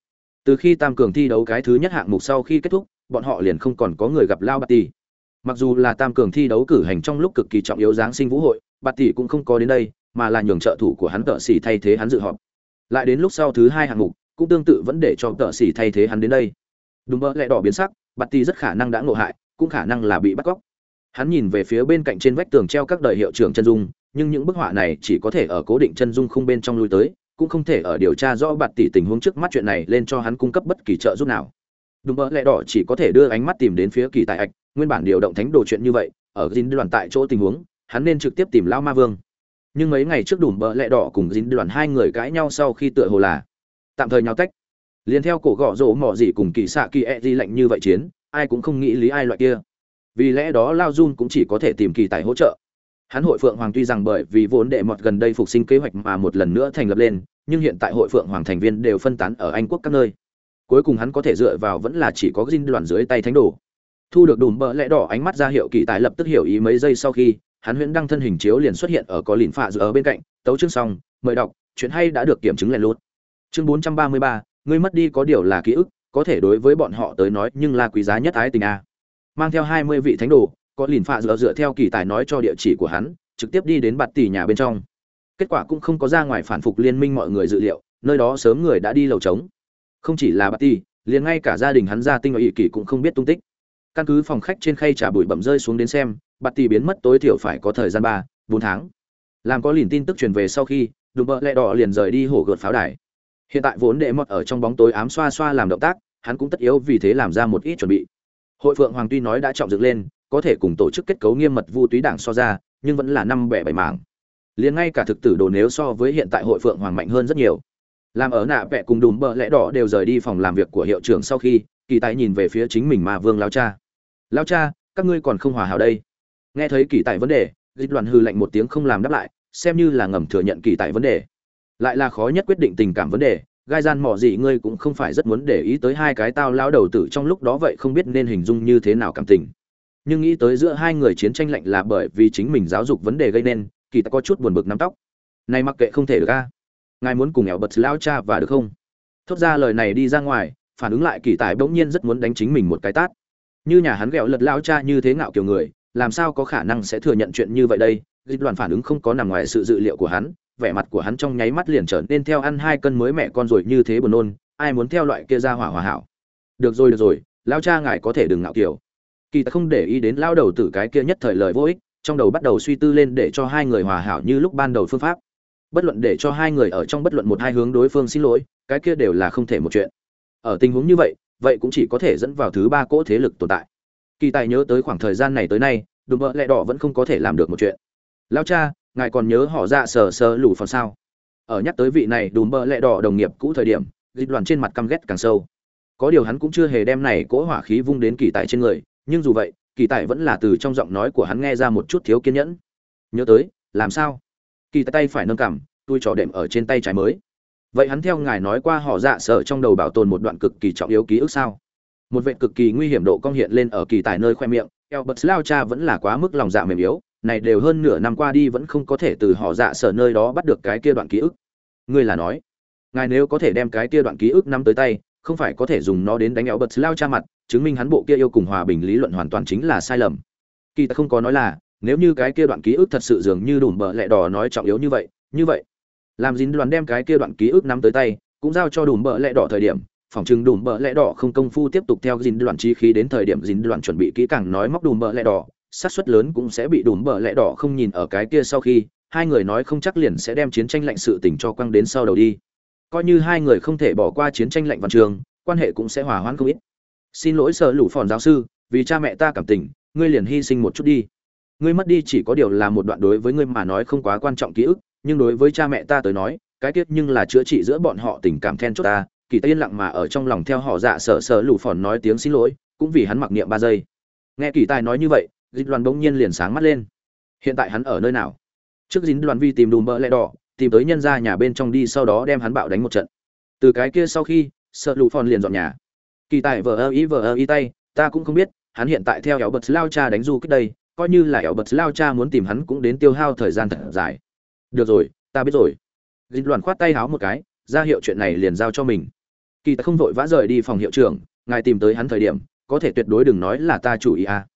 Từ khi tam cường thi đấu cái thứ nhất hạng mục sau khi kết thúc, bọn họ liền không còn có người gặp lao bạt tỷ. Mặc dù là tam cường thi đấu cử hành trong lúc cực kỳ trọng yếu giáng sinh vũ hội, bạt tỷ cũng không có đến đây, mà là nhường trợ thủ của hắn tợ xỉ thay thế hắn dự họp. Lại đến lúc sau thứ hai hạng mục, cũng tương tự vẫn để cho tợ xỉ thay thế hắn đến đây. Đúng mơ lẹ đỏ biến sắc, bạt tỷ rất khả năng đã ngộ hại, cũng khả năng là bị bắt cóc hắn nhìn về phía bên cạnh trên vách tường treo các đời hiệu trưởng chân dung, nhưng những bức họa này chỉ có thể ở cố định chân dung không bên trong lui tới, cũng không thể ở điều tra rõ bạt tỷ tình huống trước mắt chuyện này lên cho hắn cung cấp bất kỳ trợ giúp nào. Đúng bỡ lẹ đỏ chỉ có thể đưa ánh mắt tìm đến phía kỳ tài ạch, nguyên bản điều động thánh đồ chuyện như vậy, ở dính đoàn tại chỗ tình huống, hắn nên trực tiếp tìm Lão ma vương. Nhưng mấy ngày trước đùm bợ lẹ đỏ cùng dính đoàn hai người cãi nhau sau khi tựa hồ là tạm thời nhau tách. Liền theo cổ gõ rỗ mỏ gì cùng kỳ xạ kỳ e di lạnh như vậy chiến, ai cũng không nghĩ lý ai loại kia vì lẽ đó lao jun cũng chỉ có thể tìm kỳ tài hỗ trợ. Hắn hội phượng hoàng tuy rằng bởi vì vốn đệ mọt gần đây phục sinh kế hoạch mà một lần nữa thành lập lên, nhưng hiện tại hội phượng hoàng thành viên đều phân tán ở anh quốc các nơi. Cuối cùng hắn có thể dựa vào vẫn là chỉ có dinh đoàn dưới tay thánh đồ. Thu được đùm bỡ lẽ đỏ ánh mắt ra hiệu kỳ tài lập tức hiểu ý mấy giây sau khi, hắn huyễn đăng thân hình chiếu liền xuất hiện ở có lìn phạ ở bên cạnh, tấu chương xong, mời đọc, chuyện hay đã được kiểm chứng lên lút. Chương bốn trăm ba mươi ba, ngươi mất đi có điều là ký ức, có thể đối với bọn họ tới nói nhưng là quý giá nhất ái tình a mang theo hai mươi vị thánh đồ, có lìn phạ dựa dựa theo kỳ tài nói cho địa chỉ của hắn, trực tiếp đi đến bạt tỷ nhà bên trong. Kết quả cũng không có ra ngoài phản phục liên minh mọi người dự liệu, nơi đó sớm người đã đi lầu trống. Không chỉ là bạt tỷ liền ngay cả gia đình hắn gia tinh ở ỵ kỳ cũng không biết tung tích. Căn cứ phòng khách trên khay trà bụi bẩm rơi xuống đến xem, bạt tỷ biến mất tối thiểu phải có thời gian ba, bốn tháng. Làm có liền tin tức truyền về sau khi, đùm bợ lẹ đỏ liền rời đi hổ gợt pháo đài. Hiện tại vốn đệ mọt ở trong bóng tối ám xoa xoa làm động tác, hắn cũng tất yếu vì thế làm ra một ít chuẩn bị hội phượng hoàng tuy nói đã trọng dựng lên, có thể cùng tổ chức kết cấu nghiêm mật vu túy đảng so ra, nhưng vẫn là năm bẻ bảy mảng. Liền ngay cả thực tử đồ nếu so với hiện tại hội phượng hoàng mạnh hơn rất nhiều. Làm ở nạ vẽ cùng đùm bợ lẽ đỏ đều rời đi phòng làm việc của hiệu trưởng sau khi, kỳ tài nhìn về phía chính mình mà vương lao cha. Lao cha, các ngươi còn không hòa hảo đây? Nghe thấy kỳ Tài vấn đề, dịch đoàn hư lạnh một tiếng không làm đáp lại, xem như là ngầm thừa nhận kỳ Tài vấn đề. Lại là khó nhất quyết định tình cảm vấn đề gai gian mỏ gì ngươi cũng không phải rất muốn để ý tới hai cái tao lao đầu tử trong lúc đó vậy không biết nên hình dung như thế nào cảm tình. Nhưng nghĩ tới giữa hai người chiến tranh lạnh là bởi vì chính mình giáo dục vấn đề gây nên, kỳ ta có chút buồn bực nắm tóc. Này mặc kệ không thể được a. Ngài muốn cùng nghèo bật lao cha và được không? Thốt ra lời này đi ra ngoài, phản ứng lại kỳ tài bỗng nhiên rất muốn đánh chính mình một cái tát. Như nhà hắn ghẹo lật lao cha như thế ngạo kiểu người, làm sao có khả năng sẽ thừa nhận chuyện như vậy đây? Dịch đoàn phản ứng không có nằm ngoài sự dự liệu của hắn vẻ mặt của hắn trong nháy mắt liền trở nên theo ăn hai cân mới mẹ con rồi như thế buồn nôn, ai muốn theo loại kia ra hỏa hòa hảo. Được rồi được rồi lao cha ngài có thể đừng ngạo kiểu. Kỳ ta không để ý đến lao đầu tử cái kia nhất thời lời vô ích, trong đầu bắt đầu suy tư lên để cho hai người hòa hảo như lúc ban đầu phương pháp. Bất luận để cho hai người ở trong bất luận một hai hướng đối phương xin lỗi, cái kia đều là không thể một chuyện. Ở tình huống như vậy vậy cũng chỉ có thể dẫn vào thứ ba cỗ thế lực tồn tại. Kỳ tài nhớ tới khoảng thời gian này tới nay, đùm bợ lẹ đỏ vẫn không có thể làm được một chuyện. Lao cha ngài còn nhớ họ dạ sờ sờ lủ phần sao? Ở nhắc tới vị này đùm bơ lẹ đỏ đồng nghiệp cũ thời điểm dịch đoàn trên mặt căm ghét càng sâu. Có điều hắn cũng chưa hề đem này cỗ hỏa khí vung đến kỳ tài trên người nhưng dù vậy kỳ tài vẫn là từ trong giọng nói của hắn nghe ra một chút thiếu kiên nhẫn. Nhớ tới làm sao? Kỳ tài tay phải nâng cằm tôi trò đệm ở trên tay trái mới. Vậy hắn theo ngài nói qua họ dạ sở trong đầu bảo tồn một đoạn cực kỳ trọng yếu ký ức sao? Một vệ cực kỳ nguy hiểm độ công hiện lên ở kỳ tài nơi khoe miệng Albert Lao cha vẫn là quá mức lòng dạ mềm yếu, này đều hơn nửa năm qua đi vẫn không có thể từ họ dạ sở nơi đó bắt được cái kia đoạn ký ức. Ngươi là nói, ngài nếu có thể đem cái kia đoạn ký ức nắm tới tay, không phải có thể dùng nó đến đánh Albert Lao cha mặt, chứng minh hắn bộ kia yêu cùng hòa bình lý luận hoàn toàn chính là sai lầm. Kỳ ta không có nói là, nếu như cái kia đoạn ký ức thật sự dường như đùm bợ lẹ đỏ nói trọng yếu như vậy, như vậy, làm dính đoàn đem cái kia đoạn ký ức nắm tới tay, cũng giao cho đùm bợ lẹ đỏ thời điểm, phòng chừng đùm bợ lẹ đỏ không công phu tiếp tục theo dính đoạn chi khí đến thời điểm dính đoạn chuẩn bị kỹ càng nói móc đùm bợ lẹ đỏ xác suất lớn cũng sẽ bị đùm bờ lẽ đỏ không nhìn ở cái kia sau khi, hai người nói không chắc liền sẽ đem chiến tranh lạnh sự tình cho quăng đến sau đầu đi. Coi như hai người không thể bỏ qua chiến tranh lạnh văn trường, quan hệ cũng sẽ hòa hoãn không ít. Xin lỗi sợ lũ phòn giáo sư, vì cha mẹ ta cảm tình, ngươi liền hy sinh một chút đi. Ngươi mất đi chỉ có điều là một đoạn đối với ngươi mà nói không quá quan trọng ký ức, nhưng đối với cha mẹ ta tới nói, cái tiết nhưng là chữa trị giữa bọn họ tình cảm then chốt ta. Kỳ tây yên lặng mà ở trong lòng theo họ dạ sợ sợ lũ phòn nói tiếng xin lỗi, cũng vì hắn mặc niệm ba giây. Nghe kỳ tài nói như vậy dịch đoàn bỗng nhiên liền sáng mắt lên. Hiện tại hắn ở nơi nào? Trước dính đoàn vi tìm đùm bỡ lẹ đỏ, tìm tới nhân ra nhà bên trong đi, sau đó đem hắn bạo đánh một trận. Từ cái kia sau khi, sợ lụ phòn liền dọn nhà. Kỳ Tài vờ ơ ý vờ ơ ý tay, ta cũng không biết, hắn hiện tại theo éo bật lao cha đánh du kích đây, coi như là éo bật lao cha muốn tìm hắn cũng đến tiêu hao thời gian thật dài. Được rồi, ta biết rồi. Dính đoàn khoát tay háo một cái, ra hiệu chuyện này liền giao cho mình. Kỳ ta không vội vã rời đi phòng hiệu trưởng, ngài tìm tới hắn thời điểm, có thể tuyệt đối đừng nói là ta chủ ý à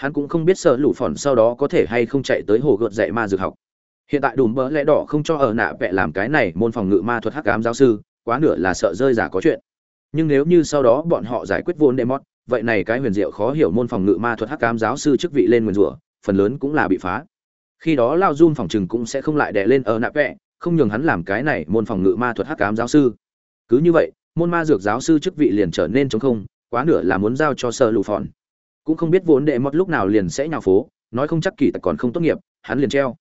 hắn cũng không biết sợ lũ phòn sau đó có thể hay không chạy tới hồ gợt dạy ma dược học. Hiện tại đùm bỡ lẽ đỏ không cho ở nạ vẽ làm cái này, môn phòng ngự ma thuật hắc ám giáo sư, quá nửa là sợ rơi giả có chuyện. Nhưng nếu như sau đó bọn họ giải quyết vốn đệ mót vậy này cái huyền diệu khó hiểu môn phòng ngự ma thuật hắc ám giáo sư chức vị lên nguyền rủa, phần lớn cũng là bị phá. Khi đó lao dung phòng trừng cũng sẽ không lại đè lên ở nạ vẽ không nhường hắn làm cái này môn phòng ngự ma thuật hắc ám giáo sư. Cứ như vậy, môn ma dược giáo sư chức vị liền trở nên trống không, quá nửa là muốn giao cho sợ lụ phòn cũng không biết vốn đệ mọt lúc nào liền sẽ nhào phố, nói không chắc kỳ tài còn không tốt nghiệp, hắn liền treo.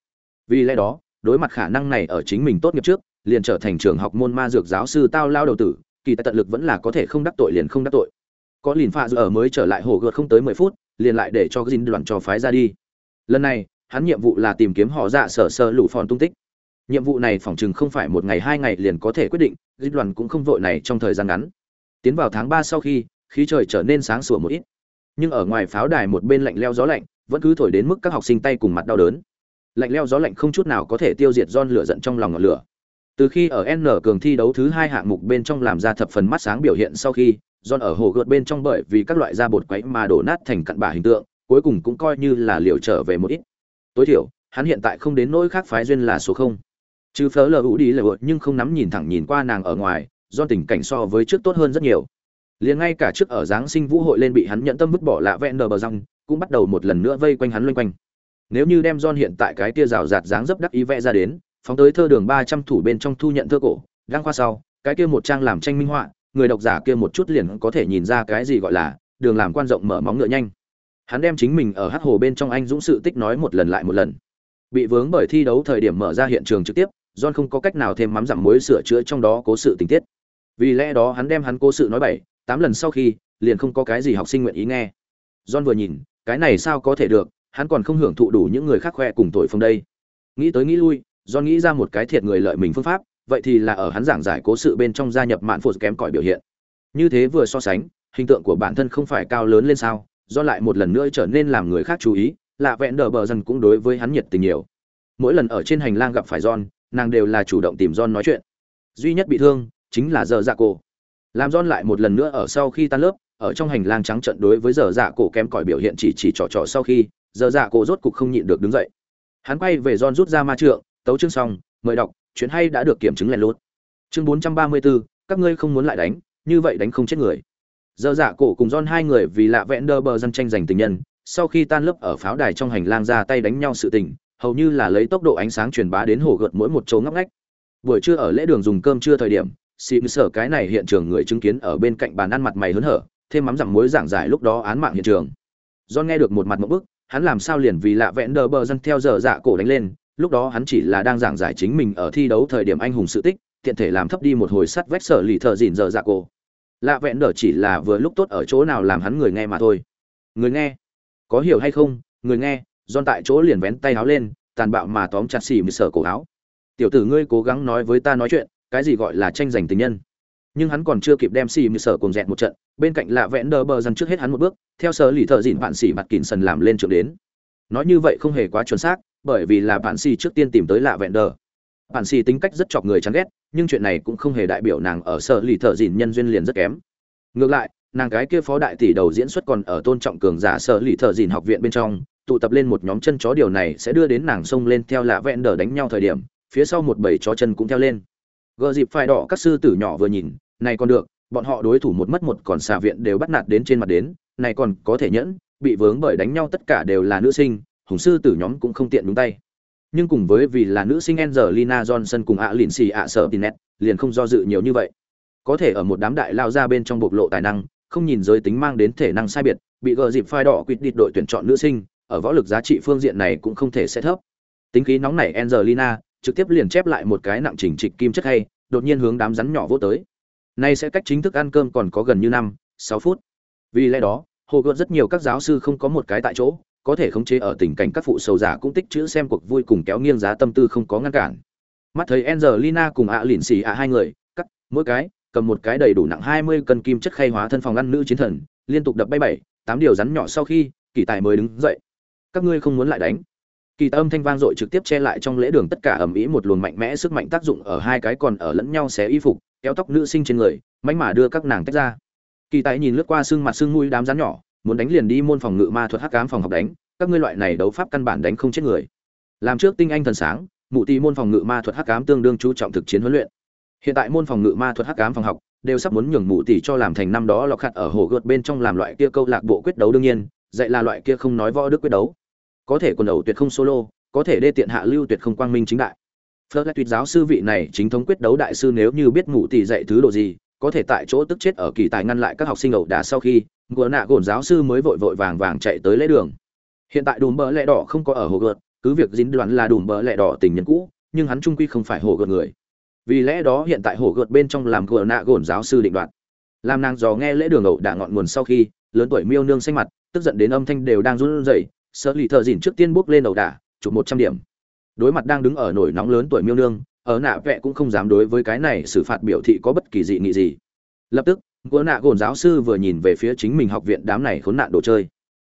Vì lẽ đó, đối mặt khả năng này ở chính mình tốt nghiệp trước, liền trở thành trường học môn ma dược giáo sư tao lao đầu tử, kỳ tài tận lực vẫn là có thể không đắc tội liền không đắc tội. Có lìn pha ở mới trở lại hồ gợt không tới mười phút, liền lại để cho gin đoàn cho phái ra đi. Lần này, hắn nhiệm vụ là tìm kiếm họ dạ sở sơ lũ phòn tung tích. Nhiệm vụ này phỏng chừng không phải một ngày hai ngày liền có thể quyết định, gin đoàn cũng không vội này trong thời gian ngắn. Tiến vào tháng ba sau khi, khí trời trở nên sáng sủa một ít nhưng ở ngoài pháo đài một bên lạnh leo gió lạnh, vẫn cứ thổi đến mức các học sinh tay cùng mặt đau đớn. Lạnh leo gió lạnh không chút nào có thể tiêu diệt don lửa giận trong lòng ngọn lửa. Từ khi ở n cường thi đấu thứ hai hạng mục bên trong làm ra thập phần mắt sáng biểu hiện sau khi don ở hồ gợt bên trong bởi vì các loại da bột quấy mà đổ nát thành cặn bã hình tượng, cuối cùng cũng coi như là liều trở về một ít. Tối thiểu, hắn hiện tại không đến nỗi khác phái duyên là số không. Chứ phớ lờ hữu đi lờ nhưng không nắm nhìn thẳng nhìn qua nàng ở ngoài do tình cảnh so với trước tốt hơn rất nhiều liền ngay cả trước ở giáng sinh vũ hội lên bị hắn nhận tâm vứt bỏ lạ vẹn đờ bờ răng cũng bắt đầu một lần nữa vây quanh hắn loanh quanh nếu như đem John hiện tại cái tia rào rạt dáng dấp đắc ý vẽ ra đến, phóng tới thơ đường ba trăm thủ bên trong thu nhận thơ cổ, găng khoa sau, cái kia một trang làm tranh minh họa, người độc giả kia một chút liền có thể nhìn ra cái gì gọi là đường làm quan rộng mở móng ngựa nhanh. Hắn đem chính mình ở hát hồ bên trong anh dũng sự tích nói một lần lại một lần. Bị vướng bởi thi đấu thời điểm mở ra hiện trường trực tiếp, John không có cách nào thêm mắm giảm muối sửa chữa trong đó cố sự tình tiết. Vì lẽ đó hắn đem hắn cố sự nói bảy, tám lần sau khi, liền không có cái gì học sinh nguyện ý nghe. John vừa nhìn, cái này sao có thể được, hắn còn không hưởng thụ đủ những người khác khoe cùng tội phong đây. Nghĩ tới nghĩ lui John nghĩ ra một cái thiệt người lợi mình phương pháp vậy thì là ở hắn giảng giải cố sự bên trong gia nhập mạn phụt kém cỏi biểu hiện. Như thế vừa so sánh hình tượng của bản thân không phải cao lớn lên sao do lại một lần nữa trở nên làm người khác chú ý lạ vẹn đờ bờ dần cũng đối với hắn nhiệt tình nhiều. Mỗi lần ở trên hành lang gặp phải john nàng đều là chủ động tìm john nói chuyện. Duy nhất bị thương chính là giờ dạ cô làm don lại một lần nữa ở sau khi tan lớp ở trong hành lang trắng trận đối với giờ dạ cổ kém cỏi biểu hiện chỉ chỉ trò trò sau khi giờ dạ cổ rốt cục không nhịn được đứng dậy. Hắn quay về don rút ra ma trượng tấu chương xong mời đọc chuyện hay đã được kiểm chứng lèn lút. Chương 434, các ngươi không muốn lại đánh như vậy đánh không chết người. Giờ dạ cổ cùng don hai người vì lạ vẹn đơ bờ dân tranh giành tình nhân sau khi tan lớp ở pháo đài trong hành lang ra tay đánh nhau sự tình hầu như là lấy tốc độ ánh sáng truyền bá đến hồ gợt mỗi một chỗ ngóc ngách. Buổi trưa ở lễ đường dùng cơm trưa thời điểm xịn sở cái này hiện trường người chứng kiến ở bên cạnh bàn ăn mặt mày hớn hở, thêm mắm dặm muối giảng giải lúc đó án mạng hiện trường. John nghe được một mặt một bức, hắn làm sao liền vì lạ vẹn đờ bờ dân theo giờ dạ cổ đánh lên, lúc đó hắn chỉ là đang giảng giải chính mình ở thi đấu thời điểm anh hùng sự tích, tiện thể làm thấp đi một hồi sắt vách sở lì thợ dìn giờ dạ cổ. Lạ vẹn đờ chỉ là vừa lúc tốt ở chỗ nào làm hắn người nghe mà thôi. Người nghe? Có hiểu hay không? Người nghe Do tại chỗ liền vén tay áo lên, tàn bạo mà tóm chặt xì mười sở cổ áo. Tiểu tử ngươi cố gắng nói với ta nói chuyện cái gì gọi là tranh giành tình nhân. Nhưng hắn còn chưa kịp đem xì mười sở cùng dẹt một trận, bên cạnh là vẽn đờ bờ dần trước hết hắn một bước, theo sở lì thợ dịn bạn xì mặt kín sần làm lên trường đến. Nói như vậy không hề quá chuẩn xác, bởi vì là bạn xì trước tiên tìm tới lạ vẹn đờ. Bạn xì tính cách rất chọc người chán ghét, nhưng chuyện này cũng không hề đại biểu nàng ở sở lì thợ dịn nhân duyên liền rất kém. Ngược lại, nàng cái kia phó đại tỷ đầu diễn xuất còn ở tôn trọng cường giả sở lì thợ dịn học viện bên trong, tụ tập lên một nhóm chân chó điều này sẽ đưa đến nàng xông lên theo lạ vẹn đờ đánh nhau thời điểm, phía sau một bầy chó chân cũng theo lên gờ dịp phải đỏ các sư tử nhỏ vừa nhìn này còn được bọn họ đối thủ một mất một còn xà viện đều bắt nạt đến trên mặt đến này còn có thể nhẫn bị vướng bởi đánh nhau tất cả đều là nữ sinh hùng sư tử nhóm cũng không tiện đúng tay nhưng cùng với vì là nữ sinh Angelina Johnson cùng ạ lìn xì ạ sợ Tinet, liền không do dự nhiều như vậy. Có thể ở một đám đại lao ra bên trong bộc lộ tài năng, không nhìn giới tính mang đến thể năng sai biệt, bị gờ dịp phai đỏ quyết định đội tuyển chọn nữ sinh, ở võ lực giá trị phương diện này cũng không thể sẽ thấp. Tính khí nóng nảy Angelina, trực tiếp liền chép lại một cái nặng chỉnh trịch kim chất hay, đột nhiên hướng đám rắn nhỏ vô tới. Nay sẽ cách chính thức ăn cơm còn có gần như năm, sáu phút. Vì lẽ đó, hồ gợt rất nhiều các giáo sư không có một cái tại chỗ, có thể khống chế ở tình cảnh các phụ sầu giả cũng tích chữ xem cuộc vui cùng kéo nghiêng giá tâm tư không có ngăn cản mắt thấy Angelina cùng ạ lìn xì ạ hai người cắt mỗi cái cầm một cái đầy đủ nặng 20 cân kim chất khay hóa thân phòng ăn nữ chiến thần liên tục đập bay bảy tám điều rắn nhỏ sau khi kỳ tài mới đứng dậy các ngươi không muốn lại đánh kỳ âm thanh vang dội trực tiếp che lại trong lễ đường tất cả ầm ĩ một luồng mạnh mẽ sức mạnh tác dụng ở hai cái còn ở lẫn nhau xé y phục, kéo tóc nữ sinh trên người mánh mà đưa các nàng tách ra. Kỳ tài nhìn lướt qua xương mặt xương mũi đám rắn nhỏ, muốn đánh liền đi môn phòng ngự ma thuật hắc ám phòng học đánh, các ngươi loại này đấu pháp căn bản đánh không chết người. Làm trước tinh anh thần sáng, mụ tì môn phòng ngự ma thuật hắc ám tương đương chú trọng thực chiến huấn luyện. Hiện tại môn phòng ngự ma thuật hắc ám phòng học, đều sắp muốn nhường mụ tỷ cho làm thành năm đó lọc khặt ở hồ gợt bên trong làm loại kia câu lạc bộ quyết đấu đương nhiên, dạy là loại kia không nói võ đức quyết đấu có thể quần đầu tuyệt không solo, có thể đê tiện hạ lưu tuyệt không quang minh chính đại. Phớt lại tuyệt giáo sư vị này chính thống quyết đấu đại sư nếu như biết ngủ tỷ dạy thứ độ gì, có thể tại chỗ tức chết ở kỳ tài ngăn lại các học sinh ẩu đả sau khi, ngựa nạ gồn giáo sư mới vội vội vàng vàng chạy tới lễ đường. Hiện tại đùm bỡ lẹ đỏ không có ở hồ gợt, cứ việc dính đoán là đùm bỡ lẹ đỏ tình nhân cũ, nhưng hắn trung quy không phải hồ gợt người. Vì lẽ đó hiện tại hồ gợt bên trong làm ngựa nạ gồn giáo sư định đoạt. Làm nàng dò nghe lễ đường ẩu đả ngọn nguồn sau khi, lớn tuổi miêu nương xanh mặt, tức giận đến âm thanh đều đang run rẩy sợ lì thợ dìn trước tiên bước lên đầu đà, chụp một trăm điểm. Đối mặt đang đứng ở nổi nóng lớn tuổi miêu nương ở nạ vẽ cũng không dám đối với cái này xử phạt biểu thị có bất kỳ dị nghị gì. Lập tức gỡ nạ gồn giáo sư vừa nhìn về phía chính mình học viện đám này khốn nạn đồ chơi.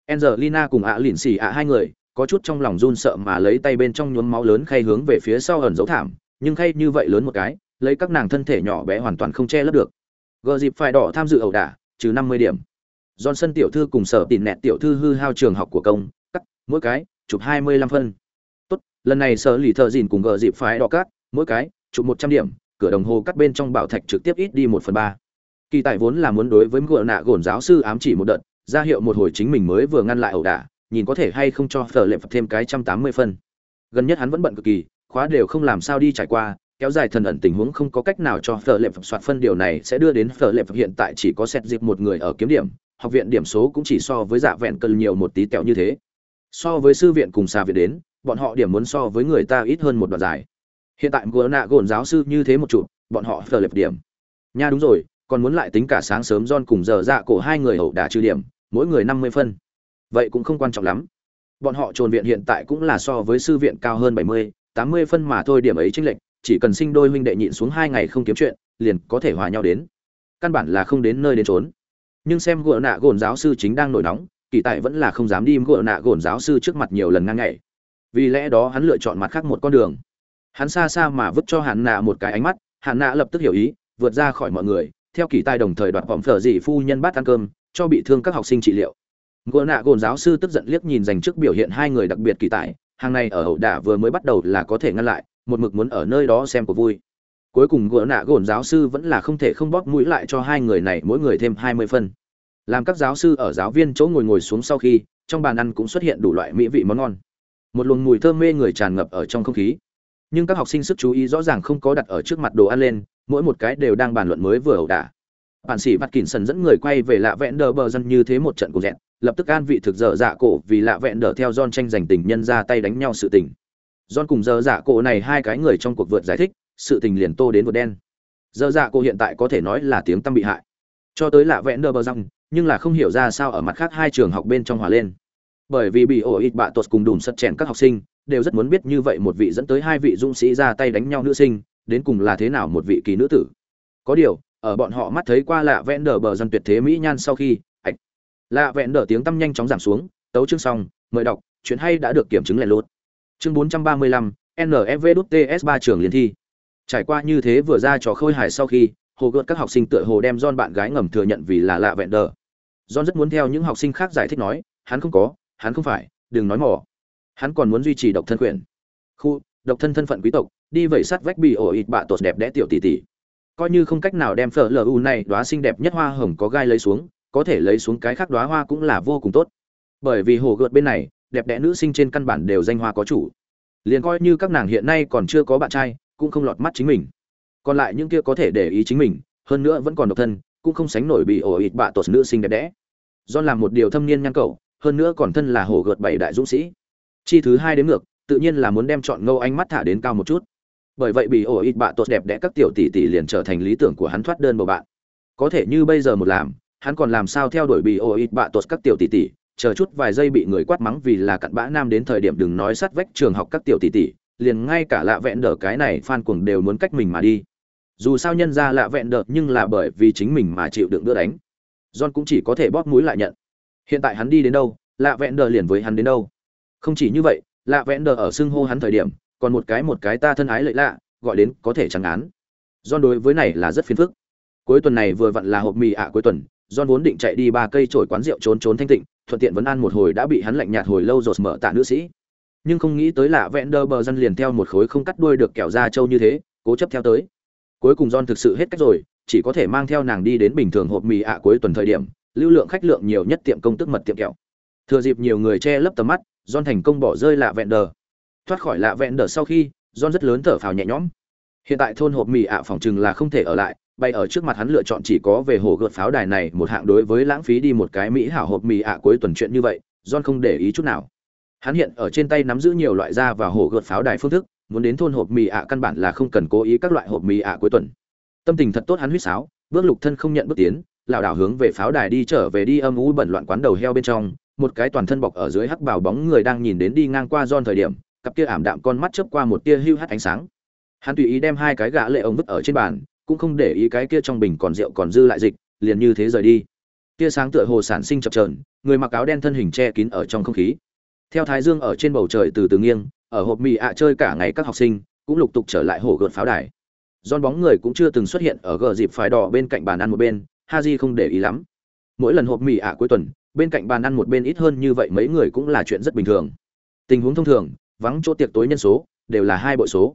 Angelina cùng ạ lìn xì ạ hai người có chút trong lòng run sợ mà lấy tay bên trong nhuốm máu lớn khay hướng về phía sau ẩn dấu thảm nhưng khay như vậy lớn một cái lấy các nàng thân thể nhỏ bé hoàn toàn không che lấp được. Gờ dịp phải đỏ tham dự ẩu đả trừ năm mươi điểm. Johnson tiểu thư cùng sở tỉn nẹt tiểu thư hư hao trường học của công mỗi cái chụp hai mươi lăm phân. Tốt lần này sở lì thợ dìn cùng gờ dịp phái đỏ cát, mỗi cái chụp một trăm điểm cửa đồng hồ cắt bên trong bảo thạch trực tiếp ít đi một phần ba. Kỳ tài vốn là muốn đối với ngựa nạ gồn giáo sư ám chỉ một đợt ra hiệu một hồi chính mình mới vừa ngăn lại ẩu đả nhìn có thể hay không cho phở lệ phật thêm cái trăm tám mươi phân. Gần nhất hắn vẫn bận cực kỳ khóa đều không làm sao đi trải qua kéo dài thần ẩn tình huống không có cách nào cho phở lệ phật soạt phân điều này sẽ đưa đến phở lệ phật hiện tại chỉ có xét dịp một người ở kiếm điểm học viện điểm số cũng chỉ so với dạ vẹn cần nhiều một tí tẹo như thế so với sư viện cùng xa viện đến bọn họ điểm muốn so với người ta ít hơn một đoạn dài hiện tại ngựa nạ gồn giáo sư như thế một chụp bọn họ phờ lệp điểm nha đúng rồi còn muốn lại tính cả sáng sớm John cùng giờ dạ cổ hai người hậu đả trừ điểm, mỗi người 50 phân. Vậy cũng không quan trọng lắm. Bọn họ trồn viện hiện tại cũng là so với sư viện cao hơn 70, 80 phân mà thôi điểm ấy chênh lệch, chỉ cần sinh đôi huynh đệ nhịn xuống hai ngày không kiếm chuyện, liền có thể hòa nhau đến. Căn bản là không đến nơi đến trốn. Nhưng xem gỗ nạ gồn giáo sư chính đang nổi nóng, kỳ tại vẫn là không dám đi gỗ nạ gồn giáo sư trước mặt nhiều lần ngang ngậy. Vì lẽ đó hắn lựa chọn mặt khác một con đường. Hắn xa xa mà vứt cho hạn Nạ một cái ánh mắt, hạn Nạ lập tức hiểu ý, vượt ra khỏi mọi người, theo kỳ tài đồng thời đoạt vọng phở dị phu nhân bát ăn cơm cho bị thương các học sinh trị liệu gỗ nạ gồn giáo sư tức giận liếc nhìn dành trước biểu hiện hai người đặc biệt kỳ tài hàng này ở hậu đả vừa mới bắt đầu là có thể ngăn lại một mực muốn ở nơi đó xem của vui cuối cùng gỗ nạ gồn giáo sư vẫn là không thể không bóp mũi lại cho hai người này mỗi người thêm hai mươi phân làm các giáo sư ở giáo viên chỗ ngồi ngồi xuống sau khi, trong bàn ăn cũng xuất hiện đủ loại mỹ vị món ngon. Một luồng mùi thơm mê người tràn ngập ở trong không khí. Nhưng các học sinh sức chú ý rõ ràng không có đặt ở trước mặt đồ ăn lên, mỗi một cái đều đang bàn luận mới vừa ẩu đả. Bạn sĩ bắt kín sần dẫn người quay về lạ vẹn đờ bờ dân như thế một trận cuộc rẽn lập tức an vị thực dở dạ cổ vì lạ vẹn đờ theo don tranh giành tình nhân ra tay đánh nhau sự tình. Don cùng dở dạ cổ này hai cái người trong cuộc vượt giải thích, sự tình liền tô đến vượt đen. Dở dạ cổ hiện tại có thể nói là tiếng tâm bị hại. Cho tới lạ vẹn đờ bờ răng nhưng là không hiểu ra sao ở mặt khác hai trường học bên trong hòa lên. Bởi vì bị ổ ít bạ tuột cùng đùm sật chèn các học sinh đều rất muốn biết như vậy một vị dẫn tới hai vị dũng sĩ ra tay đánh nhau nữ sinh đến cùng là thế nào một vị kỳ nữ tử. Có điều ở bọn họ mắt thấy qua lạ vẽn đờ bờ dân tuyệt thế mỹ nhan sau khi ạch. Lạ vẽn đờ tiếng tăm nhanh chóng giảm xuống tấu chương xong mời đọc chuyện hay đã được kiểm chứng lẻ lốt. Chương 435, nfvts ba trường liên thi. Trải qua như thế vừa ra trò khôi hài sau khi hồ gợt các học sinh tựa hồ đem John bạn gái ngầm thừa nhận vì là lạ vẹn đờ. John rất muốn theo những học sinh khác giải thích nói, hắn không có, hắn không phải, đừng nói mỏ hắn còn muốn duy trì độc thân quyền. Khu, độc thân thân phận quý tộc, đi vẩy sắt vách bị ổ ịt bạ tột đẹp đẽ tiểu tỷ tỷ. Coi như không cách nào đem phở lu này đóa xinh đẹp nhất hoa hồng có gai lấy xuống, có thể lấy xuống cái khác đóa hoa cũng là vô cùng tốt. Bởi vì hồ gợt bên này, đẹp đẽ nữ sinh trên căn bản đều danh hoa có chủ. Liền coi như các nàng hiện nay còn chưa có bạn trai, cũng không lọt mắt chính mình còn lại những kia có thể để ý chính mình, hơn nữa vẫn còn độc thân, cũng không sánh nổi bị ổ ịt bạ tột nữ sinh đẹp đẽ. Do làm một điều thâm niên nhăn cậu, hơn nữa còn thân là hổ gợt bảy đại dũng sĩ. Chi thứ hai đến ngược, tự nhiên là muốn đem chọn ngâu ánh mắt thả đến cao một chút. Bởi vậy bị ổ ịt bạ tốt đẹp đẽ các tiểu tỷ tỷ liền trở thành lý tưởng của hắn thoát đơn bầu bạn. Có thể như bây giờ một làm, hắn còn làm sao theo đuổi bị ổ ịt bạ tốt các tiểu tỷ tỷ, chờ chút vài giây bị người quát mắng vì là cặn bã nam đến thời điểm đừng nói sát vách trường học các tiểu tỷ tỷ, liền ngay cả lạ vẹn đờ cái này phan cuồng đều muốn cách mình mà đi dù sao nhân ra lạ vẹn đợt nhưng là bởi vì chính mình mà chịu đựng đỡ đánh. John cũng chỉ có thể bóp mũi lại nhận. Hiện tại hắn đi đến đâu, lạ vẹn đờ liền với hắn đến đâu. Không chỉ như vậy, lạ vẹn đờ ở xưng hô hắn thời điểm, còn một cái một cái ta thân ái lợi lạ, gọi đến có thể chẳng án. John đối với này là rất phiền phức. Cuối tuần này vừa vặn là hộp mì ạ à cuối tuần, john vốn định chạy đi ba cây trổi quán rượu trốn trốn thanh tịnh, thuận tiện vấn ăn một hồi đã bị hắn lạnh nhạt hồi lâu rồi mở tạ nữ sĩ. Nhưng không nghĩ tới lạ vẹn đơ bờ dân liền theo một khối không cắt đuôi được kẹo da trâu như thế, cố chấp theo tới cuối cùng john thực sự hết cách rồi, chỉ có thể mang theo nàng đi đến bình thường hộp mì ạ cuối tuần thời điểm, lưu lượng khách lượng nhiều nhất tiệm công tức mật tiệm kẹo. Thừa dịp nhiều người che lấp tầm mắt, john thành công bỏ rơi lạ vẹn đờ. Thoát khỏi lạ vẹn đờ sau khi, john rất lớn thở phào nhẹ nhõm. Hiện tại thôn hộp mì ạ phòng chừng là không thể ở lại bay ở trước mặt hắn lựa chọn chỉ có về hồ gợt pháo đài này một hạng đối với lãng phí đi một cái mỹ hảo hộp mì ạ cuối tuần chuyện như vậy, john không để ý chút nào. Hắn hiện ở trên tay nắm giữ nhiều loại da và hồ gợt pháo đài phương thức muốn đến thôn hộp mì ạ căn bản là không cần cố ý các loại hộp mì ạ cuối tuần tâm tình thật tốt hắn huýt sáo bước lục thân không nhận bước tiến lảo đảo hướng về pháo đài đi trở về đi âm u bẩn loạn quán đầu heo bên trong một cái toàn thân bọc ở dưới hắc bảo bóng người đang nhìn đến đi ngang qua giòn thời điểm, cặp kia ảm đạm con mắt chớp qua một tia hưu hắt ánh sáng. Hắn tùy ý đem hai cái gã lệ ông vứt ở trên bàn, cũng không để ý cái kia trong bình còn rượu còn dư lại dịch, liền như thế rời đi. Tia sáng tựa hồ sản sinh chập chờn, người mặc áo đen thân hình che kín ở trong không khí. Theo thái dương ở trên bầu trời từ từ nghiêng, ở hộp mì ạ chơi cả ngày các học sinh cũng lục tục trở lại hồ gợt pháo đài. don bóng người cũng chưa từng xuất hiện ở gờ dịp phái đỏ bên cạnh bàn ăn một bên, Haji không để ý lắm. Mỗi lần hộp mì ạ cuối tuần, bên cạnh bàn ăn một bên ít hơn như vậy mấy người cũng là chuyện rất bình thường tình huống thông thường vắng chỗ tiệc tối nhân số đều là hai bội số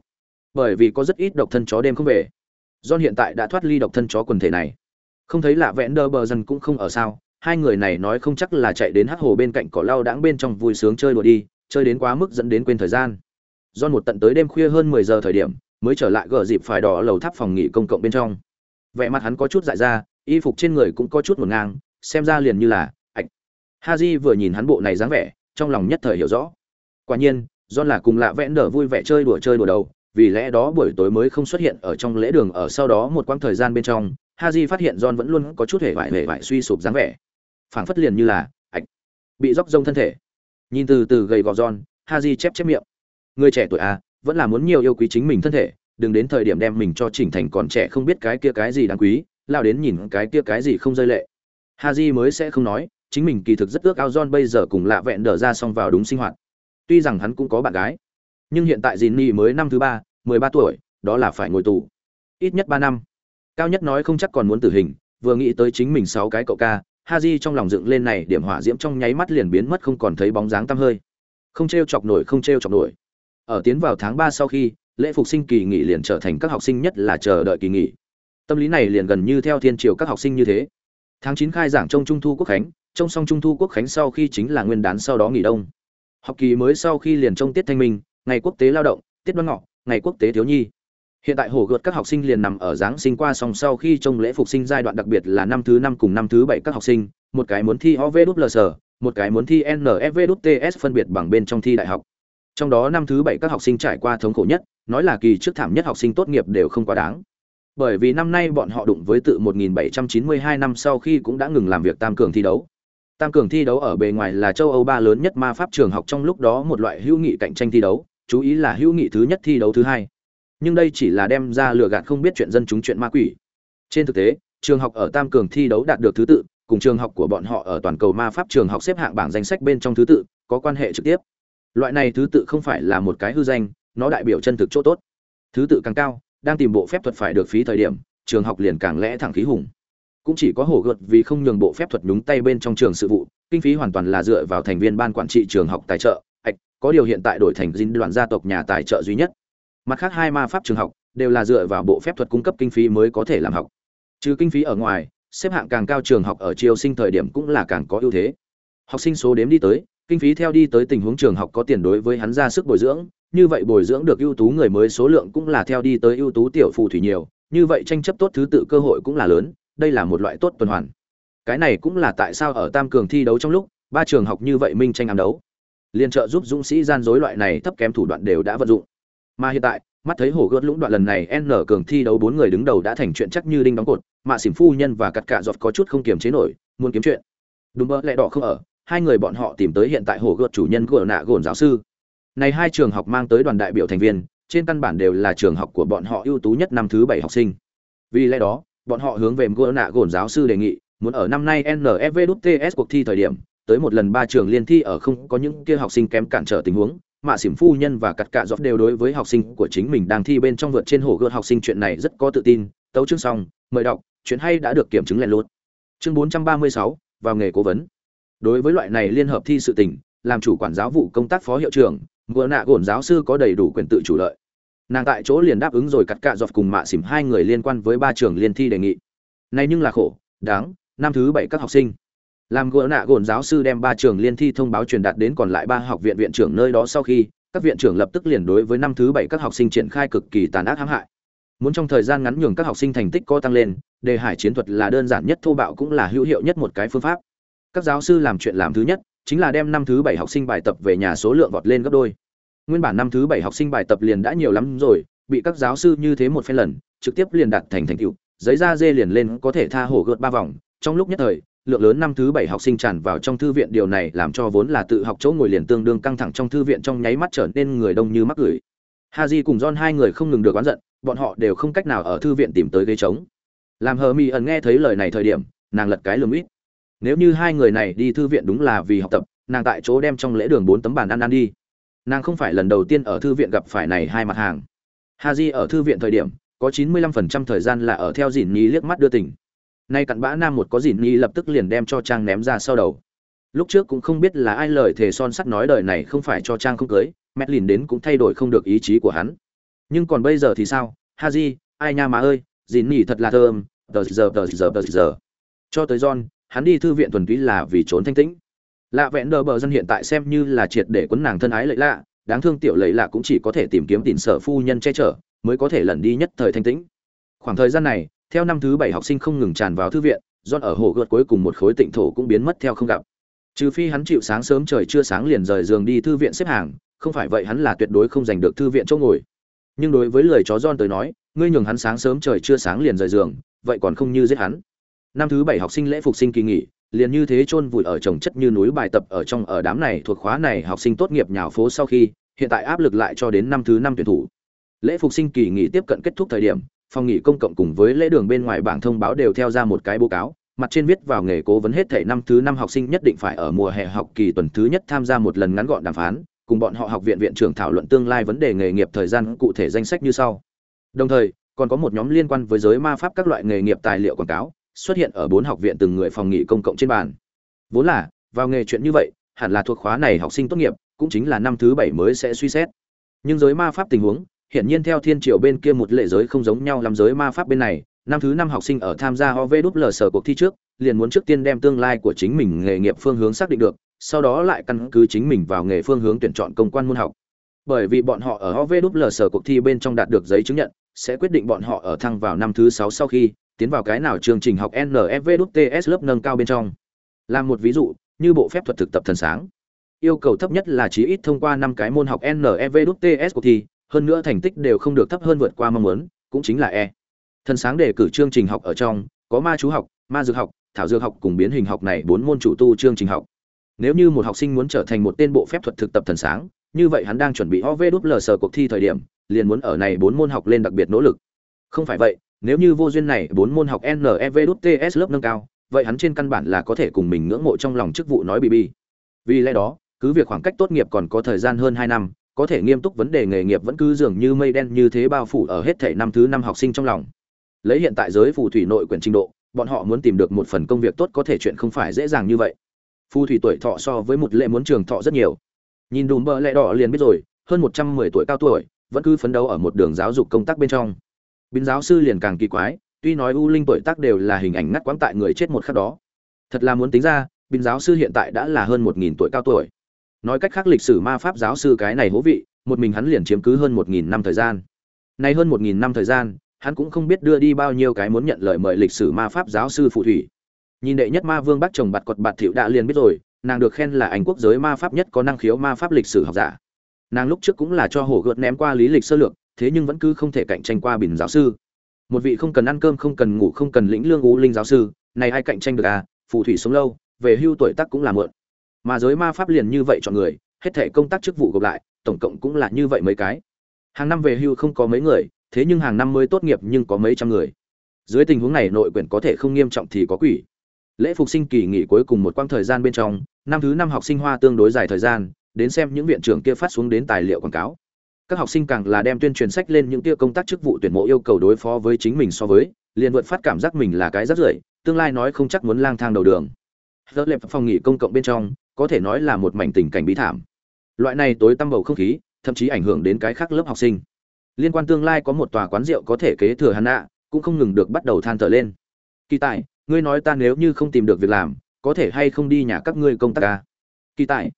bởi vì có rất ít độc thân chó đêm không về John hiện tại đã thoát ly độc thân chó quần thể này không thấy lạ vẽn đơ bờ dân cũng không ở sao hai người này nói không chắc là chạy đến hát hồ bên cạnh cỏ lau đãng bên trong vui sướng chơi đùa đi chơi đến quá mức dẫn đến quên thời gian John một tận tới đêm khuya hơn mười giờ thời điểm mới trở lại gờ dịp phải đỏ lầu tháp phòng nghỉ công cộng bên trong vẻ mặt hắn có chút dại ra y phục trên người cũng có chút một ngang xem ra liền như là Haji vừa nhìn hắn bộ này dáng vẻ, trong lòng nhất thời hiểu rõ. Quả nhiên, John là cùng lạ vẽn đỡ vui vẻ chơi đùa chơi đùa đầu, vì lẽ đó buổi tối mới không xuất hiện ở trong lễ đường ở sau đó một quãng thời gian bên trong, Haji phát hiện John vẫn luôn có chút hề vải hề vải suy sụp dáng vẻ. Phảng phất liền như là ạch, bị róc rông thân thể. Nhìn từ từ gầy gò John, Haji chép chép miệng. Người trẻ tuổi à, vẫn là muốn nhiều yêu quý chính mình thân thể, đừng đến thời điểm đem mình cho chỉnh thành còn trẻ không biết cái kia cái gì đáng quý, lao đến nhìn cái kia cái gì không rơi lệ. Haji mới sẽ không nói, chính mình kỳ thực rất ước ao John bây giờ cùng lạ vẹn đờ ra xong vào đúng sinh hoạt. Tuy rằng hắn cũng có bạn gái, nhưng hiện tại Jinny mới năm thứ ba, 13 tuổi, đó là phải ngồi tù. Ít nhất ba năm. Cao nhất nói không chắc còn muốn tử hình, vừa nghĩ tới chính mình sáu cái cậu ca, Haji trong lòng dựng lên này điểm hỏa diễm trong nháy mắt liền biến mất không còn thấy bóng dáng tăm hơi. Không treo chọc nổi, không treo chọc nổi. Ở tiến vào tháng 3 sau khi, lễ phục sinh kỳ nghỉ liền trở thành các học sinh nhất là chờ đợi kỳ nghỉ. Tâm lý này liền gần như theo thiên triều các học sinh như thế. Tháng 9 khai giảng trong Trung thu quốc khánh, trong song trung thu quốc khánh sau khi chính là nguyên đán sau đó nghỉ đông học kỳ mới sau khi liền trong tiết thanh minh ngày quốc tế lao động tiết đoan ngọ ngày quốc tế thiếu nhi hiện tại hồ gợt các học sinh liền nằm ở giáng sinh qua song sau khi trong lễ phục sinh giai đoạn đặc biệt là năm thứ năm cùng năm thứ bảy các học sinh một cái muốn thi ovls một cái muốn thi nfvts phân biệt bằng bên trong thi đại học. Trong đó năm thứ bảy các học sinh trải qua thống khổ nhất nói là kỳ trước thảm nhất học sinh tốt nghiệp đều không quá đáng. Bởi vì năm nay bọn họ đụng với tự 1792 năm sau khi cũng đã ngừng làm việc tam cường thi đấu. Tam cường thi đấu ở bề ngoài là châu Âu ba lớn nhất ma pháp trường học trong lúc đó một loại hữu nghị cạnh tranh thi đấu, chú ý là hữu nghị thứ nhất thi đấu thứ hai. Nhưng đây chỉ là đem ra lừa gạt không biết chuyện dân chúng chuyện ma quỷ. Trên thực tế, trường học ở Tam cường thi đấu đạt được thứ tự, cùng trường học của bọn họ ở toàn cầu ma pháp trường học xếp hạng bảng danh sách bên trong thứ tự, có quan hệ trực tiếp. Loại này thứ tự không phải là một cái hư danh, nó đại biểu chân thực chỗ tốt. Thứ tự càng cao, đang tìm bộ phép thuật phải được phí thời điểm, trường học liền càng lẽ thẳng khí hùng cũng chỉ có hổ gợt vì không nhường bộ phép thuật nhúng tay bên trong trường sự vụ kinh phí hoàn toàn là dựa vào thành viên ban quản trị trường học tài trợ ạch có điều hiện tại đổi thành dinh đoàn gia tộc nhà tài trợ duy nhất mặt khác hai ma pháp trường học đều là dựa vào bộ phép thuật cung cấp kinh phí mới có thể làm học. Trừ kinh phí ở ngoài, xếp hạng càng cao trường học ở triều sinh thời điểm cũng là càng có ưu thế. Học sinh số đếm đi tới, kinh phí theo đi tới tình huống trường học có tiền đối với hắn ra sức bồi dưỡng, như vậy bồi dưỡng được ưu tú người mới số lượng cũng là theo đi tới ưu tú tiểu phù thủy nhiều, như vậy tranh chấp tốt thứ tự cơ hội cũng là lớn, đây là một loại tốt tuần hoàn. Cái này cũng là tại sao ở tam cường thi đấu trong lúc, ba trường học như vậy minh tranh ám đấu. Liên trợ giúp dũng sĩ gian dối loại này thấp kém thủ đoạn đều đã vận dụng mà hiện tại, mắt thấy hổ gớt lũng đoạn lần này n cường thi đấu bốn người đứng đầu đã thành chuyện chắc như đinh đóng cột, mạ xỉm phu nhân và cắt cạ giọt có chút không kiềm chế nổi, muốn kiếm chuyện. Đúng mơ lẹ đỏ không ở, hai người bọn họ tìm tới hiện tại hồ gợt chủ nhân của nạ gồn giáo sư. Này hai trường học mang tới đoàn đại biểu thành viên, trên căn bản đều là trường học của bọn họ ưu tú nhất năm thứ bảy học sinh. Vì lẽ đó, bọn họ hướng về gỗ nạ gồn giáo sư đề nghị, muốn ở năm nay nfvts cuộc thi thời điểm, tới một lần ba trường liên thi ở không có những kia học sinh kém cản trở tình huống mạ xỉm phu nhân và cắt cạ dọc đều đối với học sinh của chính mình đang thi bên trong vượt trên hồ gươm học sinh chuyện này rất có tự tin. Tấu chương xong mời đọc chuyện hay đã được kiểm chứng lèn luôn chương 436, vào nghề cố vấn. Đối với loại này liên hợp thi sự tình làm chủ quản giáo vụ công tác phó hiệu trưởng ngựa nạ gồn giáo sư có đầy đủ quyền tự chủ lợi. Nàng tại chỗ liền đáp ứng rồi cắt cạ dọc cùng mạ xỉm hai người liên quan với ba trường liên thi đề nghị. Này nhưng là khổ đáng năm thứ bảy các học sinh làm gỡ nạ gồn giáo sư đem ba trường liên thi thông báo truyền đạt đến còn lại ba học viện viện trưởng nơi đó sau khi, các viện trưởng lập tức liền đối với năm thứ bảy các học sinh triển khai cực kỳ tàn ác hãm hại. Muốn trong thời gian ngắn nhường các học sinh thành tích có tăng lên, đề hải chiến thuật là đơn giản nhất, thô bạo cũng là hữu hiệu nhất một cái phương pháp. Các giáo sư làm chuyện làm thứ nhất, chính là đem năm thứ bảy học sinh bài tập về nhà số lượng vọt lên gấp đôi. Nguyên bản năm thứ bảy học sinh bài tập liền đã nhiều lắm rồi, bị các giáo sư như thế một phen lần, trực tiếp liền đạt thành thành tựu, giấy da dê liền lên có thể tha hổ gợt ba vòng. Trong lúc nhất thời lượng lớn năm thứ bảy học sinh tràn vào trong thư viện. Điều này làm cho vốn là tự học chỗ ngồi liền tương đương căng thẳng trong thư viện trong nháy mắt trở nên người đông như mắc gửi haji cùng john hai người không ngừng được oán giận, bọn họ đều không cách nào ở thư viện tìm tới ghế trống. Làm hờ mỹ ẩn nghe thấy lời này thời điểm, nàng lật cái lườm ít. Nếu như hai người này đi thư viện đúng là vì học tập, nàng tại chỗ đem trong lễ đường bốn tấm bàn ăn ăn đi. Nàng không phải lần đầu tiên ở thư viện gặp phải này hai mặt hàng. Haji ở thư viện thời điểm, có chín mươi lăm phần trăm thời gian là ở theo dìn nhi liếc mắt đưa tỉnh nay cặn bã nam một có dìn nhi lập tức liền đem cho trang ném ra sau đầu. Lúc trước cũng không biết là ai lời thề son sắt nói đời này không phải cho trang không cưới, mẹ lìn đến cũng thay đổi không được ý chí của hắn. Nhưng còn bây giờ thì sao? Ha di, ai nha má ơi dìn nhi thật là thơm tờ giờ tờ giờ tờ giờ. Cho tới john, hắn đi thư viện thuần túy là vì trốn thanh tĩnh. Lạ vẹn đờ bờ dân hiện tại xem như là triệt để quấn nàng thân ái lợi lạ. Đáng thương tiểu lợi lạ cũng chỉ có thể tìm kiếm tìm sở phu nhân che chở, mới có thể lần đi nhất thời thanh tĩnh. Khoảng thời gian này theo năm thứ bảy học sinh không ngừng tràn vào thư viện, John ở hồ gợt cuối cùng một khối tịnh thổ cũng biến mất theo không gặp. Trừ phi hắn chịu sáng sớm trời chưa sáng liền rời giường đi thư viện xếp hàng, không phải vậy hắn là tuyệt đối không giành được thư viện chỗ ngồi. Nhưng đối với lời chó John tới nói, ngươi nhường hắn sáng sớm trời chưa sáng liền rời giường, vậy còn không như giết hắn. Năm thứ bảy học sinh lễ phục sinh kỳ nghỉ, liền như thế chôn vùi ở trồng chất như núi bài tập ở trong ở đám này thuộc khóa này học sinh tốt nghiệp nhào phố sau khi, hiện tại áp lực lại cho đến năm thứ năm tuyển thủ. Lễ phục sinh kỳ nghỉ tiếp cận kết thúc thời điểm phòng nghỉ công cộng cùng với lễ đường bên ngoài bảng thông báo đều theo ra một cái báo cáo, mặt trên viết vào nghề cố vấn hết thể năm thứ năm học sinh nhất định phải ở mùa hè học kỳ tuần thứ nhất tham gia một lần ngắn gọn đàm phán, cùng bọn họ học viện viện trưởng thảo luận tương lai vấn đề nghề nghiệp thời gian cụ thể danh sách như sau. Đồng thời, còn có một nhóm liên quan với giới ma pháp các loại nghề nghiệp tài liệu quảng cáo, xuất hiện ở bốn học viện từng người phòng nghỉ công cộng trên bàn. Vốn là, vào nghề chuyện như vậy, hẳn là thuộc khóa này học sinh tốt nghiệp, cũng chính là năm thứ bảy mới sẽ suy xét. Nhưng giới ma pháp tình huống hiển nhiên theo thiên triều bên kia một lệ giới không giống nhau làm giới ma pháp bên này năm thứ năm học sinh ở tham gia OVL sở cuộc thi trước liền muốn trước tiên đem tương lai của chính mình nghề nghiệp phương hướng xác định được sau đó lại căn cứ chính mình vào nghề phương hướng tuyển chọn công quan môn học bởi vì bọn họ ở OVL sở cuộc thi bên trong đạt được giấy chứng nhận sẽ quyết định bọn họ ở thăng vào năm thứ sáu sau khi tiến vào cái nào chương trình học NFVTS lớp nâng cao bên trong. Làm một ví dụ, như bộ phép thuật thực tập thần sáng. Yêu cầu thấp nhất là chí ít thông qua năm cái môn học NFVTS cuộc thi, hơn nữa thành tích đều không được thấp hơn vượt qua mong muốn, cũng chính là E. Thần sáng đề cử chương trình học ở trong, có ma chú học, ma dược học, thảo dược học cùng biến hình học này bốn môn chủ tu chương trình học. Nếu như một học sinh muốn trở thành một tên bộ phép thuật thực tập thần sáng, như vậy hắn đang chuẩn bị OVWLS sở cuộc thi thời điểm, liền muốn ở này bốn môn học lên đặc biệt nỗ lực. Không phải vậy, nếu như vô duyên này bốn môn học NEVTS lớp nâng cao, vậy hắn trên căn bản là có thể cùng mình ngưỡng mộ trong lòng chức vụ nói BB. Vì lẽ đó, cứ việc khoảng cách tốt nghiệp còn có thời gian hơn hai năm, có thể nghiêm túc vấn đề nghề nghiệp vẫn cứ dường như mây đen như thế bao phủ ở hết thể năm thứ năm học sinh trong lòng. Lấy hiện tại giới phù thủy nội quyển trình độ, bọn họ muốn tìm được một phần công việc tốt có thể chuyện không phải dễ dàng như vậy. Phù thủy tuổi thọ so với một lệ muốn trường thọ rất nhiều. Nhìn đùm bờ lệ đỏ liền biết rồi, hơn một trăm mười tuổi cao tuổi, vẫn cứ phấn đấu ở một đường giáo dục công tác bên trong biến giáo sư liền càng kỳ quái tuy nói u linh tuổi tác đều là hình ảnh ngắt quãng tại người chết một khắc đó thật là muốn tính ra biến giáo sư hiện tại đã là hơn một nghìn tuổi cao tuổi nói cách khác lịch sử ma pháp giáo sư cái này hố vị, một mình hắn liền chiếm cứ hơn một nghìn năm thời gian. Nay hơn một nghìn năm thời gian, hắn cũng không biết đưa đi bao nhiêu cái muốn nhận lời mời lịch sử ma pháp giáo sư phụ thủy. Nhìn đệ nhất ma vương bắt chồng bạt cọt bạt thiệu đã liền biết rồi, nàng được khen là anh quốc giới ma pháp nhất có năng khiếu ma pháp lịch sử học giả. Nàng lúc trước cũng là cho hổ gợt ném qua lý lịch sơ lược, thế nhưng vẫn cứ không thể cạnh tranh qua bình giáo sư. Một vị không cần ăn cơm, không cần ngủ, không cần lĩnh lương ú linh giáo sư, này ai cạnh tranh được à? Phù thủy sống lâu, về hưu tuổi tác cũng là mượn mà giới ma pháp liền như vậy chọn người, hết thể công tác chức vụ gộp lại, tổng cộng cũng là như vậy mấy cái. Hàng năm về hưu không có mấy người, thế nhưng hàng năm mới tốt nghiệp nhưng có mấy trăm người. Dưới tình huống này nội quyển có thể không nghiêm trọng thì có quỷ. Lễ phục sinh kỳ nghỉ cuối cùng một quãng thời gian bên trong, năm thứ năm học sinh hoa tương đối dài thời gian, đến xem những viện trưởng kia phát xuống đến tài liệu quảng cáo. Các học sinh càng là đem tuyên truyền sách lên những kia công tác chức vụ tuyển mộ yêu cầu đối phó với chính mình so với, liền vượt phát cảm giác mình là cái rất rưởi, tương lai nói không chắc muốn lang thang đầu đường. Giờ lệp phòng nghỉ công cộng bên trong có thể nói là một mảnh tình cảnh bí thảm. Loại này tối tăm bầu không khí thậm chí ảnh hưởng đến cái khác lớp học sinh. Liên quan tương lai có một tòa quán rượu có thể kế thừa hắn nạ cũng không ngừng được bắt đầu than thở lên. Kỳ tài ngươi nói ta nếu như không tìm được việc làm có thể hay không đi nhà các ngươi công tác ca à? kỳ tài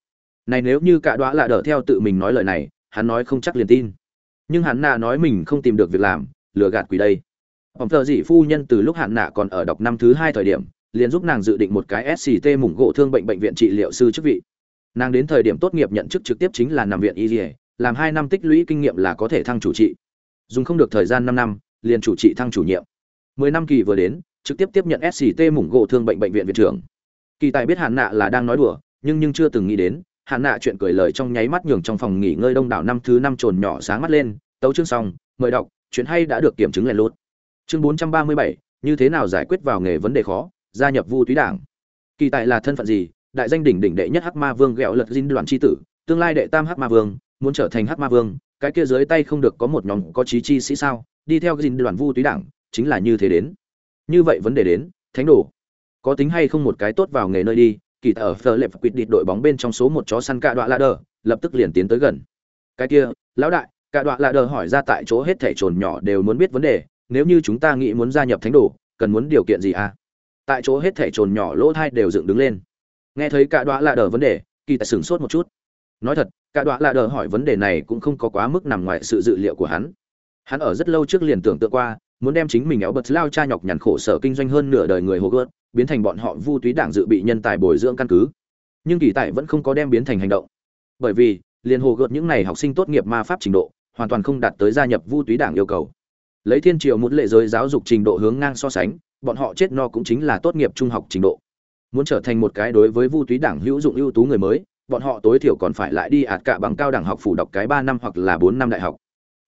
này nếu như cả đóa lạ đỡ theo tự mình nói lời này hắn nói không chắc liền tin. Nhưng hắn nạ nói mình không tìm được việc làm lừa gạt quỷ đây. Ông thờ dị phu nhân từ lúc hạn nạ còn ở đọc năm thứ hai thời điểm, liền giúp nàng dự định một cái SCT mủng gỗ thương bệnh bệnh viện trị liệu sư chức vị. Nàng đến thời điểm tốt nghiệp nhận chức trực tiếp chính là nằm viện y làm hai năm tích lũy kinh nghiệm là có thể thăng chủ trị. Dùng không được thời gian 5 năm, liền chủ trị thăng chủ nhiệm. 10 năm kỳ vừa đến, trực tiếp tiếp nhận SCT mủng gỗ thương bệnh bệnh viện viện trưởng. Kỳ tài biết Hàn Nạ là đang nói đùa, nhưng nhưng chưa từng nghĩ đến, Hàn Nạ chuyện cười lời trong nháy mắt nhường trong phòng nghỉ ngơi đông đảo năm thứ năm trồn nhỏ sáng mắt lên, tấu chương xong, mời đọc, chuyện hay đã được kiểm chứng lại lốt chương 437, như thế nào giải quyết vào nghề vấn đề khó gia nhập vu túy đảng. Kỳ tại là thân phận gì? Đại danh đỉnh đỉnh đệ nhất hắc ma vương gẹo lật dinh đoàn chi tử, tương lai đệ tam hắc ma vương, muốn trở thành hắc ma vương, cái kia dưới tay không được có một nhóm có trí chi sĩ sao? Đi theo dinh đoàn vu túy đảng, chính là như thế đến. Như vậy vấn đề đến, thánh đồ. Có tính hay không một cái tốt vào nghề nơi đi, kỳ tại ở phờ lệp quyết định đội bóng bên trong số một chó săn cạ đoạn lạ đờ, lập tức liền tiến tới gần. Cái kia, lão đại, cạ đoạn lạ đờ hỏi ra tại chỗ hết thảy trồn nhỏ đều muốn biết vấn đề, nếu như chúng ta nghĩ muốn gia nhập thánh đồ, cần muốn điều kiện gì à? Tại chỗ hết thảy trồn nhỏ lỗ thai đều dựng đứng lên. Nghe thấy cả đoạ lạ đờ vấn đề, kỳ tài sửng sốt một chút. Nói thật, cả đoạ lạ đờ hỏi vấn đề này cũng không có quá mức nằm ngoài sự dự liệu của hắn. Hắn ở rất lâu trước liền tưởng tượng qua, muốn đem chính mình éo bật lao cha nhọc nhằn khổ sở kinh doanh hơn nửa đời người hồ gớt biến thành bọn họ vu túy đảng dự bị nhân tài bồi dưỡng căn cứ. Nhưng kỳ tài vẫn không có đem biến thành hành động. Bởi vì, liền hồ gợt những này học sinh tốt nghiệp ma pháp trình độ, hoàn toàn không đạt tới gia nhập vu túy đảng yêu cầu. Lấy thiên triều muốn lệ giới giáo dục trình độ hướng ngang so sánh bọn họ chết no cũng chính là tốt nghiệp trung học trình độ. Muốn trở thành một cái đối với vu túy đảng hữu dụng ưu tú người mới bọn họ tối thiểu còn phải lại đi ạt cả bằng cao đẳng học phủ đọc cái ba năm hoặc là bốn năm đại học.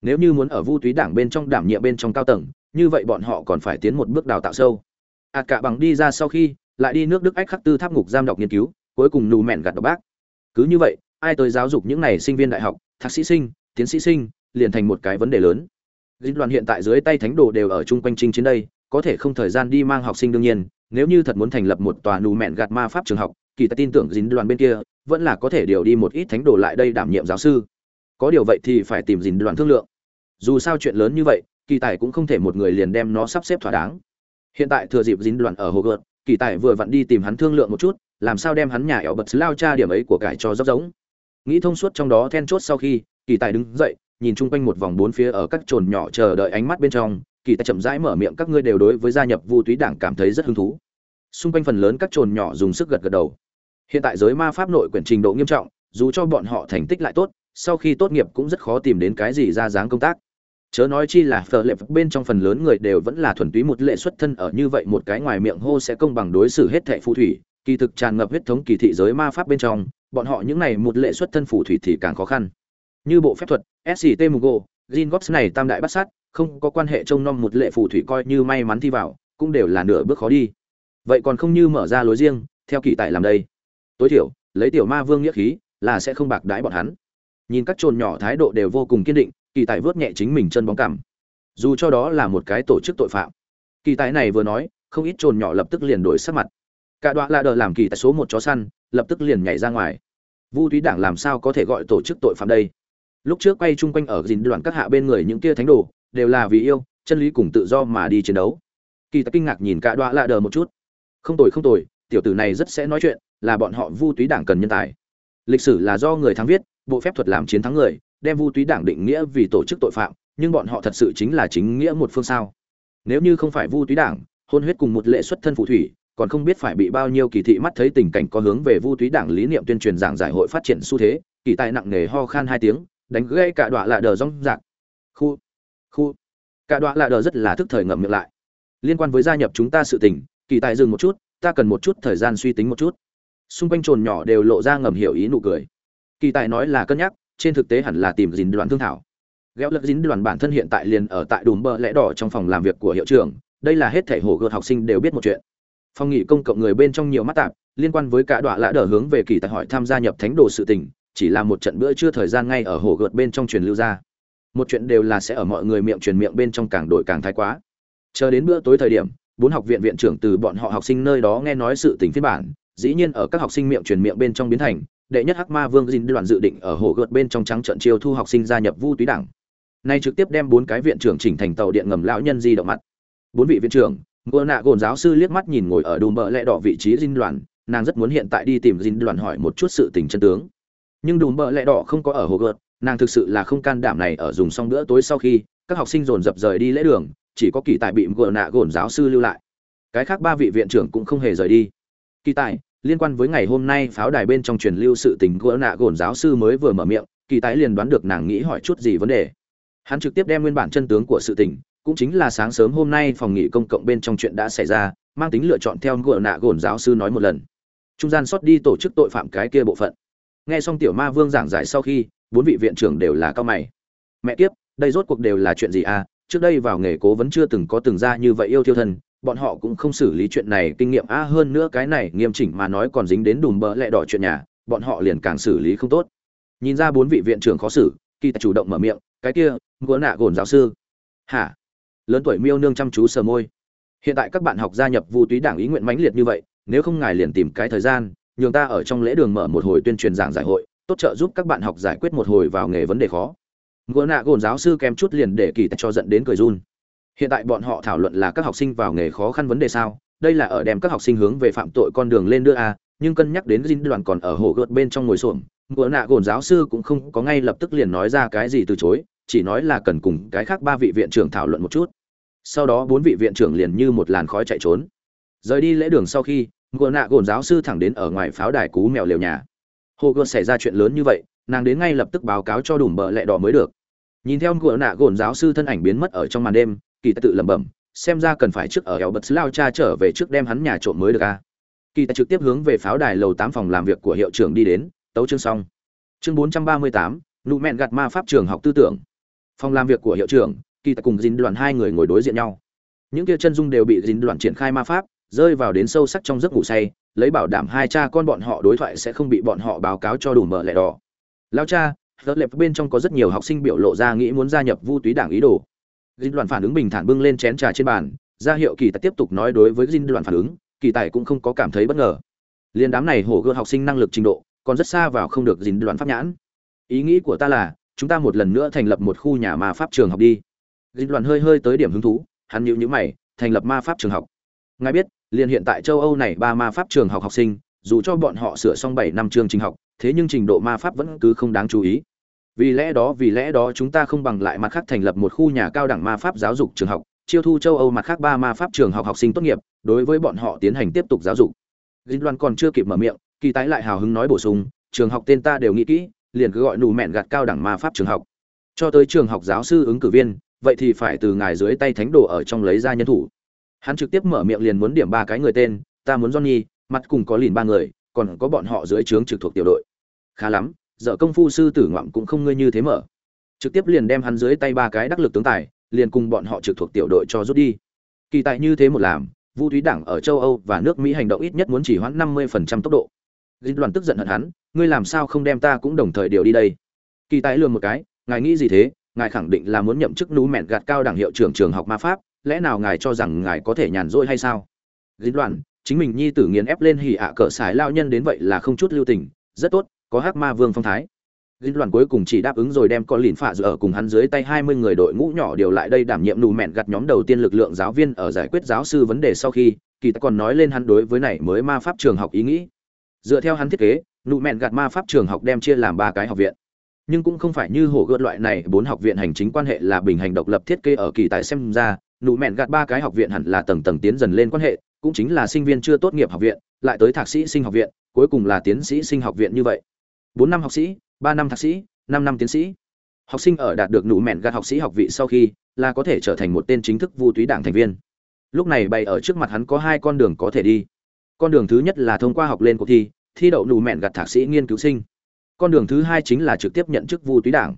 Nếu như muốn ở vu túy đảng bên trong đảm nhiệm bên trong cao tầng như vậy bọn họ còn phải tiến một bước đào tạo sâu. Ạt cả bằng đi ra sau khi lại đi nước đức ách khắc tư tháp ngục giam đọc nghiên cứu cuối cùng nù mẹn gạt đọc bác. Cứ như vậy ai tới giáo dục những này sinh viên đại học thạc sĩ sinh tiến sĩ sinh liền thành một cái vấn đề lớn. Dính đoàn hiện tại dưới tay thánh đồ đều ở chung quanh trinh chiến đây, có thể không thời gian đi mang học sinh đương nhiên, nếu như thật muốn thành lập một tòa nù mẹn gạt ma pháp trường học, kỳ ta tin tưởng dính đoàn bên kia vẫn là có thể điều đi một ít thánh đồ lại đây đảm nhiệm giáo sư. Có điều vậy thì phải tìm dính đoàn thương lượng. Dù sao chuyện lớn như vậy, kỳ tài cũng không thể một người liền đem nó sắp xếp thỏa đáng. Hiện tại thừa dịp dính đoàn ở hồ gợt, kỳ tài vừa vặn đi tìm hắn thương lượng một chút, làm sao đem hắn nhà ẻo bật lao cha điểm ấy của cải cho dốc giống. Nghĩ thông suốt trong đó then chốt sau khi, kỳ tài đứng dậy, nhìn chung quanh một vòng bốn phía ở các chồn nhỏ chờ đợi ánh mắt bên trong kỳ ta chậm rãi mở miệng, các ngươi đều đối với gia nhập vu túy đảng cảm thấy rất hứng thú. Xung quanh phần lớn các chồn nhỏ dùng sức gật gật đầu. Hiện tại giới ma pháp nội quyển trình độ nghiêm trọng, dù cho bọn họ thành tích lại tốt, sau khi tốt nghiệp cũng rất khó tìm đến cái gì ra dáng công tác. Chớ nói chi là phở lệ bên trong phần lớn người đều vẫn là thuần túy một lệ xuất thân ở như vậy một cái ngoài miệng hô sẽ công bằng đối xử hết thệ phù thủy, kỳ thực tràn ngập huyết thống kỳ thị giới ma pháp bên trong, bọn họ những này một lệ xuất thân phù thủy thì càng khó khăn. Như bộ phép thuật sct mugo gin gops này tam đại bát sát không có quan hệ trông nom một lệ phù thủy coi như may mắn thi vào, cũng đều là nửa bước khó đi. Vậy còn không như mở ra lối riêng, theo kỳ tại làm đây. Tối thiểu, lấy tiểu ma vương nghĩa khí, là sẽ không bạc đái bọn hắn. Nhìn các trồn nhỏ thái độ đều vô cùng kiên định, kỳ tài vớt nhẹ chính mình chân bóng cảm dù cho đó là một cái tổ chức tội phạm. Kỳ tài này vừa nói, không ít trồn nhỏ lập tức liền đổi sắc mặt. Cả đoạn là đờ làm kỳ tài số một chó săn, lập tức liền nhảy ra ngoài. Vu túy đảng làm sao có thể gọi tổ chức tội phạm đây? Lúc trước quay chung quanh ở dìn đoàn các hạ bên người những kia thánh đồ đều là vì yêu, chân lý cùng tự do mà đi chiến đấu. Kỳ ta kinh ngạc nhìn cả đoạ lạ đờ một chút. Không tồi không tồi, tiểu tử này rất sẽ nói chuyện, là bọn họ vu túy đảng cần nhân tài. Lịch sử là do người thắng viết, bộ phép thuật làm chiến thắng người, đem vu túy đảng định nghĩa vì tổ chức tội phạm, nhưng bọn họ thật sự chính là chính nghĩa một phương sao? Nếu như không phải vu túy đảng, hôn huyết cùng một lệ xuất thân phù thủy, còn không biết phải bị bao nhiêu kỳ thị mắt thấy tình cảnh có hướng về vu túy đảng lý niệm tuyên truyền giảng giải hội phát triển xu thế, kỳ tài nặng nề ho khan hai tiếng, đánh gây cả đọa lạ đờ rong rạc. Khu khu. Cả đoạn lạ đờ rất là thức thời ngậm miệng lại. Liên quan với gia nhập chúng ta sự tình, kỳ tài dừng một chút, ta cần một chút thời gian suy tính một chút. Xung quanh trồn nhỏ đều lộ ra ngầm hiểu ý nụ cười. Kỳ tài nói là cân nhắc, trên thực tế hẳn là tìm dính đoàn thương thảo. Ghéo lật dính đoàn bản thân hiện tại liền ở tại đùm bờ lẽ đỏ trong phòng làm việc của hiệu trưởng, đây là hết thể hồ gợt học sinh đều biết một chuyện. Phòng nghị công cộng người bên trong nhiều mắt tạp, liên quan với cả đoạn lã đờ hướng về kỳ tài hỏi tham gia nhập thánh đồ sự tình, chỉ là một trận bữa chưa thời gian ngay ở hồ gợt bên trong truyền lưu ra một chuyện đều là sẽ ở mọi người miệng truyền miệng bên trong càng đổi càng thái quá. Chờ đến bữa tối thời điểm, bốn học viện viện trưởng từ bọn họ học sinh nơi đó nghe nói sự tình phiên bản, dĩ nhiên ở các học sinh miệng truyền miệng bên trong biến thành, đệ nhất hắc ma vương dinh đoàn dự định ở hồ gợt bên trong trắng trận chiêu thu học sinh gia nhập vu túy đảng. Nay trực tiếp đem bốn cái viện trưởng chỉnh thành tàu điện ngầm lão nhân di động mặt. Bốn vị viện trưởng, ngô nạ gồn giáo sư liếc mắt nhìn ngồi ở đùm bờ lẹ đỏ vị trí dinh đoàn nàng rất muốn hiện tại đi tìm dinh đoàn hỏi một chút sự tình chân tướng. Nhưng đùm bờ lẹ đỏ không có ở hồ gợt nàng thực sự là không can đảm này ở dùng xong bữa tối sau khi, các học sinh dồn dập rời đi lễ đường, chỉ có kỳ tài bị ngựa nạ gồn giáo sư lưu lại. Cái khác ba vị viện trưởng cũng không hề rời đi. Kỳ tài, liên quan với ngày hôm nay pháo đài bên trong truyền lưu sự tình gỡ nạ gồn giáo sư mới vừa mở miệng, kỳ tài liền đoán được nàng nghĩ hỏi chút gì vấn đề. Hắn trực tiếp đem nguyên bản chân tướng của sự tình, cũng chính là sáng sớm hôm nay phòng nghỉ công cộng bên trong chuyện đã xảy ra, mang tính lựa chọn theo gỡ nạ gồn giáo sư nói một lần. Trung gian sót đi tổ chức tội phạm cái kia bộ phận. Nghe xong tiểu ma vương giảng giải sau khi bốn vị viện trưởng đều là cao mày. Mẹ kiếp, đây rốt cuộc đều là chuyện gì à? Trước đây vào nghề cố vẫn chưa từng có từng ra như vậy yêu thiêu thân, bọn họ cũng không xử lý chuyện này kinh nghiệm a hơn nữa cái này nghiêm chỉnh mà nói còn dính đến đùm bỡ lẹ đỏ chuyện nhà, bọn họ liền càng xử lý không tốt. Nhìn ra bốn vị viện trưởng khó xử, kỳ chủ động mở miệng, cái kia ngứa nạ gồn giáo sư. Hả? Lớn tuổi miêu nương chăm chú sờ môi. Hiện tại các bạn học gia nhập vu túy đảng ý nguyện mãnh liệt như vậy, nếu không ngài liền tìm cái thời gian, nhường ta ở trong lễ đường mở một hồi tuyên truyền giảng giải hội tốt trợ giúp các bạn học giải quyết một hồi vào nghề vấn đề khó. Ngứa nạ gồn giáo sư kém chút liền để kỳ tài cho giận đến cười run. Hiện tại bọn họ thảo luận là các học sinh vào nghề khó khăn vấn đề sao? Đây là ở đem các học sinh hướng về phạm tội con đường lên đưa a, nhưng cân nhắc đến dinh đoàn còn ở hồ gợt bên trong ngồi xuống. ngựa nạ gồn giáo sư cũng không có ngay lập tức liền nói ra cái gì từ chối, chỉ nói là cần cùng cái khác ba vị viện trưởng thảo luận một chút. Sau đó bốn vị viện trưởng liền như một làn khói chạy trốn. Rời đi lễ đường sau khi ngựa nạ gồn giáo sư thẳng đến ở ngoài pháo đài cú mèo liều nhà hồ gợt xảy ra chuyện lớn như vậy, nàng đến ngay lập tức báo cáo cho đủ bợ lẹ đỏ mới được. Nhìn theo ngựa nạ gồn giáo sư thân ảnh biến mất ở trong màn đêm, kỳ ta tự lẩm bẩm, xem ra cần phải trước ở eo bật lao cha trở về trước đem hắn nhà trộm mới được a kỳ ta trực tiếp hướng về pháo đài lầu tám phòng làm việc của hiệu trưởng đi đến, tấu chương xong. Chương bốn trăm ba mươi tám, nụ mẹn gạt ma pháp trường học tư tưởng. Phòng làm việc của hiệu trưởng, kỳ ta cùng dính đoàn hai người ngồi đối diện nhau. Những kia chân dung đều bị dính đoàn triển khai ma pháp, rơi vào đến sâu sắc trong giấc ngủ say lấy bảo đảm hai cha con bọn họ đối thoại sẽ không bị bọn họ báo cáo cho đủ mở lẻ đỏ lao cha lớp lệp bên trong có rất nhiều học sinh biểu lộ ra nghĩ muốn gia nhập vu túy đảng ý đồ Dinh đoàn phản ứng bình thản bưng lên chén trà trên bàn, ra hiệu kỳ tài tiếp tục nói đối với Dinh đoàn phản ứng, kỳ tài cũng không có cảm thấy bất ngờ. Liên đám này hổ gươm học sinh năng lực trình độ, còn rất xa vào không được Dinh đoàn pháp nhãn. Ý nghĩ của ta là, chúng ta một lần nữa thành lập một khu nhà ma pháp trường học đi. Dinh đoàn hơi hơi tới điểm hứng thú, hắn nhíu nhíu mày, thành lập ma pháp trường học. Ngài biết, liên hiện tại châu Âu này ba ma pháp trường học học sinh, dù cho bọn họ sửa xong 7 năm chương trình học, thế nhưng trình độ ma pháp vẫn cứ không đáng chú ý. Vì lẽ đó vì lẽ đó chúng ta không bằng lại mặt khác thành lập một khu nhà cao đẳng ma pháp giáo dục trường học chiêu thu châu âu mặt khác ba ma pháp trường học học sinh tốt nghiệp đối với bọn họ tiến hành tiếp tục giáo dục. Dĩnh loan còn chưa kịp mở miệng kỳ tái lại hào hứng nói bổ sung trường học tên ta đều nghĩ kỹ liền cứ gọi nụ mẹn gạt cao đẳng ma pháp trường học. Cho tới trường học giáo sư ứng cử viên vậy thì phải từ ngài dưới tay thánh đồ ở trong lấy ra nhân thủ hắn trực tiếp mở miệng liền muốn điểm ba cái người tên, ta muốn johnny, mặt cùng có lìn ba người, còn có bọn họ dưới trướng trực thuộc tiểu đội. Khá lắm, dở công phu sư tử ngoạm cũng không ngươi như thế mở. Trực tiếp liền đem hắn dưới tay ba cái đắc lực tướng tài, liền cùng bọn họ trực thuộc tiểu đội cho rút đi. Kỳ tại như thế một làm, vu thúy đảng ở châu âu và nước mỹ hành động ít nhất muốn chỉ hoãn năm mươi phần trăm tốc độ. Dinh đoàn tức giận hận hắn, ngươi làm sao không đem ta cũng đồng thời điều đi đây? Kỳ tại lừa một cái, ngài nghĩ gì thế? Ngài khẳng định là muốn nhậm chức nú mẹn gạt cao đẳng hiệu trưởng trường học ma pháp lẽ nào ngài cho rằng ngài có thể nhàn rỗi hay sao dính đoạn chính mình nhi tử nghiền ép lên hỉ ạ cỡ sải lao nhân đến vậy là không chút lưu tình rất tốt có hắc ma vương phong thái dính đoạn cuối cùng chỉ đáp ứng rồi đem con lìn phạ ở cùng hắn dưới tay hai mươi người đội ngũ nhỏ điều lại đây đảm nhiệm nụ mẹn gặt nhóm đầu tiên lực lượng giáo viên ở giải quyết giáo sư vấn đề sau khi, kỳ ta còn nói lên hắn đối với này mới ma pháp trường học ý nghĩ. Dựa theo hắn thiết kế, nụ mẹn gặt ma pháp trường học đem chia làm ba cái học viện. Nhưng cũng không phải như hổ gợt loại này bốn học viện hành chính quan hệ là bình hành độc lập thiết kế ở kỳ tài xem ra, nụ mẹn gạt ba cái học viện hẳn là tầng tầng tiến dần lên quan hệ, cũng chính là sinh viên chưa tốt nghiệp học viện, lại tới thạc sĩ sinh học viện, cuối cùng là tiến sĩ sinh học viện như vậy. Bốn năm học sĩ ba năm thạc sĩ năm năm tiến sĩ. Học sinh ở đạt được nụ mẹn gạt học sĩ học vị sau khi là có thể trở thành một tên chính thức vu túy đảng thành viên. Lúc này bày ở trước mặt hắn có hai con đường có thể đi. Con đường thứ nhất là thông qua học lên cuộc thi thi đậu nụ mẹn gặt thạc sĩ nghiên cứu sinh. Con đường thứ hai chính là trực tiếp nhận chức vu túy đảng.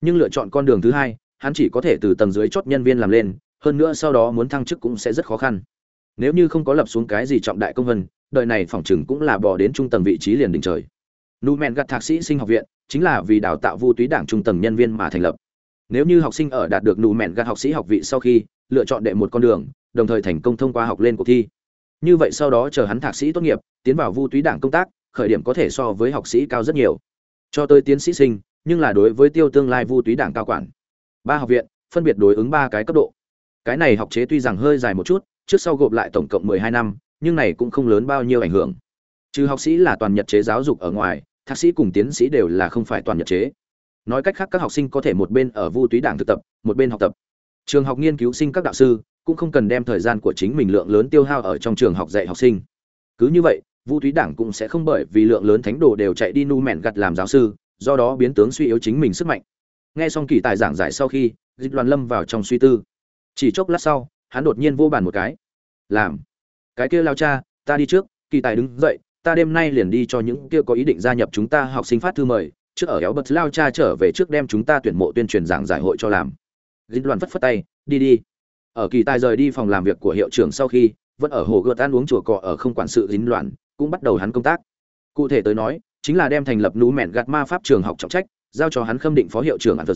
Nhưng lựa chọn con đường thứ hai hắn chỉ có thể từ tầng dưới chốt nhân viên làm lên hơn nữa sau đó muốn thăng chức cũng sẽ rất khó khăn. Nếu như không có lập xuống cái gì trọng đại công vân, đời này phỏng chừng cũng là bỏ đến trung tầng vị trí liền đỉnh trời. Nụ men gặt thạc sĩ sinh học viện, chính là vì đào tạo vu túy đảng trung tầng nhân viên mà thành lập. Nếu như học sinh ở đạt được nụ mẹn gặt học sĩ học vị sau khi, lựa chọn đệ một con đường, đồng thời thành công thông qua học lên cuộc thi. Như vậy sau đó chờ hắn thạc sĩ tốt nghiệp, tiến vào vu túy đảng công tác, khởi điểm có thể so với học sĩ cao rất nhiều. Cho tới tiến sĩ sinh, nhưng là đối với tiêu tương lai vu túy đảng cao quản. Ba học viện, phân biệt đối ứng ba cái cấp độ cái này học chế tuy rằng hơi dài một chút, trước sau gộp lại tổng cộng mười hai năm, nhưng này cũng không lớn bao nhiêu ảnh hưởng. Trừ học sĩ là toàn nhật chế giáo dục ở ngoài, thạc sĩ cùng tiến sĩ đều là không phải toàn nhật chế. Nói cách khác, các học sinh có thể một bên ở vu túy đảng thực tập, một bên học tập. Trường học nghiên cứu sinh các đạo sư, cũng không cần đem thời gian của chính mình lượng lớn tiêu hao ở trong trường học dạy học sinh. Cứ như vậy, vu túy đảng cũng sẽ không bởi vì lượng lớn thánh đồ đều chạy đi nu mẹn gặt làm giáo sư, do đó biến tướng suy yếu chính mình sức mạnh. Nghe xong kỳ tài giảng giải sau khi, dịch đoàn lâm vào trong suy tư chỉ chốc lát sau, hắn đột nhiên vô bàn một cái. Làm. Cái kia lao cha, ta đi trước, kỳ tài đứng dậy, ta đêm nay liền đi cho những kia có ý định gia nhập chúng ta học sinh phát thư mời, trước ở éo bật lao cha trở về trước đem chúng ta tuyển mộ tuyên truyền giảng giải hội cho làm. Dịch đoàn phất phất tay, đi đi. Ở kỳ tài rời đi phòng làm việc của hiệu trưởng sau khi, vẫn ở hồ gợt ăn uống chùa cọ ở không quản sự dính loạn, cũng bắt đầu hắn công tác. Cụ thể tới nói, chính là đem thành lập nú mẹn gạt ma pháp trường học trọng trách, giao cho hắn khâm định phó hiệu trưởng ăn tờ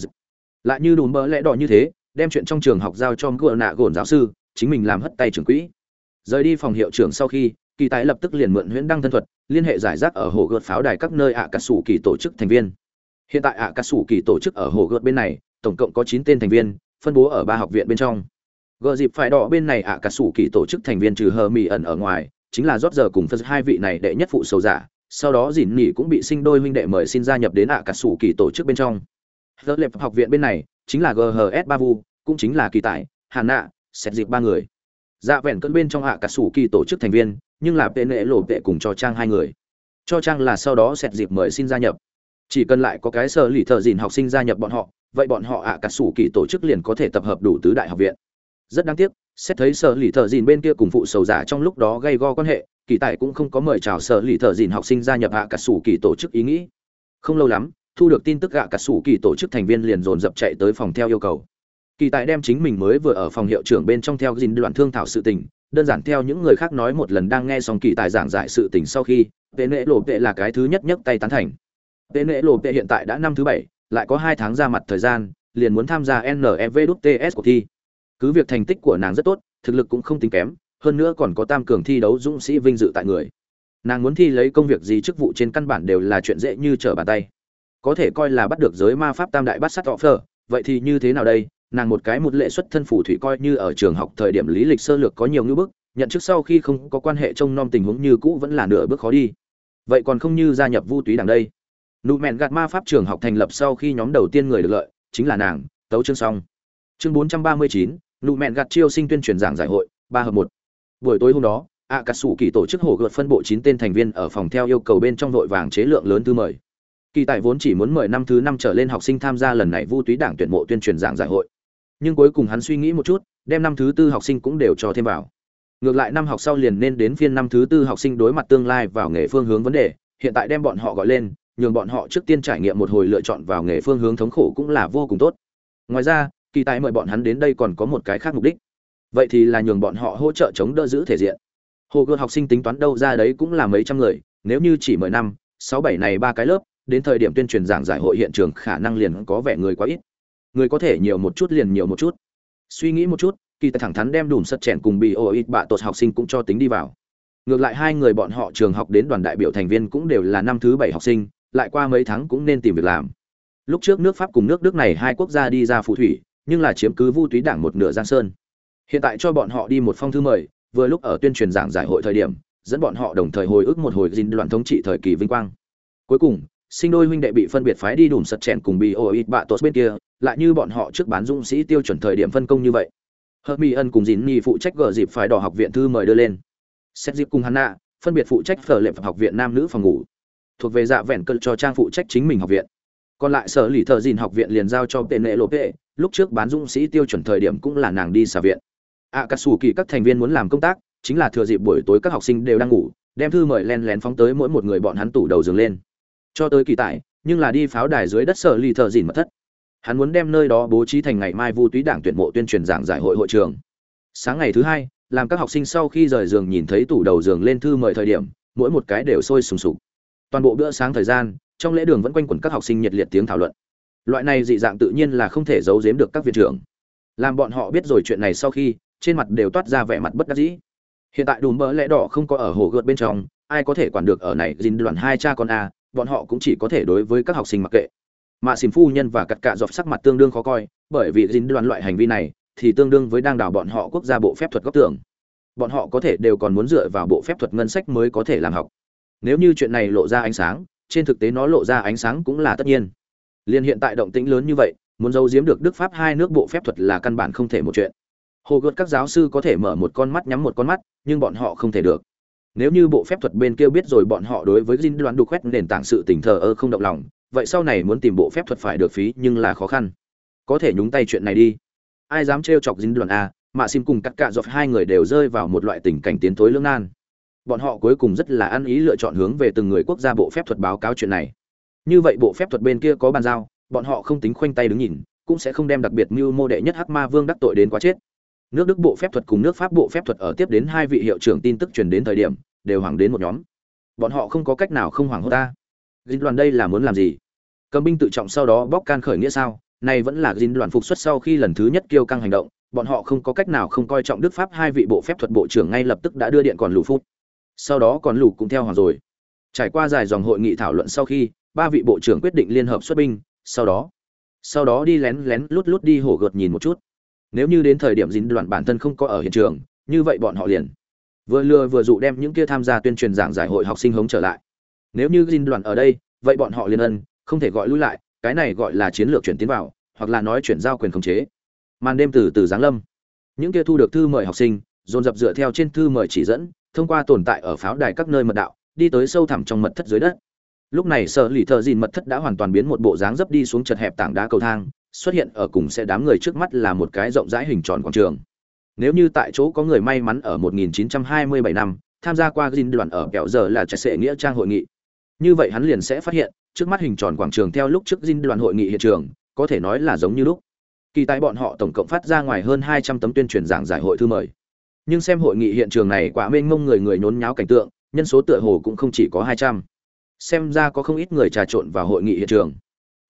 lại như đùm bỡ lẽ đỏ như thế đem chuyện trong trường học giao cho gợ nạ gồn giáo sư chính mình làm hất tay trưởng quỹ. Rời đi phòng hiệu trưởng sau khi kỳ tài lập tức liền mượn huyễn đăng thân thuật liên hệ giải rác ở hồ gợt pháo đài các nơi ạ cà sủ kỳ tổ chức thành viên. Hiện tại ạ cà sủ kỳ tổ chức ở hồ gợt bên này tổng cộng có chín tên thành viên phân bố ở ba học viện bên trong. Gợ dịp phải đỏ bên này ạ cà sủ kỳ tổ chức thành viên trừ hờ mỹ ẩn ở ngoài chính là rót giờ cùng phân hai vị này đệ nhất phụ sầu giả sau đó dìn nỉ cũng bị sinh đôi huynh đệ mời xin gia nhập đến ạ cà sủ kỳ tổ chức bên trong. Giờ lệp học viện bên này chính là GHS Ba Vu, cũng chính là kỳ tài, Hàn Nạ, xét dịp ba người. Dạ vẹn cân bên trong hạ cả sủ kỳ tổ chức thành viên, nhưng là tệ nệ lộ tệ cùng cho trang hai người. Cho trang là sau đó xét dịp mời xin gia nhập. Chỉ cần lại có cái sở lì thợ dìn học sinh gia nhập bọn họ, vậy bọn họ ạ cả sủ kỳ tổ chức liền có thể tập hợp đủ tứ đại học viện. Rất đáng tiếc, xét thấy sở lì thợ dìn bên kia cùng phụ sầu giả trong lúc đó gây go quan hệ, kỳ tài cũng không có mời chào sở lì thợ dìn học sinh gia nhập ạ cả sủ kỳ tổ chức ý nghĩ. Không lâu lắm, thu được tin tức gạ cả sủ kỳ tổ chức thành viên liền dồn dập chạy tới phòng theo yêu cầu kỳ tài đem chính mình mới vừa ở phòng hiệu trưởng bên trong theo gìn đoạn thương thảo sự tình, đơn giản theo những người khác nói một lần đang nghe xong kỳ tài giảng giải sự tình sau khi, vệ nệ lộ vệ là cái thứ nhất nhất tay tán thành. Vệ nệ lộ vệ hiện tại đã năm thứ bảy, lại có hai tháng ra mặt thời gian, liền muốn tham gia nevts của thi. Cứ việc thành tích của nàng rất tốt, thực lực cũng không tính kém, hơn nữa còn có tam cường thi đấu dũng sĩ vinh dự tại người. Nàng muốn thi lấy công việc gì chức vụ trên căn bản đều là chuyện dễ như trở bàn tay. Có thể coi là bắt được giới ma pháp tam đại bắt sát phở, vậy thì như thế nào đây? Nàng một cái một lệ xuất thân phủ thủy coi như ở trường học thời điểm lý lịch sơ lược có nhiều ngữ bức, nhận trước sau khi không có quan hệ trông nom tình huống như cũ vẫn là nửa bước khó đi. Vậy còn không như gia nhập vu túy đằng đây. Nụ mẹn gạt ma pháp trường học thành lập sau khi nhóm đầu tiên người được lợi, chính là nàng, tấu chương xong chương bốn trăm ba mươi chín, nụ mẹn gạt chiêu sinh tuyên truyền giảng giải hội, ba hợp một. Buổi tối hôm đó ạ cà sủ kỳ tổ chức hồ gợt phân bộ chín tên thành viên ở phòng theo yêu cầu bên trong vội vàng chế lượng lớn thư mời. Kỳ tài vốn chỉ muốn mời năm thứ năm trở lên học sinh tham gia lần này vu túy đảng tuyển mộ tuyên truyền giảng giải hội nhưng cuối cùng hắn suy nghĩ một chút, đem năm thứ tư học sinh cũng đều cho thêm vào. Ngược lại năm học sau liền nên đến phiên năm thứ tư học sinh đối mặt tương lai vào nghề phương hướng vấn đề, hiện tại đem bọn họ gọi lên, nhường bọn họ trước tiên trải nghiệm một hồi lựa chọn vào nghề phương hướng thống khổ cũng là vô cùng tốt. Ngoài ra, kỳ tài mời bọn hắn đến đây còn có một cái khác mục đích. Vậy thì là nhường bọn họ hỗ trợ chống đỡ giữ thể diện. Hồ gươm học sinh tính toán đâu ra đấy cũng là mấy trăm người, nếu như chỉ mời năm, sáu, bảy này ba cái lớp, đến thời điểm tuyên truyền giảng giải hội hiện trường khả năng liền có vẻ người quá ít người có thể nhiều một chút liền nhiều một chút. Suy nghĩ một chút, kỳ tài thẳng thắn đem đùm sật chèn cùng bị ô ít bạ tột học sinh cũng cho tính đi vào. Ngược lại hai người bọn họ trường học đến đoàn đại biểu thành viên cũng đều là năm thứ bảy học sinh, lại qua mấy tháng cũng nên tìm việc làm. Lúc trước nước pháp cùng nước đức này hai quốc gia đi ra phù thủy, nhưng là chiếm cứ vu túy đảng một nửa giang sơn. Hiện tại cho bọn họ đi một phong thư mời, vừa lúc ở tuyên truyền giảng giải hội thời điểm, dẫn bọn họ đồng thời hồi ức một hồi dinh đoạn thống trị thời kỳ vinh quang. Cuối cùng sinh đôi huynh đệ bị phân biệt phái đi đùm sật chèn cùng bị ô ít bạ tốt bên kia lại như bọn họ trước bán dũng sĩ tiêu chuẩn thời điểm phân công như vậy. Hợp mỹ ân cùng dín nhi phụ trách gờ dịp phái đỏ học viện thư mời đưa lên. Xét dịp cùng hắn nạ phân biệt phụ trách phở lệ học viện nam nữ phòng ngủ. Thuộc về dạ vẹn cơn cho trang phụ trách chính mình học viện. Còn lại sở lì thợ dìn học viện liền giao cho tên nệ lộ pệ lúc trước bán dũng sĩ tiêu chuẩn thời điểm cũng là nàng đi xà viện. Ạ à, các xù kỳ các thành viên muốn làm công tác chính là thừa dịp buổi tối các học sinh đều đang ngủ đem thư mời len lén phóng tới mỗi một người bọn hắn tủ đầu giường lên cho tới kỳ tại nhưng là đi pháo đài dưới đất sở ly thợ dìn mật thất. Hắn muốn đem nơi đó bố trí thành ngày mai vu túy đảng tuyển mộ tuyên truyền giảng giải hội hội trường. Sáng ngày thứ hai, làm các học sinh sau khi rời giường nhìn thấy tủ đầu giường lên thư mời thời điểm, mỗi một cái đều sôi sùng sục. Toàn bộ bữa sáng thời gian, trong lễ đường vẫn quanh quẩn các học sinh nhiệt liệt tiếng thảo luận. Loại này dị dạng tự nhiên là không thể giấu giếm được các viện trưởng. Làm bọn họ biết rồi chuyện này sau khi, trên mặt đều toát ra vẻ mặt bất đắc dĩ. Hiện tại đùm bỡ lẽ đỏ không có ở hồ gợt bên trong, ai có thể quản được ở này dính đoàn hai cha con a bọn họ cũng chỉ có thể đối với các học sinh mặc kệ. Mạ xìm phu nhân và cắt cạ dọc sắc mặt tương đương khó coi, bởi vì dính đoán loại hành vi này thì tương đương với đang đào bọn họ quốc gia bộ phép thuật góc tưởng bọn họ có thể đều còn muốn dựa vào bộ phép thuật ngân sách mới có thể làm học. Nếu như chuyện này lộ ra ánh sáng, trên thực tế nó lộ ra ánh sáng cũng là tất nhiên. Liên hiện tại động tĩnh lớn như vậy, muốn giấu giếm được đức pháp hai nước bộ phép thuật là căn bản không thể một chuyện. Hồ gợt các giáo sư có thể mở một con mắt nhắm một con mắt, nhưng bọn họ không thể được nếu như bộ phép thuật bên kia biết rồi bọn họ đối với Jin đoán đục Quét nền tảng sự tình thờ ơ không động lòng, vậy sau này muốn tìm bộ phép thuật phải được phí nhưng là khó khăn. Có thể nhúng tay chuyện này đi. Ai dám trêu chọc Jin đoàn a, mà sim cùng cắt cạ dọc hai người đều rơi vào một loại tình cảnh tiến thối lưỡng nan. Bọn họ cuối cùng rất là ăn ý lựa chọn hướng về từng người quốc gia bộ phép thuật báo cáo chuyện này. Như vậy bộ phép thuật bên kia có bàn giao, bọn họ không tính khoanh tay đứng nhìn, cũng sẽ không đem đặc biệt mưu mô đệ nhất hắc ma vương đắc tội đến quá chết nước đức bộ phép thuật cùng nước pháp bộ phép thuật ở tiếp đến hai vị hiệu trưởng tin tức truyền đến thời điểm, đều hoảng đến một nhóm. Bọn họ không có cách nào không hoảng hốt ta. Dinh đoàn đây là muốn làm gì? Cầm binh tự trọng sau đó bóc can khởi nghĩa sao? Này vẫn là dinh đoàn phục xuất sau khi lần thứ nhất kêu căng hành động, bọn họ không có cách nào không coi trọng đức pháp hai vị bộ phép thuật bộ trưởng ngay lập tức đã đưa điện còn lù phút. Sau đó còn lù cũng theo hoàng rồi. Trải qua dài dòng hội nghị thảo luận sau khi, ba vị bộ trưởng quyết định liên hợp xuất binh, sau đó sau đó đi lén lén lút lút đi hổ gợt nhìn một chút nếu như đến thời điểm dính đoàn bản thân không có ở hiện trường, như vậy bọn họ liền vừa lừa vừa dụ đem những kia tham gia tuyên truyền giảng giải hội học sinh hống trở lại. Nếu như dính đoàn ở đây, vậy bọn họ liền ân, không thể gọi lui lại, cái này gọi là chiến lược chuyển tiến vào, hoặc là nói chuyển giao quyền khống chế. Màn đêm từ từ giáng lâm. Những kia thu được thư mời học sinh, dồn dập dựa theo trên thư mời chỉ dẫn, thông qua tồn tại ở pháo đài các nơi mật đạo, đi tới sâu thẳm trong mật thất dưới đất. Lúc này, sở lì thợ dìn mật thất đã hoàn toàn biến một bộ dáng dấp đi xuống chật hẹp tảng đá cầu thang xuất hiện ở cùng sẽ đám người trước mắt là một cái rộng rãi hình tròn quảng trường. Nếu như tại chỗ có người may mắn ở 1927 năm, tham gia qua gìn đoàn ở kẹo giờ là trẻ sệ nghĩa trang hội nghị. Như vậy hắn liền sẽ phát hiện, trước mắt hình tròn quảng trường theo lúc trước gìn đoàn hội nghị hiện trường, có thể nói là giống như lúc. Kỳ tại bọn họ tổng cộng phát ra ngoài hơn 200 tấm tuyên truyền giảng giải hội thư mời. Nhưng xem hội nghị hiện trường này quả mênh mông người người nhốn nháo cảnh tượng, nhân số tựa hồ cũng không chỉ có 200 xem ra có không ít người trà trộn vào hội nghị hiện trường.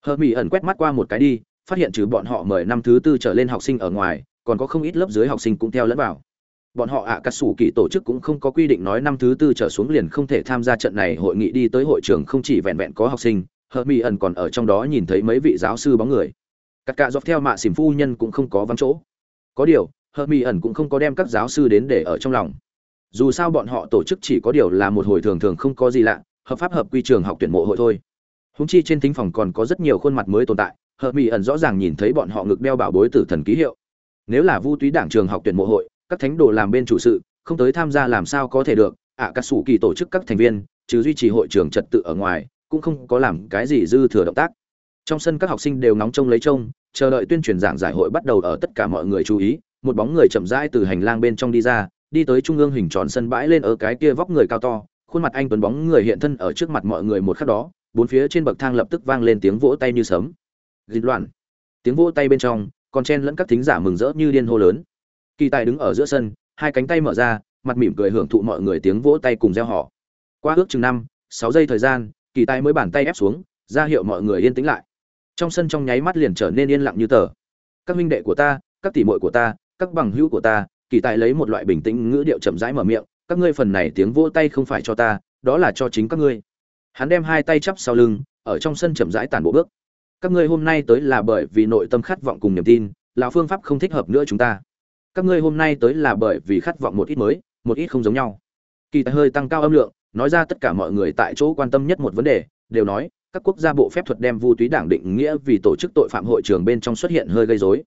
Hợp mỹ ẩn quét mắt qua một cái đi phát hiện trừ bọn họ mời năm thứ tư trở lên học sinh ở ngoài còn có không ít lớp dưới học sinh cũng theo lẫn vào. Bọn họ ạ à, cắt xù kỳ tổ chức cũng không có quy định nói năm thứ tư trở xuống liền không thể tham gia trận này hội nghị đi tới hội trường không chỉ vẹn vẹn có học sinh hờ mỹ ẩn còn ở trong đó nhìn thấy mấy vị giáo sư bóng người. Các cạ dọc theo mạ xỉm phu nhân cũng không có vắng chỗ. Có điều hờ mỹ ẩn cũng không có đem các giáo sư đến để ở trong lòng. Dù sao bọn họ tổ chức chỉ có điều là một hồi thường thường không có gì lạ hợp pháp hợp quy trường học tuyển mộ hội thôi. Húng chi trên thính phòng còn có rất nhiều khuôn mặt mới tồn tại hợp mỹ ẩn rõ ràng nhìn thấy bọn họ ngực đeo bảo bối tử thần ký hiệu. Nếu là vu túy đảng trường học tuyển mộ hội các thánh đồ làm bên chủ sự không tới tham gia làm sao có thể được. Ạ à, các sủ kỳ tổ chức các thành viên trừ duy trì hội trường trật tự ở ngoài cũng không có làm cái gì dư thừa động tác. Trong sân các học sinh đều nóng trông lấy trông chờ đợi tuyên truyền giảng giải hội bắt đầu ở tất cả mọi người chú ý một bóng người chậm rãi từ hành lang bên trong đi ra đi tới trung ương hình tròn sân bãi lên ở cái kia vóc người cao to khuôn mặt anh tuấn bóng người hiện thân ở trước mặt mọi người một khắc đó bốn phía trên bậc thang lập tức vang lên tiếng vỗ tay như sấm dịch loạn. Tiếng vỗ tay bên trong còn chen lẫn các thính giả mừng rỡ như điên hô lớn. Kỳ tài đứng ở giữa sân, hai cánh tay mở ra, mặt mỉm cười hưởng thụ mọi người tiếng vỗ tay cùng gieo họ qua ước chừng năm, sáu giây thời gian, kỳ tài mới bàn tay ép xuống, ra hiệu mọi người yên tĩnh lại. Trong sân trong nháy mắt liền trở nên yên lặng như tờ. Các huynh đệ của ta, các tỷ muội của ta, các bằng hữu của ta, kỳ tài lấy một loại bình tĩnh ngữ điệu chậm rãi mở miệng, các ngươi phần này tiếng vỗ tay không phải cho ta, đó là cho chính các ngươi. Hắn đem hai tay chắp sau lưng, ở trong sân chậm rãi tản bộ bước các ngươi hôm nay tới là bởi vì nội tâm khát vọng cùng niềm tin, là phương pháp không thích hợp nữa chúng ta. Các ngươi hôm nay tới là bởi vì khát vọng một ít mới, một ít không giống nhau. Kỳ tài hơi tăng cao âm lượng, nói ra tất cả mọi người tại chỗ quan tâm nhất một vấn đề, đều nói, các quốc gia bộ phép thuật đem vu túy đảng định nghĩa vì tổ chức tội phạm hội trường bên trong xuất hiện hơi gây rối.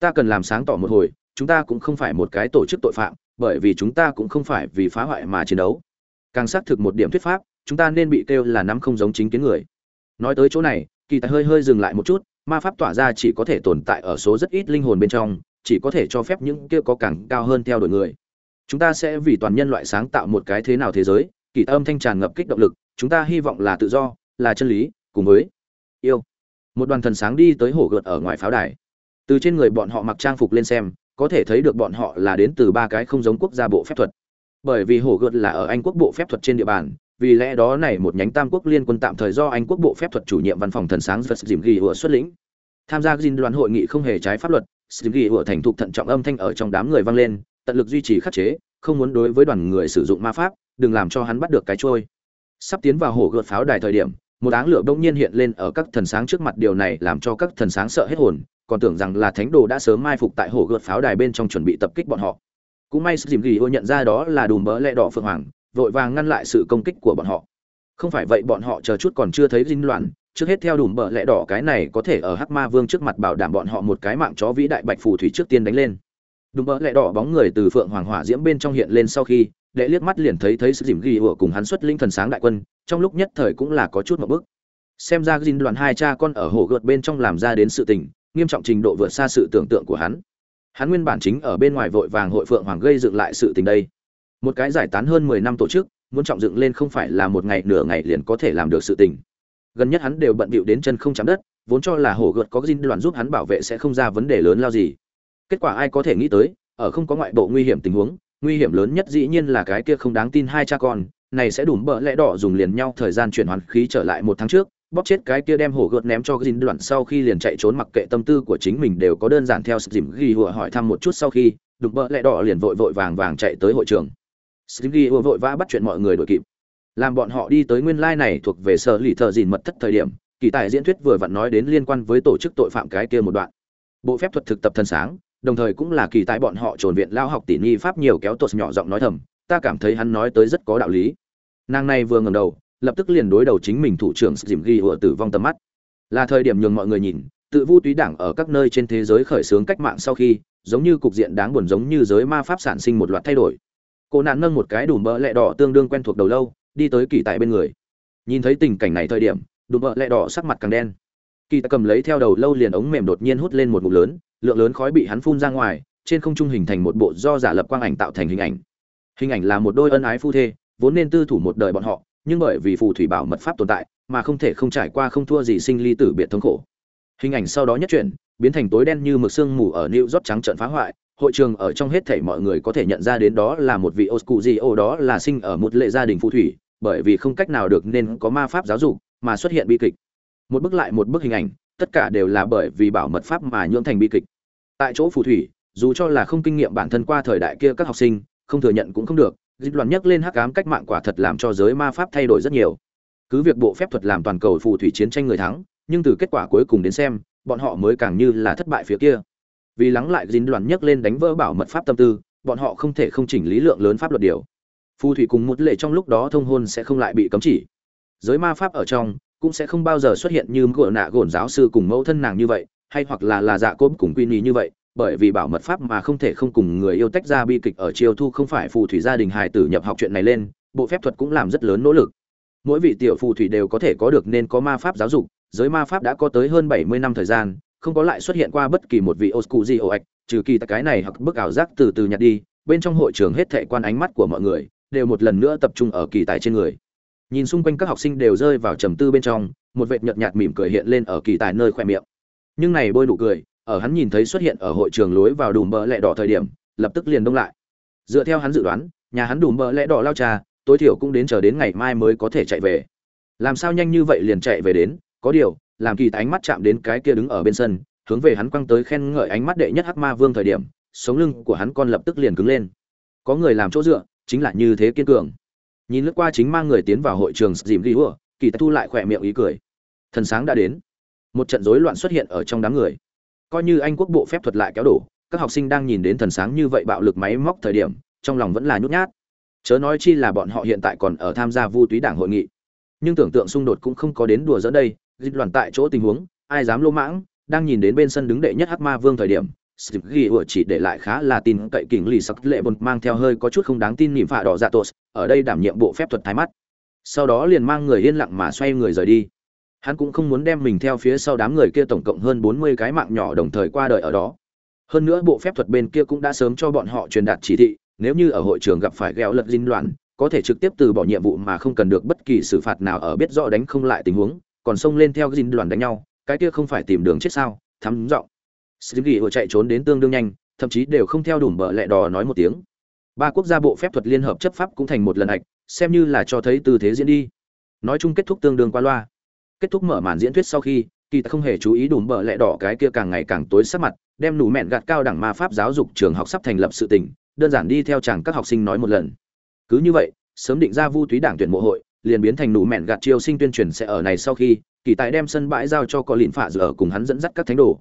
Ta cần làm sáng tỏ một hồi, chúng ta cũng không phải một cái tổ chức tội phạm, bởi vì chúng ta cũng không phải vì phá hoại mà chiến đấu. Càng xác thực một điểm thuyết pháp, chúng ta nên bị kêu là nắm không giống chính kiến người. Nói tới chỗ này kỳ tài hơi hơi dừng lại một chút, ma pháp tỏa ra chỉ có thể tồn tại ở số rất ít linh hồn bên trong, chỉ có thể cho phép những kia có càng cao hơn theo đuổi người. Chúng ta sẽ vì toàn nhân loại sáng tạo một cái thế nào thế giới, kỳ âm thanh tràn ngập kích động lực, chúng ta hy vọng là tự do, là chân lý, cùng với yêu. Một đoàn thần sáng đi tới hổ gợt ở ngoài pháo đài. Từ trên người bọn họ mặc trang phục lên xem, có thể thấy được bọn họ là đến từ ba cái không giống quốc gia bộ phép thuật. Bởi vì hổ gợt là ở anh quốc bộ phép thuật trên địa bàn vì lẽ đó này một nhánh tam quốc liên quân tạm thời do anh quốc bộ phép thuật chủ nhiệm văn phòng thần sáng vật dìm ghi ủa xuất lĩnh. Tham gia gìn đoàn hội nghị không hề trái pháp luật dìm ghi ủa thành thục thận trọng âm thanh ở trong đám người vang lên, tận lực duy trì khắc chế, không muốn đối với đoàn người sử dụng ma pháp, đừng làm cho hắn bắt được cái trôi. Sắp tiến vào hổ gợt pháo đài thời điểm, một áng lửa bỗng nhiên hiện lên ở các thần sáng trước mặt, điều này làm cho các thần sáng sợ hết hồn, còn tưởng rằng là thánh đồ đã sớm mai phục tại hổ gợt pháo đài bên trong chuẩn bị tập kích bọn họ. Cũng may dìm ghi ủa nhận ra đó là đùm bỡ lẹ đỏ phượng hoàng vội vàng ngăn lại sự công kích của bọn họ. Không phải vậy, bọn họ chờ chút còn chưa thấy dinh loạn. Trước hết theo đùm bợ lẽ đỏ cái này có thể ở hắc ma vương trước mặt bảo đảm bọn họ một cái mạng chó vĩ đại bạch phù thủy trước tiên đánh lên. Đùm bợ lẽ đỏ bóng người từ phượng hoàng hỏa diễm bên trong hiện lên sau khi, đệ liếc mắt liền thấy thấy sự dìm ghi ủa cùng hắn xuất linh thần sáng đại quân, trong lúc nhất thời cũng là có chút một bước. Xem ra dinh đoàn hai cha con ở hồ gợt bên trong làm ra đến sự tình, nghiêm trọng trình độ vượt xa sự tưởng tượng của hắn. Hắn nguyên bản chính ở bên ngoài vội vàng hội phượng hoàng gây dựng lại sự tình đây một cái giải tán hơn mười năm tổ chức, muốn trọng dựng lên không phải là một ngày, nửa ngày liền có thể làm được sự tình. Gần nhất hắn đều bận bịu đến chân không chạm đất, vốn cho là hổ gợt có dinh đoàn giúp hắn bảo vệ sẽ không ra vấn đề lớn lao gì. Kết quả ai có thể nghĩ tới, ở không có ngoại bộ nguy hiểm tình huống, nguy hiểm lớn nhất dĩ nhiên là cái kia không đáng tin hai cha con, này sẽ đủ bỡ lẽ đỏ dùng liền nhau thời gian chuyển hoàn khí trở lại một tháng trước, bóp chết cái kia đem hổ gợt ném cho dinh đoàn sau khi liền chạy trốn mặc kệ tâm tư của chính mình đều có đơn giản theo dìm ghi hùa hỏi thăm một chút sau khi đục bỡ lẽ đỏ liền vội vội vàng vàng chạy tới hội trường. Stingy ùa vội vã bắt chuyện mọi người đội kịp. Làm bọn họ đi tới nguyên lai này thuộc về sở lì thợ gìn mật thất thời điểm, kỳ tài diễn thuyết vừa vặn nói đến liên quan với tổ chức tội phạm cái kia một đoạn. Bộ phép thuật thực tập thân sáng, đồng thời cũng là kỳ tài bọn họ trồn viện lao học tỷ nghi pháp nhiều kéo tuột nhỏ giọng nói thầm, ta cảm thấy hắn nói tới rất có đạo lý. Nàng này vừa ngẩng đầu, lập tức liền đối đầu chính mình thủ trưởng dìm ùa tử vong tầm mắt. Là thời điểm nhường mọi người nhìn, tự vu túy đảng ở các nơi trên thế giới khởi xướng cách mạng sau khi, giống như cục diện đáng buồn giống như giới ma pháp sản sinh một loạt thay đổi cô nạn nâng một cái đùm bỡ lẹ đỏ tương đương quen thuộc đầu lâu đi tới kỳ tại bên người. Nhìn thấy tình cảnh này thời điểm đùm bỡ lẹ đỏ sắc mặt càng đen. Kỳ tại cầm lấy theo đầu lâu liền ống mềm đột nhiên hút lên một ngụm lớn lượng lớn khói bị hắn phun ra ngoài trên không trung hình thành một bộ do giả lập quang ảnh tạo thành hình ảnh. Hình ảnh là một đôi ân ái phu thê vốn nên tư thủ một đời bọn họ nhưng bởi vì phù thủy bảo mật pháp tồn tại mà không thể không trải qua không thua gì sinh ly tử biệt thống khổ. Hình ảnh sau đó nhất chuyển biến thành tối đen như mực sương mù ở New York trắng trận phá hoại, hội trường ở trong hết thảy mọi người có thể nhận ra đến đó là một vị Oscurio đó là sinh ở một lệ gia đình phù thủy, bởi vì không cách nào được nên có ma pháp giáo dục, mà xuất hiện bi kịch. Một bức lại một bức hình ảnh, tất cả đều là bởi vì bảo mật pháp mà nhưỡng thành bi kịch. Tại chỗ phù thủy, dù cho là không kinh nghiệm bản thân qua thời đại kia các học sinh, không thừa nhận cũng không được, dịch loạn nhắc lên hắc ám cách mạng quả thật làm cho giới ma pháp thay đổi rất nhiều. Cứ việc bộ phép thuật làm toàn cầu phù thủy chiến tranh người thắng, nhưng từ kết quả cuối cùng đến xem, bọn họ mới càng như là thất bại phía kia vì lắng lại dính đoàn nhấc lên đánh vỡ bảo mật pháp tâm tư, bọn họ không thể không chỉnh lý lượng lớn pháp luật điều. Phù thủy cùng một lệ trong lúc đó thông hôn sẽ không lại bị cấm chỉ. Giới ma pháp ở trong cũng sẽ không bao giờ xuất hiện như gỗ nạ gồn giáo sư cùng mẫu thân nàng như vậy, hay hoặc là là dạ cốm cùng quy ni như vậy, bởi vì bảo mật pháp mà không thể không cùng người yêu tách ra bi kịch ở chiều thu không phải phù thủy gia đình hài tử nhập học chuyện này lên, bộ phép thuật cũng làm rất lớn nỗ lực. Mỗi vị tiểu phù thủy đều có thể có được nên có ma pháp giáo dục, giới ma pháp đã có tới hơn bảy mươi năm thời gian không có lại xuất hiện qua bất kỳ một vị Oscuji ạch, trừ kỳ cái này hoặc bức ảo giác từ từ nhạt đi, bên trong hội trường hết thảy quan ánh mắt của mọi người đều một lần nữa tập trung ở kỳ tài trên người. Nhìn xung quanh các học sinh đều rơi vào trầm tư bên trong, một vệt nhợt nhạt mỉm cười hiện lên ở kỳ tài nơi khóe miệng. Nhưng này bôi nụ cười, ở hắn nhìn thấy xuất hiện ở hội trường lối vào đùm bờ lẹ đỏ thời điểm, lập tức liền đông lại. Dựa theo hắn dự đoán, nhà hắn đùm bờ lẹ đỏ lao trà, tối thiểu cũng đến chờ đến ngày mai mới có thể chạy về. Làm sao nhanh như vậy liền chạy về đến, có điều, làm kỳ ánh mắt chạm đến cái kia đứng ở bên sân, hướng về hắn quăng tới khen ngợi ánh mắt đệ nhất hắc ma vương thời điểm, sống lưng của hắn con lập tức liền cứng lên. Có người làm chỗ dựa, chính là như thế kiên cường. Nhìn lướt qua chính mang người tiến vào hội trường dìm ghi hùa kỳ thu lại khỏe miệng ý cười. Thần sáng đã đến. Một trận rối loạn xuất hiện ở trong đám người. Coi như anh quốc bộ phép thuật lại kéo đổ, các học sinh đang nhìn đến thần sáng như vậy bạo lực máy móc thời điểm, trong lòng vẫn là nhút nhát. Chớ nói chi là bọn họ hiện tại còn ở tham gia vu túy đảng hội nghị. Nhưng tưởng tượng xung đột cũng không có đến đùa dẫn đây dịch loạn tại chỗ tình huống, ai dám lô mãng, đang nhìn đến bên sân đứng đệ nhất hắc ma vương thời điểm, Steve ghi ủa chỉ để lại khá là tin cậy kình lì sắc lệ bột mang theo hơi có chút không đáng tin niệm phạ đỏ dạ tổ ở đây đảm nhiệm bộ phép thuật thái mắt. Sau đó liền mang người yên lặng mà xoay người rời đi. Hắn cũng không muốn đem mình theo phía sau đám người kia tổng cộng hơn bốn mươi cái mạng nhỏ đồng thời qua đời ở đó. Hơn nữa bộ phép thuật bên kia cũng đã sớm cho bọn họ truyền đạt chỉ thị, nếu như ở hội trường gặp phải ghẹo lật dinh loạn, có thể trực tiếp từ bỏ nhiệm vụ mà không cần được bất kỳ xử phạt nào ở biết rõ đánh không lại tình huống còn xông lên theo gìn đoàn đánh nhau, cái kia không phải tìm đường chết sao? Thắm giọng. Sĩ ghi chạy trốn đến tương đương nhanh, thậm chí đều không theo đủ bờ lẹ đò nói một tiếng. Ba quốc gia bộ phép thuật liên hợp chấp pháp cũng thành một lần hạch, xem như là cho thấy tư thế diễn đi. Nói chung kết thúc tương đương qua loa. Kết thúc mở màn diễn thuyết sau khi, kỳ ta không hề chú ý đủ bờ lẹ đỏ cái kia càng ngày càng tối sắc mặt, đem nụ mẹn gạt cao đẳng ma pháp giáo dục trường học sắp thành lập sự tình, đơn giản đi theo chàng các học sinh nói một lần. Cứ như vậy, sớm định ra vu túy đảng tuyển mộ hội liền biến thành nụ mẹn gạt chiêu sinh tuyên truyền sẽ ở này sau khi, kỳ tài đem sân bãi giao cho có lìn phạ dở cùng hắn dẫn dắt các thánh đồ.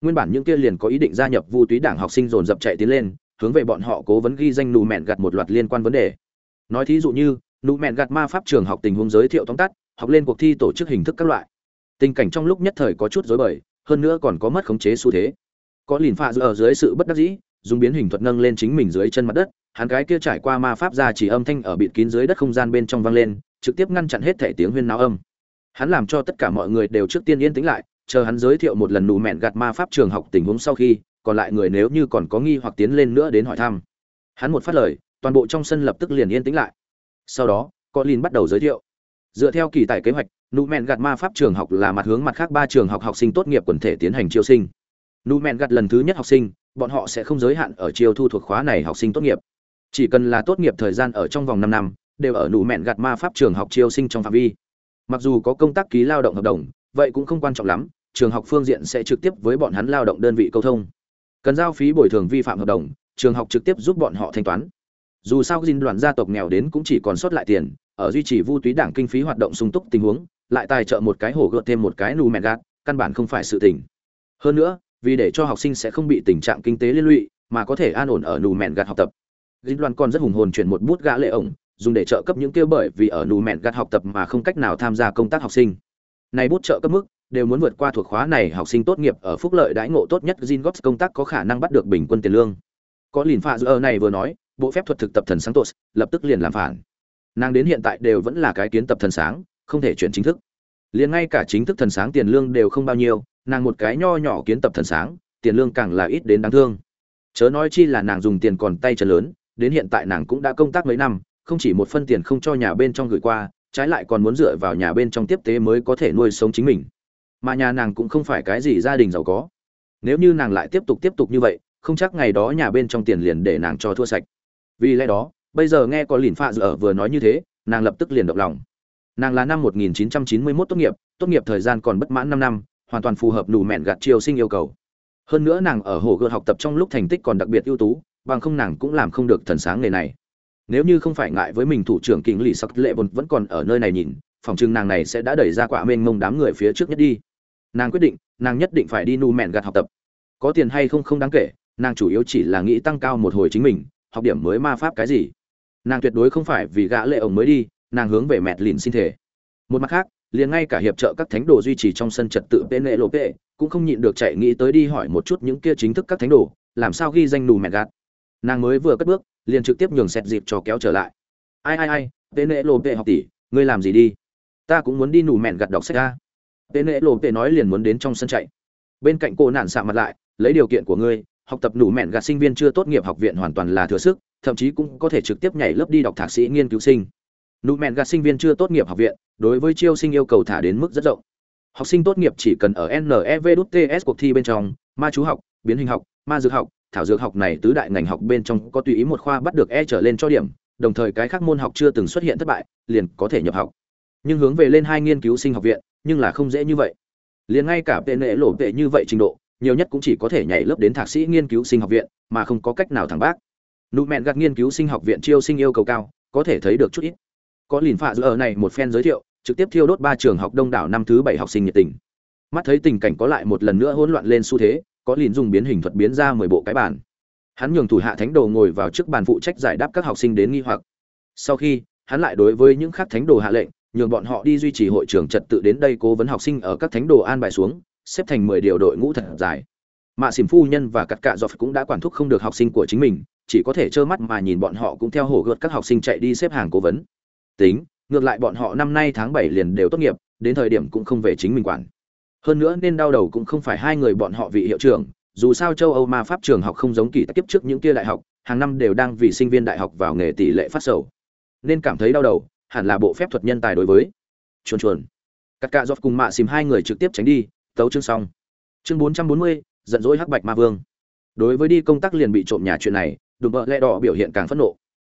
Nguyên bản những kia liền có ý định gia nhập vu túy đảng học sinh dồn dập chạy tiến lên, hướng về bọn họ cố vấn ghi danh nụ mẹn gạt một loạt liên quan vấn đề. Nói thí dụ như, nụ mẹn gạt ma pháp trường học tình huống giới thiệu tóm tắt, học lên cuộc thi tổ chức hình thức các loại. Tình cảnh trong lúc nhất thời có chút rối bời, hơn nữa còn có mất khống chế xu thế. Có lìn phạ ở dưới sự bất đắc dĩ, dùng biến hình thuật nâng lên chính mình dưới chân mặt đất, hắn cái kia trải qua ma pháp ra chỉ âm thanh ở bịt kín dưới đất không gian bên trong vang lên trực tiếp ngăn chặn hết thể tiếng huyên náo âm. Hắn làm cho tất cả mọi người đều trước tiên yên tĩnh lại, chờ hắn giới thiệu một lần nụ mẹn gạt ma pháp trường học tình huống sau khi, còn lại người nếu như còn có nghi hoặc tiến lên nữa đến hỏi thăm. Hắn một phát lời, toàn bộ trong sân lập tức liền yên tĩnh lại. Sau đó, có Lin bắt đầu giới thiệu. Dựa theo kỳ tài kế hoạch, nụ mẹn gạt ma pháp trường học là mặt hướng mặt khác ba trường học học sinh tốt nghiệp quần thể tiến hành chiêu sinh. Nụ mẹn gạt lần thứ nhất học sinh, bọn họ sẽ không giới hạn ở chiêu thu thuộc khóa này học sinh tốt nghiệp. Chỉ cần là tốt nghiệp thời gian ở trong vòng năm năm đều ở nụ mẹn gạt ma pháp trường học chiêu sinh trong phạm vi. Mặc dù có công tác ký lao động hợp đồng, vậy cũng không quan trọng lắm, trường học phương diện sẽ trực tiếp với bọn hắn lao động đơn vị câu thông. Cần giao phí bồi thường vi phạm hợp đồng, trường học trực tiếp giúp bọn họ thanh toán. Dù sao dinh đoàn gia tộc nghèo đến cũng chỉ còn sót lại tiền, ở duy trì vu túy đảng kinh phí hoạt động sung túc tình huống, lại tài trợ một cái hổ gợt thêm một cái nù mẹn gạt, căn bản không phải sự tình. Hơn nữa, vì để cho học sinh sẽ không bị tình trạng kinh tế liên lụy, mà có thể an ổn ở nù mẹn gạt học tập. Dinh đoàn còn rất hùng hồn chuyển một bút gã lệ ổng dùng để trợ cấp những kia bởi vì ở nù mẹn gạt học tập mà không cách nào tham gia công tác học sinh này bút trợ cấp mức đều muốn vượt qua thuộc khóa này học sinh tốt nghiệp ở phúc lợi đãi ngộ tốt nhất Zingops công tác có khả năng bắt được bình quân tiền lương. Có lìn phạ giờ này vừa nói, bộ phép thuật thực tập thần sáng tốt, lập tức liền làm phản. Nàng đến hiện tại đều vẫn là cái kiến tập thần sáng, không thể chuyển chính thức. Liền ngay cả chính thức thần sáng tiền lương đều không bao nhiêu, nàng một cái nho nhỏ kiến tập thần sáng, tiền lương càng là ít đến đáng thương. Chớ nói chi là nàng dùng tiền còn tay chân lớn, đến hiện tại nàng cũng đã công tác mấy năm, không chỉ một phân tiền không cho nhà bên trong gửi qua, trái lại còn muốn dựa vào nhà bên trong tiếp tế mới có thể nuôi sống chính mình. Mà nhà nàng cũng không phải cái gì gia đình giàu có. Nếu như nàng lại tiếp tục tiếp tục như vậy không chắc ngày đó nhà bên trong tiền liền để nàng cho thua sạch. Vì lẽ đó bây giờ nghe có lìn pha dở vừa nói như thế nàng lập tức liền động lòng. Nàng là năm 1991 tốt nghiệp tốt nghiệp thời gian còn bất mãn 5 năm hoàn toàn phù hợp đủ mẹn gạt chiều sinh yêu cầu. Hơn nữa nàng ở hồ gươm học tập trong lúc thành tích còn đặc biệt ưu tú bằng không nàng cũng làm không được thần sáng nghề này nếu như không phải ngại với mình thủ trưởng kính lì sắc lệ bồn vẫn còn ở nơi này nhìn, phòng trưng nàng này sẽ đã đẩy ra quả mênh mông đám người phía trước nhất đi. Nàng quyết định, nàng nhất định phải đi nu mẹn gạt học tập. Có tiền hay không không đáng kể, nàng chủ yếu chỉ là nghĩ tăng cao một hồi chính mình, học điểm mới ma pháp cái gì. Nàng tuyệt đối không phải vì gã lệ ổng mới đi, nàng hướng về mẹt lìn xin thể một mặt khác, liền ngay cả hiệp trợ các thánh đồ duy trì trong sân trật tự bên lệ lộ pệ cũng không nhịn được chạy nghĩ tới đi hỏi một chút những kia chính thức các thánh đồ, làm sao ghi danh nù mẹn gạt. Nàng mới vừa cất bước liền trực tiếp nhường xét dịp cho kéo trở lại. Ai ai ai, tên nệ lộ pệ học tỷ, ngươi làm gì đi? Ta cũng muốn đi nù mẹn gặt đọc sách ra tên nệ lộ tệ nói liền muốn đến trong sân chạy. Bên cạnh cô nạn xạ mặt lại, lấy điều kiện của ngươi, học tập nủ mẹn gạt sinh viên chưa tốt nghiệp học viện hoàn toàn là thừa sức, thậm chí cũng có thể trực tiếp nhảy lớp đi đọc thạc sĩ nghiên cứu sinh. Nụ mẹn gạt sinh viên chưa tốt nghiệp học viện, đối với chiêu sinh yêu cầu thả đến mức rất rộng. Học sinh tốt nghiệp chỉ cần ở nevts cuộc thi bên trong, ma chú học, biến hình học, ma dược học thảo dược học này tứ đại ngành học bên trong có tùy ý một khoa bắt được e trở lên cho điểm, đồng thời cái khác môn học chưa từng xuất hiện thất bại, liền có thể nhập học. Nhưng hướng về lên hai nghiên cứu sinh học viện, nhưng là không dễ như vậy. Liền ngay cả tệ nệ lộ tệ như vậy trình độ, nhiều nhất cũng chỉ có thể nhảy lớp đến thạc sĩ nghiên cứu sinh học viện, mà không có cách nào thẳng bác. Nụ mẹn gạt nghiên cứu sinh học viện chiêu sinh yêu cầu cao, có thể thấy được chút ít. Có lìn phạ ở này một phen giới thiệu, trực tiếp thiêu đốt ba trường học đông đảo năm thứ bảy học sinh nhiệt tình. Mắt thấy tình cảnh có lại một lần nữa hỗn loạn lên xu thế có lìn dùng biến hình thuật biến ra mười bộ cái bàn. hắn nhường thủ hạ thánh đồ ngồi vào trước bàn phụ trách giải đáp các học sinh đến nghi hoặc. Sau khi, hắn lại đối với những khác thánh đồ hạ lệnh, nhường bọn họ đi duy trì hội trưởng trật tự đến đây cố vấn học sinh ở các thánh đồ an bài xuống, xếp thành mười điều đội ngũ thật dài. Mạ xỉm phu nhân và cắt cạ dọc cũng đã quản thúc không được học sinh của chính mình, chỉ có thể trơ mắt mà nhìn bọn họ cũng theo hổ gợt các học sinh chạy đi xếp hàng cố vấn. Tính, ngược lại bọn họ năm nay tháng bảy liền đều tốt nghiệp, đến thời điểm cũng không về chính mình quản hơn nữa nên đau đầu cũng không phải hai người bọn họ vị hiệu trưởng, dù sao châu âu ma pháp trường học không giống kỳ tiếp trước những kia đại học, hàng năm đều đang vì sinh viên đại học vào nghề tỷ lệ phát sầu. Nên cảm thấy đau đầu, hẳn là bộ phép thuật nhân tài đối với. Chuồn chuồn. Các cạ dọc cùng mạ xìm hai người trực tiếp tránh đi, tấu chương xong. Chương bốn trăm bốn mươi, giận dỗi hắc bạch ma vương. Đối với đi công tác liền bị trộm nhà chuyện này, đùm bợ lẹ đỏ biểu hiện càng phẫn nộ.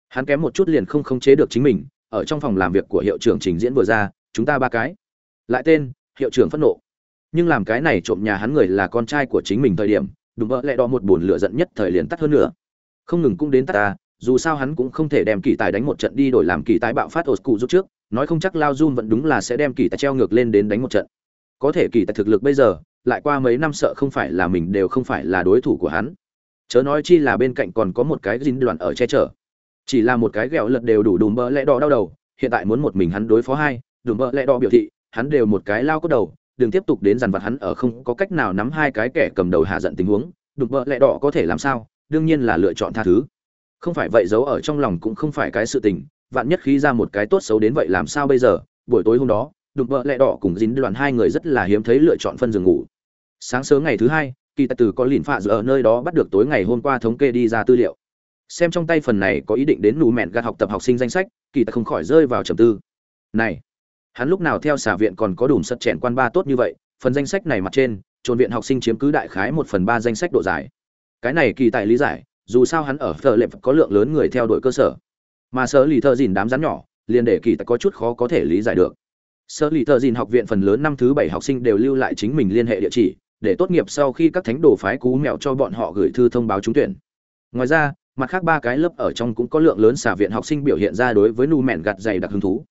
Hắn kém một chút liền không khống chế được chính mình, ở trong phòng làm việc của hiệu trưởng trình diễn vừa ra, chúng ta ba cái. Lại tên, hiệu trưởng phẫn nộ nhưng làm cái này trộm nhà hắn người là con trai của chính mình thời điểm, đùm bỡ lẽ đó một buồn lửa giận nhất thời liền tắt hơn nữa. Không ngừng cũng đến tắt ta, dù sao hắn cũng không thể đem kỳ tài đánh một trận đi đổi làm kỳ tài bạo phát ột cụ giúp trước, nói không chắc lao dun vẫn đúng là sẽ đem kỳ tài treo ngược lên đến đánh một trận. Có thể kỳ tài thực lực bây giờ, lại qua mấy năm sợ không phải là mình đều không phải là đối thủ của hắn. Chớ nói chi là bên cạnh còn có một cái dính đoàn ở che chở. Chỉ là một cái ghẹo lật đều đủ đùm bỡ lẽ đỏ đau đầu, hiện tại muốn một mình hắn đối phó hai, đùm bỡ lẽ đỏ biểu thị, hắn đều một cái lao cốt đầu đừng tiếp tục đến dằn vặt hắn ở không có cách nào nắm hai cái kẻ cầm đầu hạ giận tình huống đùm vợ lẽ đỏ có thể làm sao, đương nhiên là lựa chọn tha thứ. Không phải vậy giấu ở trong lòng cũng không phải cái sự tình, vạn nhất khí ra một cái tốt xấu đến vậy làm sao bây giờ? Buổi tối hôm đó đùm vợ lẽ đỏ cùng dính đoàn hai người rất là hiếm thấy lựa chọn phân giường ngủ. Sáng sớm ngày thứ hai, kỳ tài từ có lìn phạ ở nơi đó bắt được tối ngày hôm qua thống kê đi ra tư liệu. Xem trong tay phần này có ý định đến nụ mẹn gạt học tập học sinh danh sách, kỳ tài không khỏi rơi vào trầm tư. Này hắn lúc nào theo xả viện còn có đủ sật chèn quan ba tốt như vậy, phần danh sách này mặt trên, trồn viện học sinh chiếm cứ đại khái một phần ba danh sách độ dài cái này kỳ tài lý giải, dù sao hắn ở thợ lệp có lượng lớn người theo đuổi cơ sở. Mà sở lì thợ dìn đám rắn nhỏ, liền để kỳ tài có chút khó có thể lý giải được. Sở lì thợ dìn học viện phần lớn năm thứ bảy học sinh đều lưu lại chính mình liên hệ địa chỉ, để tốt nghiệp sau khi các thánh đồ phái cú mẹo cho bọn họ gửi thư thông báo trúng tuyển. Ngoài ra, mặt khác ba cái lớp ở trong cũng có lượng lớn xả viện học sinh biểu hiện ra đối với nu mẹn gặt dày đặc hứng thú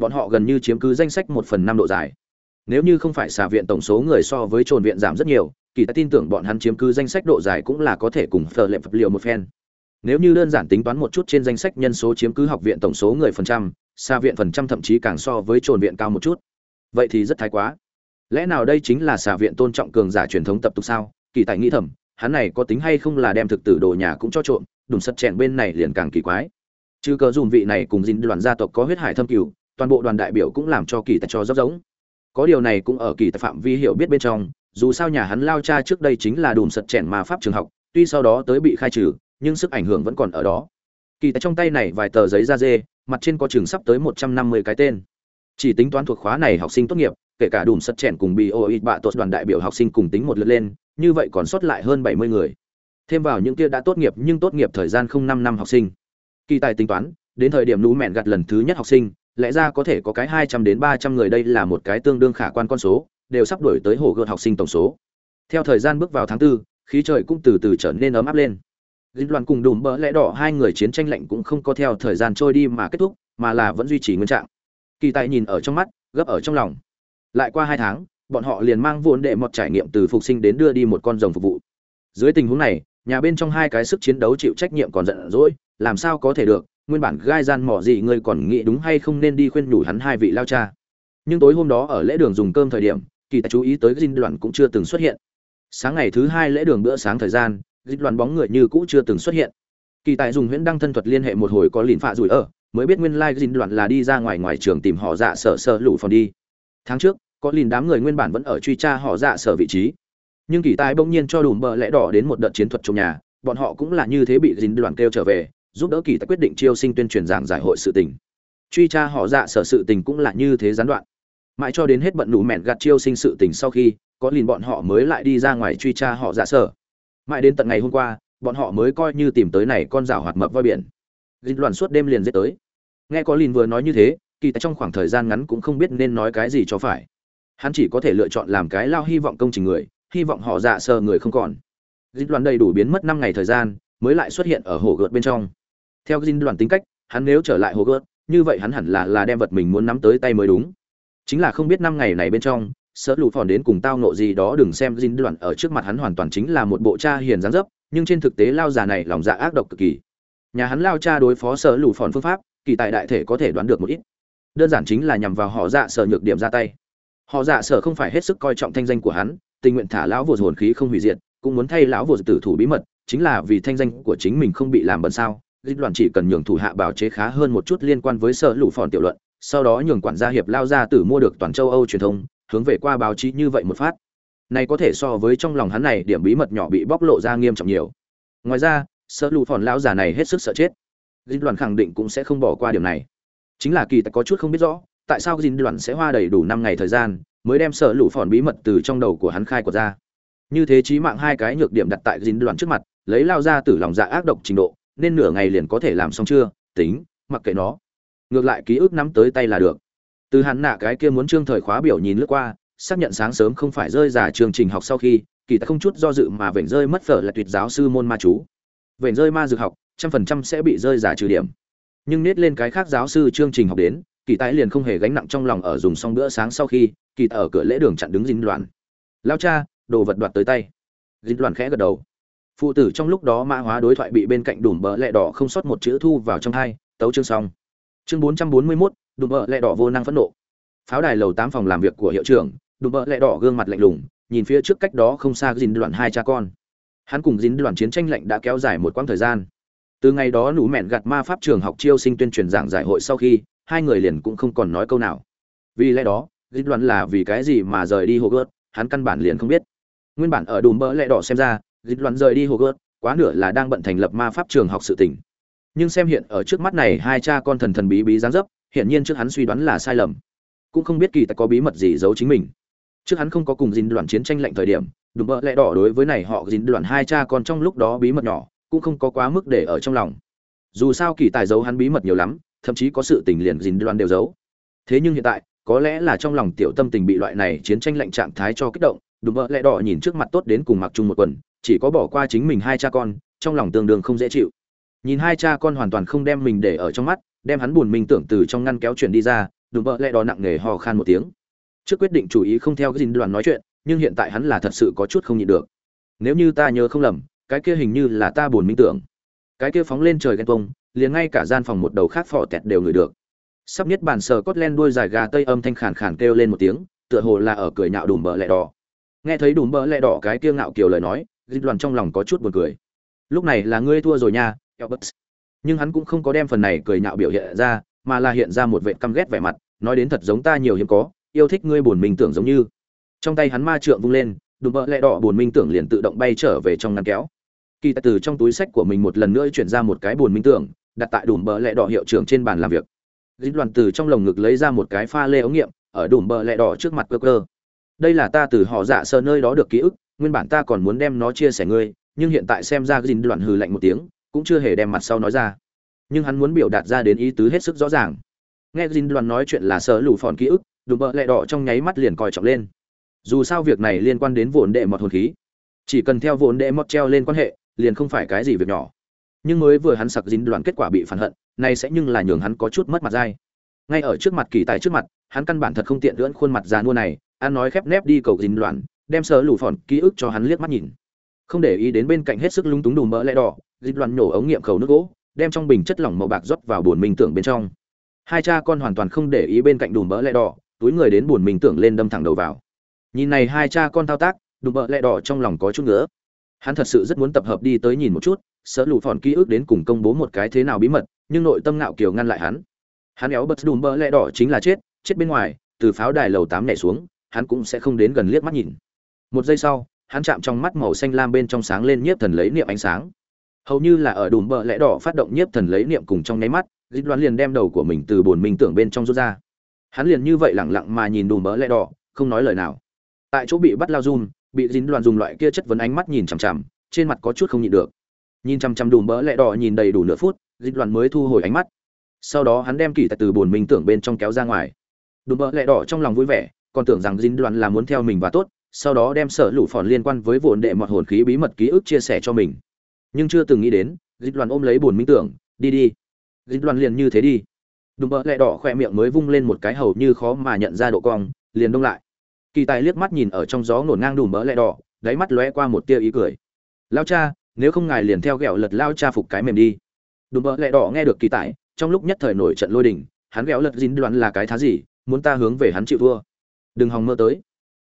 bọn họ gần như chiếm cứ danh sách một phần năm độ dài. Nếu như không phải xả viện tổng số người so với trồn viện giảm rất nhiều, kỳ ta tin tưởng bọn hắn chiếm cứ danh sách độ dài cũng là có thể cùng phờ lệ phật liệu một phen. Nếu như đơn giản tính toán một chút trên danh sách nhân số chiếm cứ học viện tổng số người phần trăm xa viện phần trăm thậm chí càng so với trồn viện cao một chút. Vậy thì rất thái quá. Lẽ nào đây chính là xà viện tôn trọng cường giả truyền thống tập tục sao? Kỳ tài nghĩ thầm, hắn này có tính hay không là đem thực tử đồ nhà cũng cho trộm đùng sật chèn bên này liền càng kỳ quái. Chứ cờ dùm vị này cùng dính đoàn gia tộc có huyết hải thâm cửu toàn bộ đoàn đại biểu cũng làm cho kỳ tài cho rất giống. Có điều này cũng ở kỳ tài phạm vi hiểu biết bên trong, dù sao nhà hắn lao cha trước đây chính là đùm sật chèn ma pháp trường học, tuy sau đó tới bị khai trừ, nhưng sức ảnh hưởng vẫn còn ở đó. Kỳ tài trong tay này vài tờ giấy da dê, mặt trên có trường sắp tới một trăm năm mươi cái tên. Chỉ tính toán thuộc khóa này học sinh tốt nghiệp, kể cả đùm sật chèn cùng bị ô ít bạ tốt đoàn đại biểu học sinh cùng tính một lượt lên, như vậy còn sót lại hơn bảy mươi người. Thêm vào những kia đã tốt nghiệp nhưng tốt nghiệp thời gian không năm năm học sinh. Kỳ tài tính toán, đến thời điểm lũ mẹn gặt lần thứ nhất học sinh lẽ ra có thể có cái hai trăm đến ba trăm người đây là một cái tương đương khả quan con số, đều sắp đổi tới hồ gợt học sinh tổng số. Theo thời gian bước vào tháng tư, khí trời cũng từ từ trở nên ấm áp lên. Dinh loạn cùng đùm bỡ lẽ đỏ hai người chiến tranh lạnh cũng không có theo thời gian trôi đi mà kết thúc, mà là vẫn duy trì nguyên trạng. Kỳ tài nhìn ở trong mắt, gấp ở trong lòng. Lại qua hai tháng, bọn họ liền mang vốn đệ một trải nghiệm từ phục sinh đến đưa đi một con rồng phục vụ. Dưới tình huống này, nhà bên trong hai cái sức chiến đấu chịu trách nhiệm còn giận dỗi, làm sao có thể được? Nguyên bản gai gian mỏ gì ngươi còn nghĩ đúng hay không nên đi khuyên nhủ hắn hai vị lao cha. Nhưng tối hôm đó ở lễ đường dùng cơm thời điểm, kỳ tài chú ý tới dinh đoàn cũng chưa từng xuất hiện. Sáng ngày thứ hai lễ đường bữa sáng thời gian dinh đoàn bóng người như cũ chưa từng xuất hiện. Kỳ tài dùng huyễn đăng thân thuật liên hệ một hồi có lìn phạ rủi ở, mới biết nguyên lai like dinh đoàn là đi ra ngoài ngoài trường tìm họ dạ sở sở lũ phòng đi. Tháng trước, có lìn đám người nguyên bản vẫn ở truy tra họ dạ sở vị trí. Nhưng kỳ tài bỗng nhiên cho đủ bờ lẽ đỏ đến một đợt chiến thuật trong nhà, bọn họ cũng là như thế bị dính đoàn kêu trở về giúp đỡ kỳ tài quyết định chiêu sinh tuyên truyền giảng giải hội sự tình. Truy tra họ dạ sở sự tình cũng là như thế gián đoạn. Mãi cho đến hết bận nụ mẹn gạt chiêu sinh sự tình sau khi, có liền bọn họ mới lại đi ra ngoài truy tra họ dạ sở. Mãi đến tận ngày hôm qua, bọn họ mới coi như tìm tới này con rào hoạt mập voi biển. Dịch loạn suốt đêm liền giết tới. Nghe có liền vừa nói như thế, kỳ tại trong khoảng thời gian ngắn cũng không biết nên nói cái gì cho phải. Hắn chỉ có thể lựa chọn làm cái lao hy vọng công trình người, hy vọng họ dạ sờ người không còn. Dịch loạn đầy đủ biến mất năm ngày thời gian, mới lại xuất hiện ở hồ gợt bên trong theo Jin đoàn tính cách, hắn nếu trở lại hồ gợt như vậy hắn hẳn là là đem vật mình muốn nắm tới tay mới đúng. Chính là không biết năm ngày này bên trong sợ lụ phòn đến cùng tao nộ gì đó đừng xem Jin đoàn ở trước mặt hắn hoàn toàn chính là một bộ cha hiền dáng dấp, nhưng trên thực tế lao già này lòng dạ ác độc cực kỳ. Nhà hắn lao cha đối phó sở lụ phòn phương pháp, kỳ tại đại thể có thể đoán được một ít. Đơn giản chính là nhằm vào họ dạ sở nhược điểm ra tay. Họ dạ sở không phải hết sức coi trọng thanh danh của hắn, tình nguyện thả lão vô hồn khí không hủy diệt, cũng muốn thay lão vô tử thủ bí mật, chính là vì thanh danh của chính mình không bị làm bẩn sao? Dịch đoàn chỉ cần nhường thủ hạ bảo chế khá hơn một chút liên quan với sở lũ phòn tiểu luận, sau đó nhường quản gia hiệp lao ra tử mua được toàn châu âu truyền thông, hướng về qua báo chí như vậy một phát. Này có thể so với trong lòng hắn này, điểm bí mật nhỏ bị bóc lộ ra nghiêm trọng nhiều. Ngoài ra, sở lũ phòn lão già này hết sức sợ chết. Dịch đoàn khẳng định cũng sẽ không bỏ qua điều này. Chính là kỳ tài có chút không biết rõ, tại sao dinh đoàn sẽ hoa đầy đủ năm ngày thời gian, mới đem sở lũ phòn bí mật từ trong đầu của hắn khai của ra. Như thế chí mạng hai cái nhược điểm đặt tại dinh đoàn trước mặt, lấy lao ra từ lòng dạ ác độc trình độ nên nửa ngày liền có thể làm xong chưa, tính, mặc kệ nó. Ngược lại ký ức nắm tới tay là được. Từ hắn nạ cái kia muốn trương thời khóa biểu nhìn lướt qua, xác nhận sáng sớm không phải rơi giả chương trình học sau khi, kỳ ta không chút do dự mà vểnh rơi mất phở là tuyệt giáo sư môn ma chú. Vểnh rơi ma dược học, trăm phần trăm sẽ bị rơi giả trừ điểm. Nhưng nết lên cái khác giáo sư chương trình học đến, kỳ tái liền không hề gánh nặng trong lòng ở dùng xong bữa sáng sau khi, kỳ ở cửa lễ đường chặn đứng dính loạn. Lao cha, đồ vật đoạt tới tay. Dính loạn khẽ gật đầu phụ tử trong lúc đó mã hóa đối thoại bị bên cạnh đùm bờ lẹ đỏ không sót một chữ thu vào trong hai, tấu chương xong. Chương bốn trăm bốn mươi mốt, đùm bờ lẹ đỏ vô năng phẫn nộ. Pháo đài lầu tám phòng làm việc của hiệu trưởng, đùm bờ lẹ đỏ gương mặt lạnh lùng, nhìn phía trước cách đó không xa dính đoạn hai cha con. Hắn cùng dính đoạn chiến tranh lạnh đã kéo dài một quãng thời gian. Từ ngày đó nụ mẹn gạt ma pháp trường học chiêu sinh tuyên truyền giảng giải hội sau khi, hai người liền cũng không còn nói câu nào. Vì lẽ đó dính đoạn là vì cái gì mà rời đi hồ gớt hắn căn bản liền không biết. Nguyên bản ở đùm bờ lẹ đỏ xem ra dịch loạn rời đi hồ gớt quá nửa là đang bận thành lập ma pháp trường học sự tỉnh nhưng xem hiện ở trước mắt này, hai cha con thần thần bí bí dáng dấp, hiển nhiên trước hắn suy đoán là sai lầm. Cũng không biết kỳ tài có bí mật gì giấu chính mình. Trước hắn không có cùng dính đoàn chiến tranh lệnh thời điểm, đùm bợ lẽ đỏ đối với này họ dính đoàn hai cha con trong lúc đó bí mật nhỏ, cũng không có quá mức để ở trong lòng. Dù sao kỳ tài giấu hắn bí mật nhiều lắm, thậm chí có sự tình liền dính đoàn đều giấu. Thế nhưng hiện tại, có lẽ là trong lòng tiểu tâm tình bị loại này chiến tranh lệnh trạng thái cho kích động, đùm bợ lẽ đỏ nhìn trước mặt tốt đến cùng mặc chung một quần chỉ có bỏ qua chính mình hai cha con, trong lòng tương đương không dễ chịu. Nhìn hai cha con hoàn toàn không đem mình để ở trong mắt, đem hắn buồn mình tưởng từ trong ngăn kéo chuyển đi ra, đùm bợ lẽ đỏ nặng nề hò khan một tiếng. Trước quyết định chủ ý không theo cái dinh đoàn nói chuyện, nhưng hiện tại hắn là thật sự có chút không nhịn được. Nếu như ta nhớ không lầm, cái kia hình như là ta buồn minh tưởng. Cái kia phóng lên trời ghen tông liền ngay cả gian phòng một đầu khác phò tẹt đều ngửi được. Sắp nhất bàn sờ cốt len đuôi dài gà tây âm thanh khàn khàn kêu lên một tiếng, tựa hồ là ở cười nhạo đùm bờ lẹ đỏ. Nghe thấy đùm bờ lẹ đỏ cái kia ngạo kiều lời nói Dịch đoàn trong lòng có chút buồn cười. Lúc này là ngươi thua rồi nha, Elbert. nhưng hắn cũng không có đem phần này cười nhạo biểu hiện ra, mà là hiện ra một vẻ căm ghét vẻ mặt, nói đến thật giống ta nhiều hiếm có, yêu thích ngươi buồn minh tưởng giống như. Trong tay hắn ma trượng vung lên, đùm bợ lẹ đỏ buồn minh tưởng liền tự động bay trở về trong ngăn kéo. Kỳ tài từ trong túi sách của mình một lần nữa chuyển ra một cái buồn minh tưởng, đặt tại đùm bợ lẹ đỏ hiệu trưởng trên bàn làm việc. Dịch đoàn từ trong lồng ngực lấy ra một cái pha lê ống nghiệm, ở đùm bợ lẹ đỏ trước mặt cơ cơ. Đây là ta từ họ dạ sơ nơi đó được ký ức nguyên bản ta còn muốn đem nó chia sẻ ngươi, nhưng hiện tại xem ra gìn đoàn hừ lạnh một tiếng, cũng chưa hề đem mặt sau nói ra. Nhưng hắn muốn biểu đạt ra đến ý tứ hết sức rõ ràng. Nghe gìn đoàn nói chuyện là sợ lù phòn ký ức, đùm bợ lẹ đỏ trong nháy mắt liền coi trọng lên. Dù sao việc này liên quan đến vốn đệ mọt hồn khí. Chỉ cần theo vốn đệ mọt treo lên quan hệ, liền không phải cái gì việc nhỏ. Nhưng mới vừa hắn sặc dính đoàn kết quả bị phản hận nay sẽ nhưng là nhường hắn có chút mất mặt dai. Ngay ở trước mặt kỳ tài trước mặt, hắn căn bản thật không tiện lưỡn khuôn mặt già nua này ăn nói khép nép đi cầu dính đoàn đem sở lù phòn ký ức cho hắn liếc mắt nhìn. Không để ý đến bên cạnh hết sức lung túng đùm mỡ lẽ đỏ dính loạn nổ ống nghiệm khẩu nước gỗ, đem trong bình chất lỏng màu bạc rót vào bồn minh tưởng bên trong. Hai cha con hoàn toàn không để ý bên cạnh đùm mỡ lẽ đỏ, túi người đến buồn minh tưởng lên đâm thẳng đầu vào. Nhìn này hai cha con thao tác, đùm bợ lẹ đỏ trong lòng có chút nữa hắn thật sự rất muốn tập hợp đi tới nhìn một chút sợ lụ phòn ký ức đến cùng công bố một cái thế nào bí mật, nhưng nội tâm ngạo kiều ngăn lại hắn. Hắn éo bật đùm bợ lẹ đỏ chính là chết chết bên ngoài, từ pháo đài lầu tám nhảy xuống, hắn cũng sẽ không đến gần liếc mắt nhìn một giây sau, hắn chạm trong mắt màu xanh lam bên trong sáng lên nhiếp thần lấy niệm ánh sáng. Hầu như là ở đùm bợ lẽ đỏ phát động nhiếp thần lấy niệm cùng trong nháy mắt, dịch đoán liền đem đầu của mình từ bồn minh tưởng bên trong rút ra. Hắn liền như vậy lẳng lặng mà nhìn đùm bỡ lẽ đỏ, không nói lời nào. Tại chỗ bị bắt lao run, bị dính đoàn dùng loại kia chất vấn ánh mắt nhìn chằm chằm, trên mặt có chút không nhịn được. Nhìn chằm chằm đùm bỡ lẹ đỏ nhìn đầy đủ nửa phút dính đoàn mới thu hồi ánh mắt. Sau đó hắn đem kỳ tại từ bồn minh tưởng bên trong kéo ra ngoài. Đùm bỡ lẹ đỏ trong lòng vui vẻ, còn tưởng rằng dính đoàn là muốn theo mình và tốt sau đó đem sở lũ phòn liên quan với vụn đệ mọt hồn khí bí mật ký ức chia sẻ cho mình. Nhưng chưa từng nghĩ đến, dịch đoàn ôm lấy buồn minh tưởng, đi đi. Dịch đoàn liền như thế đi. Đùm bợ lẹ đỏ khỏe miệng mới vung lên một cái hầu như khó mà nhận ra độ cong, liền đông lại. Kỳ tài liếc mắt nhìn ở trong gió ngổn ngang đùm bợ lẹ đỏ, đáy mắt lóe qua một tia ý cười. Lao cha, nếu không ngài liền theo ghẹo lật lao cha phục cái mềm đi. Đùm bợ lẹ đỏ nghe được kỳ tài, trong lúc nhất thời nổi trận lôi đình, hắn ghẹo lật dính đoán là cái thá gì, muốn ta hướng về hắn chịu thua. Đừng hòng mơ tới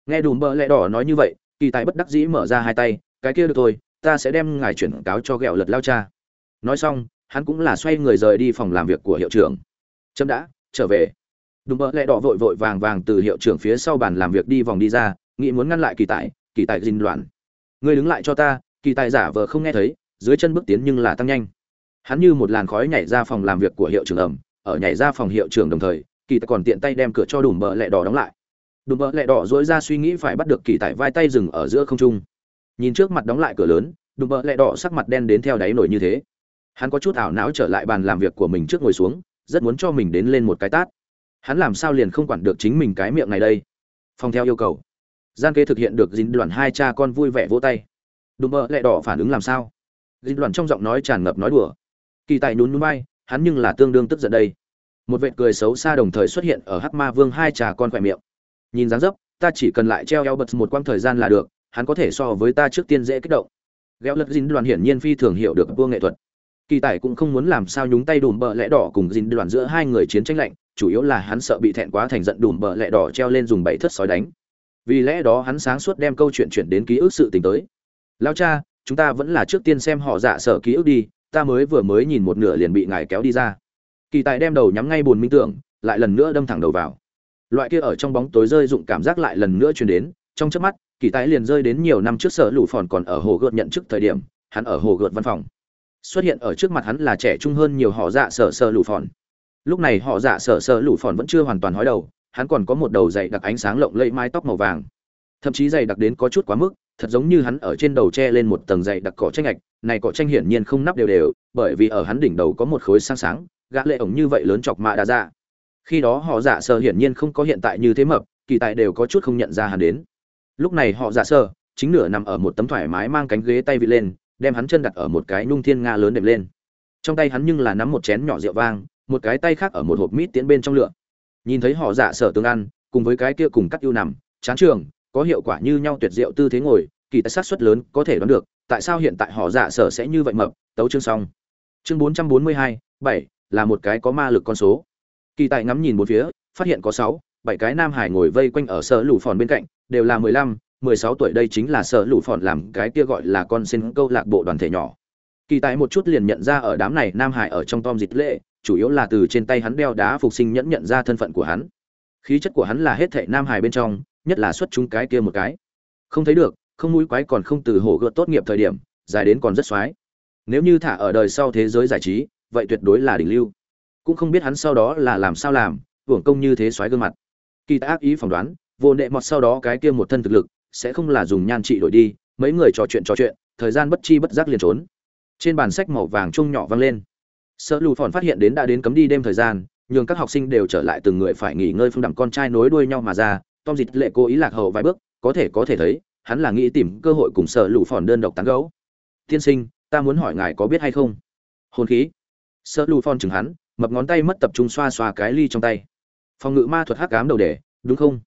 nghe đùm bợ lẹ đỏ nói như vậy, kỳ tài bất đắc dĩ mở ra hai tay, cái kia được thôi, ta sẽ đem ngài chuyển cáo cho ghẹo lật lao cha. Nói xong, hắn cũng là xoay người rời đi phòng làm việc của hiệu trưởng. Chấm đã, trở về. Đùm bợ lẹ đỏ vội vội vàng vàng từ hiệu trưởng phía sau bàn làm việc đi vòng đi ra, nghĩ muốn ngăn lại kỳ tài kỳ tài dinh loạn. Ngươi đứng lại cho ta, kỳ tài giả vờ không nghe thấy, dưới chân bước tiến nhưng là tăng nhanh. Hắn như một làn khói nhảy ra phòng làm việc của hiệu trưởng ẩm ở nhảy ra phòng hiệu trưởng đồng thời, kỳ tài còn tiện tay đem cửa cho đùm bợ lẹ đỏ đóng lại đùm bợ lẹ đỏ dối ra suy nghĩ phải bắt được kỳ tại vai tay dừng ở giữa không trung. Nhìn trước mặt đóng lại cửa lớn, đùm bợ lẹ đỏ sắc mặt đen đến theo đáy nổi như thế. Hắn có chút ảo não trở lại bàn làm việc của mình trước ngồi xuống, rất muốn cho mình đến lên một cái tát. Hắn làm sao liền không quản được chính mình cái miệng này đây? Phong theo yêu cầu. Gian Kê thực hiện được dính đoàn hai cha con vui vẻ vỗ tay. Đùm bợ lẹ đỏ phản ứng làm sao? Dính đoàn trong giọng nói tràn ngập nói đùa. Kỳ tài nhún núi bay hắn nhưng là tương đương tức giận đây. Một vệt cười xấu xa đồng thời xuất hiện ở hắc ma vương hai trà con khỏe miệng nhìn dáng dấp, ta chỉ cần lại treo eo bật một quãng thời gian là được, hắn có thể so với ta trước tiên dễ kích động. Gheo lật dính đoàn hiển nhiên phi thường hiểu được vua nghệ thuật. Kỳ tài cũng không muốn làm sao nhúng tay đùm bợ lẽ đỏ cùng dính đoàn giữa hai người chiến tranh lạnh, chủ yếu là hắn sợ bị thẹn quá thành giận đùm bợ lẽ đỏ treo lên dùng bảy thất sói đánh. Vì lẽ đó hắn sáng suốt đem câu chuyện chuyển đến ký ức sự tình tới. Lao cha, chúng ta vẫn là trước tiên xem họ dạ sở ký ức đi, ta mới vừa mới nhìn một nửa liền bị ngài kéo đi ra. Kỳ tài đem đầu nhắm ngay bùn minh tưởng, lại lần nữa đâm thẳng đầu vào loại kia ở trong bóng tối rơi dụng cảm giác lại lần nữa truyền đến, trong chớp mắt, kỳ tài liền rơi đến nhiều năm trước sở lũ phòn còn ở hồ gợt nhận chức thời điểm, hắn ở hồ gợt văn phòng. Xuất hiện ở trước mặt hắn là trẻ trung hơn nhiều họ dạ sở sở lũ phòn. Lúc này họ dạ sở sở lũ phòn vẫn chưa hoàn toàn hói đầu, hắn còn có một đầu dày đặc ánh sáng lộng lẫy mái tóc màu vàng. Thậm chí dày đặc đến có chút quá mức, thật giống như hắn ở trên đầu che lên một tầng dày đặc cỏ tranh ạch này cỏ tranh hiển nhiên không nắp đều đều, bởi vì ở hắn đỉnh đầu có một khối sáng sáng, gã lệ ổng như vậy lớn chọc mạ đã dạ khi đó họ giả sơ hiển nhiên không có hiện tại như thế mập, kỳ tài đều có chút không nhận ra hắn đến. Lúc này họ giả sơ chính nửa nằm ở một tấm thoải mái mang cánh ghế tay vị lên, đem hắn chân đặt ở một cái nung thiên nga lớn đệm lên. Trong tay hắn nhưng là nắm một chén nhỏ rượu vang, một cái tay khác ở một hộp mít tiến bên trong lửa. Nhìn thấy họ giả sở tương ăn, cùng với cái kia cùng cắt ưu nằm, chán trường, có hiệu quả như nhau tuyệt diệu tư thế ngồi, kỳ tài sát suất lớn có thể đoán được, tại sao hiện tại họ giả sở sẽ như vậy mập, tấu chương xong. Chương bốn trăm bốn mươi hai, bảy, là một cái có ma lực con số kỳ tài ngắm nhìn một phía, phát hiện có sáu, bảy cái nam hải ngồi vây quanh ở sở lũ phòn bên cạnh, đều là mười lăm, mười sáu tuổi đây chính là sở lũ phòn làm cái kia gọi là con xin câu lạc bộ đoàn thể nhỏ. Kỳ tài một chút liền nhận ra ở đám này nam hải ở trong tom dịch lệ, chủ yếu là từ trên tay hắn đeo đá phục sinh nhẫn nhận ra thân phận của hắn. Khí chất của hắn là hết thệ nam hải bên trong, nhất là xuất chúng cái kia một cái. Không thấy được, không mũi quái còn không từ hổ gợt tốt nghiệp thời điểm, dài đến còn rất xoái. Nếu như thả ở đời sau thế giới giải trí, vậy tuyệt đối là đỉnh lưu cũng không biết hắn sau đó là làm sao làm, hưởng công như thế xoáy gương mặt. Kỳ ta ác ý phỏng đoán, vô nệ mọt sau đó cái kia một thân thực lực, sẽ không là dùng nhan trị đổi đi, mấy người trò chuyện trò chuyện, thời gian bất chi bất giác liền trốn. Trên bàn sách màu vàng chung nhỏ vang lên. Sợ lù phòn phát hiện đến đã đến cấm đi đêm thời gian, nhường các học sinh đều trở lại từng người phải nghỉ ngơi phương đẳng con trai nối đuôi nhau mà ra, tom dịch lệ cố ý lạc hậu vài bước, có thể có thể thấy, hắn là nghĩ tìm cơ hội cùng sợ lù phòn đơn độc tán gấu tiên sinh, ta muốn hỏi ngài có biết hay không? Hồn khí. Sợ lù phòn chừng hắn mập ngón tay mất tập trung xoa xoa cái ly trong tay. Phòng ngự ma thuật hắc ám đầu đề, đúng không?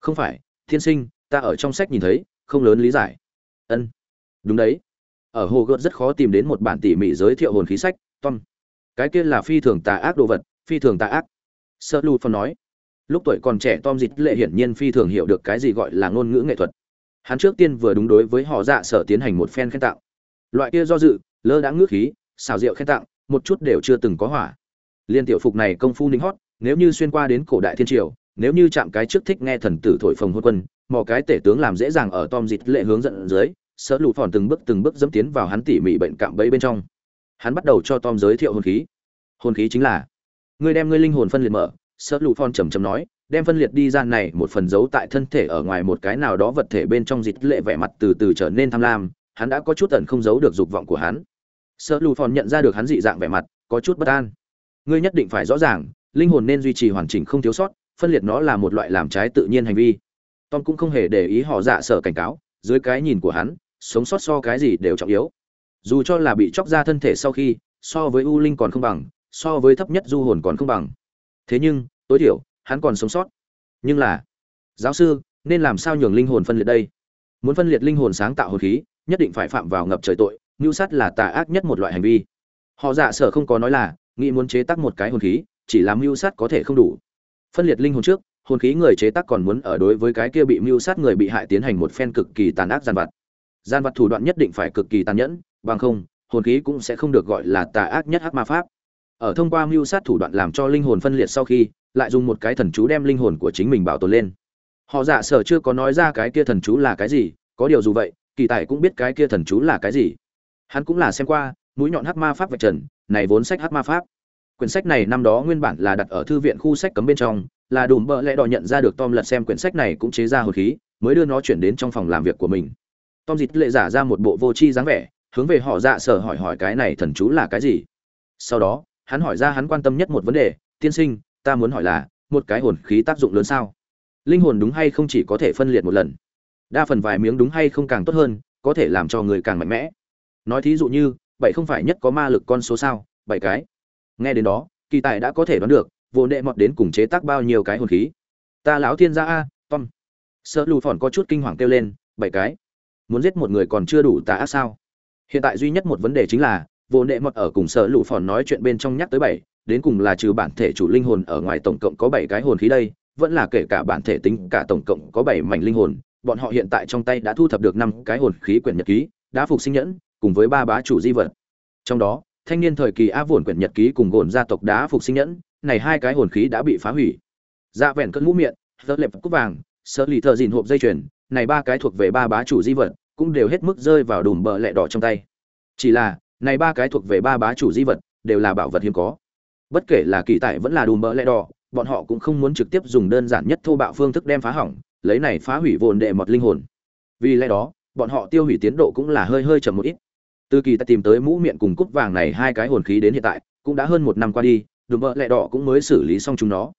Không phải, thiên sinh, ta ở trong sách nhìn thấy, không lớn lý giải. Ân, đúng đấy. Ở hồ gợt rất khó tìm đến một bản tỉ mỉ giới thiệu hồn khí sách, tom. Cái kia là phi thường tà ác đồ vật, phi thường tà ác. Sợ lù phong nói. Lúc tuổi còn trẻ tom dịch lệ hiển nhiên phi thường hiểu được cái gì gọi là ngôn ngữ nghệ thuật. Hắn trước tiên vừa đúng đối với họ dạ sở tiến hành một phen khen tạo loại kia do dự, lơ đã ngước khí, xào rượu khen tặng, một chút đều chưa từng có hỏa liên tiểu phục này công phu ninh hót, nếu như xuyên qua đến cổ đại thiên triều, nếu như chạm cái trước thích nghe thần tử thổi phồng hôn quân, mò cái tể tướng làm dễ dàng ở tom dịch lệ hướng dẫn dưới, sợ lụ phòn từng bước từng bước dẫm tiến vào hắn tỉ mỉ bệnh cạm bẫy bên trong. Hắn bắt đầu cho tom giới thiệu hồn khí. Hồn khí chính là, ngươi đem ngươi linh hồn phân liệt mở. Sợ lụ phòn trầm trầm nói, đem phân liệt đi ra này, một phần giấu tại thân thể ở ngoài một cái nào đó vật thể bên trong dịch lệ vẻ mặt từ từ trở nên tham lam, hắn đã có chút ẩn không giấu được dục vọng của hắn. Sợ lụ phòn nhận ra được hắn dị dạng vẻ mặt, có chút bất an ngươi nhất định phải rõ ràng, linh hồn nên duy trì hoàn chỉnh không thiếu sót, phân liệt nó là một loại làm trái tự nhiên hành vi. Tom cũng không hề để ý họ dạ sở cảnh cáo, dưới cái nhìn của hắn, sống sót so cái gì đều trọng yếu. Dù cho là bị chóc ra thân thể sau khi, so với u linh còn không bằng, so với thấp nhất du hồn còn không bằng. Thế nhưng, tối thiểu, hắn còn sống sót. Nhưng là, giáo sư, nên làm sao nhường linh hồn phân liệt đây? Muốn phân liệt linh hồn sáng tạo hồn khí, nhất định phải phạm vào ngập trời tội, ngưu sát là tà ác nhất một loại hành vi. Họ dạ sở không có nói là nghĩ muốn chế tác một cái hồn khí, chỉ làm mưu sát có thể không đủ. Phân liệt linh hồn trước, hồn khí người chế tác còn muốn ở đối với cái kia bị mưu sát người bị hại tiến hành một phen cực kỳ tàn ác gian vật gian vật thủ đoạn nhất định phải cực kỳ tàn nhẫn, bằng không, hồn khí cũng sẽ không được gọi là tà ác nhất hắc ma pháp. Ở thông qua mưu sát thủ đoạn làm cho linh hồn phân liệt sau khi, lại dùng một cái thần chú đem linh hồn của chính mình bảo tồn lên. Họ giả sở chưa có nói ra cái kia thần chú là cái gì, có điều dù vậy, kỳ tài cũng biết cái kia thần chú là cái gì. Hắn cũng là xem qua, mũi nhọn hắc ma pháp vạch trần này vốn sách hắc ma pháp. Quyển sách này năm đó nguyên bản là đặt ở thư viện khu sách cấm bên trong, là đùm bợ lẽ đỏ nhận ra được tom lật xem quyển sách này cũng chế ra hồn khí, mới đưa nó chuyển đến trong phòng làm việc của mình. Tom dịch lệ giả ra một bộ vô tri dáng vẻ, hướng về họ dạ sở hỏi hỏi cái này thần chú là cái gì. Sau đó, hắn hỏi ra hắn quan tâm nhất một vấn đề, tiên sinh, ta muốn hỏi là, một cái hồn khí tác dụng lớn sao? Linh hồn đúng hay không chỉ có thể phân liệt một lần? Đa phần vài miếng đúng hay không càng tốt hơn, có thể làm cho người càng mạnh mẽ. Nói thí dụ như bảy không phải nhất có ma lực con số sao, bảy cái. Nghe đến đó, kỳ tài đã có thể đoán được, vô nệ mọt đến cùng chế tác bao nhiêu cái hồn khí. Ta lão thiên gia a, tom. Sợ lù phòn có chút kinh hoàng kêu lên, bảy cái. Muốn giết một người còn chưa đủ tà ác sao? Hiện tại duy nhất một vấn đề chính là, vô nệ mọt ở cùng sợ lù phòn nói chuyện bên trong nhắc tới bảy, đến cùng là trừ bản thể chủ linh hồn ở ngoài tổng cộng có bảy cái hồn khí đây, vẫn là kể cả bản thể tính cả tổng cộng có bảy mảnh linh hồn, bọn họ hiện tại trong tay đã thu thập được năm cái hồn khí quyển nhật ký, đã phục sinh nhẫn cùng với ba bá chủ di vật. Trong đó, thanh niên thời kỳ a vồn quyển nhật ký cùng gồn gia tộc đá phục sinh nhẫn, này hai cái hồn khí đã bị phá hủy. Dạ vẹn cơn mũ miệng tơ lệp cúc vàng sơ lì thợ dìn hộp dây chuyền, này ba cái thuộc về ba bá chủ di vật, cũng đều hết mức rơi vào đùm bờ lẹ đỏ trong tay. Chỉ là, này ba cái thuộc về ba bá chủ di vật, đều là bảo vật hiếm có. Bất kể là kỳ tại vẫn là đùm bờ lẹ đỏ, bọn họ cũng không muốn trực tiếp dùng đơn giản nhất thô bạo phương thức đem phá hỏng, lấy này phá hủy vồn đệ mọt linh hồn. Vì lẽ đó, bọn họ tiêu hủy tiến độ cũng là hơi hơi chậm một ít từ kỳ ta tìm tới mũ miệng cùng cúp vàng này hai cái hồn khí đến hiện tại, cũng đã hơn một năm qua đi, đùm bợ lẹ đỏ cũng mới xử lý xong chúng nó.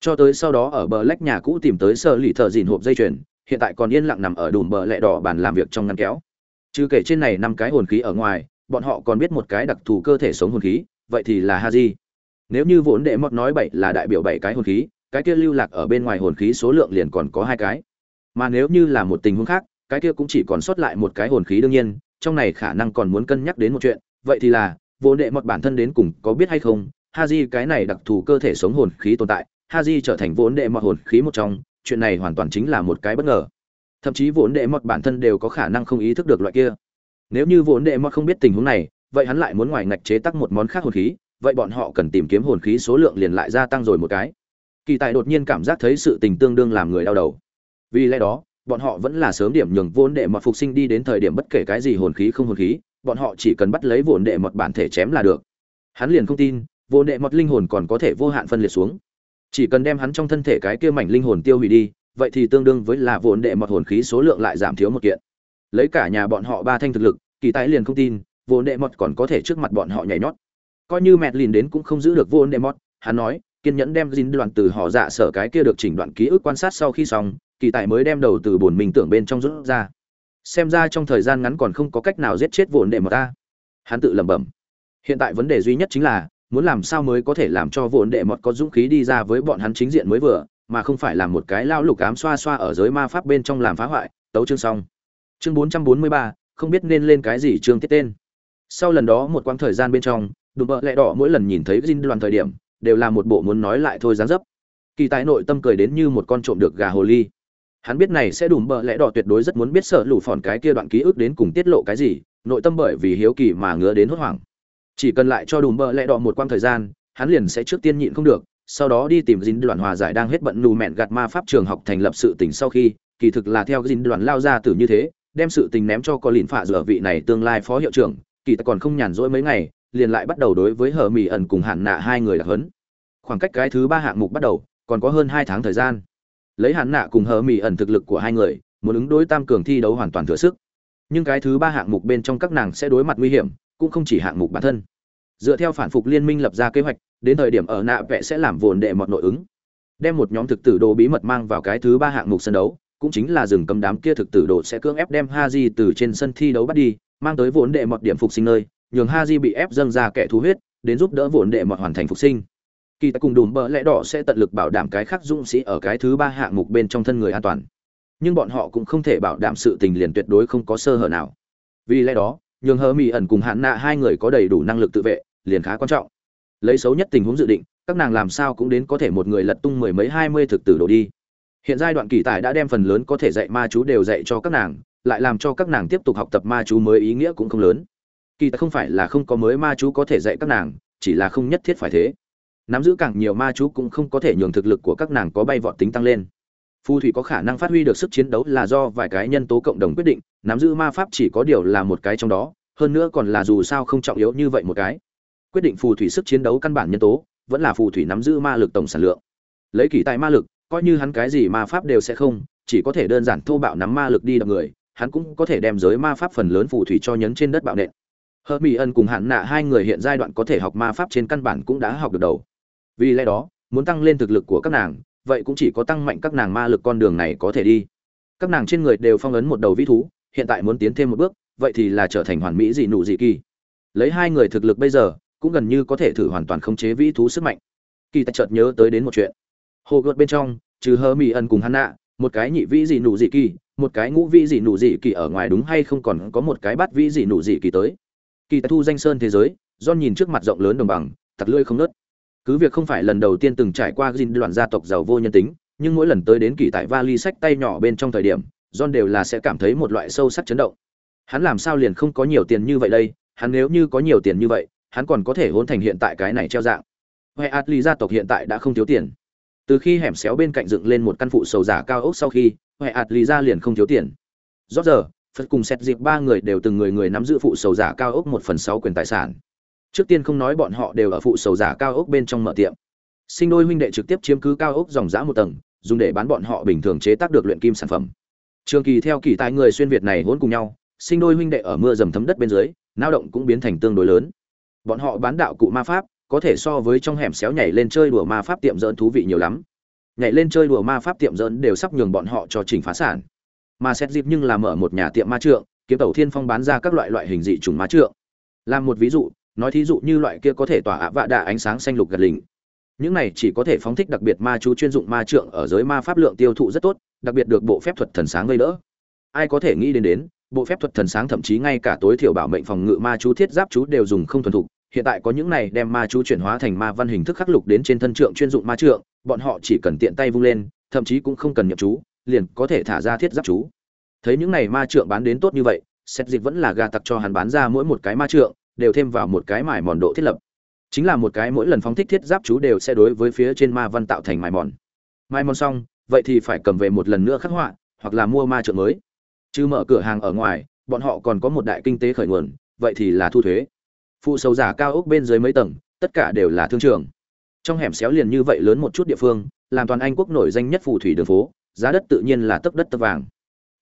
Cho tới sau đó ở bờ lách nhà cũ tìm tới sơ lì thợ dìn hộp dây chuyền, hiện tại còn yên lặng nằm ở đùm bờ lẹ đỏ bàn làm việc trong ngăn kéo. Chứ kể trên này năm cái hồn khí ở ngoài, bọn họ còn biết một cái đặc thù cơ thể sống hồn khí, vậy thì là ha di. Nếu như vốn đệ mọt nói bảy là đại biểu bảy cái hồn khí, cái kia lưu lạc ở bên ngoài hồn khí số lượng liền còn có hai cái. Mà nếu như là một tình huống khác, cái kia cũng chỉ còn sót lại một cái hồn khí đương nhiên trong này khả năng còn muốn cân nhắc đến một chuyện vậy thì là vô đệ mọt bản thân đến cùng có biết hay không Haji cái này đặc thù cơ thể sống hồn khí tồn tại, Haji trở thành vốn đệ mọt hồn khí một trong, chuyện này hoàn toàn chính là một cái bất ngờ. Thậm chí vốn đệ mọt bản thân đều có khả năng không ý thức được loại kia. Nếu như vốn đệ mọt không biết tình huống này, vậy hắn lại muốn ngoài ngạch chế tác một món khác hồn khí, vậy bọn họ cần tìm kiếm hồn khí số lượng liền lại gia tăng rồi một cái. Kỳ tài đột nhiên cảm giác thấy sự tình tương đương làm người đau đầu. Vì lẽ đó, bọn họ vẫn là sớm điểm nhường vốn đệ mọt phục sinh đi đến thời điểm bất kể cái gì hồn khí không hồn khí, bọn họ chỉ cần bắt lấy vốn đệ mọt bản thể chém là được. Hắn liền không tin, vô đệ mọt linh hồn còn có thể vô hạn phân liệt xuống. Chỉ cần đem hắn trong thân thể cái kia mảnh linh hồn tiêu hủy đi vậy thì tương đương với là vốn đệ mọt hồn khí số lượng lại giảm thiếu một kiện. Lấy cả nhà bọn họ ba thanh thực lực kỳ tái liền không tin vốn đệ mọt còn có thể trước mặt bọn họ nhảy nhót. Coi như mẹ lìn đến cũng không giữ được vốn đệ mọt hắn nói kiên nhẫn đem dính đoạn từ họ dạ sở cái kia được chỉnh đoạn ký ức quan sát sau khi xong, kỳ tài mới đem đầu từ bồn mình tưởng bên trong rút ra. Xem ra trong thời gian ngắn còn không có cách nào giết chết vồn đệ mọt ta. Hắn tự lẩm bẩm. Hiện tại vấn đề duy nhất chính là, muốn làm sao mới có thể làm cho vốn đệ mọt có dũng khí đi ra với bọn hắn chính diện mới vừa, mà không phải làm một cái lao lục ám xoa xoa ở giới ma pháp bên trong làm phá hoại, tấu chương xong. Chương bốn trăm bốn mươi ba, không biết nên lên cái gì chương tiết tên. Sau lần đó một quãng thời gian bên trong, đùm bợ lẹ đỏ mỗi lần nhìn thấy dinh đoàn thời điểm đều là một bộ muốn nói lại thôi dáng dấp. Kỳ tài nội tâm cười đến như một con trộm được gà hồ ly. Hắn biết này sẽ đùm bợ lẽ đỏ tuyệt đối rất muốn biết sợ lù phòn cái kia đoạn ký ức đến cùng tiết lộ cái gì, nội tâm bởi vì hiếu kỳ mà ngứa đến hốt hoảng. Chỉ cần lại cho đùm bợ lẽ đỏ một quãng thời gian, hắn liền sẽ trước tiên nhịn không được, sau đó đi tìm dính đoàn hòa giải đang hết bận nù mẹn gạt ma pháp trường học thành lập sự tình sau khi, kỳ thực là theo dính đoàn lao ra tử như thế, đem sự tình ném cho có lìn phạ dở vị này tương lai phó hiệu trưởng, kỳ ta còn không nhàn rỗi mấy ngày liền lại bắt đầu đối với hờ mỹ ẩn cùng hạn nạ hai người là hấn. Khoảng cách cái thứ ba hạng mục bắt đầu còn có hơn hai tháng thời gian. Lấy hạn nạ cùng hờ mỹ ẩn thực lực của hai người muốn ứng đối tam cường thi đấu hoàn toàn thừa sức. Nhưng cái thứ ba hạng mục bên trong các nàng sẽ đối mặt nguy hiểm cũng không chỉ hạng mục bản thân. Dựa theo phản phục liên minh lập ra kế hoạch đến thời điểm ở nạ vẽ sẽ làm vồn đệ mọt nội ứng. Đem một nhóm thực tử đồ bí mật mang vào cái thứ ba hạng mục sân đấu cũng chính là rừng cầm đám kia thực tử đồ sẽ cưỡng ép đem ha di từ trên sân thi đấu bắt đi, mang tới vốn đệ mọt điểm phục sinh nơi, nhường Haji bị ép dâng ra kẻ thú huyết, đến giúp đỡ vốn đệ mọt hoàn thành phục sinh. Kỳ ta cùng đùm bờ lẽ đỏ sẽ tận lực bảo đảm cái khác dũng sĩ ở cái thứ ba hạng mục bên trong thân người an toàn. Nhưng bọn họ cũng không thể bảo đảm sự tình liền tuyệt đối không có sơ hở nào. Vì lẽ đó, nhường hờ mỹ ẩn cùng hạn nạ hai người có đầy đủ năng lực tự vệ liền khá quan trọng lấy xấu nhất tình huống dự định các nàng làm sao cũng đến có thể một người lật tung mười mấy hai mươi thực tử đổ đi hiện giai đoạn kỳ tài đã đem phần lớn có thể dạy ma chú đều dạy cho các nàng lại làm cho các nàng tiếp tục học tập ma chú mới ý nghĩa cũng không lớn kỳ tài không phải là không có mới ma chú có thể dạy các nàng, chỉ là không nhất thiết phải thế. Nắm giữ càng nhiều ma chú cũng không có thể nhường thực lực của các nàng có bay vọt tính tăng lên. Phù thủy có khả năng phát huy được sức chiến đấu là do vài cái nhân tố cộng đồng quyết định, nắm giữ ma pháp chỉ có điều là một cái trong đó, hơn nữa còn là dù sao không trọng yếu như vậy một cái. Quyết định phù thủy sức chiến đấu căn bản nhân tố, vẫn là phù thủy nắm giữ ma lực tổng sản lượng. Lấy kỳ tài ma lực, coi như hắn cái gì ma pháp đều sẽ không, chỉ có thể đơn giản thô bạo nắm ma lực đi đập người, hắn cũng có thể đem giới ma pháp phần lớn phù thủy cho nhấn trên đất bạo nện hờ mỹ ân cùng hạn nạ hai người hiện giai đoạn có thể học ma pháp trên căn bản cũng đã học được đầu. Vì lẽ đó, muốn tăng lên thực lực của các nàng, vậy cũng chỉ có tăng mạnh các nàng ma lực con đường này có thể đi. Các nàng trên người đều phong ấn một đầu vĩ thú, hiện tại muốn tiến thêm một bước, vậy thì là trở thành hoàn mỹ dị nụ dị kỳ. Lấy hai người thực lực bây giờ, cũng gần như có thể thử hoàn toàn khống chế vĩ thú sức mạnh. Kỳ tạch chợt nhớ tới đến một chuyện. Hồ gợt bên trong, trừ hơ mỹ ân cùng hắn nạ, một cái nhị vĩ dị nụ dị kỳ, một cái ngũ vĩ dị nụ dị kỳ ở ngoài đúng hay không còn có một cái bắt vĩ dị nụ dị kỳ tới kỳ tại thu danh sơn thế giới do nhìn trước mặt rộng lớn đồng bằng tặc lưỡi không nớt. Cứ việc không phải lần đầu tiên từng trải qua gìn đoạn gia tộc giàu vô nhân tính, nhưng mỗi lần tới đến kỳ tại vali sách tay nhỏ bên trong thời điểm, john đều là sẽ cảm thấy một loại sâu sắc chấn động. Hắn làm sao liền không có nhiều tiền như vậy đây, hắn nếu như có nhiều tiền như vậy, hắn còn có thể hôn thành hiện tại cái này treo dạng. Huệ atli gia tộc hiện tại đã không thiếu tiền. Từ khi hẻm xéo bên cạnh dựng lên một căn phụ sầu giả cao ốc sau khi, huệ atli gia liền không thiếu tiền. Rót giờ phật cùng xét dịp ba người đều từng người người nắm giữ phụ sầu giả cao ốc một phần sáu quyền tài sản. Trước tiên không nói bọn họ đều ở phụ sầu giả cao ốc bên trong mở tiệm. Sinh đôi huynh đệ trực tiếp chiếm cứ cao ốc dòng giã một tầng, dùng để bán bọn họ bình thường chế tác được luyện kim sản phẩm. Trường kỳ theo kỳ tài người xuyên việt này hỗn cùng nhau, sinh đôi huynh đệ ở mưa dầm thấm đất bên dưới lao động cũng biến thành tương đối lớn. Bọn họ bán đạo cụ ma pháp, có thể so với trong hẻm xéo nhảy lên chơi đùa ma pháp tiệm dỡn thú vị nhiều lắm. Nhảy lên chơi đùa ma pháp tiệm dỡn đều sắp nhường bọn họ cho trình phá sản mà xét dịp nhưng là mở một nhà tiệm ma trượng, kiếm tẩu thiên phong bán ra các loại loại hình dị trùng ma trượng. Làm một ví dụ, nói thí dụ như loại kia có thể tỏa ạ vạ đạ ánh sáng xanh lục gật lình những này chỉ có thể phóng thích đặc biệt ma chú chuyên dụng ma trượng ở giới ma pháp lượng tiêu thụ rất tốt, đặc biệt được bộ phép thuật thần sáng gây đỡ. Ai có thể nghĩ đến đến, bộ phép thuật thần sáng thậm chí ngay cả tối thiểu bảo mệnh phòng ngự ma chú thiết giáp chú đều dùng không thuần thục. Hiện tại có những này đem ma chú chuyển hóa thành ma văn hình thức khắc lục đến trên thân trượng chuyên dụng ma trượng, bọn họ chỉ cần tiện tay vung lên, thậm chí cũng không cần nhập chú liền có thể thả ra thiết giáp chú. Thấy những này ma trượng bán đến tốt như vậy xét dịch vẫn là gà tặc cho hắn bán ra mỗi một cái ma trượng, đều thêm vào một cái mài mòn độ thiết lập. Chính là một cái mỗi lần phóng thích thiết giáp chú đều sẽ đối với phía trên ma văn tạo thành mài mòn. Mài mòn xong, vậy thì phải cầm về một lần nữa khắc họa, hoặc là mua ma trượng mới. Chứ mở cửa hàng ở ngoài, bọn họ còn có một đại kinh tế khởi nguồn, vậy thì là thu thuế. Phụ sầu giả cao ốc bên dưới mấy tầng, tất cả đều là thương trường. Trong hẻm xéo liền như vậy lớn một chút địa phương, làm toàn anh quốc nổi danh nhất phù thủy đường phố giá đất tự nhiên là tấp đất tấp vàng.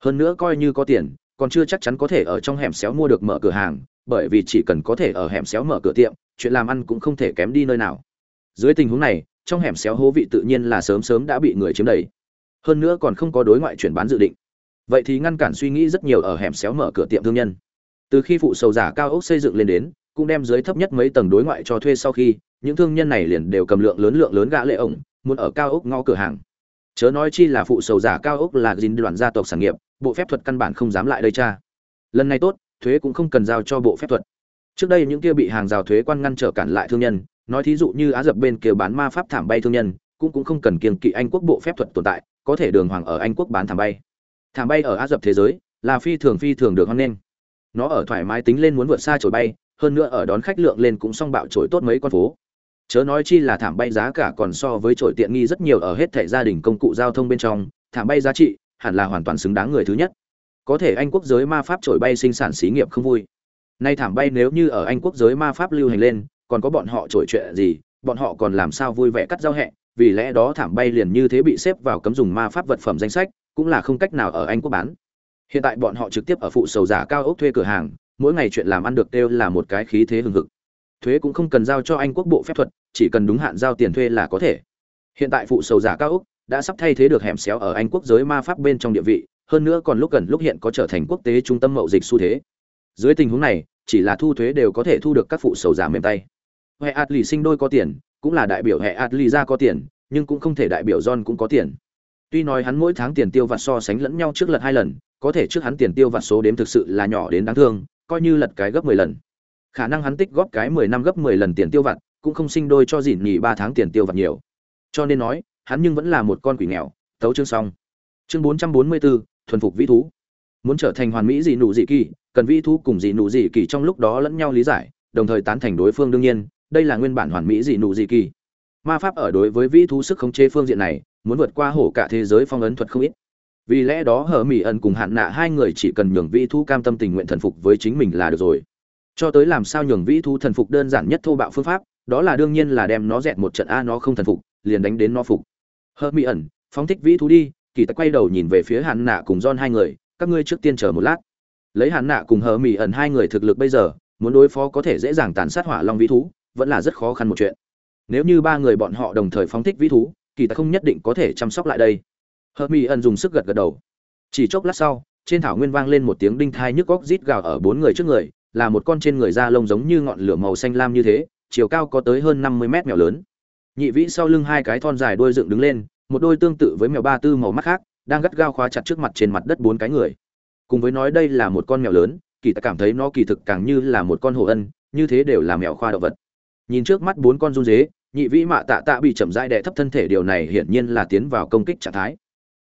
Hơn nữa coi như có tiền, còn chưa chắc chắn có thể ở trong hẻm xéo mua được mở cửa hàng, bởi vì chỉ cần có thể ở hẻm xéo mở cửa tiệm, chuyện làm ăn cũng không thể kém đi nơi nào. Dưới tình huống này, trong hẻm xéo hố vị tự nhiên là sớm sớm đã bị người chiếm đầy. Hơn nữa còn không có đối ngoại chuyển bán dự định. Vậy thì ngăn cản suy nghĩ rất nhiều ở hẻm xéo mở cửa tiệm thương nhân. Từ khi phụ sầu giả cao ốc xây dựng lên đến, cũng đem dưới thấp nhất mấy tầng đối ngoại cho thuê sau khi, những thương nhân này liền đều cầm lượng lớn lượng lớn gã lệ ổng, muốn ở cao ốc ngõ cửa hàng chớ nói chi là phụ sầu giả cao ốc là dính đoàn gia tộc sản nghiệp, bộ phép thuật căn bản không dám lại đây cha. Lần này tốt, thuế cũng không cần giao cho bộ phép thuật. Trước đây những kia bị hàng rào thuế quan ngăn trở cản lại thương nhân, nói thí dụ như á dập bên kia bán ma pháp thảm bay thương nhân, cũng cũng không cần kiêng kỵ anh quốc bộ phép thuật tồn tại, có thể đường hoàng ở anh quốc bán thảm bay. Thảm bay ở á dập thế giới, là phi thường phi thường được hoan nghênh. Nó ở thoải mái tính lên muốn vượt xa trổi bay, hơn nữa ở đón khách lượng lên cũng xong bạo trổi tốt mấy con phố chớ nói chi là thảm bay giá cả còn so với trổi tiện nghi rất nhiều ở hết thảy gia đình công cụ giao thông bên trong, thảm bay giá trị hẳn là hoàn toàn xứng đáng người thứ nhất. Có thể anh quốc giới ma pháp trổi bay sinh sản xí nghiệp không vui. Nay thảm bay nếu như ở anh quốc giới ma pháp lưu hành lên, còn có bọn họ trổi chuyện gì, bọn họ còn làm sao vui vẻ cắt giao hẹ? Vì lẽ đó thảm bay liền như thế bị xếp vào cấm dùng ma pháp vật phẩm danh sách, cũng là không cách nào ở anh quốc bán. Hiện tại bọn họ trực tiếp ở phụ sầu giả cao ốc thuê cửa hàng, mỗi ngày chuyện làm ăn được đều là một cái khí thế hừng hực. Thuế cũng không cần giao cho anh quốc bộ phép thuật chỉ cần đúng hạn giao tiền thuê là có thể. Hiện tại phụ sầu giả cao ốc đã sắp thay thế được hẻm xéo ở anh quốc giới ma pháp bên trong địa vị, hơn nữa còn lúc gần lúc hiện có trở thành quốc tế trung tâm mậu dịch xu thế. Dưới tình huống này, chỉ là thu thuế đều có thể thu được các phụ sầu giả mềm tay. Hệ ạt lì sinh đôi có tiền, cũng là đại biểu hệ ạt lì ra có tiền, nhưng cũng không thể đại biểu john cũng có tiền. Tuy nói hắn mỗi tháng tiền tiêu vặt so sánh lẫn nhau trước lật hai lần, có thể trước hắn tiền tiêu vặt số đếm thực sự là nhỏ đến đáng thương, coi như lật cái gấp mười lần. Khả năng hắn tích góp cái mười năm gấp mười lần tiền tiêu vặt cũng không sinh đôi cho dỉn nhì ba tháng tiền tiêu vặt nhiều. Cho nên nói, hắn nhưng vẫn là một con quỷ nghèo, tấu chương xong. Chương bốn trăm bốn mươi bốn thuần phục vĩ thú. Muốn trở thành hoàn mỹ dị nụ dị kỳ, cần vĩ thú cùng dị nụ dị kỳ trong lúc đó lẫn nhau lý giải, đồng thời tán thành đối phương đương nhiên, đây là nguyên bản hoàn mỹ dị nụ dị kỳ. Ma pháp ở đối với vĩ thú sức khống chế phương diện này, muốn vượt qua hổ cả thế giới phong ấn thuật không ít. Vì lẽ đó hở mỹ ẩn cùng hạn nạ hai người chỉ cần nhường vĩ thú cam tâm tình nguyện thần phục với chính mình là được rồi. Cho tới làm sao nhường vĩ thú thần phục đơn giản nhất thô bạo phương pháp đó là đương nhiên là đem nó dẹt một trận a, nó không thần phục, liền đánh đến nó phục. Hớt mỹ ẩn, phóng thích vĩ thú đi, kỳ ta quay đầu nhìn về phía hàn nạ cùng don hai người, các ngươi trước tiên chờ một lát. Lấy hàn nạ cùng hờ mỹ ẩn hai người thực lực bây giờ, muốn đối phó có thể dễ dàng tàn sát hỏa long vĩ thú, vẫn là rất khó khăn một chuyện. Nếu như ba người bọn họ đồng thời phóng thích vĩ thú, kỳ ta không nhất định có thể chăm sóc lại đây. Hờ mỹ ẩn dùng sức gật gật đầu. Chỉ chốc lát sau, trên thảo nguyên vang lên một tiếng đinh thai nhức góc rít gào ở bốn người trước người, là một con trên người da lông giống như ngọn lửa màu xanh lam như thế chiều cao có tới hơn năm mươi mét mèo lớn. Nhị vĩ sau lưng hai cái thon dài đuôi dựng đứng lên, một đôi tương tự với mèo ba tư màu mắt khác, đang gắt gao khóa chặt trước mặt trên mặt đất bốn cái người. Cùng với nói đây là một con mèo lớn, kỳ ta cảm thấy nó kỳ thực càng như là một con hổ ân, như thế đều là mèo khoa động vật. Nhìn trước mắt bốn con run dế, nhị vĩ mạ tạ tạ bị chậm rãi đè thấp thân thể, điều này hiển nhiên là tiến vào công kích trạng thái.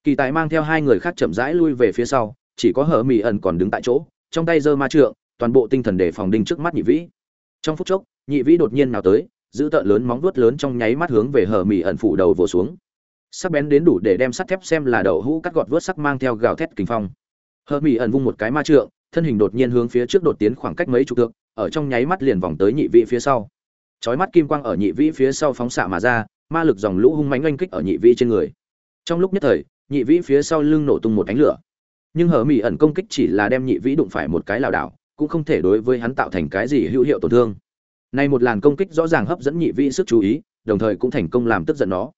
Kỳ tài mang theo hai người khác chậm rãi lui về phía sau, chỉ có hở mỹ ẩn còn đứng tại chỗ, trong tay giơ ma trượng, toàn bộ tinh thần đề phòng đinh trước mắt nhị vĩ. Trong phút chốc nhị vĩ đột nhiên nào tới, giữ tợn lớn móng vuốt lớn trong nháy mắt hướng về hờ mỹ ẩn phủ đầu vồ xuống. Sắc bén đến đủ để đem sắt thép xem là đậu hũ cắt gọt vớt sắc mang theo gào thét kinh phong. Hờ mỹ ẩn vung một cái ma trượng, thân hình đột nhiên hướng phía trước đột tiến khoảng cách mấy chục thước, ở trong nháy mắt liền vòng tới nhị vĩ phía sau. Chói mắt kim quang ở nhị vĩ phía sau phóng xạ mà ra, ma lực dòng lũ hung mãnh oanh kích ở nhị vĩ trên người. Trong lúc nhất thời, nhị vĩ phía sau lưng nổ tung một ánh lửa. Nhưng hờ mỹ ẩn công kích chỉ là đem nhị vĩ đụng phải một cái lảo đảo, cũng không thể đối với hắn tạo thành cái gì hữu hiệu tổn thương nay một làn công kích rõ ràng hấp dẫn nhị vĩ sức chú ý, đồng thời cũng thành công làm tức giận nó.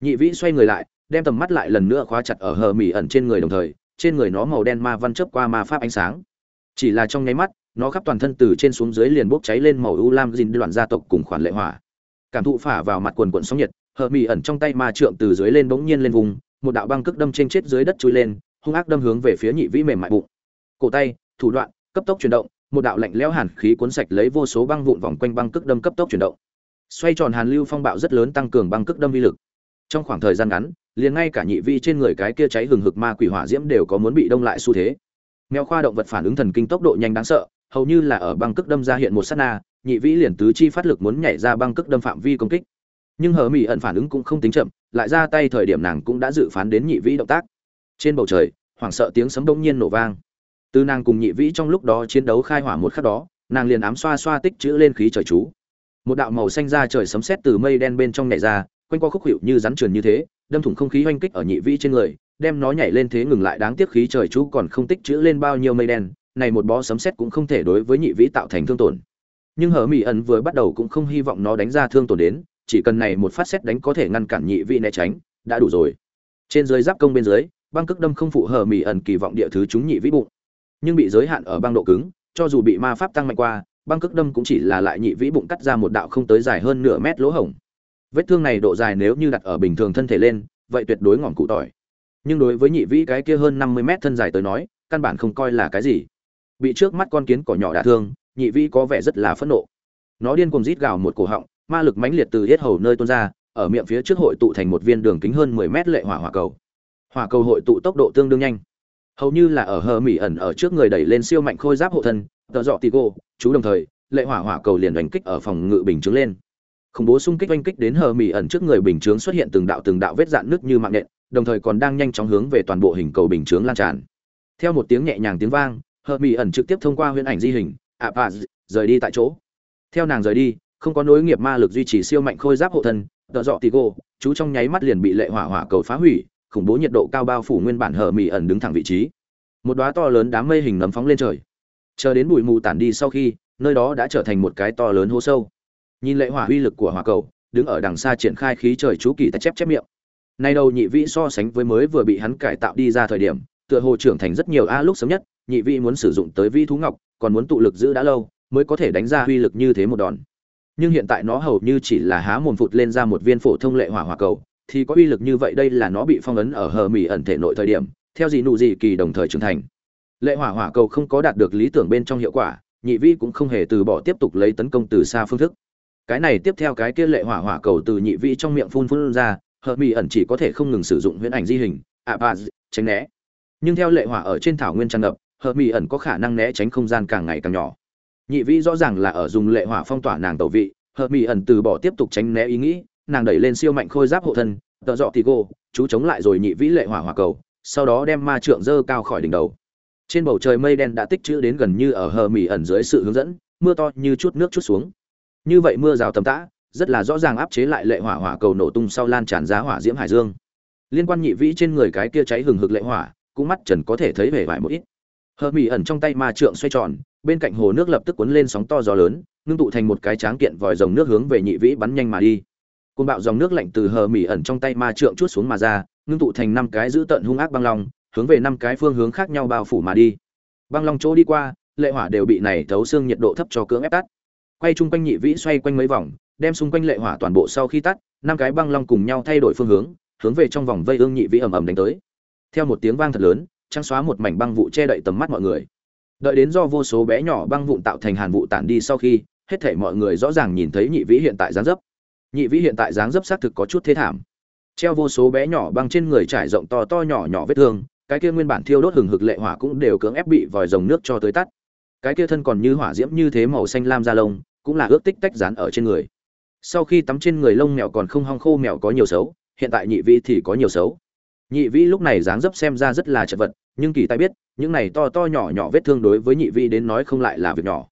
Nhị vĩ xoay người lại, đem tầm mắt lại lần nữa khóa chặt ở hờ mỉ ẩn trên người đồng thời, trên người nó màu đen ma văn chớp qua ma pháp ánh sáng. Chỉ là trong nháy mắt, nó khắp toàn thân từ trên xuống dưới liền bốc cháy lên màu u lam dìn đoạn gia tộc cùng khoản lệ hỏa. Cảm thụ phả vào mặt quần quần sóng nhiệt, hờ mỉ ẩn trong tay ma trượng từ dưới lên bỗng nhiên lên vùng, một đạo băng cước đâm trên chết dưới đất chui lên, hung ác đâm hướng về phía nhị vĩ mềm mại bụng. Cổ tay, thủ đoạn, cấp tốc chuyển động một đạo lạnh lẽo hàn khí cuốn sạch lấy vô số băng vụn vòng quanh băng cước đâm cấp tốc chuyển động. Xoay tròn hàn lưu phong bạo rất lớn tăng cường băng cước đâm vi lực. Trong khoảng thời gian ngắn, liền ngay cả nhị vi trên người cái kia cháy hừng hực ma quỷ hỏa diễm đều có muốn bị đông lại xu thế. Mèo khoa động vật phản ứng thần kinh tốc độ nhanh đáng sợ, hầu như là ở băng cước đâm ra hiện một sát na, nhị vĩ liền tứ chi phát lực muốn nhảy ra băng cước đâm phạm vi công kích. Nhưng hờ mỹ ẩn phản ứng cũng không tính chậm, lại ra tay thời điểm nàng cũng đã dự phán đến nhị vĩ động tác. Trên bầu trời, hoảng sợ tiếng sấm đông nhiên nổ vang từ nàng cùng nhị vĩ trong lúc đó chiến đấu khai hỏa một khắc đó, nàng liền ám xoa xoa tích chữ lên khí trời chú. Một đạo màu xanh ra trời sấm sét từ mây đen bên trong nhảy ra, quanh qua khúc hiệu như rắn trườn như thế, đâm thủng không khí oanh kích ở nhị vĩ trên người, đem nó nhảy lên thế ngừng lại đáng tiếc khí trời chú còn không tích chữ lên bao nhiêu mây đen, này một bó sấm sét cũng không thể đối với nhị vĩ tạo thành thương tổn. Nhưng hở mỹ ẩn vừa bắt đầu cũng không hy vọng nó đánh ra thương tổn đến, chỉ cần này một phát sét đánh có thể ngăn cản nhị vĩ né tránh, đã đủ rồi. Trên dưới giáp công bên dưới, băng cước đâm không phụ hở mỹ ẩn kỳ vọng địa thứ chúng nhị vĩ bụng nhưng bị giới hạn ở băng độ cứng, cho dù bị ma pháp tăng mạnh qua, băng cước đâm cũng chỉ là lại nhị vĩ bụng cắt ra một đạo không tới dài hơn nửa mét lỗ hổng. Vết thương này độ dài nếu như đặt ở bình thường thân thể lên, vậy tuyệt đối ngọn cụ tỏi. Nhưng đối với nhị vĩ cái kia hơn năm mươi mét thân dài tới nói, căn bản không coi là cái gì. Bị trước mắt con kiến cỏ nhỏ đả thương, nhị vĩ có vẻ rất là phẫn nộ. Nó điên cuồng rít gào một cổ họng, ma lực mãnh liệt từ hết hầu nơi tuôn ra, ở miệng phía trước hội tụ thành một viên đường kính hơn mười mét lệ hỏa hỏa cầu. Hỏa cầu hội tụ tốc độ tương đương nhanh hầu như là ở hờ mỹ ẩn ở trước người đẩy lên siêu mạnh khôi giáp hộ thân tợ dọ tigo chú đồng thời lệ hỏa hỏa cầu liền đánh kích ở phòng ngự bình chướng lên. Khủng bố xung kích oanh kích đến hờ mỹ ẩn trước người bình chướng xuất hiện từng đạo từng đạo vết dạn nước như mạng nện đồng thời còn đang nhanh chóng hướng về toàn bộ hình cầu bình chướng lan tràn. Theo một tiếng nhẹ nhàng tiếng vang hờ mỹ ẩn trực tiếp thông qua huyễn ảnh di hình ạ à, rời đi tại chỗ. Theo nàng rời đi không có nối nghiệp ma lực duy trì siêu mạnh khôi giáp hộ thân tợ dọ tigo chú trong nháy mắt liền bị lệ hỏa hỏa cầu phá hủy khủng bố nhiệt độ cao bao phủ nguyên bản hở mỹ ẩn đứng thẳng vị trí. Một đóa to lớn đám mây hình nấm phóng lên trời. Chờ đến bụi mù tản đi sau khi, nơi đó đã trở thành một cái to lớn hố sâu. Nhìn lệ hỏa uy lực của hỏa cầu, đứng ở đằng xa triển khai khí trời chú kỳ ta chép chép miệng. Nay đầu nhị vĩ so sánh với mới vừa bị hắn cải tạo đi ra thời điểm, tựa hồ trưởng thành rất nhiều a lúc sớm nhất, nhị vĩ muốn sử dụng tới vĩ thú ngọc, còn muốn tụ lực giữ đã lâu, mới có thể đánh ra uy lực như thế một đòn. Nhưng hiện tại nó hầu như chỉ là há mồm phụt lên ra một viên phổ thông lệ hỏa hỏa cầu thì có uy lực như vậy đây là nó bị phong ấn ở hờ mỹ ẩn thể nội thời điểm, theo gì nụ gì kỳ đồng thời trưởng thành. Lệ hỏa hỏa cầu không có đạt được lý tưởng bên trong hiệu quả, nhị vi cũng không hề từ bỏ tiếp tục lấy tấn công từ xa phương thức. Cái này tiếp theo cái kia lệ hỏa hỏa cầu từ nhị vi trong miệng phun phun ra, hờ mỹ ẩn chỉ có thể không ngừng sử dụng huyễn ảnh di hình, ạ bà tránh né. Nhưng theo lệ hỏa ở trên thảo nguyên tràn ngập, hờ mỹ ẩn có khả năng né tránh không gian càng ngày càng nhỏ. Nhị vi rõ ràng là ở dùng lệ hỏa phong tỏa nàng tẩu vị, hờ mỹ ẩn từ bỏ tiếp tục tránh né ý nghĩ nàng đẩy lên siêu mạnh khôi giáp hộ thân, tợ dọ thì cô chú chống lại rồi nhị vĩ lệ hỏa hỏa cầu, sau đó đem ma trượng dơ cao khỏi đỉnh đầu. Trên bầu trời mây đen đã tích trữ đến gần như ở hờ mỹ ẩn dưới sự hướng dẫn, mưa to như chút nước chút xuống. Như vậy mưa rào tầm tã, rất là rõ ràng áp chế lại lệ hỏa hỏa cầu nổ tung sau lan tràn giá hỏa diễm hải dương. Liên quan nhị vĩ trên người cái kia cháy hừng hực lệ hỏa, cũng mắt trần có thể thấy vẻ vải một ít. Hờ mỹ ẩn trong tay ma trượng xoay tròn, bên cạnh hồ nước lập tức cuốn lên sóng to gió lớn, ngưng tụ thành một cái tráng kiện vòi rồng nước hướng về nhị vĩ bắn nhanh mà đi côn bạo dòng nước lạnh từ hờ mỉ ẩn trong tay ma trượng chút xuống mà ra, ngưng tụ thành năm cái giữ tận hung ác băng long, hướng về năm cái phương hướng khác nhau bao phủ mà đi. Băng long chỗ đi qua, lệ hỏa đều bị này thấu xương nhiệt độ thấp cho cưỡng ép tắt. Quay chung quanh nhị vĩ xoay quanh mấy vòng, đem xung quanh lệ hỏa toàn bộ sau khi tắt, năm cái băng long cùng nhau thay đổi phương hướng hướng về trong vòng vây ương nhị vĩ ầm ầm đánh tới. Theo một tiếng vang thật lớn trắng xóa một mảnh băng vụ che đậy tầm mắt mọi người. Đợi đến do vô số bé nhỏ băng vụn tạo thành hàn vụ tản đi sau khi, hết thể mọi người rõ ràng nhìn thấy nhị vĩ hiện tại gián dấp nhị vĩ hiện tại dáng dấp xác thực có chút thế thảm. Treo vô số bé nhỏ băng trên người trải rộng to to nhỏ nhỏ vết thương, cái kia nguyên bản thiêu đốt hừng hực lệ hỏa cũng đều cưỡng ép bị vòi rồng nước cho tới tắt. Cái kia thân còn như hỏa diễm như thế màu xanh lam da lông, cũng là ước tích tách dán ở trên người. Sau khi tắm trên người lông mèo còn không hong khô mèo có nhiều xấu, hiện tại nhị vĩ thì có nhiều xấu. Nhị vĩ lúc này dáng dấp xem ra rất là chật vật, nhưng kỳ tài biết, những này to to nhỏ nhỏ vết thương đối với nhị vĩ đến nói không lại là việc nhỏ.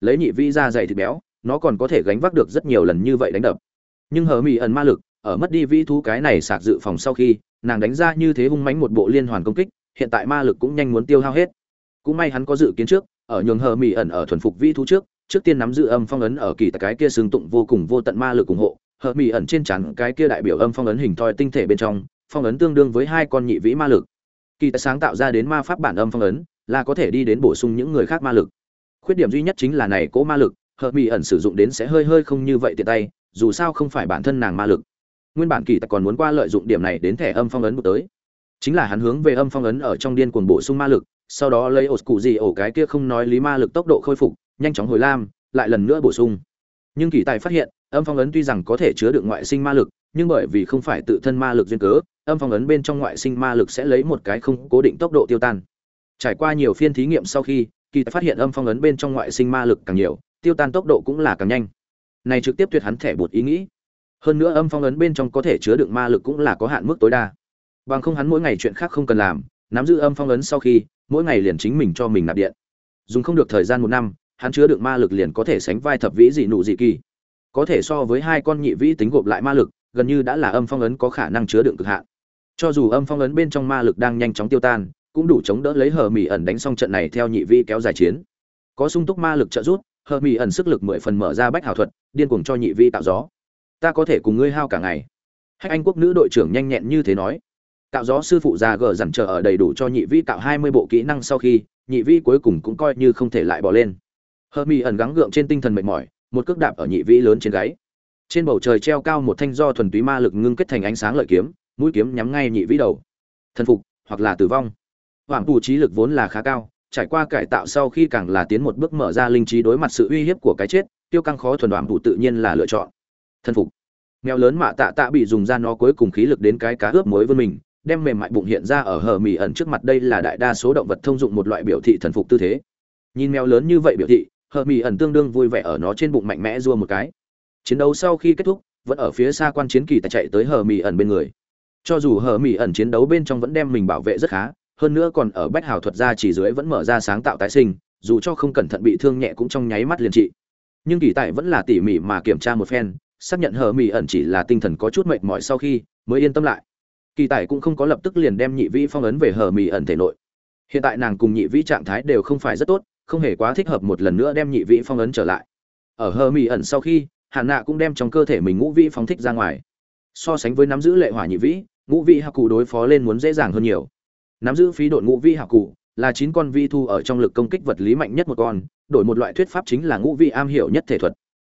Lấy nhị vĩ ra dày thịt béo, nó còn có thể gánh vác được rất nhiều lần như vậy đánh đập nhưng hờ mỹ ẩn ma lực, ở mất đi vĩ thú cái này sạc dự phòng sau khi, nàng đánh ra như thế hung mãnh một bộ liên hoàn công kích, hiện tại ma lực cũng nhanh muốn tiêu hao hết. Cũng may hắn có dự kiến trước, ở nhường hờ mỹ ẩn ở thuần phục vĩ thú trước trước tiên nắm giữ âm phong ấn ở kỳ tại cái kia xương tụng vô cùng vô tận ma lực ủng hộ, hờ mỹ ẩn trên chắn cái kia đại biểu âm phong ấn hình thoi tinh thể bên trong, phong ấn tương đương với hai con nhị vĩ ma lực. Kỳ tại sáng tạo ra đến ma pháp bản âm phong ấn, là có thể đi đến bổ sung những người khác ma lực. Khuyết điểm duy nhất chính là này cố ma lực, hờ mỹ ẩn sử dụng đến sẽ hơi hơi không như vậy tiện tay dù sao không phải bản thân nàng ma lực. Nguyên bản kỳ tài còn muốn qua lợi dụng điểm này đến thẻ âm phong ấn một tới. Chính là hắn hướng về âm phong ấn ở trong điên cuồng bổ sung ma lực, sau đó lấy ổ cụ gì ổ cái kia không nói lý ma lực tốc độ khôi phục, nhanh chóng hồi lam, lại lần nữa bổ sung. Nhưng kỳ tài phát hiện, âm phong ấn tuy rằng có thể chứa được ngoại sinh ma lực, nhưng bởi vì không phải tự thân ma lực duyên cớ, âm phong ấn bên trong ngoại sinh ma lực sẽ lấy một cái không cố định tốc độ tiêu tan. Trải qua nhiều phiên thí nghiệm sau khi, kỳ tài phát hiện âm phong ấn bên trong ngoại sinh ma lực càng nhiều, tiêu tan tốc độ cũng là càng nhanh này trực tiếp tuyệt hắn thẻ bột ý nghĩ. Hơn nữa âm phong ấn bên trong có thể chứa đựng ma lực cũng là có hạn mức tối đa. Bằng không hắn mỗi ngày chuyện khác không cần làm, nắm giữ âm phong ấn sau khi, mỗi ngày liền chính mình cho mình nạp điện. Dùng không được thời gian một năm, hắn chứa đựng ma lực liền có thể sánh vai thập vĩ dị nụ dị kỳ. Có thể so với hai con nhị vĩ tính gộp lại ma lực, gần như đã là âm phong ấn có khả năng chứa đựng cực hạn. Cho dù âm phong ấn bên trong ma lực đang nhanh chóng tiêu tan, cũng đủ chống đỡ lấy hờ mỹ ẩn đánh xong trận này theo nhị vĩ kéo dài chiến. Có sung túc ma lực trợ giúp hờ mỹ ẩn sức lực mười phần mở ra bách hảo thuật, điên cuồng cho nhị vi tạo gió. Ta có thể cùng ngươi hao cả ngày. Hách anh quốc nữ đội trưởng nhanh nhẹn như thế nói. Tạo gió sư phụ già gờ dằn trở ở đầy đủ cho nhị vi tạo hai mươi bộ kỹ năng sau khi, nhị vi cuối cùng cũng coi như không thể lại bỏ lên. Hờ mỹ ẩn gắng gượng trên tinh thần mệt mỏi, một cước đạp ở nhị vi lớn trên gáy. Trên bầu trời treo cao một thanh do thuần túy ma lực ngưng kết thành ánh sáng lợi kiếm, mũi kiếm nhắm ngay nhị vi đầu. Thần phục hoặc là tử vong. Hoàng tù trí lực vốn là khá cao trải qua cải tạo sau khi càng là tiến một bước mở ra linh trí đối mặt sự uy hiếp của cái chết, tiêu căng khó thuần đoạn thủ tự nhiên là lựa chọn. Thân phục. Mèo lớn mạ tạ tạ bị dùng ra nó cuối cùng khí lực đến cái cá ướp muối vươn mình, đem mềm mại bụng hiện ra ở hờ mì ẩn trước mặt đây là đại đa số động vật thông dụng một loại biểu thị thần phục tư thế. Nhìn mèo lớn như vậy biểu thị, hờ mì ẩn tương đương vui vẻ ở nó trên bụng mạnh mẽ rua một cái. Chiến đấu sau khi kết thúc, vẫn ở phía xa quan chiến kỳ tại chạy tới hờ mì ẩn bên người. Cho dù hờ mì ẩn chiến đấu bên trong vẫn đem mình bảo vệ rất khá hơn nữa còn ở bách hào thuật ra chỉ dưới vẫn mở ra sáng tạo tái sinh, dù cho không cẩn thận bị thương nhẹ cũng trong nháy mắt liền trị. Nhưng kỳ tại vẫn là tỉ mỉ mà kiểm tra một phen, xác nhận hờ mỹ ẩn chỉ là tinh thần có chút mệt mỏi sau khi mới yên tâm lại. Kỳ tài cũng không có lập tức liền đem nhị vĩ phong ấn về hờ mỹ ẩn thể nội. Hiện tại nàng cùng nhị vĩ trạng thái đều không phải rất tốt, không hề quá thích hợp một lần nữa đem nhị vĩ phong ấn trở lại. Ở hờ mỹ ẩn sau khi hạn nạ cũng đem trong cơ thể mình ngũ vĩ phong thích ra ngoài. So sánh với nắm giữ lệ hỏa nhị vĩ, ngũ vĩ hạ cụ đối phó lên muốn dễ dàng hơn nhiều nắm giữ phí đội ngũ vi hạ cụ, là chín con vi thu ở trong lực công kích vật lý mạnh nhất một con, đổi một loại thuyết pháp chính là ngũ vi am hiểu nhất thể thuật.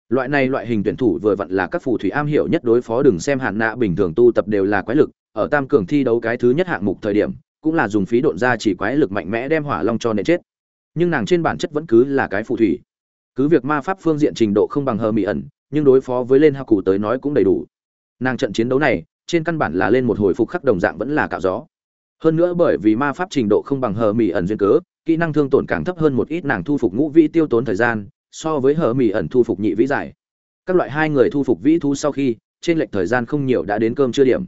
Loại này loại hình tuyển thủ vừa vặn là các phù thủy am hiểu nhất đối phó đừng xem hạn nạ bình thường tu tập đều là quái lực, ở tam cường thi đấu cái thứ nhất hạng mục thời điểm, cũng là dùng phí độn ra chỉ quái lực mạnh mẽ đem hỏa long cho nện chết. Nhưng nàng trên bản chất vẫn cứ là cái phù thủy. Cứ việc ma pháp phương diện trình độ không bằng hờ mỹ ẩn nhưng đối phó với lên hạ cụ tới nói cũng đầy đủ. Nàng trận chiến đấu này, trên căn bản là lên một hồi phục khắc đồng dạng vẫn là cạo gió hơn nữa bởi vì ma pháp trình độ không bằng hờ mỹ ẩn duyên cớ, kỹ năng thương tổn càng thấp hơn một ít nàng thu phục ngũ vĩ tiêu tốn thời gian, so với hờ mỹ ẩn thu phục nhị vĩ giải. Các loại hai người thu phục vĩ thu sau khi, trên lệch thời gian không nhiều đã đến cơm chưa điểm.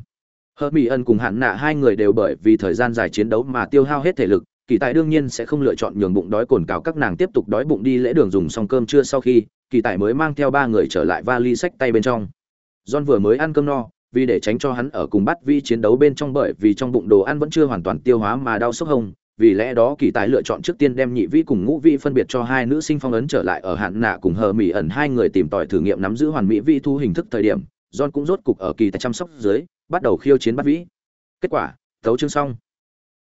Hờ mỹ ẩn cùng hạn nạ hai người đều bởi vì thời gian dài chiến đấu mà tiêu hao hết thể lực, kỳ tài đương nhiên sẽ không lựa chọn nhường bụng đói cồn cào các nàng tiếp tục đói bụng đi lễ đường dùng xong cơm trưa sau khi, kỳ tài mới mang theo ba người trở lại vali sách tay bên trong. John vừa mới ăn cơm no vì để tránh cho hắn ở cùng bắt vi chiến đấu bên trong bởi vì trong bụng đồ ăn vẫn chưa hoàn toàn tiêu hóa mà đau sốc hông, vì lẽ đó kỳ tài lựa chọn trước tiên đem nhị vĩ cùng ngũ vĩ phân biệt cho hai nữ sinh phong ấn trở lại ở hạn nạ cùng hờ mỹ ẩn hai người tìm tòi thử nghiệm nắm giữ hoàn mỹ vĩ thu hình thức thời điểm, john cũng rốt cục ở kỳ tài chăm sóc dưới bắt đầu khiêu chiến bắt vĩ. Kết quả, thấu chương xong.